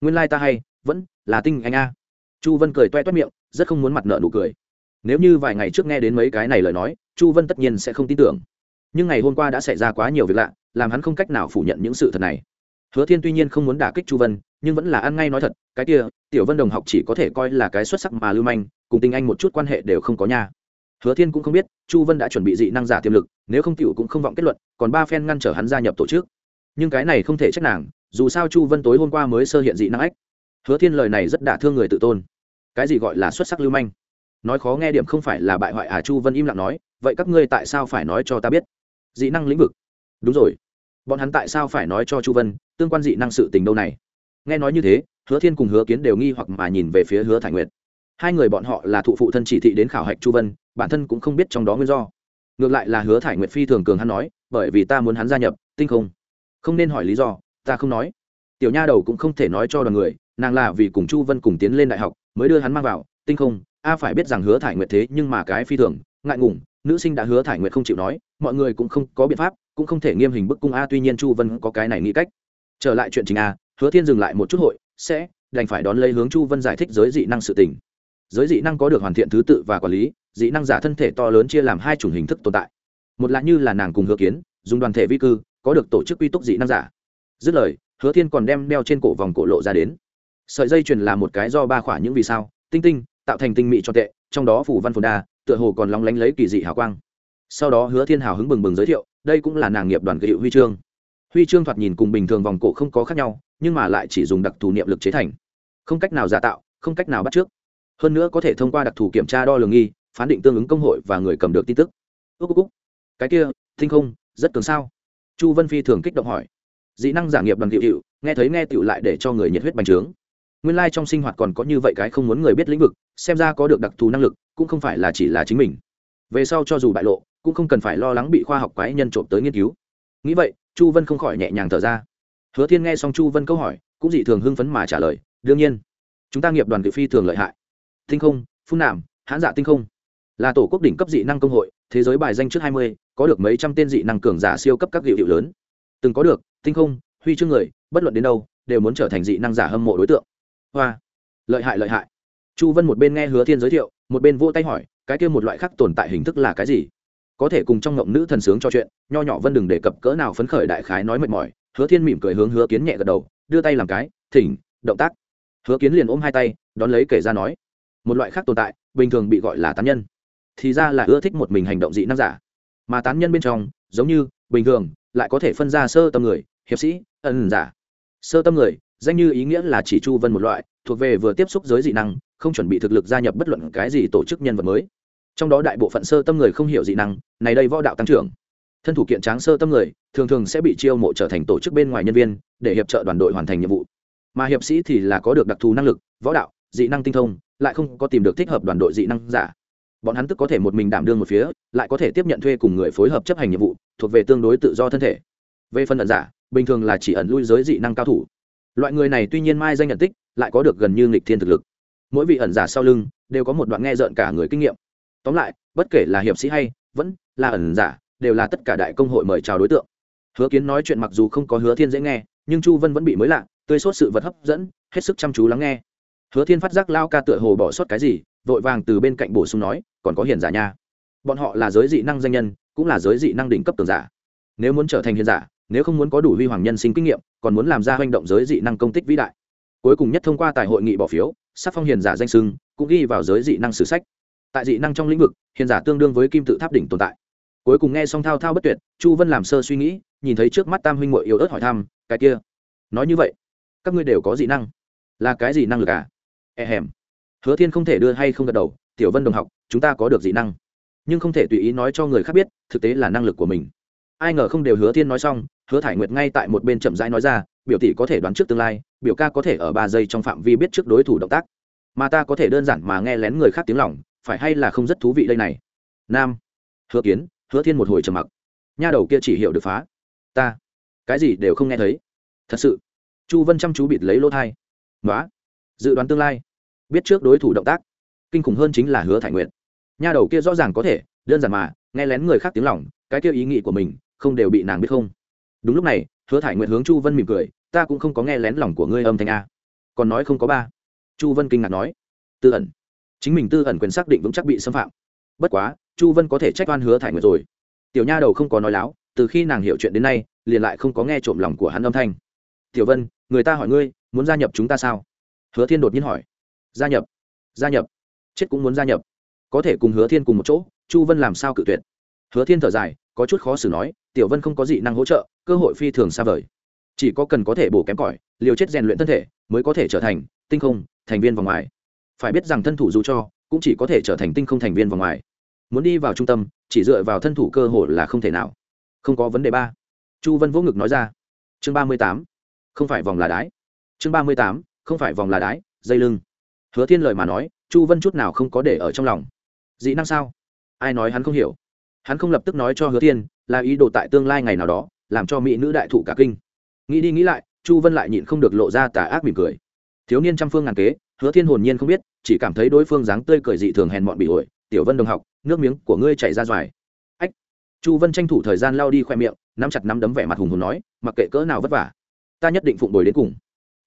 [SPEAKER 1] Nguyên lai ta hay, vẫn là tinh anh a. Chu vân cười toe toét miệng, rất không muốn mặt nợ nụ cười. Nếu như vài ngày trước nghe đến mấy cái này lời nói, chu vân tất nhiên sẽ không tin tưởng. Nhưng ngày hôm qua đã xảy ra quá nhiều việc lạ, làm hắn không cách nào phủ nhận những sự thật này hứa thiên tuy nhiên không muốn đả kích chu vân, nhưng vẫn là ăn ngay nói thật, cái kia, tiểu vân đồng học chỉ có thể coi là cái xuất sắc mà lưu manh, cùng tình anh một chút quan hệ đều không có nha. Hứa thiên cũng không biết, chu vân đã chuẩn bị dị năng giả tiềm lực, nếu không tiểu cũng không vọng kết luận, còn ba phen ngăn trở hắn gia nhập tổ chức. Nhưng cái này không thể trách nàng, dù sao chu vân tối hôm qua mới sơ hiện dị năng ách. Hứa thiên lời này rất đả thương người tự tôn. Cái gì gọi là xuất sắc lưu manh? Nói khó nghe điểm không phải là bại hoại à chu vân im lặng nói, vậy các ngươi tại sao phải nói cho ta biết? Dị năng lĩnh vực. Đúng rồi bọn hắn tại sao phải nói cho chu vân, tương quan dị năng sự tình đâu này? Nghe nói như thế, hứa thiên cùng hứa kiến đều nghi hoặc mà nhìn về phía hứa thải nguyệt. Hai người bọn họ là thụ phụ thân chỉ thị đến khảo hạch chu vân, bản thân cũng không biết trong đó nguyên do. Ngược lại là hứa thải nguyệt phi thường cường hắn nói, bởi vì ta muốn hắn gia nhập, tinh không. Không nên hỏi lý do, ta không nói. Tiểu nha đầu cũng không thể nói cho đoàn người, nàng là vì cùng chu vân cùng tiến lên đại học, mới đưa hắn mang vào, tinh không. A phải biết rằng hứa thải nguyệt thế nhưng mà cái phi thường, ngại ngùng, nữ sinh đã hứa thải nguyệt không chịu nói, mọi người cũng không có biện pháp cũng không thể nghiêm hình bức cung a, tuy nhiên chu vân có cái này nghĩ cách. Trở lại chuyện trình a, hứa thiên dừng lại một chút hội, sẽ, đành phải đón lấy hướng chu vân giải thích giới dị năng sự tình. Giới dị năng có được hoàn thiện thứ tự và quản lý, dị năng giả thân thể to lớn chia làm hai chủng hình thức tồn tại. Một là như là nàng cùng hứa kiến, dùng đoàn thể vi cư, có được tổ chức quy túc dị năng giả. Dứt lời, hứa thiên còn đem đeo trên cổ vòng cổ lộ ra đến. Sợi dây chuyền là một cái do ba khỏa những vì sao, tinh tinh, tạo thành tinh mị cho tệ, trong đó phủ văn phồn đa, tựa hồ còn lóng lánh lấy kỳ dị hào quang. Sau đó hứa thiên hào hứng bừng bừng giới thiệu đây cũng là nàng nghiệp đoàn kỳ hiệu huy chương. Huy chương thoạt nhìn cùng bình thường vòng cổ không có khác nhau, nhưng mà lại chỉ dùng đặc thù niệm lực chế thành. Không cách nào giả tạo, không cách nào bắt trước. Hơn nữa có thể thông qua đặc thù kiểm tra đo lường nghi, phán định tương ứng công hội và người cầm được tin tức. Ước ước cái kia, thinh không, rất cường sao? Chu vân phi thường kích động hỏi. Dị năng giả nghiệp đoàn hiệu hiệu, nghe thấy nghe tựu lại để cho người nhiệt huyết bành trướng. Nguyên lai trong sinh hoạt còn có như vậy cái không muốn người biết lĩnh vực, xem ra có được đặc thù năng lực, cũng không phải là chỉ là chính mình. Về sau cho dù bại lộ cũng không cần phải lo lắng bị khoa học quái nhân trộm tới nghiên cứu. Nghĩ vậy chu vân không khỏi nhẹ nhàng thở ra. Hứa thiên nghe xong chu vân câu hỏi cũng dị thường hưng phấn mà trả lời đương nhiên chúng ta nghiệp đoàn cự phi thường lợi hại. Tinh không phun nạm, hãn dạ tinh không là tổ quốc đỉnh cấp dị năng công hội thế giới bài danh trước hai mươi có được mấy trăm tên dị năng cường giả siêu cấp các hiệu hiệu lớn. Từng có được tinh không huy chương người bất luận đến đâu đều muốn trở thành dị năng giả hâm mộ đối tượng. Hoa lợi hại lợi hại. Chu vân một bên nghe hứa thiên giới thiệu một bên vỗ tay hỏi cái kia một loại khác tồn tại hình thức là cái gì? Có thể cùng trong ngộng nữ thần sướng cho chuyện, nho nhỏ vân đừng đề cập cỡ nào phấn khởi đại khái nói mệt mỏi, hứa thiên mỉm cười hướng hứa kiến nhẹ gật đầu, đưa tay làm cái, thỉnh, động tác. Hứa kiến liền ôm hai tay, đón lấy kể ra nói, một loại khác tồn tại, bình thường bị gọi là tán nhân, thì ra là ưa thích một mình hành động dị năng giả. Mà tán nhân bên trong, giống như, bình thường, lại có thể phân ra sơ tâm người, hiệp sĩ ẩn giả. Sơ tâm người, danh như ý nghĩa là chỉ chu vân một loại, thuộc về vừa tiếp xúc giới dị năng, không chuẩn bị thực lực gia nhập bất luận cái gì tổ chức nhân vật mới trong đó đại bộ phận sơ tâm người không hiểu dị năng, này đây võ đạo tăng trưởng. Thân thủ kiện tráng sơ tâm người, thường thường sẽ bị chiêu mộ trở thành tổ chức bên ngoài nhân viên, để hiệp trợ đoàn đội hoàn thành nhiệm vụ. Mà hiệp sĩ thì là có được đặc thù năng lực, võ đạo, dị năng tinh thông, lại không có tìm được thích hợp đoàn đội dị năng giả. Bọn hắn tức có thể một mình đảm đương một phía, lại có thể tiếp nhận thuê cùng người phối hợp chấp hành nhiệm vụ, thuộc về tương đối tự do thân thể. Về phần ẩn giả, bình thường là chỉ ẩn lui giới dị năng cao thủ. Loại người này tuy nhiên mai danh nhận tích, lại có được gần như nghịch thiên thực lực. Mỗi vị ẩn giả sau lưng, đều có một đoạn nghe rợn cả người kinh nghiệm tóm lại, bất kể là hiệp sĩ hay vẫn là ẩn giả, đều là tất cả đại công hội mời chào đối tượng. Hứa kiến nói chuyện mặc dù không có hứa thiên dễ nghe, nhưng chu vân vẫn bị mới lạ, tươi sốt sự vật hấp dẫn, hết sức chăm chú lắng nghe. Hứa thiên phát giác lao ca tựa hồ bỏ sót cái gì, vội vàng từ bên cạnh bổ sung nói, còn có hiền giả nha. Bọn họ là giới dị năng danh nhân, cũng là giới dị năng đỉnh cấp tường giả. Nếu muốn trở thành hiền giả, nếu không muốn có đủ huy hoàng nhân sinh kinh nghiệm, còn muốn làm ra hành động giới dị năng công tích vĩ đại. Cuối cùng nhất thông qua tại hội nghị bỏ phiếu sắc phong hiền giả danh sưng cũng ghi vào giới dị năng sử sách tại dị năng trong lĩnh vực, hiền giả tương đương với kim tự tháp đỉnh tồn tại. Cuối cùng nghe xong thao thao bất tuyệt, chu vân làm sơ suy nghĩ, nhìn thấy trước mắt tam huynh mội yếu ớt hỏi thăm, cái kia, nói như vậy, các ngươi đều có dị năng, là cái gì năng lực à? E hèm. Hứa thiên không thể đưa hay không gật đầu, tiểu vân đồng học, chúng ta có được dị năng. Nhưng không thể tùy ý nói cho người khác biết, thực tế là năng lực của mình. Ai ngờ không đều hứa thiên nói xong, hứa thải nguyệt ngay tại một bên chậm rãi nói ra, biểu tỷ có thể đoán trước tương lai, biểu ca có thể ở ba giây trong phạm vi biết trước đối thủ động tác, mà ta có thể đơn giản mà nghe lén người khác tiếng lòng phải hay là không rất thú vị đây này? Nam, hứa kiến, hứa thiên một hồi trầm mặc. Nha đầu kia chỉ hiểu được phá. Ta, cái gì đều không nghe thấy. Thật sự, chu vân chăm chú bịt lấy lỗ thai. Nói dự đoán tương lai. Biết trước đối thủ động tác. Kinh khủng hơn chính là hứa thải nguyện nha đầu kia rõ ràng có thể, đơn giản mà, nghe lén người khác tiếng lòng, cái kia ý nghĩ của mình, không đều bị nàng biết không? Đúng lúc này, hứa thải nguyện hướng chu vân mỉm cười, ta cũng không có nghe lén lòng của ngươi âm thanh a. Còn nói không có ba. Chu vân kinh ngạc nói, tư ẩn chính mình tư ẩn quyền xác định vững chắc bị xâm phạm. Bất quá, chu vân có thể trách oan hứa thải nguyệt rồi. Tiểu nha đầu không có nói láo, từ khi nàng hiểu chuyện đến nay, liền lại không có nghe trộm lòng của hắn âm thanh. Tiểu vân, người ta hỏi ngươi, muốn gia nhập chúng ta sao? Hứa thiên đột nhiên hỏi. Gia nhập gia nhập, chết cũng muốn gia nhập. Có thể cùng hứa thiên cùng một chỗ, chu vân làm sao cự tuyệt? Hứa thiên thở dài, có chút khó xử nói, tiểu vân không có dị năng hỗ trợ, cơ hội phi thường xa vời. Chỉ có cần có thể bổ kém cỏi, liều chết rèn luyện thân thể, mới có thể trở thành tinh không, thành viên vòng ngoài phải biết rằng thân thủ dù cho, cũng chỉ có thể trở thành tinh không thành viên vòng ngoài. Muốn đi vào trung tâm, chỉ dựa vào thân thủ cơ hội là không thể nào. Không có vấn đề ba. Chu vân vỗ ngực nói ra. Chương ba mươi tám. Không phải vòng là đái. Chương ba mươi tám. Không phải vòng là đái, dây lưng. Hứa thiên lời mà nói, chu vân chút nào không có để ở trong lòng. Dị năng sao? Ai nói hắn không hiểu? Hắn không lập tức nói cho hứa thiên, là ý đồ tại tương lai ngày nào đó, làm cho mỹ nữ đại thụ cả kinh. Nghĩ đi nghĩ lại, chu vân lại nhịn không được lộ ra tà ác mỉm cười. Thiếu niên trăm phương ngàn kế hứa thiên hồn nhiên không biết, chỉ cảm thấy đối phương dáng tươi cười dị thường hèn mọn bị ổi, tiểu vân đồng học, nước miếng của ngươi chảy ra doài ách. Chu vân tranh thủ thời gian lao đi khoe miệng, nắm chặt nắm đấm vẻ mặt hùng hùng nói, mặc kệ cỡ nào vất vả, ta nhất định phụng bồi đến cùng.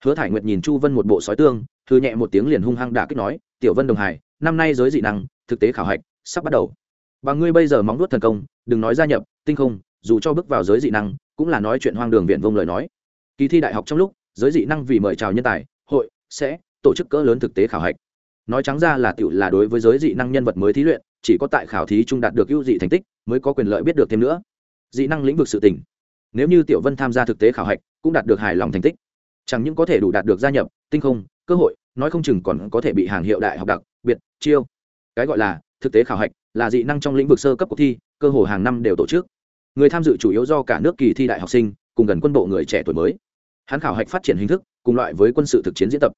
[SPEAKER 1] Hứa thải nguyệt nhìn chu vân một bộ sói tương thư nhẹ một tiếng liền hung hăng đả kích nói, tiểu vân đồng hải năm nay giới dị năng, thực tế khảo hạch, sắp bắt đầu. Và ngươi bây giờ móng nuốt thần công, đừng nói gia nhập, tinh không, dù cho bước vào giới dị năng, cũng là nói chuyện hoang đường viện vông lời nói. Kỳ thi đại học trong lúc, giới dị năng vì mời chào nhân tài, hội, sẽ tổ chức cỡ lớn thực tế khảo hạch. Nói trắng ra là tiểu là đối với giới dị năng nhân vật mới thí luyện, chỉ có tại khảo thí trung đạt được ưu dị thành tích, mới có quyền lợi biết được thêm nữa. Dị năng lĩnh vực sự tỉnh nếu như tiểu vân tham gia thực tế khảo hạch, cũng đạt được hài lòng thành tích. Chẳng những có thể đủ đạt được gia nhập, tinh không, cơ hội, nói không chừng còn có thể bị hàng hiệu đại học đặc, biệt, chiêu. Cái gọi là, thực tế khảo hạch, là dị năng trong lĩnh vực sơ cấp cuộc thi, cơ hội hàng năm đều tổ chức. Người tham dự chủ yếu do cả nước kỳ thi đại học sinh, cùng gần quân bộ người trẻ tuổi mới. Hắn khảo hạch phát triển hình thức, cùng loại với quân sự thực chiến diễn tập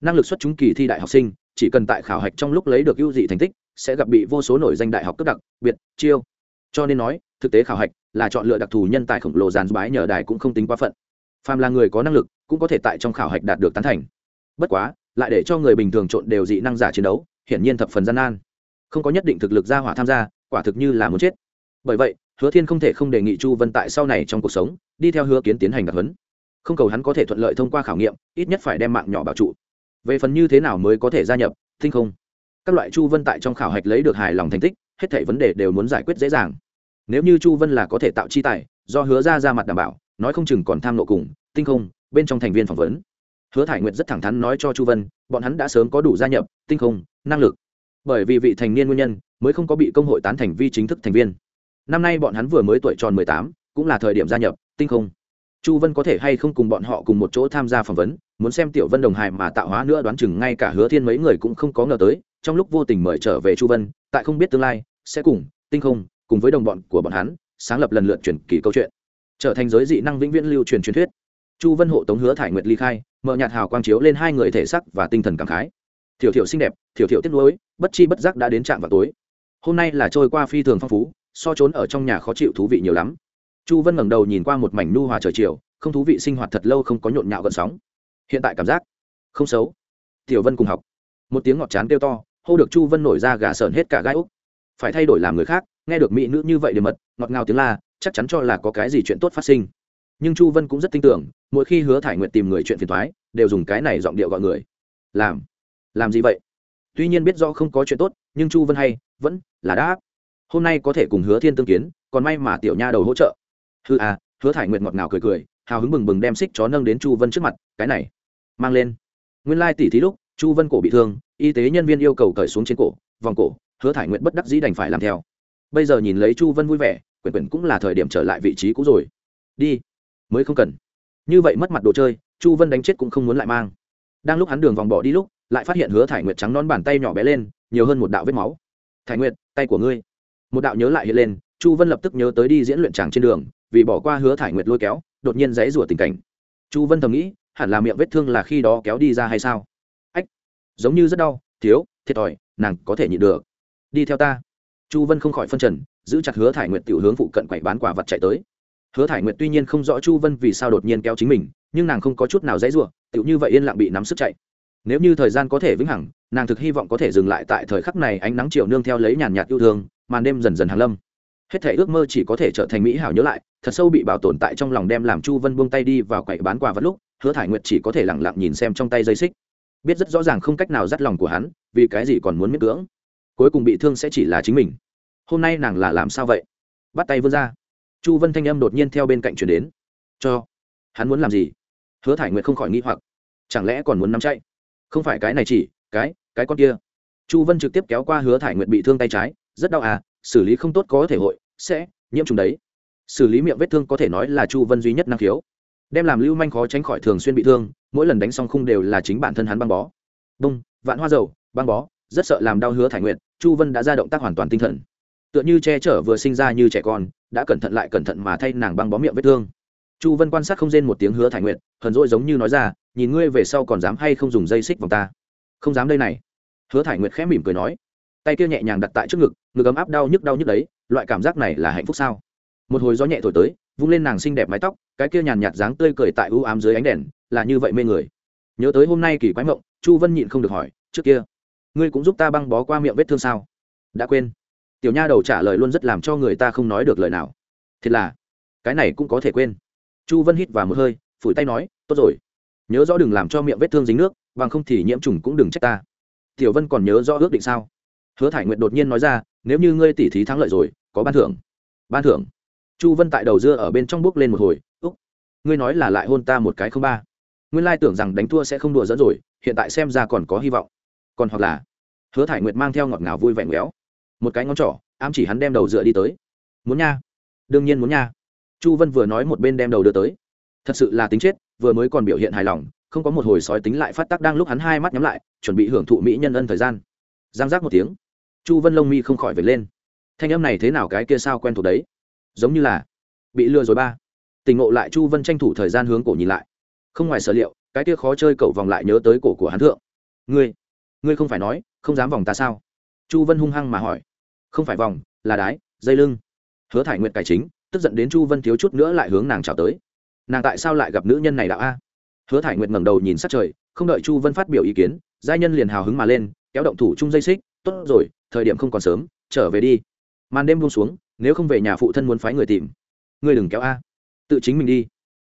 [SPEAKER 1] năng lực xuất chúng kỳ thi đại học sinh, chỉ cần tại khảo hạch trong lúc lấy được ưu dị thành tích, sẽ gặp bị vô số nổi danh đại học cấp đặc, biệt, chiêu. Cho nên nói, thực tế khảo hạch là chọn lựa đặc thù nhân tài khổng lồ dàn bái nhờ đài cũng không tính quá phận. Phàm là người có năng lực, cũng có thể tại trong khảo hạch đạt được tán thành. Bất quá, lại để cho người bình thường trộn đều dị năng giả chiến đấu, hiển nhiên thập phần gian nan. Không có nhất định thực lực ra hỏa tham gia, quả thực như là muốn chết. Bởi vậy, hứa thiên không thể không đề nghị chu vân tại sau này trong cuộc sống, đi theo hứa kiến tiến hành đặc huấn. Không cầu hắn có thể thuận lợi thông qua khảo nghiệm, ít nhất phải đem mạng nhỏ bảo trụ về phần như thế nào mới có thể gia nhập thinh không? Các loại chu vân tại trong khảo hạch lấy được hài lòng thành tích, hết thảy vấn đề đều muốn giải quyết dễ dàng. Nếu như chu vân là có thể tạo chi tài, do hứa ra ra mặt đảm bảo, nói không chừng còn tham nộ cùng, tinh không, bên trong thành viên phỏng vấn. Hứa thải nguyệt rất thẳng thắn nói cho chu vân, bọn hắn đã sớm có đủ gia nhập, tinh không, năng lực. Bởi vì vị thành niên nguyên nhân, mới không có bị công hội tán thành vi chính thức thành viên. Năm nay bọn hắn vừa mới tuổi tròn mười tám, cũng là thời điểm gia nhập, tinh không chu vân có thể hay không cùng bọn họ cùng một chỗ tham gia phỏng vấn, muốn xem tiểu vân đồng hài mà tạo hóa nữa đoán chừng ngay cả hứa thiên mấy người cũng không có ngờ tới, trong lúc vô tình mời trở về chu vân, tại không biết tương lai, sẽ cùng, tinh không, cùng với đồng bọn của bọn hắn, sáng lập lần lượt truyền kỳ câu chuyện, trở thành giới dị năng vĩnh viễn lưu truyền truyền thuyết. Chu vân hộ tống hứa thải nguyệt ly khai, mở nhạt hào quang chiếu lên hai người thể sắc và tinh thần cảm khái. Thiểu thiểu xinh đẹp thiểu thiểu tiếc nuối, bất chi bất giác đã đến trạm vào tối. Hôm nay là trôi qua phi thường phong phú, so trốn ở trong nhà khó chịu thú vị nhiều lắm chu vân ngẩng đầu nhìn qua một mảnh nu hòa trời chiều, không thú vị sinh hoạt thật lâu không có nhộn nhạo gợn sóng. Hiện tại cảm giác không xấu. Tiểu vân cùng học. Một tiếng ngọt chán kêu to, hô được chu vân nổi ra gà sờn hết cả gai úc. Phải thay đổi làm người khác, nghe được mỹ nữ như vậy để mật, ngọt ngào tiếng la, chắc chắn cho là có cái gì chuyện tốt phát sinh. Nhưng chu vân cũng rất tin tưởng, mỗi khi hứa thải nguyện tìm người chuyện phiền thoái đều dùng cái này giọng điệu gọi người. Làm làm gì vậy? Tuy nhiên biết do không có chuyện tốt, nhưng chu vân hay, vẫn là đáp. Hôm nay có thể cùng hứa thiên tương kiến, còn may mà tiểu nha đầu hỗ trợ hư à hứa thải Nguyệt ngọt ngào cười cười, hào hứng bừng bừng đem xích chó nâng đến chu vân trước mặt, cái này, mang lên. Nguyên lai tỉ thí lúc, chu vân cổ bị thương, y tế nhân viên yêu cầu cởi xuống trên cổ, vòng cổ, hứa thải nguyện bất đắc dĩ đành phải làm theo. Bây giờ nhìn lấy chu vân vui vẻ, quyển quyển cũng là thời điểm trở lại vị trí cũ rồi. Đi, mới không cần. Như vậy mất mặt đồ chơi, chu vân đánh chết cũng không muốn lại mang. Đang lúc hắn đường vòng bỏ đi lúc, lại phát hiện hứa thải nguyệt trắng non bàn tay nhỏ bé lên, nhiều hơn một đạo vết máu. Thải nguyệt, tay của ngươi. Một đạo nhớ lại hiện lên, chu vân lập tức nhớ tới đi diễn luyện tràng trên đường vì bỏ qua hứa thải nguyệt lôi kéo, đột nhiên dãy rủa tình cảnh. Chu vân thầm nghĩ, hẳn là miệng vết thương là khi đó kéo đi ra hay sao? Ách, giống như rất đau, thiếu, thiệt thòi, nàng có thể nhịn được. Đi theo ta. Chu vân không khỏi phân trần, giữ chặt hứa thải nguyệt tiểu hướng phụ cận quậy bán quả vật chạy tới. Hứa thải nguyệt tuy nhiên không rõ chu vân vì sao đột nhiên kéo chính mình, nhưng nàng không có chút nào dãy ruộng tiểu như vậy yên lặng bị nắm sức chạy. Nếu như thời gian có thể vĩnh hằng, nàng thực hy vọng có thể dừng lại tại thời khắc này ánh nắng chiều nương theo lấy nhàn nhạt yêu thương, màn đêm dần dần hàng lâm hết thể ước mơ chỉ có thể trở thành mỹ hảo nhớ lại, thật sâu bị bảo tồn tại trong lòng đem làm chu vân buông tay đi vào quậy bán quà vật lúc, hứa thải nguyệt chỉ có thể lẳng lặng nhìn xem trong tay dây xích. Biết rất rõ ràng không cách nào dắt lòng của hắn, vì cái gì còn muốn miễn cưỡng. Cuối cùng bị thương sẽ chỉ là chính mình. Hôm nay nàng là làm sao vậy? Bắt tay vươn ra. Chu vân thanh âm đột nhiên theo bên cạnh chuyển đến. Cho. Hắn muốn làm gì? Hứa thải nguyệt không khỏi nghĩ hoặc. Chẳng lẽ còn muốn nắm chạy? Không phải cái này chỉ, cái cái con kia. Chu vân trực tiếp kéo qua hứa thải nguyệt bị thương tay trái, rất đau à xử lý không tốt có thể hội, sẽ nhiễm trùng đấy. Xử lý miệng vết thương có thể nói là chu vân duy nhất năng khiếu. Đem làm lưu manh khó tránh khỏi thường xuyên bị thương, mỗi lần đánh xong khung đều là chính bản thân hắn băng bó. Bông vạn hoa dầu, băng bó, rất sợ làm đau hứa thải nguyện chu vân đã ra động tác hoàn toàn tinh thần. Tựa như che chở vừa sinh ra như trẻ con, đã cẩn thận lại cẩn thận mà thay nàng băng bó miệng vết thương. Chu vân quan sát không rên một tiếng hứa thải nguyện hờn dỗi giống như nói ra, nhìn ngươi về sau còn dám hay không dùng dây xích vòng ta? Không dám đây này. Hứa thải nguyệt khẽ mỉm cười nói, tay kia nhẹ nhàng đặt tại trước ngực ngực ấm áp đau nhức đau nhức đấy, loại cảm giác này là hạnh phúc sao? Một hồi gió nhẹ thổi tới, vung lên nàng xinh đẹp mái tóc, cái kia nhàn nhạt dáng tươi cười tại ưu ám dưới ánh đèn, là như vậy mê người. Nhớ tới hôm nay kỳ quái mộng, chu vân nhịn không được hỏi, trước kia, ngươi cũng giúp ta băng bó qua miệng vết thương sao? Đã quên. Tiểu nha đầu trả lời luôn rất làm cho người ta không nói được lời nào. Thiệt là, cái này cũng có thể quên. Chu vân hít vào một hơi, phủi tay nói, tốt rồi. Nhớ rõ đừng làm cho miệng vết thương dính nước, bằng không thì nhiễm trùng cũng đừng trách ta. Tiểu vân còn nhớ rõ ước định sao? Hứa thải nguyện đột nhiên nói ra nếu như ngươi tỉ thí thắng lợi rồi, có ban thưởng. Ban thưởng. Chu vân tại đầu dưa ở bên trong bước lên một hồi, úc, ngươi nói là lại hôn ta một cái không ba. Nguyên lai tưởng rằng đánh thua sẽ không đùa dẫn rồi, hiện tại xem ra còn có hy vọng. Còn hoặc là, hứa thải nguyệt mang theo ngọt ngào vui vẻ ngéo. Một cái ngón trỏ, ám chỉ hắn đem đầu dựa đi tới. Muốn nha, đương nhiên muốn nha. Chu vân vừa nói một bên đem đầu đưa tới. Thật sự là tính chết, vừa mới còn biểu hiện hài lòng, không có một hồi sói tính lại phát tác đang lúc hắn hai mắt nhắm lại, chuẩn bị hưởng thụ mỹ nhân ân thời gian. Giang giác một tiếng chu vân lông mi không khỏi vệt lên. Thanh âm này thế nào cái kia sao quen thuộc đấy? Giống như là bị lừa rồi ba. Tình ngộ lại chu vân tranh thủ thời gian hướng cổ nhìn lại. Không ngoài sở liệu, cái kia khó chơi cậu vòng lại nhớ tới cổ của hắn thượng. Ngươi ngươi không phải nói, không dám vòng ta sao? Chu vân hung hăng mà hỏi. Không phải vòng, là đái, dây lưng. Hứa thải nguyệt cải chính, tức giận đến chu vân thiếu chút nữa lại hướng nàng trào tới. Nàng tại sao lại gặp nữ nhân này đạo a? Hứa thải nguyệt ngẩng đầu nhìn sát trời, không đợi chu vân phát biểu ý kiến, giai nhân liền hào hứng mà lên, kéo động thủ chung dây xích, tốt rồi thời điểm không còn sớm, trở về đi. Màn đêm buông xuống, nếu không về nhà phụ thân muốn phái người tìm. Ngươi đừng kéo a. Tự chính mình đi.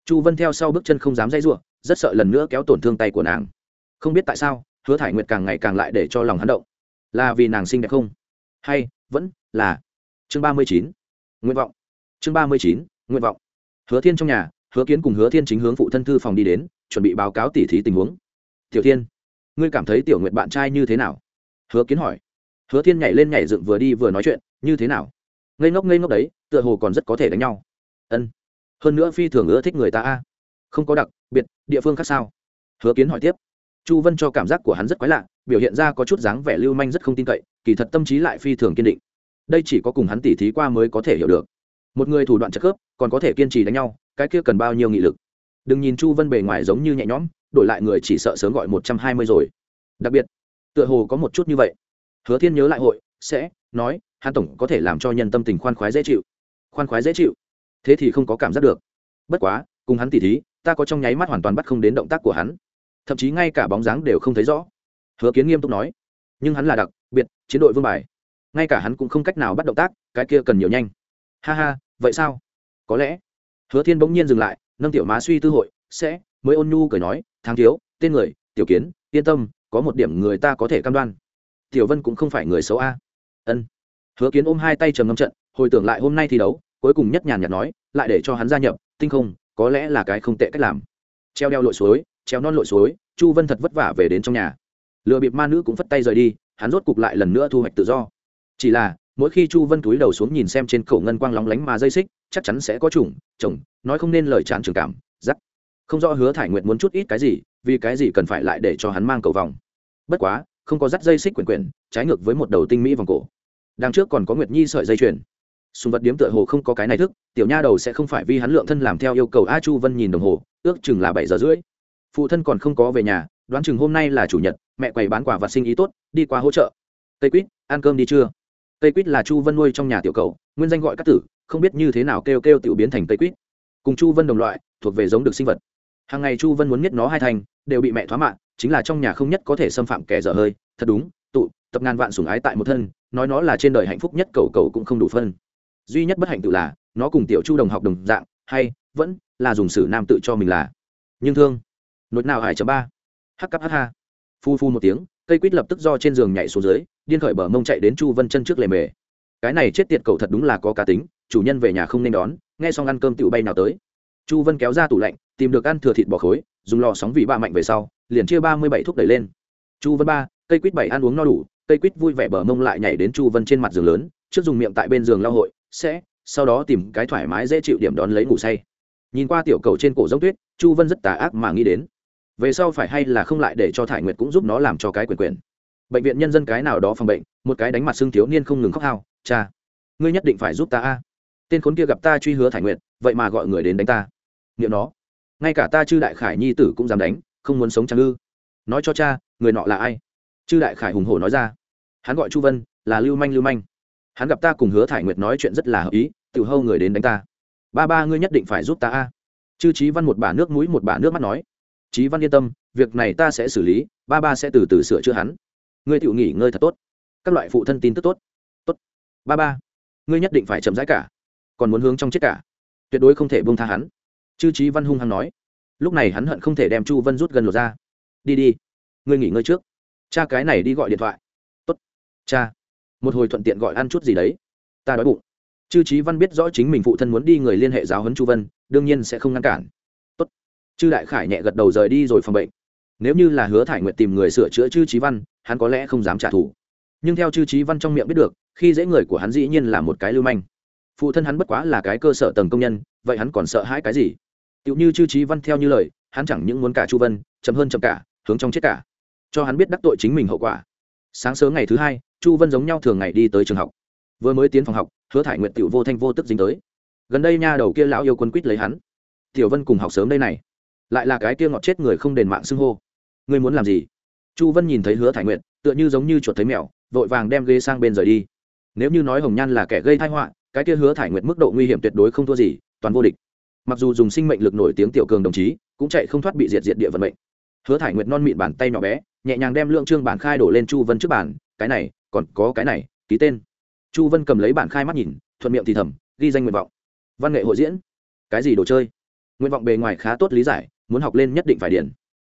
[SPEAKER 1] Chu vân theo sau bước chân không dám dây n rất sợ lần nữa kéo tổn thương tay của nàng. Không biết tại sao, hứa thải nguyệt càng ngày càng lại để cho lòng hắn động. Là vì nàng xinh đẹp không? Hay, vẫn là chương ba mươi chín, nguyện vọng. Chương ba mươi chín, nguyện vọng. Hứa thiên trong nhà, hứa kiến cùng hứa thiên chính hướng phụ thân thư phòng đi đến, chuẩn bị báo cáo tỉ thí tình huống. Tiểu thiên, ngươi cảm thấy tiểu nguyện bạn trai như thế nào? Hứa kiến hỏi hứa thiên nhảy lên nhảy dựng vừa đi vừa nói chuyện, như thế nào? Ngây ngốc ngây ngốc đấy, tựa hồ còn rất có thể đánh nhau. Ân, hơn nữa phi thường ưa thích người ta a. Không có đặc biệt, địa phương khác sao? Hứa kiến hỏi tiếp. Chu vân cho cảm giác của hắn rất quái lạ, biểu hiện ra có chút dáng vẻ lưu manh rất không tin cậy, kỳ thật tâm trí lại phi thường kiên định. Đây chỉ có cùng hắn tỉ thí qua mới có thể hiểu được. Một người thủ đoạn chất khớp còn có thể kiên trì đánh nhau, cái kia cần bao nhiêu nghị lực? Đừng nhìn chu vân bề ngoài giống như nhẹ nhõm, đổi lại người chỉ sợ sớm gọi một trăm hai mươi rồi. Đặc biệt, tựa hồ có một chút như vậy hứa thiên nhớ lại hội, sẽ, nói, hắn tổng có thể làm cho nhân tâm tình khoan khoái dễ chịu. Khoan khoái dễ chịu? Thế thì không có cảm giác được. Bất quá, cùng hắn tỉ thí, ta có trong nháy mắt hoàn toàn bắt không đến động tác của hắn. Thậm chí ngay cả bóng dáng đều không thấy rõ. Hứa kiến nghiêm túc nói. Nhưng hắn là đặc, biệt, chiến đội vương bài. Ngay cả hắn cũng không cách nào bắt động tác, cái kia cần nhiều nhanh. Ha ha, vậy sao? Có lẽ. Hứa thiên bỗng nhiên dừng lại, nâng tiểu má suy tư hội, sẽ, mới ôn nhu cười nói tháng thiếu, tên người, tiểu kiến, yên tâm, có một điểm người ta có thể cam đoan tiểu vân cũng không phải người xấu a. Ân. Hứa kiến ôm hai tay trầm ngâm trận, hồi tưởng lại hôm nay thi đấu, cuối cùng nhất nhàn nhạt nói, lại để cho hắn gia nhập, tinh không, có lẽ là cái không tệ cách làm. Treo đeo lội suối, treo non lội suối, chu vân thật vất vả về đến trong nhà. Lựa bịp ma nữ cũng phất tay rời đi, hắn rốt cục lại lần nữa thu hoạch tự do. Chỉ là, mỗi khi chu vân túi đầu xuống nhìn xem trên cổ ngân quang lóng lánh mà dây xích, chắc chắn sẽ có chủng, chồng, nói không nên lời chán trường cảm giắc không rõ hứa thải nguyện muốn chút ít cái gì, vì cái gì cần phải lại để cho hắn mang cầu vòng. Bất quá không có dắt dây xích quyển quyển trái ngược với một đầu tinh mỹ vòng cổ. Đằng trước còn có nguyệt nhi sợi dây chuyền. Sùng vật điếm tựa hồ không có cái này thức, tiểu nha đầu sẽ không phải vì hắn lượng thân làm theo yêu cầu a chu vân nhìn đồng hồ, ước chừng là bảy giờ rưỡi. Phụ thân còn không có về nhà, đoán chừng hôm nay là chủ nhật, mẹ quầy bán quả vật sinh ý tốt, đi qua hỗ trợ. Tây quýt, ăn cơm đi chưa? Tây quýt là chu vân nuôi trong nhà tiểu cầu, nguyên danh gọi các tử, không biết như thế nào kêu kêu tiểu biến thành tây quýt. Cùng chu vân đồng loại, thuộc về giống được sinh vật. Hàng ngày chu vân muốn nhất nó hai thành, đều bị mẹ thoá mạng chính là trong nhà không nhất có thể xâm phạm kẻ dở hơi, thật đúng, tụ, tập ngàn vạn sủng ái tại một thân, nói nó là trên đời hạnh phúc nhất cầu cầu cũng không đủ phân. Duy nhất bất hạnh tự là, nó cùng tiểu chu đồng học đồng dạng, hay, vẫn, là dùng sử nam tự cho mình là. Nhưng thương nỗi nào hải chấm ba. Hắc cắp hắc ha. Phu phu một tiếng, cây quýt lập tức do trên giường nhảy xuống dưới, điên khởi bờ mông chạy đến chu vân chân trước lề mề. Cái này chết tiệt cầu thật đúng là có cá tính, chủ nhân về nhà không nên đón, nghe xong ăn cơm tựu bay nào tới. Chu vân kéo ra tủ lạnh tìm được ăn thừa thịt bò khối, dùng lò sóng vị ba mạnh về sau, liền chia ba mươi bảy thuốc đẩy lên. Chu vân ba, cây quýt bảy ăn uống no đủ, cây quýt vui vẻ bờ mông lại nhảy đến chu vân trên mặt giường lớn, trước dùng miệng tại bên giường lao hội, sẽ, sau đó tìm cái thoải mái dễ chịu điểm đón lấy ngủ say. Nhìn qua tiểu cầu trên cổ giống tuyết, chu vân rất tà ác mà nghĩ đến. Về sau phải hay là không lại để cho thải nguyệt cũng giúp nó làm cho cái quyền quyền. Bệnh viện nhân dân cái nào đó phòng bệnh, một cái đánh mặt xương thiếu niên không ngừng khóc hao, cha, ngươi nhất định phải giúp ta a. Tên khốn kia gặp ta truy hứa thải nguyệt, vậy mà gọi người đến đánh ta. Nghiệm nó ngay cả ta chư đại khải nhi tử cũng dám đánh, không muốn sống chẳng ư? Nói cho cha, người nọ là ai? Chư đại khải hùng hổ nói ra. Hắn gọi chu vân, là lưu manh lưu manh. Hắn gặp ta cùng hứa thải nguyệt nói chuyện rất là hợp ý tự hâu người đến đánh ta. Ba ba ngươi nhất định phải giúp ta a. Chư trí văn một bả nước mũi, một bả nước mắt nói. Trí văn yên tâm, việc này ta sẽ xử lý, ba ba sẽ từ từ sửa chữa hắn. Ngươi tự nghỉ ngơi thật tốt. Các loại phụ thân tin tức tốt. Tốt. Ba ba, ngươi nhất định phải chậm rãi cả. Còn muốn hướng trong chết cả. Tuyệt đối không thể buông tha hắn chư trí văn hung hăng nói. Lúc này hắn hận không thể đem chu vân rút gần lột ra. Đi đi, ngươi nghỉ ngơi trước. Cha cái này đi gọi điện thoại. Tốt. Cha. Một hồi thuận tiện gọi ăn chút gì đấy. Ta đói bụng. Chư trí văn biết rõ chính mình phụ thân muốn đi người liên hệ giáo huấn chu vân, đương nhiên sẽ không ngăn cản. Tốt. Chư đại khải nhẹ gật đầu rời đi rồi phòng bệnh. Nếu như là hứa thải nguyện tìm người sửa chữa chư trí văn, hắn có lẽ không dám trả thù. Nhưng theo chư trí văn trong miệng biết được, khi dễ người của hắn dĩ nhiên là một cái lưu manh. Phụ thân hắn bất quá là cái cơ sở tầng công nhân, vậy hắn còn sợ hãi cái gì? Tiểu như chư trí văn theo như lời hắn chẳng những muốn cả chu vân chậm hơn chậm cả hướng trong chết cả. Cho hắn biết đắc tội chính mình hậu quả. Sáng sớm ngày thứ hai chu vân giống nhau thường ngày đi tới trường học. Vừa mới tiến phòng học hứa thải Nguyệt tiểu vô thanh vô tức dính tới. Gần đây nha đầu kia lão yêu quân quýt lấy hắn. Tiểu vân cùng học sớm đây này. Lại là cái kia ngọt chết người không đền mạng xưng hô. Ngươi muốn làm gì? Chu vân nhìn thấy hứa thải Nguyệt, tựa như giống như chuột thấy mèo vội vàng đem ghế sang bên rời đi. Nếu như nói hồng nhan là kẻ gây tai họa cái kia hứa thải nguyệt mức độ nguy hiểm tuyệt đối không thua gì toàn vô địch mặc dù dùng sinh mệnh lực nổi tiếng tiểu cường đồng chí, cũng chạy không thoát bị diệt diệt địa vận mệnh. Hứa thải nguyệt non mịn bàn tay nhỏ bé, nhẹ nhàng đem lượng trương bản khai đổ lên chu vân trước bàn, cái này, còn có cái này, ký tên. Chu vân cầm lấy bản khai mắt nhìn, thuận miệng thì thầm, ghi danh nguyện vọng. Văn nghệ hội diễn. Cái gì đồ chơi? Nguyện vọng bề ngoài khá tốt lý giải, muốn học lên nhất định phải điền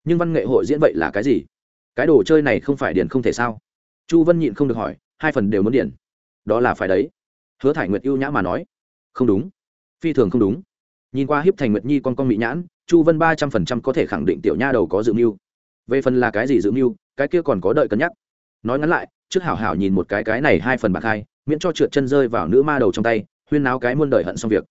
[SPEAKER 1] nhưng văn nghệ hội diễn vậy là cái gì? Cái đồ chơi này không phải điền không thể sao? Chu vân nhịn không được hỏi, hai phần đều muốn điền đó là phải đấy. Hứa thải nguyệt ưu nhã mà nói, không đúng. Phi thường không đúng nhìn qua hiếp thành nguyệt nhi con con mỹ nhãn, chu vân ba trăm phần trăm có thể khẳng định tiểu nha đầu có dự mưu. Về phần là cái gì dự mưu, cái kia còn có đợi cân nhắc. Nói ngắn lại, trước hảo hảo nhìn một cái cái này hai phần bạc hai, miễn cho trượt chân rơi vào nữ ma đầu trong tay, huyên náo cái muôn đời hận xong việc.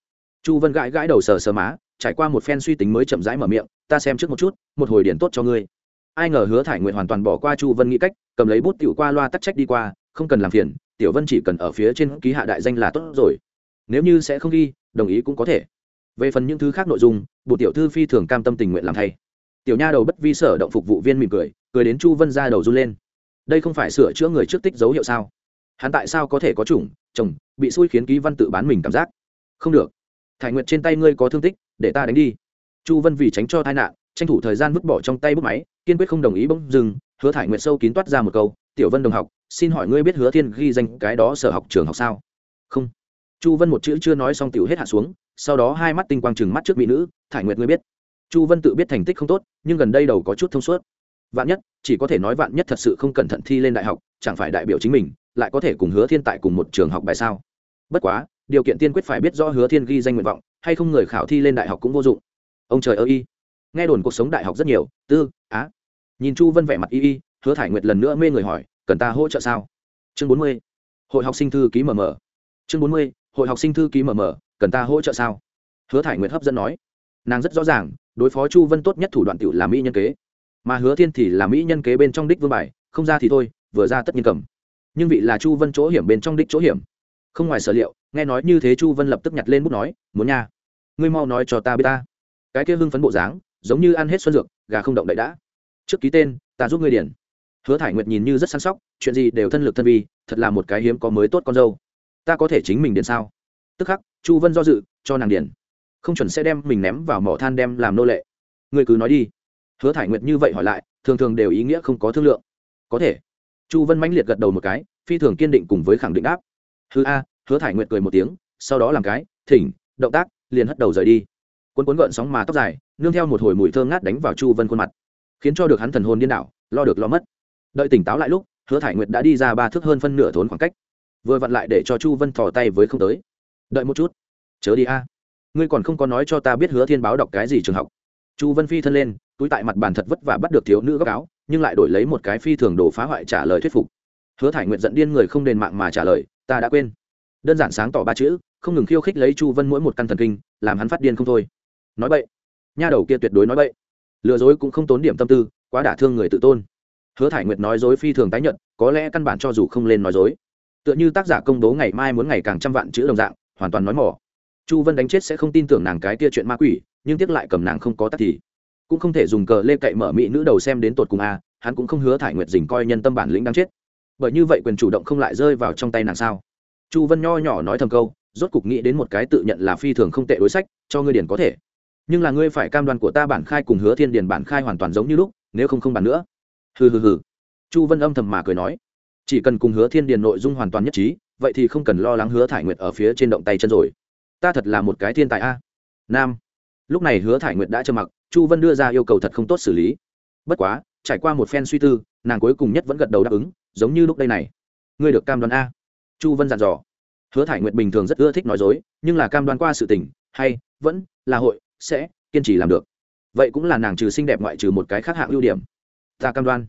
[SPEAKER 1] Chu vân gãi gãi đầu sờ sờ má, trải qua một phen suy tính mới chậm rãi mở miệng, ta xem trước một chút, một hồi điển tốt cho ngươi. Ai ngờ hứa thải nguyện hoàn toàn bỏ qua chu vân nghĩ cách, cầm lấy bút tiểu qua loa tắc trách đi qua, không cần làm phiền, tiểu vân chỉ cần ở phía trên ký hạ đại danh là tốt rồi. Nếu như sẽ không ghi, đồng ý cũng có thể về phần những thứ khác nội dung bộ tiểu thư phi thường cam tâm tình nguyện làm thay. Tiểu nha đầu bất vi sở động phục vụ viên mỉm cười cười đến chu vân ra đầu run lên. Đây không phải sửa chữa người trước tích dấu hiệu sao? Hắn tại sao có thể có chủng, chồng, bị xui khiến ký văn tự bán mình cảm giác? Không được. Thải nguyện trên tay ngươi có thương tích, để ta đánh đi. Chu vân vì tránh cho tai nạn, tranh thủ thời gian vứt bỏ trong tay bút máy, kiên quyết không đồng ý bỗng dừng, hứa thải nguyện sâu kín toát ra một câu, tiểu vân đồng học, xin hỏi ngươi biết hứa thiên ghi danh cái đó sở học trường học sao? Không chu vân một chữ chưa nói xong tiểu hết hạ xuống, sau đó hai mắt tinh quang chừng mắt trước mỹ nữ, thải nguyệt ngươi biết. Chu vân tự biết thành tích không tốt, nhưng gần đây đầu có chút thông suốt. Vạn nhất, chỉ có thể nói vạn nhất thật sự không cẩn thận thi lên đại học, chẳng phải đại biểu chính mình, lại có thể cùng hứa thiên tại cùng một trường học bài sao? Bất quá, điều kiện tiên quyết phải biết rõ hứa thiên ghi danh nguyện vọng, hay không người khảo thi lên đại học cũng vô dụng. Ông trời ơi y. Nghe đồn cuộc sống đại học rất nhiều, tư, á. Nhìn chu vân vẻ mặt y y, hứa thải nguyệt lần nữa mê người hỏi, cần ta hỗ trợ sao? Chương bốn mươi. Hội học sinh thư ký mờ mờ. Chương bốn mươi hội học sinh thư ký mờ mờ, cần ta hỗ trợ sao? Hứa thải nguyệt hấp dẫn nói. Nàng rất rõ ràng, đối phó chu vân tốt nhất thủ đoạn tiểu là mỹ nhân kế. Mà hứa thiên thì là mỹ nhân kế bên trong đích vương bài, không ra thì thôi, vừa ra tất nhiên cầm. Nhưng vị là chu vân chỗ hiểm bên trong đích chỗ hiểm. Không ngoài sở liệu, nghe nói như thế chu vân lập tức nhặt lên bút nói, muốn nha. Ngươi mau nói cho ta biết ta. Cái kia hưng phấn bộ dáng, giống như ăn hết xuân dược, gà không động đậy đã. Trước ký tên, ta giúp ngươi điển hứa thải nguyệt nhìn như rất săn sóc, chuyện gì đều thân lực thân vi, thật là một cái hiếm có mới tốt con dâu ta có thể chính mình điền sao? Tức khắc, chu vân do dự, cho nàng điền không chuẩn sẽ đem mình ném vào mỏ than đem làm nô lệ. Ngươi cứ nói đi. Hứa thải nguyệt như vậy hỏi lại, thường thường đều ý nghĩa không có thương lượng. Có thể. Chu vân mãnh liệt gật đầu một cái, phi thường kiên định cùng với khẳng định đáp. Hứa a, hứa thải nguyệt cười một tiếng, sau đó làm cái, thỉnh, động tác, liền hất đầu rời đi. Cuốn cuốn gợn sóng mà tóc dài, nương theo một hồi mùi thơm ngát đánh vào chu vân khuôn mặt, khiến cho được hắn thần hồn điên đảo, lo được lo mất. Đợi tỉnh táo lại lúc, hứa thải nguyệt đã đi ra ba thước hơn phân nửa thốn khoảng cách vừa vặn lại để cho chu vân thò tay với không tới. Đợi một chút. Chớ đi a. Ngươi còn không có nói cho ta biết hứa thiên báo đọc cái gì trường học. Chu vân phi thân lên, túi tại mặt bàn thật vất vả bắt được thiếu nữ góc áo, nhưng lại đổi lấy một cái phi thường đồ phá hoại trả lời thuyết phục. Hứa thải nguyện giận điên người không đền mạng mà trả lời, ta đã quên. Đơn giản sáng tỏ ba chữ, không ngừng khiêu khích lấy chu vân mỗi một căn thần kinh, làm hắn phát điên không thôi. Nói bậy. Nha đầu kia tuyệt đối nói bậy. Lừa dối cũng không tốn điểm tâm tư, quá đả thương người tự tôn. Hứa thải nguyệt nói dối phi thường tái nhận có lẽ căn bản cho dù không lên nói dối tựa như tác giả công bố ngày mai muốn ngày càng trăm vạn chữ đồng dạng, hoàn toàn nói mỏ chu vân đánh chết sẽ không tin tưởng nàng cái tia chuyện ma quỷ, nhưng tiếc lại cầm nàng không có tắc thì. Cũng không thể dùng cờ lê cậy mở mỹ nữ đầu xem đến tột cùng a, hắn cũng không hứa thải nguyệt dình coi nhân tâm bản lĩnh đáng chết. Bởi như vậy quyền chủ động không lại rơi vào trong tay nàng sao? Chu vân nho nhỏ nói thầm câu, rốt cục nghĩ đến một cái tự nhận là phi thường không tệ đối sách, cho ngươi điển có thể. Nhưng là ngươi phải cam đoan của ta bản khai cùng hứa thiên điển bản khai hoàn toàn giống như lúc, nếu không không bản nữa. Hừ hừ hừ. Chu vân âm thầm mà cười nói chỉ cần cùng hứa thiên điền nội dung hoàn toàn nhất trí, vậy thì không cần lo lắng hứa thải nguyệt ở phía trên động tay chân rồi. Ta thật là một cái thiên tài a. Nam. Lúc này hứa thải nguyệt đã trơ mặc, chu vân đưa ra yêu cầu thật không tốt xử lý. Bất quá, trải qua một phen suy tư, nàng cuối cùng nhất vẫn gật đầu đáp ứng, giống như lúc đây này. Ngươi được cam đoan a. Chu vân dặn dò. Hứa thải nguyệt bình thường rất ưa thích nói dối, nhưng là cam đoan qua sự tình, hay, vẫn, là hội, sẽ, kiên trì làm được. Vậy cũng là nàng trừ xinh đẹp ngoại trừ một cái khác hạng ưu điểm. Ta cam đoan.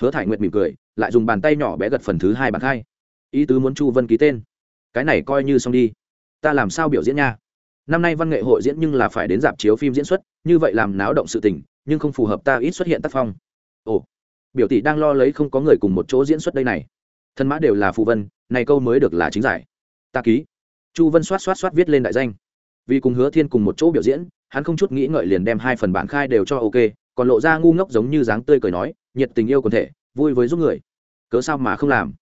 [SPEAKER 1] Hứa thải nguyệt mỉm cười lại dùng bàn tay nhỏ bé gật phần thứ hai bàn hai ý tứ muốn chu vân ký tên. Cái này coi như xong đi. Ta làm sao biểu diễn nha? Năm nay văn nghệ hội diễn nhưng là phải đến dạp chiếu phim diễn xuất, như vậy làm náo động sự tình, nhưng không phù hợp ta ít xuất hiện tác phong. Ồ, biểu tỷ đang lo lấy không có người cùng một chỗ diễn xuất đây này. Thân mã đều là phù vân, này câu mới được là chính giải. Ta ký. Chu vân xoát xoát xoát viết lên đại danh. Vì cùng hứa thiên cùng một chỗ biểu diễn, hắn không chút nghĩ ngợi liền đem hai phần bản khai đều cho ok, còn lộ ra ngu ngốc giống như dáng tươi cười nói, nhiệt tình yêu quần thể vui với giúp người. Cớ sao mà không làm?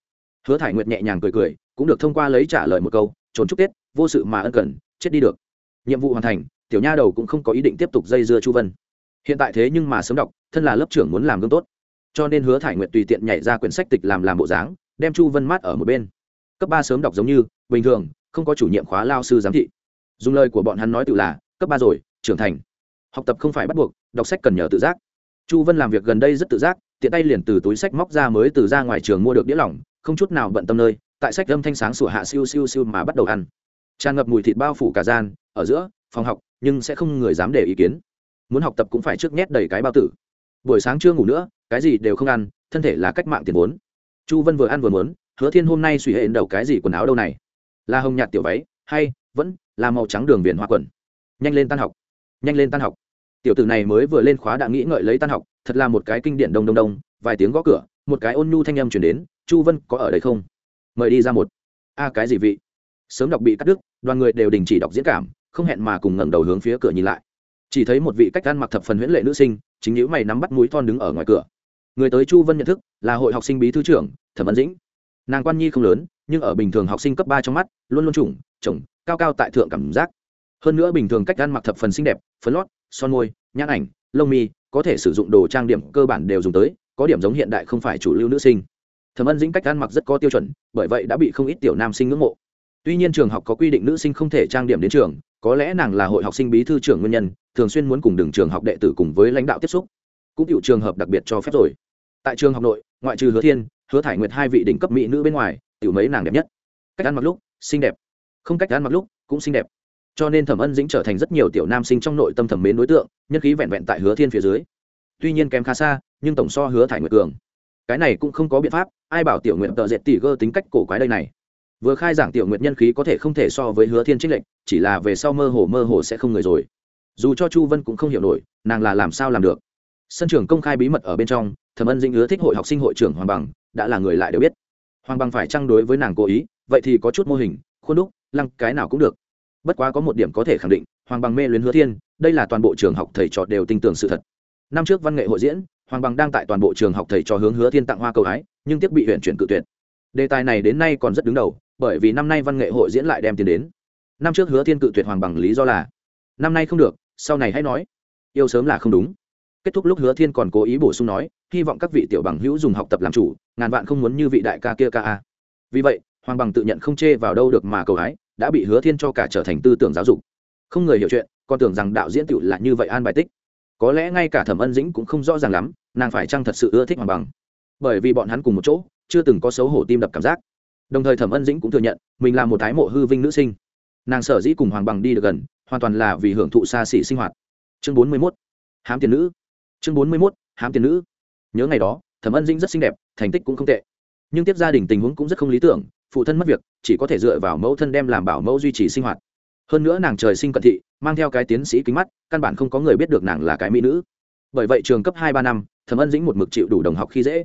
[SPEAKER 1] Hứa thải nguyệt nhẹ nhàng cười cười, cũng được thông qua lấy trả lời một câu, trốn chúc tết, vô sự mà ân cần, chết đi được. Nhiệm vụ hoàn thành, tiểu nha đầu cũng không có ý định tiếp tục dây dưa chu vân. Hiện tại thế nhưng mà sớm đọc, thân là lớp trưởng muốn làm gương tốt. Cho nên hứa thải nguyệt tùy tiện nhảy ra quyển sách tịch làm làm bộ dáng, đem chu vân mát ở một bên. Cấp ba sớm đọc giống như, bình thường, không có chủ nhiệm khóa lao sư giám thị. Dùng lời của bọn hắn nói tự là, cấp ba rồi, trưởng thành. Học tập không phải bắt buộc, đọc sách cần nhờ tự giác. Chu vân làm việc gần đây rất tự giác tiện tay liền từ túi sách móc ra mới từ ra ngoài trường mua được đĩa lỏng, không chút nào bận tâm nơi, tại sách âm thanh sáng sủa hạ siêu siêu siêu mà bắt đầu ăn. Tràn ngập mùi thịt bao phủ cả gian, ở giữa, phòng học, nhưng sẽ không người dám để ý kiến. Muốn học tập cũng phải trước nhét đầy cái bao tử. Buổi sáng chưa ngủ nữa, cái gì đều không ăn, thân thể là cách mạng tiền vốn. Chu vân vừa ăn vừa muốn, hứa thiên hôm nay suy hệ đầu cái gì quần áo đâu này? Là hồng nhạt tiểu váy, hay, vẫn là màu trắng đường viền hoa quần. Nhanh lên tan học. Nhanh lên tan học. Tiểu tử này mới vừa lên khóa đã nghĩ ngợi lấy tan học thật là một cái kinh điển đông đông đông, vài tiếng gõ cửa, một cái ôn nhu thanh âm chuyển đến, chu vân, có ở đây không? Mời đi ra một. A, cái gì vị? Sớm đọc bị cắt đứt, đoàn người đều đình chỉ đọc diễn cảm, không hẹn mà cùng ngẩng đầu hướng phía cửa nhìn lại. Chỉ thấy một vị cách ăn mặc thập phần huyễn lệ nữ sinh, chính nhữ mày nắm bắt mũi thon đứng ở ngoài cửa. Người tới chu vân nhận thức, là hội học sinh bí thư trưởng, thẩm ấn dĩnh. Nàng quan nhi không lớn, nhưng ở bình thường học sinh cấp ba trong mắt, luôn luôn trùng, chồng, cao cao tại thượng cảm giác. Hơn nữa bình thường cách ăn mặc thập phần xinh đẹp, phấn lót, son môi, nhãn ảnh, lông mi có thể sử dụng đồ trang điểm cơ bản đều dùng tới, có điểm giống hiện đại không phải chủ lưu nữ sinh. Thẩm ân dĩnh cách ăn mặc rất có tiêu chuẩn, bởi vậy đã bị không ít tiểu nam sinh ngưỡng mộ. Tuy nhiên trường học có quy định nữ sinh không thể trang điểm đến trường, có lẽ nàng là hội học sinh bí thư trưởng nguyên nhân, thường xuyên muốn cùng đường trường học đệ tử cùng với lãnh đạo tiếp xúc. Cũng cựu trường hợp đặc biệt cho phép rồi. Tại trường học nội, ngoại trừ hứa thiên, hứa thải nguyệt hai vị đỉnh cấp mỹ nữ bên ngoài, tiểu mấy nàng đẹp nhất. Cách ăn mặc lúc, xinh đẹp. Không cách ăn mặc lúc, cũng xinh đẹp cho nên thẩm ân dĩnh trở thành rất nhiều tiểu nam sinh trong nội tâm thẩm mến đối tượng, nhân khí vẹn vẹn tại hứa thiên phía dưới. Tuy nhiên kém khá xa, nhưng tổng so hứa thải nguyệt cường. Cái này cũng không có biện pháp, ai bảo tiểu nguyện tợ dệt tỷ gơ tính cách cổ quái đây này? Vừa khai giảng tiểu nguyện nhân khí có thể không thể so với hứa thiên trích lệnh, chỉ là về sau mơ hồ mơ hồ sẽ không người rồi. Dù cho chu vân cũng không hiểu nổi, nàng là làm sao làm được? Sân trường công khai bí mật ở bên trong, thẩm ân dĩnh ứa thích hội học sinh hội trưởng hoàng bằng, đã là người lại đều biết. Hoàng bằng phải chăng đối với nàng cố ý? Vậy thì có chút mô hình, khuôn đúc, lăng cái nào cũng được bất quá có một điểm có thể khẳng định, hoàng bằng mê luyến hứa thiên, đây là toàn bộ trường học thầy trò đều tin tưởng sự thật. Năm trước văn nghệ hội diễn, hoàng bằng đang tại toàn bộ trường học thầy trò hướng hứa thiên tặng hoa cầu hái, nhưng tiếc bị huyện chuyển cự tuyệt. Đề tài này đến nay còn rất đứng đầu, bởi vì năm nay văn nghệ hội diễn lại đem tiền đến. Năm trước hứa thiên cự tuyệt hoàng bằng lý do là, năm nay không được, sau này hãy nói. Yêu sớm là không đúng. Kết thúc lúc hứa thiên còn cố ý bổ sung nói, hy vọng các vị tiểu bằng hữu dùng học tập làm chủ, ngàn vạn không muốn như vị đại ca kia ca a. Vì vậy, hoàng bằng tự nhận không chê vào đâu được mà cầu hái đã bị hứa thiên cho cả trở thành tư tưởng giáo dục. Không người hiểu chuyện, còn tưởng rằng đạo diễn tựu là như vậy an bài tích. Có lẽ ngay cả thẩm ân dĩnh cũng không rõ ràng lắm, nàng phải chăng thật sự ưa thích hoàng bằng. Bởi vì bọn hắn cùng một chỗ, chưa từng có xấu hổ tim đập cảm giác. Đồng thời thẩm ân dĩnh cũng thừa nhận, mình là một thái mộ hư vinh nữ sinh. Nàng sở dĩ cùng hoàng bằng đi được gần, hoàn toàn là vì hưởng thụ xa xỉ sinh hoạt. Chương bốn mươi mốt, hám tiền nữ. Chương bốn mươi mốt, hám tiền nữ. Nhớ ngày đó, thẩm ân dĩnh rất xinh đẹp, thành tích cũng không tệ. Nhưng tiếp gia đình tình huống cũng rất không lý tưởng phụ thân mất việc, chỉ có thể dựa vào mẫu thân đem làm bảo mẫu duy trì sinh hoạt. Hơn nữa nàng trời sinh cận thị, mang theo cái tiến sĩ kính mắt, căn bản không có người biết được nàng là cái mỹ nữ. Bởi vậy trường cấp hai ba năm, thẩm ân dĩnh một mực chịu đủ đồng học khi dễ.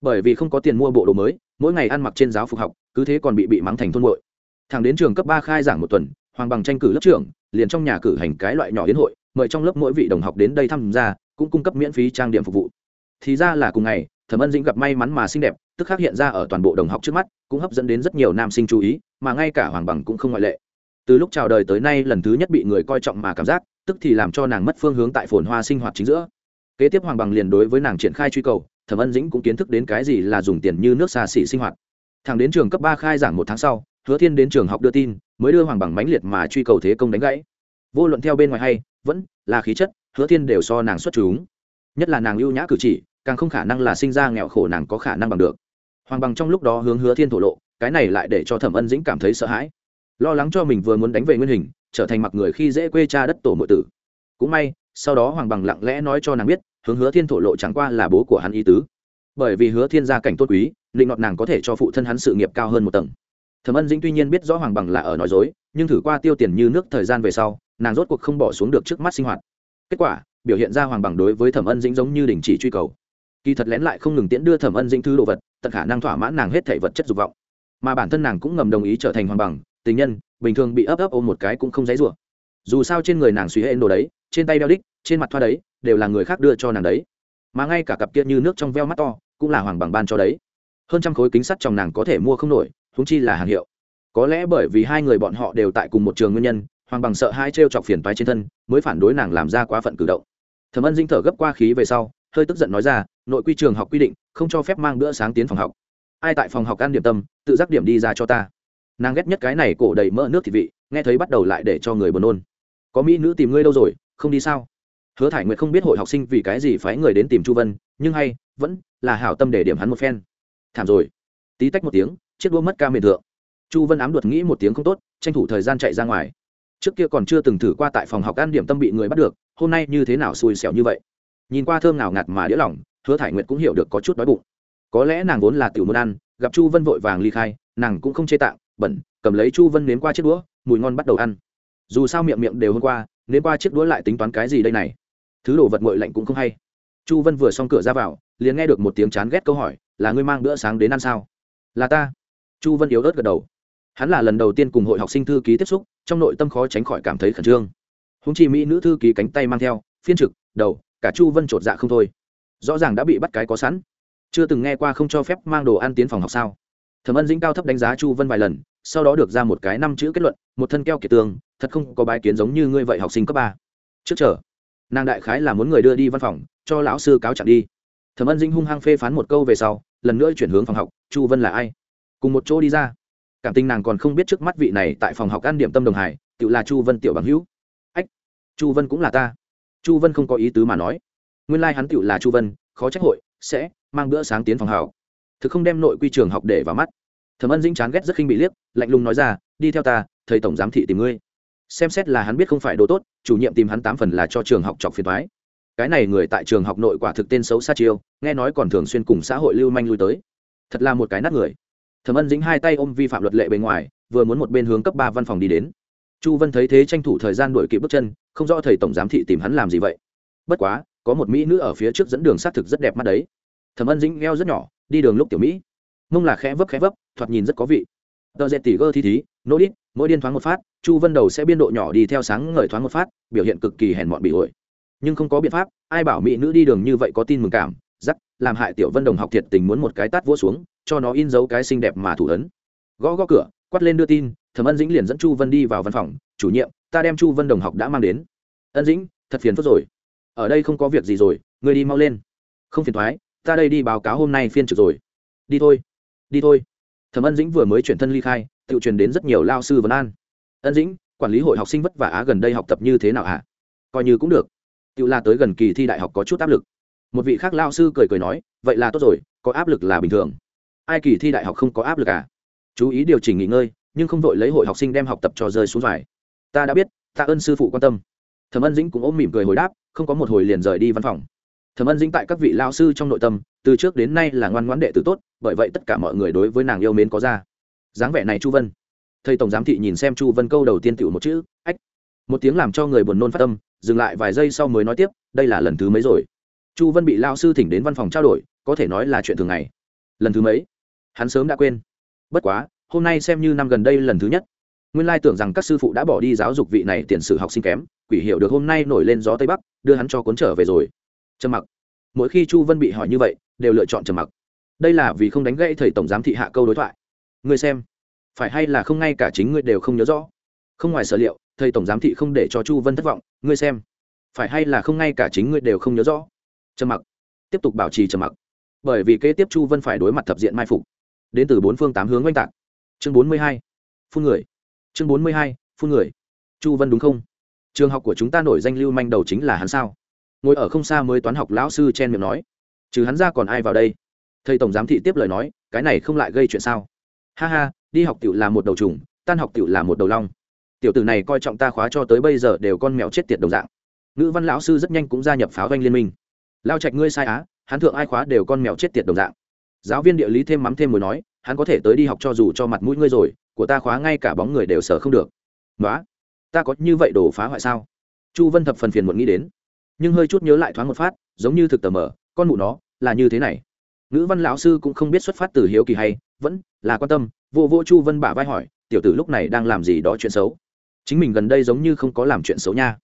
[SPEAKER 1] Bởi vì không có tiền mua bộ đồ mới, mỗi ngày ăn mặc trên giáo phục học, cứ thế còn bị bị mắng thành thôn bội. Thằng đến trường cấp ba khai giảng một tuần, hoàng bằng tranh cử lớp trưởng, liền trong nhà cử hành cái loại nhỏ đến hội, mời trong lớp mỗi vị đồng học đến đây tham gia, cũng cung cấp miễn phí trang điểm phục vụ. Thì ra là cùng ngày thẩm ân dĩnh gặp may mắn mà xinh đẹp, tức khắc hiện ra ở toàn bộ đồng học trước mắt, cũng hấp dẫn đến rất nhiều nam sinh chú ý, mà ngay cả hoàng bằng cũng không ngoại lệ. Từ lúc chào đời tới nay lần thứ nhất bị người coi trọng mà cảm giác, tức thì làm cho nàng mất phương hướng tại phồn hoa sinh hoạt chính giữa. Kế tiếp hoàng bằng liền đối với nàng triển khai truy cầu, thẩm ân dĩnh cũng kiến thức đến cái gì là dùng tiền như nước xa xỉ sinh hoạt. Thằng đến trường cấp ba khai giảng một tháng sau, hứa thiên đến trường học đưa tin, mới đưa hoàng bằng mãnh liệt mà truy cầu thế công đánh gãy. Vô luận theo bên ngoài hay, vẫn là khí chất, hứa thiên đều so nàng xuất chúng. Nhất là nàng ưu nhã cử chỉ càng không khả năng là sinh ra nghèo khổ nàng có khả năng bằng được. Hoàng bằng trong lúc đó hướng hứa thiên thổ lộ, cái này lại để cho thẩm ân dĩnh cảm thấy sợ hãi. Lo lắng cho mình vừa muốn đánh về nguyên hình, trở thành mặc người khi dễ quê cha đất tổ mộ tử. Cũng may, sau đó hoàng bằng lặng lẽ nói cho nàng biết, hướng hứa thiên thổ lộ chẳng qua là bố của hắn ý tứ. Bởi vì hứa thiên gia cảnh tốt quý định ngọt nàng có thể cho phụ thân hắn sự nghiệp cao hơn một tầng. Thẩm ân dĩnh tuy nhiên biết rõ hoàng bằng là ở nói dối, nhưng thử qua tiêu tiền như nước thời gian về sau, nàng rốt cuộc không bỏ xuống được trước mắt sinh hoạt. Kết quả, biểu hiện ra hoàng bằng đối với thẩm ân dĩnh giống như đình chỉ truy cầu kỳ thật lén lại không ngừng tiễn đưa thẩm ân dĩnh thứ đồ vật, tận khả năng thỏa mãn nàng hết thể vật chất dục vọng. Mà bản thân nàng cũng ngầm đồng ý trở thành hoàng bằng, tình nhân, bình thường bị ấp ấp ôm một cái cũng không dãy rủa. Dù sao trên người nàng suy hệ đồ đấy, trên tay đeo đích, trên mặt thoa đấy, đều là người khác đưa cho nàng đấy. Mà ngay cả cặp kia như nước trong veo mắt to, cũng là hoàng bằng ban cho đấy. Hơn trăm khối kính sắt trong nàng có thể mua không nổi húng chi là hàng hiệu. Có lẽ bởi vì hai người bọn họ đều tại cùng một trường nguyên nhân, hoàng bằng sợ hai t chọc phiền toái trên thân, mới phản đối nàng làm ra quá phận cử động. Thẩm ân dinh thở gấp qua khí về sau hơi tức giận nói ra, nội quy trường học quy định, không cho phép mang bữa sáng tiến phòng học. Ai tại phòng học ăn điểm tâm, tự giác điểm đi ra cho ta. Nàng ghét nhất cái này cổ đầy mỡ nước thịt vị, nghe thấy bắt đầu lại để cho người buồn nôn. Có mỹ nữ tìm ngươi đâu rồi, không đi sao? Hứa thải nguyệt không biết hội học sinh vì cái gì phái người đến tìm chu vân, nhưng hay, vẫn là hảo tâm để điểm hắn một phen. Thảm rồi. Tí tách một tiếng, chiếc đua mất ca miền thượng. Chu vân ám đuột nghĩ một tiếng không tốt, tranh thủ thời gian chạy ra ngoài. Trước kia còn chưa từng thử qua tại phòng học ăn điểm tâm bị người bắt được, hôm nay như thế nào xui xẻo như vậy? Nhìn qua thơm nào ngạt mà đĩa lỏng, hứa thải nguyệt cũng hiểu được có chút đói bụng. Có lẽ nàng vốn là tiểu muốn ăn, gặp chu vân vội vàng ly khai, nàng cũng không chê tạng, bẩn, cầm lấy chu vân nếm qua chiếc đũa, mùi ngon bắt đầu ăn. Dù sao miệng miệng đều hôm qua, nếm qua chiếc đũa lại tính toán cái gì đây này? Thứ đồ vật nguội lạnh cũng không hay. Chu vân vừa xong cửa ra vào, liền nghe được một tiếng chán ghét câu hỏi, là ngươi mang bữa sáng đến ăn sao? Là ta. Chu vân yếu ớt gật đầu. Hắn là lần đầu tiên cùng hội học sinh thư ký tiếp xúc, trong nội tâm khó tránh khỏi cảm thấy khẩn trương. Húng chi mỹ nữ thư ký cánh tay mang theo, phiên trực, đầu cả chu vân chột dạ không thôi. Rõ ràng đã bị bắt cái có sẵn. Chưa từng nghe qua không cho phép mang đồ ăn tiến phòng học sao? Thẩm ân dĩnh cao thấp đánh giá chu vân vài lần, sau đó được ra một cái năm chữ kết luận, một thân keo kiệt tường, thật không có bái kiến giống như ngươi vậy học sinh cấp ba. Trước chờ. Nàng đại khái là muốn người đưa đi văn phòng, cho lão sư cáo trạng đi. Thẩm ân dĩnh hung hăng phê phán một câu về sau, lần nữa chuyển hướng phòng học, chu vân là ai? Cùng một chỗ đi ra. Cảm tình nàng còn không biết trước mắt vị này tại phòng học ăn điểm tâm đồng hải tự là chu vân tiểu bằng hữu. Ách, chu vân cũng là ta chu vân không có ý tứ mà nói. Nguyên lai、like、hắn tựu là chu vân, khó trách hội, sẽ mang bữa sáng tiến phòng hào thực không đem nội quy trường học để vào mắt. Thẩm ân dĩnh chán ghét rất khinh bị liếc, lạnh lùng nói ra, đi theo ta, thầy tổng giám thị tìm ngươi. Xem xét là hắn biết không phải đồ tốt, chủ nhiệm tìm hắn tám phần là cho trường học chọc phiền thoái cái này người tại trường học nội quả thực tên xấu xa chiêu, nghe nói còn thường xuyên cùng xã hội lưu manh lui tới. Thật là một cái nát người. Thẩm ân dính hai tay ôm vi phạm luật lệ bề ngoài, vừa muốn một bên hướng cấp ba văn phòng đi đến chu vân thấy thế tranh thủ thời gian đổi kịp bước chân, không rõ thầy tổng giám thị tìm hắn làm gì vậy. Bất quá, có một mỹ nữ ở phía trước dẫn đường xác thực rất đẹp mắt đấy. Thẩm ân dĩnh gheo rất nhỏ, đi đường lúc tiểu mỹ. Mông là khẽ vấp khẽ vấp, thoạt nhìn rất có vị. Tờ dẹt tỉ gơ thi thí nỗ đít, mỗi điên thoáng một phát, chu vân đầu sẽ biên độ nhỏ đi theo sáng ngời thoáng một phát, biểu hiện cực kỳ hèn mọn bị ổi. Nhưng không có biện pháp, ai bảo mỹ nữ đi đường như vậy có tin mừng cảm giắc làm hại tiểu vân đồng học thiệt tình muốn một cái tát vỗ xuống, cho nó in dấu cái xinh đẹp mà thủ ấn. Gõ gõ cửa, quát lên đưa tin thẩm ân dĩnh liền dẫn chu vân đi vào văn phòng chủ nhiệm ta đem chu vân đồng học đã mang đến ân dĩnh thật phiền phức rồi ở đây không có việc gì rồi người đi mau lên không phiền thoái ta đây đi báo cáo hôm nay phiên trực rồi đi thôi đi thôi thẩm ân dĩnh vừa mới chuyển thân ly khai tự truyền đến rất nhiều lao sư vấn an ân dĩnh quản lý hội học sinh vất vả á gần đây học tập như thế nào hả coi như cũng được tự la tới gần kỳ thi đại học có chút áp lực một vị khác lao sư cười cười nói vậy là tốt rồi có áp lực là bình thường ai kỳ thi đại học không có áp lực à chú ý điều chỉnh nghỉ ngơi nhưng không vội lấy hội học sinh đem học tập cho rơi xuống dài ta đã biết ta ơn sư phụ quan tâm. Thẩm ân dĩnh cũng ôm mỉm cười hồi đáp, không có một hồi liền rời đi văn phòng. Thẩm ân dĩnh tại các vị lao sư trong nội tâm, từ trước đến nay là ngoan ngoãn đệ tử tốt, bởi vậy tất cả mọi người đối với nàng yêu mến có ra. Dáng vẻ này chu vân. Thầy tổng giám thị nhìn xem chu vân câu đầu tiên tiểu một chữ, ách. Một tiếng làm cho người buồn nôn phát tâm, dừng lại vài giây sau mới nói tiếp, đây là lần thứ mấy rồi? Chu vân bị lao sư thỉnh đến văn phòng trao đổi, có thể nói là chuyện thường ngày. Lần thứ mấy? Hắn sớm đã quên. Bất quá hôm nay xem như năm gần đây lần thứ nhất. Nguyên lai tưởng rằng các sư phụ đã bỏ đi giáo dục vị này tiền sử học sinh kém, quỷ hiệu được hôm nay nổi lên gió tây bắc, đưa hắn cho cuốn trở về rồi. Trầm mặc. Mỗi khi chu vân bị hỏi như vậy, đều lựa chọn trầm mặc. Đây là vì không đánh gãy thầy tổng giám thị hạ câu đối thoại. Ngươi xem, phải hay là không ngay cả chính ngươi đều không nhớ rõ? Không ngoài sở liệu, thầy tổng giám thị không để cho chu vân thất vọng, ngươi xem, phải hay là không ngay cả chính ngươi đều không nhớ rõ? Trầm mặc. Tiếp tục bảo trì trầm mặc. Bởi vì kế tiếp chu vân phải đối mặt thập diện mai phục. Đến từ bốn phương tám hướng oanh tạc chương bốn mươi hai, phun người. Chương bốn mươi hai, phun người. Chu vân đúng không? Trường học của chúng ta nổi danh lưu manh đầu chính là hắn sao? Ngồi ở không xa mới toán học lão sư chen miệng nói. Trừ hắn ra còn ai vào đây? Thầy tổng giám thị tiếp lời nói, cái này không lại gây chuyện sao? Ha ha, đi học tiểu là một đầu trùng, tan học tiểu là một đầu long. Tiểu tử này coi trọng ta khóa cho tới bây giờ đều con mèo chết tiệt đồng dạng. Ngữ văn lão sư rất nhanh cũng gia nhập pháo doanh liên minh. Lao trạch ngươi sai á, hắn thượng ai khóa đều con mèo chết tiệt đồng dạng. Giáo viên địa lý thêm mắm thêm mùi nói hắn có thể tới đi học cho dù cho mặt mũi ngươi rồi của ta khóa ngay cả bóng người đều sở không được. Nói ta có như vậy đổ phá hoại sao? Chu vân thập phần phiền muộn nghĩ đến nhưng hơi chút nhớ lại thoáng một phát giống như thực tờ mờ, con mụ nó là như thế này. Ngữ văn lão sư cũng không biết xuất phát từ hiếu kỳ hay vẫn là quan tâm vô vô chu vân bả vai hỏi tiểu tử lúc này đang làm gì đó chuyện xấu? Chính mình gần đây giống như không có làm chuyện xấu nha.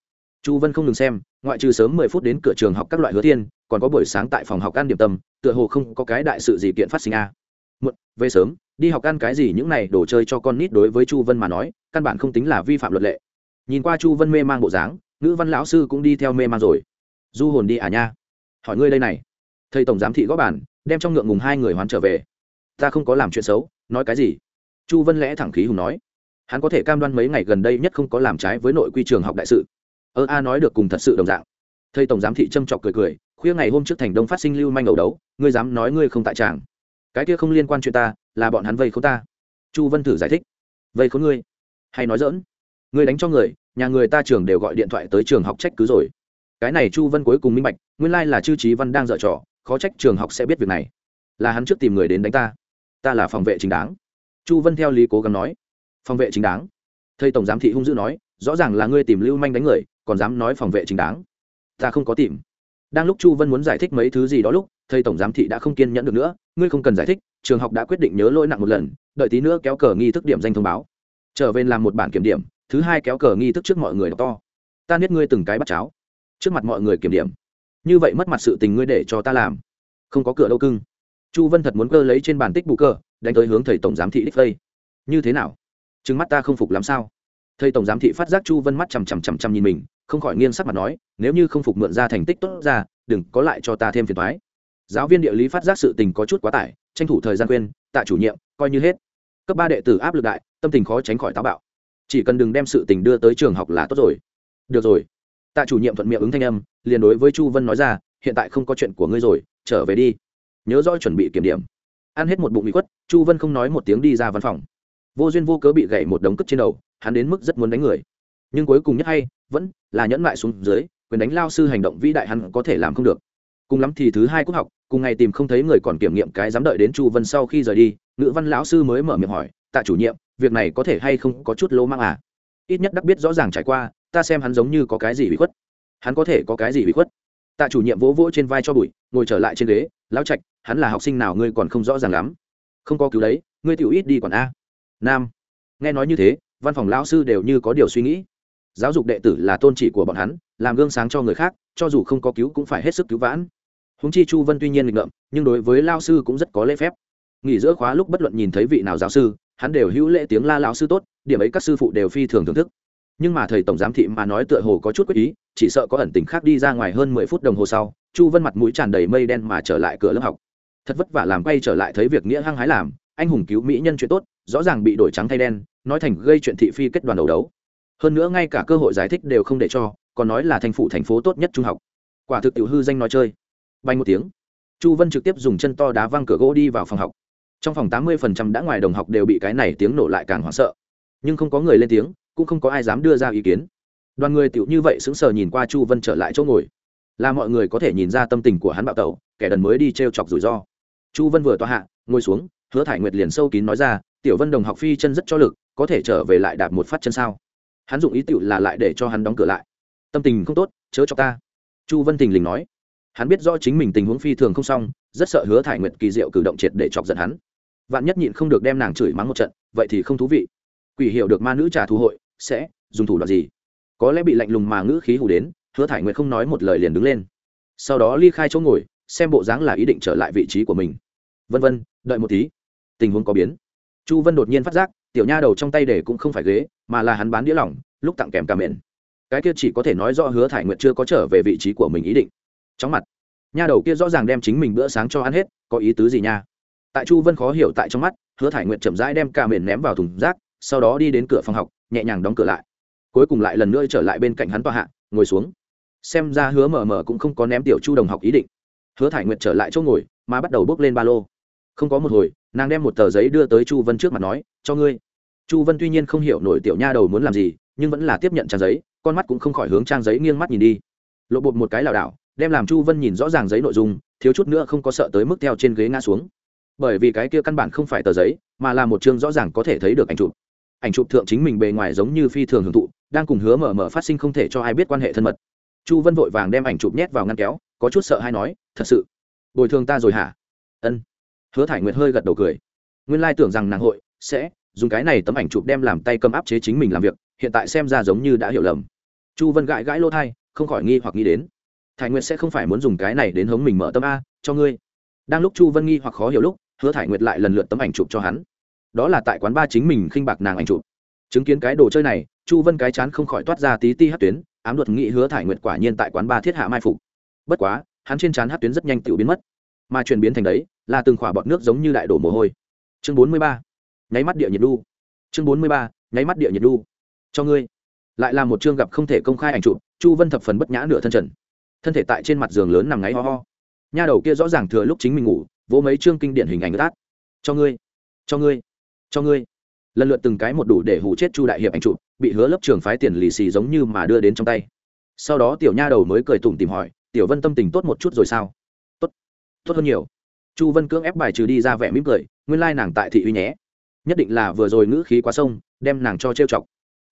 [SPEAKER 1] Chu vân không ngừng xem ngoại trừ sớm mười phút đến cửa trường học các loại hứa thiên còn có buổi sáng tại phòng học ăn điểm tâm tựa hồ không có cái đại sự gì kiện phát sinh a muộn, về sớm, đi học ăn cái gì những này đồ chơi cho con nít đối với chu vân mà nói, căn bản không tính là vi phạm luật lệ. Nhìn qua chu vân mê mang bộ dáng, ngữ văn lão sư cũng đi theo mê mang rồi. Du hồn đi à nha. Hỏi ngươi đây này. Thầy tổng giám thị góp bản đem trong ngượng ngùng hai người hoán trở về. Ta không có làm chuyện xấu, nói cái gì? Chu vân lẽ thẳng khí hùng nói. Hắn có thể cam đoan mấy ngày gần đây nhất không có làm trái với nội quy trường học đại sự. Ơ a nói được cùng thật sự đồng dạng. Thầy tổng giám thị trâm trọc cười cười, khuya ngày hôm trước thành đông phát sinh lưu manh ẩu đấu, ngươi dám nói ngươi không tại tràng cái kia không liên quan chuyện ta, là bọn hắn vây khốn ta. Chu vân thử giải thích. Vây khốn ngươi? Hay nói dỡn ngươi đánh cho người, nhà người ta trường đều gọi điện thoại tới trường học trách cứ rồi. Cái này chu vân cuối cùng minh bạch, nguyên lai là chư trí văn đang dở trò, khó trách trường học sẽ biết việc này. Là hắn trước tìm người đến đánh ta. Ta là phòng vệ chính đáng. Chu vân theo lý cố gắng nói. Phòng vệ chính đáng. Thầy tổng giám thị hung dữ nói, rõ ràng là ngươi tìm lưu manh đánh người, còn dám nói phòng vệ chính đáng. Ta không có tìm. Đang lúc chu vân muốn giải thích mấy thứ gì đó lúc thầy tổng giám thị đã không kiên nhẫn được nữa, ngươi không cần giải thích, trường học đã quyết định nhớ lỗi nặng một lần, đợi tí nữa kéo cờ nghi thức điểm danh thông báo. Trở về làm một bản kiểm điểm, thứ hai kéo cờ nghi thức trước mọi người đọc to. Ta biết ngươi từng cái bắt cháo. Trước mặt mọi người kiểm điểm. Như vậy mất mặt sự tình ngươi để cho ta làm. Không có cửa đâu cưng. Chu vân thật muốn cơ lấy trên bàn tích bù cơ đánh tới hướng thầy tổng giám thị đích vây. Như thế nào? Trừng mắt ta không phục làm sao? Thầy tổng giám thị phát giác chu vân mắt chằm chằm chằm chằm nhìn mình, không khỏi nghiêng sắc mặt nói, nếu như không phục mượn ra thành tích tốt ra, đừng có lại cho ta thêm phiền thoái giáo viên địa lý phát giác sự tình có chút quá tải, tranh thủ thời gian quên, tạ chủ nhiệm, coi như hết. Cấp ba đệ tử áp lực đại, tâm tình khó tránh khỏi táo bạo. Chỉ cần đừng đem sự tình đưa tới trường học là tốt rồi. Được rồi. Tạ chủ nhiệm thuận miệng ứng thanh âm, liền đối với chu vân nói ra, hiện tại không có chuyện của ngươi rồi, trở về đi. Nhớ rõ chuẩn bị kiểm điểm. Ăn hết một bụng bị quất chu vân không nói một tiếng đi ra văn phòng. Vô duyên vô cớ bị gậy một đống cất trên đầu, hắn đến mức rất muốn đánh người. Nhưng cuối cùng nhất hay, vẫn là nhẫn lại xuống dưới, quyền đánh lao sư hành động vĩ đại hắn có thể làm không được cùng lắm thì thứ hai quốc học, cùng ngày tìm không thấy người còn kiểm nghiệm cái dám đợi đến chu vân sau khi rời đi, ngữ văn lão sư mới mở miệng hỏi, tạ chủ nhiệm, việc này có thể hay không có chút lỗ mang à? Ít nhất đắc biết rõ ràng trải qua, ta xem hắn giống như có cái gì bị khuất. Hắn có thể có cái gì bị khuất? Tạ chủ nhiệm vỗ vỗ trên vai cho bụi, ngồi trở lại trên ghế, lão trạch, hắn là học sinh nào ngươi còn không rõ ràng lắm? Không có cứu đấy, ngươi tiểu ít đi còn a. Nam. Nghe nói như thế, văn phòng lão sư đều như có điều suy nghĩ. Giáo dục đệ tử là tôn chỉ của bọn hắn, làm gương sáng cho người khác cho dù không có cứu cũng phải hết sức cứu vãn. Húng chi chu vân tuy nhiên nghịch ngợm, nhưng đối với lao sư cũng rất có lễ phép. Nghỉ giữa khóa lúc bất luận nhìn thấy vị nào giáo sư, hắn đều hữu lễ tiếng la lão sư tốt, điểm ấy các sư phụ đều phi thường thưởng thức. Nhưng mà thầy tổng giám thị mà nói tựa hồ có chút quyết ý, chỉ sợ có ẩn tình khác đi ra ngoài hơn mười phút đồng hồ sau, chu vân mặt mũi tràn đầy mây đen mà trở lại cửa lớp học. Thật vất vả làm quay trở lại thấy việc nghĩa hăng hái làm, anh hùng cứu mỹ nhân chuyện tốt, rõ ràng bị đổi trắng thay đen, nói thành gây chuyện thị phi kết đoàn đầu đấu. Hơn nữa ngay cả cơ hội giải thích đều không để cho còn nói là thành phủ thành phố tốt nhất trung học. Quả thực tiểu hư danh nói chơi. Bay một tiếng, chu vân trực tiếp dùng chân to đá văng cửa gỗ đi vào phòng học. Trong phòng tám mươi phần trăm đã ngoài đồng học đều bị cái này tiếng nổ lại càng hoảng sợ. Nhưng không có người lên tiếng, cũng không có ai dám đưa ra ý kiến. Đoàn người tiểu như vậy sững sờ nhìn qua chu vân trở lại chỗ ngồi. Là mọi người có thể nhìn ra tâm tình của hắn bạo tẩu, kẻ đần mới đi t r e o chọc rủi ro. Chu vân vừa tòa hạ, ngồi xuống, hứa thải nguyệt liền sâu kín nói ra, tiểu vân đồng học phi chân rất cho lực, có thể trở về lại đạp một phát chân sao? Hắn dụng ý tựu là lại để cho hắn đóng cửa lại tâm tình không tốt, chớ cho ta. Chu vân tình lình nói. Hắn biết rõ chính mình tình huống phi thường không xong, rất sợ hứa thải nguyệt kỳ diệu cử động triệt để chọc giận hắn. Vạn nhất nhịn không được đem nàng chửi mắng một trận, vậy thì không thú vị. Quỷ hiểu được ma nữ trả thù hội, sẽ dùng thủ đoạn gì? Có lẽ bị lạnh lùng mà ngữ khí hù đến, hứa thải nguyệt không nói một lời liền đứng lên. Sau đó ly khai chỗ ngồi, xem bộ dáng là ý định trở lại vị trí của mình. Vân vân, đợi một tí. Tình huống có biến. Chu vân đột nhiên phát giác, tiểu nha đầu trong tay để cũng không phải ghế, mà là hắn bán đĩa lỏng, lúc tặng kèm cà mền cái kia chỉ có thể nói rõ hứa thải nguyệt chưa có trở về vị trí của mình ý định. Chóng mặt. Nha đầu kia rõ ràng đem chính mình bữa sáng cho ăn hết, có ý tứ gì nha? Tại chu vân khó hiểu tại trong mắt, hứa thải nguyệt chậm rãi đem cà mền ném vào thùng rác, sau đó đi đến cửa phòng học, nhẹ nhàng đóng cửa lại. Cuối cùng lại lần nữa trở lại bên cạnh hắn tòa hạ, ngồi xuống. Xem ra hứa mờ mờ cũng không có ném tiểu chu đồng học ý định. Hứa thải nguyệt trở lại chỗ ngồi, mà bắt đầu bước lên ba lô. Không có một hồi, nàng đem một tờ giấy đưa tới chu vân trước mặt nói, cho ngươi. Chu vân tuy nhiên không hiểu nổi tiểu nha đầu muốn làm gì, nhưng vẫn là tiếp nhận trang giấy con mắt cũng không khỏi hướng trang giấy nghiêng mắt nhìn đi. Lộ bột một cái lảo đảo, đem làm chu vân nhìn rõ ràng giấy nội dung, thiếu chút nữa không có sợ tới mức theo trên ghế ngã xuống. Bởi vì cái kia căn bản không phải tờ giấy, mà là một chương rõ ràng có thể thấy được ảnh chụp. Ảnh chụp thượng chính mình bề ngoài giống như phi thường hưởng thụ, đang cùng hứa mở mở phát sinh không thể cho ai biết quan hệ thân mật. Chu vân vội vàng đem ảnh chụp nhét vào ngăn kéo, có chút sợ hay nói, thật sự, bồi thường ta rồi hả? Ân. Hứa thải nguyệt hơi gật đầu cười. Nguyên lai tưởng rằng nàng hội sẽ dùng cái này tấm ảnh chụp đem làm tay cầm áp chế chính mình làm việc, hiện tại xem ra giống như đã hiểu lầm chu vân gãi gãi lỗ thai không khỏi nghi hoặc nghĩ đến. Thải nguyệt sẽ không phải muốn dùng cái này đến hống mình mở tâm a, cho ngươi. Đang lúc chu vân nghi hoặc khó hiểu lúc, hứa thải nguyệt lại lần lượt tấm ảnh chụp cho hắn. Đó là tại quán ba chính mình khinh bạc nàng ảnh chụp. Chứng kiến cái đồ chơi này, chu vân cái chán không khỏi toát ra tí ti hát tuyến, ám luật nghĩ hứa thải nguyệt quả nhiên tại quán ba thiết hạ mai phục. Bất quá, hắn trên chán hát tuyến rất nhanh tự biến mất. Mà chuyển biến thành đấy, là từng khỏa bọt nước giống như đại đổ mồ hôi. Chương bốn mươi ba. Nháy mắt địa nhiệt đu. Chương bốn mươi ba. Nháy mắt địa nhiệt đu. Cho ngươi lại là một chương gặp không thể công khai ảnh chụp, chu vân thập phần bất nhã nửa thân trần. Thân thể tại trên mặt giường lớn nằm ngáy ho ho. Nha đầu kia rõ ràng thừa lúc chính mình ngủ, vỗ mấy chương kinh điển hình ảnh tát cho ngươi cho ngươi cho ngươi. Lần lượt từng cái một đủ để hủ chết chu đại hiệp ảnh chụp, bị hứa lớp trường phái tiền lì xì giống như mà đưa đến trong tay. Sau đó tiểu nha đầu mới cười tủm tìm hỏi, tiểu vân tâm tình tốt một chút rồi sao? Tốt tốt hơn nhiều. Chu vân cưỡng ép bài trừ đi ra vẻ mỉm cười, nguyên lai nàng tại thị uy nhé. Nhất định là vừa rồi ngữ khí quá sông, đem nàng cho trêu chọc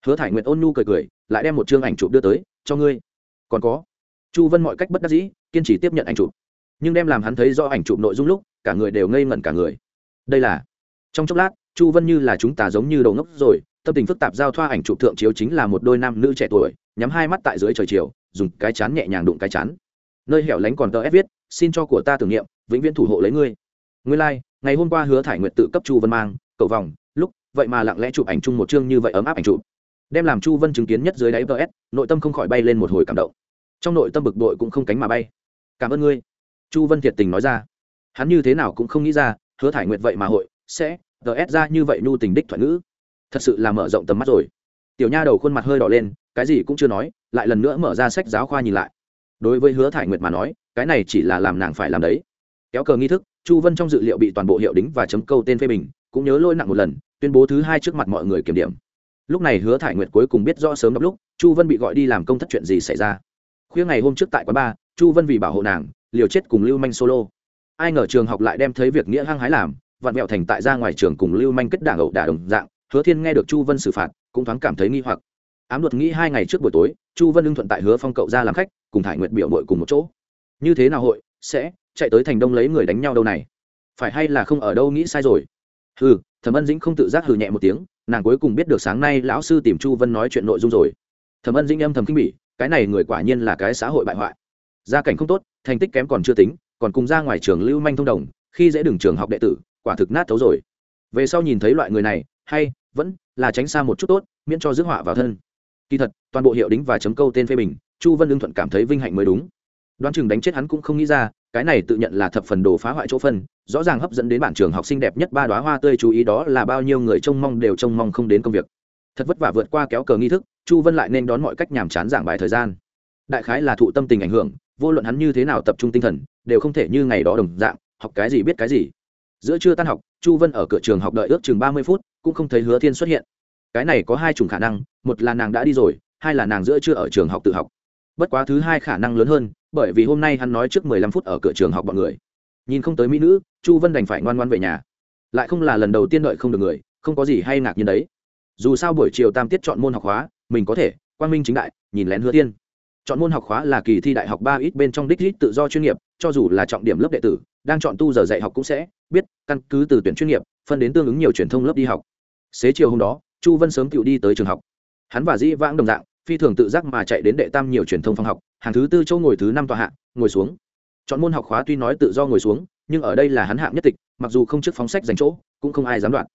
[SPEAKER 1] hứa thải nguyện ôn nhu cười cười lại đem một chương ảnh chụp đưa tới cho ngươi. Còn có. Chu vân mọi cách bất đắc dĩ kiên trì tiếp nhận ảnh chụp. Nhưng đem làm hắn thấy do ảnh chụp nội dung lúc cả người đều ngây ngẩn cả người. Đây là trong chốc lát chu vân như là chúng ta giống như đầu ngốc rồi tâm tình phức tạp giao thoa ảnh chụp thượng chiếu chính là một đôi nam nữ trẻ tuổi nhắm hai mắt tại dưới trời chiều dùng cái chán nhẹ nhàng đụng cái chán. Nơi hẻo lánh còn tờ ép viết xin cho của ta tưởng niệm vĩnh viễn thủ hộ lấy ngươi. Ngươi lai、like, ngày hôm qua hứa thải nguyện tự cấp chu vân mang cầu vòng lúc vậy mà lặng lẽ chụp ảnh chung một chương như vậy ấm áp ảnh chụp đem làm chu vân chứng kiến nhất dưới đáy vs nội tâm không khỏi bay lên một hồi cảm động. Trong nội tâm bực bội cũng không cánh mà bay. Cảm ơn ngươi, chu vân thiệt tình nói ra. Hắn như thế nào cũng không nghĩ ra, hứa thải nguyệt vậy mà hội sẽ ts ra như vậy nhu tình đích thoại ngữ. Thật sự là mở rộng tầm mắt rồi. Tiểu nha đầu khuôn mặt hơi đỏ lên, cái gì cũng chưa nói, lại lần nữa mở ra sách giáo khoa nhìn lại. Đối với hứa thải nguyệt mà nói, cái này chỉ là làm nàng phải làm đấy. Kéo cờ nghi thức, chu vân trong dự liệu bị toàn bộ hiệu đính và chấm câu tên phê bình, cũng nhớ lôi nặng một lần, tuyên bố thứ hai trước mặt mọi người kiểm điểm lúc này hứa thải nguyệt cuối cùng biết rõ sớm đọc lúc, chu vân bị gọi đi làm công thất chuyện gì xảy ra. Khuya ngày hôm trước tại quán ba chu vân vì bảo hộ nàng, liều chết cùng lưu manh solo. Ai ngờ trường học lại đem thấy việc nghĩa hăng hái làm, vặn mẹo thành tại ra ngoài trường cùng lưu manh kết đảng ẩu đả đồng dạng, hứa thiên nghe được chu vân xử phạt, cũng thoáng cảm thấy nghi hoặc. Ám luật nghĩ hai ngày trước buổi tối, chu vân lương thuận tại hứa phong cậu ra làm khách, cùng thải nguyệt biểu mội cùng một chỗ. Như thế nào hội, sẽ chạy tới thành đông lấy người đánh nhau đâu này? Phải hay là không ở đâu nghĩ sai rồi? Ừ thẩm ân dĩnh không tự giác hừ nhẹ một tiếng, nàng cuối cùng biết được sáng nay lão sư tìm chu vân nói chuyện nội dung rồi. Thẩm ân dĩnh âm thầm kinh bỉ, cái này người quả nhiên là cái xã hội bại hoại. Gia cảnh không tốt, thành tích kém còn chưa tính, còn cùng ra ngoài trường lưu manh thông đồng, khi dễ đường trường học đệ tử, quả thực nát thấu rồi. Về sau nhìn thấy loại người này, hay, vẫn là tránh xa một chút tốt, miễn cho rước họa vào thân. Kỳ thật, toàn bộ hiệu đính và chấm câu tên phê bình, chu vân lương thuận cảm thấy vinh hạnh mới đúng đoán chừng đánh chết hắn cũng không nghĩ ra, cái này tự nhận là thập phần đồ phá hoại chỗ phân, rõ ràng hấp dẫn đến bản trường học sinh đẹp nhất ba đoá hoa tươi chú ý đó là bao nhiêu người trông mong đều trông mong không đến công việc. Thật vất vả vượt qua kéo cờ nghi thức, chu vân lại nên đón mọi cách nhàm chán giảng bài thời gian. Đại khái là thụ tâm tình ảnh hưởng, vô luận hắn như thế nào tập trung tinh thần, đều không thể như ngày đó đồng dạng, học cái gì biết cái gì. Giữa trưa tan học, chu vân ở cửa trường học đợi ước chừng ba mươi phút, cũng không thấy hứa thiên xuất hiện. Cái này có hai chủng khả năng, một là nàng đã đi rồi, hai là nàng giữa trưa ở trường học tự học. Bất quá thứ hai khả năng lớn hơn bởi vì hôm nay hắn nói trước mười lăm phút ở cửa trường học bọn người. Nhìn không tới mỹ nữ, chu vân đành phải ngoan ngoan về nhà. Lại không là lần đầu tiên đợi không được người, không có gì hay ngạc nhiên đấy. Dù sao buổi chiều tam tiết chọn môn học hóa mình có thể quan minh chính đại, nhìn lén hứa tiên. Chọn môn học khóa là kỳ thi đại học ba ít bên trong đích ít tự do chuyên nghiệp, cho dù là trọng điểm lớp đệ tử, đang chọn tu giờ dạy học cũng sẽ biết căn cứ từ tuyển chuyên nghiệp, phân đến tương ứng nhiều truyền thông lớp đi học. Xế chiều hôm đó, chu vân sớm tự đi tới trường học. Hắn và dĩ vãng đồng dạng phi thường tự giác mà chạy đến đệ tam nhiều truyền thông phòng học, hàng thứ tư chỗ ngồi thứ năm tòa hạ, ngồi xuống. Chọn môn học khóa tuy nói tự do ngồi xuống, nhưng ở đây là hắn hạng nhất tịch, mặc dù không trước phóng sách dành chỗ, cũng không ai dám đoạn.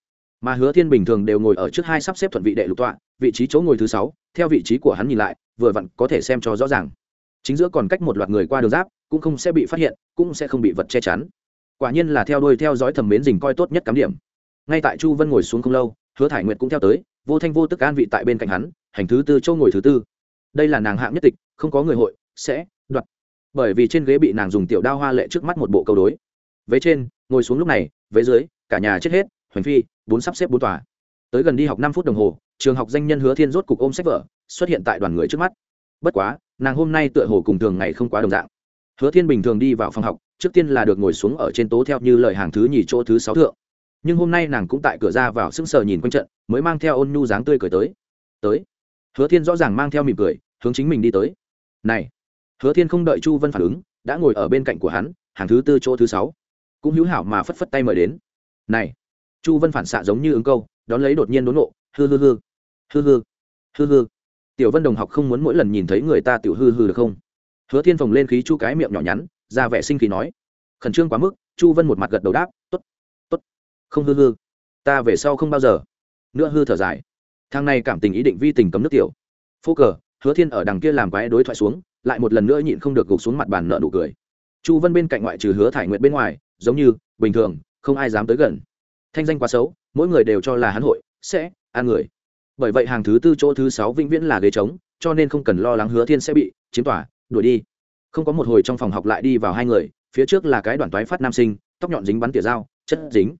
[SPEAKER 1] Mà hứa thiên bình thường đều ngồi ở trước hai sắp xếp thuận vị đệ lục tọa, vị trí chỗ ngồi thứ sáu, theo vị trí của hắn nhìn lại, vừa vặn có thể xem cho rõ ràng. Chính giữa còn cách một loạt người qua đường giáp, cũng không sẽ bị phát hiện, cũng sẽ không bị vật che chắn. Quả nhiên là theo đuôi theo dõi thầm mến dình coi tốt nhất cắm điểm. Ngay tại chu vân ngồi xuống không lâu, hứa thải nguyệt cũng theo tới, vô thanh vô tức an vị tại bên cạnh hắn hành thứ tư châu ngồi thứ tư. Đây là nàng hạng nhất tịch, không có người hội, sẽ, đoạt. Bởi vì trên ghế bị nàng dùng tiểu đao hoa lệ trước mắt một bộ câu đối. Vế trên, ngồi xuống lúc này, vế dưới, cả nhà chết hết hoành phi, bốn sắp xếp bốn tòa. Tới gần đi học năm phút đồng hồ, trường học danh nhân hứa thiên rốt cục ôm sách vở, xuất hiện tại đoàn người trước mắt. Bất quá, nàng hôm nay tựa hồ cùng thường ngày không quá đồng dạng. Hứa thiên bình thường đi vào phòng học, trước tiên là được ngồi xuống ở trên tố theo như lời hàng thứ nhì chỗ thứ sáu thượng. Nhưng hôm nay nàng cũng tại cửa ra vào sững sờ nhìn quanh trận, mới mang theo ôn nhu dáng tươi cười tới. Tới hứa thiên rõ ràng mang theo mỉm cười, hướng chính mình đi tới. Này. Hứa thiên không đợi chu vân phản ứng, đã ngồi ở bên cạnh của hắn, hàng thứ tư chỗ thứ sáu. Cũng hữu hảo mà phất phất tay mời đến. Này. Chu vân phản xạ giống như ứng câu, đón lấy đột nhiên đốn nộ hư hư hư. Hư hư. Hư hư. Tiểu vân đồng học không muốn mỗi lần nhìn thấy người ta tiểu hư hư được không? Hứa thiên phồng lên khí chu cái miệng nhỏ nhắn, ra vẻ sinh khí nói. Khẩn trương quá mức, chu vân một mặt gật đầu đáp t ố t t ố t không hư hư. Ta về sau không bao giờ. Nữa hư thở dài thang này cảm tình ý định vi tình cấm nước tiểu. Phô cờ, hứa thiên ở đằng kia làm quái đối thoại xuống, lại một lần nữa nhịn không được gục xuống mặt bàn nợ nụ cười. Chu vân bên cạnh ngoại trừ hứa thải nguyện bên ngoài, giống như, bình thường, không ai dám tới gần. Thanh danh quá xấu, mỗi người đều cho là hắn hội, sẽ an người. Bởi vậy hàng thứ tư chỗ thứ sáu vĩnh viễn là ghế trống, cho nên không cần lo lắng hứa thiên sẽ bị chiếm tỏa đuổi đi. Không có một hồi trong phòng học lại đi vào hai người, phía trước là cái đoàn toái phát nam sinh, tóc nhọn dính bắn tỉa dao, chất dính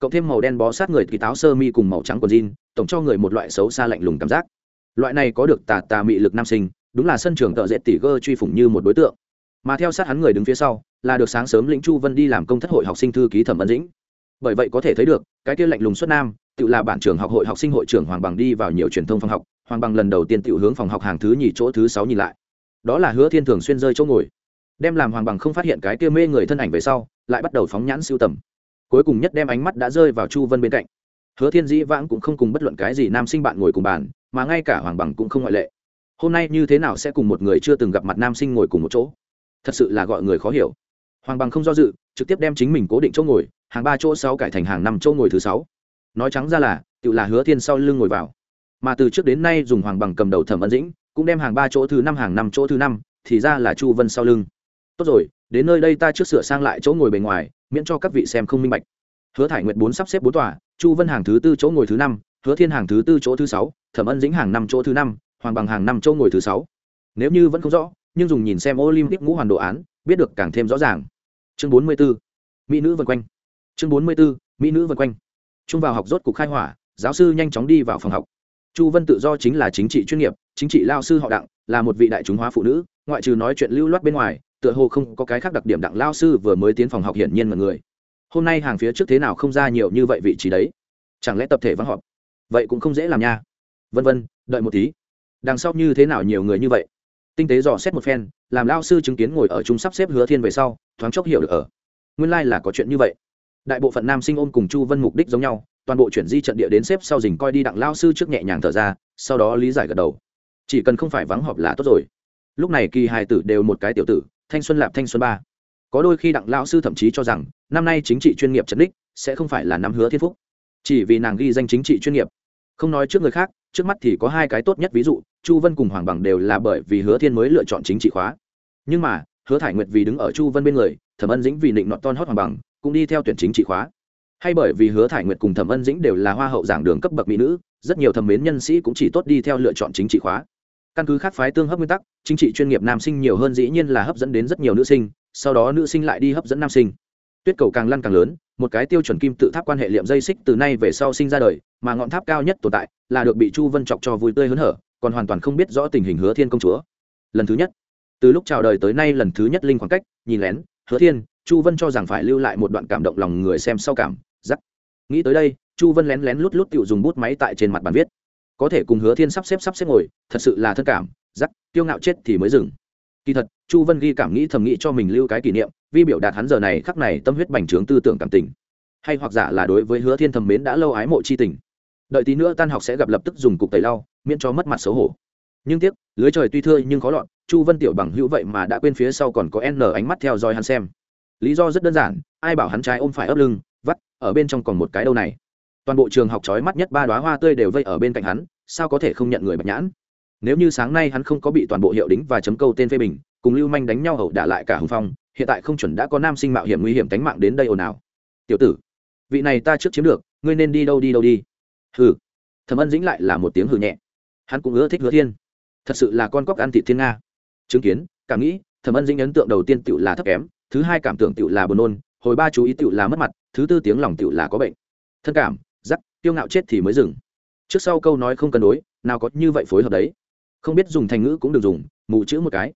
[SPEAKER 1] cộng thêm màu đen bó sát người kỳ táo sơ mi cùng màu trắng quần jean, tổng cho người một loại xấu xa lạnh lùng cảm giác. Loại này có được tà tà mị lực nam sinh, đúng là sân trường tợ dễ tỷ gơ truy phủng như một đối tượng. Mà theo sát hắn người đứng phía sau, là được sáng sớm lĩnh chu vân đi làm công thất hội học sinh thư ký thẩm ấn dĩnh. Bởi vậy có thể thấy được, cái kia lạnh lùng xuất nam, tự là bản trưởng học hội học sinh hội trưởng hoàng bằng đi vào nhiều truyền thông phòng học, hoàng bằng lần đầu tiên tự hướng phòng học hàng thứ nhì chỗ thứ sáu nhìn lại. Đó là hứa thiên thường xuyên rơi chỗ ngồi, đem làm hoàng bằng không phát hiện cái kia mê người thân ảnh về sau, lại bắt đầu phóng nhãn siêu tầm cuối cùng nhất đem ánh mắt đã rơi vào chu vân bên cạnh. Hứa thiên dĩ vãng cũng không cùng bất luận cái gì nam sinh bạn ngồi cùng bàn, mà ngay cả hoàng bằng cũng không ngoại lệ. Hôm nay như thế nào sẽ cùng một người chưa từng gặp mặt nam sinh ngồi cùng một chỗ? Thật sự là gọi người khó hiểu. Hoàng bằng không do dự, trực tiếp đem chính mình cố định chỗ ngồi, hàng ba chỗ sáu cải thành hàng năm chỗ ngồi thứ sáu. Nói trắng ra là, tự là hứa thiên sau lưng ngồi vào. Mà từ trước đến nay dùng hoàng bằng cầm đầu thẩm ân dĩnh, cũng đem hàng ba chỗ thứ năm, hàng năm chỗ thứ năm, thì ra là chu vân sau lưng. Tốt rồi đến nơi đây ta trước sửa sang lại chỗ ngồi bề ngoài, miễn cho các vị xem không minh bạch hứa thải nguyệt bốn sắp xếp bốn tòa, chu vân hàng thứ tư chỗ ngồi thứ năm, hứa thiên hàng thứ tư chỗ thứ sáu, thẩm ân dĩnh hàng năm chỗ thứ năm, hoàng bằng hàng năm chỗ ngồi thứ sáu nếu như vẫn không rõ, nhưng dùng nhìn xem olympic ngũ hoàn đồ án, biết được càng thêm rõ ràng chương bốn mươi 44. mỹ nữ vân quanh chương bốn mươi 44. mỹ nữ vân quanh trung vào học rốt cục khai hỏa, giáo sư nhanh chóng đi vào phòng học chu vân tự do chính là chính trị chuyên nghiệp, chính trị lao sư họ đặng, là một vị đại chúng hóa phụ nữ, ngoại trừ nói chuyện lưu loát bên ngoài tựa hồ không có cái khác đặc điểm đặng lao sư vừa mới tiến phòng học hiển nhiên mọi người. Hôm nay hàng phía trước thế nào không ra nhiều như vậy vị trí đấy. Chẳng lẽ tập thể vắng họp? Vậy cũng không dễ làm nha. Vân vân, đợi một tí. Đằng sau như thế nào nhiều người như vậy? Tinh tế dò xét một phen, làm lao sư chứng kiến ngồi ở chúng sắp xếp hứa thiên về sau, thoáng chốc hiểu được ở. Nguyên lai、like、là có chuyện như vậy. Đại bộ phận nam sinh ôm cùng chu vân mục đích giống nhau, toàn bộ chuyển di trận địa đến xếp sau dình coi đi đặng lao sư trước nhẹ nhàng thở ra, sau đó lý giải gật đầu. Chỉ cần không phải vắng họp là tốt rồi. Lúc này kỳ hài tử đều một cái tiểu tử thanh xuân lạp thanh xuân ba. Có đôi khi đặng lão sư thậm chí cho rằng, năm nay chính trị chuyên nghiệp trần đích sẽ không phải là năm hứa thiên phúc. Chỉ vì nàng ghi danh chính trị chuyên nghiệp. Không nói trước người khác, trước mắt thì có hai cái tốt nhất ví dụ, chu vân cùng hoàng bằng đều là bởi vì hứa thiên mới lựa chọn chính trị khóa. Nhưng mà, hứa thải nguyệt vì đứng ở chu vân bên người, thẩm ân dĩnh vì định nọt ton hót hoàng bằng, cũng đi theo tuyển chính trị khóa. Hay bởi vì hứa thải nguyệt cùng thẩm ân dĩnh đều là hoa hậu giảng đường cấp bậc mỹ nữ, rất nhiều thẩm mến nhân sĩ cũng chỉ tốt đi theo lựa chọn chính trị khóa căn cứ khác phái tương hấp nguyên tắc, chính trị chuyên nghiệp nam sinh nhiều hơn dĩ nhiên là hấp dẫn đến rất nhiều nữ sinh, sau đó nữ sinh lại đi hấp dẫn nam sinh. Tuyết cầu càng lăn càng lớn, một cái tiêu chuẩn kim tự tháp quan hệ liệm dây xích từ nay về sau sinh ra đời, mà ngọn tháp cao nhất tồn tại là được bị chu vân chọc cho vui tươi hớn hở, còn hoàn toàn không biết rõ tình hình hứa thiên công chúa. Lần thứ nhất, từ lúc chào đời tới nay lần thứ nhất linh khoảng cách, nhìn lén, hứa thiên, chu vân cho rằng phải lưu lại một đoạn cảm động lòng người xem sau cảm giắc nghĩ tới đây, chu vân lén lén lút lút tự dùng bút máy tại trên mặt bàn viết có thể cùng hứa thiên sắp xếp sắp xếp ngồi, thật sự là thân cảm giắc kiêu ngạo chết thì mới dừng. Kỳ thật, chu vân ghi cảm nghĩ thầm nghĩ cho mình lưu cái kỷ niệm vi biểu đạt hắn giờ này khắc này tâm huyết bành trướng tư tưởng cảm tình. Hay hoặc giả là đối với hứa thiên thầm mến đã lâu ái mộ chi tình. Đợi tí nữa tan học sẽ gặp lập tức dùng cục tẩy lau, miễn cho mất mặt xấu hổ. Nhưng tiếc, lưới trời tuy thưa nhưng khó lọt, chu vân tiểu bằng hữu vậy mà đã quên phía sau còn có n ánh mắt theo dõi hắn xem. Lý do rất đơn giản, ai bảo hắn trái ôm phải ấp lưng, vắt, ở bên trong còn một cái đâu này toàn bộ trường học trói mắt nhất ba đoá hoa tươi đều vây ở bên cạnh hắn, sao có thể không nhận người bạch nhãn? Nếu như sáng nay hắn không có bị toàn bộ hiệu đính và chấm câu tên phê bình, cùng lưu manh đánh nhau hậu đả lại cả hưng phong, hiện tại không chuẩn đã có nam sinh mạo hiểm nguy hiểm tánh mạng đến đây ồn ào. Tiểu tử, vị này ta trước chiếm được, ngươi nên đi đâu đi đâu đi. Hừ. Thẩm ân dĩnh lại là một tiếng hừ nhẹ. Hắn cũng ưa thích hứa thiên. Thật sự là con cóc ăn thịt thiên nga. Chứng kiến, cảm nghĩ, thẩm ân dĩnh ấn tượng đầu tiên tựu là thấp kém, thứ hai cảm tưởng tựu là buồn nôn, hồi ba chú ý tựu là mất mặt, thứ tư tiếng lòng tựu là có bệnh. Thân cảm tiêu ngạo chết thì mới dừng. Trước sau câu nói không cân đối, nào có như vậy phối hợp đấy. Không biết dùng thành ngữ cũng được dùng, mù chữ một cái.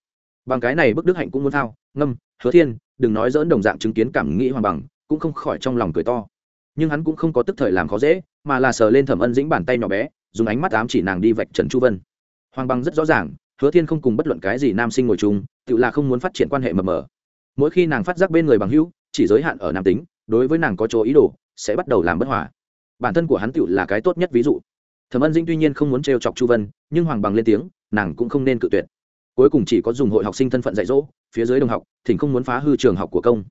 [SPEAKER 1] Bằng cái này bức đức hạnh cũng muốn thao, ngâm, hứa thiên, đừng nói dỡn đồng dạng chứng kiến cảm nghĩ hoàng bằng, cũng không khỏi trong lòng cười to. Nhưng hắn cũng không có tức thời làm khó dễ, mà là sờ lên thẩm ân dĩnh bàn tay nhỏ bé, dùng ánh mắt ám chỉ nàng đi vạch trần chu vân. Hoàng bằng rất rõ ràng, hứa thiên không cùng bất luận cái gì nam sinh ngồi chung, tự là không muốn phát triển quan hệ mờ mờ. Mỗi khi nàng phát giác bên người bằng hữu, chỉ giới hạn ở nam tính, đối với nàng có chỗ ý đồ, sẽ bắt đầu làm bất hòa bản thân của hắn tự là cái tốt nhất ví dụ. Thẩm ân dĩnh tuy nhiên không muốn trêu chọc chu vân, nhưng hoàng bằng lên tiếng, nàng cũng không nên cự tuyệt. Cuối cùng chỉ có dùng hội học sinh thân phận dạy dỗ, phía dưới đồng học, thỉnh không muốn phá hư trường học của công.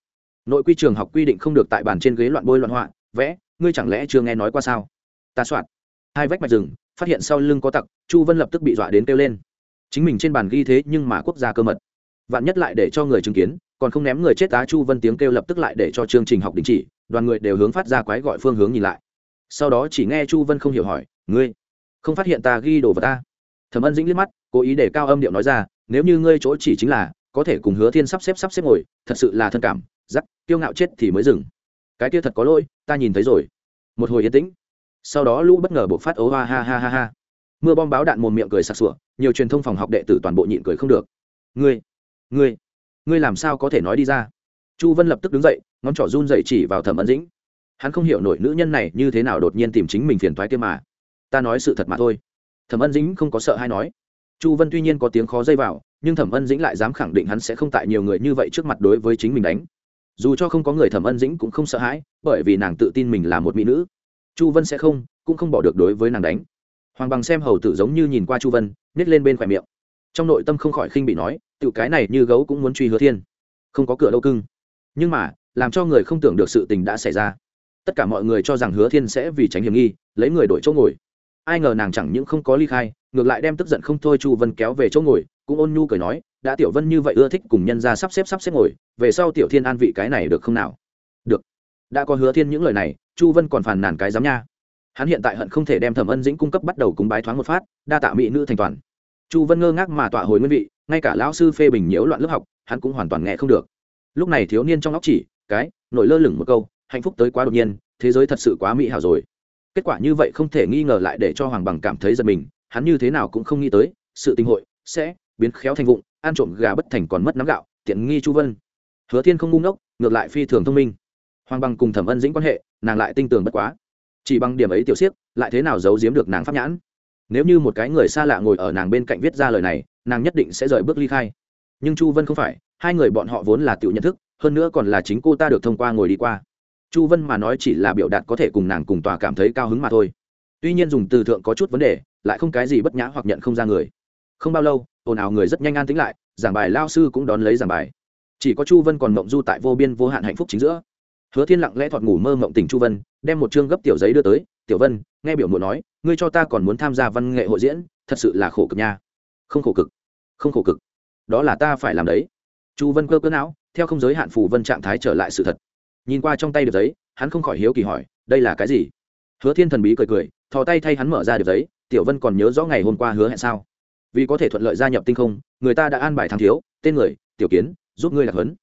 [SPEAKER 1] Nội quy trường học quy định không được tại bàn trên ghế loạn bôi loạn họa, vẽ, ngươi chẳng lẽ chưa nghe nói qua sao? Ta soạn. Hai vách mạch rừng, phát hiện sau lưng có tặc, chu vân lập tức bị dọa đến kêu lên. Chính mình trên bàn ghi thế nhưng mà quốc gia cơ mật. Vạn nhất lại để cho người chứng kiến, còn không ném người chết tá chu vân tiếng kêu lập tức lại để cho chương trình học đình chỉ, đoàn người đều hướng phát ra quái gọi phương hướng nhìn lại sau đó chỉ nghe chu vân không hiểu hỏi, ngươi không phát hiện ta ghi đồ vào ta? Thẩm ân dĩnh liếc mắt, cố ý để cao âm điệu nói ra, nếu như ngươi chỗ chỉ chính là, có thể cùng hứa thiên sắp xếp sắp xếp ngồi, thật sự là thân cảm giắc kiêu ngạo chết thì mới dừng. Cái kia thật có lỗi, ta nhìn thấy rồi. Một hồi yên tĩnh. Sau đó lũ bất ngờ buộc phát ấu hoa ha ha ha ha. Mưa bom báo đạn mồm miệng cười sặc sụa, nhiều truyền thông phòng học đệ tử toàn bộ nhịn cười không được. Ngươi ngươi ngươi làm sao có thể nói đi ra? Chu vân lập tức đứng dậy, ngón trỏ run dậy chỉ vào thẩm ân dĩnh hắn không hiểu nổi nữ nhân này như thế nào đột nhiên tìm chính mình phiền thoái kia mà. Ta nói sự thật mà thôi. Thẩm ân dĩnh không có sợ hay nói. Chu vân tuy nhiên có tiếng khó dây vào, nhưng thẩm ân dĩnh lại dám khẳng định hắn sẽ không tại nhiều người như vậy trước mặt đối với chính mình đánh. Dù cho không có người thẩm ân dĩnh cũng không sợ hãi, bởi vì nàng tự tin mình là một mỹ nữ. Chu vân sẽ không, cũng không bỏ được đối với nàng đánh. Hoàng bằng xem hầu tử giống như nhìn qua chu vân nhét lên bên khỏe miệng. Trong nội tâm không khỏi khinh bị nói tự cái này như gấu cũng muốn truy hứa thiên. Không có cửa đâu cưng. Nhưng mà, làm cho người không tưởng được sự tình đã xảy ra tất cả mọi người cho rằng hứa thiên sẽ vì tránh hiểm nghi, lấy người đổi chỗ ngồi. Ai ngờ nàng chẳng những không có ly khai, ngược lại đem tức giận không thôi chu vân kéo về chỗ ngồi, cũng ôn nhu cười nói, đã tiểu vân như vậy ưa thích cùng nhân ra sắp xếp sắp xếp ngồi, về sau tiểu thiên an vị cái này được không nào? Được. Đã có hứa thiên những lời này, chu vân còn phàn nàn cái dám nha. Hắn hiện tại hận không thể đem thẩm ân dĩnh cung cấp bắt đầu cúng bái thoáng một phát, đa tạ mỹ nữ thành toàn. Chu vân ngơ ngác mà tọa hồi nguyên vị, ngay cả lão sư phê bình nhiễu loạn lớp học, hắn cũng hoàn toàn nghe không được. Lúc này thiếu niên trong óc chỉ, cái nổi lơ lửng một câu hạnh phúc tới quá đột nhiên, thế giới thật sự quá mỹ hảo rồi. Kết quả như vậy không thể nghi ngờ lại để cho hoàng bằng cảm thấy giật mình, hắn như thế nào cũng không nghĩ tới, sự tình hội sẽ biến khéo thành vụng, ăn trộm gà bất thành còn mất nắm gạo, tiện nghi chu vân. Hứa thiên không ngu ngốc, ngược lại phi thường thông minh. Hoàng bằng cùng thẩm ân dĩnh quan hệ, nàng lại tinh tường bất quá. Chỉ bằng điểm ấy tiểu siếc, lại thế nào giấu giếm được nàng pháp nhãn? Nếu như một cái người xa lạ ngồi ở nàng bên cạnh viết ra lời này, nàng nhất định sẽ rời bước ly khai. Nhưng chu vân không phải, hai người bọn họ vốn là tự nhận thức, hơn nữa còn là chính cô ta được thông qua ngồi đi qua chu vân mà nói chỉ là biểu đạt có thể cùng nàng cùng tòa cảm thấy cao hứng mà thôi. Tuy nhiên dùng từ thượng có chút vấn đề, lại không cái gì bất nhã hoặc nhận không ra người. Không bao lâu, ồn ào người rất nhanh an tính lại, giảng bài lao sư cũng đón lấy giảng bài. Chỉ có chu vân còn mộng du tại vô biên vô hạn hạnh phúc chính giữa. Hứa thiên lặng lẽ thọt ngủ mơ mộng tỉnh chu vân, đem một chương gấp tiểu giấy đưa tới, tiểu vân, nghe biểu muội nói, ngươi cho ta còn muốn tham gia văn nghệ hội diễn, thật sự là khổ cực nha. Không khổ cực, không khổ cực, đó là ta phải làm đấy. Chu vân cơ cơ não, theo không giới hạn phù vân trạng thái trở lại sự thật nhìn qua trong tay được giấy, hắn không khỏi hiếu kỳ hỏi, đây là cái gì? Hứa thiên thần bí cười cười, thò tay thay hắn mở ra được giấy, tiểu vân còn nhớ rõ ngày hôm qua hứa hẹn sao? Vì có thể thuận lợi gia nhập tinh không, người ta đã an bài thang thiếu, tên người, tiểu kiến, giúp ngươi lạc huấn.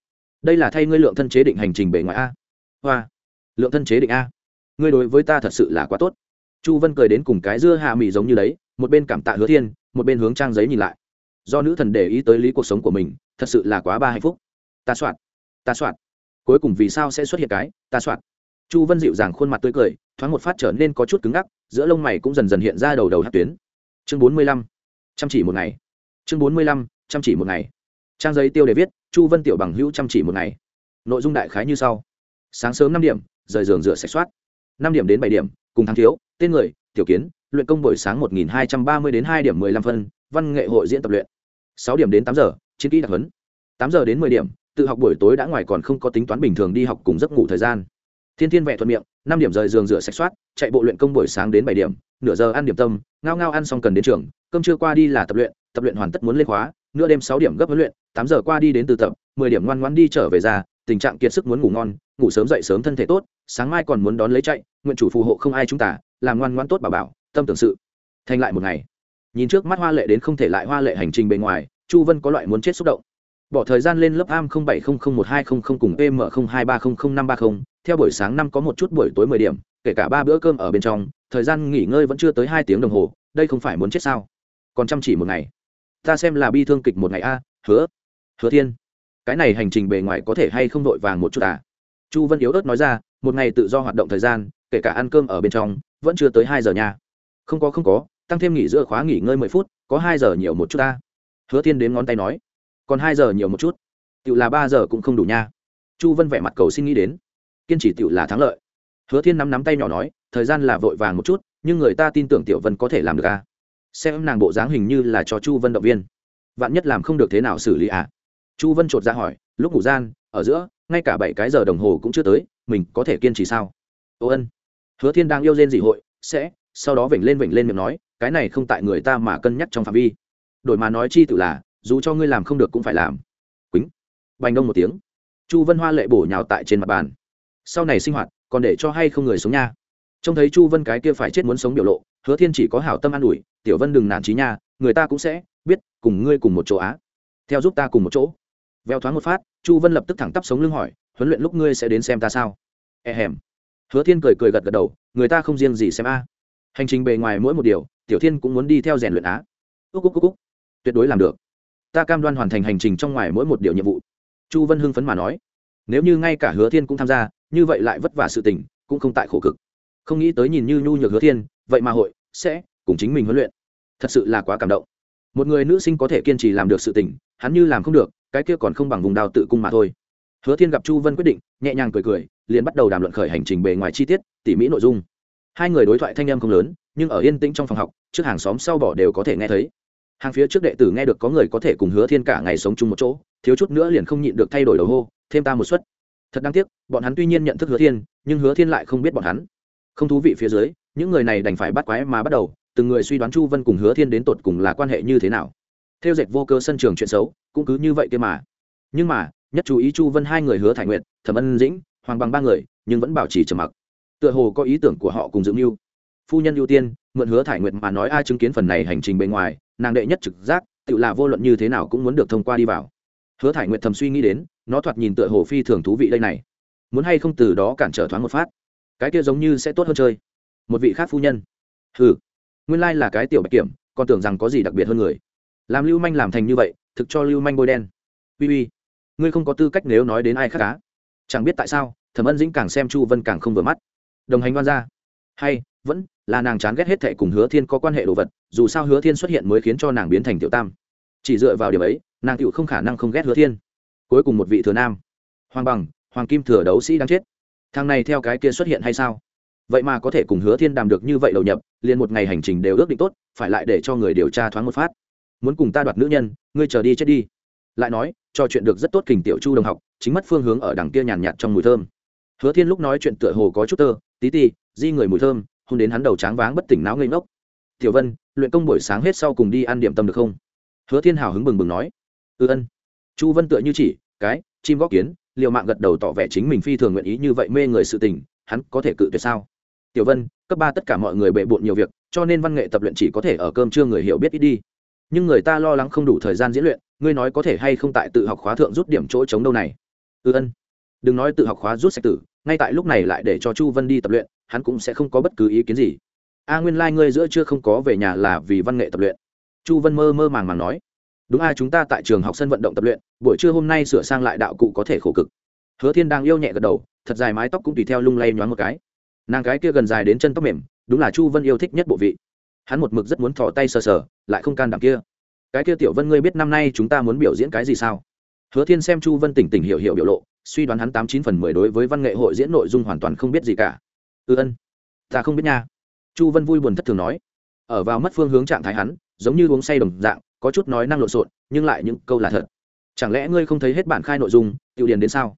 [SPEAKER 1] Đây là thay ngươi lượng thân chế định hành trình bề ngoài a. Hoa, lượng thân chế định a? Ngươi đối với ta thật sự là quá tốt. Chu vân cười đến cùng cái dưa hạ mì giống như đấy, một bên cảm tạ hứa thiên, một bên hướng trang giấy nhìn lại. Do nữ thần để ý tới lý cuộc sống của mình, thật sự là quá ba hạnh phúc. Ta soạn ta soạn cuối cùng vì sao sẽ xuất hiện cái, ta soạn. Chu vân dịu dàng khuôn mặt tươi cười, thoáng một phát trở nên có chút cứng ngắc, giữa lông mày cũng dần dần hiện ra đầu đầu hát tuyến. Chương bốn mươi lăm, chăm chỉ một ngày. Chương bốn mươi lăm, chăm chỉ một ngày. Trang giấy tiêu đề viết, chu vân tiểu bằng hữu chăm chỉ một ngày. Nội dung đại khái như sau. Sáng sớm năm điểm, rời giường rửa sạch soát. Năm điểm đến bảy điểm, cùng tháng thiếu, tên người, tiểu kiến, luyện công buổi sáng một nghìn hai trăm ba mươi đến hai điểm mười lăm phân, văn nghệ hội diễn tập luyện. Sáu điểm đến tám giờ, chiến kỹ đặc huấn. Tám giờ đến mười điểm tự học buổi tối đã ngoài còn không có tính toán bình thường đi học cùng giấc ngủ thời gian. Thiên thiên vẽ thuận miệng, năm điểm rời giường rửa sạch soát, chạy bộ luyện công buổi sáng đến bảy điểm, nửa giờ ăn điểm tâm, ngao ngao ăn xong cần đến trường, cơm trưa qua đi là tập luyện tập luyện hoàn tất muốn lên khóa, nửa đêm sáu điểm gấp huấn luyện, tám giờ qua đi đến từ tập, mười điểm ngoan ngoan đi trở về ra tình trạng kiệt sức muốn ngủ ngon, ngủ sớm dậy sớm thân thể tốt, sáng mai còn muốn đón lấy chạy, nguyện chủ phù hộ không ai chúng ta, làm ngoan ngoan tốt bảo bảo, tâm tưởng sự. Thành lại một ngày. Nhìn trước mắt hoa lệ đến không thể lại hoa lệ hành trình bề ngoài, chu vân có loại muốn chết xúc động bỏ thời gian lên lớp am bảy một hai không không cùng pm hai ba không không năm ba không. Theo buổi sáng năm có một chút buổi tối mười điểm, kể cả ba bữa cơm ở bên trong, thời gian nghỉ ngơi vẫn chưa tới hai tiếng đồng hồ, đây không phải muốn chết sao? Còn chăm chỉ một ngày. Ta xem là bi thương kịch một ngày a, hứa. Hứa thiên. Cái này hành trình bề ngoài có thể hay không đội vàng một chút à? Chu vân yếu ớt nói ra, một ngày tự do hoạt động thời gian, kể cả ăn cơm ở bên trong, vẫn chưa tới hai giờ nha. Không có không có, tăng thêm nghỉ giữa khóa nghỉ ngơi mười phút, có hai giờ nhiều một chút ta. Hứa thiên đếm ngón tay nói còn hai giờ nhiều một chút. Tự là ba giờ cũng không đủ nha. Chu vân vẻ mặt cầu xin nghĩ đến. Kiên trì tự là thắng lợi. Hứa thiên nắm nắm tay nhỏ nói, thời gian là vội vàng một chút, nhưng người ta tin tưởng tiểu vân có thể làm được à? Xem nàng bộ dáng hình như là cho chu vân động viên. Vạn nhất làm không được thế nào xử lý à? Chu vân chột ra hỏi, lúc ngủ gian, ở giữa, ngay cả bảy cái giờ đồng hồ cũng chưa tới, mình có thể kiên trì sao? Ô ân. Hứa thiên đang yêu rên dị hội, sẽ, sau đó vểnh lên vểnh lên miệng nói, cái này không tại người ta mà cân nhắc trong phạm vi. Đổi mà nói chi tự là dù cho ngươi làm không được cũng phải làm. Quýnh. Bành đông một tiếng. Chu vân hoa lệ bổ nhào tại trên mặt bàn. Sau này sinh hoạt, còn để cho hay không người sống nha. Trông thấy chu vân cái kia phải chết muốn sống biểu lộ, hứa thiên chỉ có hảo tâm an ủi, tiểu vân đừng nản trí nha, người ta cũng sẽ biết, cùng ngươi cùng một chỗ á. Theo giúp ta cùng một chỗ. Veo thoáng một phát, chu vân lập tức thẳng tắp sống lưng hỏi, huấn luyện lúc ngươi sẽ đến xem ta sao? E hèm. Hứa thiên cười cười gật gật đầu, người ta không riêng gì xem a. Hành trình bề ngoài mỗi một điều, tiểu thiên cũng muốn đi theo rèn luyện á. Úc úc úc úc tuyệt đối làm được ta cam đoan hoàn thành hành trình trong ngoài mỗi một điều nhiệm vụ. Chu vân hưng phấn mà nói, nếu như ngay cả hứa thiên cũng tham gia, như vậy lại vất vả sự tình, cũng không tại khổ cực. Không nghĩ tới nhìn như nhu nhược hứa thiên, vậy mà hội, sẽ, cùng chính mình huấn luyện. Thật sự là quá cảm động. Một người nữ sinh có thể kiên trì làm được sự tình, hắn như làm không được, cái kia còn không bằng vùng đào tự cung mà thôi. Hứa thiên gặp chu vân quyết định, nhẹ nhàng cười cười, liền bắt đầu đàm luận khởi hành trình bề ngoài chi tiết, tỉ mỹ nội dung. Hai người đối thoại thanh âm không lớn, nhưng ở yên tĩnh trong phòng học, trước hàng xóm sau bỏ đều có thể nghe thấy hàng phía trước đệ tử nghe được có người có thể cùng hứa thiên cả ngày sống chung một chỗ, thiếu chút nữa liền không nhịn được thay đổi đầu hô, thêm ta một suất. Thật đáng tiếc, bọn hắn tuy nhiên nhận thức hứa thiên, nhưng hứa thiên lại không biết bọn hắn. Không thú vị phía dưới, những người này đành phải bắt quái mà bắt đầu, từng người suy đoán chu vân cùng hứa thiên đến tột cùng là quan hệ như thế nào. Theo dệt vô cơ sân trường chuyện xấu, cũng cứ như vậy kia mà. Nhưng mà, nhất chú ý chu vân hai người hứa thải nguyện thẩm ân dĩnh, hoàng bằng ba người, nhưng vẫn bảo trì trầm mặc. Tựa hồ có ý tưởng của họ cùng dưỡng mưu phu nhân ưu tiên mượn hứa thải nguyện mà nói ai chứng kiến phần này hành trình bên ngoài, nàng đệ nhất trực giác, tự là vô luận như thế nào cũng muốn được thông qua đi vào. Hứa thải nguyện thầm suy nghĩ đến, nó thoạt nhìn tựa hồ phi thường thú vị đây này. Muốn hay không từ đó cản trở thoáng một phát. Cái kia giống như sẽ tốt hơn chơi. Một vị khác phu nhân. Ừ nguyên lai là cái tiểu bạch kiểm, còn tưởng rằng có gì đặc biệt hơn người. Làm lưu manh làm thành như vậy, thực cho lưu manh bôi đen. Uy uy, ngươi không có tư cách nếu nói đến ai khác cá chẳng biết tại sao, thẩm ân dĩnh càng xem chu vân càng không vừa mắt. Đồng hành đoan ra hay vẫn là nàng chán ghét hết thệ cùng hứa thiên có quan hệ đồ vật, dù sao hứa thiên xuất hiện mới khiến cho nàng biến thành tiểu tam. Chỉ dựa vào điểm ấy, nàng tựu không khả năng không ghét hứa thiên. Cuối cùng một vị thừa nam. Hoàng bằng, hoàng kim thừa đấu sĩ đang chết. Thằng này theo cái kia xuất hiện hay sao? Vậy mà có thể cùng hứa thiên đàm được như vậy đầu nhập, liền một ngày hành trình đều ước định tốt, phải lại để cho người điều tra thoáng một phát. Muốn cùng ta đoạt nữ nhân, ngươi chờ đi chết đi. Lại nói, trò chuyện được rất tốt kình tiểu chu đồng học, chính mất phương hướng ở đằng kia nhàn nhạt trong mùi thơm. Hứa thiên lúc nói chuyện tựa hồ có chút tơ, tí ti, di người mùi thơm hôn đến hắn đầu tráng váng bất tỉnh não ngây ngốc. Tiểu vân, luyện công buổi sáng hết sau cùng đi ăn điểm tâm được không? Hứa thiên hào hứng bừng bừng nói. Ư ân. Chu vân tựa như chỉ, cái, chim góp kiến. Liệu mạng gật đầu tỏ vẻ chính mình phi thường nguyện ý như vậy mê người sự tình, hắn có thể cự tuyệt sao? Tiểu vân, cấp ba tất cả mọi người bệ bộn nhiều việc, cho nên văn nghệ tập luyện chỉ có thể ở cơm trưa người hiểu biết ít đi. Nhưng người ta lo lắng không đủ thời gian diễn luyện, ngươi nói có thể hay không tại tự học khóa thượng rút điểm chỗ chống đâu này? Ư ân. Đừng nói tự học khóa rút sạch tử, ngay tại lúc này lại để cho chu vân đi tập luyện hắn cũng sẽ không có bất cứ ý kiến gì. A nguyên lai、like、ngươi giữa chưa không có về nhà là vì văn nghệ tập luyện. Chu vân mơ mơ màng màng nói. Đúng a, chúng ta tại trường học sân vận động tập luyện, buổi trưa hôm nay sửa sang lại đạo cụ có thể khổ cực. Hứa thiên đang yêu nhẹ gật đầu, thật dài mái tóc cũng tùy theo lung lay nhoáng một cái. Nàng cái kia gần dài đến chân tóc mềm, đúng là chu vân yêu thích nhất bộ vị. Hắn một mực rất muốn thò tay sờ sờ, lại không can đảm kia. Cái kia tiểu vân ngươi biết năm nay chúng ta muốn biểu diễn cái gì sao? Hứa thiên xem chu vân tỉnh tỉnh hiểu hiểu biểu lộ, suy đoán hắn tám chín phần mười đối với văn nghệ hội diễn nội dung hoàn toàn không biết gì cả ư ân. Ta không biết nha. Chu vân vui buồn thất thường nói. Ở vào mất phương hướng trạng thái hắn, giống như uống say đồng dạng, có chút nói năng lộn xộn, nhưng lại những câu là thật. Chẳng lẽ ngươi không thấy hết bản khai nội dung tự điền đến sao?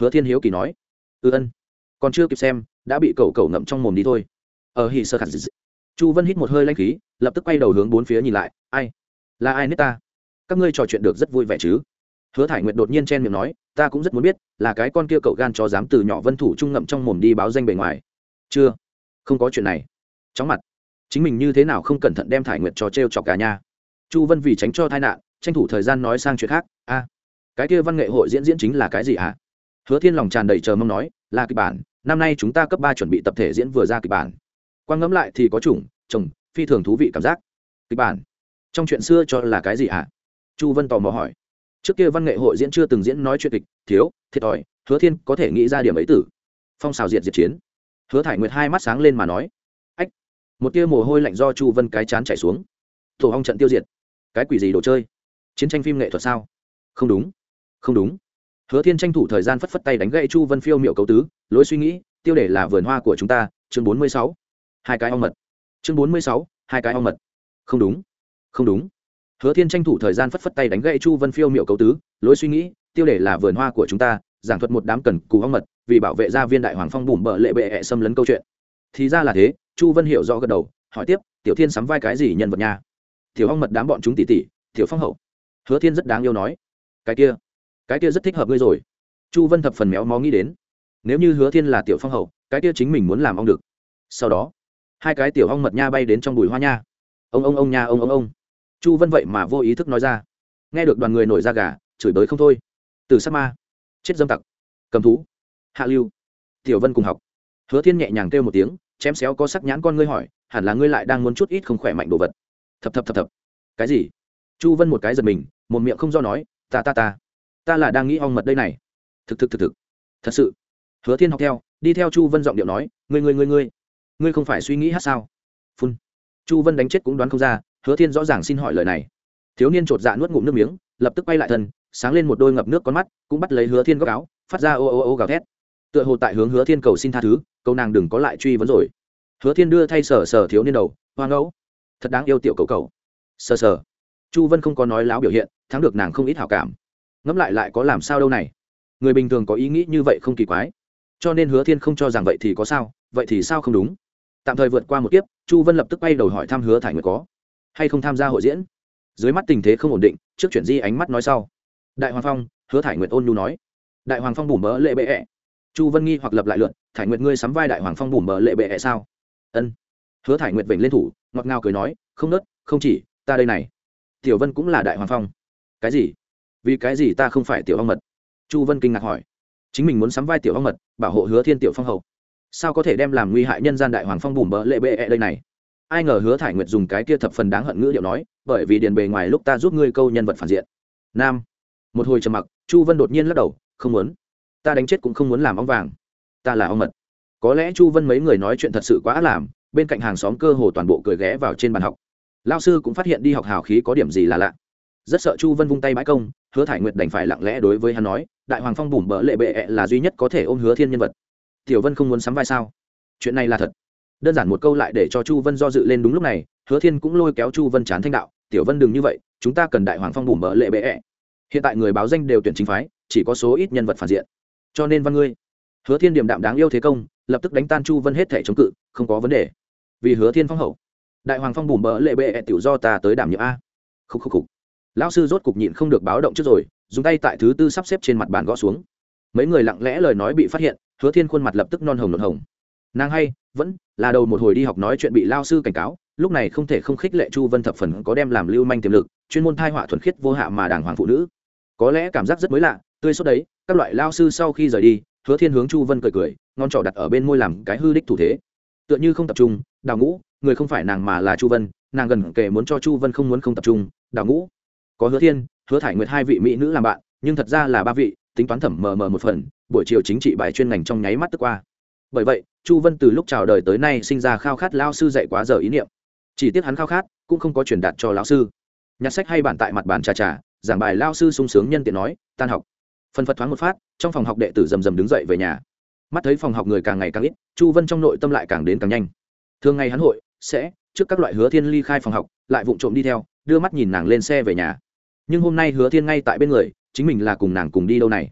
[SPEAKER 1] Hứa thiên hiếu kỳ nói. Ư ân. Còn chưa kịp xem, đã bị cậu cậu ngậm trong mồm đi thôi. Ở hì sơ khả dị chu vân hít một hơi lanh khí, lập tức quay đầu hướng bốn phía nhìn lại. Ai? Là ai nết ta? Các ngươi trò chuyện được rất vui vẻ chứ? Hứa thải nguyệt đột nhiên chen miệng nói, ta cũng rất muốn biết, là cái con kia cậu gan cho dám từ nhỏ vân thủ trung ngậm trong mồm đi báo danh bề ngoài chưa. Không có chuyện này. Chóng mặt. Chính mình như thế nào không cẩn thận đem thải nguyệt cho t r e o chọc cả nhà chu vân vì tránh cho tai nạn, tranh thủ thời gian nói sang chuyện khác. A, cái kia văn nghệ hội diễn diễn chính là cái gì ạ? À? hứa thiên lòng tràn đầy chờ mong nói, là kịch bản, năm nay chúng ta cấp ba chuẩn bị tập thể diễn vừa ra kịch bản. Quan ngẫm lại thì có chủng, chồng, phi thường thú vị cảm giác. Kịch bản. Trong chuyện xưa cho là cái gì ạ? À? chu vân tò mò hỏi. Trước kia văn nghệ hội diễn chưa từng diễn nói chuyện kịch, thiếu, thiệt thòi, hứa thiên có thể nghĩ ra điểm ấy tử. Phong xào diệt diệt chiến hứa thải nguyệt hai mắt sáng lên mà nói, ách. Một tia mồ hôi lạnh do chu vân cái chán chảy xuống. Tổ hong trận tiêu diệt. Cái quỷ gì đồ chơi? Chiến tranh phim nghệ thuật sao? Không đúng không đúng. Hứa thiên tranh thủ thời gian phất phất tay đánh gậy chu vân phiêu miệu cấu tứ, lối suy nghĩ, tiêu đề là vườn hoa của chúng ta, chương bốn mươi sáu. Hai cái ong mật. Chương bốn mươi sáu, hai cái ong mật. Không đúng không đúng. Hứa thiên tranh thủ thời gian phất phất tay đánh gậy chu vân phiêu miệu cấu tứ, lối suy nghĩ, tiêu đề là vườn hoa của chúng ta giảng thuật một đám cần cù ong mật, vì bảo vệ gia viên đại hoàng phong bùm bợ lệ bệ hẹ xâm lấn câu chuyện. Thì ra là thế, chu vân hiểu rõ gật đầu, hỏi tiếp, tiểu thiên sắm vai cái gì nhân vật nha? Tiểu ong mật đám bọn chúng tỉ tỉ, tiểu phong hậu. Hứa thiên rất đáng yêu nói, cái kia cái kia rất thích hợp ngươi rồi. Chu vân thập phần méo mó nghĩ đến, nếu như hứa thiên là tiểu phong hậu, cái kia chính mình muốn làm ông được. Sau đó, hai cái tiểu ong mật nha bay đến trong bụi hoa nha. Ông ông ông nha, ông ông ông. Chu vân vậy mà vô ý thức nói ra. Nghe được đoàn người nổi ra gà, chửi bới không thôi. Từ sắc ma chết dâm tặc. Cầm thú. Hạ lưu. Tiểu vân cùng học. Hứa thiên nhẹ nhàng kêu một tiếng, chém xéo có sắc nhãn con ngươi hỏi, hẳn là ngươi lại đang muốn chút ít không khỏe mạnh đồ vật. Thập thập thập thập. Cái gì? Chu vân một cái giật mình, một miệng không do nói, ta ta ta. Ta là đang nghĩ ong mật đây này. Thực thực thực thực. Thật sự. Hứa thiên học theo, đi theo chu vân giọng điệu nói, ngươi ngươi ngươi ngươi. Ngươi không phải suy nghĩ hát sao? Phun. Chu vân đánh chết cũng đoán không ra, hứa thiên rõ ràng xin hỏi lời này. Thiếu niên chột dạ nuốt ngụm nước miếng, lập tức quay lại thân sáng lên một đôi ngập nước con mắt, cũng bắt lấy hứa thiên góc áo, phát ra ô ô ô gào thét. Tựa hồ tại hướng hứa thiên cầu xin tha thứ câu nàng đừng có lại truy vấn rồi. Hứa thiên đưa thay sở sở thiếu niên đầu, hoa ngẫu, thật đáng yêu tiểu cầu cầu sờ sờ chu vân không có nói láo biểu hiện, thắng được nàng không ít hảo cảm. Ngẫm lại lại có làm sao đâu này. Người bình thường có ý nghĩ như vậy không kỳ quái. Cho nên hứa thiên không cho rằng vậy thì có sao, vậy thì sao không đúng? Tạm thời vượt qua một kiếp, chu vân lập tức bay đầu hỏi thăm hứa thải nguyệt có hay không tham gia hội diễn. Dưới mắt tình thế không ổn định, trước chuyển di ánh mắt nói sau đại hoàng phong hứa thải nguyệt ôn nhu nói. Đại hoàng phong bùm bỡ, lệ bệ ẹ、e. chu vân nghi hoặc lập lại lượn thải nguyệt ngươi sắm vai đại hoàng phong bùm bỡ, lệ bệ ẹ、e、sao? Sao ân. Hứa thải nguyệt vểnh lên thủ ngọt ngào cười nói không nớt không chỉ ta đây này. Tiểu vân cũng là đại hoàng phong. Cái gì? Vì cái gì ta không phải tiểu ong mật? Chu vân kinh ngạc hỏi. Chính mình muốn sắm vai tiểu ong mật bảo hộ hứa thiên tiểu phong hậu. Sao có thể đem làm nguy hại nhân gian đại hoàng phong bùm bỡ lệ bệ ẹ、e、đây đây này? Ai ngờ hứa thải nguyệt dùng cái kia thập phần đáng hận ngữ điệu nói bởi vì điền bề ngoài lúc ta giúp ngươi câu nhân vật phản diện. Nam một hồi trầm mặc, chu vân đột nhiên lắc đầu, không muốn. Ta đánh chết cũng không muốn làm ong vàng. Ta là ong mật. Có lẽ chu vân mấy người nói chuyện thật sự quá làm, bên cạnh hàng xóm cơ hồ toàn bộ cười ghé vào trên bàn học. Lao sư cũng phát hiện đi học hào khí có điểm gì là lạ. Rất sợ chu vân vung tay bãi công, hứa thải nguyệt đành phải lặng lẽ đối với hắn nói, đại hoàng phong bùm bỡ lệ bệ ẹ là duy nhất có thể ôm hứa thiên nhân vật. Tiểu vân không muốn sắm vai sao? Chuyện này là thật. Đơn giản một câu lại để cho chu vân do dự lên đúng lúc này, hứa thiên cũng lôi kéo chu vân chán thanh đạo, tiểu vân đừng như vậy, chúng ta cần đại hoàng phong bùm bỡ lệ bệ ẹ hiện tại người báo danh đều tuyển chính phái, chỉ có số ít nhân vật phản diện. Cho nên văn ngươi, hứa thiên điểm đạm đáng yêu thế công, lập tức đánh tan chu vân hết thể chống cự, không có vấn đề. Vì hứa thiên phong hậu, đại hoàng phong bùm bỡ lệ bệ tiểu do ta tới đảm nhiệm a. Khúc khúc khúc. Lão sư rốt cục nhịn không được báo động trước rồi, dùng tay tại thứ tư sắp xếp trên mặt bàn gõ xuống. Mấy người lặng lẽ lời nói bị phát hiện, hứa thiên khuôn mặt lập tức non hồng nộn hồng. Nàng hay, vẫn là đầu một hồi đi học nói chuyện bị lao sư cảnh cáo, lúc này không thể không khích lệ chu vân thập phần có đem làm lưu manh tiềm lực, chuyên môn thai họa thuần khiết vô hạ mà đàng hoàng phụ nữ có lẽ cảm giác rất mới lạ, tươi sốt đấy, các loại lao sư sau khi rời đi, hứa thiên hướng chu vân cười cười ngon trỏ đặt ở bên môi làm cái hư đích thủ thế. Tựa như không tập trung, đào ngũ, người không phải nàng mà là chu vân, nàng gần kể muốn cho chu vân không muốn không tập trung, đào ngũ. Có hứa thiên, hứa thải nguyệt hai vị mỹ nữ làm bạn, nhưng thật ra là ba vị, tính toán thẩm mờ mờ một phần, buổi chiều chính trị bài chuyên ngành trong nháy mắt tức qua. Bởi vậy, chu vân từ lúc chào đời tới nay sinh ra khao khát lao sư dạy quá giờ ý niệm. Chỉ tiếc hắn khao khát cũng không có truyền đạt cho lão sư. Nhặt sách hay bản tại mặt bàn trà trà giảng bài lao sư sung sướng nhân tiện nói, tan học. Phần phật thoáng một phát, trong phòng học đệ tử rầm rầm đứng dậy về nhà. Mắt thấy phòng học người càng ngày càng ít, chu vân trong nội tâm lại càng đến càng nhanh. Thường ngày hắn hội, sẽ, trước các loại hứa thiên ly khai phòng học, lại vụng trộm đi theo, đưa mắt nhìn nàng lên xe về nhà. Nhưng hôm nay hứa thiên ngay tại bên người, chính mình là cùng nàng cùng đi đâu này?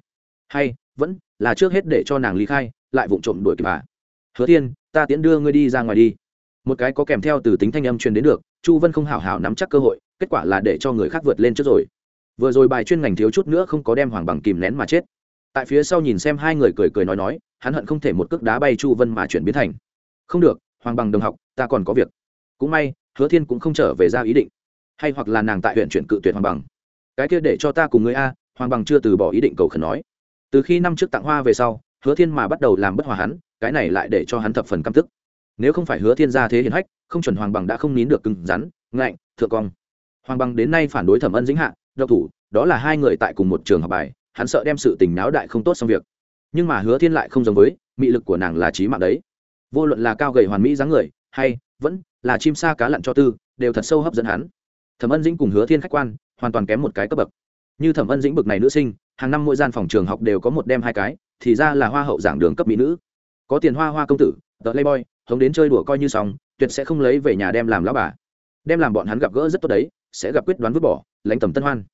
[SPEAKER 1] Hay, vẫn là trước hết để cho nàng ly khai, lại vụng trộm đuổi kịp bà hứa thiên, ta tiễn đưa ngươi đi ra ngoài đi. Một cái có kèm theo từ tính thanh âm truyền đến được, chu vân không hảo hảo nắm chắc cơ hội, kết quả là để cho người khác vượt lên trước rồi vừa rồi bài chuyên ngành thiếu chút nữa không có đem hoàng bằng kìm nén mà chết. Tại phía sau nhìn xem hai người cười cười nói nói, hắn hận không thể một cước đá bay chu vân mà chuyển biến thành. Không được, hoàng bằng đồng học, ta còn có việc. Cũng may, hứa thiên cũng không trở về ra ý định. Hay hoặc là nàng tại huyện chuyển cự tuyệt hoàng bằng. Cái kia để cho ta cùng người a, hoàng bằng chưa từ bỏ ý định cầu khẩn nói. Từ khi năm trước tặng hoa về sau, hứa thiên mà bắt đầu làm bất hòa hắn, cái này lại để cho hắn thập phần căm tức. Nếu không phải hứa thiên ra thế hiển hách, không chuẩn hoàng bằng đã không nín được cứng rắn, ngạnh, thượng cong. Hoàng bằng đến nay phản đối thẩm ân dính hạ độc thủ, đó là hai người tại cùng một trường học bài, hắn sợ đem sự tình náo đại không tốt xong việc. Nhưng mà hứa thiên lại không giống với, mị lực của nàng là trí mạng đấy. Vô luận là cao gầy hoàn mỹ dáng người, hay vẫn là chim sa cá lặn cho tư, đều thật sâu hấp dẫn hắn. Thẩm ân dĩnh cùng hứa thiên khách quan, hoàn toàn kém một cái cấp bậc. Như thẩm ân dĩnh bực này nữ sinh, hàng năm mỗi gian phòng trường học đều có một đem hai cái, thì ra là hoa hậu giảng đường cấp mỹ nữ. Có tiền hoa hoa công tử, tờ playboy, hống đến chơi đùa coi như xong, tuyệt sẽ không lấy về nhà đem làm lão bà. Đem làm bọn hắn gặp gỡ rất tốt đấy sẽ gặp quyết đoán vứt bỏ, lãnh tầm tân hoan.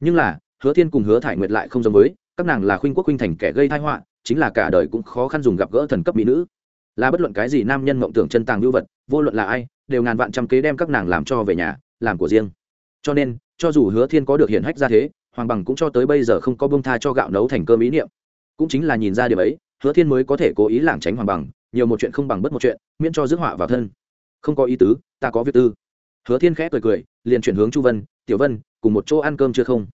[SPEAKER 1] Nhưng là, hứa thiên cùng hứa thải nguyệt lại không giống với, các nàng là khuynh quốc khuynh thành kẻ gây thai họa, chính là cả đời cũng khó khăn dùng gặp gỡ thần cấp mỹ nữ. Là bất luận cái gì nam nhân mộng tưởng chân tàng lưu vật, vô luận là ai, đều ngàn vạn trăm kế đem các nàng làm cho về nhà, làm của riêng. Cho nên, cho dù hứa thiên có được hiển hách ra thế, hoàng bằng cũng cho tới bây giờ không có bông tha cho gạo nấu thành cơm ý niệm. Cũng chính là nhìn ra điều ấy, hứa thiên mới có thể cố ý lảng tránh hoàng bằng, nhiều một chuyện không bằng bất một chuyện, miễn cho rước họa vào thân. Không có ý tứ, ta có việc tư hứa thiên khẽ cười cười, liền chuyển hướng chu vân, tiểu vân, cùng một chỗ ăn cơm chưa không?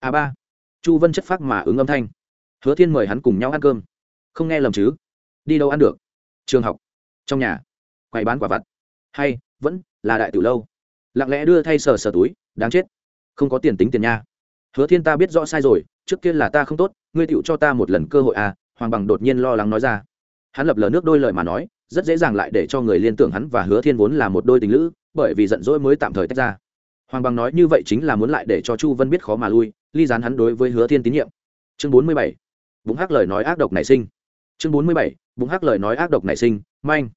[SPEAKER 1] A ba. Chu vân chất phác mà ứng âm thanh. Hứa thiên mời hắn cùng nhau ăn cơm. Không nghe lầm chứ? Đi đâu ăn được? Trường học. Trong nhà. Quầy bán quả vặt. Hay, vẫn là đại tử lâu. Lặng lẽ đưa thay sờ sờ túi, đáng chết. Không có tiền tính tiền nha. Hứa thiên ta biết rõ sai rồi, trước kia là ta không tốt, ngươi tựu cho ta một lần cơ hội à? Hoàng bằng đột nhiên lo lắng nói ra. Hắn lập lờ nước đôi lời mà nói, rất dễ dàng lại để cho người liên tưởng hắn và hứa thiên vốn là một đôi tình lữ bởi vì giận dỗi mới tạm thời tách ra. Hoàng bằng nói như vậy chính là muốn lại để cho chu vân biết khó mà lui, ly dán hắn đối với hứa thiên tín nhiệm. Chương bốn mươi bảy. Bụng hắc lời nói ác độc nảy sinh. Chương bốn mươi bảy. Bụng hắc lời nói ác độc nảy sinh, manh.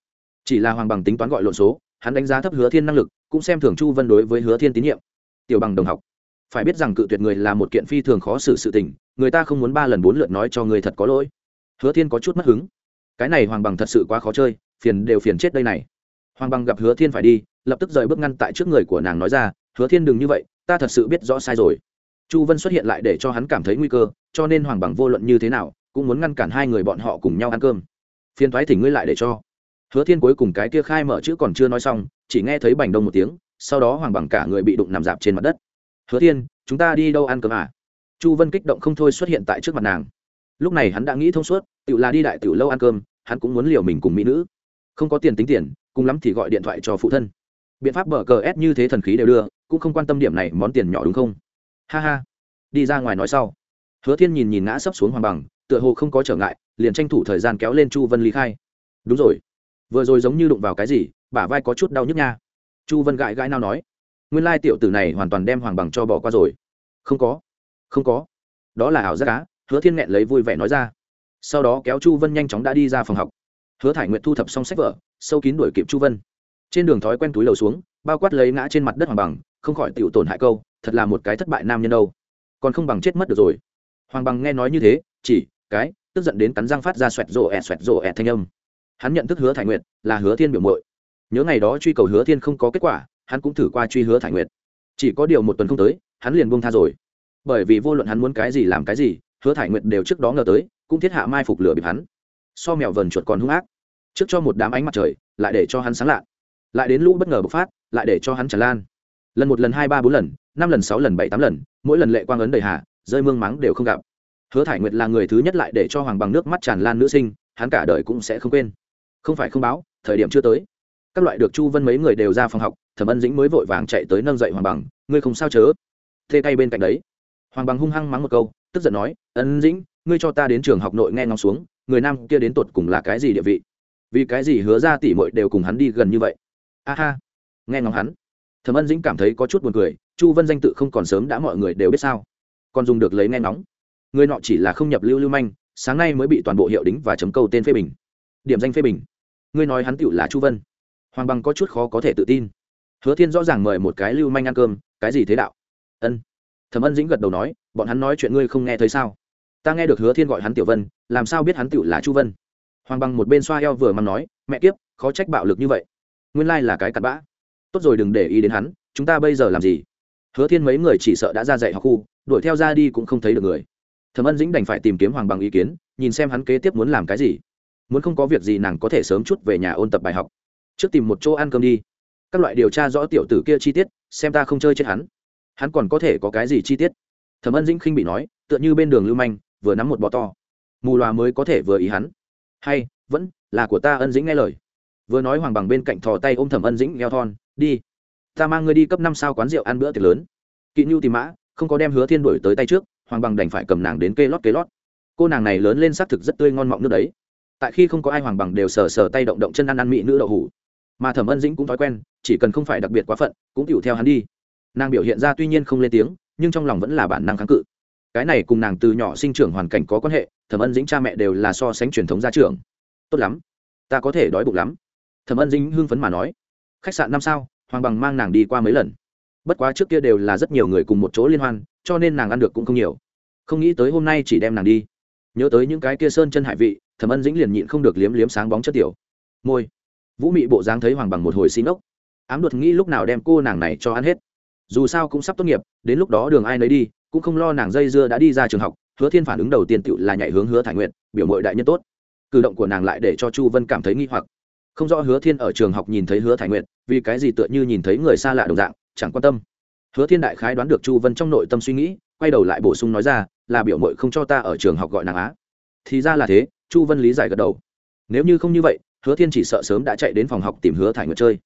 [SPEAKER 1] Chỉ là hoàng bằng tính toán gọi lộn số, hắn đánh giá thấp hứa thiên năng lực, cũng xem thường chu vân đối với hứa thiên tín nhiệm. Tiểu bằng đồng học, phải biết rằng cự tuyệt người là một kiện phi thường khó xử sự tình, người ta không muốn ba lần bốn lượt nói cho người thật có lỗi. Hứa thiên có chút mất hứng. Cái này hoàng bằng thật sự quá khó chơi, phiền đều phiền chết đây này. Hoàng bằng gặp hứa thiên phải đi lập tức rời bước ngăn tại trước người của nàng nói ra, hứa thiên đừng như vậy, ta thật sự biết rõ sai rồi. Chu vân xuất hiện lại để cho hắn cảm thấy nguy cơ, cho nên hoàng bằng vô luận như thế nào, cũng muốn ngăn cản hai người bọn họ cùng nhau ăn cơm. Phiền thoái thỉnh ngươi lại để cho. Hứa thiên cuối cùng cái kia khai mở chữ còn chưa nói xong, chỉ nghe thấy bành đông một tiếng, sau đó hoàng bằng cả người bị đụng nằm dạp trên mặt đất. Hứa thiên, chúng ta đi đâu ăn cơm à? Chu vân kích động không thôi xuất hiện tại trước mặt nàng. Lúc này hắn đã nghĩ thông suốt tự là đi đại tiểu lâu ăn cơm, hắn cũng muốn liều mình cùng mỹ nữ. Không có tiền tính tiền, cùng lắm thì gọi điện thoại cho phụ thân biện pháp bờ cờ ép như thế thần khí đều đưa, cũng không quan tâm điểm này món tiền nhỏ đúng không? Ha ha. Đi ra ngoài nói sau. Hứa thiên nhìn nhìn ngã sấp xuống hoàng bằng, tựa hồ không có trở ngại, liền tranh thủ thời gian kéo lên chu vân ly khai. Đúng rồi. Vừa rồi giống như đụng vào cái gì, bả vai có chút đau nhức nha. Chu vân gãi gãi nào nói. Nguyên lai tiểu tử này hoàn toàn đem hoàng bằng cho bỏ qua rồi. Không có. Không có. Đó là ảo giác cá hứa thiên nghẹn lấy vui vẻ nói ra. Sau đó kéo chu vân nhanh chóng đã đi ra phòng học. Hứa thải nguyện thu thập xong sách vở, sâu kín đuổi kịp chu vân trên đường thói quen túi lầu xuống, bao quát lấy ngã trên mặt đất hoàng bằng, không khỏi tiểu tổn hại câu, thật là một cái thất bại nam nhân đâu. Còn không bằng chết mất được rồi. Hoàng bằng nghe nói như thế, chỉ, cái, tức giận đến cắn răng phát ra xoẹt rộ ẹt, xoẹt rộ ẹt thanh âm. Hắn nhận thức hứa thải nguyệt, là hứa thiên biểu mội nhớ ngày đó truy cầu hứa thiên không có kết quả, hắn cũng thử qua truy hứa thải nguyệt. Chỉ có điều một tuần không tới, hắn liền buông tha rồi. Bởi vì vô luận hắn muốn cái gì làm cái gì, hứa thải nguyệt đều trước đó ngờ tới, cũng thiết hạ mai phục lửa bịp hắn. So mèo vần chuột còn hung ác. Trước cho một đám ánh mặt trời, lại để cho hắn sáng lạ lại đến lũ bất ngờ bộc phát, lại để cho hắn tràn lan. Lần một, lần hai, ba, bốn lần, năm lần, sáu lần, bảy, tám lần, mỗi lần lệ quang ấn đầy hạ, rơi mương mắng đều không gặp. Hứa thải nguyệt là người thứ nhất lại để cho hoàng bằng nước mắt tràn lan nữ sinh, hắn cả đời cũng sẽ không quên. Không phải không báo, thời điểm chưa tới. Các loại được chu vân mấy người đều ra phòng học, thẩm ân dĩnh mới vội vàng chạy tới nâng dậy hoàng bằng, ngươi không sao chớ? Thê tay bên cạnh đấy. Hoàng bằng hung hăng mắng một câu, tức giận nói, ân dĩnh, ngươi cho ta đến trường học nội nghe ngóng xuống, người nam kia đến tột cùng là cái gì địa vị? Vì cái gì hứa ra tỉ mội đều cùng hắn đi gần như vậy? A ha. Nghe ngóng hắn. Thẩm ân dĩnh cảm thấy có chút buồn cười, chu vân danh tự không còn sớm đã mọi người đều biết sao? Còn dùng được lấy nghe ngóng. Người nọ chỉ là không nhập lưu lưu manh, sáng nay mới bị toàn bộ hiệu đính và chấm câu tên phê bình. Điểm danh phê bình. Ngươi nói hắn tựu là chu vân. Hoàng bằng có chút khó có thể tự tin. Hứa thiên rõ ràng mời một cái lưu manh ăn cơm, cái gì thế đạo? Ân. Thẩm ân dĩnh gật đầu nói, bọn hắn nói chuyện ngươi không nghe thấy sao? Ta nghe được hứa thiên gọi hắn tiểu vân, làm sao biết hắn tựu là chu vân? Hoàng bằng một bên xoa eo vừa mắng nói, mẹ kiếp, khó trách bạo lực như vậy nguyên lai là cái cặn bã. Tốt rồi đừng để ý đến hắn, chúng ta bây giờ làm gì? Hứa thiên mấy người chỉ sợ đã ra dạy học khu, đuổi theo ra đi cũng không thấy được người. Thẩm ân dĩnh đành phải tìm kiếm hoàng bằng ý kiến, nhìn xem hắn kế tiếp muốn làm cái gì. Muốn không có việc gì nàng có thể sớm chút về nhà ôn tập bài học. Trước tìm một chỗ ăn cơm đi. Các loại điều tra rõ tiểu tử kia chi tiết, xem ta không chơi chết hắn. Hắn còn có thể có cái gì chi tiết? Thẩm ân dĩnh khinh bị nói, tựa như bên đường lưu manh, vừa nắm một bọ to. Mù loà mới có thể vừa ý hắn. Hay, vẫn là của ta ân dĩnh nghe lời vừa nói hoàng bằng bên cạnh thò tay ôm thẩm ân dĩnh eo thon, đi, ta mang ngươi đi cấp năm sao quán rượu ăn bữa tiệc lớn. Kỵ nhu tìm mã không có đem hứa thiên đổi tới tay trước, hoàng bằng đành phải cầm nàng đến kê lót kê lót. Cô nàng này lớn lên xác thực rất tươi ngon mọng nước đấy. Tại khi không có ai hoàng bằng đều sờ sờ tay động động chân ăn ăn mị nữ đậu hủ. Mà thẩm ân dĩnh cũng thói quen, chỉ cần không phải đặc biệt quá phận, cũng tựu theo hắn đi. Nàng biểu hiện ra tuy nhiên không lên tiếng, nhưng trong lòng vẫn là bản năng kháng cự. Cái này cùng nàng từ nhỏ sinh trưởng hoàn cảnh có quan hệ, thẩm ân dĩnh cha mẹ đều là so sánh truyền thống gia trưởng. Tốt lắm, ta có thể đói bụng lắm thẩm ân dĩnh hưng phấn mà nói, khách sạn năm sao? Hoàng bằng mang nàng đi qua mấy lần. Bất quá trước kia đều là rất nhiều người cùng một chỗ liên hoan, cho nên nàng ăn được cũng không nhiều. Không nghĩ tới hôm nay chỉ đem nàng đi. Nhớ tới những cái kia sơn chân hải vị, thẩm ân dĩnh liền nhịn không được liếm liếm sáng bóng chất tiểu. Môi. Vũ mị bộ dáng thấy hoàng bằng một hồi xin ốc ám đột nghĩ lúc nào đem cô nàng này cho ăn hết. Dù sao cũng sắp tốt nghiệp, đến lúc đó đường ai nấy đi, cũng không lo nàng dây dưa đã đi ra trường học, hứa thiên phản ứng đầu tiên tựu là nhảy hướng hứa thải nguyện biểu mội đại nhân tốt. Cử động của nàng lại để cho chu vân cảm thấy nghi hoặc không rõ hứa thiên ở trường học nhìn thấy hứa thải nguyện vì cái gì tựa như nhìn thấy người xa lạ đồng dạng, chẳng quan tâm. Hứa thiên đại khái đoán được chu vân trong nội tâm suy nghĩ, quay đầu lại bổ sung nói ra, là biểu mội không cho ta ở trường học gọi nàng á. Thì ra là thế, chu vân lý giải gật đầu. Nếu như không như vậy, hứa thiên chỉ sợ sớm đã chạy đến phòng học tìm hứa thải nguyệt chơi.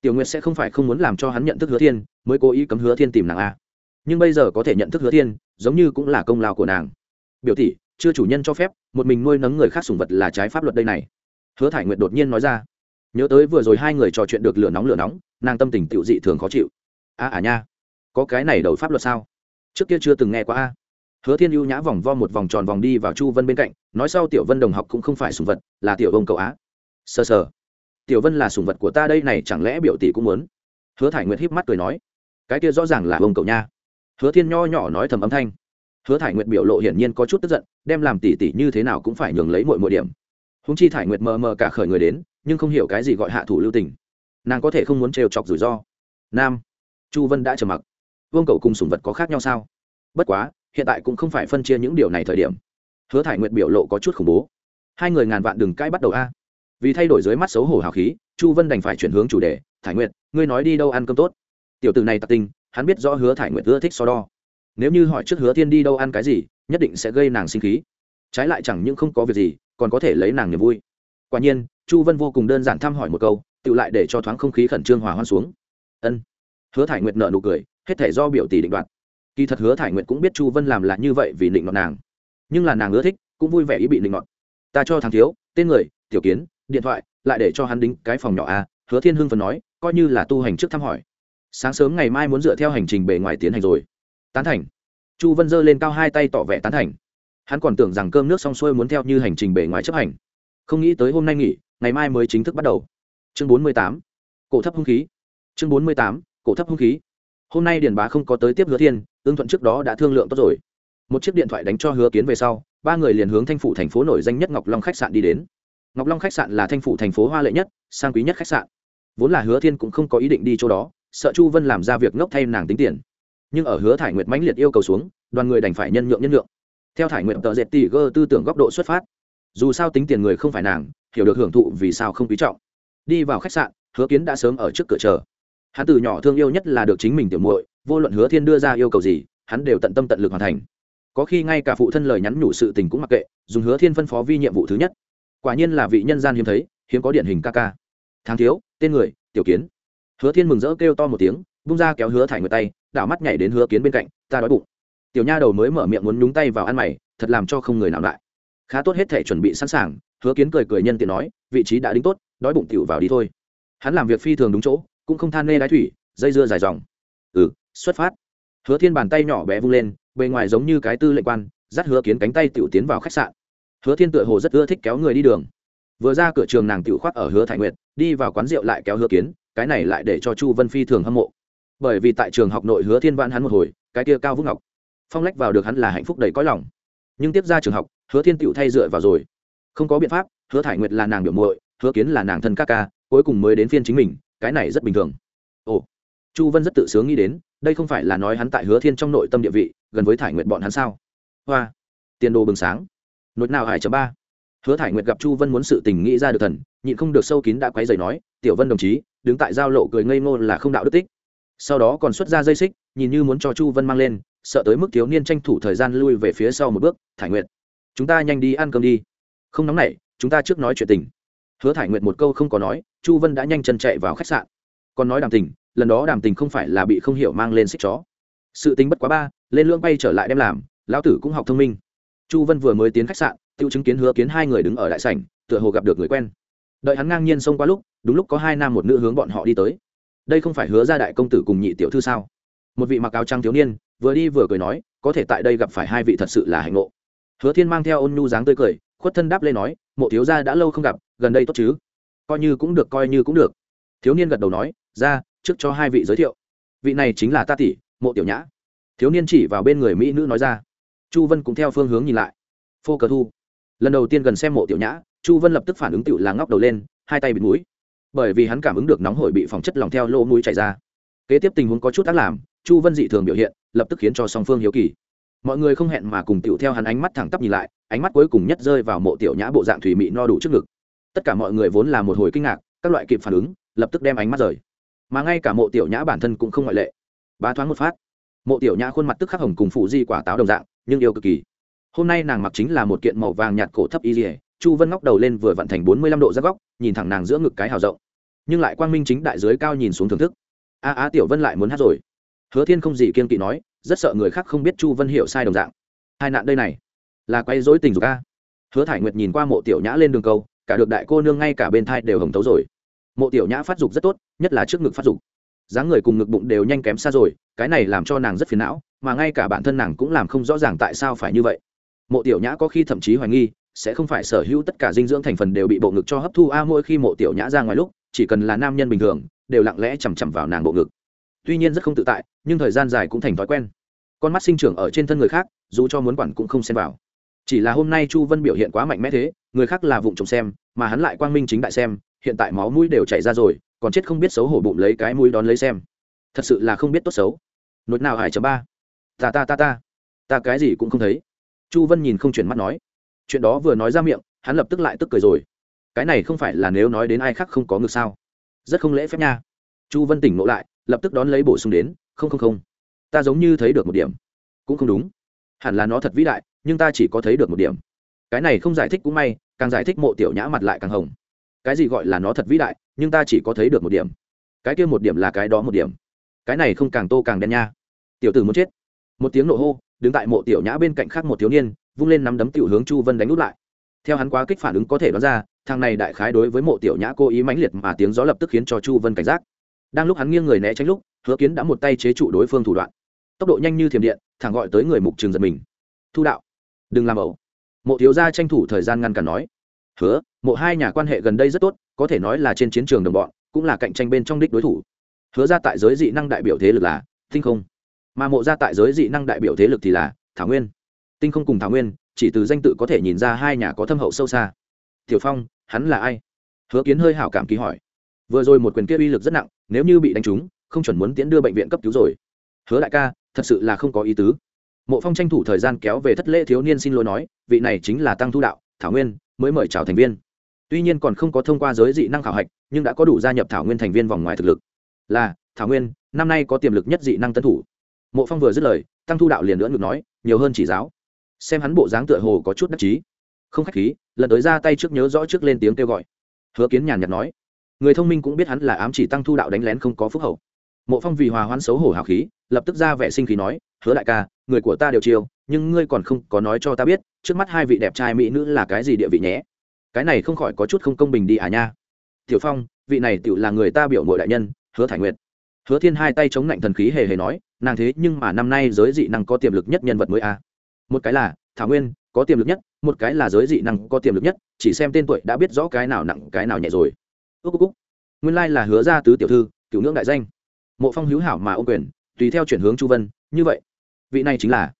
[SPEAKER 1] Tiểu nguyệt sẽ không phải không muốn làm cho hắn nhận thức hứa thiên, mới cố ý cấm hứa thiên tìm nàng a nhưng bây giờ có thể nhận thức hứa thiên, giống như cũng là công lao của nàng. Biểu tỷ, chưa chủ nhân cho phép, một mình nuôi nấng người khác sùng vật là trái pháp luật đây này. Hứa thải nguyệt đột nhiên nói ra nhớ tới vừa rồi hai người trò chuyện được lửa nóng lửa nóng nàng tâm tình tiểu dị thường khó chịu. A à, à nha có cái này đầu pháp luật sao? Trước kia chưa từng nghe qua a. Hứa thiên ưu nhã vòng vo một vòng tròn vòng đi vào chu vân bên cạnh nói sau tiểu vân đồng học cũng không phải sùng vật là tiểu ông cậu á. Sờ sờ tiểu vân là sùng vật của ta đây này chẳng lẽ biểu tỷ cũng muốn? Hứa thải nguyệt híp mắt cười nói cái kia rõ ràng là ông cậu nha. Hứa thiên nho nhỏ nói thầm âm thanh. Hứa thải nguyệt biểu lộ hiển nhiên có chút tức giận đem làm tỷ tỷ như thế nào cũng phải nhường lấy mọi mọi điểm. Húng chi thải nguyệt mờ mờ cả khởi người đến nhưng không hiểu cái gì gọi hạ thủ lưu tình. Nàng có thể không muốn trêu chọc rủi ro. Nam, chu vân đã trầm mặc. Vương cậu cùng sùng vật có khác nhau sao? Bất quá, hiện tại cũng không phải phân chia những điều này thời điểm. Hứa thải nguyệt biểu lộ có chút khủng bố. Hai người ngàn vạn đừng cãi bắt đầu a. Vì thay đổi dưới mắt xấu hổ hào khí, chu vân đành phải chuyển hướng chủ đề. Thải nguyệt, ngươi nói đi đâu ăn cơm tốt? Tiểu từ này tặc tinh hắn biết rõ hứa thải nguyệt ưa thích so đo. Nếu như hỏi trước hứa thiên đi đâu ăn cái gì, nhất định sẽ gây nàng sinh khí. Trái lại chẳng những không có việc gì, còn có thể lấy nàng niềm vui. Quả nhiên chu vân vô cùng đơn giản thăm hỏi một câu tự lại để cho thoáng không khí khẩn trương hòa hoan xuống. Ân. Hứa thải nguyệt nợ nụ cười, hết thể do biểu tỷ định đoạt. Kỳ thật hứa thải nguyệt cũng biết chu vân làm là như vậy vì định ngọt nàng. Nhưng là nàng ưa thích, cũng vui vẻ ý bị định ngọt ta cho thằng thiếu, tên người, tiểu kiến, điện thoại, lại để cho hắn đính cái phòng nhỏ a, hứa thiên hưng phần nói, coi như là tu hành trước thăm hỏi. Sáng sớm ngày mai muốn dựa theo hành trình bề ngoài tiến hành rồi. Tán thành. Chu vân giơ lên cao hai tay tỏ vẻ tán thành. Hắn còn tưởng rằng cơm nước xong xuôi muốn theo như hành trình bề ngoài chấp hành. Không nghĩ tới hôm nay nghỉ ngày mai mới chính thức bắt đầu. Chương bốn mươi tám, cổ thấp hung khí. Chương bốn mươi tám, cổ thấp hung khí. Hôm nay điền bá không có tới tiếp hứa thiên ương thuận trước đó đã thương lượng tốt rồi. Một chiếc điện thoại đánh cho hứa kiến về sau, ba người liền hướng thanh phủ thành phố nổi danh nhất ngọc long khách sạn đi đến. Ngọc long khách sạn là thanh phủ thành phố hoa lệ nhất, sang quý nhất khách sạn. Vốn là hứa thiên cũng không có ý định đi chỗ đó, sợ chu vân làm ra việc ngốc thay nàng tính tiền. Nhưng ở hứa thải nguyệt mãnh liệt yêu cầu xuống, đoàn người đành phải nhân nhượng nhân nhượng. Theo thải nguyệt tờ dệt tỷ gơ tư tưởng góc độ xuất phát dù sao tính tiền người không phải nàng, hiểu được hưởng thụ vì sao không quý trọng. Đi vào khách sạn, hứa kiến đã sớm ở trước cửa chờ. Hắn từ nhỏ thương yêu nhất là được chính mình tiểu muội, vô luận hứa thiên đưa ra yêu cầu gì, hắn đều tận tâm tận lực hoàn thành. Có khi ngay cả phụ thân lời nhắn nhủ sự tình cũng mặc kệ, dùng hứa thiên phân phó vi nhiệm vụ thứ nhất. Quả nhiên là vị nhân gian hiếm thấy, hiếm có điển hình ca ca. Tháng thiếu, tên người, tiểu kiến. Hứa thiên mừng rỡ kêu to một tiếng, bung ra kéo hứa thải người tay, đảo mắt nhảy đến hứa kiến bên cạnh, ta đói bụng. Tiểu nha đầu mới mở miệng muốn nhúng tay vào ăn mày, thật làm cho không người nào lại khá tốt hết thể chuẩn bị sẵn sàng, hứa kiến cười cười nhân tiện nói, vị trí đã đính tốt, đói bụng tiểu vào đi thôi. Hắn làm việc phi thường đúng chỗ, cũng không than nê đái thủy, dây dưa dài dòng. Ừ xuất phát. Hứa thiên bàn tay nhỏ bé vung lên, bề ngoài giống như cái tư lệnh quan, dắt hứa kiến cánh tay tiểu tiến vào khách sạn. Hứa thiên tựa hồ rất ưa thích kéo người đi đường. Vừa ra cửa trường nàng tiểu khoác ở hứa thải nguyệt, đi vào quán rượu lại kéo hứa kiến, cái này lại để cho chu vân phi thường hâm mộ. Bởi vì tại trường học nội hứa thiên vãn hắn một hồi, cái kia cao vũ ngọc. Phong lách vào được hắn là hạnh phúc đầy cõi lòng nhưng tiếp ra trường học, hứa thiên tựu thay dựa vào rồi. Không có biện pháp, hứa thải nguyệt là nàng biểu muội, hứa kiến là nàng thân ca ca, cuối cùng mới đến phiên chính mình, cái này rất bình thường. Ồ, chu vân rất tự sướng nghĩ đến, đây không phải là nói hắn tại hứa thiên trong nội tâm địa vị, gần với thải nguyệt bọn hắn sao? Hoa, tiền đồ bừng sáng. Nội nào hải chấm ba? Hứa thải nguyệt gặp chu vân muốn sự tình nghĩ ra được thần, nhịn không được sâu kín đã quấy dày nói, tiểu vân đồng chí, đứng tại giao lộ cười ngây ngô là không đạo đức tích. Sau đó còn xuất ra dây xích, nhìn như muốn cho chu vân mang lên sợ tới mức thiếu niên tranh thủ thời gian lui về phía sau một bước, thải nguyệt, chúng ta nhanh đi ăn cơm đi. Không nóng nảy, chúng ta trước nói chuyện tình. Hứa thải nguyệt một câu không có nói, chu vân đã nhanh chân chạy vào khách sạn. Còn nói đàm tình, lần đó đàm tình không phải là bị không hiểu mang lên xích chó. Sự tính bất quá ba, lên lương bay trở lại đem làm, lão tử cũng học thông minh. Chu vân vừa mới tiến khách sạn tự chứng kiến hứa kiến hai người đứng ở đại sảnh, tựa hồ gặp được người quen. Đợi hắn ngang nhiên xông qua lúc, đúng lúc có hai nam một nữ hướng bọn họ đi tới. Đây không phải hứa ra đại công tử cùng nhị tiểu thư sao? Một vị mặc áo trắng thiếu niên vừa đi vừa cười nói, có thể tại đây gặp phải hai vị thật sự là hạnh ngộ. Hứa thiên mang theo ôn nhu dáng tươi cười, khuất thân đáp lên nói, mộ thiếu gia đã lâu không gặp, gần đây tốt chứ? Coi như cũng được, coi như cũng được. Thiếu niên gật đầu nói, ra, trước cho hai vị giới thiệu. Vị này chính là ta tỷ, mộ tiểu nhã. Thiếu niên chỉ vào bên người mỹ nữ nói ra. Chu vân cũng theo phương hướng nhìn lại. Phô cờ thu. Lần đầu tiên gần xem mộ tiểu nhã, chu vân lập tức phản ứng tựu là ngóc đầu lên, hai tay bịt mũi. Bởi vì hắn cảm ứng được nóng hổi bị phòng chất lòng theo lỗ mũi chảy ra. Kế tiếp tình huống có chút tác làm chu vân dị thường biểu hiện, lập tức khiến cho song phương hiếu kỳ. Mọi người không hẹn mà cùng tiểu theo hắn ánh mắt thẳng tắp nhìn lại, ánh mắt cuối cùng nhất rơi vào mộ tiểu nhã bộ dạng thủy mị no đủ trước ngực. Tất cả mọi người vốn là một hồi kinh ngạc, các loại kịp phản ứng, lập tức đem ánh mắt rời. Mà ngay cả mộ tiểu nhã bản thân cũng không ngoại lệ. Bá thoáng một phát, mộ tiểu nhã khuôn mặt tức khắc hồng cùng phụ di quả táo đồng dạng, nhưng yêu cực kỳ. Hôm nay nàng mặc chính là một kiện màu vàng nhạt cổ thấp y dỉa chu vân ngóc đầu lên vừa vận thành bốn mươi lăm độ ra góc, nhìn thẳng nàng giữa ngực cái hào rộng. Nhưng lại quang minh chính đại dưới cao nhìn xuống thưởng thức. A a, tiểu vân lại muốn hát rồi hứa thiên không gì kiên kỵ nói, rất sợ người khác không biết chu vân hiểu sai đồng dạng. Hai nạn đây này, là quay dối tình dục a. Hứa thải nguyệt nhìn qua mộ tiểu nhã lên đường câu, cả được đại cô nương ngay cả bên thai đều hồng tấu rồi. Mộ tiểu nhã phát dục rất tốt, nhất là trước ngực phát dục. Dáng người cùng ngực bụng đều nhanh kém xa rồi, cái này làm cho nàng rất phiền não, mà ngay cả bản thân nàng cũng làm không rõ ràng tại sao phải như vậy. Mộ tiểu nhã có khi thậm chí hoài nghi, sẽ không phải sở hữu tất cả dinh dưỡng thành phần đều bị bộ ngực cho hấp thu a, mỗi khi mộ tiểu nhã ra ngoài lúc, chỉ cần là nam nhân bình thường, đều lặng lẽ chằm chằm vào nàng bộ ngực tuy nhiên rất không tự tại, nhưng thời gian dài cũng thành thói quen. Con mắt sinh trưởng ở trên thân người khác, dù cho muốn quản cũng không xem vào. Chỉ là hôm nay chu vân biểu hiện quá mạnh mẽ thế, người khác là vụng trộm xem, mà hắn lại quang minh chính đại xem, hiện tại máu mũi đều chảy ra rồi, còn chết không biết xấu hổ bụng lấy cái mũi đón lấy xem. Thật sự là không biết tốt xấu. Nốt nào hải chấm ba? Ta ta ta ta. Ta cái gì cũng không thấy. Chu vân nhìn không chuyển mắt nói. Chuyện đó vừa nói ra miệng, hắn lập tức lại tức cười rồi. Cái này không phải là nếu nói đến ai khác không có ngược sao? Rất không lễ phép nha. Chu vân tỉnh ngộ lại lập tức đón lấy bổ sung đến, không không không, ta giống như thấy được một điểm. Cũng không đúng. Hẳn là nó thật vĩ đại, nhưng ta chỉ có thấy được một điểm. Cái này không giải thích cũng may, càng giải thích mộ tiểu nhã mặt lại càng hồng. Cái gì gọi là nó thật vĩ đại, nhưng ta chỉ có thấy được một điểm. Cái kia một điểm là cái đó một điểm. Cái này không càng tô càng đen nha. Tiểu tử muốn chết. Một tiếng nổ hô, đứng tại mộ tiểu nhã bên cạnh khác một thiếu niên, vung lên nắm đấm tiểu hướng chu vân đánh út lại. Theo hắn quá kích phản ứng có thể đoán ra, thằng này đại khái đối với mộ tiểu nhã cố ý mãnh liệt mà tiếng gió lập tức khiến cho chu vân cảnh giác đang lúc hắn nghiêng người né tránh lúc, hứa kiến đã một tay chế trụ đối phương thủ đoạn. Tốc độ nhanh như thiểm điện, thẳng gọi tới người mục trường giật mình. Thu đạo. Đừng làm ẩu. Mộ thiếu gia tranh thủ thời gian ngăn cản nói. Hứa, mộ hai nhà quan hệ gần đây rất tốt, có thể nói là trên chiến trường đồng bọn, cũng là cạnh tranh bên trong đích đối thủ. Hứa ra tại giới dị năng đại biểu thế lực là tinh không. Mà mộ ra tại giới dị năng đại biểu thế lực thì là thảo nguyên. Tinh không cùng thảo nguyên, chỉ từ danh tự có thể nhìn ra hai nhà có thâm hậu sâu xa. Tiểu phong, hắn là ai? Hứa kiến hơi hảo cảm ký hỏi vừa rồi một quyền kia uy lực rất nặng, nếu như bị đánh trúng, không chuẩn muốn tiễn đưa bệnh viện cấp cứu rồi. Hứa đại ca, thật sự là không có ý tứ. Mộ phong tranh thủ thời gian kéo về thất lễ thiếu niên xin lỗi nói, vị này chính là tăng thu đạo, thảo nguyên, mới mời chào thành viên. Tuy nhiên còn không có thông qua giới dị năng khảo hạch, nhưng đã có đủ gia nhập thảo nguyên thành viên vòng ngoài thực lực. Là, thảo nguyên, năm nay có tiềm lực nhất dị năng tân thủ. Mộ phong vừa dứt lời, tăng thu đạo liền nữa ngược nói, nhiều hơn chỉ giáo. Xem hắn bộ dáng tựa hồ có chút đắc chí. Không khách khí, lần tới ra tay trước nhớ rõ trước lên tiếng kêu gọi. Hứa kiến nhàn nhạt nói người thông minh cũng biết hắn là ám chỉ tăng thu đạo đánh lén không có phúc hậu. Mộ phong vì hòa hoãn xấu hổ hào khí lập tức ra vẻ sinh khí nói hứa đại ca người của ta đều chiều, nhưng ngươi còn không có nói cho ta biết trước mắt hai vị đẹp trai mỹ nữ là cái gì địa vị nhé? Cái này không khỏi có chút không công bình đi à nha. Tiểu phong vị này tự là người ta biểu mội đại nhân hứa thải nguyệt. Hứa thiên hai tay chống lạnh thần khí hề hề nói nàng thế nhưng mà năm nay giới dị năng có tiềm lực nhất nhân vật mới a à. một cái là thảo nguyên có tiềm lực nhất một cái là giới dị năng có tiềm lực nhất chỉ xem tên tuổi đã biết rõ cái nào nặng cái nào nhẹ rồi ước cúc nguyên lai là hứa ra tứ tiểu thư, cựu ngưỡng đại danh. Mộ phong hữu hảo mà ô quyền, tùy theo chuyển hướng chu vân, như vậy. Vị này chính là